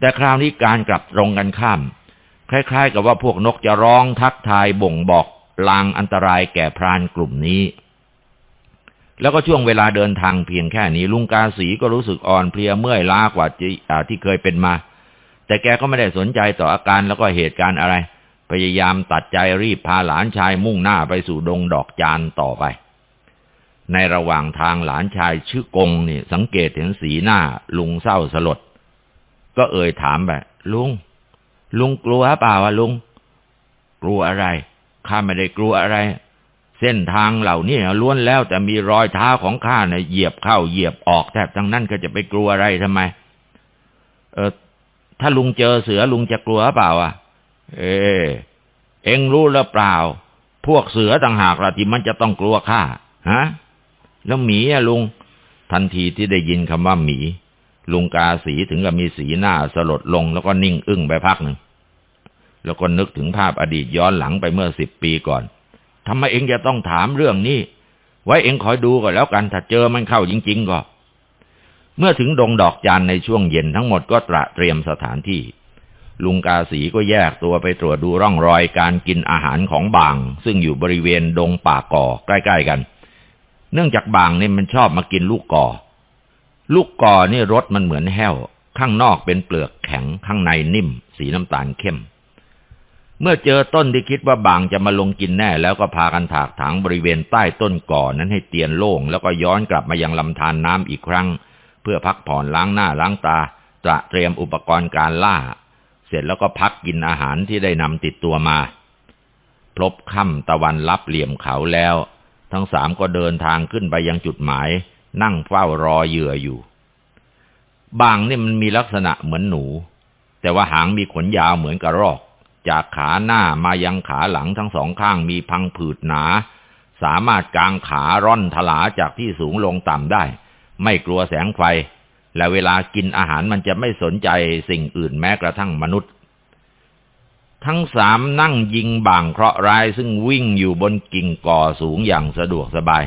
แต่คราวนี้การกลับตรงกันข้าม คล้ายๆ กับว่าพวกนกจะร้องทักทายบ่งบอกลางอันตรายแก่พรานกลุ่มนี้ แล้วก็ช่วงเวลาเดินทางเพียงแค่นี้ ลุงกาสีก็รู้สึกอ่อนเพลียเมื่อยล้ากว่าที่เคยเป็นมา แต่แกก็ไม่ได้สนใจต่ออาการแล้วก็เหตุการณ์อะไร พยายามตัดใจรีบพาหลานชายมุ่งหน้าไปสู่ดงดอกจานต่อไป ในระหว่างทางหลานชายชื่อกงนี่สังเกตเห็นสีหน้า ลุงเศร้าสลด ก็เอ่ยถามแบบลุง ลุงกลัวเปล่าวะลุง กลัวอะไรข้าไม่ได้กลัวอะไร เส้นทางเหล่านี้ล้วนแล้วแต่มีรอยเท้าของข้าเนี่ยเหยียบเข้าเหยียบออกแทบทั้งนั้นก็จะไปกลัวอะไรทำไม เออถ้าลุงเจอเสือลุงจะกลัวเปล่าอะ เออเอ็งรู้หรือเปล่า พวกเสือต่างหากละที่มันจะต้องกลัวข้าฮะ แล้วหมีอะลุง ทันทีที่ได้ยินคำว่าหมี ลุงกาสีถึงกับมีสีหน้าสลดลงแล้วก็นิ่งอึ้งไปพักหนึ่ง แล้วก็นึกถึงภาพอดีตย้อนหลังไปเมื่อสิบปีก่อนทำไมเอ็งจะต้องถามเรื่องนี้ไว้เอ็งคอยดูก่อนแล้วกันถ้าเจอมันเข้าจริง ๆ ก็ เมื่อถึงดงดอกจานในช่วงเย็นทั้งหมดก็ตระเตรียมสถานที่ ลุงกาสีก็แยกตัวไปตรวจดูร่องรอยการกินอาหารของบาง ซึ่งอยู่บริเวณดงป่าก่อใกล้ ๆ กัน เนื่องจากบางเนี่ยมันชอบมากินลูกกอ ลูกกอนี่รสมันเหมือนแห้ว ข้างนอกเป็นเปลือกแข็งข้างในนิ่ม สีน้ำตาลเข้ม เมื่อเจอต้นที่คิดว่าบางจะมาลงกินแน่แล้วก็พากันถากถางบริเวณใต้ต้นก่อนั้นให้เตียนโล่ง แล้วก็ย้อนกลับมายังลำธารนน้ำอีกครั้ง เพื่อพักผ่อนล้างหน้าล้างตาตระเตรียมอุปกรณ์การล่า เสร็จแล้วก็พักกินอาหารที่ได้นำติดตัวมาพลบค่ำตะวันรับเหลี่ยมเขาแล้ว ทั้งสามก็เดินทางขึ้นไปยังจุดหมาย นั่งเฝ้ารอเหยื่ออยู่ บางนี่มันมีลักษณะเหมือนหนู แต่ว่าหางมีขนยาวเหมือนกระรอก จากขาหน้ามายังขาหลังทั้งสองข้างมีพังผืดหนา สามารถกางขาร่อนถลาจากที่สูงลงต่ำได้ ไม่กลัวแสงไฟ และเวลากินอาหารมันจะไม่สนใจสิ่งอื่นแม้กระทั่งมนุษย์ ทั้งสามนั่งยิงบ่างเคราะห์ร้ายซึ่งวิ่งอยู่บนกิ่งก่อสูงอย่างสะดวกสบาย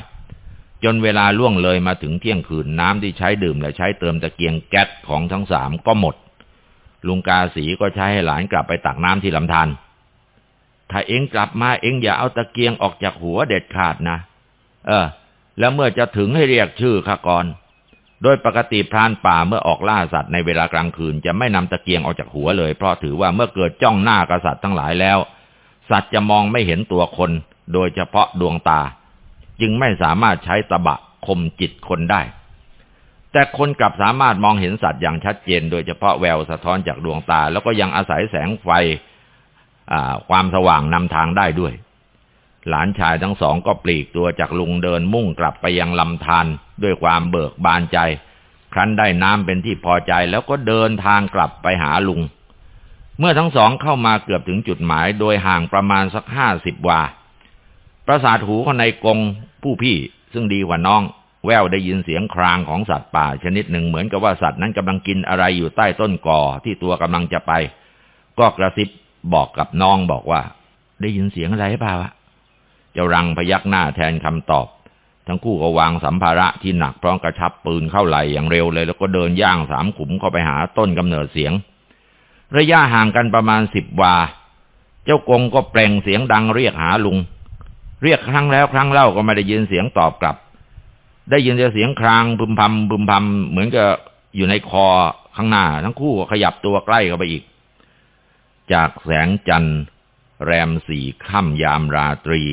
จนเวลาล่วงเลยมาถึงเที่ยงคืนน้ำที่ใช้ดื่มและใช้เติมตะเกียงแก๊สของทั้งสามก็หมด ลุงกาสีก็ใช้ให้หลานกลับไปตักน้ำที่ลำธารถ้าเองกลับมาเองอย่าเอาตะเกียงออกจากหัวเด็ดขาดนะ เออ แล้วเมื่อจะถึงให้เรียกชื่อข้าก่อน โดยปกติพรานป่าเมื่อออกล่าสัตว์ในเวลากลางคืนจะไม่นำตะเกียงออกจากหัวเลย เพราะถือว่าเมื่อเกิดจ้องหน้ากษัตริย์ทั้งหลายแล้ว สัตว์จะมองไม่เห็นตัวคน โดยเฉพาะดวงตา จึงไม่สามารถใช้ตะบะคมจิตคนได้ แต่คนกลับสามารถมองเห็นสัตว์อย่างชัดเจน โดยเฉพาะแววสะท้อนจากดวงตา แล้วก็ยังอาศัยแสงไฟความสว่างนำทางได้ด้วย หลานชายทั้งสองก็ปลีกตัวจากลุงเดินมุ่งกลับไปยังลำธารด้วยความเบิกบานใจ ครั้นได้น้ำเป็นที่พอใจแล้วก็เดินทางกลับไปหาลุง เมื่อทั้งสองเข้ามาเกือบถึงจุดหมายโดยห่างประมาณสักห้าสิบวา ประสาทหูของในกงผู้พี่ซึ่งดีกว่าน้อง แววได้ยินเสียงครางของสัตว์ป่า ชนิดหนึ่งเหมือนกับว่าสัตว์นั้นกำลังกินอะไรอยู่ใต้ต้นกอที่ตัวกำลังจะไป ก็กระซิบบอกกับน้องบอกว่า ได้ยินเสียงอะไรเปล่าวะ เจ้ารังพยักหน้าแทนคำตอบ ทั้งคู่ก็วางสัมภาระที่หนักพร้อมกระชับปืนเข้าไหลอย่างเร็วเลย แล้วก็เดินย่างสามขุมเข้าไปหาต้นกำเนิดเสียง ระยะห่างกันประมาณสิบวา เจ้ากงก็เปล่งเสียงดังเรียกหาลุง เรียกครั้งแล้วครั้งเล่าก็ไม่ได้ยินเสียงตอบกลับ ได้ยินแต่เสียงครางพึมพำพึมพำเหมือนกับอยู่ในคอข้างหน้า ทั้งคู่ก็ขยับตัวใกล้เข้าไปอีก จากแสงจันทร์ แรมสี่ค่ำยามราตรี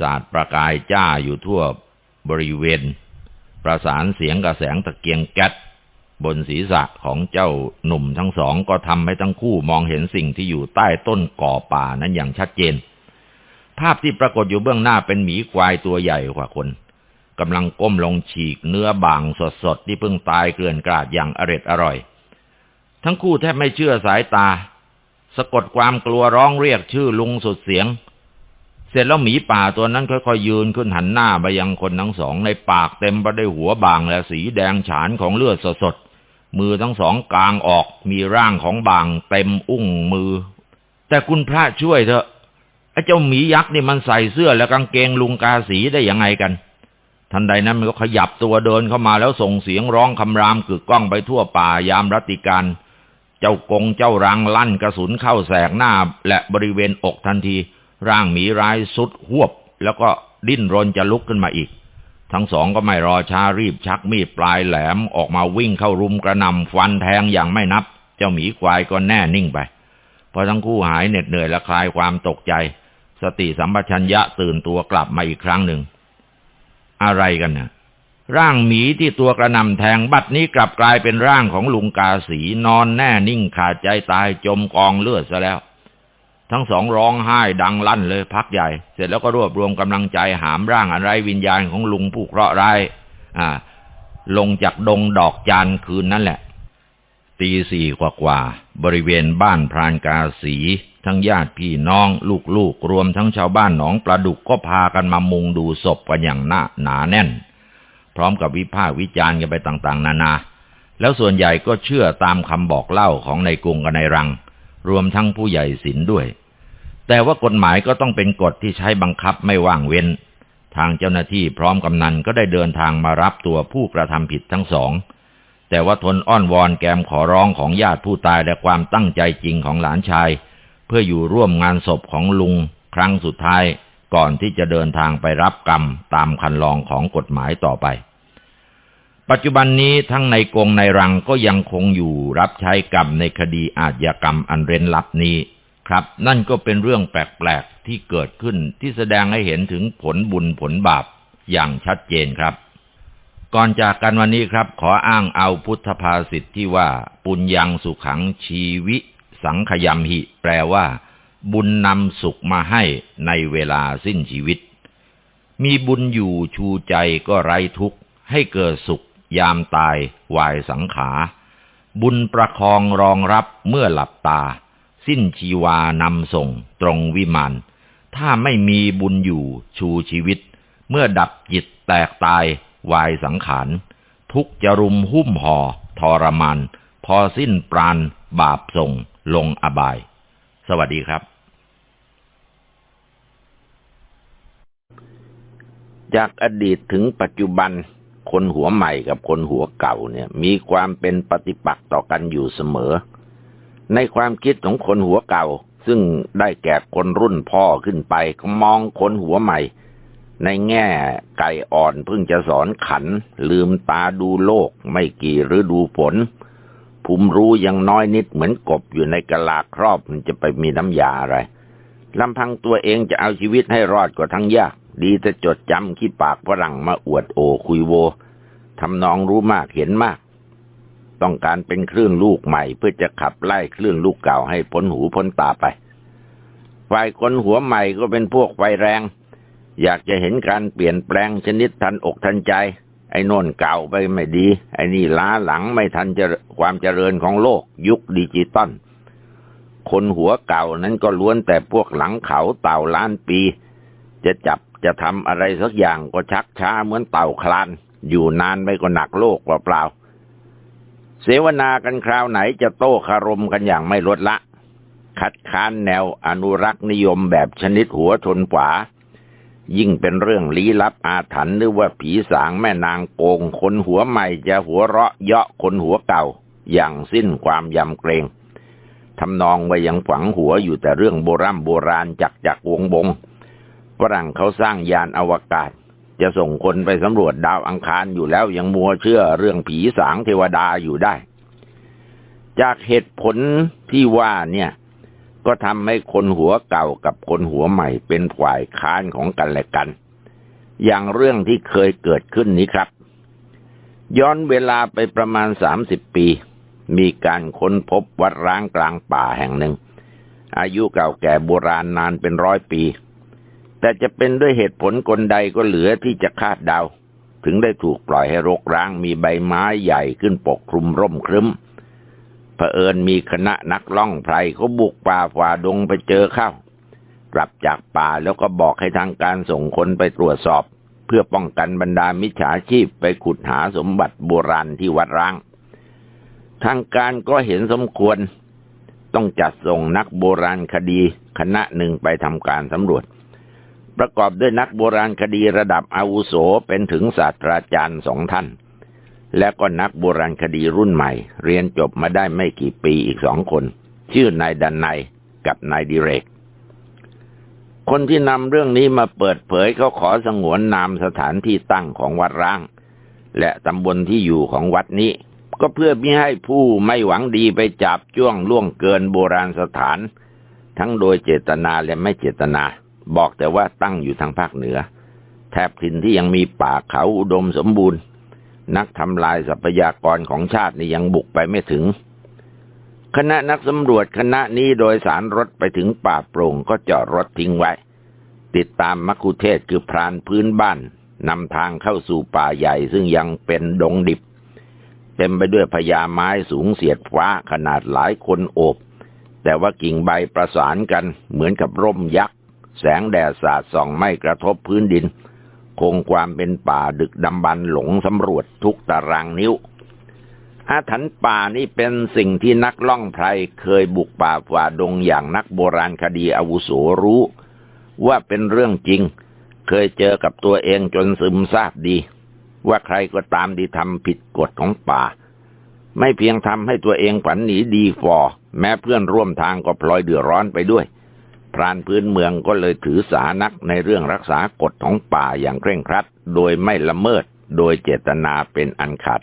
สาดประกายจ้าอยู่ทั่วบริเวณ ประสานเสียงกับแสงตะเกียงแก๊สบนศีรษะของเจ้าหนุ่มทั้งสองก็ทำให้ทั้งคู่มองเห็นสิ่งที่อยู่ใต้ต้นก่อป่านั้นอย่างชัดเจน ภาพที่ปรากฏอยู่เบื้องหน้าเป็นหมีควายตัวใหญ่กว่าคนกำลังก้มลงฉีกเนื้อบางสดๆที่เพิ่งตายเกลื่อนกราดอย่างอร็ดอร่อย ทั้งคู่แทบไม่เชื่อสายตา สะกดความกลัวร้องเรียกชื่อลุงสุดเสียง เสร็จแล้วหมีป่าตัวนั้นค่อยๆยืนขึ้นหันหน้าไปยังคนทั้งสอง ในปากเต็มไปด้วยหัวบางและสีแดงฉานของเลือดสดๆมือทั้งสองกลางออกมีร่างของบางเต็มอุ้งมือ แต่คุณพระช่วยเถอะไอ้เจ้าหมียักษ์นี่มันใส่เสื้อและกางเกงลุงกาสีได้ยังไงกัน ทันใดนั้นมันก็ขยับตัวเดินเข้ามาแล้วส่งเสียงร้องคำรามกึกก้องไปทั่วป่ายามรัติการ เจ้ากงเจ้ารังลั่นกระสุนเข้าแสกหน้าและบริเวณอกทันที ร่างหมีร้ายสุดหวบ แล้วก็ดิ้นรนจะลุกขึ้นมาอีก ทั้งสองก็ไม่รอช้ารีบชักมีดปลายแหลมออกมาวิ่งเข้ารุมกระนำฟันแทงอย่างไม่นับ เจ้าหมีควายก็แน่นิ่งไปพอทั้งคู่หายเหน็ดเหนื่อยและคลายความตกใจ สติสัมปชัญญะตื่นตัวกลับมาอีกครั้งหนึ่ง อะไรกันนี่ยร่างหมีที่ตัวกระนำแทงบัดนี้กลับกลายเป็นร่างของลุงกาสีนอนแน่นิ่งขาดใจตายจมกองเลือดซะแล้ว ทั้งสองร้องไห้ดังลั่นเลยพักใหญ่ เสร็จแล้วก็รวบรวมกำลังใจหามร่างอันไรวิญญาณของลุงผู้เคราะห์ร้ายอ่า ลงจากดงดอกจานคืนนั่นแหละ ตีสี่กว่ากว่าบริเวณบ้านพรานกาสี ทั้งญาติพี่น้องลูกๆรวมทั้งชาวบ้านหนองปลาดุกก็พากันมามุงดูศพกันอย่างหน้าหนาแน่น พร้อมกับวิพากษ์วิจารณ์กันไปต่างๆ นานา แล้วส่วนใหญ่ก็เชื่อตามคำบอกเล่าของในกรุงกับในรัง รวมทั้งผู้ใหญ่ศิลด้วย แต่ว่ากฎหมายก็ต้องเป็นกฎที่ใช้บังคับไม่ว่างเว้น ทางเจ้าหน้าที่พร้อมกำนันก็ได้เดินทางมารับตัวผู้กระทำผิดทั้งสอง แต่ว่าทนอ้อนวอนแกมขอร้องของญาติผู้ตายและความตั้งใจจริงของหลานชาย เพื่ออยู่ร่วมงานศพของลุงครั้งสุดท้ายก่อนที่จะเดินทางไปรับกรรมตามคันลองของกฎหมายต่อไป ปัจจุบันนี้ทั้งในกงในรังก็ยังคงอยู่รับใช้กรรมในคดีอาญากรรมอันเร้นลับนี้ ครับ นั่นก็เป็นเรื่องแปลกๆที่เกิดขึ้นที่แสดงให้เห็นถึงผลบุญผลบาปอย่างชัดเจนครับ ก่อนจากกันวันนี้ครับ ขออ้างเอาพุทธภาษิตที่ว่า ปุญญังสุขังชีวิสังขยมหิ แปลว่า บุญนำสุขมาให้ในเวลาสิ้นชีวิต มีบุญอยู่ชูใจก็ไร้ทุกข์ให้เกิดสุข ยามตายวายสังขา บุญประคองรองรับเมื่อหลับตา สิ้นชีวานำส่งตรงวิมานถ้าไม่มีบุญอยู่ชูชีวิต เมื่อดับจิตแตกตายวายสังขาร ทุกจะรุมหุ้มห่อทรมานพอสิ้นปราณบาปส่งลงอบาย สวัสดีครับ จากอดีตถึงปัจจุบัน คนหัวใหม่กับคนหัวเก่าเนี่ย มีความเป็นปฏิปักษ์ต่อกันอยู่เสมอ ในความคิดของคนหัวเก่า ซึ่งได้แก่คนรุ่นพ่อขึ้นไปก็มองคนหัวใหม่ ในแง่ไก่อ่อนเพิ่งจะสอนขัน ลืมตาดูโลก ไม่กี่หรือดูผลภูมิรู้ยังน้อยนิดเหมือนกบอยู่ในกะลาครอบมันจะไปมีน้ำยาอะไรลำพังตัวเองจะเอาชีวิตให้รอดกว่าทั้งยาก ดีจะจดจำขี้ปากฝรั่งมาอวดโอคุยโวทำนองรู้มากเห็นมาก ต้องการเป็นคลื่นลูกใหม่ เพื่อจะขับไล่คลื่นลูกเก่าให้พ้นหูพ้นตาไป ฝ่ายคนหัวใหม่ก็เป็นพวกไฟแรง อยากจะเห็นการเปลี่ยนแปลงชนิดทันอกทันใจ ไอ้นนเก่าไปไม่ดี ไอ้นี่ล้าหลังไม่ทันจะความเจริญของโลก ยุคดิจิตอลคนหัวเก่านั้นก็ล้วนแต่พวกหลังเขาเต่าล้านปี จะจับ จะทำอะไรสักอย่างก็ชักช้าเหมือนเต่าคลาน อยู่นานไม่ก็หนักโลกเปล่าๆเสวนากันคราวไหนจะโต้คารมกันอย่างไม่ลดละ คัดค้านแนวอนุรักษ์นิยมแบบชนิดหัวทนขวายิ่งเป็นเรื่องลี้ลับอาถรรพ์หรือว่าผีสางแม่นางโกงคนหัวใหม่จะหัวเราะเยาะคนหัวเก่า อย่างสิ้นความยำเกรงทำนองไว้ยังฝังหัวอยู่แต่เรื่องโบรโบราณจักจักวงบง ฝรั่งเขาสร้างยานอวกาศ จะส่งคนไปสำรวจดาวอังคารอยู่แล้วยังมัวเชื่อเรื่องผีสางเทวดาอยู่ได้ จากเหตุผลที่ว่าเนี่ย ก็ทำให้คนหัวเก่ากับคนหัวใหม่เป็นฝ่ายค้านของกันและกัน อย่างเรื่องที่เคยเกิดขึ้นนี้ครับ ย้อนเวลาไปประมาณสามสิบปี มีการค้นพบวัดร้างกลางป่าแห่งหนึ่ง อายุเก่าแก่โบราณนานเป็นร้อยปี แต่จะเป็นด้วยเหตุผลกลใดก็เหลือที่จะคาดเดา ถึงได้ถูกปล่อยให้รกร้างมีใบไม้ใหญ่ขึ้นปกคลุมร่มครึ้มเผอิญมีคณะนักล่องไพรเขาบุกป่าฝ่าดงไปเจอเข้า กลับจากป่าแล้วก็บอกให้ทางการส่งคนไปตรวจสอบ เพื่อป้องกันบรรดามิจฉาชีพไปขุดหาสมบัติโบราณที่วัดร้าง ทางการก็เห็นสมควร ต้องจัดส่งนักโบราณคดีคณะหนึ่งไปทำการสำรวจ ประกอบด้วยนักโบราณคดีระดับอาวุโสเป็นถึงศาสตราจารย์สองท่าน และก็นักโบราณคดีรุ่นใหม่ เรียนจบมาได้ไม่กี่ปีอีกสองคน ชื่อนายดันไนกับนายดิเรก คนที่นำเรื่องนี้มาเปิดเผยเขาขอสงวนนามสถานที่ตั้งของวัดร้าง และตำบลที่อยู่ของวัดนี้ ก็เพื่อไม่ให้ผู้ไม่หวังดีไปจับจ้วงล่วงเกินโบราณสถาน ทั้งโดยเจตนาและไม่เจตนา บอกแต่ว่าตั้งอยู่ทางภาคเหนือ แถบถิ่นที่ยังมีป่าเขาอุดมสมบูรณ์ นักทำลายทรัพยากรของชาตินี่ยังบุกไปไม่ถึง คณะนักสำรวจคณะนี้โดยสารรถไปถึงป่าโปร่งก็จอดรถทิ้งไว้ ติดตามมักคุเทศคือพรานพื้นบ้านนำทางเข้าสู่ป่าใหญ่ซึ่งยังเป็นดงดิบ เต็มไปด้วยพญาไม้สูงเสียดฟ้าขนาดหลายคนโอบ แต่ว่ากิ่งใบประสานกันเหมือนกับร่มยักษ์ แสงแดดสาดส่องไม่กระทบพื้นดิน คงความเป็นป่าดึกดำบรรหลงสำรวจทุกตารางนิ้วอาถรรพ์ป่านี่เป็นสิ่งที่นักล่องไพรเคยบุกป่าฝ่าดงอย่างนักโบราณคดีอาวุโสรู้ ว่าเป็นเรื่องจริง เคยเจอกับตัวเองจนซึมซาบดี ว่าใครก็ตามที่ทำผิดกฎของป่า ไม่เพียงทำให้ตัวเองผันหนีดีฟอ แม้เพื่อนร่วมทางก็พลอยเดือดร้อนไปด้วย พรานพื้นเมืองก็เลยถือสานักในเรื่องรักษากฎของป่าอย่างเคร่งครัด โดยไม่ละเมิดโดยเจตนาเป็นอันขาด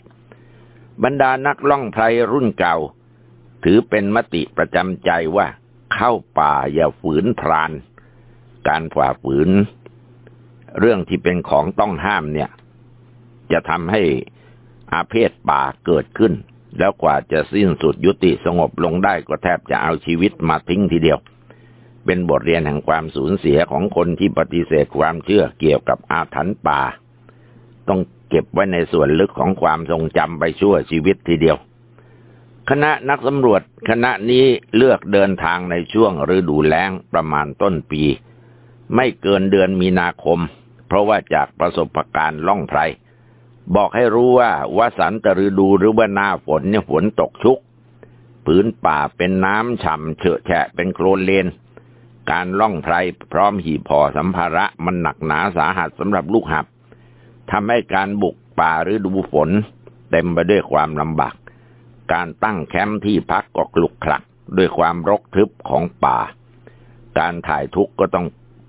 บรรดานักล่องไพรรุ่นเก่า ถือเป็นมติประจำใจว่า เข้าป่าอย่าฝืนพราน การฝ่าฝืน เรื่องที่เป็นของต้องห้ามเนี่ย จะทำให้อาเพศป่าเกิดขึ้น แล้วกว่าจะสิ้นสุดยุติสงบลงได้ก็แทบจะเอาชีวิตมาทิ้งทีเดียว เป็นบทเรียนแห่งความสูญเสียของคนที่ปฏิเสธความเชื่อเกี่ยวกับอาถรรพ์ป่า ต้องเก็บไว้ในส่วนลึกของความทรงจำไปชั่วชีวิตทีเดียว คณะนักสำรวจคณะนี้เลือกเดินทางในช่วงฤดูแล้งประมาณต้นปี ไม่เกินเดือนมีนาคม เพราะว่าจากประสบการณ์ล่องไพรบอกให้รู้ว่าวสันตฤดูหรือว่าหน้าฝนเนี่ยฝนตกชุกผืนป่าเป็นน้ำฉ่ำเฉอะแฉะเป็นโคลนเลน การล่องไพรพร้อมหีพอสัมภาระมันหนักหนาสาหัสสำหรับลูกหับทำให้การบุกป่าหรือดูฝน เต็มไปด้วยความลำบาก การตั้งแคมป์ที่พักก็คลุกคลักด้วยความรกทึบของป่า การถ่ายทุกข์ก็ต้อง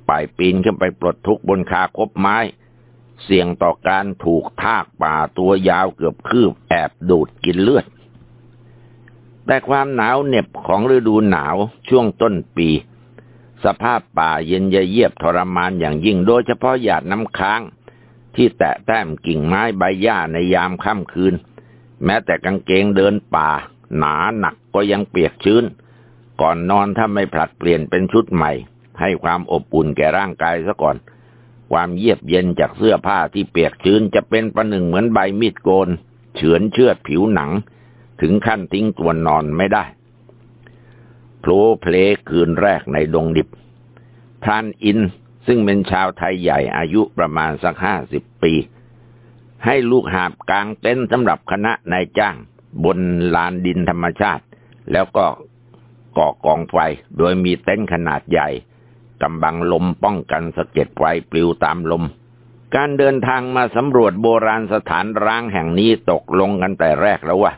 ไปปีนขึ้นไปปลดทุกบนคาคบไม้ เสี่ยงต่อการถูกทากป่าตัวยาวเกือบคืบแอบดูดกินเลือด แต่ความหนาวเหน็บของฤดูหนาวช่วงต้นปี สภาพป่าเย็นเยียบทรมานอย่างยิ่งโดยเฉพาะหยาดน้ำค้าง ที่แตะแต้มกิ่งไม้ใบหญ้าในยามค่ำคืน แม้แต่กางเกงเดินป่า หนาหนักก็ยังเปียกชื้น ก่อนนอนถ้าไม่ผลัดเปลี่ยนเป็นชุดใหม่ ให้ความอบอุ่นแก่ร่างกายซะก่อน ความเยียบเย็นจากเสื้อผ้าที่เปียกชื้นจะเป็นประหนึ่งเหมือนใบมีดโกน เฉือนเชือดผิวหนัง ถึงขั้นทิ้งตัวนอนไม่ได้ โผล่เพลคืนแรกในดงดิบ พรานอินซึ่งเป็นชาวไทยใหญ่อายุประมาณสักห้าสิบปี ให้ลูกหาบกลางเต็นท์สำหรับคณะนายจ้าง บนลานดินธรรมชาติ แล้วก็ก่อกองไฟ โดยมีเต็นท์ขนาดใหญ่กำบังลมป้องกันสะเก็ดไฟปลิวตามลม การเดินทางมาสำรวจโบราณสถานร้างแห่งนี้ตกลงกันแต่แรกแล้วว่า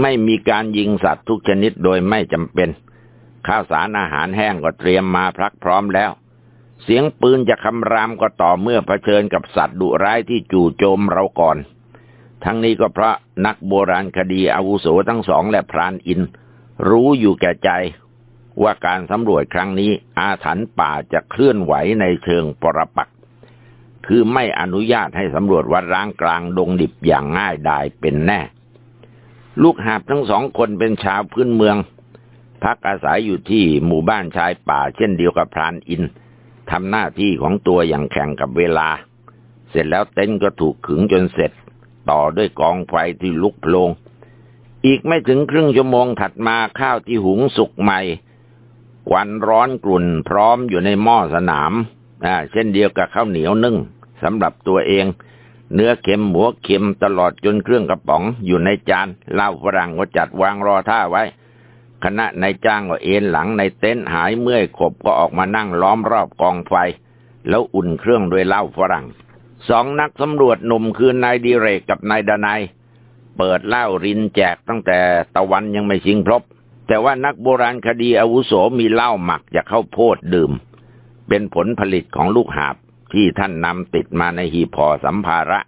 ไม่มีการยิงสัตว์ทุกชนิดโดยไม่จำเป็น ข้าวสารอาหารแห้งก็เตรียมมาพรักพร้อมแล้ว เสียงปืนจะคำรามก็ต่อเมื่อเผชิญกับสัตว์ดุร้ายที่จู่โจมเราก่อน ทั้งนี้ก็เพราะนักโบราณคดีอาวุโสทั้งสองและพรานอิน รู้อยู่แก่ใจว่าการสำรวจครั้งนี้อาถรรพ์ป่าจะเคลื่อนไหวในเชิงปรปักคือไม่อนุญาตให้สำรวจวัดร้างกลางดงดิบอย่างง่ายดายเป็นแน่ ลูกหาบทั้งสองคนเป็นชาวพื้นเมือง พักอาศัยอยู่ที่หมู่บ้านชายป่า เช่นเดียวกับพรานอินทำหน้าที่ของตัวอย่างแข่งกับเวลา เสร็จแล้วเต็นท์ก็ถูกขึงจนเสร็จ ต่อด้วยกองไฟที่ลุกโพลงอีกไม่ถึงครึ่งชั่วโมงถัดมาข้าวที่หุงสุกใหม่ควันร้อนกลุ่นพร้อมอยู่ในหม้อสนามอ่าเช่นเดียวกับข้าวเหนียวนึ่งสำหรับตัวเอง เนื้อเค็มหัวเค็มตลอดจนเครื่องกระป๋องอยู่ในจานเหล้าฝรั่งก็จัดวางรอท่าไว้ คณะนายจ้างก็เอนหลังในเต็นท์หายเมื่อยขบก็ออกมานั่งล้อมรอบกองไฟ แล้วอุ่นเครื่องด้วยเหล้าฝรั่งสองนักสำรวจหนุ่มคือนายดีเรกกับนายดานายเปิดเหล้ารินแจกตั้งแต่ตะวันยังไม่ชิงพรบแต่ว่านักโบราณคดีอาวุโสมีเหล้าหมักจากข้าวโพดดื่ม เป็นผลผลิตของลูกหาบที่ท่านนำติดมาในหีบห่อสัมภาระ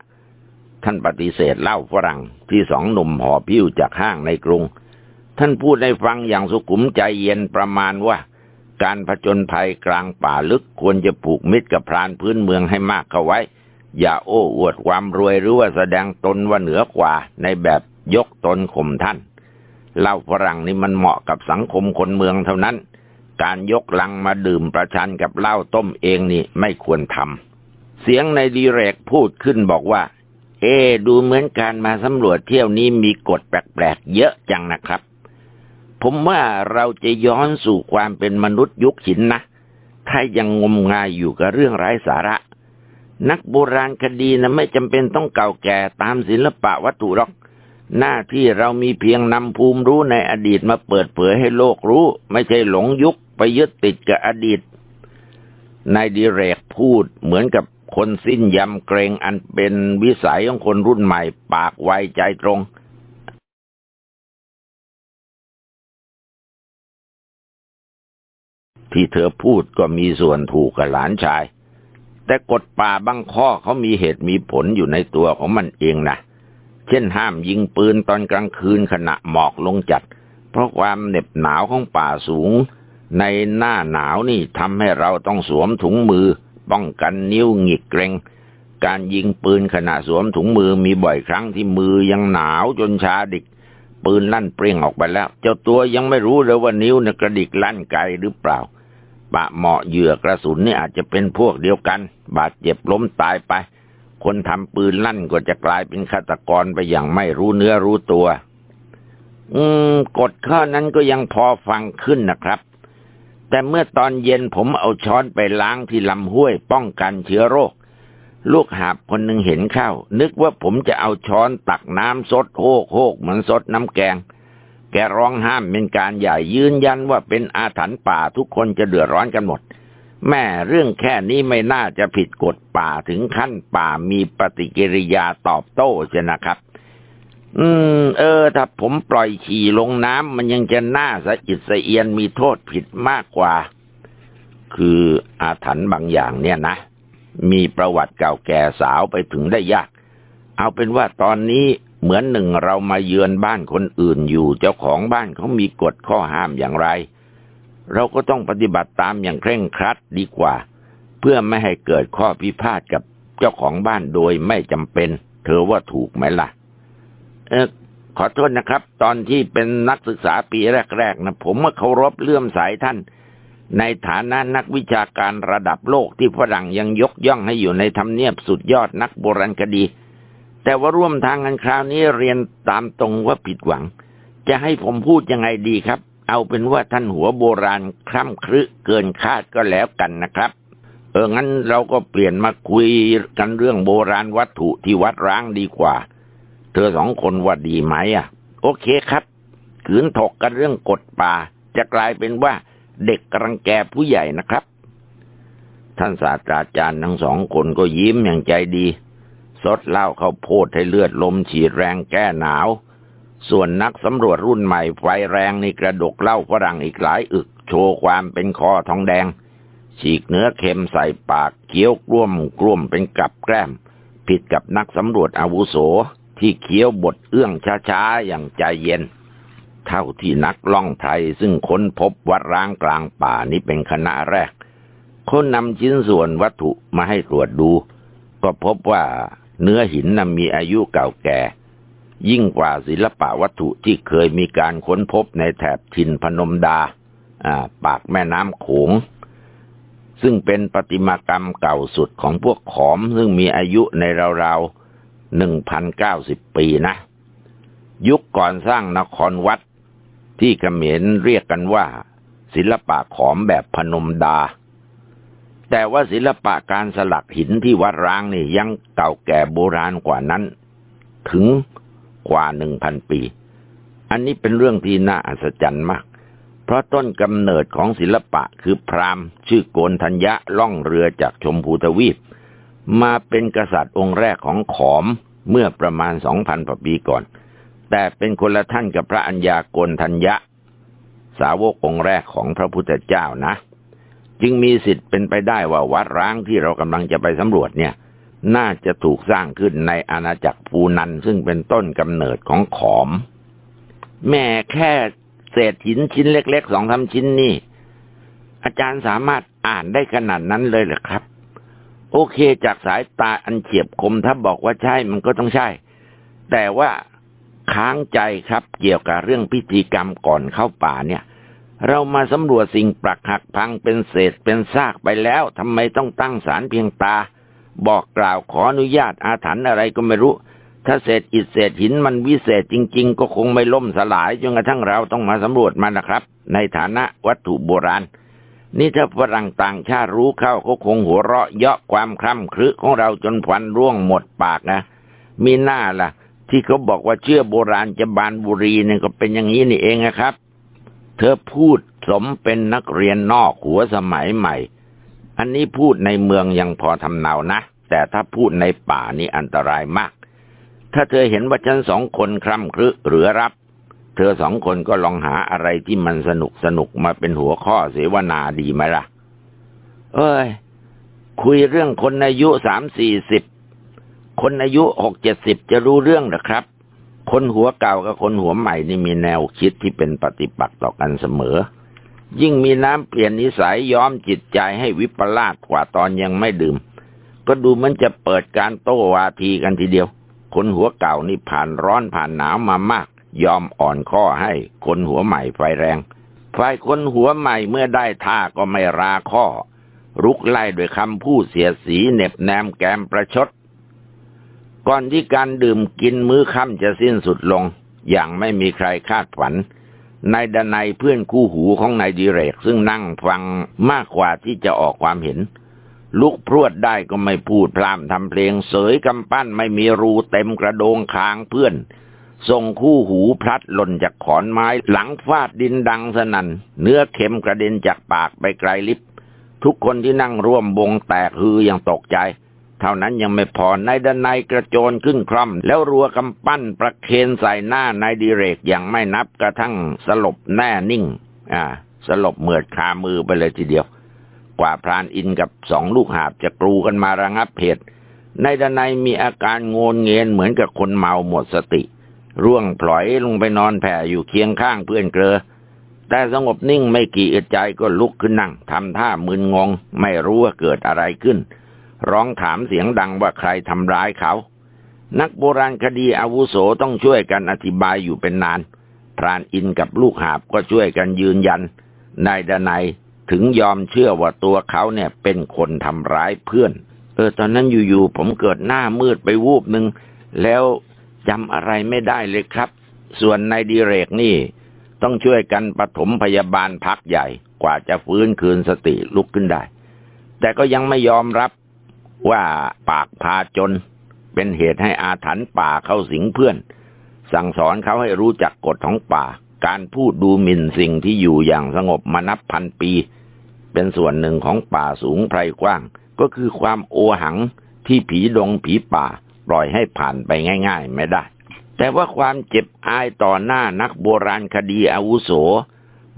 ท่านปฏิเสธเหล้าฝรั่งที่สองหนุ่มห่อพิ้วจากห้างในกรุง ท่านพูดให้ฟังอย่างสุขุมใจเย็นประมาณว่า การผจญภัยกลางป่าลึกควรจะผูกมิตรกับพรานพื้นเมืองให้มากเข้าไว้ อย่าโอ้อวดความรวยหรือว่าแสดงตนว่าเหนือกว่าในแบบยกตนข่มท่านเหล้าฝรั่งนี่มันเหมาะกับสังคมคนเมืองเท่านั้น การยกลังมาดื่มประชันกับเหล้าต้มเองนี่ไม่ควรทำเสียงในดีเรกพูดขึ้นบอกว่า เอ ดูเหมือนการมาสำรวจเที่ยวนี้มีกฎแปลกๆเยอะจังนะครับ ผมว่าเราจะย้อนสู่ความเป็นมนุษย์ยุคหินนะ ถ้ายังงมงายอยู่กับเรื่องไร้สาระ นักโบราณคดีนะไม่จำเป็นต้องเก่าแก่ตามศิลปะวัตถุหรอก หน้าที่เรามีเพียงนำภูมิรู้ในอดีตมาเปิดเผยให้โลกรู้ ไม่ใช่หลงยุคไปยึดติดกับอดีตนายดิเรกพูดเหมือนกับคนสิ้นยำเกรงอันเป็นวิสัยของคนรุ่นใหม่ ปากไวใจตรง ที่เธอพูดก็มีส่วนถูกกับหลานชาย แต่กฎป่าบางข้อเขามีเหตุมีผลอยู่ในตัวของมันเองนะเช่นห้ามยิงปืนตอนกลางคืนขณะหมอกลงจัด เพราะความเหน็บหนาวของป่าสูง ในหน้าหนาวนี่ทำให้เราต้องสวมถุงมือ ป้องกันนิ้วหงิกเกรงการยิงปืนขณะสวมถุงมือมีบ่อยครั้งที่มือยังหนาวจนชาดิก ปืนลั่นเปรี้ยงออกไปแล้ว เจ้าตัวยังไม่รู้เลยว่านิ้วนกระดิกลั่นไกลหรือเปล่า ปะเหมาะเหยื่อกระสุนนี่อาจจะเป็นพวกเดียวกัน บาดเจ็บล้มตายไป คนทำปืนลั่นก็จะกลายเป็นฆาตกรไปอย่างไม่รู้เนื้อรู้ตัว อืม กฎข้อนั้นก็ยังพอฟังขึ้นนะครับ แต่เมื่อตอนเย็นผมเอาช้อนไปล้างที่ลำห้วยป้องกันเชื้อโรค ลูกหาบคนหนึ่งเห็นเข้า นึกว่าผมจะเอาช้อนตักน้ำซดโฮกโฮกเหมือนซดน้ำแกง แกร้องห้ามเป็นการใหญ่ยืนยันว่าเป็นอาถรรพ์ป่าทุกคนจะเดือดร้อนกันหมด แม่เรื่องแค่นี้ไม่น่าจะผิดกฎป่าถึงขั้นป่ามีปฏิกิริยาตอบโต้ใช่นะครับ อืม เออ ถ้าผมปล่อยฉี่ลงน้ำมันยังจะน่าสะอิดสะเอียนมีโทษผิดมากกว่า คืออาถรรพ์บางอย่างเนี่ยนะมีประวัติเก่าแก่สาวไปถึงได้ยาก เอาเป็นว่าตอนนี้ เหมือนหนึ่งเรามาเยือนบ้านคนอื่นอยู่ เจ้าของบ้านเขามีกฎข้อห้ามอย่างไร เราก็ต้องปฏิบัติตามอย่างเคร่งครัดดีกว่า เพื่อไม่ให้เกิดข้อพิพาทกับเจ้าของบ้านโดยไม่จำเป็น เธอว่าถูกไหมล่ะ เออขอโทษนะครับ ตอนที่เป็นนักศึกษาปีแรก ๆนะผมเคารพเลื่อมสายท่าน ในฐานะนักวิชาการระดับโลกที่ฝรั่งยังยกย่องให้อยู่ในธรรมเนียบสุดยอดนักโบราณคดี แต่ว่าร่วมทางกันคราวนี้เรียนตามตรงว่าผิดหวัง จะให้ผมพูดยังไงดีครับ เอาเป็นว่าท่านหัวโบราณคล่ำครึเกินคาดก็แล้วกันนะครับ เอองั้นเราก็เปลี่ยนมาคุยกันเรื่องโบราณวัตถุที่วัดร้างดีกว่า เธอสองคนว่าดีไหมอะ โอเคครับ ขืนถกกันเรื่องกฎป่า จะกลายเป็นว่าเด็กกรังแกผู้ใหญ่นะครับ ท่านศาสตราจารย์ทั้งสองคนก็ยิ้มอย่างใจดี สดเหล่าเขาโพดให้เลือดลมฉีดแรงแก้หนาว ส่วนนักสำรวจรุ่นใหม่ไฟแรงในกระดกเหล้าฝรั่งอีกหลายอึก โชว์ความเป็นคอทองแดง ฉีกเนื้อเค็มใส่ปากเคี้ยวกล้วมกล้วมเป็นกับแกล้ม ผิดกับนักสำรวจอาวุโสที่เคี้ยวบทเอื้องช้าๆ อย่างใจเย็น เท่าที่นักล่องไทยซึ่งค้นพบวัดร้างกลางป่านี้เป็นคณะแรก คนนำชิ้นส่วนวัตถุมาให้ตรวจดู ก็พบว่า เนื้อหินนำมีอายุเก่าแก่ ยิ่งกว่าศิลปะวัตถุที่เคยมีการค้นพบในแถบถิ่นพนมดาปากแม่น้ำโขง ซึ่งเป็นประติมากรรมเก่าสุดของพวกขอมซึ่งมีอายุในราวๆหนึ่งพันเก้าสิบปีนะ ยุคก่อนสร้างนครวัดที่เขมรเรียกกันว่า ศิลปะขอมแบบพนมดา แต่ว่าศิลปะการสลักหินที่วัดร้างนี่ยังเก่าแก่โบราณกว่านั้น ถึงกว่าหนึ่งพันปี อันนี้เป็นเรื่องที่น่าอัศจรรย์มาก เพราะต้นกำเนิดของศิลปะคือพราหมณ์ชื่อโกนทัญญะล่องเรือจากชมพูทวีป มาเป็นกษัตริย์องค์แรกของขอมเมื่อประมาณสองพันปีก่อน แต่เป็นคนละท่านกับพระอัญญาโกนทัญญะ สาวกองค์แรกของพระพุทธเจ้านะ จึงมีสิทธิ์เป็นไปได้ว่าวัดร้างที่เรากำลังจะไปสำรวจเนี่ย น่าจะถูกสร้างขึ้นในอาณาจักรภูนันซึ่งเป็นต้นกำเนิดของขอม แม่แค่เศษหินชิ้นเล็กๆสองสาชิ้นนี่ อาจารย์สามารถอ่านได้ขนาดนั้นเลยเหรอครับ โอเคจากสายตาอันเฉียบคมถ้าบอกว่าใช่มันก็ต้องใช่ แต่ว่าค้างใจครับเกี่ยวกับเรื่องพิธีกรรมก่อนเข้าป่าเนี่ย เรามาสำรวจสิ่งปรักหักพังเป็นเศษเป็นซากไปแล้วทำไมต้องตั้งสารเพียงตา บอกกล่าวขออนุญาตอาถรรพ์อะไรก็ไม่รู้ ถ้าเศษอิฐเศษหินมันวิเศษจริง ๆ ก็คงไม่ล่มสลายจนกระทั่งเราต้องมาสำรวจมันนะครับ ในฐานะวัตถุโบราณ นี่ถ้าฝรั่งต่างชาติรู้เข้าก็คงหัวเราะเยาะความคร่ำครึของเราจนฟันร่วงหมดปากนะมีหน้าล่ะ ที่เขาบอกว่าเชื่อโบราณจะบานบุรีเนี่ยก็เป็นอย่างนี้นี่เองนะครับ เธอพูดสมเป็นนักเรียนนอกหัวสมัยใหม่ อันนี้พูดในเมืองยังพอทำเนานะ แต่ถ้าพูดในป่านี่อันตรายมาก ถ้าเธอเห็นว่าฉันสองคนคร่ำครึหรือรับ เธอสองคนก็ลองหาอะไรที่มันสนุกสนุกมาเป็นหัวข้อเสวนาดีไหมล่ะ เอ้ย คุยเรื่องคนอายุสามสี่สิบ คนอายุหกเจ็ดสิบจะรู้เรื่องหรอครับ คนหัวเก่ากับคนหัวใหม่นี่มีแนวคิดที่เป็นปฏิปักษ์ต่อกันเสมอ ยิ่งมีน้ำเปลี่ยนนิสัยย้อมจิตใจให้วิปลาสกว่าตอนยังไม่ดื่ม ก็ดูมันจะเปิดการโต้วาทีกันทีเดียว คนหัวเก่านี่ผ่านร้อนผ่านหนาวมามาก ยอมอ่อนข้อให้คนหัวใหม่ไฟแรงฝ่ายคนหัวใหม่เมื่อได้ท่าก็ไม่ราข้อ รุกไล่ด้วยคำพูดเสียสีเน็บแนมแกมประชด ก่อนที่การดื่มกินมื้อค่ำจะสิ้นสุดลง อย่างไม่มีใครคาดฝันนายดนัยเพื่อนคู่หูของนายดิเรกซึ่งนั่งฟังมากกว่าที่จะออกความเห็น ลุกพรวดได้ก็ไม่พูดพร่ำทำเพลงเสยกำปั้นไม่มีรูเต็มกระโดงคางเพื่อนส่งคู่หูพลัดหล่นจากขอนไม้หลังฟาดดินดังสนัน่น เนื้อเข็มกระเด็นจากปากไปไกลลิบ ทุกคนที่นั่งร่วมวงแตกฮืออย่างตกใจ เท่านั้นยังไม่พอนายดนายกระโจนขึ้นคร่อม แล้วรัวกำปั้นประเคนใส่หน้านายดิเรกอย่างไม่นับกระทั่งสลบแน่นิ่ง อ่า สลบเหมือดคามือไปเลยทีเดียว กว่าพรานอินกับสองลูกหาบจะกรูกันมาระงับเหตุนายดนายมีอาการโงนเงียนเหมือนกับคนเมาหมดสติ ร่วงพลอยลงไปนอนแผ่อยู่เคียงข้างเพื่อนเกลอแต่สงบนิ่งไม่กี่อึดใจก็ลุกขึ้นนั่งทำท่ามึนงง ไม่รู้ว่าเกิดอะไรขึ้น ร้องถามเสียงดังว่าใครทำร้ายเขา นักโบราณคดีอาวุโสต้องช่วยกันอธิบายอยู่เป็นนาน พรานอินกับลูกหาบก็ช่วยกันยืนยัน นายดนัยถึงยอมเชื่อว่าตัวเขาเนี่ยเป็นคนทำร้ายเพื่อน เออตอนนั้นอยู่ๆผมเกิดหน้ามืดไปวูบหนึ่งแล้วจำอะไรไม่ได้เลยครับ ส่วนนายดีเรกนี่ ต้องช่วยกันปฐมพยาบาลพักใหญ่กว่าจะฟื้นคืนสติลุกขึ้นได้ แต่ก็ยังไม่ยอมรับ ว่าปากพาจน เป็นเหตุให้อาถรรพ์ป่าเข้าสิงเพื่อน สั่งสอนเขาให้รู้จักกฎของป่า การพูดดูหมิ่นสิ่งที่อยู่อย่างสงบมานับพันปี เป็นส่วนหนึ่งของป่าสูงไพรกว้าง ก็คือความโอหังที่ผีดงผีป่า ปล่อยให้ผ่านไปง่าย ๆ ไม่ได้ แต่ว่าความเจ็บอายต่อหน้านักโบราณคดีอาวุโส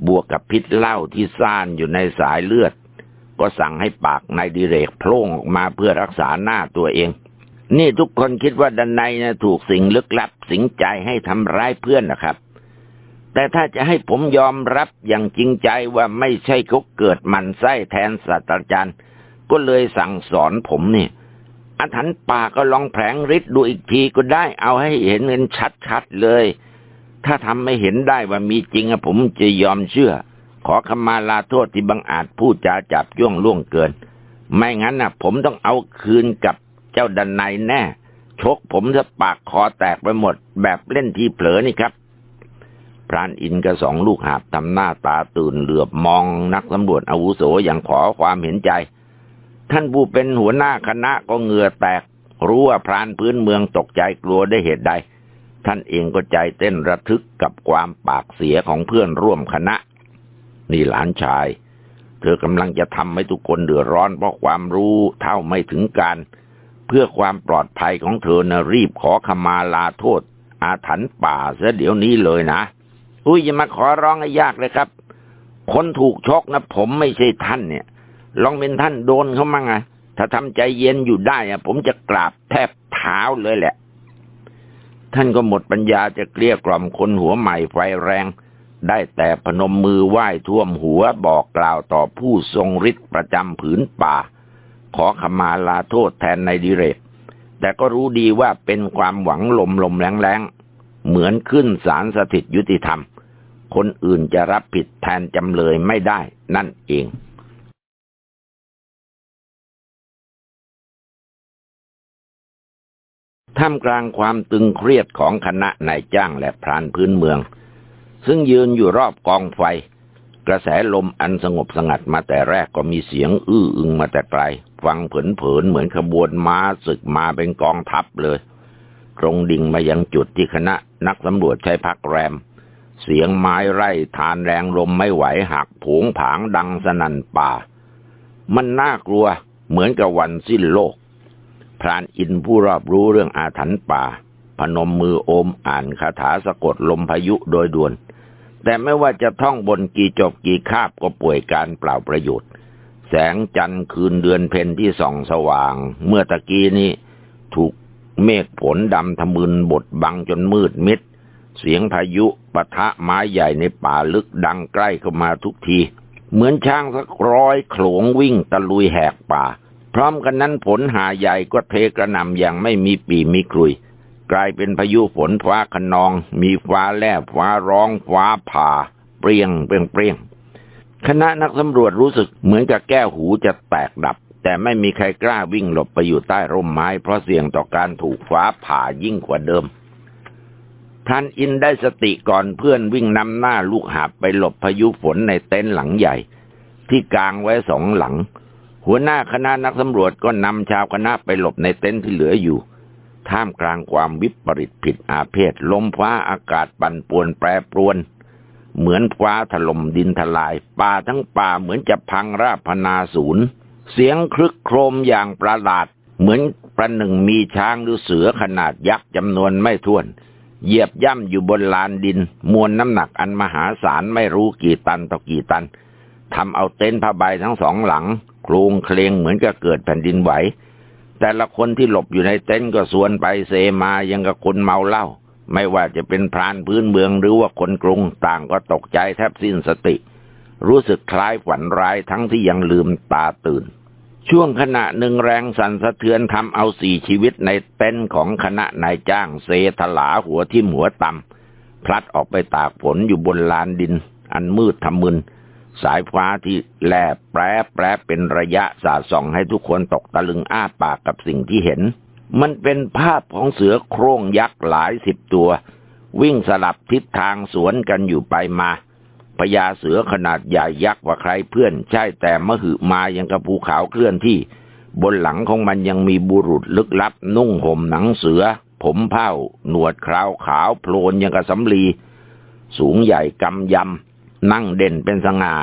บวกกับพิษเหล้าที่ซ่านอยู่ในสายเลือด ก็สั่งให้ปากนายดิเรกโพล่งออกมาเพื่อรักษาหน้าตัวเอง นี่ทุกคนคิดว่าดันในนะถูกสิ่งลึกลับ สิงใจให้ทำร้ายเพื่อนนะครับ แต่ถ้าจะให้ผมยอมรับอย่างจริงใจว่าไม่ใช่เขาเกิดมันไส้แทนศาสตราจารย์ ก็เลยสั่งสอนผมเนี่ยอาถรรพ์ป่าก็ลองแผลงฤทธิ์ดูอีกทีก็ได้เอาให้เห็นเงินชัดๆเลย ถ้าทำไม่เห็นได้ว่ามีจริงอะผมจะยอมเชื่อ ขอขมาลาโทษที่บังอาจพูดจาจับย่วงล่วงเกิน ไม่งั้นน่ะผมต้องเอาคืนกับเจ้าดันในแน่ ชกผมจะปากคอแตกไปหมด แบบเล่นทีเผลอนี่ครับ พรานอินกับสองลูกหาบทำหน้าตาตื่นเหลือบมองนักสำรวจอาวุโสอย่างขอความเห็นใจ ท่านผู้เป็นหัวหน้าคณะก็เหงื่อแตก รู้ว่าพรานพื้นเมืองตกใจกลัวได้เหตุใด ท่านเองก็ใจเต้นระทึกกับความปากเสียของเพื่อนร่วมคณะ นี่หลานชาย เธอกำลังจะทำให้ทุกคนเดือดร้อนเพราะความรู้เท่าไม่ถึงการ เพื่อความปลอดภัยของเธอนะรีบขอขมาลาโทษ อาถรรพ์ป่าเสียเดี๋ยวนี้เลยนะ อุ้ยอย่ามาขอร้องให้ยากเลยครับ คนถูกชกนะผมไม่ใช่ท่านเนี่ย ลองเป็นท่านโดนเขามั่งไงถ้าทำใจเย็นอยู่ได้อะผมจะกราบแทบเท้าเลยแหละท่านก็หมดปัญญาจะเกลี้ยกล่อมคนหัวใหม่ไฟแรง ได้แต่พนมมือไหว้ท่วมหัวบอกกล่าวต่อผู้ทรงฤทธิ์ประจำผืนป่า ขอขมาลาโทษแทนในดิเรก แต่ก็รู้ดีว่าเป็นความหวังลมลมแรงแรงเหมือนขึ้นศาลสถิตยุติธรรม คนอื่นจะรับผิดแทนจำเลยไม่ได้นั่นเองท่ามกลางความตึงเครียดของคณะนายจ้างและพรานพื้นเมือง ซึ่งยืนอยู่รอบกองไฟ กระแสลมอันสงบสงัดมาแต่แรกก็มีเสียงอื้ออึงมาแต่ไกล ฟังเผินๆเหมือนขบวนม้าศึกมาเป็นกองทัพเลยตรงดิ่งมายังจุดที่คณะนักสำรวจใช้พักแรม เสียงไม้ไร่ทานแรงลมไม่ไหวหักผงผางดังสนั่นป่า มันน่ากลัวเหมือนกับวันสิ้นโลก พรานอินผู้รอบรู้เรื่องอาถรรพ์ป่า พนมมือโอมอ่านคาถาสะกดลมพายุโดยด่วน แต่ไม่ว่าจะท่องบนกี่จบกี่คาบก็ป่วยการเปล่าประโยชน์ แสงจันทร์คืนเดือนเพ็ญที่ส่องสว่าง เมื่อตะกี้นี้ถูกเมฆฝนดำทะมึนบดบังจนมืดมิด เสียงพายุปะทะไม้ใหญ่ในป่าลึกดังใกล้เข้ามาทุกที เหมือนช้างสักร้อยโขลงวิ่งตะลุยแหกป่า พร้อมกันนั้นฝนหาใหญ่ก็เทกระนำอย่างไม่มีปีมีกลุย กลายเป็นพายุฝนฟ้าขนอง มีฟ้าแลบฟ้าร้องฟ้าผ่า เปรียงเปรียงเปรียงคณะนักสำรวจรู้สึกเหมือนกับแก้วหูจะแตกดับ แต่ไม่มีใครกล้าวิ่งหลบไปอยู่ใต้ร่มไม้ เพราะเสี่ยงต่อการถูกฟ้าผ่ายิ่งกว่าเดิมท่านอินได้สติก่อนเพื่อนวิ่งนำหน้าลูกหาบไปหลบพายุฝนในเต็นท์หลังใหญ่ ที่กลางไว้สองหลัง หัวหน้าคณะนักสำรวจก็นำชาวคณะไปหลบในเต็นท์ที่เหลืออยู่ ท่ามกลางความวิปริตผิดอาเพศลมฟ้าอากาศปั่นป่วนแปรปรวน เหมือนฟ้าถล่มดินทลาย ป่าทั้งป่าเหมือนจะพังราพนาศูนย์ เสียงคลึกโครมอย่างประหลาด เหมือนประหนึ่งมีช้างหรือเสือขนาดยักษ์จำนวนไม่ถ้วน เหยียบย่ำอยู่บนลานดิน มวลน้ำหนักอันมหาศาลไม่รู้กี่ตันต่อกี่ตันทำเอาเต็นท์ผ้าใบทั้งสองหลังโครงเคลงเหมือนกับเกิดแผ่นดินไหว แต่ละคนที่หลบอยู่ในเต็นท์ก็สวนไปเซมายังกับคนเมาเหล้าไม่ว่าจะเป็นพรานพื้นเมืองหรือว่าคนกรุงต่างก็ตกใจแทบสิ้นสติ รู้สึกคล้ายฝันร้ายทั้งที่ยังลืมตาตื่น ช่วงขณะหนึ่งแรงสั่นสะเทือนทำเอาสี่ชีวิตในเต็นท์ของคณะนายจ้างเซทลาหัวทิ่หัวต่ำพลัดออกไปตากฝนอยู่บนลานดิน อันมืดทำมึน สายฟ้าที่แลบแปรแปรเป็นระยะสาดส่องให้ทุกคนตกตะลึงอ้าปากกับสิ่งที่เห็น มันเป็นภาพของเสือโคร่งยักษ์หลายสิบตัว วิ่งสลับทิศทางสวนกันอยู่ไปมาพญาเสือขนาดใหญ่ยักษ์กว่าใครเพื่อน ใช่แต่มหึมายังกับภูเขาเคลื่อนที่ บนหลังของมันยังมีบุรุษลึกลับ นุ่งห่มหนังเสือ ผมเผ้า หนวดคราวขาวโพลนยังกับสำลี สูงใหญ่กำยำ นั่งเด่นเป็นสง่า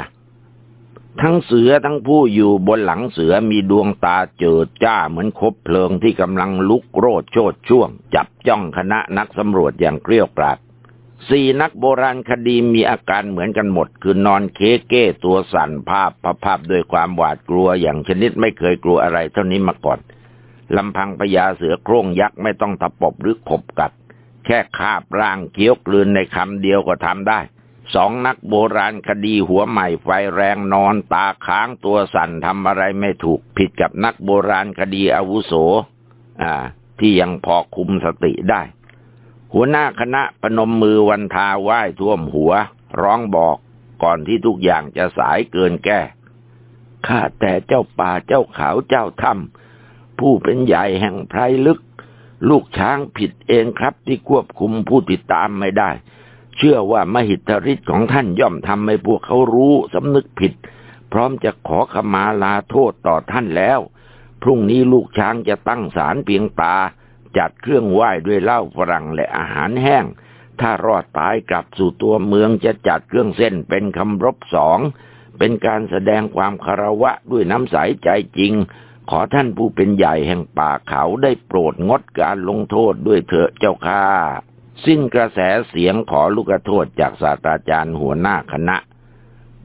ทั้งเสือทั้งผู้อยู่บนหลังเสือมีดวงตาเจิดจ้าเหมือนคบเพลิงที่กำลังลุกโรดโชดช่วง จับจ้องคณะนักสำรวจอย่างเกลี้ยกล่อมสี่นักโบราณคดีมีอาการเหมือนกันหมด คือนอนเคเก้ตัวสั่นภาพภาพภาพด้วยความหวาดกลัวอย่างชนิดไม่เคยกลัวอะไรเท่านี้มาก่อนลำพังพญาเสือโคร่งยักษ์ไม่ต้องตะปบหรือขบกัด แค่คาบร่างเคี้ยวกลืนในคำเดียวก็ทำได้ สองนักโบราณคดีหัวใหม่ไฟแรงนอนตาค้างตัวสั่นทำอะไรไม่ถูกผิดกับนักโบราณคดีอาวุโส อ่า ที่ยังพอคุมสติได้ หัวหน้าคณะปนมมือวันทาไหว้ท่วมหัว ร้องบอกก่อนที่ทุกอย่างจะสายเกินแก้ข้าแต่เจ้าป่าเจ้าเขาเจ้าถ้ำผู้เป็นใหญ่แห่งไพรลึก ลูกช้างผิดเองครับที่ควบคุมผู้ติดตามไม่ได้ เชื่อว่ามหิทธิฤทธิ์ของท่านย่อมทำให้พวกเขารู้สำนึกผิด พร้อมจะขอขมาลาโทษต่อท่านแล้ว พรุ่งนี้ลูกช้างจะตั้งศาลเพียงตา จัดเครื่องไหว้ด้วยเหล้าฝรั่งและอาหารแห้ง ถ้ารอดตายกลับสู่ตัวเมืองจะจัดเครื่องเส้นเป็นคำรบสอง เป็นการแสดงความคารวะด้วยน้ำใสใจจริง ขอท่านผู้เป็นใหญ่แห่งป่าเขาได้โปรดงดการลงโทษด้วยเถอะเจ้าค่ะ สิ้นกระแสเสียงขอลูกโทษจากศาสตราจารย์หัวหน้าคณะ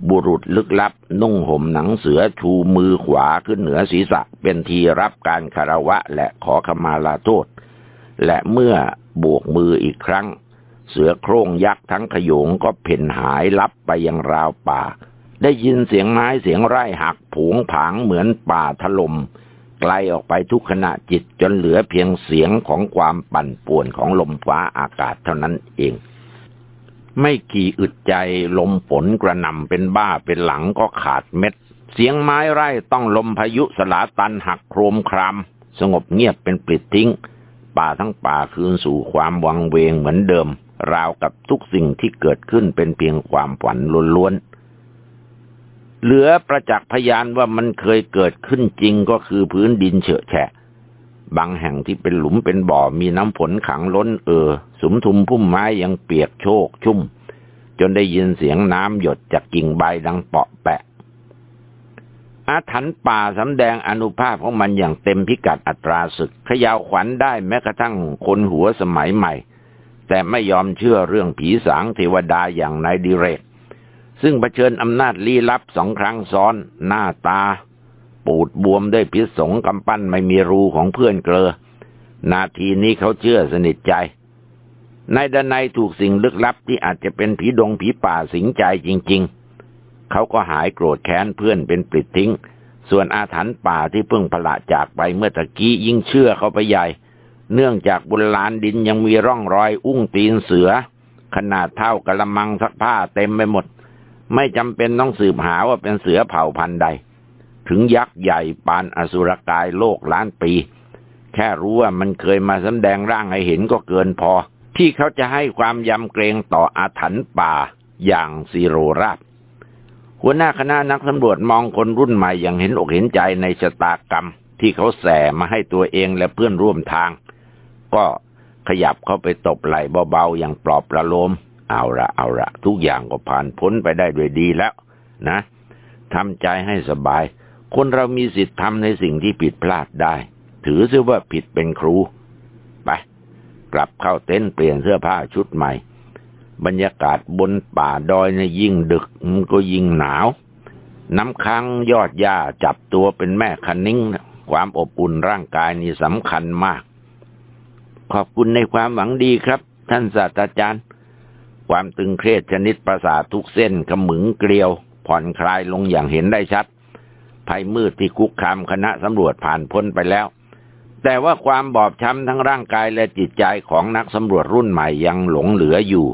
บุรุษลึกลับ นุ่งห่มหนังเสือชูมือขวาขึ้นเหนือศีรษะ เป็นทีรับการคารวะและขอขมาลาโทษ และเมื่อบวกมืออีกครั้ง เสือโคร่งยักษ์ทั้งขยงก็เพ่นหายลับไปยังราวป่า ได้ยินเสียงไม้เสียงไร่หักผงผางเหมือนป่าถลม่ม ไกลออกไปทุกขณะจิตจนเหลือเพียงเสียงของความปั่นป่วนของลมฟ้าอากาศเท่านั้นเอง ไม่กี่อึดใจลมฝนกระหน่ำเป็นบ้าเป็นหลังก็ขาดเม็ด เสียงไม้ไร่ต้องลมพายุสลาตันหักโครมคราม สงบเงียบเป็นปลิดทิ้ง ป่าทั้งป่าคืนสู่ความวังเวงเหมือนเดิม ราวกับทุกสิ่งที่เกิดขึ้นเป็นเพียงความฝันล้วน เหลือประจักษ์พยานว่ามันเคยเกิดขึ้นจริงก็คือพื้นดินเฉอะแฉะ บางแห่งที่เป็นหลุมเป็นบ่อมีน้ำฝนขังล้นเออสมทุมพุ่มไม้ยังเปียกโชกชุ่ม จนได้ยินเสียงน้ำหยดจากกิ่งใบดังเปาะแปะ อาถรรพ์ป่าสำแดงอนุภาพของมันอย่างเต็มพิกัดอัตราศึกขยาวขวัญได้แม้กระทั่งคนหัวสมัยใหม่ แต่ไม่ยอมเชื่อเรื่องผีสางเทวดาอย่างนายดิเรก ซึ่งเผชิญอำนาจลี้ลับสองครั้งซ้อน หน้าตา ปูดบวมด้วยพิษสงกำปั้นไม่มีรูของเพื่อนเกลอ นาทีนี้เขาเชื่อสนิทใจนายดนัยถูกสิ่งลึกลับที่อาจจะเป็นผีดงผีป่าสิงใจจริง ๆ เขาก็หายโกรธแค้นเพื่อนเป็นปลิดทิ้ง ส่วนอาถรรพ์ป่าที่เพิ่งพละจากไปเมื่อตะกี้ยิ่งเชื่อเขาไปใหญ่ เนื่องจากบนลานดินยังมีร่องรอยอุ้งตีนเสือ ขนาดเท่ากระมังซักผ้าเต็มไปหมด ไม่จำเป็นต้องสืบหาว่าเป็นเสือเผ่าพันธุ์ใด ถึงยักษ์ใหญ่ปานอสุรกายโลกล้านปี แค่รู้ว่ามันเคยมาสำแดงร่างให้เห็นก็เกินพอ ที่เขาจะให้ความยำเกรงต่ออาถรรพ์ป่าอย่างซีโรราบหัวหน้าคณะนักสำรวจมองคนรุ่นใหม่อย่างเห็นอกเห็นใจในชะตากรรม ที่เขาแส่มาให้ตัวเองและเพื่อนร่วมทาง ก็ขยับเข้าไปตบไหล่เบาๆอย่างปลอบประโลม เอาละเอาละทุกอย่างก็ผ่านพ้นไปได้ด้วยดีแล้ว นะทำใจให้สบาย คนเรามีสิทธิ์ทำในสิ่งที่ผิดพลาดได้ ถือซะว่าผิดเป็นครู ไป กลับเข้าเต็นท์เปลี่ยนเสื้อผ้าชุดใหม่ บรรยากาศบนป่าดอยในยิ่งดึกมันก็ยิ่งหนาว น้ำค้างยอดหญ้าจับตัวเป็นแม่คันนิ้ง ความอบอุ่นร่างกายนี่สำคัญมาก ขอบคุณในความหวังดีครับ ท่านศาสตราจารย์ ความตึงเครียดชนิดประสาททุกเส้นขมึงเกลียว ผ่อนคลายลงอย่างเห็นได้ชัด ภัยมืดที่คุกคามคณะสำรวจผ่านพ้นไปแล้ว แต่ว่าความบอบช้ำทั้งร่างกายและจิตใจของนักสำรวจรุ่นใหม่ยังหลงเหลืออยู่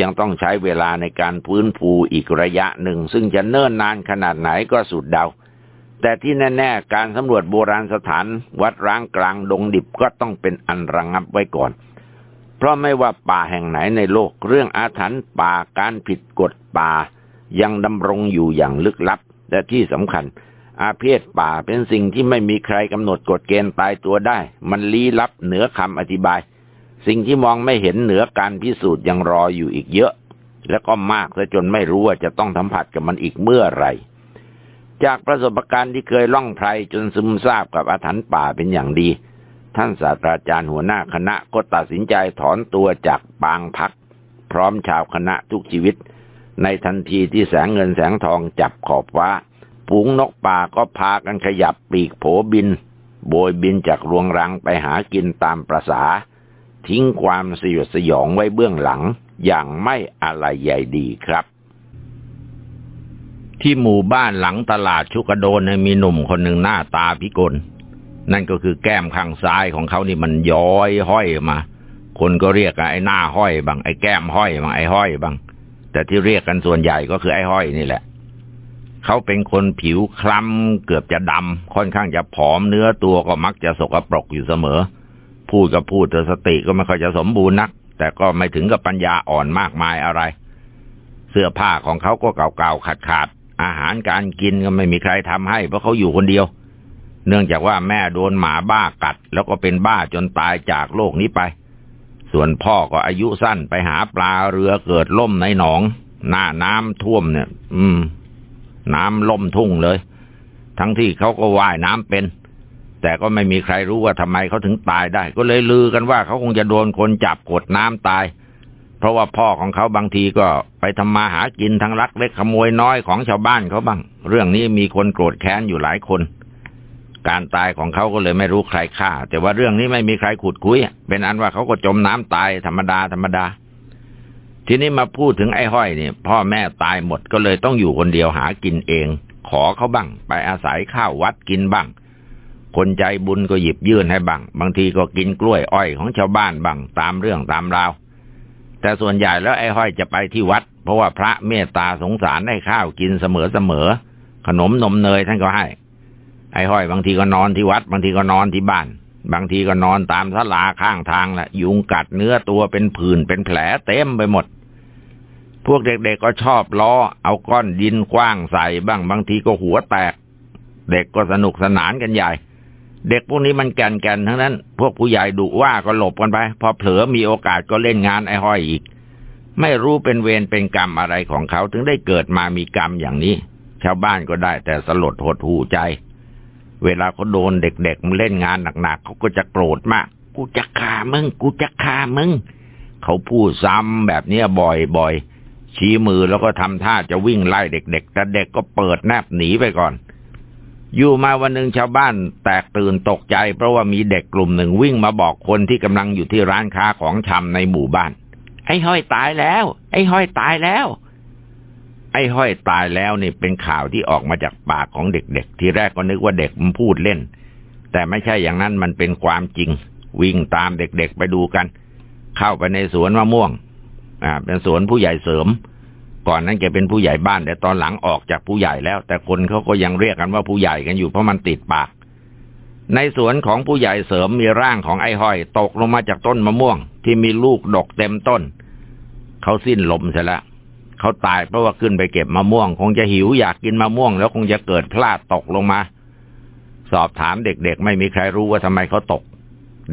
ยังต้องใช้เวลาในการพื้นภูอีกระยะหนึ่ง ซึ่งจะเนิ่นนานขนาดไหนก็สุดเดา แต่ที่แน่ๆการสำรวจโบราณสถาน วัดร้างกลางดงดิบก็ต้องเป็นอันระงงับไว้ก่อน เพราะไม่ว่าป่าแห่งไหนในโลกเรื่องอาถรรพ์ป่าการผิดกฎป่า ยังดำรงอยู่อย่างลึกลับ และที่สำคัญ อาเพศป่าเป็นสิ่งที่ไม่มีใครกำหนดกฎเกณฑ์ตายตัวได้ มันลี้ลับเหนือคำอธิบาย สิ่งที่มองไม่เห็นเหนือการพิสูจน์ยังรออยู่อีกเยอะ และก็มากซะจนไม่รู้ว่าจะต้องสัมผัสกับมันอีกเมื่อไรจากประสบการณ์ที่เคยล่องไพรจนซึมซาบกับอาถรรพ์ป่าเป็นอย่างดี ท่านศาสตราจารย์หัวหน้าคณะก็ตัดสินใจถอนตัวจากปางพัก พร้อมชาวคณะทุกชีวิต ในทันทีที่แสงเงินแสงทองจับขอบฟ้าฝูงนกป่าก็พากันขยับปีกโผบิน โบยบินจากรวงรังไปหากินตามประษา ทิ้งความสยดสยองไว้เบื้องหลังอย่างไม่อะไรใหญ่ดีครับ ที่หมู่บ้านหลังตลาดชุกโดนมีหนุ่มคนหนึ่งหน้าตาพิกล นั่นก็คือแก้มข้างซ้ายของเขานี่มันย้อยห้อยมา คนก็เรียกไอ้หน้าห้อยบางไอ้แก้มห้อยบางไอ้ห้อยบาง แต่ที่เรียกกันส่วนใหญ่ก็คือไอ้ห้อยนี่แหละ เขาเป็นคนผิวคล้ำเกือบจะดำค่อนข้างจะผอมเนื้อตัวก็มักจะสกปรกอยู่เสมอ พูดก็พูดแต่สติก็ไม่ค่อยจะสมบูรณ์นัก แต่ก็ไม่ถึงกับปัญญาอ่อนมากมายอะไร เสื้อผ้าของเขาก็เก่าๆขาดๆอาหารการกินก็ไม่มีใครทำให้เพราะเขาอยู่คนเดียวเเนื่องจากว่าแม่โดนหมาบ้ากัด แล้วก็เป็นบ้าจนตายจากโลกนี้ไป ส่วนพ่อก็อายุสั้นไปหาปลาเรือเกิดล่มในหนอง หน้าน้ำท่วมเนี่ย อืม น้ำล่มทุ่งเลย ทั้งที่เขาก็ว่ายน้ำเป็น แต่ก็ไม่มีใครรู้ว่าทำไมเขาถึงตายได้ ก็เลยลือกันว่าเขาคงจะโดนคนจับกดน้ำตายเพราะว่าพ่อของเขาบางทีก็ไปทำมาหากินทั้งลักเล็กขโมยน้อยของชาวบ้านเขาบ้าง เรื่องนี้มีคนโกรธแค้นอยู่หลายคน การตายของเขาก็เลยไม่รู้ใครฆ่า แต่ว่าเรื่องนี้ไม่มีใครขุดคุย เป็นอันว่าเขาก็จมน้ำตายธรรมดาธรรมดา ทีนี้มาพูดถึงไอ้ห้อยเนี่ยพ่อแม่ตายหมดก็เลยต้องอยู่คนเดียวหากินเอง ขอเขาบ้าง ไปอาศัยข้าววัดกินบ้าง คนใจบุญก็หยิบยื่นให้บ้าง บางทีก็กินกล้วยอ้อยของชาวบ้านบ้างตามเรื่องตามราวแต่ส่วนใหญ่แล้วไอ้ห้อยจะไปที่วัด เพราะว่าพระเมตตาสงสารให้ข้าวกินเสมอเสมอขนมนมเนยท่านก็ให้ ไอ้ห้อยบางทีก็นอนที่วัด บางทีก็นอนที่บ้าน บางทีก็นอนตามสลาข้างทางแหละยุงกัดเนื้อตัวเป็นผื่นเป็นแผลเต็มไปหมด พวกเด็กๆก็ชอบล้อ เอาก้อนดินกว้างใส่บ้างบางทีก็หัวแตก เด็กก็สนุกสนานกันใหญ่ เด็กพวกนี้มันแก่นแก่นทั้งนั้น พวกผู้ใหญ่ดุว่าก็หลบกันไป พอเผลอมีโอกาสก็เล่นงานไอ้ห้อยอีก ไม่รู้เป็นเวรเป็นกรรมอะไรของเขาถึงได้เกิดมามีกรรมอย่างนี้ ชาวบ้านก็ได้แต่สลดหดหูใจ เวลาเขาโดนเด็กๆมันเล่นงานหนักๆเขาก็จะโกรธมาก กูจะฆ่ามึง กูจะฆ่ามึง เขาพูดซ้ำแบบนี้บ่อยๆ ชี้มือแล้วก็ทำท่าจะวิ่งไล่เด็กๆ แต่เด็กก็เปิดแนบหนีไปก่อน อยู่มาวันหนึ่งชาวบ้านแตกตื่นตกใจ เพราะว่ามีเด็กกลุ่มหนึ่งวิ่งมาบอกคนที่กำลังอยู่ที่ร้านค้าของชำในหมู่บ้าน ไอ้ห้อยตายแล้ว ไอ้ห้อยตายแล้ว ไอ้ห้อยตายแล้วนี่เป็นข่าวที่ออกมาจากปากของเด็กๆ ที่แรกก็นึกว่าเด็กมันพูดเล่น แต่ไม่ใช่อย่างนั้นมันเป็นความจริง วิ่งตามเด็กๆไปดูกัน เข้าไปในสวนมะม่วง อ่า เป็นสวนผู้ใหญ่เสริม ก่อนนั้นแกเป็นผู้ใหญ่บ้านแต่ตอนหลังออกจากผู้ใหญ่แล้ว แต่คนเขาก็ยังเรียกกันว่าผู้ใหญ่กันอยู่เพราะมันติดปาก ในสวนของผู้ใหญ่เสริมมีร่างของไอ้ห้อย ตกลงมาจากต้นมะม่วง ที่มีลูกดกเต็มต้นเขาสิ้นลมเสียแล้ว เขาตายเพราะว่าขึ้นไปเก็บมะม่วง คงจะหิวอยากกินมะม่วง แล้วคงจะเกิดพลาดตกลงมา สอบถามเด็กๆ ไม่มีใครรู้ว่าทำไมเขาตก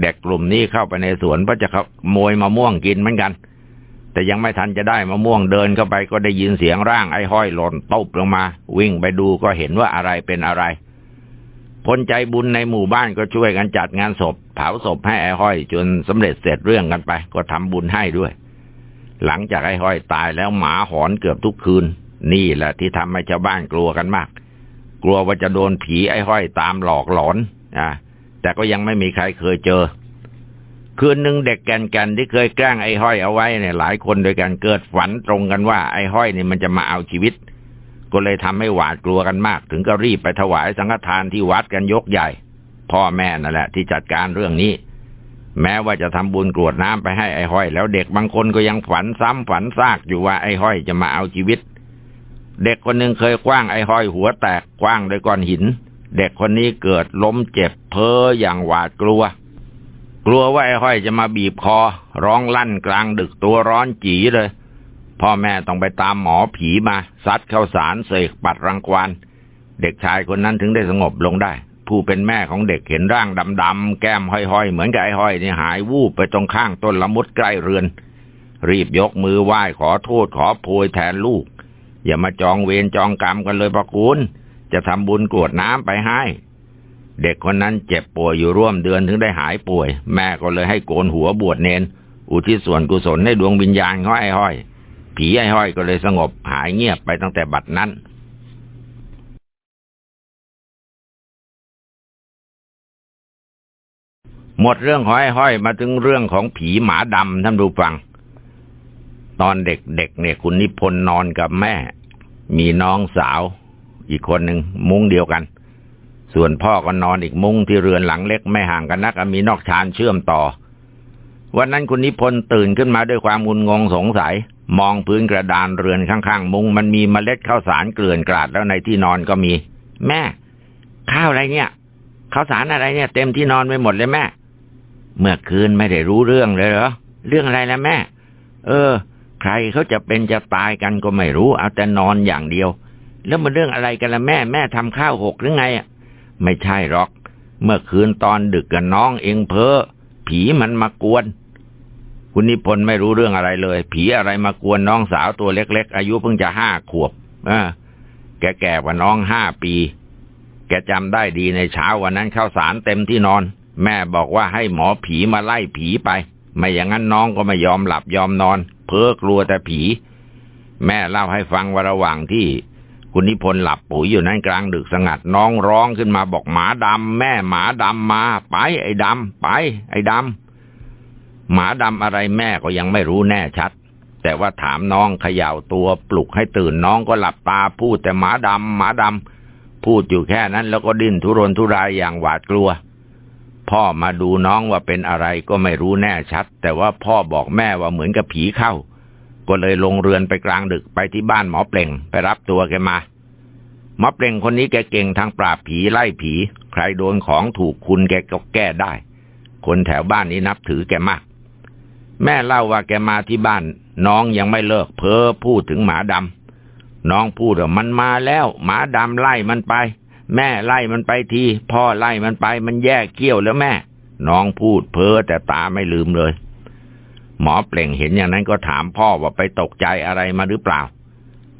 เด็กกลุ่มนี้เข้าไปในสวนเพื่อจะขโมยมะม่วงกินเหมือนกัน แต่ยังไม่ทันจะได้มะม่วงเดินเข้าไปก็ได้ยินเสียงร่างไอ้ห้อยหล่นตบลงมา วิ่งไปดูก็เห็นว่าอะไรเป็นอะไรคนใจบุญในหมู่บ้านก็ช่วยกันจัดงานศพ เผาศพให้ไอ้ห้อย จนสำเร็จเสร็จเรื่องกันไป ก็ทำบุญให้ด้วย หลังจากไอ้ห้อยตายแล้วหมาหอนเกือบทุกคืน นี่แหละที่ทำให้ชาวบ้านกลัวกันมาก กลัวว่าจะโดนผีไอ้ห้อยตามหลอกหลอนอ่าแต่ก็ยังไม่มีใครเคยเจอ คืนหนึ่งเด็กแก่นๆที่เคยแกล้งไอ้ห้อยเอาไว้เนี่ยหลายคนโดยการเกิดฝันตรงกันว่าไอ้ห้อยนี่มันจะมาเอาชีวิต ก็เลยทำให้หวาดกลัวกันมาก ถึงก็รีบไปถวายสังฆทานที่วัดกันยกใหญ่ พ่อแม่นั่นแหละที่จัดการเรื่องนี้ แม้ว่าจะทำบุญกรวดน้ำไปให้ไอ้ห้อย แล้วเด็กบางคนก็ยังฝันซ้ำฝันซากอยู่ว่าไอ้ห้อยจะมาเอาชีวิต เด็กคนหนึ่งเคยคว้างไอ้ห้อยหัวแตกคว้างด้วยก้อนหิน เด็กคนนี้เกิดล้มเจ็บเพ้ออย่างหวาดกลัว กลัวว่าไอ้ห้อยจะมาบีบคอ ร้องลั่นกลางดึกตัวร้อนจีเลย พ่อแม่ต้องไปตามหมอผีมาซัดเข้าสารเสกปัดรังควานเด็กชายคนนั้นถึงได้สงบลงได้ ผู้เป็นแม่ของเด็กเห็นร่างดำๆแก้มห้อยๆ เหมือนกับไอ้ห้อยนี่หายวูบไปตรงข้างต้นละมุดใกล้เรือน รีบยกมือไหว้ขอโทษขอโพยแทนลูก อย่ามาจองเวรจองกรรมกันเลยพระคุณจะทำบุญกรวดน้ำไปให้ เด็กคนนั้นเจ็บป่วยอยู่ร่วมเดือนถึงได้หายป่วย แม่ก็เลยให้โกนหัวบวชเนน อุทิศส่วนกุศลให้ดวงวิญญาณเของไอ้ห้อย ผีไอ้ห้อยก็เลยสงบหายเงียบไปตั้งแต่บัดนั้น หมดเรื่องของไอ้ห้อยมาถึงเรื่องของผีหมาดำท่านดูฟัง ตอนเด็กๆเนี่ย คุณนิพนธ์นอนกับแม่ มีน้องสาว อีกคนหนึ่งมุ้งเดียวกัน ส่วนพ่อก็นอนอีกมุ้งที่เรือนหลังเล็กไม่ห่างกันนักมีนอกชานเชื่อมต่อ วันนั้นคุณนิพนธ์ตื่นขึ้นมาด้วยความงุนงงสงสัย มองพื้นกระดานเรือนข้างๆ มุ้งมันมีเมล็ดข้าวสารเกลื่อนกลาดแล้วในที่นอนก็มี แม่ ข้าวอะไรเนี่ยข้าวสารอะไรเนี่ย เต็มที่นอนไปหมดเลยแม่ เมื่อคืนไม่ได้รู้เรื่องเลยเหรอ เรื่องอะไรล้วแม่ เออ ใครเขาจะเป็นจะตายกันก็ไม่รู้ เอาแต่นอนอย่างเดียว แล้วมันเรื่องอะไรกันละแม่ แม่ทำข้าวหกหรือไงอะ ไม่ใช่หรอก เมื่อคืนตอนดึกกับน้องเองเพอผีมันมากวน คุณนิพนธ์ไม่รู้เรื่องอะไรเลย ผีอะไรมากวนน้องสาวตัวเล็ก ๆ อายุเพิ่งจะห้าขวบอ่าแกแก่กว่าน้องห้าปี แกจำได้ดีในเช้าวันนั้นข้าวสารเต็มที่นอน แม่บอกว่าให้หมอผีมาไล่ผีไป ไม่อย่างนั้นน้องก็ไม่ยอมหลับยอมนอน เพ้อกลัวแต่ผี แม่เล่าให้ฟังว่าระหว่างที่ คุณนิพนธ์หลับปุ๋ยอยู่นั่นกลางดึกสงัดน้องร้องขึ้นมาบอกหมาดำแม่หมาดำมา ไป ไอ้ดำไป ไอ้ดำหมาดำอะไรแม่ก็ยังไม่รู้แน่ชัด แต่ว่าถามน้องเขย่าตัวปลุกให้ตื่นน้องก็หลับตาพูดแต่หมาดำหมาดำพูดอยู่แค่นั้นแล้วก็ดิ้นทุรนทุรายอย่างหวาดกลัว พ่อมาดูน้องว่าเป็นอะไรก็ไม่รู้แน่ชัด แต่ว่าพ่อบอกแม่ว่าเหมือนกับผีเข้า ก็เลยลงเรือนไปกลางดึกไปที่บ้านหมอเปล่งไปรับตัวแกมาหมอเปล่งคนนี้แกเก่งทางปราบผีไล่ผี ใครโดนของถูกคุณแกก็แก้ได้ คนแถวบ้านนี้นับถือแกมาก แม่เล่าว่าแกมาที่บ้าน น้องยังไม่เลิกเพ้อพูดถึงหมาดำน้องพูดว่ามันมาแล้ว หมาดำไล่มันไป แม่ไล่มันไปที พ่อไล่มันไปมันแยกเกี้ยวแล้วแม่ น้องพูดเพ้อแต่ตาไม่ลืมเลย หมอเปล่งเห็นอย่างนั้นก็ถามพ่อว่าไปตกใจอะไรมาหรือเปล่า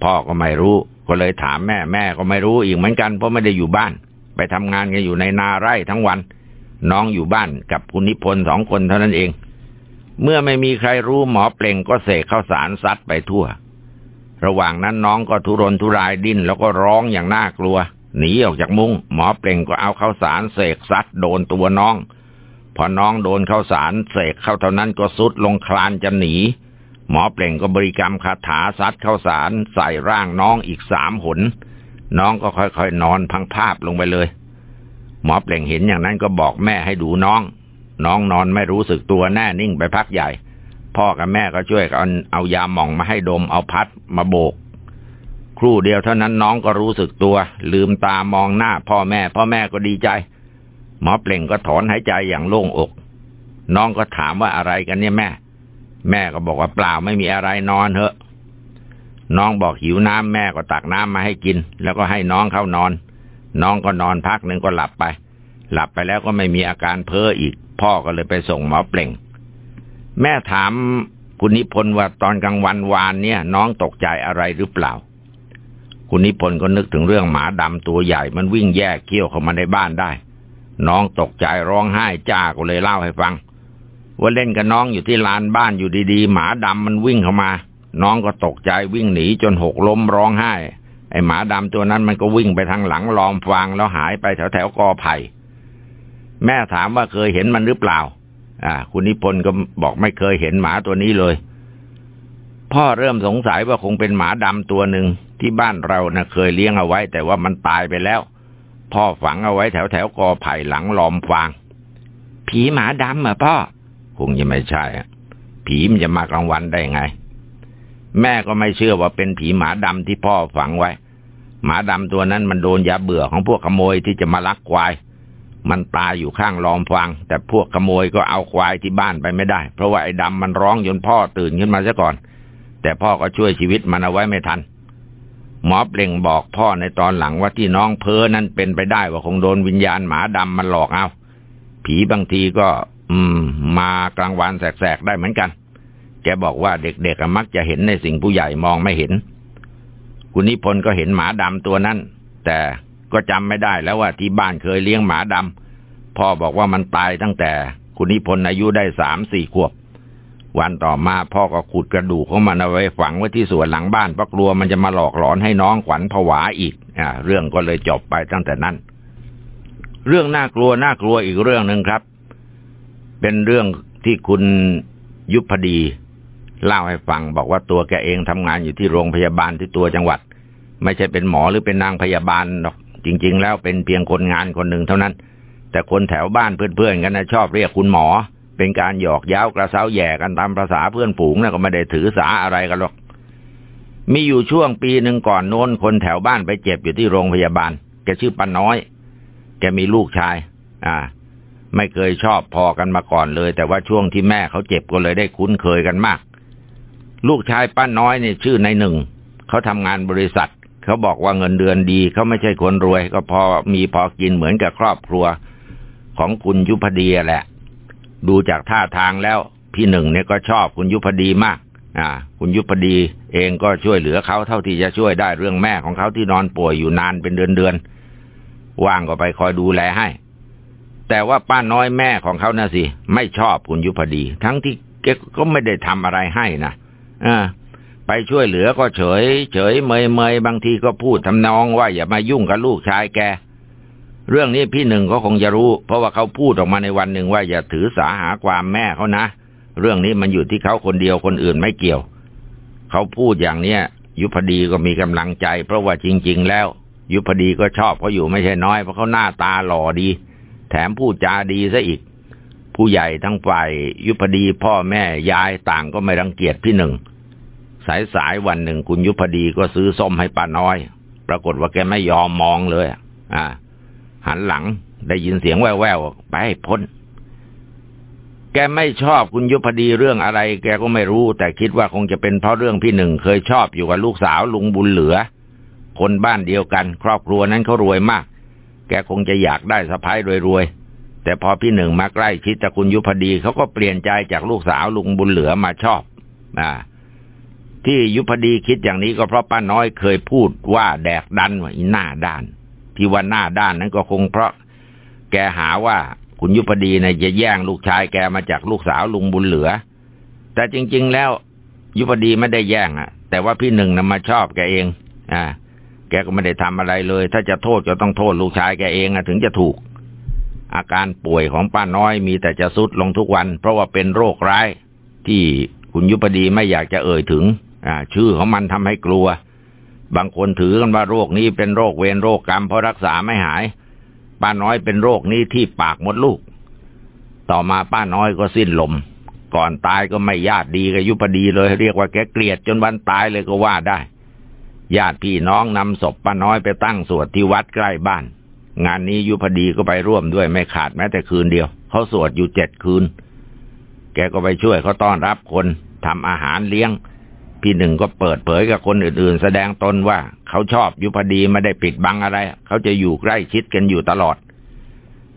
พ่อก็ไม่รู้ ก็เลยถามแม่แม่ก็ไม่รู้อีกเหมือนกันเพราะไม่ได้อยู่บ้าน ไปทำงานกันอยู่ในนาไร่ทั้งวัน น้องอยู่บ้านกับคุณนิพนธ์สองคนเท่านั้นเอง เมื่อไม่มีใครรู้หมอเปล่งก็เสกข้าวสารซัดไปทั่ว ระหว่างนั้นน้องก็ทุรนทุรายดิ้นแล้วก็ร้องอย่างน่ากลัว หนีออกจากมุง้งหมอเปล่งก็เอาเข้าสารเสกซัดโดนตัวน้อง พอน้องโดนเข้าสารเสกเข้าเท่านั้นก็สุดลงคลานจะหนี หมอเปล่งก็บริกรรมคาถาซัดเข้าสารใส่ร่างน้องอีกสามหน น้องก็ค่อยๆนอนพังภาพลงไปเลย หมอเปล่งเห็นอย่างนั้นก็บอกแม่ให้ดูน้อง น้องนอนไม่รู้สึกตัวแน่นิ่งไปพักใหญ่ พ่อกับแม่ก็ช่วยกันเอายาหม่องมาให้ดมเอาพัดมาโบก ครู่เดียวเท่านั้นน้องก็รู้สึกตัว ลืมตามองหน้าพ่อแม่ พ่อแม่ก็ดีใจ หมอเปล่งก็ถอนหายใจอย่างโล่งอก น้องก็ถามว่าอะไรกันเนี่ยแม่ แม่ก็บอกว่าเปล่าไม่มีอะไรนอนเถอะ น้องบอกหิวน้ำแม่ก็ตักน้ำมาให้กิน แล้วก็ให้น้องเข้านอน น้องก็นอนพักหนึ่งก็หลับไป หลับไปแล้วก็ไม่มีอาการเพ้ออีก พ่อก็เลยไปส่งหมอเปล่ง แม่ถามคุณนิพนธ์ว่าตอนกลางวันวานเนี่ย น้องตกใจอะไรหรือเปล่า คุณนิพนธ์ก็นึกถึงเรื่องหมาดำตัวใหญ่มันวิ่งแยกเกี้ยวเข้ามาในบ้านได้ น้องตกใจร้องไห้จ้าก็เลยเล่าให้ฟัง ว่าเล่นกับน้องอยู่ที่ลานบ้านอยู่ดีๆ หมาดำมันวิ่งเข้ามา น้องก็ตกใจวิ่งหนีจนหกล้มร้องไห้ ไอหมาดำตัวนั้นมันก็วิ่งไปทางหลังลอมฟางแล้วหายไปแถวแถวกอไผ่แม่ถามว่าเคยเห็นมันหรือเปล่า อ่า คุณนิพนธ์ก็บอกไม่เคยเห็นหมาตัวนี้เลย พ่อเริ่มสงสัยว่าคงเป็นหมาดำตัวหนึ่ง ที่บ้านเรานะ่ะเคยเลี้ยงเอาไว้ แต่ว่ามันตายไปแล้ว พ่อฝังเอาไว้แถวแถวกอไผ่หลังลอมฟาง ผีหมาดำเหรอพ่อ คงจะไม่ใช่ผีมันจะมากลางวันได้ไง แม่ก็ไม่เชื่อว่าเป็นผีหมาดำที่พ่อฝังไว้ หมาดำตัวนั้นมันโดนยาเบื่อของพวกขโมยที่จะมาลักควาย มันตายอยู่ข้างลอมฟังแต่พวกขโมยก็เอาควายที่บ้านไปไม่ได้ เพราะว่าไอ้ดำมันร้องจนพ่อตื่นขึ้นมาซะก่อน แต่พ่อก็ช่วยชีวิตมันเอาไว้ไม่ทัน หมอเปล่งบอกพ่อในตอนหลังว่าที่น้องเพ้อนั้นเป็นไปได้ว่าคงโดนวิญญาณหมาดำมันหลอกเอา ผีบางทีก็ อืม มากลางวันแสกๆได้เหมือนกัน แกบอกว่าเด็กๆมักจะเห็นในสิ่งผู้ใหญ่มองไม่เห็น คุณนิพนธ์ก็เห็นหมาดำตัวนั้น แต่ก็จำไม่ได้แล้วว่าที่บ้านเคยเลี้ยงหมาดำพ่อบอกว่ามันตายตั้งแต่คุณนิพนธ์อายุได้สามสี่ขวบ วันต่อมาพ่อก็ขุดกระดูกของมันเอาไว้ฝังไว้ที่สวนหลังบ้านเพราะกลัวมันจะมาหลอกหลอนให้น้องขวัญผวาอีกอ่าเรื่องก็เลยจบไปตั้งแต่นั้น เรื่องน่ากลัวน่ากลัวอีกเรื่องหนึ่งครับ เป็นเรื่องที่คุณยุพดี เล่าให้ฟังบอกว่าตัวแกเองทำงานอยู่ที่โรงพยาบาลที่ตัวจังหวัด ไม่ใช่เป็นหมอหรือเป็นนางพยาบาลหรอกจริง ๆ แล้วเป็นเพียงคนงานคนหนึ่งเท่านั้น แต่คนแถวบ้านเพื่อนๆกันนะชอบเรียกคุณหมอ เป็นการหยอกย้าวกระเซ้าแย่กันตามภาษาเพื่อนฝูงนะก็ไม่ได้ถือสาอะไรกันหรอก มีอยู่ช่วงปีหนึ่งก่อนโน้นคนแถวบ้านไปเจ็บอยู่ที่โรงพยาบาล แกชื่อป้าน้อย แกมีลูกชาย อ่า ไม่เคยชอบพอกันมาก่อนเลย แต่ว่าช่วงที่แม่เขาเจ็บก็เลยได้คุ้นเคยกันมาก ลูกชายป้าน้อยนี่ชื่อในหนึ่ง เขาทำงานบริษัท เขาบอกว่าเงินเดือนดี เขาไม่ใช่คนรวย ก็พอมีพอกินเหมือนกับครอบครัว ของคุณยุพเดียแหละ ดูจากท่าทางแล้ว พี่หนึ่งเนี่ยก็ชอบคุณยุพดีมาก อ่า คุณยุพดีเองก็ช่วยเหลือเขาเท่าที่จะช่วยได้เรื่องแม่ของเขาที่นอนป่วยอยู่นานเป็นเดือนเดือนว่างก็ไปคอยดูแลให้ แต่ว่าป้าน้อยแม่ของเขาน่ะสิ ไม่ชอบคุณยุพดี ทั้งที่แกก็ไม่ได้ทำอะไรให้นะอ่าไปช่วยเหลือก็เฉย เฉยเมยเมยบางทีก็พูดทำนองว่าอย่ามายุ่งกับลูกชายแก เรื่องนี้พี่หนึ่งเขาคงจะรู้ เพราะว่าเขาพูดออกมาในวันหนึ่งว่าอย่าถือสาหาความแม่เขานะ เรื่องนี้มันอยู่ที่เขาคนเดียวคนอื่นไม่เกี่ยว เขาพูดอย่างเนี้ย ยุพดีก็มีกำลังใจ เพราะว่าจริง ๆ แล้ว ยุพดีก็ชอบเขาอยู่ไม่ใช่น้อยเพราะเขาหน้าตาหล่อดี แถมพูดจาดีซะอีก ผู้ใหญ่ทั้งฝ่ายยุพดีพ่อแม่ยายต่างก็ไม่รังเกียจพี่หนึ่งสายสายวันหนึ่งคุณยุพดีก็ซื้อส้มให้ป้าน้อย ปรากฏว่าแกไม่ยอมมองเลย อ่า หันหลังได้ยินเสียงแว่วๆไปพ้น แกไม่ชอบคุณยุพดีเรื่องอะไร แกก็ไม่รู้ แต่คิดว่าคงจะเป็นเพราะเรื่องพี่หนึ่งเคยชอบอยู่กับลูกสาวลุงบุญเหลือ คนบ้านเดียวกัน ครอบครัวนั้นเขารวยมาก แกคงจะอยากได้สะพ้ายรวยๆแต่พอพี่หนึ่งมาใกล้ชิดกับคุณยุพดีเขาก็เปลี่ยนใจจากลูกสาวลุงบุญเหลือมาชอบ อ่าที่ยุพดีคิดอย่างนี้ก็เพราะป้าน้อยเคยพูดว่าแดกดันว่าอีหน้าด้าน ที่ว่าหน้าด้านนั้นก็คงเพราะ แกหาว่าคุณยุพดีเนี่ยจะแย่งลูกชายแกมาจากลูกสาวลุงบุญเหลือ แต่จริง ๆ แล้ว ยุพดีไม่ได้แย่งอะ แต่ว่าพี่หนึ่งนะมาชอบแกเอง อ่า แกก็ไม่ได้ทำอะไรเลย ถ้าจะโทษก็ต้องโทษลูกชายแกเองอะถึงจะถูก อาการป่วยของป้าน้อยมีแต่จะสุดลงทุกวัน เพราะว่าเป็นโรคร้ายที่คุณยุพดีไม่อยากจะเอ่ยถึง อ่า ชื่อของมันทำให้กลัว บางคนถือกันว่าโรคนี้เป็นโรคเวรโรคกรรมเพราะรักษาไม่หาย ป้าน้อยเป็นโรคนี้ที่ปากมดลูก ต่อมาป้าน้อยก็สิ้นลม ก่อนตายก็ไม่ญาติดีกับยุพดีเลย เรียกว่าแกเกลียดจนวันตายเลยก็ว่าได้ ญาติพี่น้องนำศพป้าน้อยไปตั้งสวดที่วัดใกล้บ้าน งานนี้ยุพดีก็ไปร่วมด้วยไม่ขาดแม้แต่คืนเดียว เขาสวดอยู่เจ็ดคืน แกก็ไปช่วยเขาต้อนรับคนทำอาหารเลี้ยง พี่หนึ่งก็เปิดเผยกับคนอื่นๆ แสดงตนว่าเขาชอบยุพดีไม่ได้ปิดบังอะไร เขาจะอยู่ใกล้ชิดกันอยู่ตลอด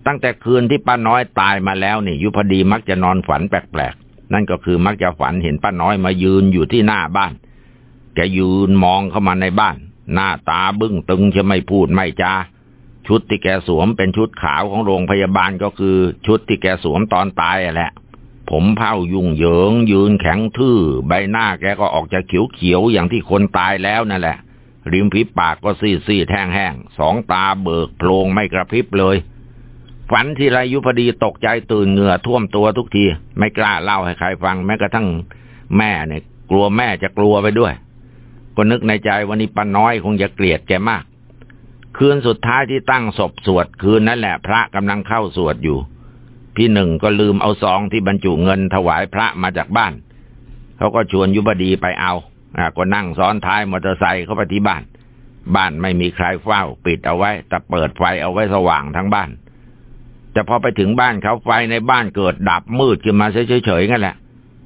ตั้งแต่คืนที่ป้าน้อยตายมาแล้วนี่ ยุพดีมักจะนอนฝันแปลกๆ นั่นก็คือมักจะฝันเห็นป้าน้อยมายืนอยู่ที่หน้าบ้าน แกยืนมองเข้ามาในบ้าน หน้าตาบึ้งตึงจะไม่พูดไม่จาชุดที่แกสวมเป็นชุดขาวของโรงพยาบาลก็คือ ชุดที่แกสวมตอนตายแหละ ผมเผายุ่งเหยิง ยืนแข็งทื่อ ใบหน้าแกก็ออกจะเขียวๆอย่างที่คนตายแล้วนั่นแหละ ริมฝีปากก็ซีซีแท่งแห้งสองตาเบิกโพลงไม่กระพริบเลย ฝันทีไรยุพดีตกใจตื่นเหงื่อท่วมตัวทุกที ไม่กล้าเล่าให้ใครฟังแม้กระทั่งแม่เนี่ย กลัวแม่จะกลัวไปด้วย ก็นึกในใจวันนี้ป้าน้อยคงจะเกลียดแกมาก คืนสุดท้ายที่ตั้งศพสวดคืนนั่นแหละ พระกำลังเข้าสวดอยู่ พี่หนึ่งก็ลืมเอาซองที่บรรจุเงินถวายพระมาจากบ้าน เขาก็ชวนยุบดีไปเอาอ่าก็นั่งซ้อนท้ายมอเตอร์ไซค์เข้าไปที่บ้าน บ้านไม่มีใครเฝ้า ปิดเอาไว้ แต่เปิดไฟเอาไว้สว่างทั้งบ้าน แต่พอไปถึงบ้านเขาไฟในบ้านเกิดดับมืดขึ้นมาเฉยๆงั้นแหละ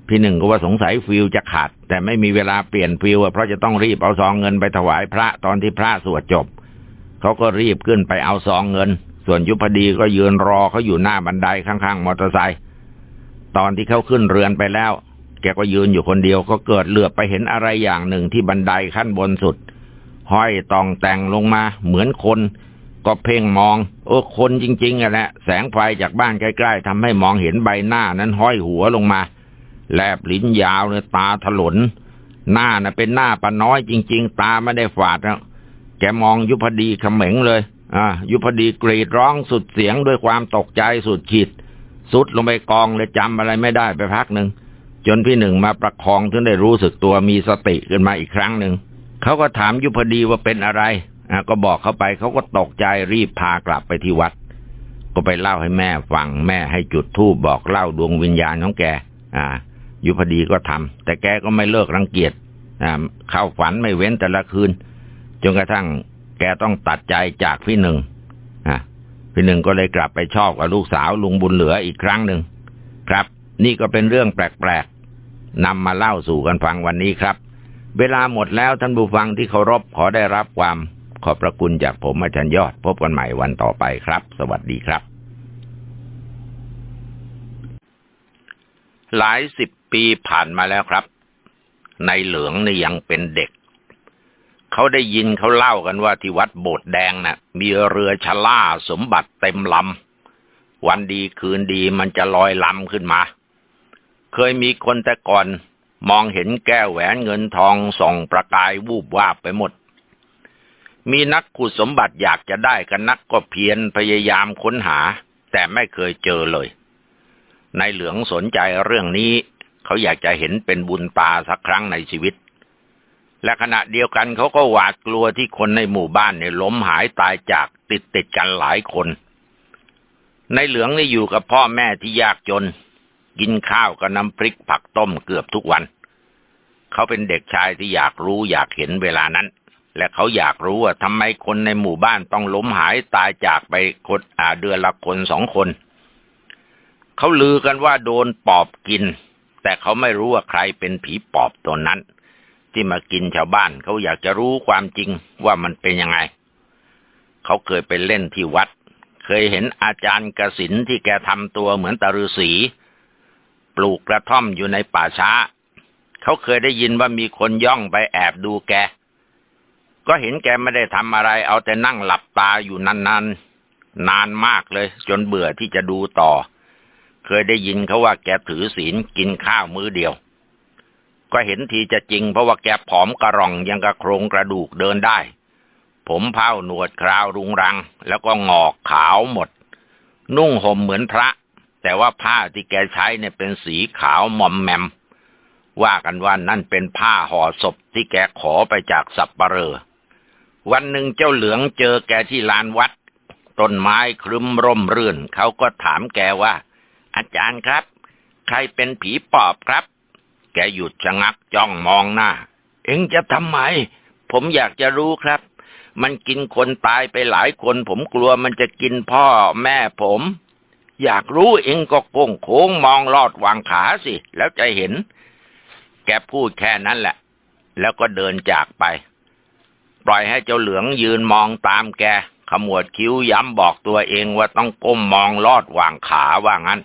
พี่หนึ่งก็ว่าสงสัยฟิวจะขาด แต่ไม่มีเวลาเปลี่ยนฟิวเพราะจะต้องรีบเอาซองเงินไปถวายพระตอนที่พระสวดจบ เขาก็รีบขึ้นไปเอาซองเงิน ส่วนยุพดีก็ยืนรอเขาอยู่หน้าบันไดข้างๆมอเตอร์ไซค์ตอนที่เขาขึ้นเรือนไปแล้ว แกก็ยืนอยู่คนเดียวก็เกิดเหลือบไปเห็นอะไรอย่างหนึ่งที่บันไดขั้นบนสุด ห้อยตองแต่งลงมาเหมือนคน ก็เพ่งมองโอ้คนจริงๆอะแหละแสงไฟจากบ้านใกล้ๆทำให้มองเห็นใบหน้านั้นห้อยหัวลงมา แลบลิ้นยาวเนี่ยตาถลน หน้าน่ะเป็นหน้าปาน้อยจริง ๆ ตาไม่ได้ฝาดแล้วแกมองยุพดีเขม็งเลย อ่ายุพดีกรีดร้องสุดเสียงด้วยความตกใจสุดขีดสุดลงไปกองเลยจำอะไรไม่ได้ไปพักหนึ่งจนพี่หนึ่งมาประคองถึงได้รู้สึกตัวมีสติขึ้นมาอีกครั้งหนึ่งเขาก็ถามยุพดีว่าเป็นอะไรอ่าก็บอกเขาไปเขาก็ตกใจรีบพากลับไปที่วัด ก็ไปเล่าให้แม่ฟังแม่ให้จุดธูปบอกเล่าดวงวิญญาณของแก อ่า ยุพดีก็ทำแต่แกก็ไม่เลิกรังเกียจอ่าเข้าฝันไม่เว้นแต่ละคืนจนกระทั่ง กต้องตัดใจจากพี่หนึ่งอะพี่หนึ่งก็เลยกลับไปชอบกับลูกสาวลุงบุญเหลืออีกครั้งหนึ่งครับ นี่ก็เป็นเรื่องแปลกๆนำมาเล่าสู่กันฟังวันนี้ครับ เวลาหมดแล้วท่านผู้ฟังที่เคารพขอได้รับความขอบพระคุณจากผมอาจารย์ยอด พบกันใหม่วันต่อไปครับ สวัสดีครับ หลายสิบปีผ่านมาแล้วครับ ในเหลืองนี่ยังเป็นเด็ก เขาได้ยินเขาเล่ากันว่าที่วัดโบสถ์แดงนะ่ะ มีเรือชล่าสมบัติเต็มลำ วันดีคืนดีมันจะลอยลำขึ้นมา เคยมีคนแต่ก่อนมองเห็นแก้วแหวนเงินทองส่องประกายวูบวาบไปหมด มีนักขุดสมบัติอยากจะได้กันนักก็เพียรพยายามค้นหา แต่ไม่เคยเจอเลยในเหลืองสนใจเรื่องนี้ เขาอยากจะเห็นเป็นบุญตาสักครั้งในชีวิต และขณะเดียวกันเขาก็หวาดกลัวที่คนในหมู่บ้านเนี่ยล้มหายตายจากติดติดกันหลายคน ในเหลืองนี่อยู่กับพ่อแม่ที่ยากจน กินข้าวกับน้ำพริกผักต้มเกือบทุกวัน เขาเป็นเด็กชายที่อยากรู้อยากเห็นเวลานั้น และเขาอยากรู้ว่าทำไมคนในหมู่บ้านต้องล้มหายตายจากไปคนอาเดือนละคนสองคน เขาลือกันว่าโดนปอบกิน แต่เขาไม่รู้ว่าใครเป็นผีปอบตัวนั้น ที่มากินชาวบ้านเขาอยากจะรู้ความจริงว่ามันเป็นยังไง เขาเคยไปเล่นที่วัด เคยเห็นอาจารย์กสินที่แกทำตัวเหมือนตาฤาษีปลูกกระท่อมอยู่ในป่าช้า เขาเคยได้ยินว่ามีคนย่องไปแอบดูแก ก็เห็นแกไม่ได้ทำอะไร เอาแต่นั่งหลับตาอยู่นานๆนนนานมากเลย จนเบื่อที่จะดูต่อ เคยได้ยินเขาว่าแกถือศีลกินข้าวมื้อเดียว ก็เห็นทีจะจริงเพราะว่าแกผอมกระรองยังกระโครงกระดูกเดินได้ ผมเผ้าหนวดคราวรุงรัง แล้วก็งอกขาวหมด นุ่งห่มเหมือนพระ แต่ว่าผ้าที่แกใช้เนี่ยเป็นสีขาวมอมแมม ว่ากันว่านั่นเป็นผ้าห่อศพที่แกขอไปจากสับปะเรอ วันหนึ่งเจ้าเหลืองเจอแกที่ลานวัด ต้นไม้ครึ้มร่มรื่น เขาก็ถามแกว่า อาจารย์ครับ ใครเป็นผีปอบครับ แกหยุดชะงักจ้องมองหน้า เอ็งจะทำไม ผมอยากจะรู้ครับ มันกินคนตายไปหลายคน ผมกลัวมันจะกินพ่อแม่ผม อยากรู้เอ็งก็โค้งโค้งมองลอดวางขาสิ แล้วจะเห็น แกพูดแค่นั้นแหละ แล้วก็เดินจากไป ปล่อยให้เจ้าเหลืองยืนมองตามแกขมวดคิ้วย้ำบอกตัวเองว่าต้องก้มมองลอดวางขาว่างั้น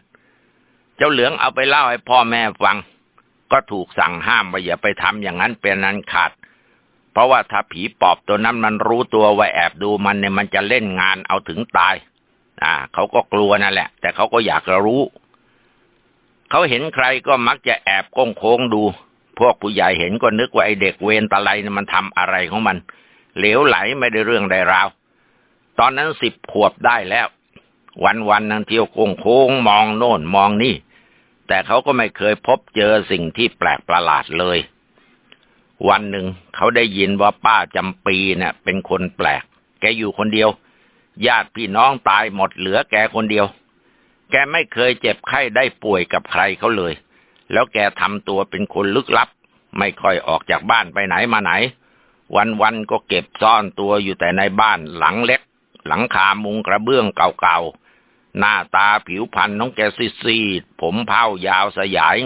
เจ้าเหลืองเอาไปเล่าให้พ่อแม่ฟัง ก็ถูกสั่งห้ามว่าอย่าไปทำอย่างนั้นเป็นนั้นขาด เพราะว่าถ้าผีปอบตัวนั้นมันรู้ตัวว่าแอบดูมันเนี่ยมันจะเล่นงานเอาถึงตาย อ่า เขาก็กลัวนั่นแหละ แต่เขาก็อยากจะรู้ เขาเห็นใครก็มักจะแอบก้งโค้งดู พวกผู้ใหญ่เห็นก็นึกว่าไอเด็กเวนตะไลมันทำอะไรของมัน เหลวไหลไม่ได้เรื่องใดราว ตอนนั้นสิบขวบได้แล้ว วันวันนั่งเที่ยวโค้งโค้งมองโน่นมองนี่ แต่เขาก็ไม่เคยพบเจอสิ่งที่แปลกประหลาดเลย วันหนึ่งเขาได้ยินว่าป้าจำปีเนะ่ยเป็นคนแปลก แกอยู่คนเดียว ญาติพี่น้องตายหมดเหลือแกคนเดียว แกไม่เคยเจ็บไข้ได้ป่วยกับใครเขาเลย แล้วแกทำตัวเป็นคนลึกลับ ไม่ค่อยออกจากบ้านไปไหนมาไหน วันๆก็เก็บซ่อนตัวอยู่แต่ในบ้านหลังเล็ก หลังคามุงกระเบื้องเก่าๆ หน้าตาผิวพรรณน้องแกซีดผมเผ้ายาวสยาย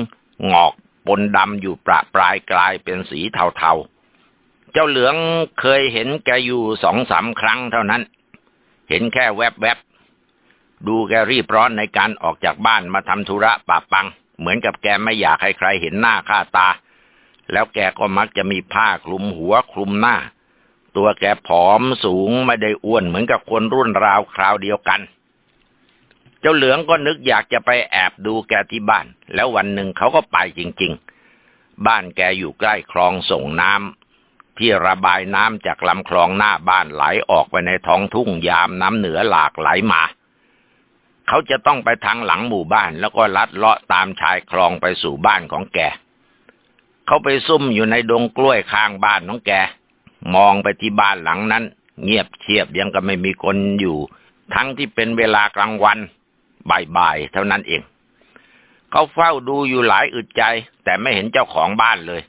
งอกปนดำอยู่ประปลายกลายเป็นสีเทาๆ เจ้าเหลืองเคยเห็นแกอยู่สองสามครั้งเท่านั้น เห็นแค่แวบๆ ดูแกรีบร้อนในการออกจากบ้านมาทำธุระปะปัง เหมือนกับแกไม่อยากให้ใครเห็นหน้าค่าตา แล้วแกก็มักจะมีผ้าคลุมหัวคลุมหน้า ตัวแกผอมสูงไม่ได้อ้วนเหมือนกับคนรุ่นราวคราวเดียวกัน เจ้าเหลืองก็นึกอยากจะไปแอบดูแกที่บ้าน แล้ววันหนึ่งเขาก็ไปจริง ๆ บ้านแกอยู่ใกล้คลองส่งน้ำที่ระบายน้ำจากลำคลองหน้าบ้านไหลออกไปในท้องทุ่งยามน้ำเหนือหลากไหลมา เขาจะต้องไปทางหลังหมู่บ้าน แล้วก็ลัดเลาะตามชายคลองไปสู่บ้านของแก เขาไปซุ่มอยู่ในดงกล้วยข้างบ้านของแก มองไปที่บ้านหลังนั้น เงียบเชียบยังก็ไม่มีคนอยู่ ทั้งที่เป็นเวลากลางวัน บ่ายๆเท่านั้นเอง เขาเฝ้าดูอยู่หลายอึดใจ แต่ไม่เห็นเจ้าของบ้านเลย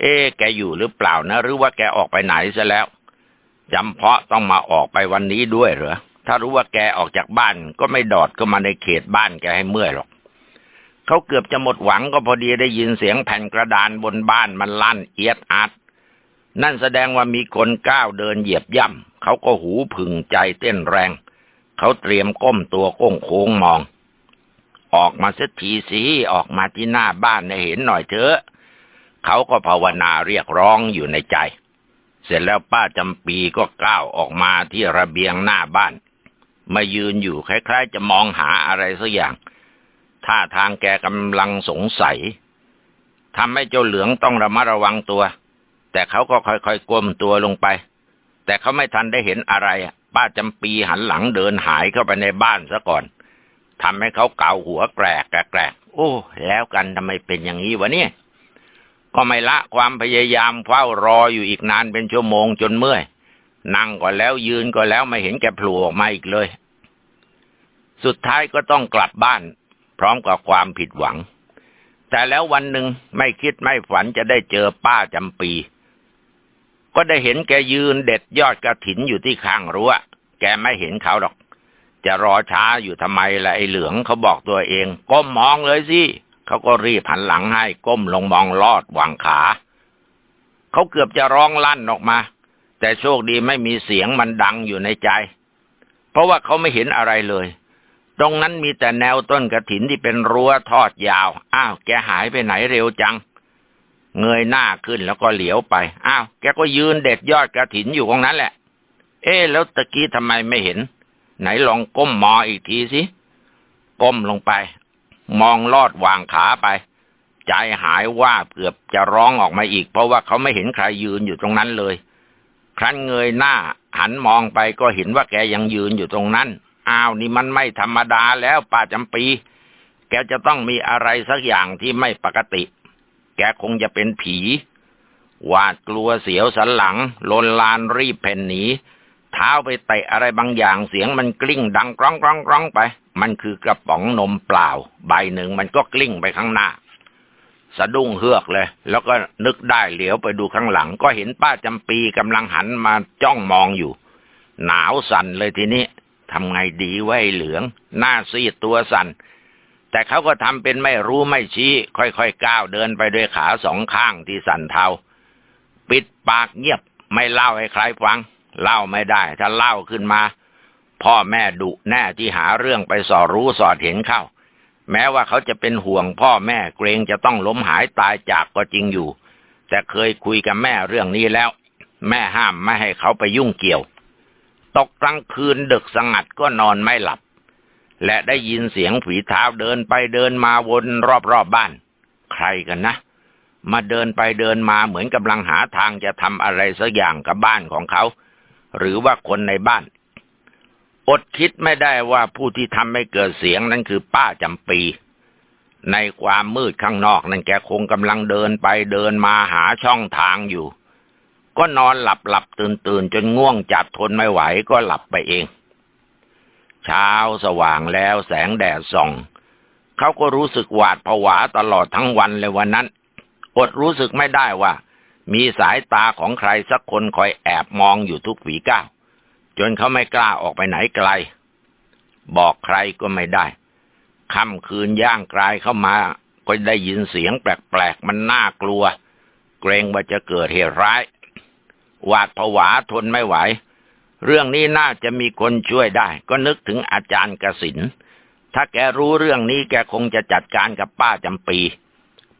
เอ๊แกอยู่หรือเปล่านะ หรือว่าแกออกไปไหนซะแล้วจำเพาะต้องมาออกไปวันนี้ด้วยเหรอถ้ารู้ว่าแกออกจากบ้านก็ไม่ดอดก็มาในเขตบ้านแกให้เมื่อยหรอกเขาเกือบจะหมดหวังก็พอดีได้ยินเสียงแผ่นกระดานบนบ้านมันลั่นเอียดอาดนั่นแสดงว่ามีคนก้าวเดินเหยียบย่ำเขาก็หูผึ่งใจเต้นแรง เขาเตรียมก้มตัวโค้งโค้งมอง ออกมาสักทีสิออกมาที่หน้าบ้านให้เห็นหน่อยเถอะ เขาก็ภาวนาเรียกร้องอยู่ในใจ เสร็จแล้วป้าจำปีก็ก้าวออกมาที่ระเบียงหน้าบ้าน มายืนอยู่คล้ายๆ จะมองหาอะไรสักอย่างท่าทางแกกำลังสงสัยทำให้เจ้าเหลืองต้องระมัดระวังตัว แต่เขาก็ค่อยๆก้มตัวลงไป แต่เขาไม่ทันได้เห็นอะไร ป้าจำปีหันหลังเดินหายเข้าไปในบ้านซะก่อนทำให้เขาเกาหัวแกรกแกรกโอ้แล้วกันทำไมเป็นอย่างนี้วะเนี่ยก็ไม่ละความพยายามเฝ้ารออยู่อีกนานเป็นชั่วโมงจนเมื่อย นั่งก็แล้วยืนก็แล้วไม่เห็นแกผล่ออกมาอีกเลย สุดท้ายก็ต้องกลับบ้าน พร้อมกับความผิดหวัง แต่แล้ววันหนึ่งไม่คิดไม่ฝันจะได้เจอป้าจำปี ก็ได้เห็นแกยืนเด็ดยอดกระถินอยู่ที่ข้างรั้ว แกไม่เห็นเขาหรอก จะรอช้าอยู่ทำไมล่ะไอ้เหลืองเขาบอกตัวเอง ก้มมองเลยสิเขาก็รีบหันหลังให้ก้มลงมองลอดวางขา เขาเกือบจะร้องลั่นออกมา แต่โชคดีไม่มีเสียงมันดังอยู่ในใจ เพราะว่าเขาไม่เห็นอะไรเลย ตรงนั้นมีแต่แนวต้นกระถินที่เป็นรั้วทอดยาว อ้าว แกหายไปไหนเร็วจัง เงยหน้าขึ้นแล้วก็เหลียวไป อ้าว แกก็ยืนเด็ดยอดกระถินอยู่ตรงนั้นแหละ เอ๊แล้วตะกี้ทำไมไม่เห็น ไหนลองก้มมออีกทีสิ ก้มลงไป มองลอดวางขาไป ใจหายว่าเกือบจะร้องออกมาอีก เพราะว่าเขาไม่เห็นใครยืนอยู่ตรงนั้นเลย ครั้นเงยหน้า หันมองไปก็เห็นว่าแกยังยืนอยู่ตรงนั้น อ้าวนี่มันไม่ธรรมดาแล้วป้าจำปี แกจะต้องมีอะไรสักอย่างที่ไม่ปกติ แกคงจะเป็นผีหวาดกลัวเสียวสันหลัง ลนลานรีบเพ่นหนีเท้าไปเตะอะไรบางอย่างเสียงมันกลิ้งดังกร้องกร้องกร้องไป มันคือกระป๋องนมเปล่า ใบหนึ่งมันก็กลิ้งไปข้างหน้า สะดุ้งเฮือกเลย แล้วก็นึกได้เหลียวไปดูข้างหลัง ก็เห็นป้าจำปีกำลังหันมาจ้องมองอยู่ หนาวสั่นเลยทีนี้ทำไงดีไว้เหลือง หน้าซีดตัวสั่น แต่เขาก็ทำเป็นไม่รู้ไม่ชี้ ค่อยๆก้าวเดินไปด้วยขาสองข้างที่สั่นเทา ปิดปากเงียบไม่เล่าให้ใครฟัง เล่าไม่ได้ ถ้าเล่าขึ้นมา พ่อแม่ดุแน่ที่หาเรื่องไปสอดรู้สอดเห็นเข้า แม้ว่าเขาจะเป็นห่วงพ่อแม่เกรงจะต้องล้มหายตายจากก็จริงอยู่ แต่เคยคุยกับแม่เรื่องนี้แล้ว แม่ห้ามไม่ให้เขาไปยุ่งเกี่ยว ตกกลางคืนดึกสงัดก็นอนไม่หลับ และได้ยินเสียงฝีเท้าเดินไปเดินมาวนรอบๆบบ้าน ใครกันนะ มาเดินไปเดินมาเหมือนกำลังหาทางจะทำอะไรสักอย่างกับบ้านของเขา หรือว่าคนในบ้าน อดคิดไม่ได้ว่าผู้ที่ทำให้เกิดเสียงนั้นคือป้าจำปี ในความมืดข้างนอกนั่นแกคงกำลังเดินไปเดินมาหาช่องทางอยู่ ก็นอนหลับหลับตื่นตื่นจนง่วงจัดทนไม่ไหวก็หลับไปเอง เช้าสว่างแล้วแสงแดดส่อง เขาก็รู้สึกหวาดผวาตลอดทั้งวันเลยวันนั้น อดรู้สึกไม่ได้ว่า มีสายตาของใครสักคนคอยแอบมองอยู่ทุกฝีก้าว จนเขาไม่กล้าออกไปไหนไกล บอกใครก็ไม่ได้ค่ำคืนย่างกลายเข้ามา ก็ได้ยินเสียงแปลกๆ มันน่ากลัว เกรงว่าจะเกิดเหตุร้าย หวาดผวาทนไม่ไหว เรื่องนี้น่าจะมีคนช่วยได้ ก็นึกถึงอาจารย์กสินถ้าแกรู้เรื่องนี้แกคงจะจัดการกับป้าจำปี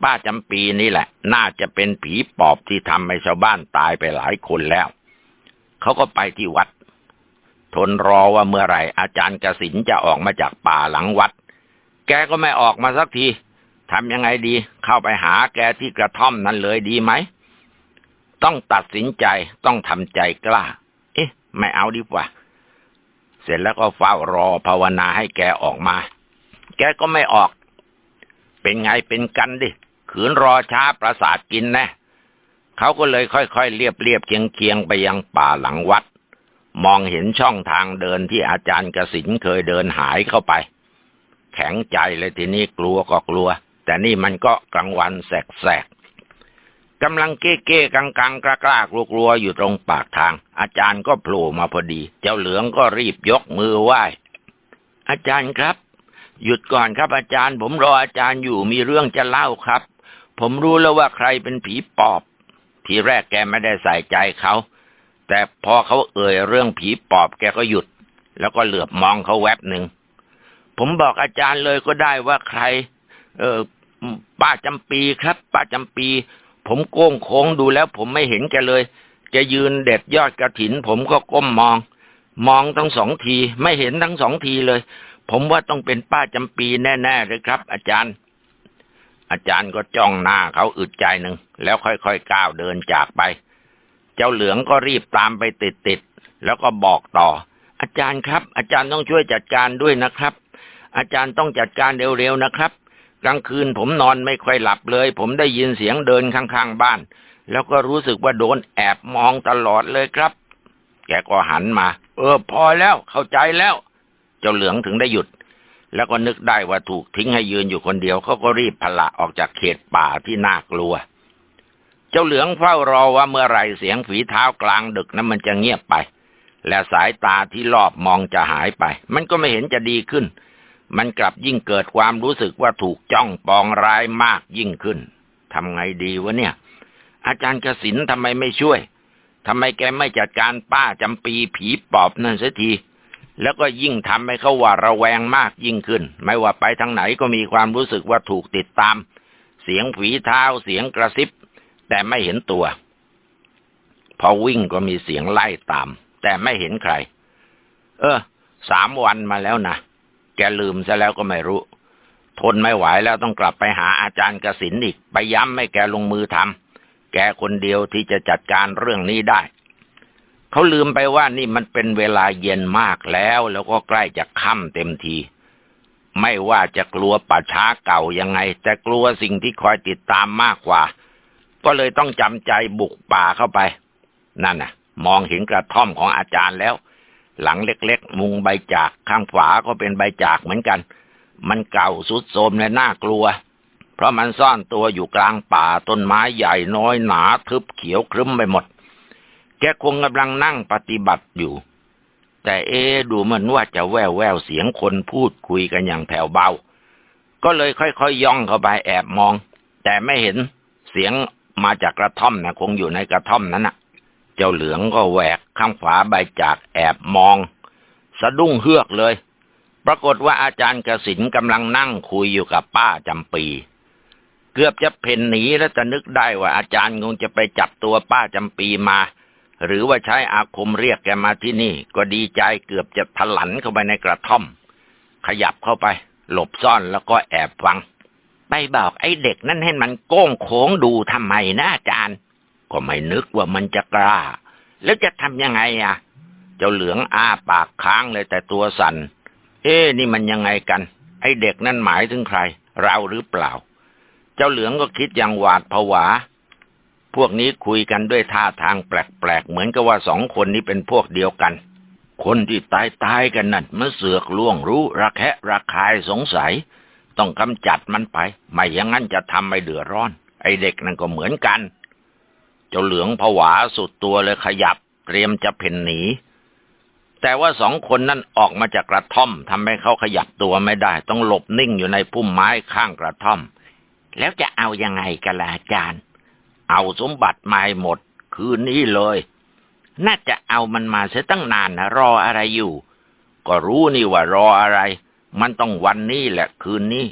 ป้าจำปีนี่แหละ น่าจะเป็นผีปอบที่ทำให้ชาวบ้านตายไปหลายคนแล้ว เขาก็ไปที่วัด ทนรอว่าเมื่อไหร่อาจารย์กสินจะออกมาจากป่าหลังวัด แกก็ไม่ออกมาสักทีทำยังไงดี เข้าไปหาแกที่กระท่อมนั้นเลยดีไหม ต้องตัดสินใจต้องทำใจกล้า ไม่เอาดีกว่า เสร็จแล้วก็เฝ้ารอภาวนาให้แกออกมา แกก็ไม่ออก เป็นไงเป็นกันดิ ขืนรอช้าประสาทกินแนะเขาก็เลยค่อยๆเรียบเรียบเคียงเคียงไปยังป่าหลังวัด มองเห็นช่องทางเดินที่อาจารย์กสินเคยเดินหายเข้าไป แข็งใจเลยทีนี้กลัวก็กลัว แต่นี่มันก็กลางวันแสก กำลังเก้เก้กังกังกล้ากล้ากลัวกลัวอยู่ตรงปากทาง อาจารย์ก็โผล่มาพอดี เจ้าเหลืองก็รีบยกมือไหว้ อาจารย์ครับ หยุดก่อนครับอาจารย์ ผมรออาจารย์อยู่มีเรื่องจะเล่าครับ ผมรู้แล้วว่าใครเป็นผีปอบ ทีแรกแกไม่ได้ใส่ใจเขาแต่พอเขาเอ่ยเรื่องผีปอบแกก็หยุด แล้วก็เหลือบมองเขาแวบหนึ่งผมบอกอาจารย์เลยก็ได้ว่าใคร เออป้าจำปีครับ ป้าจำปี ผมโก้งโค้งดูแล้วผมไม่เห็นแกเลย แกยืนเด็ดยอดกระถิน ผมก็ก้มมอง มองทั้งสองที ไม่เห็นทั้งสองทีเลย ผมว่าต้องเป็นป้าจำปีแน่ๆเลยครับ อาจารย์ อาจารย์ก็จ้องหน้าเขาอึดใจหนึ่งแล้วค่อยๆก้าวเดินจากไป เจ้าเหลืองก็รีบตามไปติดๆแล้วก็บอกต่อ อาจารย์ครับ อาจารย์ต้องช่วยจัดการด้วยนะครับ อาจารย์ต้องจัดการเร็วๆนะครับ กลางคืนผมนอนไม่ค่อยหลับเลย ผมได้ยินเสียงเดินข้างๆบ้าน แล้วก็รู้สึกว่าโดนแอบมองตลอดเลยครับ แกก็หันมา เออ พอแล้วเข้าใจแล้ว เจ้าเหลืองถึงได้หยุด แล้วก็นึกได้ว่าถูกทิ้งให้ยืนอยู่คนเดียวเขาก็รีบพละออกจากเขตป่าที่น่ากลัว เจ้าเหลืองเฝ้ารอว่าเมื่อไรเสียงฝีเท้ากลางดึกนั้นมันจะเงียบไป และสายตาที่รอบมองจะหายไป มันก็ไม่เห็นจะดีขึ้น มันกลับยิ่งเกิดความรู้สึกว่าถูกจ้องปองร้ายมากยิ่งขึ้นทำไงดีวะเนี่ย อาจารย์กสินทำไมไม่ช่วยทำไมแกไม่จัดการป้าจำปีผีปอบนั่นสักที แล้วก็ยิ่งทำให้เขาว่าระแวงมากยิ่งขึ้น ไม่ว่าไปทางไหนก็มีความรู้สึกว่าถูกติดตาม เสียงผีเท้าเสียงกระซิบ แต่ไม่เห็นตัว พอวิ่งก็มีเสียงไล่ตาม แต่ไม่เห็นใคร เออ สามวันมาแล้วนะ แกลืมซะแล้วก็ไม่รู้ ทนไม่ไหวแล้วต้องกลับไปหาอาจารย์กสินอีก ไปย้ำให้แกลงมือทำแกคนเดียวที่จะจัดการเรื่องนี้ได้ เขาลืมไปว่านี่มันเป็นเวลาเย็นมากแล้ว แล้วก็ใกล้จะค่ำเต็มที ไม่ว่าจะกลัวป่าช้าเก่ายังไง แต่กลัวสิ่งที่คอยติดตามมากกว่า ก็เลยต้องจำใจบุกป่าเข้าไป นั่นน่ะ มองเห็นกระท่อมของอาจารย์แล้ว หลังเล็กๆ มุงใบจากข้างฝาก็เป็นใบจากเหมือนกัน มันเก่าสุดโทมและน่ากลัว เพราะมันซ่อนตัวอยู่กลางป่าต้นไม้ใหญ่น้อยหนาทึบเขียวครึ้มไปหมด แกคงกำลังนั่งปฏิบัติอยู่ แต่เอดูเหมือนว่าจะแววแววเสียงคนพูดคุยกันอย่างแผ่วเบา ก็เลยค่อยๆยย่องเข้าไปแอบมอง แต่ไม่เห็นเสียงมาจากกระท่อมนะคงอยู่ในกระท่อมนั้นน่ะ เจ้าเหลืองก็แหวกข้างฝาใบจากแอบมอง สะดุ้งเฮือกเลย ปรากฏว่าอาจารย์กสินกำลังนั่งคุยอยู่กับป้าจำปี เกือบจะเพ่นหนีแล้วจะนึกได้ว่าอาจารย์คงจะไปจับตัวป้าจำปีมา หรือว่าใช้อาคมเรียกแกมาที่นี่ ก็ดีใจเกือบจะถลันเข้าไปในกระท่อม ขยับเข้าไป หลบซ่อนแล้วก็แอบฟัง ไปบอกไอ้เด็กนั่นให้มันโก้งโค้งดูทำไมนะอาจารย์ ก็ไม่นึกว่ามันจะกล้า แล้วจะทำยังไงอะ เจ้าเหลืองอ้าปากค้างเลยแต่ตัวสัน่น เอ๊นี่มันยังไงกัน ไอเด็กนั่นหมายถึงใคร เราหรือเปล่า เจ้าเหลืองก็คิดอย่างหวาดผวา พวกนี้คุยกันด้วยท่าทางแปลกๆ เหมือนกับว่าสองคนนี้เป็นพวกเดียวกัน คนที่ตายตายกันนั่นมันเสือกล่วงรู้ระแคะระคายสงสัย ต้องกำจัดมันไป ไม่อย่างนั้นจะทำไม่เดือดร้อน ไอเด็กนั่นก็เหมือนกัน จ้าเหลืองผวาสุดตัวเลยขยับเตรียมจะเพ่นหนี แต่ว่าสองคนนั้นออกมาจากกระท่อมทำให้เขาขยับตัวไม่ได้ ต้องหลบนิ่งอยู่ในพุ่มไม้ข้างกระท่อม แล้วจะเอายังไงกันล่ะอาจารย์ เอาสมบัติมาหมด คืนนี้เลย น่าจะเอามันมาเสียตั้งนานนะรออะไรอยู่ ก็รู้นี่ว่ารออะไร มันต้องวันนี้แหละคืนนี้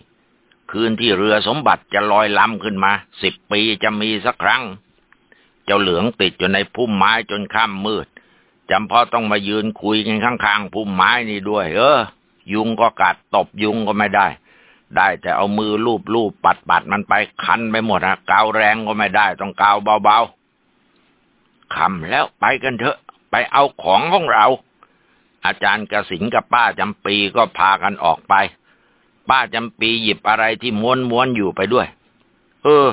คืนที่เรือสมบัติจะลอยลำขึ้นมาสิบปีจะมีสักครั้ง เจ้าเหลืองติดอยู่ในพุ่มไม้จนค่ำมืดจำเพาะต้องมายืนคุยกันข้างๆพุ่มไม้นี่ด้วย เออ ยุงก็กัดตบยุงก็ไม่ได้ ได้แต่เอามือลูบลูบปัดปัดมันไปคันไปหมดนะกาวแรงก็ไม่ได้ ต้องกาวเบาๆคำแล้วไปกันเถอะ ไปเอาของของเรา อาจารย์กระสินกับป้าจำปีก็พากันออกไป ป้าจำปีหยิบอะไรที่ม้วนม้วนอยู่ไปด้วย เออ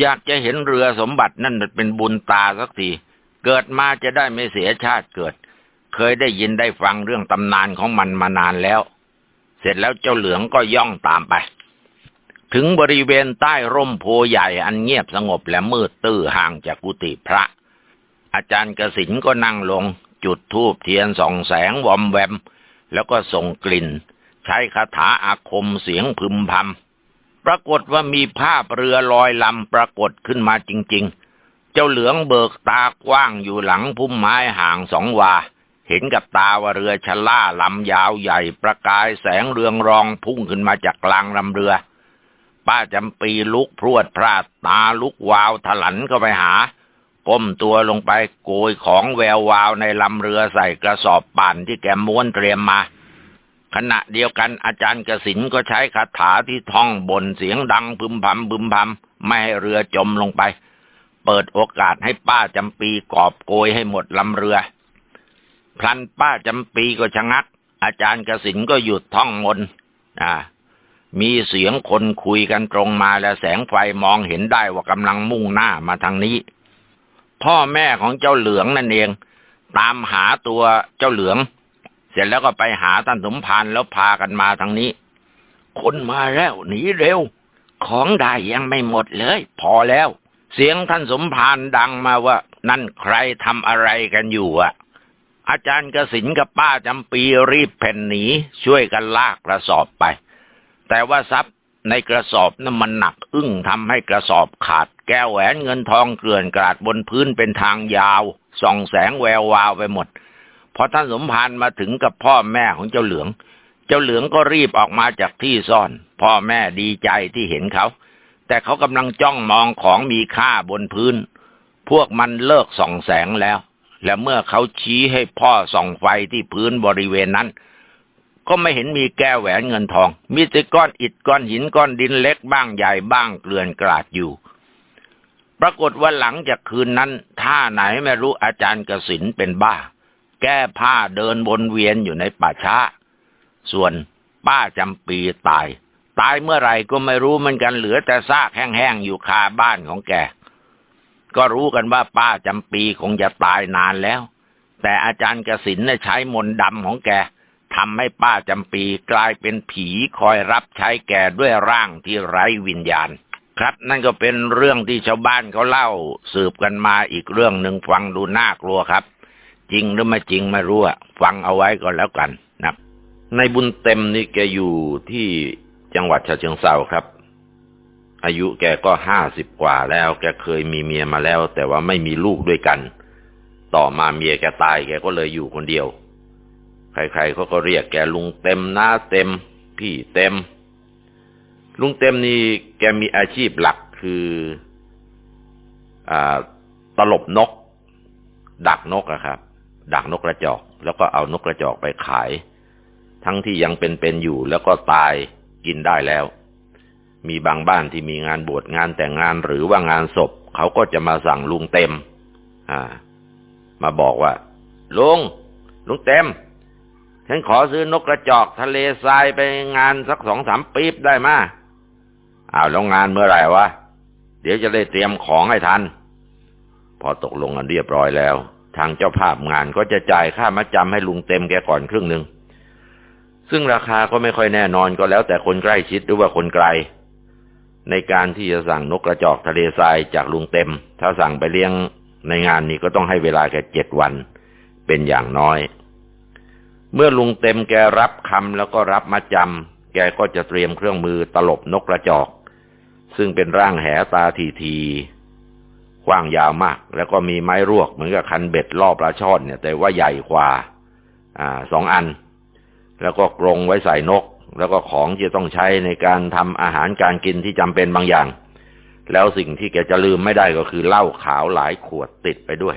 อยากจะเห็นเรือสมบัตินั่นเป็นบุญตาสักที เกิดมาจะได้ไม่เสียชาติเกิด เคยได้ยินได้ฟังเรื่องตำนานของมันมานานแล้ว เสร็จแล้วเจ้าเหลืองก็ย่องตามไป ถึงบริเวณใต้ร่มโพใหญ่อันเงียบสงบและมืดตื้อห่างจากกุฏิพระ อาจารย์กสินก็นั่งลง จุดธูปเทียนส่องแสงวอมแวม แล้วก็ส่งกลิ่น ใช้คาถาอาคมเสียงพึมพำ ปรากฏว่ามีภาพเรือลอยลำปรากฏขึ้นมาจริง ๆ เจ้าเหลืองเบิกตากว้างอยู่หลังพุ่มไม้ห่างสองวา เห็นกับตาว่าเรือชะล่าลำยาวใหญ่ ประกายแสงเรืองรองพุ่งขึ้นมาจากกลางลำเรือ ป้าจำปีลุกพรวดพราดตาลุกวาวถลันเข้าไปหา ก้มตัวลงไปโกยของแวววาวในลำเรือใส่กระสอบป่านที่แกม้วนเตรียมมา ขณะเดียวกันอาจารย์กสินก็ใช้คาถาที่ท่องบนเสียงดังพึมพำพึมพำไม่ให้เรือจมลงไป เปิดโอกาสให้ป้าจำปีกอบโกยให้หมดลำเรือ พลันป้าจำปีก็ชะงัก อาจารย์กสินก็หยุดท่องมนอ่า มีเสียงคนคุยกันตรงมาและแสงไฟมองเห็นได้ว่ากำลังมุ่งหน้ามาทางนี้ พ่อแม่ของเจ้าเหลืองนั่นเอง ตามหาตัวเจ้าเหลือง เสร็จแล้วก็ไปหาท่านสมภารแล้วพากันมาทางนี้ คนมาแล้วหนีเร็ว ของได้ยังไม่หมดเลย พอแล้ว เสียงท่านสมภารดังมาว่า นั่นใครทำอะไรกันอยู่อะอาจารย์กสินกับป้าจำปีรีบแผ่นหนีช่วยกันลากกระสอบไป แต่ว่าทรัพย์ในกระสอบนั้นมันหนักอึ้งทำให้กระสอบขาด แก้วแหวนเงินทองเกลื่อนกราดบนพื้นเป็นทางยาวส่องแสงแวววาวไปหมด พอท่านสมภารมาถึงกับพ่อแม่ของเจ้าเหลือง เจ้าเหลืองก็รีบออกมาจากที่ซ่อน พ่อแม่ดีใจที่เห็นเขา แต่เขากำลังจ้องมองของมีค่าบนพื้น พวกมันเลิกส่องแสงแล้ว และเมื่อเขาชี้ให้พ่อส่องไฟที่พื้นบริเวณนั้น ก็ไม่เห็นมีแก้วแหวนเงินทอง มีแต่ก้อนอิฐก้อนหินก้อนดินเล็กบ้างใหญ่บ้างเกลื่อนกราดอยู่ปรากฏว่าหลังจากคืนนั้น ท่าไหนไม่รู้อาจารย์กสินเป็นบ้า แก้ผ้าเดินวนเวียนอยู่ในป่าช้า ส่วนป้าจำปีตาย ตายเมื่อไหร่ก็ไม่รู้เหมือนกันเหลือแต่ซากแห้งๆอยู่คาบ้านของแก ก็รู้กันว่าป้าจำปีคงจะตายนานแล้ว แต่อาจารย์กสินใช้มนต์ดำของแกทำให้ป้าจำปีกลายเป็นผีคอยรับใช้แกด้วยร่างที่ไร้วิญญาณ ครับนั่นก็เป็นเรื่องที่ชาวบ้านเขาเล่า สืบกันมาอีกเรื่องหนึ่งฟังดูน่ากลัวครับ จริงหรือไม่จริงไม่รู้อะฟังเอาไว้ก็แล้วกันนะในบุญเต็มนี่แกอยู่ที่จังหวัดฉะเชิงเซาครับ อายุแกก็ห้าสิบกว่าแล้ว แกเคยมีเมียมาแล้ว แต่ว่าไม่มีลูกด้วยกัน ต่อมาเมียแกตายแกก็เลยอยู่คนเดียว ใครๆเขาก็เรียกแกลุงเต็มน้าเต็ม พี่เต็ม ลุงเต็มนี่แกมีอาชีพหลักคืออ่าตลบนก ดักนกอะครับ ดักนกกระจอก แล้วก็เอานกกระจอกไปขาย ทั้งที่ยังเป็นๆอยู่แล้วก็ตายกินได้แล้ว มีบางบ้านที่มีงานบวชงานแต่งงานหรือว่างานศพ เขาก็จะมาสั่งลุงเต็ม อ่า มาบอกว่าลุงลุงเต็ม ฉันขอซื้อนกกระจอกทะเลทรายไปงานสักสองสามปีบได้มาอ้าวแล้วงานเมื่อไหร่วะ เดี๋ยวจะได้เตรียมของให้ทัน พอตกลงกันเรียบร้อยแล้ว ทางเจ้าภาพงานก็จะจ่ายค่ามัดจำให้ลุงเต็มแกก่อนครึ่งหนึ่ง ซึ่งราคาก็ไม่ค่อยแน่นอนก็แล้วแต่คนใกล้ชิดหรือว่าคนไกล ในการที่จะสั่งนกกระจอกทะเลทรายจากลุงเต็ม ถ้าสั่งไปเลี้ยงในงานนี้ก็ต้องให้เวลาแค่เจ็ดวัน เป็นอย่างน้อย เมื่อลุงเต็มแกรับคำแล้วก็รับมาจำแกก็จะเตรียมเครื่องมือตลบนกกระจอก ซึ่งเป็นร่างแหตาทีที กว้างยาวมาก แล้วก็มีไม้รวกเหมือนกับคันเบ็ดรอบปลาช่อนเนี่ย แต่ว่าใหญ่กว่า อ่าสองอัน แล้วก็กรงไว้ใส่นก แล้วก็ของที่ต้องใช้ในการทำอาหารการกินที่จำเป็นบางอย่าง แล้วสิ่งที่แกจะลืมไม่ได้ก็คือเหล้าขาวหลายขวดติดไปด้วย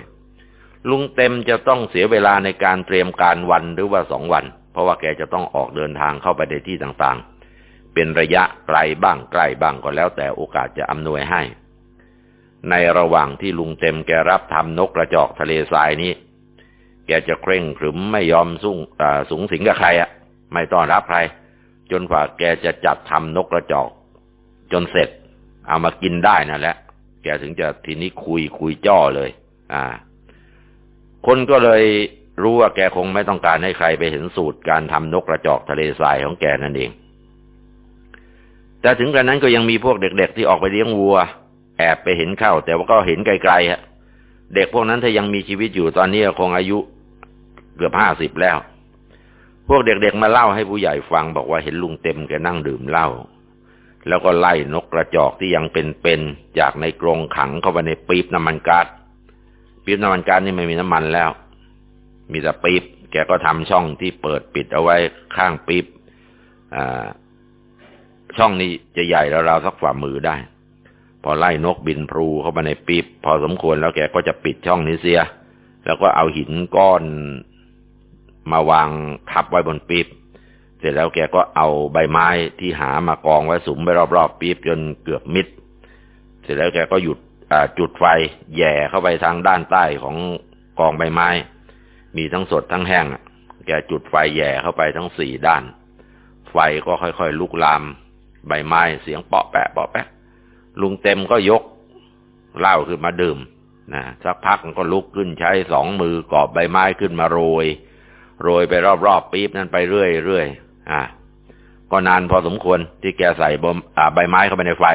ลุงเต็มจะต้องเสียเวลาในการเตรียมการวันหรือว่าสองวัน เพราะว่าแกจะต้องออกเดินทางเข้าไปในที่ต่างๆ เป็นระยะไกลบ้างใกล้บ้างก็แล้วแต่โอกาสจะอำนวยให้ ในระหว่างที่ลุงเต็มแกรับทำนกกระจอกทะเลทรายนี้ แกจะเคร่งขรึมไม่ยอมสุ่งสูงสิงกับใครอะไม่ต้อนรับใคร จนกว่าแกจะจัดทำนกกระจอก จนเสร็จ เอามากินได้นั่นแหละ แกถึงจะทีนี้คุยคุยจ้อเลย อ่า คนก็เลยรู้ว่าแกคงไม่ต้องการให้ใครไปเห็นสูตรการทำนกกระจอกทะเลทรายของแกนั่นเอง แต่ถึงกระนั้นก็ยังมีพวกเด็ก ๆ ที่ออกไปเลี้ยงวัว แอบไปเห็นเข้า แต่ว่าก็เห็นไกลๆฮะเด็กพวกนั้นถ้ายังมีชีวิตอยู่ตอนนี้คงอายุเกือบห้าสิบแล้ว พวกเด็กๆมาเล่าให้ผู้ใหญ่ฟังบอกว่าเห็นลุงเต็มแกนั่งดื่มเหล้าแล้วก็ไล่นกกระจอกที่ยังเป็นๆจากในกรงขังเข้าไปในปี๊บน้ำมันก๊าซปี๊บน้ำมันก๊าซนี่ไม่มีน้ำมันแล้ว มีแต่ปี๊บแกก็ทำช่องที่เปิดปิดเอาไว้ข้างปี๊บช่องนี้จะใหญ่ราวๆสักฝ่ามือได้ พอไล่นกบินพลูเข้ามาในปีบพอสมควรแล้วแกก็จะปิดช่องนี้เสีย แล้วก็เอาหินก้อนมาวางทับไว้บนปีบเสร็จแล้วแกก็เอาใบไม้ที่หามากองไว้สุมไปรอบๆปีบจนเกือบมิด เสร็จแล้วแกก็หยุดจุดไฟแย่เข้าไปทางด้านใต้ของกองใบไม้ มีทั้งสดทั้งแห้ง แกจุดไฟแย่เข้าไปทั้งสี่ด้าน ไฟก็ค่อยๆลุกลาม ใบไม้เสียงเปาะแปะเปาะแปะ ลุงเต็มก็ยกเหล้าขึ้นมาดื่มนะสักพักมันก็ลุกขึ้นใช้สองมือกอบใบไม้ขึ้นมาโรย โรยไปรอบๆปี๊บนั้นไปเรื่อยๆอ่าก็นานพอสมควรที่แกใส่บมใบไม้เข้าไปในไฟ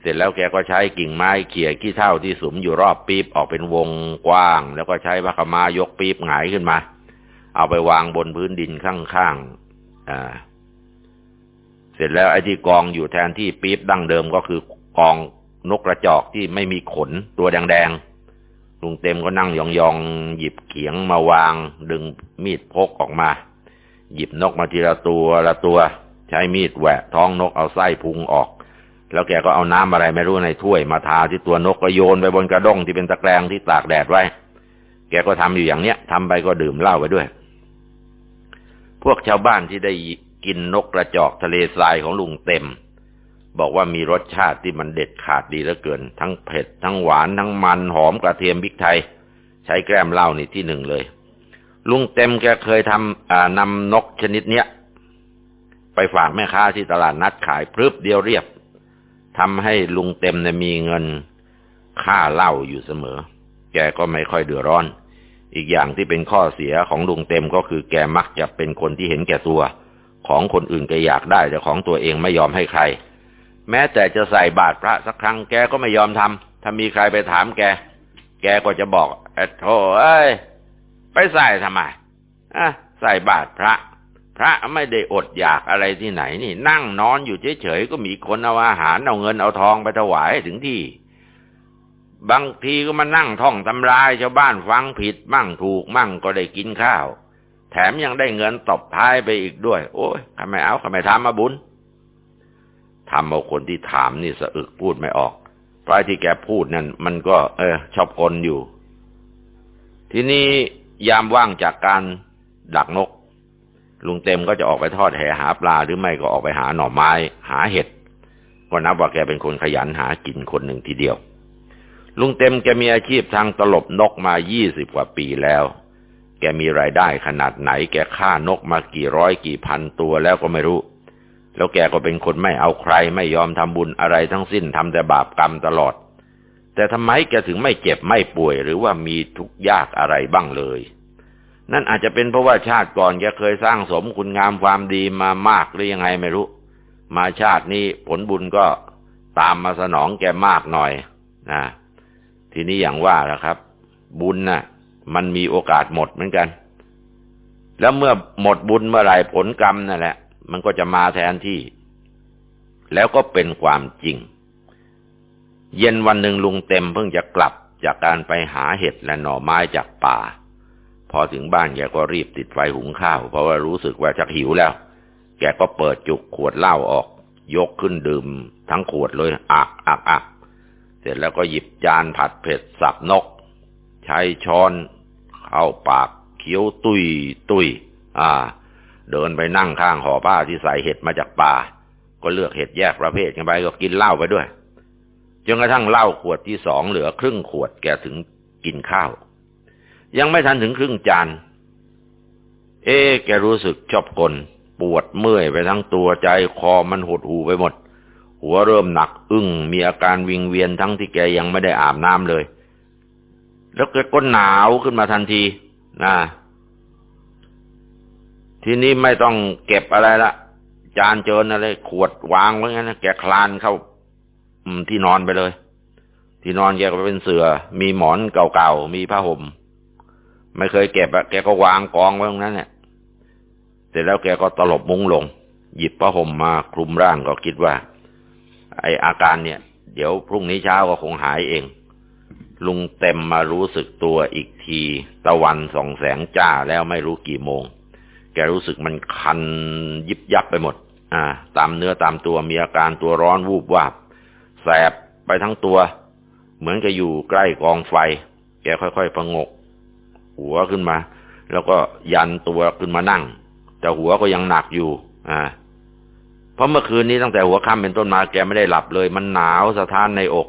เสร็จแล้วแกก็ใช้กิ่งไม้เขี่ยขี้เท่าที่สุมอยู่รอบปี๊บออกเป็นวงกว้าง แล้วก็ใช้วัคมายกปี๊บหงายขึ้นมา เอาไปวางบนพื้นดินข้างๆอ่า เสร็จแล้วไอ้ที่กองอยู่แทนที่ปี๊บดั้งเดิมก็คือกองนกกระจอกที่ไม่มีขนตัวแดงๆลุงเต็มก็นั่งยองๆ หยิบเขียงมาวาง ดึงมีดพกออกมา หยิบนกมาทีละตัวละตัว ใช้มีดแหวะท้องนกเอาไส้พุงออก แล้วแกก็เอาน้ำอะไรไม่รู้ในถ้วยมาทาที่ตัวนกก็โยนไปบนกระด้งที่เป็นตะแกรงที่ตากแดดไว้ แกก็ทำอยู่อย่างเนี้ยทำไปก็ดื่มเหล้าไปด้วย พวกชาวบ้านที่ได้ กินนกกระจอกทะเลทรายของลุงเต็ม บอกว่ามีรสชาติที่มันเด็ดขาดดีเหลือเกิน ทั้งเผ็ด ทั้งหวานทั้งมันหอมกระเทียมพริกไทย ใช้แกล้มเหล้านี่ที่หนึ่งเลย ลุงเต็มแกเคยทำนำนกชนิดเนี้ย ไปฝากแม่ค้าที่ตลาดนัดขายพรึบเดียวเรียบทำให้ลุงเต็มเนี่ยมีเงินค่าเหล้าอยู่เสมอ แกก็ไม่ค่อยเดือดร้อน อีกอย่างที่เป็นข้อเสียของลุงเต็มก็คือแกมักจะเป็นคนที่เห็นแก่ตัว ของคนอื่นแกอยากได้ แต่ของตัวเองไม่ยอมให้ใคร แม้แต่จะใส่บาตรพระสักครั้งแกก็ไม่ยอมทำถ้ามีใครไปถามแก แกก็จะบอกเอโธ่เอ้ยไปใส่ทำไมอะใส่บาตรพระ พระไม่ได้อดอยากอะไรที่ไหนนี่ นั่งนอนอยู่เฉยๆก็มีคนเอาอาหารเอาเงินเอาทองไปถวายถึงที่บางทีก็มานั่งท่องทำลายชาวบ้านฟังผิด มั่งถูกมั่งก็ได้กินข้าว แถมยังได้เงินตบท้ายไปอีกด้วย โอ้ยทำไมเอาทำไมทำมาบุญทำเอาคนที่ถามนี่สะอึกพูดไม่ออกเพราะที่แกพูดนั่นมันก็ เออ ชอบคนอยู่ ทีนี้ยามว่างจากการดักนก ลุงเต็มก็จะออกไปทอดแหหาปลาหรือไม่ก็ออกไปหาหน่อไม้ หาเห็ดก็นับว่าแกเป็นคนขยันหากินคนหนึ่งทีเดียว ลุงเต็มแกมีอาชีพทางตลบนกมายี่สิบกว่าปีแล้ว แกมีรายได้ขนาดไหน แกฆ่านกมากี่ร้อยกี่พันตัวแล้วก็ไม่รู้ แล้วแกก็เป็นคนไม่เอาใครไม่ยอมทำบุญอะไรทั้งสิ้นทำแต่บาปกรรมตลอด แต่ทำไมแกถึงไม่เจ็บไม่ป่วยหรือว่ามีทุกข์ยากอะไรบ้างเลย นั่นอาจจะเป็นเพราะว่าชาติก่อนแกเคยสร้างสมคุณงามความดีมามากหรือยังไงไม่รู้ มาชาตินี้ผลบุญก็ตามมาสนองแกมากหน่อยนะทีนี้อย่างว่าแล้วครับ บุญนะ่ะ มันมีโอกาสหมดเหมือนกัน แล้วเมื่อหมดบุญเมื่อไรผลกรรมนั่นแหละ มันก็จะมาแทนที่ แล้วก็เป็นความจริง เย็นวันหนึ่งลุงเต็มเพิ่งจะกลับจากการไปหาเห็ดและหน่อไม้จากป่า พอถึงบ้านแกก็รีบติดไฟหุงข้าว เพราะว่ารู้สึกว่าจะหิวแล้ว แกก็เปิดจุกขวดเหล้าออก ยกขึ้นดื่ม ทั้งขวดเลยอักอักอักเสร็จแล้วก็หยิบจานผัดเผ็ดสับนก ใช้ช้อนเข้าปากเคี้ยวตุยตุยอ่า เดินไปนั่งข้างห่อผ้าที่ใส่เห็ดมาจากป่า ก็เลือกเห็ดแยกประเภทกันไปก็กินเหล้าไปด้วยจนกระทั่งเหล้าขวดที่สองเหลือครึ่งขวดแกถึงกินข้าว ยังไม่ทันถึงครึ่งจาน เอ๊แกรู้สึกชอบกลปวดเมื่อยไปทั้งตัวใจคอมันหดหูไปหมด หัวเริ่มหนักอึ้งมีอาการวิงเวียนทั้งที่แกยังไม่ได้อาบน้ำเลย แล้วแกก็หนาวขึ้นมาทันทีนะทีนี้ไม่ต้องเก็บอะไรละจานเจินอะไรขวดวางไว้งั้นนะแกคลานเข้าที่นอนไปเลย ที่นอนแกก็เป็นเสือมีหมอนเก่าๆมีผ้าห่ม ไม่เคยเก็บอะแกก็วางกองไว้ตรงนั้นเนี่ยเสร็จแล้วแกก็ตลบมุ้งลง หยิบผ้าห่มมาคลุมร่างก็คิดว่า ไออาการเนี่ย เดี๋ยวพรุ่งนี้เช้าก็คงหายเอง ลุงเต็มมารู้สึกตัวอีกที ตะวันส่องแสงจ้าแล้วไม่รู้กี่โมง แกรู้สึกมันคันยิบยับไปหมด อ่า ตามเนื้อตามตัวมีอาการตัวร้อนวูบวาบ แสบไปทั้งตัว เหมือนกับอยู่ใกล้กองไฟ แกค่อยๆพงก หัวขึ้นมา แล้วก็ยันตัวขึ้นมานั่ง แต่หัวก็ยังหนักอยู่ อ่า เพราะเมื่อคืนนี้ตั้งแต่หัวค่ำเป็นต้นมาแกไม่ได้หลับเลย มันหนาวสะท้านในอก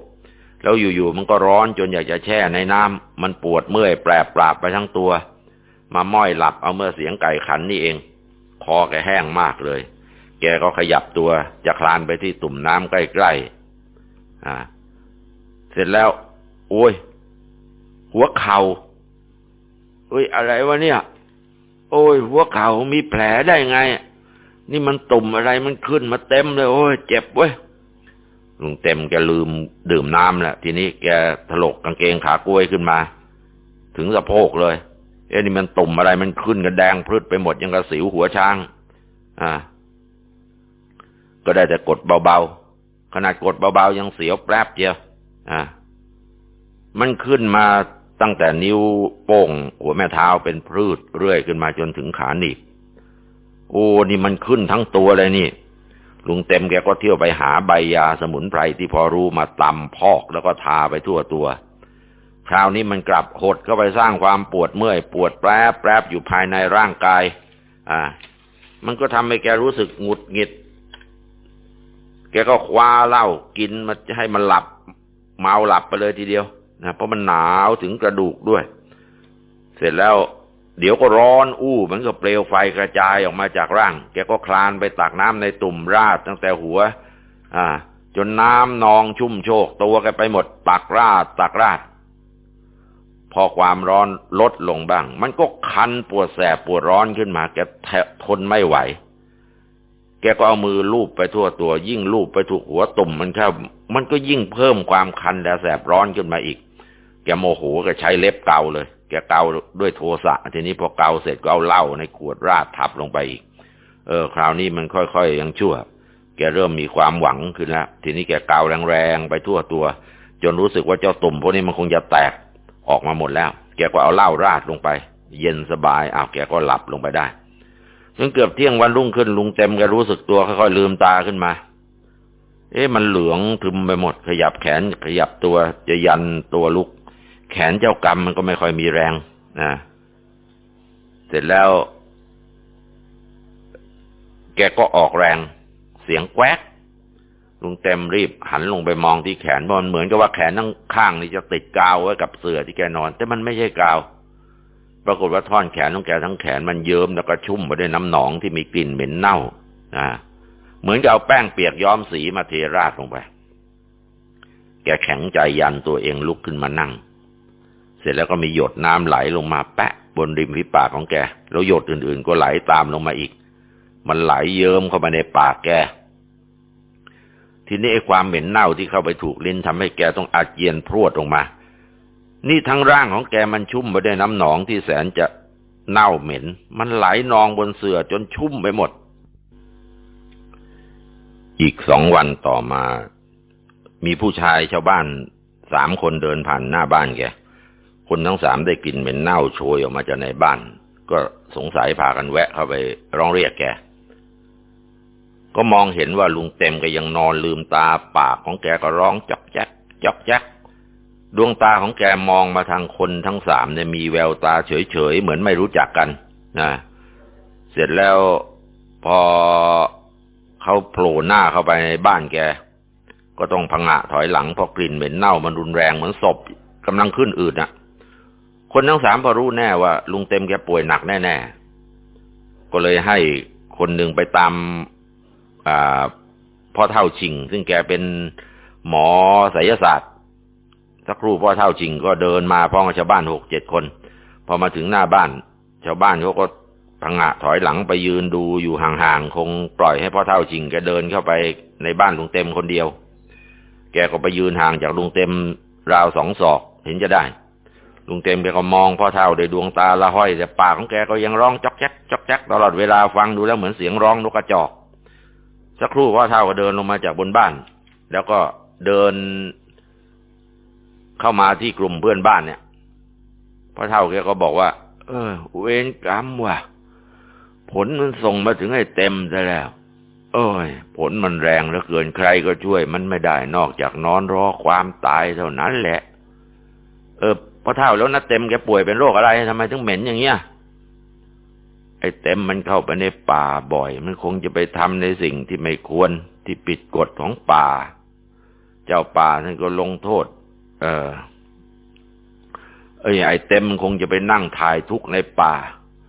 แล้วอยู่ๆมันก็ร้อนจนอยากจะแช่ในน้ำมันปวดเมื่อยแปรปราบไปทั้งตัว มาม้อยหลับเอาเมื่อเสียงไก่ขันนี่เอง คอแกแห้งมากเลย แกกก็ขยับตัวจะคลานไปที่ตุ่มน้ำใกล้ๆอ่า เสร็จแล้ว โอ้ย หัวเขา่าเอ้ย อะไรวะเนี่ย โอ้ย หัวเข่ามีแผลได้ไง นี่มันตุ่มอะไรมันขึ้นมาเต็มเลย โอ้ย เจ็บเว้ย ลุงเต็มแกลืมดื่มน้ำแหละทีนี้แกถลกกางเกงขากล้วยขึ้นมา ถึงสะโพกเลย เอ้นี่มันตุ่มอะไรมันขึ้นกันแดงพรึดไปหมดยังกระสิวหัวช้าง อ่า ก็ได้แต่กดเบาๆขนาดกดเบาๆยังเสียวแป๊บเดียวอ่า มันขึ้นมาตั้งแต่นิ้วโป้ง หัวแม่เท้าเป็นพืชเรื่อยขึ้นมาจนถึงขาหนีบโอ้นี่มันขึ้นทั้งตัวเลยนี่ ลุงเต็มแกก็เที่ยวไปหาใบยาสมุนไพรที่พอรู้มาตำพอกแล้วก็ทาไปทั่วตัว คราวนี้มันกลับหดเข้าไปสร้างความปวดเมื่อย ปวดแปรแปรอยู่ภายในร่างกาย อ่า มันก็ทำให้แกรู้สึกหงุดหงิด แกก็คว้าเหล้ากินมาให้มันหลับ เมาหลับไปเลยทีเดียวนะเพราะมันหนาวถึงกระดูกด้วย เสร็จแล้ว เดี๋ยวก็ร้อนอู้เหมันก็เปลวไฟกระจายออกมาจากร่าง แกก็คลานไปตักน้ำในตุ่มราดตั้งแต่หัว อ่า จนน้ำนองชุ่มโชกตัวแกไปหมดตักราดตักราด พอความร้อนลดลงบ้าง มันก็คันปวดแสบปวดร้อนขึ้นมา แกทนไม่ไหว แกก็เอามือลูบไปทั่วตัว ยิ่งลูบไปถูกหัวตุ่มมันแค่มันก็ยิ่งเพิ่มความคันและแสบร้อนขึ้นมาอีก แกโมโหก็ใช้เล็บเกาเลย แกเกาด้วยโทสะทีนี้พอเกาเสร็จก็เอาเหล้าในขวดราดทับลงไปอีก เออ คราวนี้มันค่อยๆยังชั่ว แกเริ่มมีความหวังขึ้นแล้วทีนี้แกเกาแรงๆไปทั่วตัว จนรู้สึกว่าเจ้าตุ่มพวกนี้มันคงจะแตกออกมาหมดแล้ว แกก็เอาเหล้าราดลงไป เย็นสบายอ้าวแกก็หลับลงไปได้จนเกือบเที่ยงวันรุ่งขึ้นลุงเต็มแกรู้สึกตัวค่อยๆลืมตาขึ้นมา เอ๊ะมันเหลืองทึมไปหมด ขยับแขนขยับตัวจะยันตัวลุก แขนเจ้ากรรมมันก็ไม่ค่อยมีแรงนะเสร็จแล้ว แกก็ออกแรง เสียงแควกลุงเต็มรีบหันลงไปมองที่แขนเพราะมันเหมือนกับว่าแขนทั้งข้างนี่จะติดกาวไว้กับเสื่อที่แกนอน แต่มันไม่ใช่กาว ปรากฏว่าท่อนแขนของแกทั้งแขนมันเยิ้มแล้วก็ชุ่มไปด้วยน้ำหนองที่มีกลิ่นเหม็นเน่านะเหมือนกับเอาแป้งเปียกย้อมสีมาเทราดลงไป แกแข็งใจยันตัวเองลุกขึ้นมานั่ง เสร็จแล้วก็มีหยดน้ำไหลลงมาแปะบนริมฝีปากของแก แล้วหยดอื่นๆ ก็ไหลตามลงมาอีก มันไหลเยิ้มเข้ามาในปากแก ทีนี้ไอ้ความเหม็นเน่าที่เข้าไปถูกลิ้นทำให้แกต้องอาเจียนพรวดออกมา นี่ทั้งร่างของแกมันชุ่มไปด้วยน้ำหนองที่แสนจะเน่าเหม็น มันไหลนองบนเสื่อจนชุ่มไปหมด อีกสองวันต่อมา มีผู้ชายชาวบ้านสามคนเดินผ่านหน้าบ้านแก คนทั้งสามได้กลิ่นเหม็นเน่าโชยออกมาจากในบ้าน ก็สงสัยพากันแวะเข้าไปร้องเรียกแก ก็มองเห็นว่าลุงเต็มก็ยังนอนลืมตาปากของแกก็ร้องจอกแจ๊กจอกแจ๊กดวงตาของแกมองมาทางคนทั้งสามเนี่ยมีแววตาเฉยๆเหมือนไม่รู้จักกันนะเสร็จแล้วพอเขาโผล่หน้าเข้าไปในบ้านแก ก็ต้องพังะถอยหลังเพราะกลิ่นเหม็นเน่ามันรุนแรงเหมือนศพกำลังขึ้นอืดน่ะ คนทั้งสามพอรู้แน่ว่า ลุงเต็มแกป่วยหนักแน่ๆ ก็เลยให้คนหนึ่งไปตามพ่อเท่าชิง ซึ่งแกเป็นหมอไสยศาสตร์ สักครู่พ่อเท่าชิงก็เดินมาพร้อมกับชาวบ้านหกเจ็ดคน พอมาถึงหน้าบ้าน ชาวบ้านเขาก็พังะถอยหลังไปยืนดูอยู่ห่างๆ คงปล่อยให้พ่อเท่าชิงแกเดินเข้าไปในบ้านลุงเต็มคนเดียว แกก็ไปยืนห่างจากลุงเต็มราวสองศอกเห็นจะได้ ลุงเต็มแกก็มองพ่อเท่าด้วยดวงตาละห้อย แต่ปากของแกก็ยังร้องจอกแจ๊กจอกแจ๊กตลอดเวลาฟังดูแล้วเหมือนเสียงร้องนกกระจอก สักครู่พ่อเท่าก็เดินลงมาจากบนบ้าน แล้วก็เดินเข้ามาที่กลุ่มเพื่อนบ้านเนี่ยพ่อเท่าแกก็บอกว่า เออ เวรกรรมว่ะ ผลมันส่งมาถึงให้เต็มซะแล้ว เอ้ย ผลมันแรงเหลือเกินใครก็ช่วย มันไม่ได้นอกจากนอนรอความตายเท่านั้นแหละ เออ พอเท่าแล้วนะเต็มแกป่วยเป็นโรคอะไรทำไมถึงเหม็นอย่างเงี้ยไอ้เต็มมันเข้าไปในป่าบ่อย มันคงจะไปทำในสิ่งที่ไม่ควรที่ปิดกฎของป่า เจ้าป่าท่านก็ลงโทษ เออเอ้ยไอ้เต็มมันคงจะไปนั่งถ่ายทุกในป่า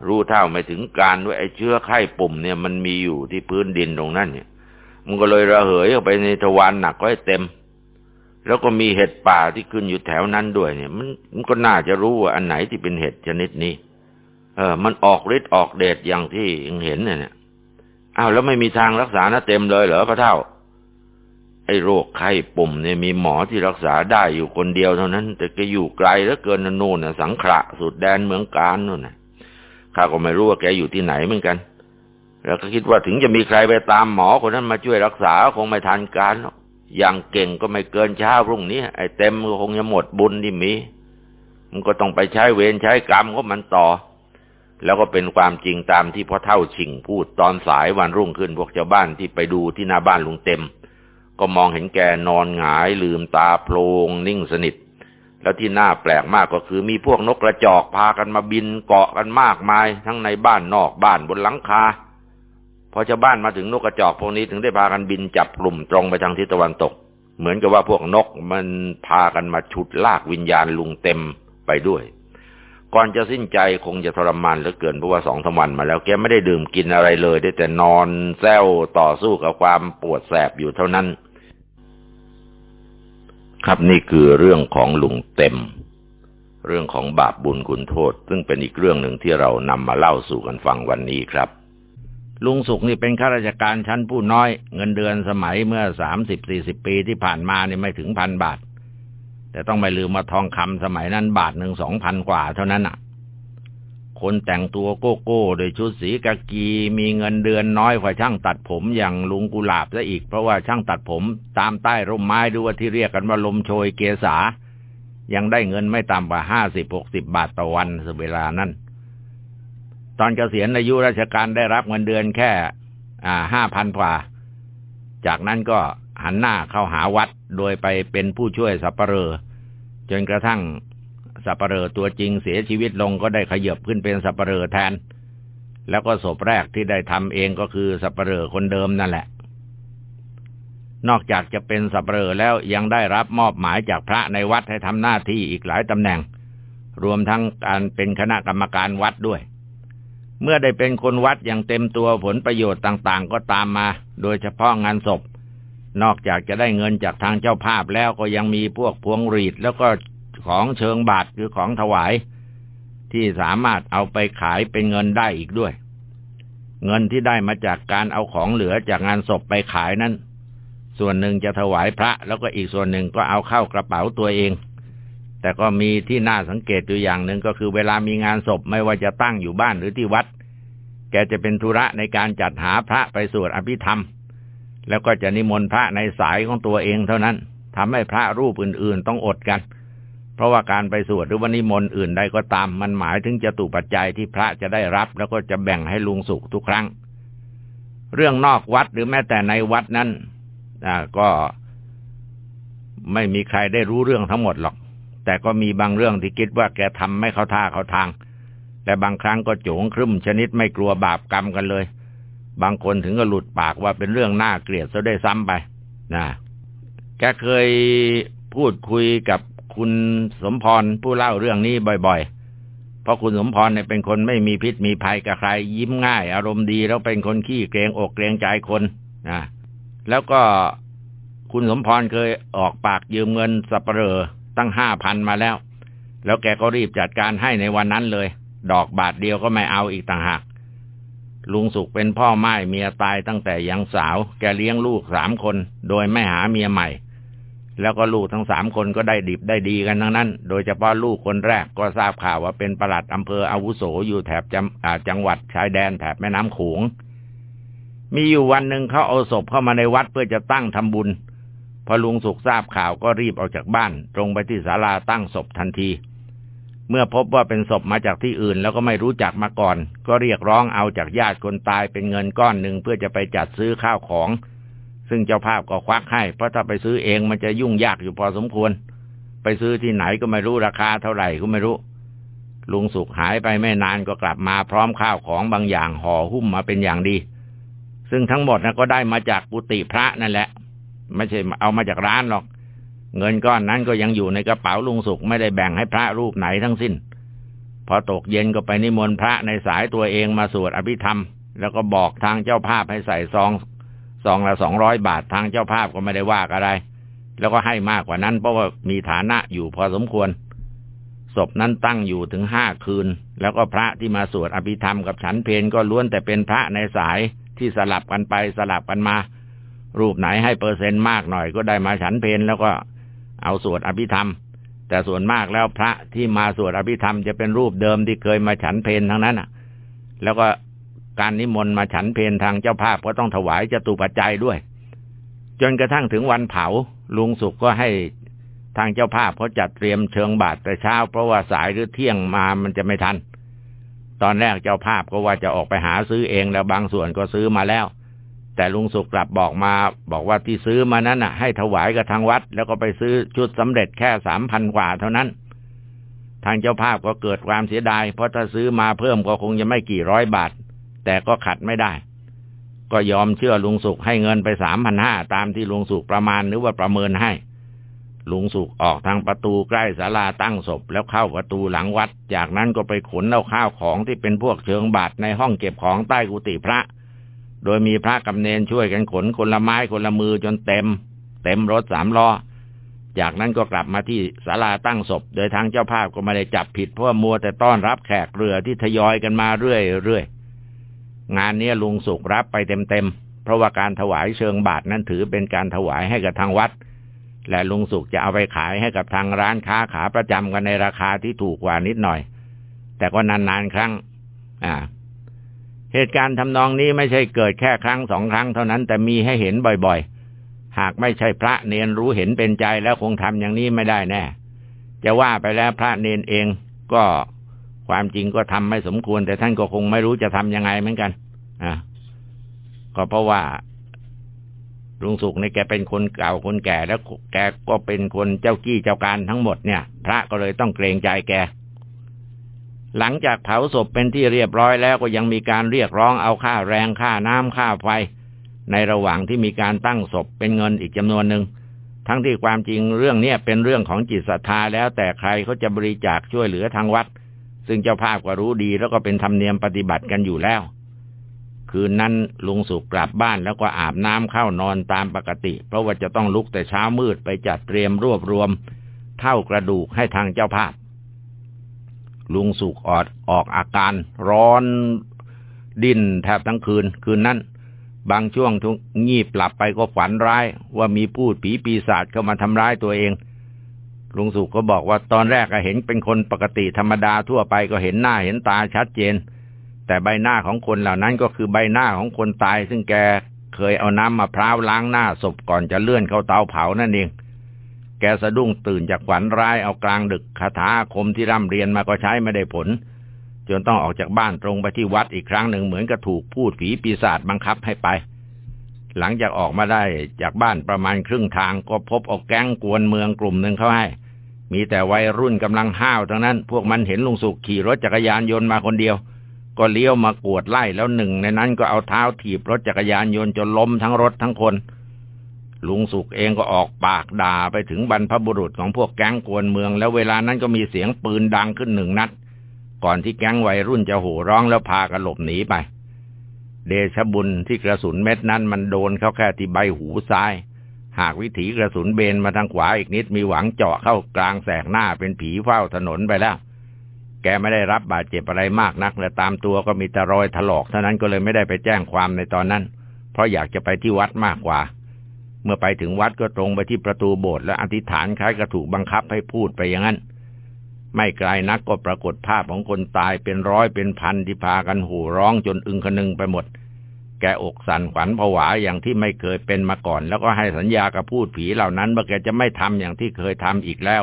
รู้เท่าไม่ถึงการว่าไอ้เชื้อไข้ปุ่มเนี่ยมันมีอยู่ที่พื้นดินตรงนั้นเนี่ย มันก็เลยระเหยออกไปในทวารหนักก็ให้เต็ม แล้วก็มีเห็ดป่าที่ขึ้นอยู่แถวนั้นด้วยเนี่ย มันมันก็น่าจะรู้ว่าอันไหนที่เป็นเห็ดชนิดนี้ เออ มันออกฤทธิ์ออกเดชอย่างที่เห็นเนี่ยอ้าวแล้วไม่มีทางรักษานะเต็มเลยเหรอพระเท่า ไอ้โรคไข้ปุ่มเนี่ยมีหมอที่รักษาได้อยู่คนเดียวเท่านั้น แต่แกอยู่ไกลแล้วเกินนู่นน่ะ สังขะสุดแดนเมืองการนู่นน่ะข้าก็ไม่รู้ว่าแกอยู่ที่ไหนเหมือนกัน แล้วก็คิดว่าถึงจะมีใครไปตามหมอคนนั้นมาช่วยรักษาคงไม่ทันการหรอก อย่างเก่งก็ไม่เกินเช้าพรุ่งนี้ ไอ้เต็มก็คงจะหมดบุญที่มี มันก็ต้องไปใช้เวรใช้กรรมก็มันต่อ แล้วก็เป็นความจริงตามที่พ่อเท่าชิงพูดตอนสายวันรุ่งขึ้นพวกเจ้าบ้านที่ไปดูที่หน้าบ้านลุงเต็ม ก็มองเห็นแกนอนหงายลืมตาโพลงนิ่งสนิท แล้วที่น่าแปลกมากก็คือมีพวกนกกระจอกพากันมาบินเกาะกันมากมาย ทั้งในบ้านนอกบ้านบนหลังคา พอชาวบ้านมาถึงนกกระจอกพวกนี้ถึงได้พากันบินจับกลุ่มตรงไปทางทิศตะวันตก เหมือนกับว่าพวกนกมันพากันมาฉุดลากวิญญาณลุงเต็มไปด้วย ก่อนจะสิ้นใจคงจะทรมานเหลือเกินเพราะว่าสองสามวันมาแล้วแกไม่ได้ดื่มกินอะไรเลย ได้แต่นอนแซวต่อสู้กับความปวดแสบอยู่เท่านั้น ครับนี่คือเรื่องของลุงเต็ม เรื่องของบาปบุญคุณโทษ ซึ่งเป็นอีกเรื่องหนึ่งที่เรานำมาเล่าสู่กันฟังวันนี้ครับ ลุงสุขนี่เป็นข้าราชการชั้นผู้น้อย เงินเดือนสมัยเมื่อสามสิบสี่สิบปีที่ผ่านมานี่ไม่ถึงพันบาท แต่ต้องไม่ลืมมาทองคำสมัยนั้นบาทหนึ่งสองพันกว่าเท่านั้นอะ คนแต่งตัวโก้โก้โดยชุดสีกากีมีเงินเดือนน้อยกว่าช่างตัดผมอย่างลุงกุหลาบซะอีก เพราะว่าช่างตัดผมตามใต้ร่มไม้ดูว่าที่เรียกกันว่าลมโชยเกษายังได้เงินไม่ต่ำกว่าห้าสิบหกสิบบาทต่อวันสเวลานั้น ตอนเกษียณอายุราชการได้รับเงินเดือนแค่ห้าพันกว่า จากนั้นก็หันหน้าเข้าหาวัดโดยไปเป็นผู้ช่วยสัปเหร่อจนกระทั่งสัปเหร่อตัวจริงเสียชีวิตลงก็ได้ขยับขึ้นเป็นสัปเหร่อแทน แล้วก็ศพแรกที่ได้ทำเองก็คือสัปเหร่อคนเดิมนั่นแหละ นอกจากจะเป็นสัปเหร่อแล้วยังได้รับมอบหมายจากพระในวัดให้ทำหน้าที่อีกหลายตำแหน่ง รวมทั้งการเป็นคณะกรรมการวัดด้วย เมื่อได้เป็นคนวัดอย่างเต็มตัวผลประโยชน์ต่างๆ ก็ตามมา โดยเฉพาะงานศพ นอกจากจะได้เงินจากทางเจ้าภาพแล้วก็ยังมีพวกพวงรีดแล้วก็ของเชิงบาทคือของถวาย ที่สามารถเอาไปขายเป็นเงินได้อีกด้วย เงินที่ได้มาจากการเอาของเหลือจากงานศพไปขายนั้น ส่วนหนึ่งจะถวายพระ แล้วก็อีกส่วนหนึ่งก็เอาเข้ากระเป๋าตัวเองแต่ก็มีที่น่าสังเกตอยู่อย่างหนึ่งก็คือเวลามีงานศพไม่ว่าจะตั้งอยู่บ้านหรือที่วัด แกจะเป็นธุระในการจัดหาพระไปสวดอภิธรรม แล้วก็จะนิมนต์พระในสายของตัวเองเท่านั้นทำให้พระรูปอื่นๆต้องอดกัน เพราะว่าการไปสวดหรือวันนิมนต์อื่นใดก็ตาม มันหมายถึงจะตุปัจจัยที่พระจะได้รับ แล้วก็จะแบ่งให้ลุงสุขทุกครั้ง เรื่องนอกวัดหรือแม้แต่ในวัดนั้นก็ไม่มีใครได้รู้เรื่องทั้งหมดหรอก แต่ก็มีบางเรื่องที่คิดว่าแกทำไม่เข้าท่าเข้าทาง แต่บางครั้งก็โจงครึ่มชนิดไม่กลัวบาปกรรมกันเลย บางคนถึงก็หลุดปากว่าเป็นเรื่องน่าเกลียดซะได้ซ้ำไปนะแกเคยพูดคุยกับคุณสมพรผู้เล่าเรื่องนี้บ่อยๆ เพราะคุณสมพรเนี่ยเป็นคนไม่มีพิษมีภัยกับใคร ยิ้มง่าย อารมณ์ดีแล้วเป็นคนขี้เกรงอกเกรงใจคนนะแล้วก็คุณสมพรเคยออกปากยืมเงินสัปเหร่อตั้งห้าพันมาแล้ว แล้วแกก็รีบจัดการให้ในวันนั้นเลย ดอกบาทเดียวก็ไม่เอาอีกต่างหากลุงสุขเป็นพ่อไม้เมียตายตั้งแต่ยังสาว แกเลี้ยงลูกสามคน โดยไม่หาเมียใหม่ แล้วก็ลูกทั้งสามคนก็ได้ดิบได้ดีกันทั้งนั้น โดยเฉพาะลูกคนแรกก็ทราบข่าวว่าเป็นประหลัดอำเภออาวุโสอยู่แถบจังจังหวัดชายแดนแถบแม่น้ำขงมีอยู่วันหนึ่งเขาเอาศพเข้ามาในวัดเพื่อจะตั้งทำบุญ พอลุงสุขทราบข่าวก็รีบออกจากบ้าน ตรงไปที่ศาลาตั้งศพทันที เมื่อพบว่าเป็นศพมาจากที่อื่นแล้วก็ไม่รู้จักมาก่อน ก็เรียกร้องเอาจากญาติคนตายเป็นเงินก้อนหนึ่งเพื่อจะไปจัดซื้อข้าวของ ซึ่งเจ้าภาพก็ควักให้ เพราะถ้าไปซื้อเองมันจะยุ่งยากอยู่พอสมควร ไปซื้อที่ไหนก็ไม่รู้ราคาเท่าไหร่ก็ไม่รู้ ลุงสุขหายไปไม่นานก็กลับมาพร้อมข้าวของบางอย่างห่อหุ้มมาเป็นอย่างดี ซึ่งทั้งหมดนะก็ได้มาจากกุฏิพระนั่นแหละ ไม่ใช่เอามาจากร้านหรอก เงินก้อนนั้นก็ยังอยู่ในกระเป๋าลุงสุขไม่ได้แบ่งให้พระรูปไหนทั้งสิ้น พอตกเย็นก็ไปนิมนต์พระในสายตัวเองมาสวดอภิธรรม แล้วก็บอกทางเจ้าภาพให้ใส่ซองซองละสองร้อยบาททางเจ้าภาพก็ไม่ได้ว่าอะไร แล้วก็ให้มากกว่านั้นเพราะว่ามีฐานะอยู่พอสมควรศพนั้นตั้งอยู่ถึงห้าคืน แล้วก็พระที่มาสวดอภิธรรมกับฉันเพนก็ล้วนแต่เป็นพระในสายที่สลับกันไปสลับกันมา รูปไหนให้เปอร์เซ็นต์มากหน่อยก็ได้มาฉันเพนแล้วก็ เอาสวดอภิธรรม แต่ส่วนมากแล้วพระที่มาสวดอภิธรรมจะเป็นรูปเดิมที่เคยมาฉันเพนทั้งนั้นอะ แล้วก็การนิมนต์มาฉันเพนทางเจ้าภาพก็ต้องถวายจตุปัจจัยด้วย จนกระทั่งถึงวันเผาลุงสุขก็ให้ทางเจ้าภาพเขาจัดเตรียมเชิงบาตรแต่เช้า เพราะว่าสายหรือเที่ยงมามันจะไม่ทัน ตอนแรกเจ้าภาพก็ว่าจะออกไปหาซื้อเองแล้วบางส่วนก็ซื้อมาแล้ว แต่ลุงสุขกลับบอกมา บอกว่าที่ซื้อมานั้นน่ะ ให้ถวายกับทางวัด แล้วก็ไปซื้อชุดสำเร็จแค่สามพันกว่าเท่านั้น ทางเจ้าภาพก็เกิดความเสียดาย เพราะถ้าซื้อมาเพิ่มก็คงจะไม่กี่ร้อยบาท แต่ก็ขัดไม่ได้ ก็ยอมเชื่อลุงสุขให้เงินไปสามพันห้าตามที่ลุงสุขประมาณหรือว่าประเมินให้ ลุงสุขออกทางประตูใกล้ศาลาตั้งศพแล้วเข้าประตูหลังวัด จากนั้นก็ไปขนเอาข้าวของที่เป็นพวกเชิงบาทในห้องเก็บของใต้กุฏิพระ โดยมีพระกำเนนช่วยกันขนคนละไม้คนละมือจนเต็ม เต็มรถสามล้อ จากนั้นก็กลับมาที่ศาลาตั้งศพ โดยทางเจ้าภาพก็ไม่ได้จับผิดเพราะมัวแต่ต้อนรับแขกเรือที่ทยอยกันมาเรื่อยงานนี้ลุงสุกรับไปเต็มๆเพราะว่าการถวายเชิงบาทนั้นถือเป็นการถวายให้กับทางวัด และลุงสุกจะเอาไปขายให้กับทางร้านค้าขาประจำกันในราคาที่ถูกกว่านิดหน่อย แต่ก็นานๆครั้ง อ่า เหตุการณ์ทำนองนี้ไม่ใช่เกิดแค่ครั้งสองครั้งเท่านั้นแต่มีให้เห็นบ่อยๆ หากไม่ใช่พระเนนรู้เห็นเป็นใจแล้วคงทำอย่างนี้ไม่ได้แน่ จะว่าไปแล้วพระเนนเองก็ความจริงก็ทำไม่สมควร แต่ท่านก็คงไม่รู้จะทำยังไงเหมือนกัน อะก็เพราะว่าลุงสุกในแกเป็นคนเก่าคนแก่แล้วแกก็เป็นคนเจ้ากี้เจ้าการทั้งหมดเนี่ย พระก็เลยต้องเกรงใจแก หลังจากเผาศพเป็นที่เรียบร้อยแล้วก็ยังมีการเรียกร้องเอาค่าแรงค่าน้ำค่าไฟ ในระหว่างที่มีการตั้งศพเป็นเงินอีกจำนวนหนึ่งทั้งที่ความจริงเรื่องนี้เป็นเรื่องของจิตศรัทธาแล้วแต่ใครเขาจะบริจาคช่วยเหลือทางวัด ซึ่งเจ้าภาพก็รู้ดีแล้วก็เป็นธรรมเนียมปฏิบัติกันอยู่แล้ว คืนนั้นลุงสุกกลับบ้านแล้วก็อาบน้ำเข้านอนตามปกติ เพราะว่าจะต้องลุกแต่เช้ามืดไปจัดเตรียมรวบรวม เท่ากระดูกให้ทางเจ้าภาพ ลุงสุกออดออกอาการร้อนดิ้นแทบทั้งคืน คืนนั้น บางช่วงทุกงีบหลับไปก็ฝันร้าย ว่ามีผู้ผีปีศาจเข้ามาทำร้ายตัวเอง ลุงสุขก็บอกว่าตอนแรกก็เห็นเป็นคนปกติธรรมดาทั่วไปก็เห็นหน้าเห็นตาชัดเจน แต่ใบหน้าของคนเหล่านั้นก็คือใบหน้าของคนตาย ซึ่งแกเคยเอาน้ำมาพร้าวล้างหน้าศพก่อนจะเลื่อนเข้าเตาเผานั่นเอง กสะดุ้งตื่นจากฝันร้ายเอากลางดึกคาถาคมที่ร่ำเรียนมาก็ใช้ไม่ได้ผล จนต้องออกจากบ้านตรงไปที่วัดอีกครั้งหนึ่งเหมือนกับถูกพูดผีปีศาจบังคับให้ไป หลังจากออกมาได้จากบ้านประมาณครึ่งทางก็พบออกแก๊งกวนเมืองกลุ่มหนึ่งเข้าให้ มีแต่วัยรุ่นกำลังห้าวทั้งนั้น พวกมันเห็นลุงสุขขี่รถจักรยานยนต์มาคนเดียว ก็เลี้ยวมากวดไล่แล้วหนึ่งในนั้นก็เอาเท้าถีบรถจักรยานยนต์จนล้มทั้งรถทั้งคน ลุงสุขเองก็ออกปากด่าไปถึงบรรพบุรุษของพวกแก๊งกวนเมือง แล้วเวลานั้นก็มีเสียงปืนดังขึ้นหนึ่งนัด ก่อนที่แก๊งวัยรุ่นจะโห่ร้องแล้วพากันหลบหนีไป เดชบุญที่กระสุนเม็ดนั้นมันโดนเข้าแค่ที่ใบหูซ้าย หากวิถีกระสุนเบนมาทางขวาอีกนิดมีหวังเจาะเข้ากลางแสกหน้าเป็นผีเฝ้าถนนไปแล้ว แกไม่ได้รับบาดเจ็บอะไรมากนัก และตามตัวก็มีแต่รอยถลอกเท่านั้นก็เลยไม่ได้ไปแจ้งความในตอนนั้น เพราะอยากจะไปที่วัดมากกว่า เมื่อไปถึงวัดก็ตรงไปที่ประตูโบสถ์และอธิษฐานคล้ายกระถูกบังคับให้พูดไปอย่างนั้น ไม่ไกลนักก็ปรากฏภาพของคนตายเป็นร้อยเป็นพันที่พากันหูร้องจนอึงคนึงไปหมด แกอกสั่นขวัญผวาอย่างที่ไม่เคยเป็นมาก่อน แล้วก็ให้สัญญากับพูดผีเหล่านั้นว่าแกจะไม่ทำอย่างที่เคยทำอีกแล้ว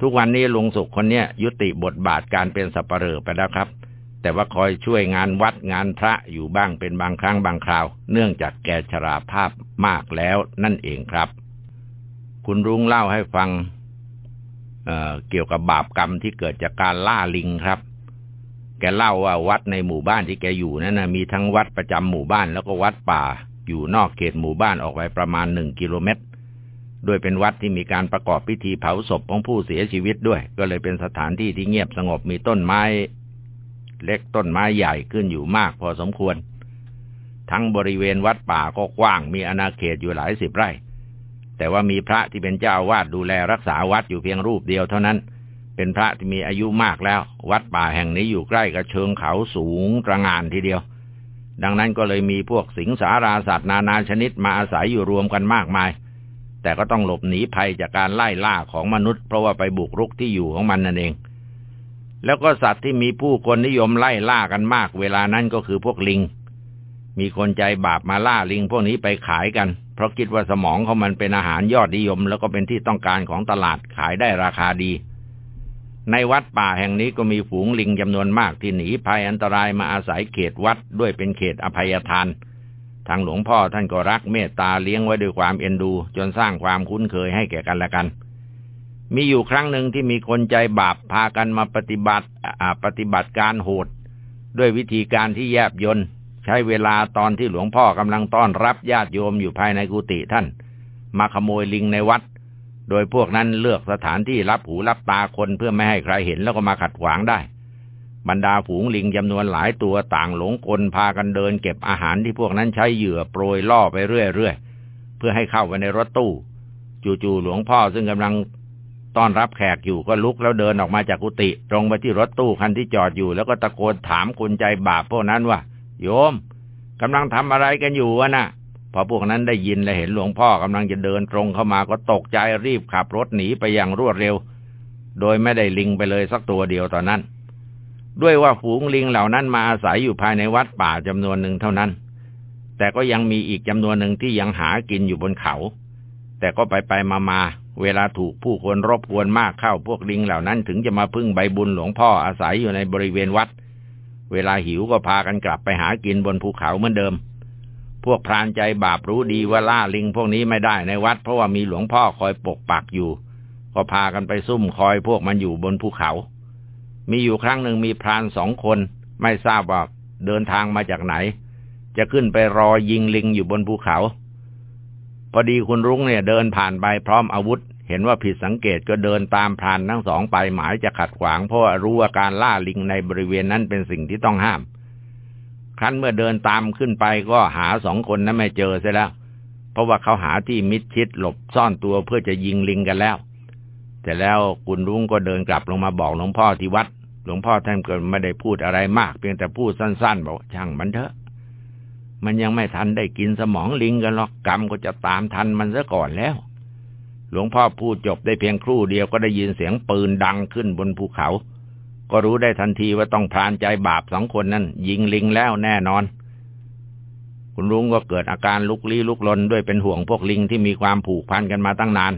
ทุกวันนี้ลุงสุขคนเนี้ยยุติบทบาทการเป็นสัปเหร่อไปแล้วครับ แต่ว่าคอยช่วยงานวัดงานพระอยู่บ้างเป็นบางครั้งบางคราว เนื่องจากแกชราภาพมากแล้วนั่นเองครับ คุณรุ้งเล่าให้ฟังเเกี่ยวกับบาปกรรมที่เกิดจากการล่าลิงครับ แกเล่าว่าวัดในหมู่บ้านที่แกอยู่นั้นนะมีทั้งวัดประจำหมู่บ้านแล้วก็วัดป่า อยู่นอกเขตหมู่บ้านออกไปประมาณหนึ่งกิโลเมตรโดยเป็นวัดที่มีการประกอบพิธีเผาศพของผู้เสียชีวิตด้วย ก็เลยเป็นสถานที่ที่เงียบสงบมีต้นไม้ เล็กต้นไม้ใหญ่ขึ้นอยู่มากพอสมควร ทั้งบริเวณวัดป่าก็กว้างมีอาณาเขตอยู่หลายสิบไร่ แต่ว่ามีพระที่เป็นเจ้าวาดดูแลรักษาวัดอยู่เพียงรูปเดียวเท่านั้น เป็นพระที่มีอายุมากแล้ว วัดป่าแห่งนี้อยู่ใกล้กับเชิงเขาสูงระงานทีเดียว ดังนั้นก็เลยมีพวกสิงสาราสัตว์นานาชนิดมาอาศัยอยู่รวมกันมากมาย แต่ก็ต้องหลบหนีภัยจากการไล่ล่าของมนุษย์ เพราะว่าไปบุกรุกที่อยู่ของมันนั่นเอง แล้วก็สัตว์ที่มีผู้คนนิยมไล่ล่ากันมาก เวลานั้นก็คือพวกลิง มีคนใจบาปมาล่าลิงพวกนี้ไปขายกัน เพราะคิดว่าสมองของมันเป็นอาหารยอดนิยม แล้วก็เป็นที่ต้องการของตลาดขายได้ราคาดี ในวัดป่าแห่งนี้ก็มีฝูงลิงจำนวนมากที่หนีภัยอันตรายมาอาศัยเขตวัดด้วยเป็นเขตอภัยทาน ทางหลวงพ่อท่านก็รักเมตตาเลี้ยงไว้ด้วยความเอ็นดู จนสร้างความคุ้นเคยให้แก่กันและกัน มีอยู่ครั้งหนึ่งที่มีคนใจบาปพากันมาปฏิบัติปฏิบัติการโหด ด้วยวิธีการที่แยบยนใช้เวลาตอนที่หลวงพ่อกำลังต้อนรับญาติโยมอยู่ภายในกุฏิท่าน มาขโมยลิงในวัด โดยพวกนั้นเลือกสถานที่รับหูรับตาคนเพื่อไม่ให้ใครเห็นแล้วก็มาขัดขวางได้ บรรดาฝูงลิงจำนวนหลายตัวต่างหลงกลพากันเดินเก็บอาหารที่พวกนั้นใช้เหยื่อโปรยล่อไปเรื่อยๆเพื่อให้เข้าไปในรถตู้ จู่ๆหลวงพ่อซึ่งกำลัง ต้อนรับแขกอยู่ก็ลุกแล้วเดินออกมาจากกุฏิตรงไปที่รถตู้คันที่จอดอยู่ แล้วก็ตะโกนถามคนใจบาปพวกนั้นว่า โยมกำลังทำอะไรกันอยู่วะนะ่ะพอพวกนั้นได้ยินและเห็นหลวงพ่อกำลังจะเดินตรงเข้ามาก็ตกใจรีบขับรถหนีไปอย่างรวดเร็ว โดยไม่ได้ลิงไปเลยสักตัวเดียวตอนนั้น ด้วยว่าฝูงลิงเหล่านั้นมาอาศัยอยู่ภายในวัดป่าจำนวนหนึ่งเท่านั้น แต่ก็ยังมีอีกจำนวนหนึ่งที่ยังหากินอยู่บนเขา แต่ก็ไปไปมามา เวลาถูกผู้คนรบกวนมากเข้าพวกลิงเหล่านั้นถึงจะมาพึ่งใบบุญหลวงพ่ออาศัยอยู่ในบริเวณวัด เวลาหิวก็พากันกลับไปหากินบนภูเขาเหมือนเดิม พวกพรานใจบาปรู้ดีว่าล่าลิงพวกนี้ไม่ได้ในวัด เพราะว่ามีหลวงพ่อคอยปกปักอยู่ ก็พากันไปซุ่มคอยพวกมันอยู่บนภูเขา มีอยู่ครั้งหนึ่งมีพรานสองคน ไม่ทราบว่าเดินทางมาจากไหน จะขึ้นไปรอยิงลิงอยู่บนภูเขา พอดีคุณรุ้งเนี่ยเดินผ่านไปพร้อมอาวุธ เห็นว่าผิดสังเกตก็เดินตามพรานทั้งสองไปหมายจะขัดขวางเพราะรู้ว่าการล่าลิงในบริเวณนั้นเป็นสิ่งที่ต้องห้าม ครั้นเมื่อเดินตามขึ้นไปก็หาสองคนนั้นไม่เจอเสียแล้ว เพราะว่าเขาหาที่มิดชิดหลบซ่อนตัวเพื่อจะยิงลิงกันแล้วแต่แล้วคุณรุ้งก็เดินกลับลงมาบอกหลวงพ่อที่วัด หลวงพ่อท่านก็ไม่ได้พูดอะไรมาก เพียงแต่พูดสั้นๆ บอกช่างมันเถอะ มันยังไม่ทันได้กินสมองลิงกันหรอกกรรมก็จะตามทันมันซะก่อนแล้ว หลวงพ่อพูดจบได้เพียงครู่เดียวก็ได้ยินเสียงปืนดังขึ้นบนภูเขา ก็รู้ได้ทันทีว่าต้องพรานใจบาปสองคนนั้น ยิงลิงแล้วแน่นอน คุณลุงก็เกิดอาการลุกลี้ลุกลนด้วยเป็นห่วงพวกลิงที่มีความผูกพันกันมาตั้งนาน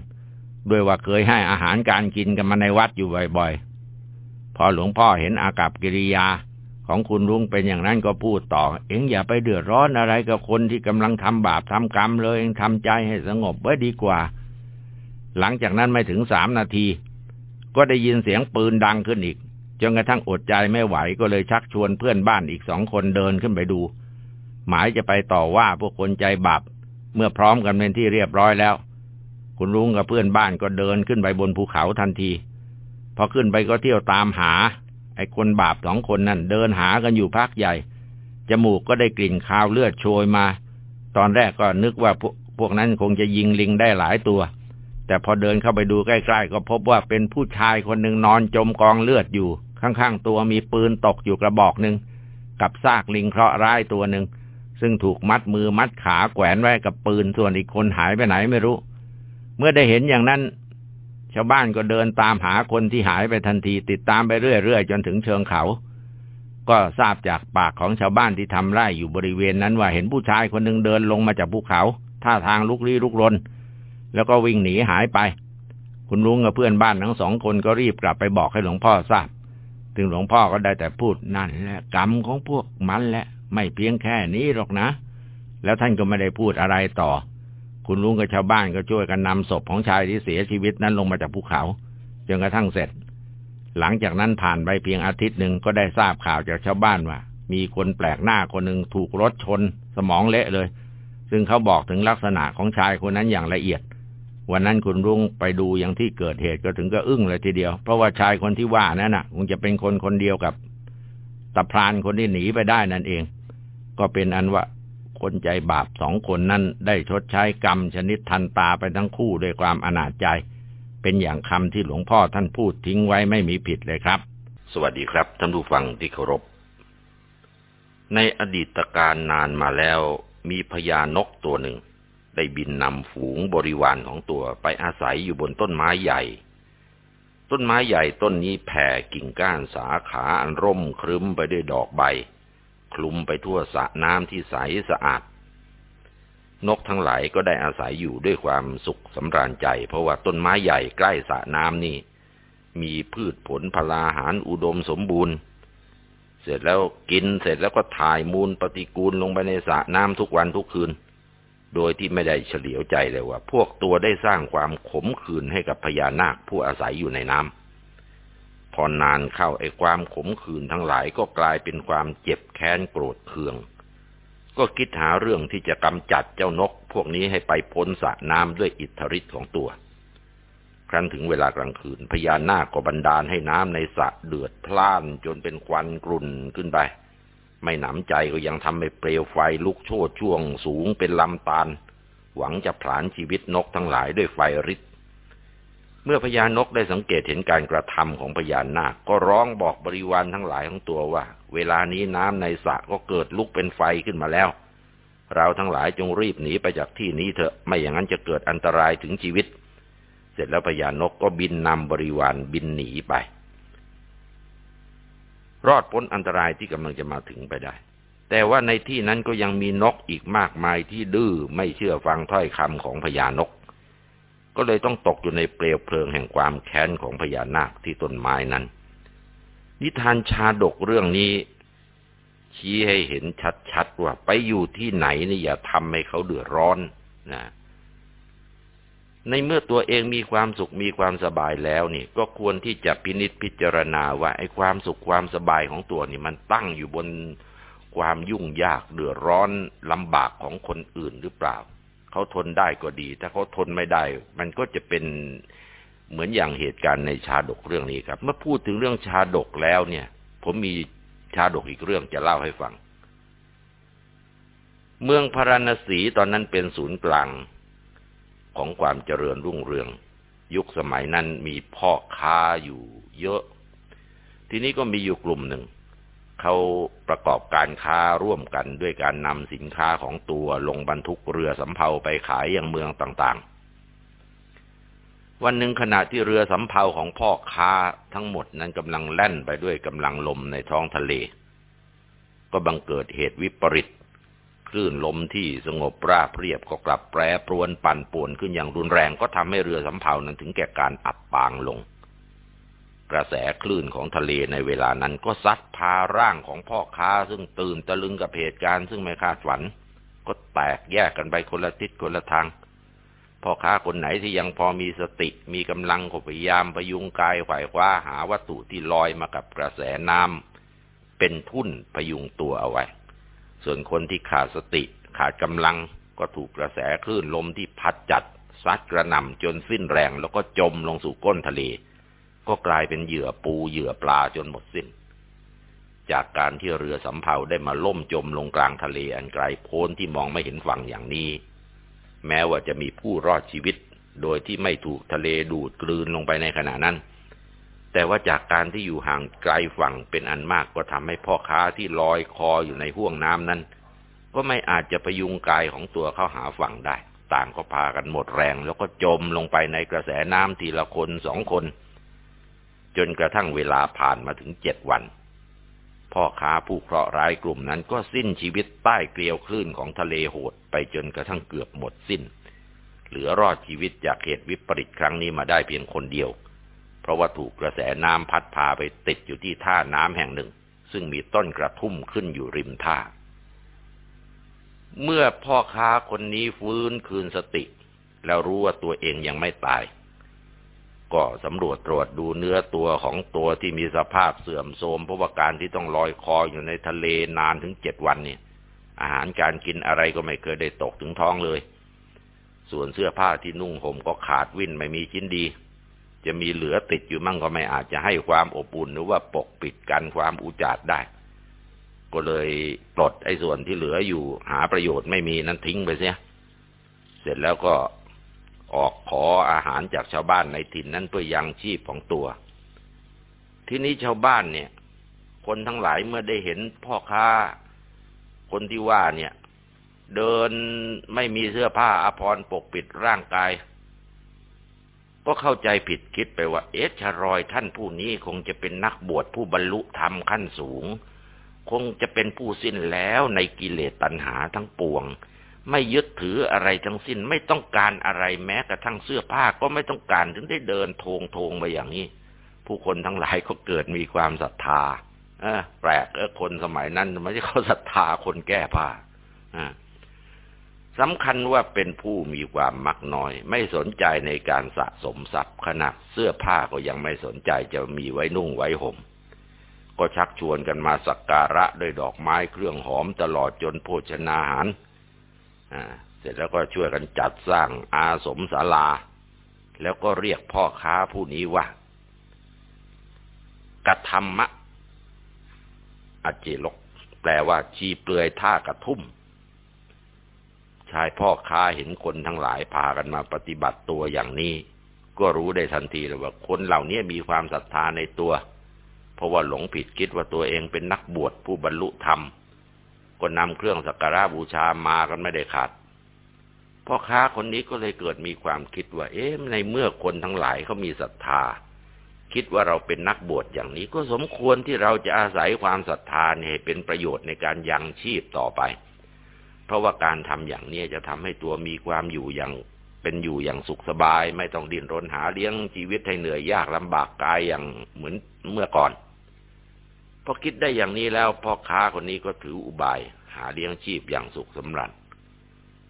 ด้วยว่าเคยให้อาหารการกินกันมาในวัดอยู่บ่อยๆ พอหลวงพ่อเห็นอากับกิริยา ของคุณลุงเป็นอย่างนั้นก็พูดต่อ เอ็งอย่าไปเดือดร้อนอะไรกับคนที่กำลังทำบาปทำกรรมเลย เองทำใจให้สงบไว้ดีกว่า หลังจากนั้นไม่ถึงสามนาที ก็ได้ยินเสียงปืนดังขึ้นอีก จนกระทั่งอดใจไม่ไหวก็เลยชักชวนเพื่อนบ้านอีกสองคนเดินขึ้นไปดู หมายจะไปต่อว่าพวกคนใจบาปเมื่อพร้อมกันเป็นที่เรียบร้อยแล้ว คุณลุงกับเพื่อนบ้านก็เดินขึ้นไปบนภูเขาทันที พอขึ้นไปก็เที่ยวตามหา ไอ้คนบาปสองคนนั่นเดินหากันอยู่พักใหญ่ จมูกก็ได้กลิ่นคาวเลือดโชยมา ตอนแรกก็นึกว่าพวกพวกนั้นคงจะยิงลิงได้หลายตัว แต่พอเดินเข้าไปดูใกล้ๆ ก็พบว่าเป็นผู้ชายคนหนึ่งนอนจมกองเลือดอยู่ ข้างๆ ตัวมีปืนตกอยู่กระบอกหนึ่งกับซากลิงเคราะห์ร้ายตัวหนึ่งซึ่งถูกมัดมือมัดขาแขวนไว้กับปืนส่วนอีกคนหายไปไหนไม่รู้ เมื่อได้เห็นอย่างนั้น ชาวบ้านก็เดินตามหาคนที่หายไปทันที ติดตามไปเรื่อยๆจนถึงเชิงเขา ก็ทราบจากปากของชาวบ้านที่ทำไร่อยู่บริเวณนั้นว่าเห็นผู้ชายคนหนึ่งเดินลงมาจากภูเขา ท่าทางลุกลี้ลุกลน แล้วก็วิ่งหนีหายไป คุณลุงกับเพื่อนบ้านทั้งสองคนก็รีบกลับไปบอกให้หลวงพ่อทราบถึงหลวงพ่อก็ได้แต่พูดนั่นแหละกรรมของพวกมันแหละไม่เพียงแค่นี้หรอกนะ แล้วท่านก็ไม่ได้พูดอะไรต่อ คุณลุงกับชาวบ้านก็ช่วยกันนำศพของชายที่เสียชีวิตนั้นลงมาจากภูเขาจนกระทั่งเสร็จ หลังจากนั้นผ่านไปเพียงอาทิตย์หนึ่งก็ได้ทราบข่าวจากชาวบ้านว่า มีคนแปลกหน้าคนหนึ่งถูกรถชน สมองเละเลย ซึ่งเขาบอกถึงลักษณะของชายคนนั้นอย่างละเอียด วันนั้นคุณรุ้งไปดูอย่างที่เกิดเหตุก็ถึงก็อึ้งเลยทีเดียว เพราะว่าชายคนที่ว่านั่นน่ะ คงจะเป็นคนคนเดียวกับตะพรานคนที่หนีไปได้นั่นเอง ก็เป็นอันว่า คนใจบาปสองคนนั้นได้ชดใช้กรรมชนิดทันตาไปทั้งคู่ด้วยความอนาจใจ เป็นอย่างคำที่หลวงพ่อท่านพูดทิ้งไว้ไม่มีผิดเลยครับ สวัสดีครับท่านผู้ฟังที่เคารพ ในอดีตการนานมาแล้วมีพญานกตัวหนึ่ง ได้บินนำฝูงบริวารของตัวไปอาศัยอยู่บนต้นไม้ใหญ่ ต้นไม้ใหญ่ต้นนี้แผ่กิ่งก้านสาขาอันร่มครึ้มไปด้วยดอกใบ คลุมไปทั่วสระน้ำที่ใสสะอาด นกทั้งหลายก็ได้อาศัยอยู่ด้วยความสุขสำราญใจ เพราะว่าต้นไม้ใหญ่ใกล้สระน้ำนี่ มีพืชผลพลาหารอุดมสมบูรณ์ เสร็จแล้วกินเสร็จแล้วก็ถ่ายมูลปฏิกูลลงไปในสระน้ำทุกวันทุกคืน โดยที่ไม่ได้เฉลียวใจเลยว่า พวกตัวได้สร้างความขมขื่นให้กับพญานาคผู้อาศัยอยู่ในน้ำ พอนานเข้าไอ้ความขมขื่นทั้งหลายก็กลายเป็นความเจ็บแค้นโกรธเคือง ก็คิดหาเรื่องที่จะกำจัดเจ้านก พวกนี้ให้ไปพ้นสระน้ำด้วยอิทธิฤทธิ์ของตัว ครั้นถึงเวลากลางคืนพญานาคก็บันดาลให้น้ำในสระเดือดพล่านจนเป็นควันกรุ่นขึ้นไป ไม่หนำใจก็ยังทำให้เปลวไฟลุกโชนช่วงสูงเป็นลำตาล หวังจะผลาญชีวิตนกทั้งหลายด้วยไฟริด เมื่อพญานกได้สังเกตเห็นการกระทำของพญานาค ก็ร้องบอกบริวารทั้งหลายของตัวว่า เวลานี้น้ำในสระก็เกิดลุกเป็นไฟขึ้นมาแล้ว เราทั้งหลายจงรีบหนีไปจากที่นี้เถอะไม่อย่างนั้นจะเกิดอันตรายถึงชีวิต เสร็จแล้วพญานกก็บินนำบริวารบินหนีไป รอดพ้นอันตรายที่กำลังจะมาถึงไปได้ แต่ว่าในที่นั้นก็ยังมีนกอีกมากมายที่ดื้อไม่เชื่อฟังถ้อยคำของพญานก ก็เลยต้องตกอยู่ในเปลวเพลิงแห่งความแค้นของพญานาคที่ต้นไม้นั้น นิทานชาดกเรื่องนี้ ชี้ให้เห็นชัดๆว่า ไปอยู่ที่ไหนนี่อย่าทำให้เขาเดือดร้อนนะในเมื่อตัวเองมีความสุขมีความสบายแล้วนี่ ก็ควรที่จะพินิจพิจารณาว่าไอ้ความสุขความสบายของตัวนี่มันตั้งอยู่บนความยุ่งยากเดือดร้อนลำบากของคนอื่นหรือเปล่า เขาทนได้ก็ดี ถ้าเขาทนไม่ได้ มันก็จะเป็นเหมือนอย่างเหตุการณ์ในชาดกเรื่องนี้ครับ เมื่อพูดถึงเรื่องชาดกแล้วเนี่ย ผมมีชาดกอีกเรื่องจะเล่าให้ฟัง เมืองพาราณสีตอนนั้นเป็นศูนย์กลางของความเจริญรุ่งเรือง ยุคสมัยนั้นมีพ่อค้าอยู่เยอะ ทีนี้ก็มีอยู่กลุ่มหนึ่ง เขาประกอบการค้าร่วมกันด้วยการนำสินค้าของตัวลงบรรทุกเรือสำเภาไปขายยังเมืองต่างๆ วันหนึ่งขณะที่เรือสำเภาของพ่อค้าทั้งหมดนั้นกำลังแล่นไปด้วยกำลังลมในท้องทะเล ก็บังเกิดเหตุวิปริตคลื่นลมที่สงบราบเรียบก็กลับแปรปรวนปั่นป่วนขึ้นอย่างรุนแรงก็ทำให้เรือสำเภานั้นถึงแก่การอับปางลง กระแสคลื่นของทะเลในเวลานั้นก็ซัดพาร่างของพ่อค้าซึ่งตื่นตะลึงกับเหตุการณ์ซึ่งไม่คาดฝัน ก็แตกแยกกันไปคนละทิศคนละทางพ่อค้าคนไหนที่ยังพอมีสติมีกำลังก็พยายามพยุงกายไขว่คว้าหาวัตถุที่ลอยมากับกระแสน้ำเป็นทุ่นพยุงตัวเอาไว้ ส่วนคนที่ขาดสติขาดกำลังก็ถูกกระแสคลื่นลมที่พัดจัดซัดกระหน่ำจนสิ้นแรงแล้วก็จมลงสู่ก้นทะเล ก็กลายเป็นเหยื่อปูเหยื่อปลาจนหมดสิ้น จากการที่เรือสำเภาได้มาล่มจมลงกลางทะเลอันไกลโพ้นที่มองไม่เห็นฝั่งอย่างนี้ แม้ว่าจะมีผู้รอดชีวิต โดยที่ไม่ถูกทะเลดูดกลืนลงไปในขณะนั้น แต่ว่าจากการที่อยู่ห่างไกลฝั่งเป็นอันมากก็ทำให้พ่อค้าที่ลอยคออยู่ในห้วงน้ำนั้น ก็ไม่อาจจะพยุงกายของตัวเข้าหาฝั่งได้ ต่างก็พากันหมดแรง แล้วก็จมลงไปในกระแสน้ำทีละคนสองคน จนกระทั่งเวลาผ่านมาถึงเจ็ดวัน พ่อค้าผู้เคราะห์ร้ายกลุ่มนั้นก็สิ้นชีวิตใต้เกลียวคลื่นของทะเลโหดไปจนกระทั่งเกือบหมดสิ้น เหลือรอดชีวิตจากเหตุวิปริตครั้งนี้มาได้เพียงคนเดียว เพราะว่าถูกกระแสน้ำพัดพาไปติดอยู่ที่ท่าน้ำแห่งหนึ่ง ซึ่งมีต้นกระทุ่มขึ้นอยู่ริมท่า เมื่อพ่อค้าคนนี้ฟื้นคืนสติ แล้วรู้ว่าตัวเองยังไม่ตาย ก็สำรวจตรวจดูเนื้อตัวของตัวที่มีสภาพเสื่อมโทรมเพราะว่าการที่ต้องลอยคออยู่ในทะเลนานถึงเจ็ดวันเนี่ย อาหารการกินอะไรก็ไม่เคยได้ตกถึงท้องเลย ส่วนเสื้อผ้าที่นุ่งห่มก็ขาดวิ่นไม่มีชิ้นดี จะมีเหลือติดอยู่มั่งก็ไม่อาจจะให้ความอบอุ่นหรือว่าปกปิดกันความอุจาดได้ ก็เลยปลดไอ้ส่วนที่เหลืออยู่หาประโยชน์ไม่มีนั้นทิ้งไปเสีย เสร็จแล้วก็ ออกขออาหารจากชาวบ้านในถิ่นนั้นเพื่อยังชีพของตัว ที่นี้ชาวบ้านเนี่ย คนทั้งหลายเมื่อได้เห็นพ่อค้า คนที่ว่าเนี่ย เดินไม่มีเสื้อผ้าอภรรปกปิดร่างกาย ก็เข้าใจผิดคิดไปว่า เอชรอยท่านผู้นี้คงจะเป็นนักบวชผู้บรรลุธรรมขั้นสูง คงจะเป็นผู้สิ้นแล้วในกิเลสตัณหาทั้งปวง ไม่ยึดถืออะไรทั้งสิ้น ไม่ต้องการอะไรแม้กระทั่งเสื้อผ้าก็ไม่ต้องการถึงได้เดินโทงโทงไปอย่างนี้ ผู้คนทั้งหลายก็เกิดมีความศรัทธาอแปลกเออคนสมัยนั้นไม่ใช่เขาศรัทธาคนแก้ผ้าอ่าสำคัญว่าเป็นผู้มีความมักน้อย ไม่สนใจในการสะสมทรัพย์ขนาดเสื้อผ้าก็ยังไม่สนใจจะมีไว้นุ่งไว้ห่มก็ชักชวนกันมาสักการะด้วยดอกไม้เครื่องหอมตลอดจนโภชนาหาร เสร็จแล้วก็ช่วยกันจัดสร้างอาสมศาลา แล้วก็เรียกพ่อค้าผู้นี้ว่ากระทำมะอเจลก แปลว่าชีเปลือยท่ากระทุ่ม ชายพ่อค้าเห็นคนทั้งหลายพากันมาปฏิบัติตัวอย่างนี้ ก็รู้ได้ทันทีเลยว่าคนเหล่านี้มีความศรัทธาในตัว เพราะว่าหลงผิดคิดว่าตัวเองเป็นนักบวชผู้บรรลุธรรม ก็นำเครื่องสักการะบูชามากันไม่ได้ขาดพ่อค้าคนนี้ก็เลยเกิดมีความคิดว่า เอ๊ะในเมื่อคนทั้งหลายเขามีศรัทธา คิดว่าเราเป็นนักบวชอย่างนี้ก็สมควรที่เราจะอาศัยความศรัทธาเนี่ยเป็นประโยชน์ในการยังชีพต่อไป เพราะว่าการทำอย่างนี้จะทำให้ตัวมีความอยู่อย่างเป็นอยู่อย่างสุขสบาย ไม่ต้องดิ้นรนหาเลี้ยงชีวิตให้เหนื่อยยากลำบากกายอย่างเหมือนเมื่อก่อน พอคิดได้อย่างนี้แล้วพ่อค้าคนนี้ก็ถืออุบาย หาเลี้ยงชีพอย่างสุขสำราญ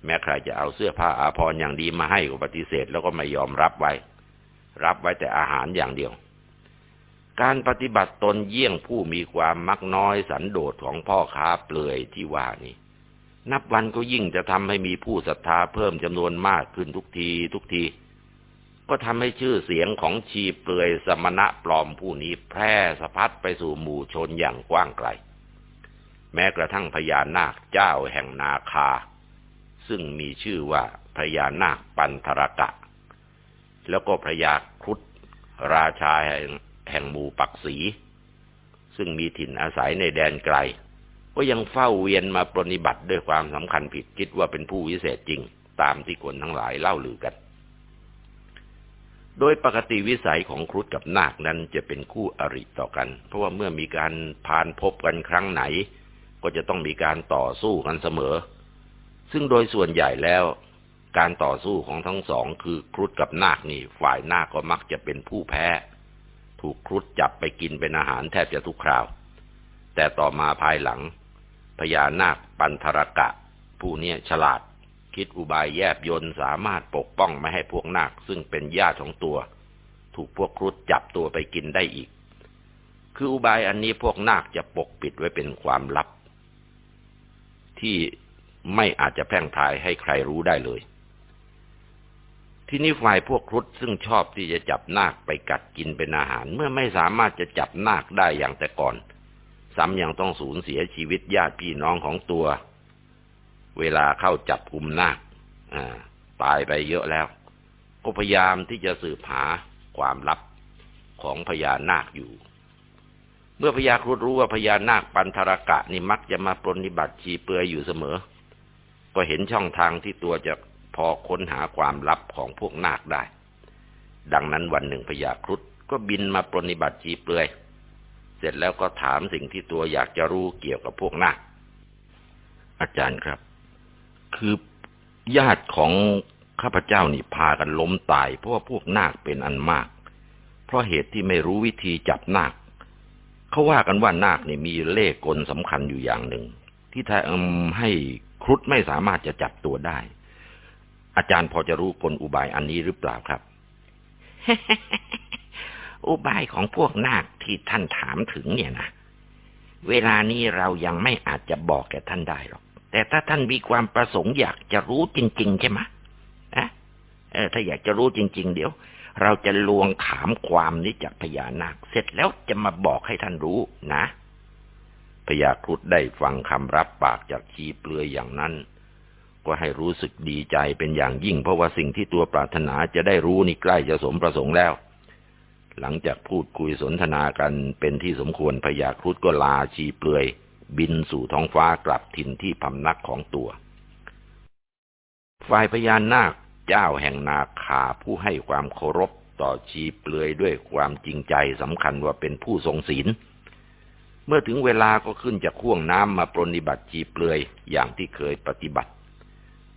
แม้ใครจะเอาเสื้อผ้าอาภรณ์อย่างดีมาให้ก็ปฏิเสธแล้วก็ไม่ยอมรับไว้ รับไว้แต่อาหารอย่างเดียว การปฏิบัติตนเยี่ยงผู้มีความมักน้อยสันโดษของพ่อค้าเปลือยที่ว่านี้นับวันก็ยิ่งจะทำให้มีผู้ศรัทธาเพิ่มจำนวนมากขึ้นทุกทีทุกที ก็ทำให้ชื่อเสียงของชีเปลือยสมณะปลอมผู้นี้แพร่สะพัดไปสู่หมู่ชนอย่างกว้างไกล แม้กระทั่งพญานาคเจ้าแห่งนาคา ซึ่งมีชื่อว่าพญานาคปันธรกะ แล้วก็พญาครุฑราชาแห่งหมู่ปักสีซึ่งมีถิ่นอาศัยในแดนไกล ก็ยังเฝ้าเวียนมาปรนิบัติด้วยความสำคัญผิดคิดว่าเป็นผู้วิเศษจริง ตามที่คนทั้งหลายเล่าลือกัน โดยปกติวิสัยของครุฑกับนาคนั้นจะเป็นคู่อริต่อกัน เพราะว่าเมื่อมีการพานพบกันครั้งไหน ก็จะต้องมีการต่อสู้กันเสมอ ซึ่งโดยส่วนใหญ่แล้ว การต่อสู้ของทั้งสองคือครุฑกับนาคนี่ ฝ่ายนาคก็มักจะเป็นผู้แพ้ ถูกครุฑจับไปกินเป็นอาหารแทบจะทุกคราว แต่ต่อมาภายหลังพญานาคปันธรกะ ผู้นี้ฉลาด คิดอุบายแยบยนสามารถปกป้องไม่ให้พวกนาคซึ่งเป็นญาติของตัว ถูกพวกครุฑจับตัวไปกินได้อีก คืออุบายอันนี้พวกนาคจะปกปิดไว้เป็นความลับ ที่ไม่อาจจะแพร่งพรายให้ใครรู้ได้เลย ที่นี้ฝ่ายพวกครุฑซึ่งชอบที่จะจับนาคไปกัดกินเป็นอาหาร เมื่อไม่สามารถจะจับนาคได้อย่างแต่ก่อน ซ้ำยังต้องสูญเสียชีวิตญาติพี่น้องของตัว เวลาเข้าจับกลุ่มนาคตายไปเยอะแล้ว ก็พยายามที่จะสืบหาความลับของพญานาคอยู่ เมื่อพญาครุฑรู้ว่าพญานาคปันธรกะนี่มักจะมาปรนิบัติชีเปลือยอยู่เสมอ ก็เห็นช่องทางที่ตัวจะพอค้นหาความลับของพวกนาคได้ ดังนั้นวันหนึ่งพญาครุฑก็บินมาปรนิบัติชีเปลือยเสร็จแล้วก็ถามสิ่งที่ตัวอยากจะรู้เกี่ยวกับพวกนาคอาจารย์ครับ คือญาติของข้าพเจ้านี่พากันล้มตาย เพราะว่าพวกนาคเป็นอันมาก เพราะเหตุที่ไม่รู้วิธีจับนาคเขาว่ากันว่านาคนี่มีเล่กลสำคัญอยู่อย่างหนึ่ง ที่ทำให้ครุฑไม่สามารถจะจับตัวได้ อาจารย์พอจะรู้กลอุบายอันนี้หรือเปล่าครับ อุบายของพวกนาคที่ท่านถามถึงเนี่ยนะเวลานี้เรายังไม่อาจจะบอกแก่ท่านได้หรอก แต่ถ้าท่านมีความประสงค์อยากจะรู้จริง ๆ ใช่ไหมอะเออถ้าอยากจะรู้จริง ๆ เดี๋ยว เราจะลวงถามความนี้จากพญานาค เสร็จแล้วจะมาบอกให้ท่านรู้นะพญาครุฑได้ฟังคำรับปากจากชีเปลือยอย่างนั้น ก็ให้รู้สึกดีใจเป็นอย่างยิ่ง เพราะว่าสิ่งที่ตัวปรารถนาจะได้รู้นี่ใกล้จะสมประสงค์แล้ว หลังจากพูดคุยสนทนากันเป็นที่สมควรพญาครุฑก็ลาชีเปลือย บินสู่ท้องฟ้ากลับถิ่นที่พำนักของตัว ฝ่ายพญานาคเจ้าแห่งนาคาผู้ให้ความเคารพต่อชีเปลือยด้วยความจริงใจสำคัญว่าเป็นผู้ทรงศีล เมื่อถึงเวลาก็ขึ้นจากข่วงน้ำมาปรนิบัติจีเปลือยอย่างที่เคยปฏิบัติ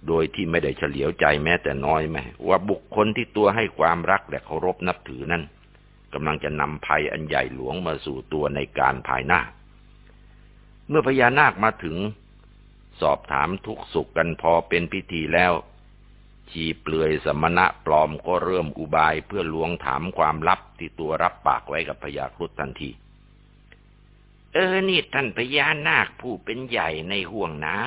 โดยที่ไม่ได้เฉลียวใจแม้แต่น้อยแม้ว่าบุคคลที่ตัวให้ความรักและเคารพนับถือนั้นกำลังจะนำภัยอันใหญ่หลวงมาสู่ตัวในการภายหน้า เมื่อพญานาคมาถึง สอบถามทุกสุขกันพอเป็นพิธีแล้ว ชีเปลือยสมณะปลอมก็เริ่มอุบายเพื่อลวงถามความลับที่ตัวรับปากไว้กับพญาครุฑทันที เออนี่ท่านพญานาคผู้เป็นใหญ่ในห่วงน้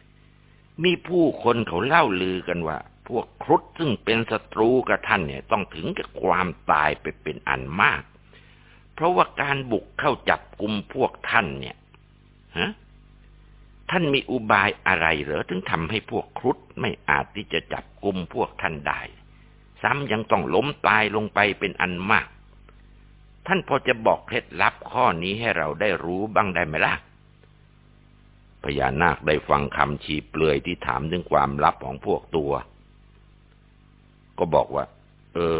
ำมีผู้คนเขาเล่าลือกันว่า พวกครุฑซึ่งเป็นศัตรูกับท่านเนี่ยต้องถึงกับความตายไปเป็นอันมาก เพราะว่าการบุกเข้าจับกลุ่มพวกท่านเนี่ย ฮะท่านมีอุบายอะไรเหรอถึงทำให้พวกครุฑไม่อาจที่จะจับกลุ่มพวกท่านได้ ซ้ำยังต้องล้มตายลงไปเป็นอันมาก ท่านพอจะบอกเคล็ดลับข้อนี้ให้เราได้รู้บ้างได้ไหมล่ะพญานาคได้ฟังคำชี้เปลือยที่ถามถึงความลับของพวกตัว ก็บอกว่า เออ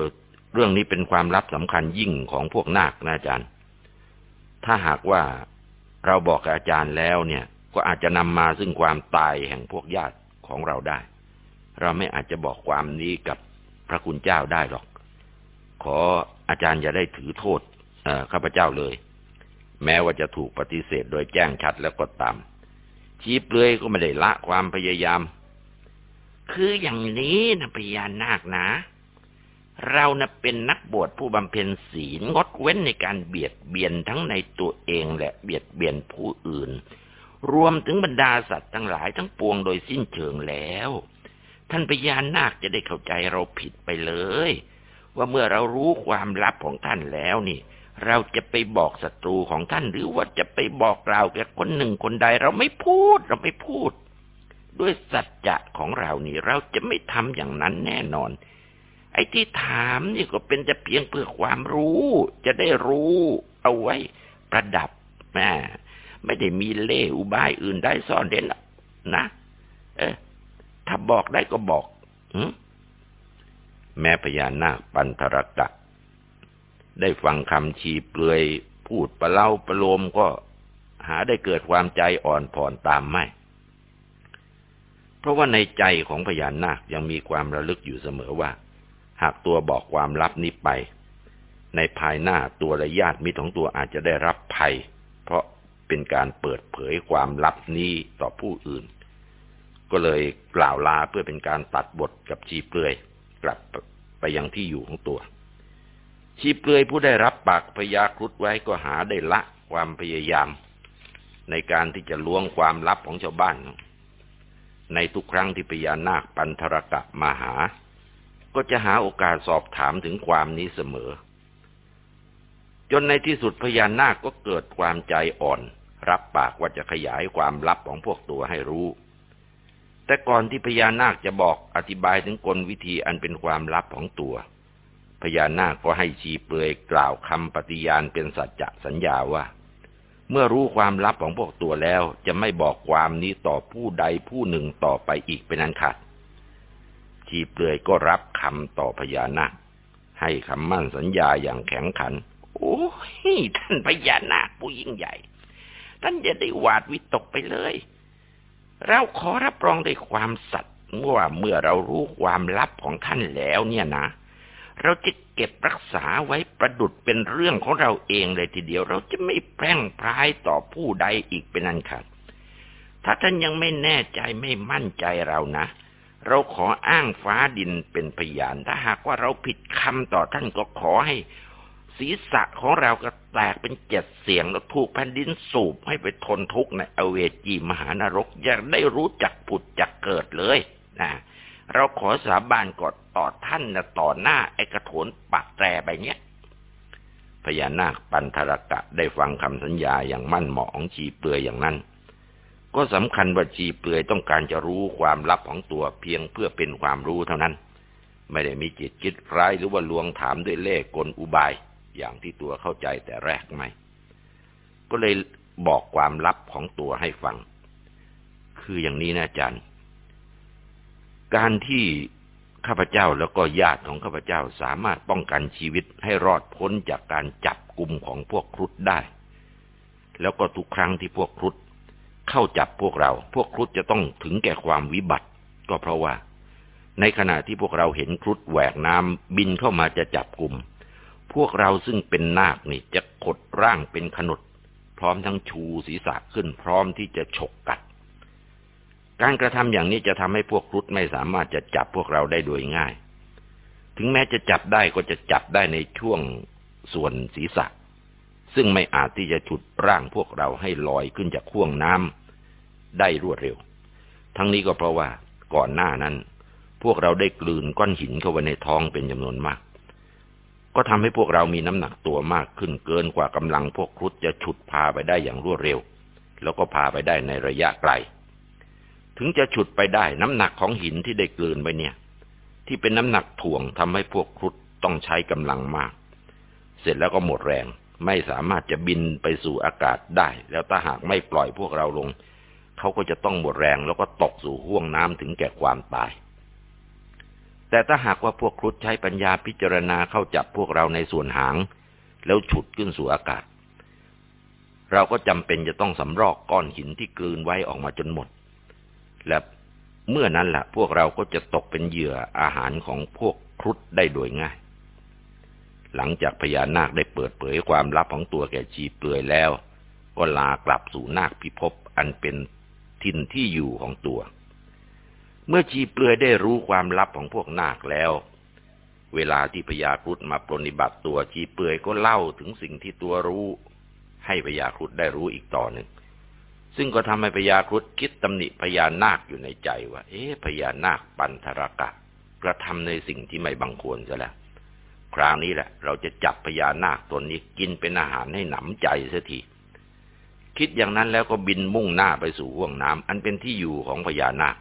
เรื่องนี้เป็นความลับสำคัญยิ่งของพวกนาคนะอาจารย์ ถ้าหากว่า เราบอกกับอาจารย์แล้วเนี่ย ก็อาจจะนำมาซึ่งความตายแห่งพวกญาติของเราได้ เราไม่อาจจะบอกความนี้กับพระคุณเจ้าได้หรอก ขออาจารย์อย่าได้ถือโทษข้าพเจ้าเลย แม้ว่าจะถูกปฏิเสธโดยแจ้งชัดแล้วก็ตามชี้เปลือยก็ไม่ได้ละความพยายาม คืออย่างนี้นะพญานาคนะ เรานะเป็นนักบวชผู้บำเพ็ญศีลงดเว้นในการเบียดเบียนทั้งในตัวเองและเบียดเบียนผู้อื่น รวมถึงบรรดาสัตว์ทั้งหลายทั้งปวงโดยสิ้นเชิงแล้ว ท่านพญานาคจะได้เข้าใจเราผิดไปเลย ว่าเมื่อเรารู้ความลับของท่านแล้วนี่ เราจะไปบอกศัตรูของท่านหรือว่าจะไปบอกกล่าวแก่คนหนึ่งคนใดเราไม่พูดเราไม่พูด ด้วยสัจจะของเรานี่เราจะไม่ทำอย่างนั้นแน่นอน ไอ้ที่ถามนี่ก็เป็นจะเพียงเพื่อความรู้ จะได้รู้เอาไว้ประดับแม่ไม่ได้มีเล่อุบายอื่นได้ซ่อนเด่นนะ เออถ้าบอกได้ก็บอกแม้พญานาคปันธรกะได้ฟังคำชีเปลือยพูดประเล่าประโลมก็หาได้เกิดความใจอ่อนผ่อนตามไม่ เพราะว่าในใจของพญานาคยังมีความระลึกอยู่เสมอว่า หากตัวบอกความลับนี้ไป ในภายหน้าตัวและญาติมิตรของตัวอาจจะได้รับภัย เพราะเป็นการเปิดเผยความลับนี้ต่อผู้อื่น ก็เลยกล่าวลาเพื่อเป็นการตัดบทกับชีเปลือยกลับไปยังที่อยู่ของตัว ชีเปลือยผู้ได้รับปากพยาครุฑไว้ก็หาได้ละความพยายาม ในการที่จะล้วงความลับของชาวบ้าน ในทุกครั้งที่พญานาคปันธรกะมาหา ก็จะหาโอกาสสอบถามถึงความนี้เสมอ จนในที่สุดพญานาคก็เกิดความใจอ่อน รับปากว่าจะขยายความลับของพวกตัวให้รู้ แต่ก่อนที่พญานาคจะบอกอธิบายถึงกลวิธีอันเป็นความลับของตัวพญานาคก็ให้ชีเปลือยกล่าวคำปฏิญาณเป็นสัจจะสัญญาว่า เมื่อรู้ความลับของพวกตัวแล้วจะไม่บอกความนี้ต่อผู้ใดผู้หนึ่งต่อไปอีกเป็นอันขาด ชีเปลือยก็รับคำต่อพญานาคให้คำมั่นสัญญาอย่างแข็งขัน โอ้ยท่านพญานาคผู้ยิ่งใหญ่ ท่านจะได้หวาดวิตกไปเลย เราขอรับรองด้วยความสัตย์ว่าเมื่อเรารู้ความลับของท่านแล้วเนี่ยนะ เราจะเก็บรักษาไว้ประดุดเป็นเรื่องของเราเองเลยทีเดียว เราจะไม่แพร่งพรายต่อผู้ใดอีกเป็นอันขาดถ้าท่านยังไม่แน่ใจไม่มั่นใจเรานะ เราขออ้างฟ้าดินเป็นพยาน ถ้าหากว่าเราผิดคำต่อท่านก็ขอให้ ศีรษะของเราก็แตกเป็นเจ็ดเสียงแล้วถูกแผ่นดินสูบให้ไปทนทุกข์ในอเวจีมหานรกอย่าได้รู้จักผุดจักเกิดเลยนะเราขอสาบานกดต่อท่านนะต่อหน้าไอ้กระโถนปากแตรไปเนี้ยพญานาคปันธรกะได้ฟังคำสัญญาอย่างมั่นเหมาะของชีเปลือยอย่างนั้น ก็สำคัญว่าชีเปลือยต้องการจะรู้ความลับของตัวเพียงเพื่อเป็นความรู้เท่านั้น ไม่ได้มีจิตคิดร้ายหรือว่าลวงถามด้วยเล่ห์กลอุบาย อย่างที่ตัวเข้าใจแต่แรกไม่ ก็เลยบอกความลับของตัวให้ฟัง คืออย่างนี้นะอาจารย์ การที่ข้าพเจ้าแล้วก็ญาติของข้าพเจ้าสามารถป้องกันชีวิตให้รอดพ้นจากการจับกลุ่มของพวกครุฑได้ แล้วก็ทุกครั้งที่พวกครุฑ เข้าจับพวกเรา พวกครุฑจะต้องถึงแก่ความวิบัติ ก็เพราะว่า ในขณะที่พวกเราเห็นครุฑแหวกน้ำบินเข้ามาจะจับกลุ่ม พวกเราซึ่งเป็นนาคนี่จะขดร่างเป็นขนุดพร้อมทั้งชูศีรษะขึ้นพร้อมที่จะฉกกัด การกระทำอย่างนี้จะทำให้พวกครุฑไม่สามารถจะจับพวกเราได้โดยง่าย ถึงแม้จะจับได้ก็จะจับได้ในช่วงส่วนศีรษะ ซึ่งไม่อาจที่จะฉุดร่างพวกเราให้ลอยขึ้นจากข่วงน้ำได้รวดเร็ว ทั้งนี้ก็เพราะว่าก่อนหน้านั้น พวกเราได้กลืนก้อนหินเข้าไปในท้องเป็นจำนวนมาก ก็ทำให้พวกเรามีน้ำหนักตัวมากขึ้นเกินกว่ากำลังพวกครุฑจะฉุดพาไปได้อย่างรวดเร็ว แล้วก็พาไปได้ในระยะไกล ถึงจะฉุดไปได้น้ำหนักของหินที่ได้กลืนไปเนี่ย ที่เป็นน้ำหนักถ่วงทำให้พวกครุฑต้องใช้กำลังมาก เสร็จแล้วก็หมดแรง ไม่สามารถจะบินไปสู่อากาศได้ แล้วถ้าหากไม่ปล่อยพวกเราลง เขาก็จะต้องหมดแรงแล้วก็ตกสู่ห้วงน้ำถึงแก่ความตาย แต่ถ้าหากว่าพวกครุฑใช้ปัญญาพิจารณาเข้าจับพวกเราในส่วนหาง แล้วฉุดขึ้นสู่อากาศ เราก็จำเป็นจะต้องสำรอกก้อนหินที่กลืนไว้ออกมาจนหมด และเมื่อนั้นแหละพวกเราก็จะตกเป็นเหยื่ออาหารของพวกครุฑได้โดยง่าย หลังจากพญานาคได้เปิดเผยความลับของตัวแก่ชีเปลือยแล้ว ก็ลากลับสู่นาคพิภพอันเป็นทินที่อยู่ของตัว เมื่อชีเปลือยได้รู้ความลับของพวกนาคแล้ว เวลาที่พญาครุฑมาปรนิบัติตัวชีเปลือยก็เล่าถึงสิ่งที่ตัวรู้ ให้พญาครุฑได้รู้อีกต่อหนึ่ง ซึ่งก็ทำให้พญาครุฑคิดตำหนิพญานาคอยู่ในใจว่า เอ๊ะพญานาคปันธรกะ กระทำในสิ่งที่ไม่บังควรซะแล้ว คราวนี้แหละ เราจะจับพญานาคตนนี้กินเป็นอาหารให้หนำใจเสียทีคิดอย่างนั้นแล้วก็บินมุ่งหน้าไปสู่ห่วงน้ำอันเป็นที่อยู่ของพญานาค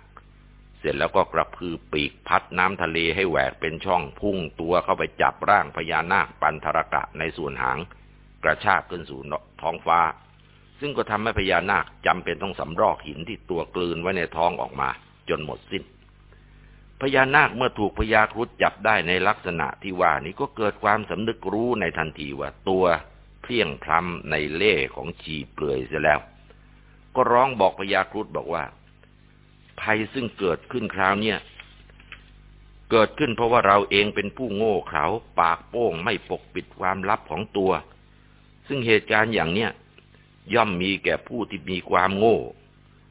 เสร็จแล้วก็กระพือปีกพัดน้ำทะเลให้แหวกเป็นช่องพุ่งตัวเข้าไปจับร่างพญานาคปันธรกะในส่วนหาง กระชากขึ้นสู่ท้องฟ้า ซึ่งก็ทำให้พญานาคจำเป็นต้องสำรอกหินที่ตัวกลืนไว้ในท้องออกมา จนหมดสิ้น พญานาคเมื่อถูกพญาครุฑจับได้ในลักษณะที่ว่านี้ก็เกิดความสำนึกรู้ในทันทีว่าตัวเพียงพล้ำในเล่ของชีเปลือยเสียแล้ว ก็ร้องบอกพญาครุฑบอกว่า ภัยซึ่งเกิดขึ้นคราวเนี้ยเกิดขึ้นเพราะว่าเราเองเป็นผู้โง่เขลาปากโป้งไม่ปกปิดความลับของตัว ซึ่งเหตุการณ์อย่างเนี้ยย่อมมีแก่ผู้ที่มีความโง่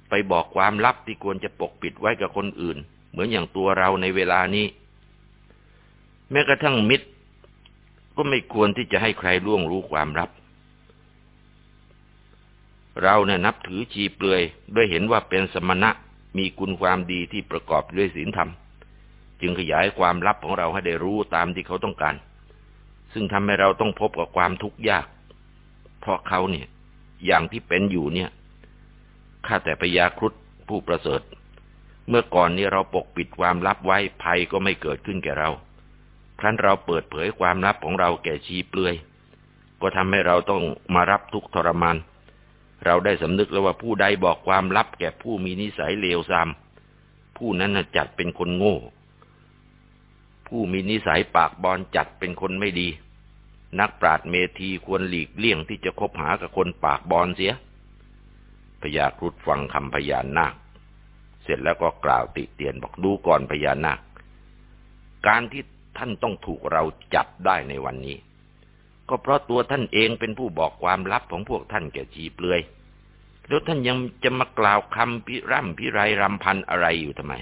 ไปบอกความลับที่ควรจะปกปิดไว้กับคนอื่น เหมือนอย่างตัวเราในเวลานี้ แม้กระทั่งมิตร ก็ไม่ควรที่จะให้ใครล่วงรู้ความลับ เราเนี่ยนับถือชีเปลือยด้วยเห็นว่าเป็นสมณะมีคุณความดีที่ประกอบด้วยศีลธรรม จึงขยายความลับของเราให้ได้รู้ตามที่เขาต้องการ ซึ่งทำให้เราต้องพบกับความทุกข์ยาก เพราะเขาเนี่ย อย่างที่เป็นอยู่เนี่ยข้าแต่พญาครุฑผู้ประเสริฐ เมื่อก่อนนี้เราปกปิดความลับไว้ภัยก็ไม่เกิดขึ้นแก่เรา ครั้นเราเปิดเผยความลับของเราแก่ชีเปลือย ก็ทำให้เราต้องมารับทุกทรมาน เราได้สำนึกแล้วว่าผู้ใดบอกความลับแก่ผู้มีนิสัยเลวทราม ผู้นั้นจัดเป็นคนโง่ ผู้มีนิสัยปากบอลจัดเป็นคนไม่ดี นักปราดเมธีควรหลีกเลี่ยงที่จะคบหากับคนปากบอลเสียพญาครุฑฟังคำพญานาค เสร็จแล้วก็กล่าวติเตียนบอกดูก่อนพญานาค การที่ท่านต้องถูกเราจับได้ในวันนี้ ก็เพราะตัวท่านเองเป็นผู้บอกความลับของพวกท่านแก่จีเปลือย แล้วท่านยังจะมากล่าวคำพิร่ำพิไรรำพันอะไรอยู่ทำไม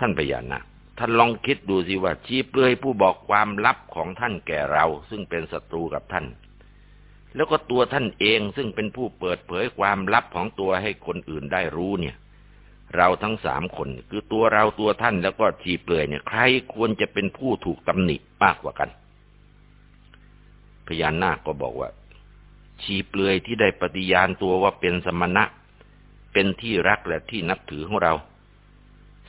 ท่านพญานาคท่านลองคิดดูสิว่าชีเปลือยผู้บอกความลับของท่านแก่เรา ซึ่งเป็นศัตรูกับท่าน แล้วก็ตัวท่านเองซึ่งเป็นผู้เปิดเผยความลับของตัวให้คนอื่นได้รู้เนี่ย เราทั้งสามคนคือตัวเราตัวท่านแล้วก็ชีเปลือยเนี่ย ใครควรจะเป็นผู้ถูกตำหนิมากกว่ากัน พญานาคก็บอกว่า ชีเปลือยที่ได้ปฏิญาณตัวว่าเป็นสมณะ เป็นที่รักและที่นับถือของเรา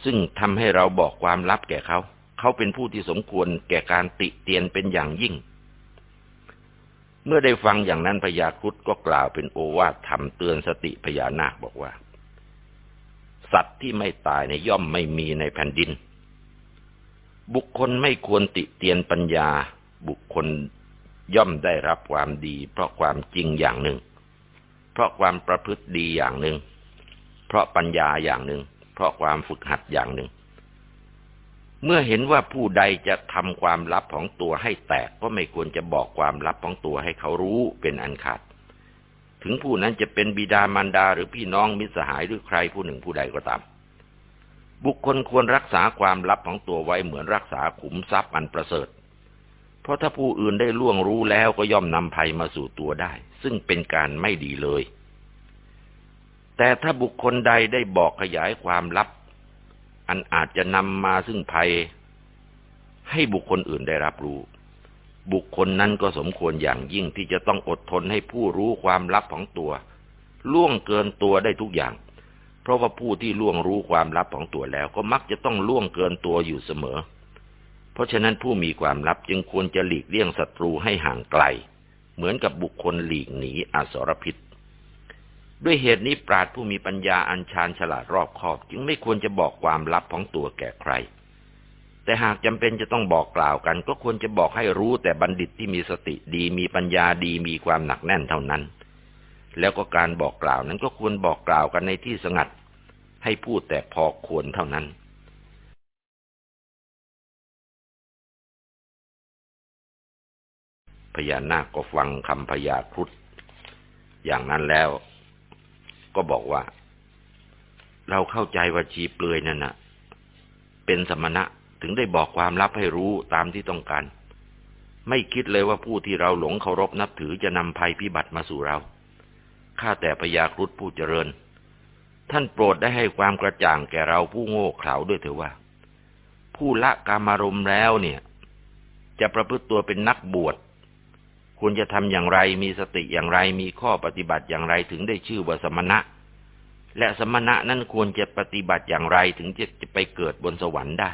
ซึ่งทำให้เราบอกความลับแก่เขา เขาเป็นผู้ที่สมควรแก่การติเตียนเป็นอย่างยิ่ง เมื่อได้ฟังอย่างนั้นพญาครุฑก็กล่าวเป็นโอวาทธรรมเตือนสติพญานาคบอกว่า สัตว์ที่ไม่ตายในย่อมไม่มีในแผ่นดิน บุคคลไม่ควรติเตียนปัญญา บุคคลย่อมได้รับความดี เพราะความจริงอย่างหนึ่ง เพราะความประพฤติดีอย่างหนึ่ง เพราะปัญญาอย่างหนึ่ง เพราะความฝึกหัดอย่างหนึ่ง เมื่อเห็นว่าผู้ใดจะทำความลับของตัวให้แตกก็ไม่ควรจะบอกความลับของตัวให้เขารู้เป็นอันขาด ถึงผู้นั้นจะเป็นบิดามารดาหรือพี่น้องมิตรสหายหรือใครผู้หนึ่งผู้ใดก็ตาม บุคคลควรรักษาความลับของตัวไว้เหมือนรักษาขุมทรัพย์อันประเสริฐ เพราะถ้าผู้อื่นได้ล่วงรู้แล้วก็ย่อมนำภัยมาสู่ตัวได้ ซึ่งเป็นการไม่ดีเลยแต่ถ้าบุคคลใดได้บอกขยายความลับ อันอาจจะนำมาซึ่งภัย ให้บุคคลอื่นได้รับรู้ บุคคลนั้นก็สมควรอย่างยิ่งที่จะต้องอดทนให้ผู้รู้ความลับของตัว ล่วงเกินตัวได้ทุกอย่าง เพราะว่าผู้ที่ล่วงรู้ความลับของตัวแล้ว ก็มักจะต้องล่วงเกินตัวอยู่เสมอ เพราะฉะนั้นผู้มีความลับจึงควรจะหลีกเลี่ยงศัตรูให้ห่างไกล เหมือนกับบุคคลหลีกหนีอสรพิษ ด้วยเหตุนี้ปราดผู้มีปัญญาอันชาญฉลาดรอบคอบ จึงไม่ควรจะบอกความลับของตัวแก่ใคร แต่หากจำเป็นจะต้องบอกกล่าวกัน ก็ควรจะบอกให้รู้แต่บัณฑิตที่มีสติดีมีปัญญาดีมีความหนักแน่นเท่านั้น แล้วก็การบอกกล่าวนั้นก็ควรบอกกล่าวกันในที่สงัด ให้พูดแต่พอควรเท่านั้นพญานาคก็ฟังคำพญาครุฑอย่างนั้นแล้ว ก็บอกว่า เราเข้าใจว่าชีเปลือยนั่นนะเป็นสมณะถึงได้บอกความลับให้รู้ตามที่ต้องการ ไม่คิดเลยว่าผู้ที่เราหลงเคารพนับถือจะนำภัยพิบัติมาสู่เรา ข้าแต่พญาครุฑผู้เจริญ ท่านโปรดได้ให้ความกระจ่างแก่เราผู้โง่เขลาด้วยเถอะว่า ผู้ละกามารมแล้วเนี่ย จะประพฤติตัวเป็นนักบวช ควรจะทำอย่างไร มีสติอย่างไร มีข้อปฏิบัติอย่างไรถึงได้ชื่อว่าสมณะ และสมณะนั้นควรจะปฏิบัติอย่างไรถึงจะไปเกิดบนสวรรค์ได้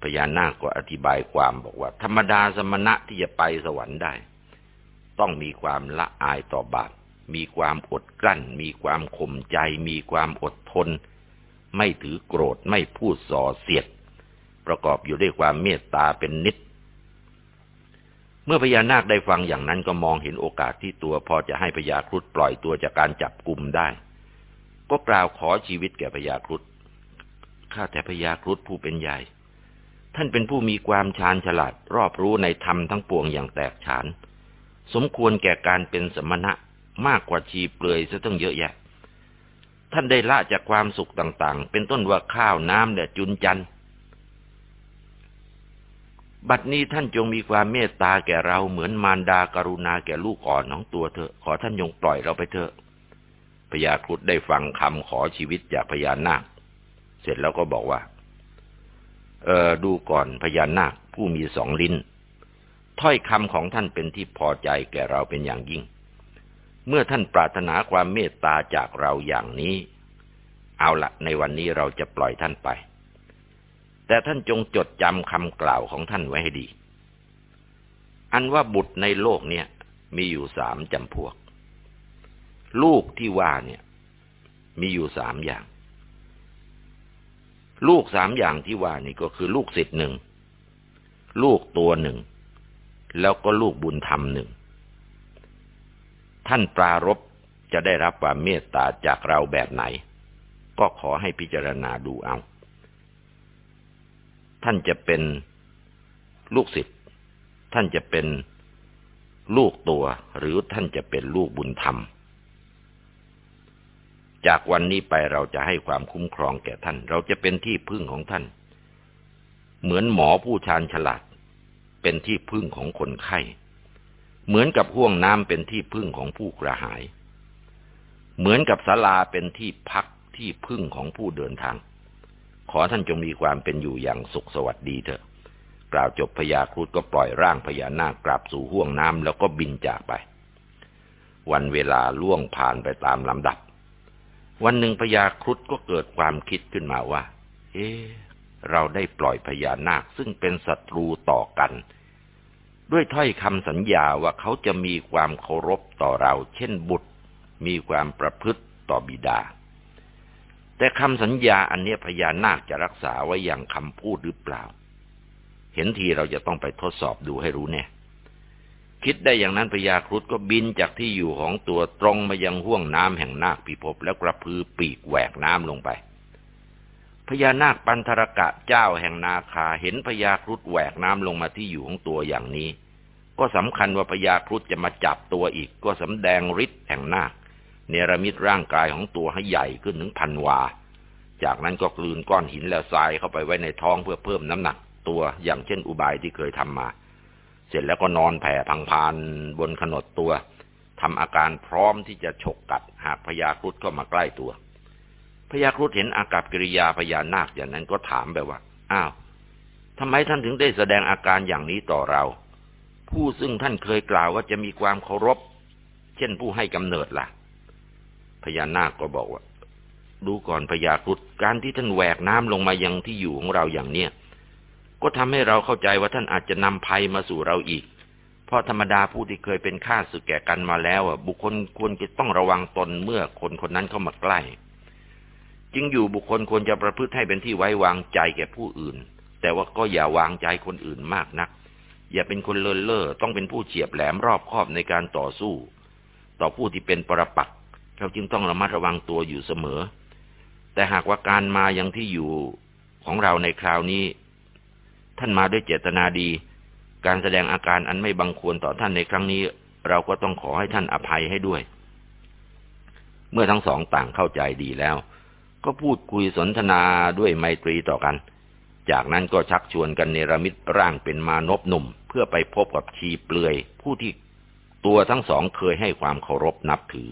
พญานาคก็อธิบายความบอกว่า ธรรมดาสมณะที่จะไปสวรรค์ได้ ต้องมีความละอายต่อบาปมีความอดกลั้น มีความข่มใจ มีความอดทน ไม่ถือโกรธไม่พูดส่อเสียด ประกอบอยู่ด้วยความเมตตาเป็นนิด เมื่อพญานาคได้ฟังอย่างนั้นก็มองเห็นโอกาสที่ตัวพอจะให้พญาครุฑปล่อยตัวจากการจับกลุ่มได้ ก็กล่าวขอชีวิตแก่พญาครุฑข้าแต่พญาครุฑผู้เป็นใหญ่ ท่านเป็นผู้มีความชาญฉลาดรอบรู้ในธรรมทั้งปวงอย่างแตกฉาน สมควรแก่การเป็นสมณะมากกว่าชีเปลือยซะตั้งเยอะแยะ ท่านได้ละจากความสุขต่างๆ เป็นต้นว่าข้าวน้ำและจุนจัน บัดนี้ท่านจงมีความเมตตาแก่เราเหมือนมารดากรุณาแก่ลูกอ่อนของตัวเถอะ ขอท่านยงปล่อยเราไปเถอะพญาครุฑได้ฟังคำขอชีวิตจากพญานาค เสร็จแล้วก็บอกว่า เออดูก่อนพญานาคผู้มีสองลิ้น ถ้อยคำของท่านเป็นที่พอใจแก่เราเป็นอย่างยิ่ง เมื่อท่านปรารถนาความเมตตาจากเราอย่างนี้ เอาละในวันนี้เราจะปล่อยท่านไป แต่ท่านจงจดจำคำกล่าวของท่านไว้ให้ดี อันว่าบุตรในโลกเนี่ยมีอยู่สามจำพวก ลูกที่ว่าเนี่ยมีอยู่สามอย่าง ลูกสามอย่างที่ว่านี่ก็คือลูกศิษย์หนึ่ง ลูกตัวหนึ่ง แล้วก็ลูกบุญธรรมหนึ่ง ท่านปรารบจะได้รับความเมตตาจากเราแบบไหน ก็ขอให้พิจารณาดูเอา ท่านจะเป็นลูกศิษย์ท่านจะเป็นลูกตัว หรือท่านจะเป็นลูกบุญธรรม จากวันนี้ไปเราจะให้ความคุ้มครองแก่ท่าน เราจะเป็นที่พึ่งของท่าน เหมือนหมอผู้ชาญฉลาด เป็นที่พึ่งของคนไข้ เหมือนกับห่วงน้ำเป็นที่พึ่งของผู้กระหาย เหมือนกับศาลาเป็นที่พักที่พึ่งของผู้เดินทาง ขอท่านจงมีความเป็นอยู่อย่างสุขสวัสดีเถอะ กล่าวจบพญาครุฑก็ปล่อยร่างพญานาคกลับสู่ห้วงน้ำแล้วก็บินจากไป วันเวลาล่วงผ่านไปตามลำดับ วันหนึ่งพญาครุฑก็เกิดความคิดขึ้นมาว่า เอ๊เราได้ปล่อยพญานาคซึ่งเป็นศัตรูต่อกัน ด้วยถ้อยคำสัญญาว่าเขาจะมีความเคารพต่อเรา เช่นบุตร มีความประพฤติต่อบิดา แต่คำสัญญาอันนี้พญานาคจะรักษาไว้อย่างคำพูดหรือเปล่า เห็นทีเราจะต้องไปทดสอบดูให้รู้แน่คิดได้อย่างนั้นพญาครุฑก็บินจากที่อยู่ของตัวตรงมายังห้วงน้ำแห่งนาคพิภพแล้วกระพือปีกแหวกน้ำลงไปพญานาคปันธรกะเจ้าแห่งนาคาเห็นพญาครุฑแหวกน้ำลงมาที่อยู่ของตัวอย่างนี้ ก็สำคัญว่าพญาครุฑจะมาจับตัวอีก ก็สำแดงฤทธิ์แห่งนาค เนรมิตร่างกายของตัวให้ใหญ่ขึ้นถึงพันวา จากนั้นก็กลืนก้อนหินและทรายเข้าไปไว้ในท้องเพื่อเพิ่มน้ำหนักตัวอย่างเช่นอุบายที่เคยทำมา เสร็จแล้วก็นอนแผ่พังพานบนขนดตัวทำอาการพร้อมที่จะฉกกัดหากพญาครุฑเข้ามาใกล้ตัวพญาครุฑเห็นอากับกิริยาพญานาคอย่างนั้นก็ถามไปว่า อ้าวทำไมท่านถึงได้แสดงอาการอย่างนี้ต่อเรา ผู้ซึ่งท่านเคยกล่าวว่าจะมีความเคารพ เช่นผู้ให้กำเนิดละ่ะ พญานาคก็บอกว่า ดูก่อนพญาครุฑการที่ท่านแหวกน้ำลงมายังที่อยู่ของเราอย่างเนี้ยก็ทำให้เราเข้าใจว่าท่านอาจจะนำภัยมาสู่เราอีก เพราะธรรมดาผู้ที่เคยเป็นข้าศึกแก่กันมาแล้วอะ บุคคลควรจะต้องระวังตนเมื่อคนคนนั้นเข้ามาใกล้จริงอยู่บุคคลควรจะประพฤติให้เป็นที่ไว้วางใจแก่ผู้อื่น แต่ว่าก็อย่าวางใจคนอื่นมากนัก อย่าเป็นคนเลินเล่อต้องเป็นผู้เฉียบแหลมรอบคอบในการต่อสู้ ต่อผู้ที่เป็นปรปัก เราจึงต้องระมัดระวังตัวอยู่เสมอ แต่หากว่าการมายังที่อยู่ของเราในคราวนี้ ท่านมาด้วยเจตนาดี การแสดงอาการอันไม่บังควรต่อท่านในครั้งนี้ เราก็ต้องขอให้ท่านอภัยให้ด้วย เมื่อทั้งสองต่างเข้าใจดีแล้ว ก็พูดคุยสนทนาด้วยไมตรีต่อกัน จากนั้นก็ชักชวนกันเนรมิตร่างเป็นมานพหนุ่ม เพื่อไปพบกับชีเปลือยผู้ที่ตัวทั้งสองเคยให้ความเคารพนับถือ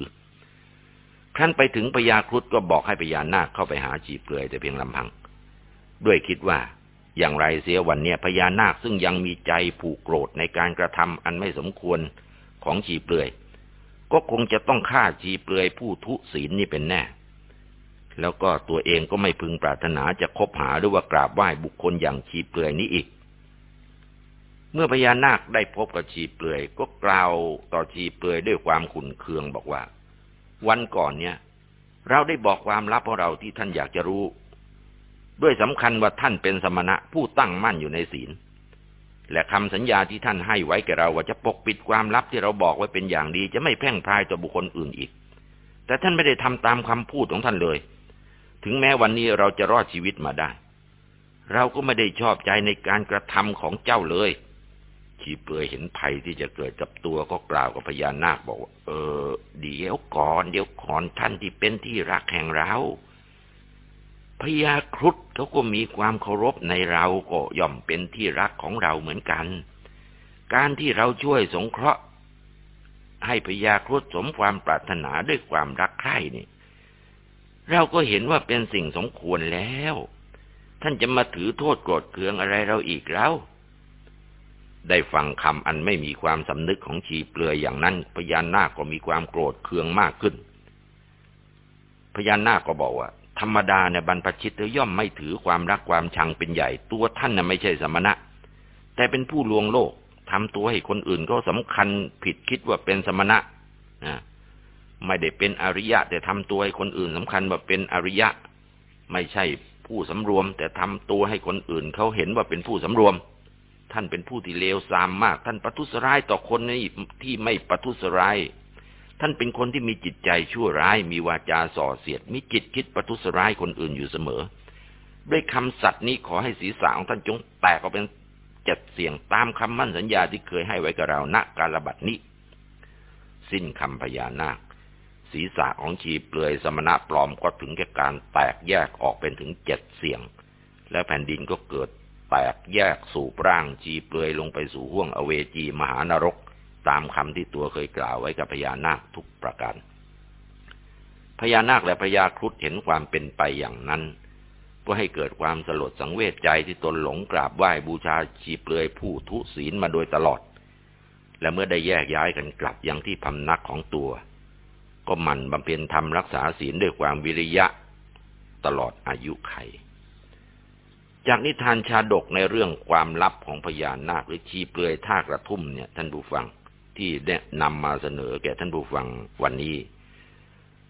ครั้นไปถึงพญาครุฑก็บอกให้พญานาคเข้าไปหาชีเปลือยแต่เพียงลำพัง ด้วยคิดว่าอย่างไรเสียวันเนี้ยพญานาคซึ่งยังมีใจผูกโกรธในการกระทำอันไม่สมควรของชีเปลือย ก็คงจะต้องฆ่าชีเปลือยผู้ทุศีลนี่เป็นแน่ แล้วก็ตัวเองก็ไม่พึงปรารถนาจะคบหาหรือว่ากราบไหว้บุคคลอย่างชีเปลือยนี้อีก เมื่อพญานาคได้พบกับชีเปลือย ก็กล่าวต่อชีเปลือยด้วยความขุนเคืองบอกว่า วันก่อนเนี่ย เราได้บอกความลับของเราที่ท่านอยากจะรู้ ด้วยสำคัญว่าท่านเป็นสมณะผู้ตั้งมั่นอยู่ในศีล และคำสัญญาที่ท่านให้ไว้แก่เราว่าจะปกปิดความลับที่เราบอกไว้เป็นอย่างดี จะไม่แพร่งพรายต่อบุคคลอื่นอีก แต่ท่านไม่ได้ทำตามคำพูดของท่านเลย ถึงแม้วันนี้เราจะรอดชีวิตมาได้ เราก็ไม่ได้ชอบใจในการกระทำของเจ้าเลย ชีเปือยเห็นภัยที่จะเกิดกับตัวก็กล่าวกับพญานาคบอกเออเดี๋ยวก่อนเดี๋ยวก่อนท่านที่เป็นที่รักแห่งเราพญาครุฑเขาก็มีความเคารพในเราก็ย่อมเป็นที่รักของเราเหมือนกัน การที่เราช่วยสงเคราะห์ ให้พญาครุฑสมความปรารถนาด้วยความรักใคร่นี่ เราก็เห็นว่าเป็นสิ่งสมควรแล้ว ท่านจะมาถือโทษโกรธเคืองอะไรเราอีกแล้ว ได้ฟังคำอันไม่มีความสำนึกของชีเปลือยอย่างนั้นพญานาคก็มีความโกรธเคืองมากขึ้นพญานาคก็บอกว่า ธรรมดาเนี่ยบรรพชิตย่อมไม่ถือความรักความชังเป็นใหญ่ ตัวท่านน่ะไม่ใช่สมณะ แต่เป็นผู้ลวงโลกทำตัวให้คนอื่นก็สำคัญผิดคิดว่าเป็นสมณะนะไม่ได้เป็นอริยะ แต่ทำตัวให้คนอื่นสำคัญว่าเป็นอริยะ ไม่ใช่ผู้สำรวม แต่ทำตัวให้คนอื่นเขาเห็นว่าเป็นผู้สำรวม ท่านเป็นผู้ที่เลวทรามมาก ท่านประทุษร้ายต่อคนนี้ที่ไม่ประทุษร้ายท่านเป็นคนที่มีจิตใจชั่วร้าย มีวาจาส่อเสียด มีจิตคิดประทุษร้ายคนอื่นอยู่เสมอ ด้วยคำสัตย์นี้ขอให้ศีรษะของท่านจงแตกออกเป็นเจ็ดเสียงตามคำมั่นสัญญาที่เคยให้ไว้กับเราณการระบัดนี้ สิ้นคำพญานาค ศีรษะของชีเปลือยสมณะปลอมก็ถึงแก่การแตกแยกออกเป็นถึงเจ็ดเสียง และแผ่นดินก็เกิด แตกแยกสู่ร่างชีเปลือยลงไปสู่ห้วงอเวจีมหานรก ตามคำที่ตัวเคยกล่าวไว้กับพญานาคทุกประการพญานาคและพญาครุฑเห็นความเป็นไปอย่างนั้น ก็ให้เกิดความสลดสังเวชใจที่ตนหลงกราบไหว้บูชาชีเปลือยผู้ทุศีลมาโดยตลอด และเมื่อได้แยกย้ายกันกลับยังที่พำนักของตัว ก็มันบำเพ็ญธรรมรักษาศีลด้วยความวิริยะ ตลอดอายุไข จากนิทานชาดกในเรื่องความลับของพญานาคหรือชีเปลือยท่ากระทุ่มเนี่ยท่านผู้ฟังที่ได้นำมาเสนอแก่ท่านผู้ฟังวันนี้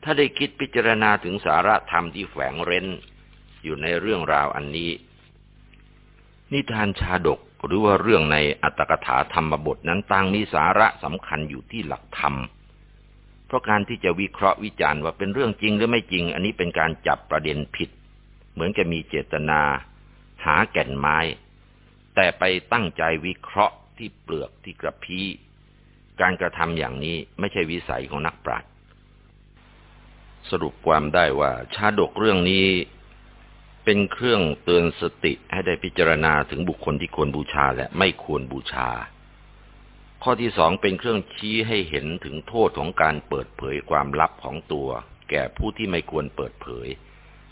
ถ้าได้คิดพิจารณาถึงสาระธรรมที่แฝงเร้น อยู่ในเรื่องราวอันนี้ นิทานชาดกหรือว่าเรื่องในอัตถกถาธรรมบทนั้นต่างมีสาระสำคัญอยู่ที่หลักธรรม เพราะการที่จะวิเคราะห์วิจารณ์ว่าเป็นเรื่องจริงหรือไม่จริง อันนี้เป็นการจับประเด็นผิด เหมือนกับมีเจตนา หาแก่นไม้ แต่ไปตั้งใจวิเคราะห์ที่เปลือกที่กระพี้การกระทำอย่างนี้ไม่ใช่วิสัยของนักปราชญ์สรุปความได้ว่าชาดกเรื่องนี้เป็นเครื่องเตือนสติให้ได้พิจารณาถึงบุคคลที่ควรบูชาและไม่ควรบูชา ข้อที่สองเป็นเครื่องชี้ให้เห็นถึงโทษของการเปิดเผยความลับของตัว แก่ผู้ที่ไม่ควรเปิดเผย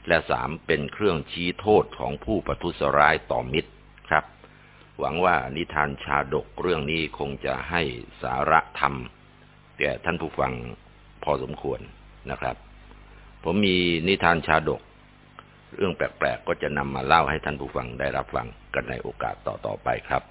และสามเป็นเครื่องชี้โทษของผู้ประทุษร้ายต่อมิตรครับ หวังว่านิทานชาดกเรื่องนี้คงจะให้สาระธรรม แก่ท่านผู้ฟังพอสมควรนะครับ ผมมีนิทานชาดก เรื่องแปลกๆก็จะนำมาเล่าให้ท่านผู้ฟังได้รับฟังกันในโอกาสต่อๆไปครับ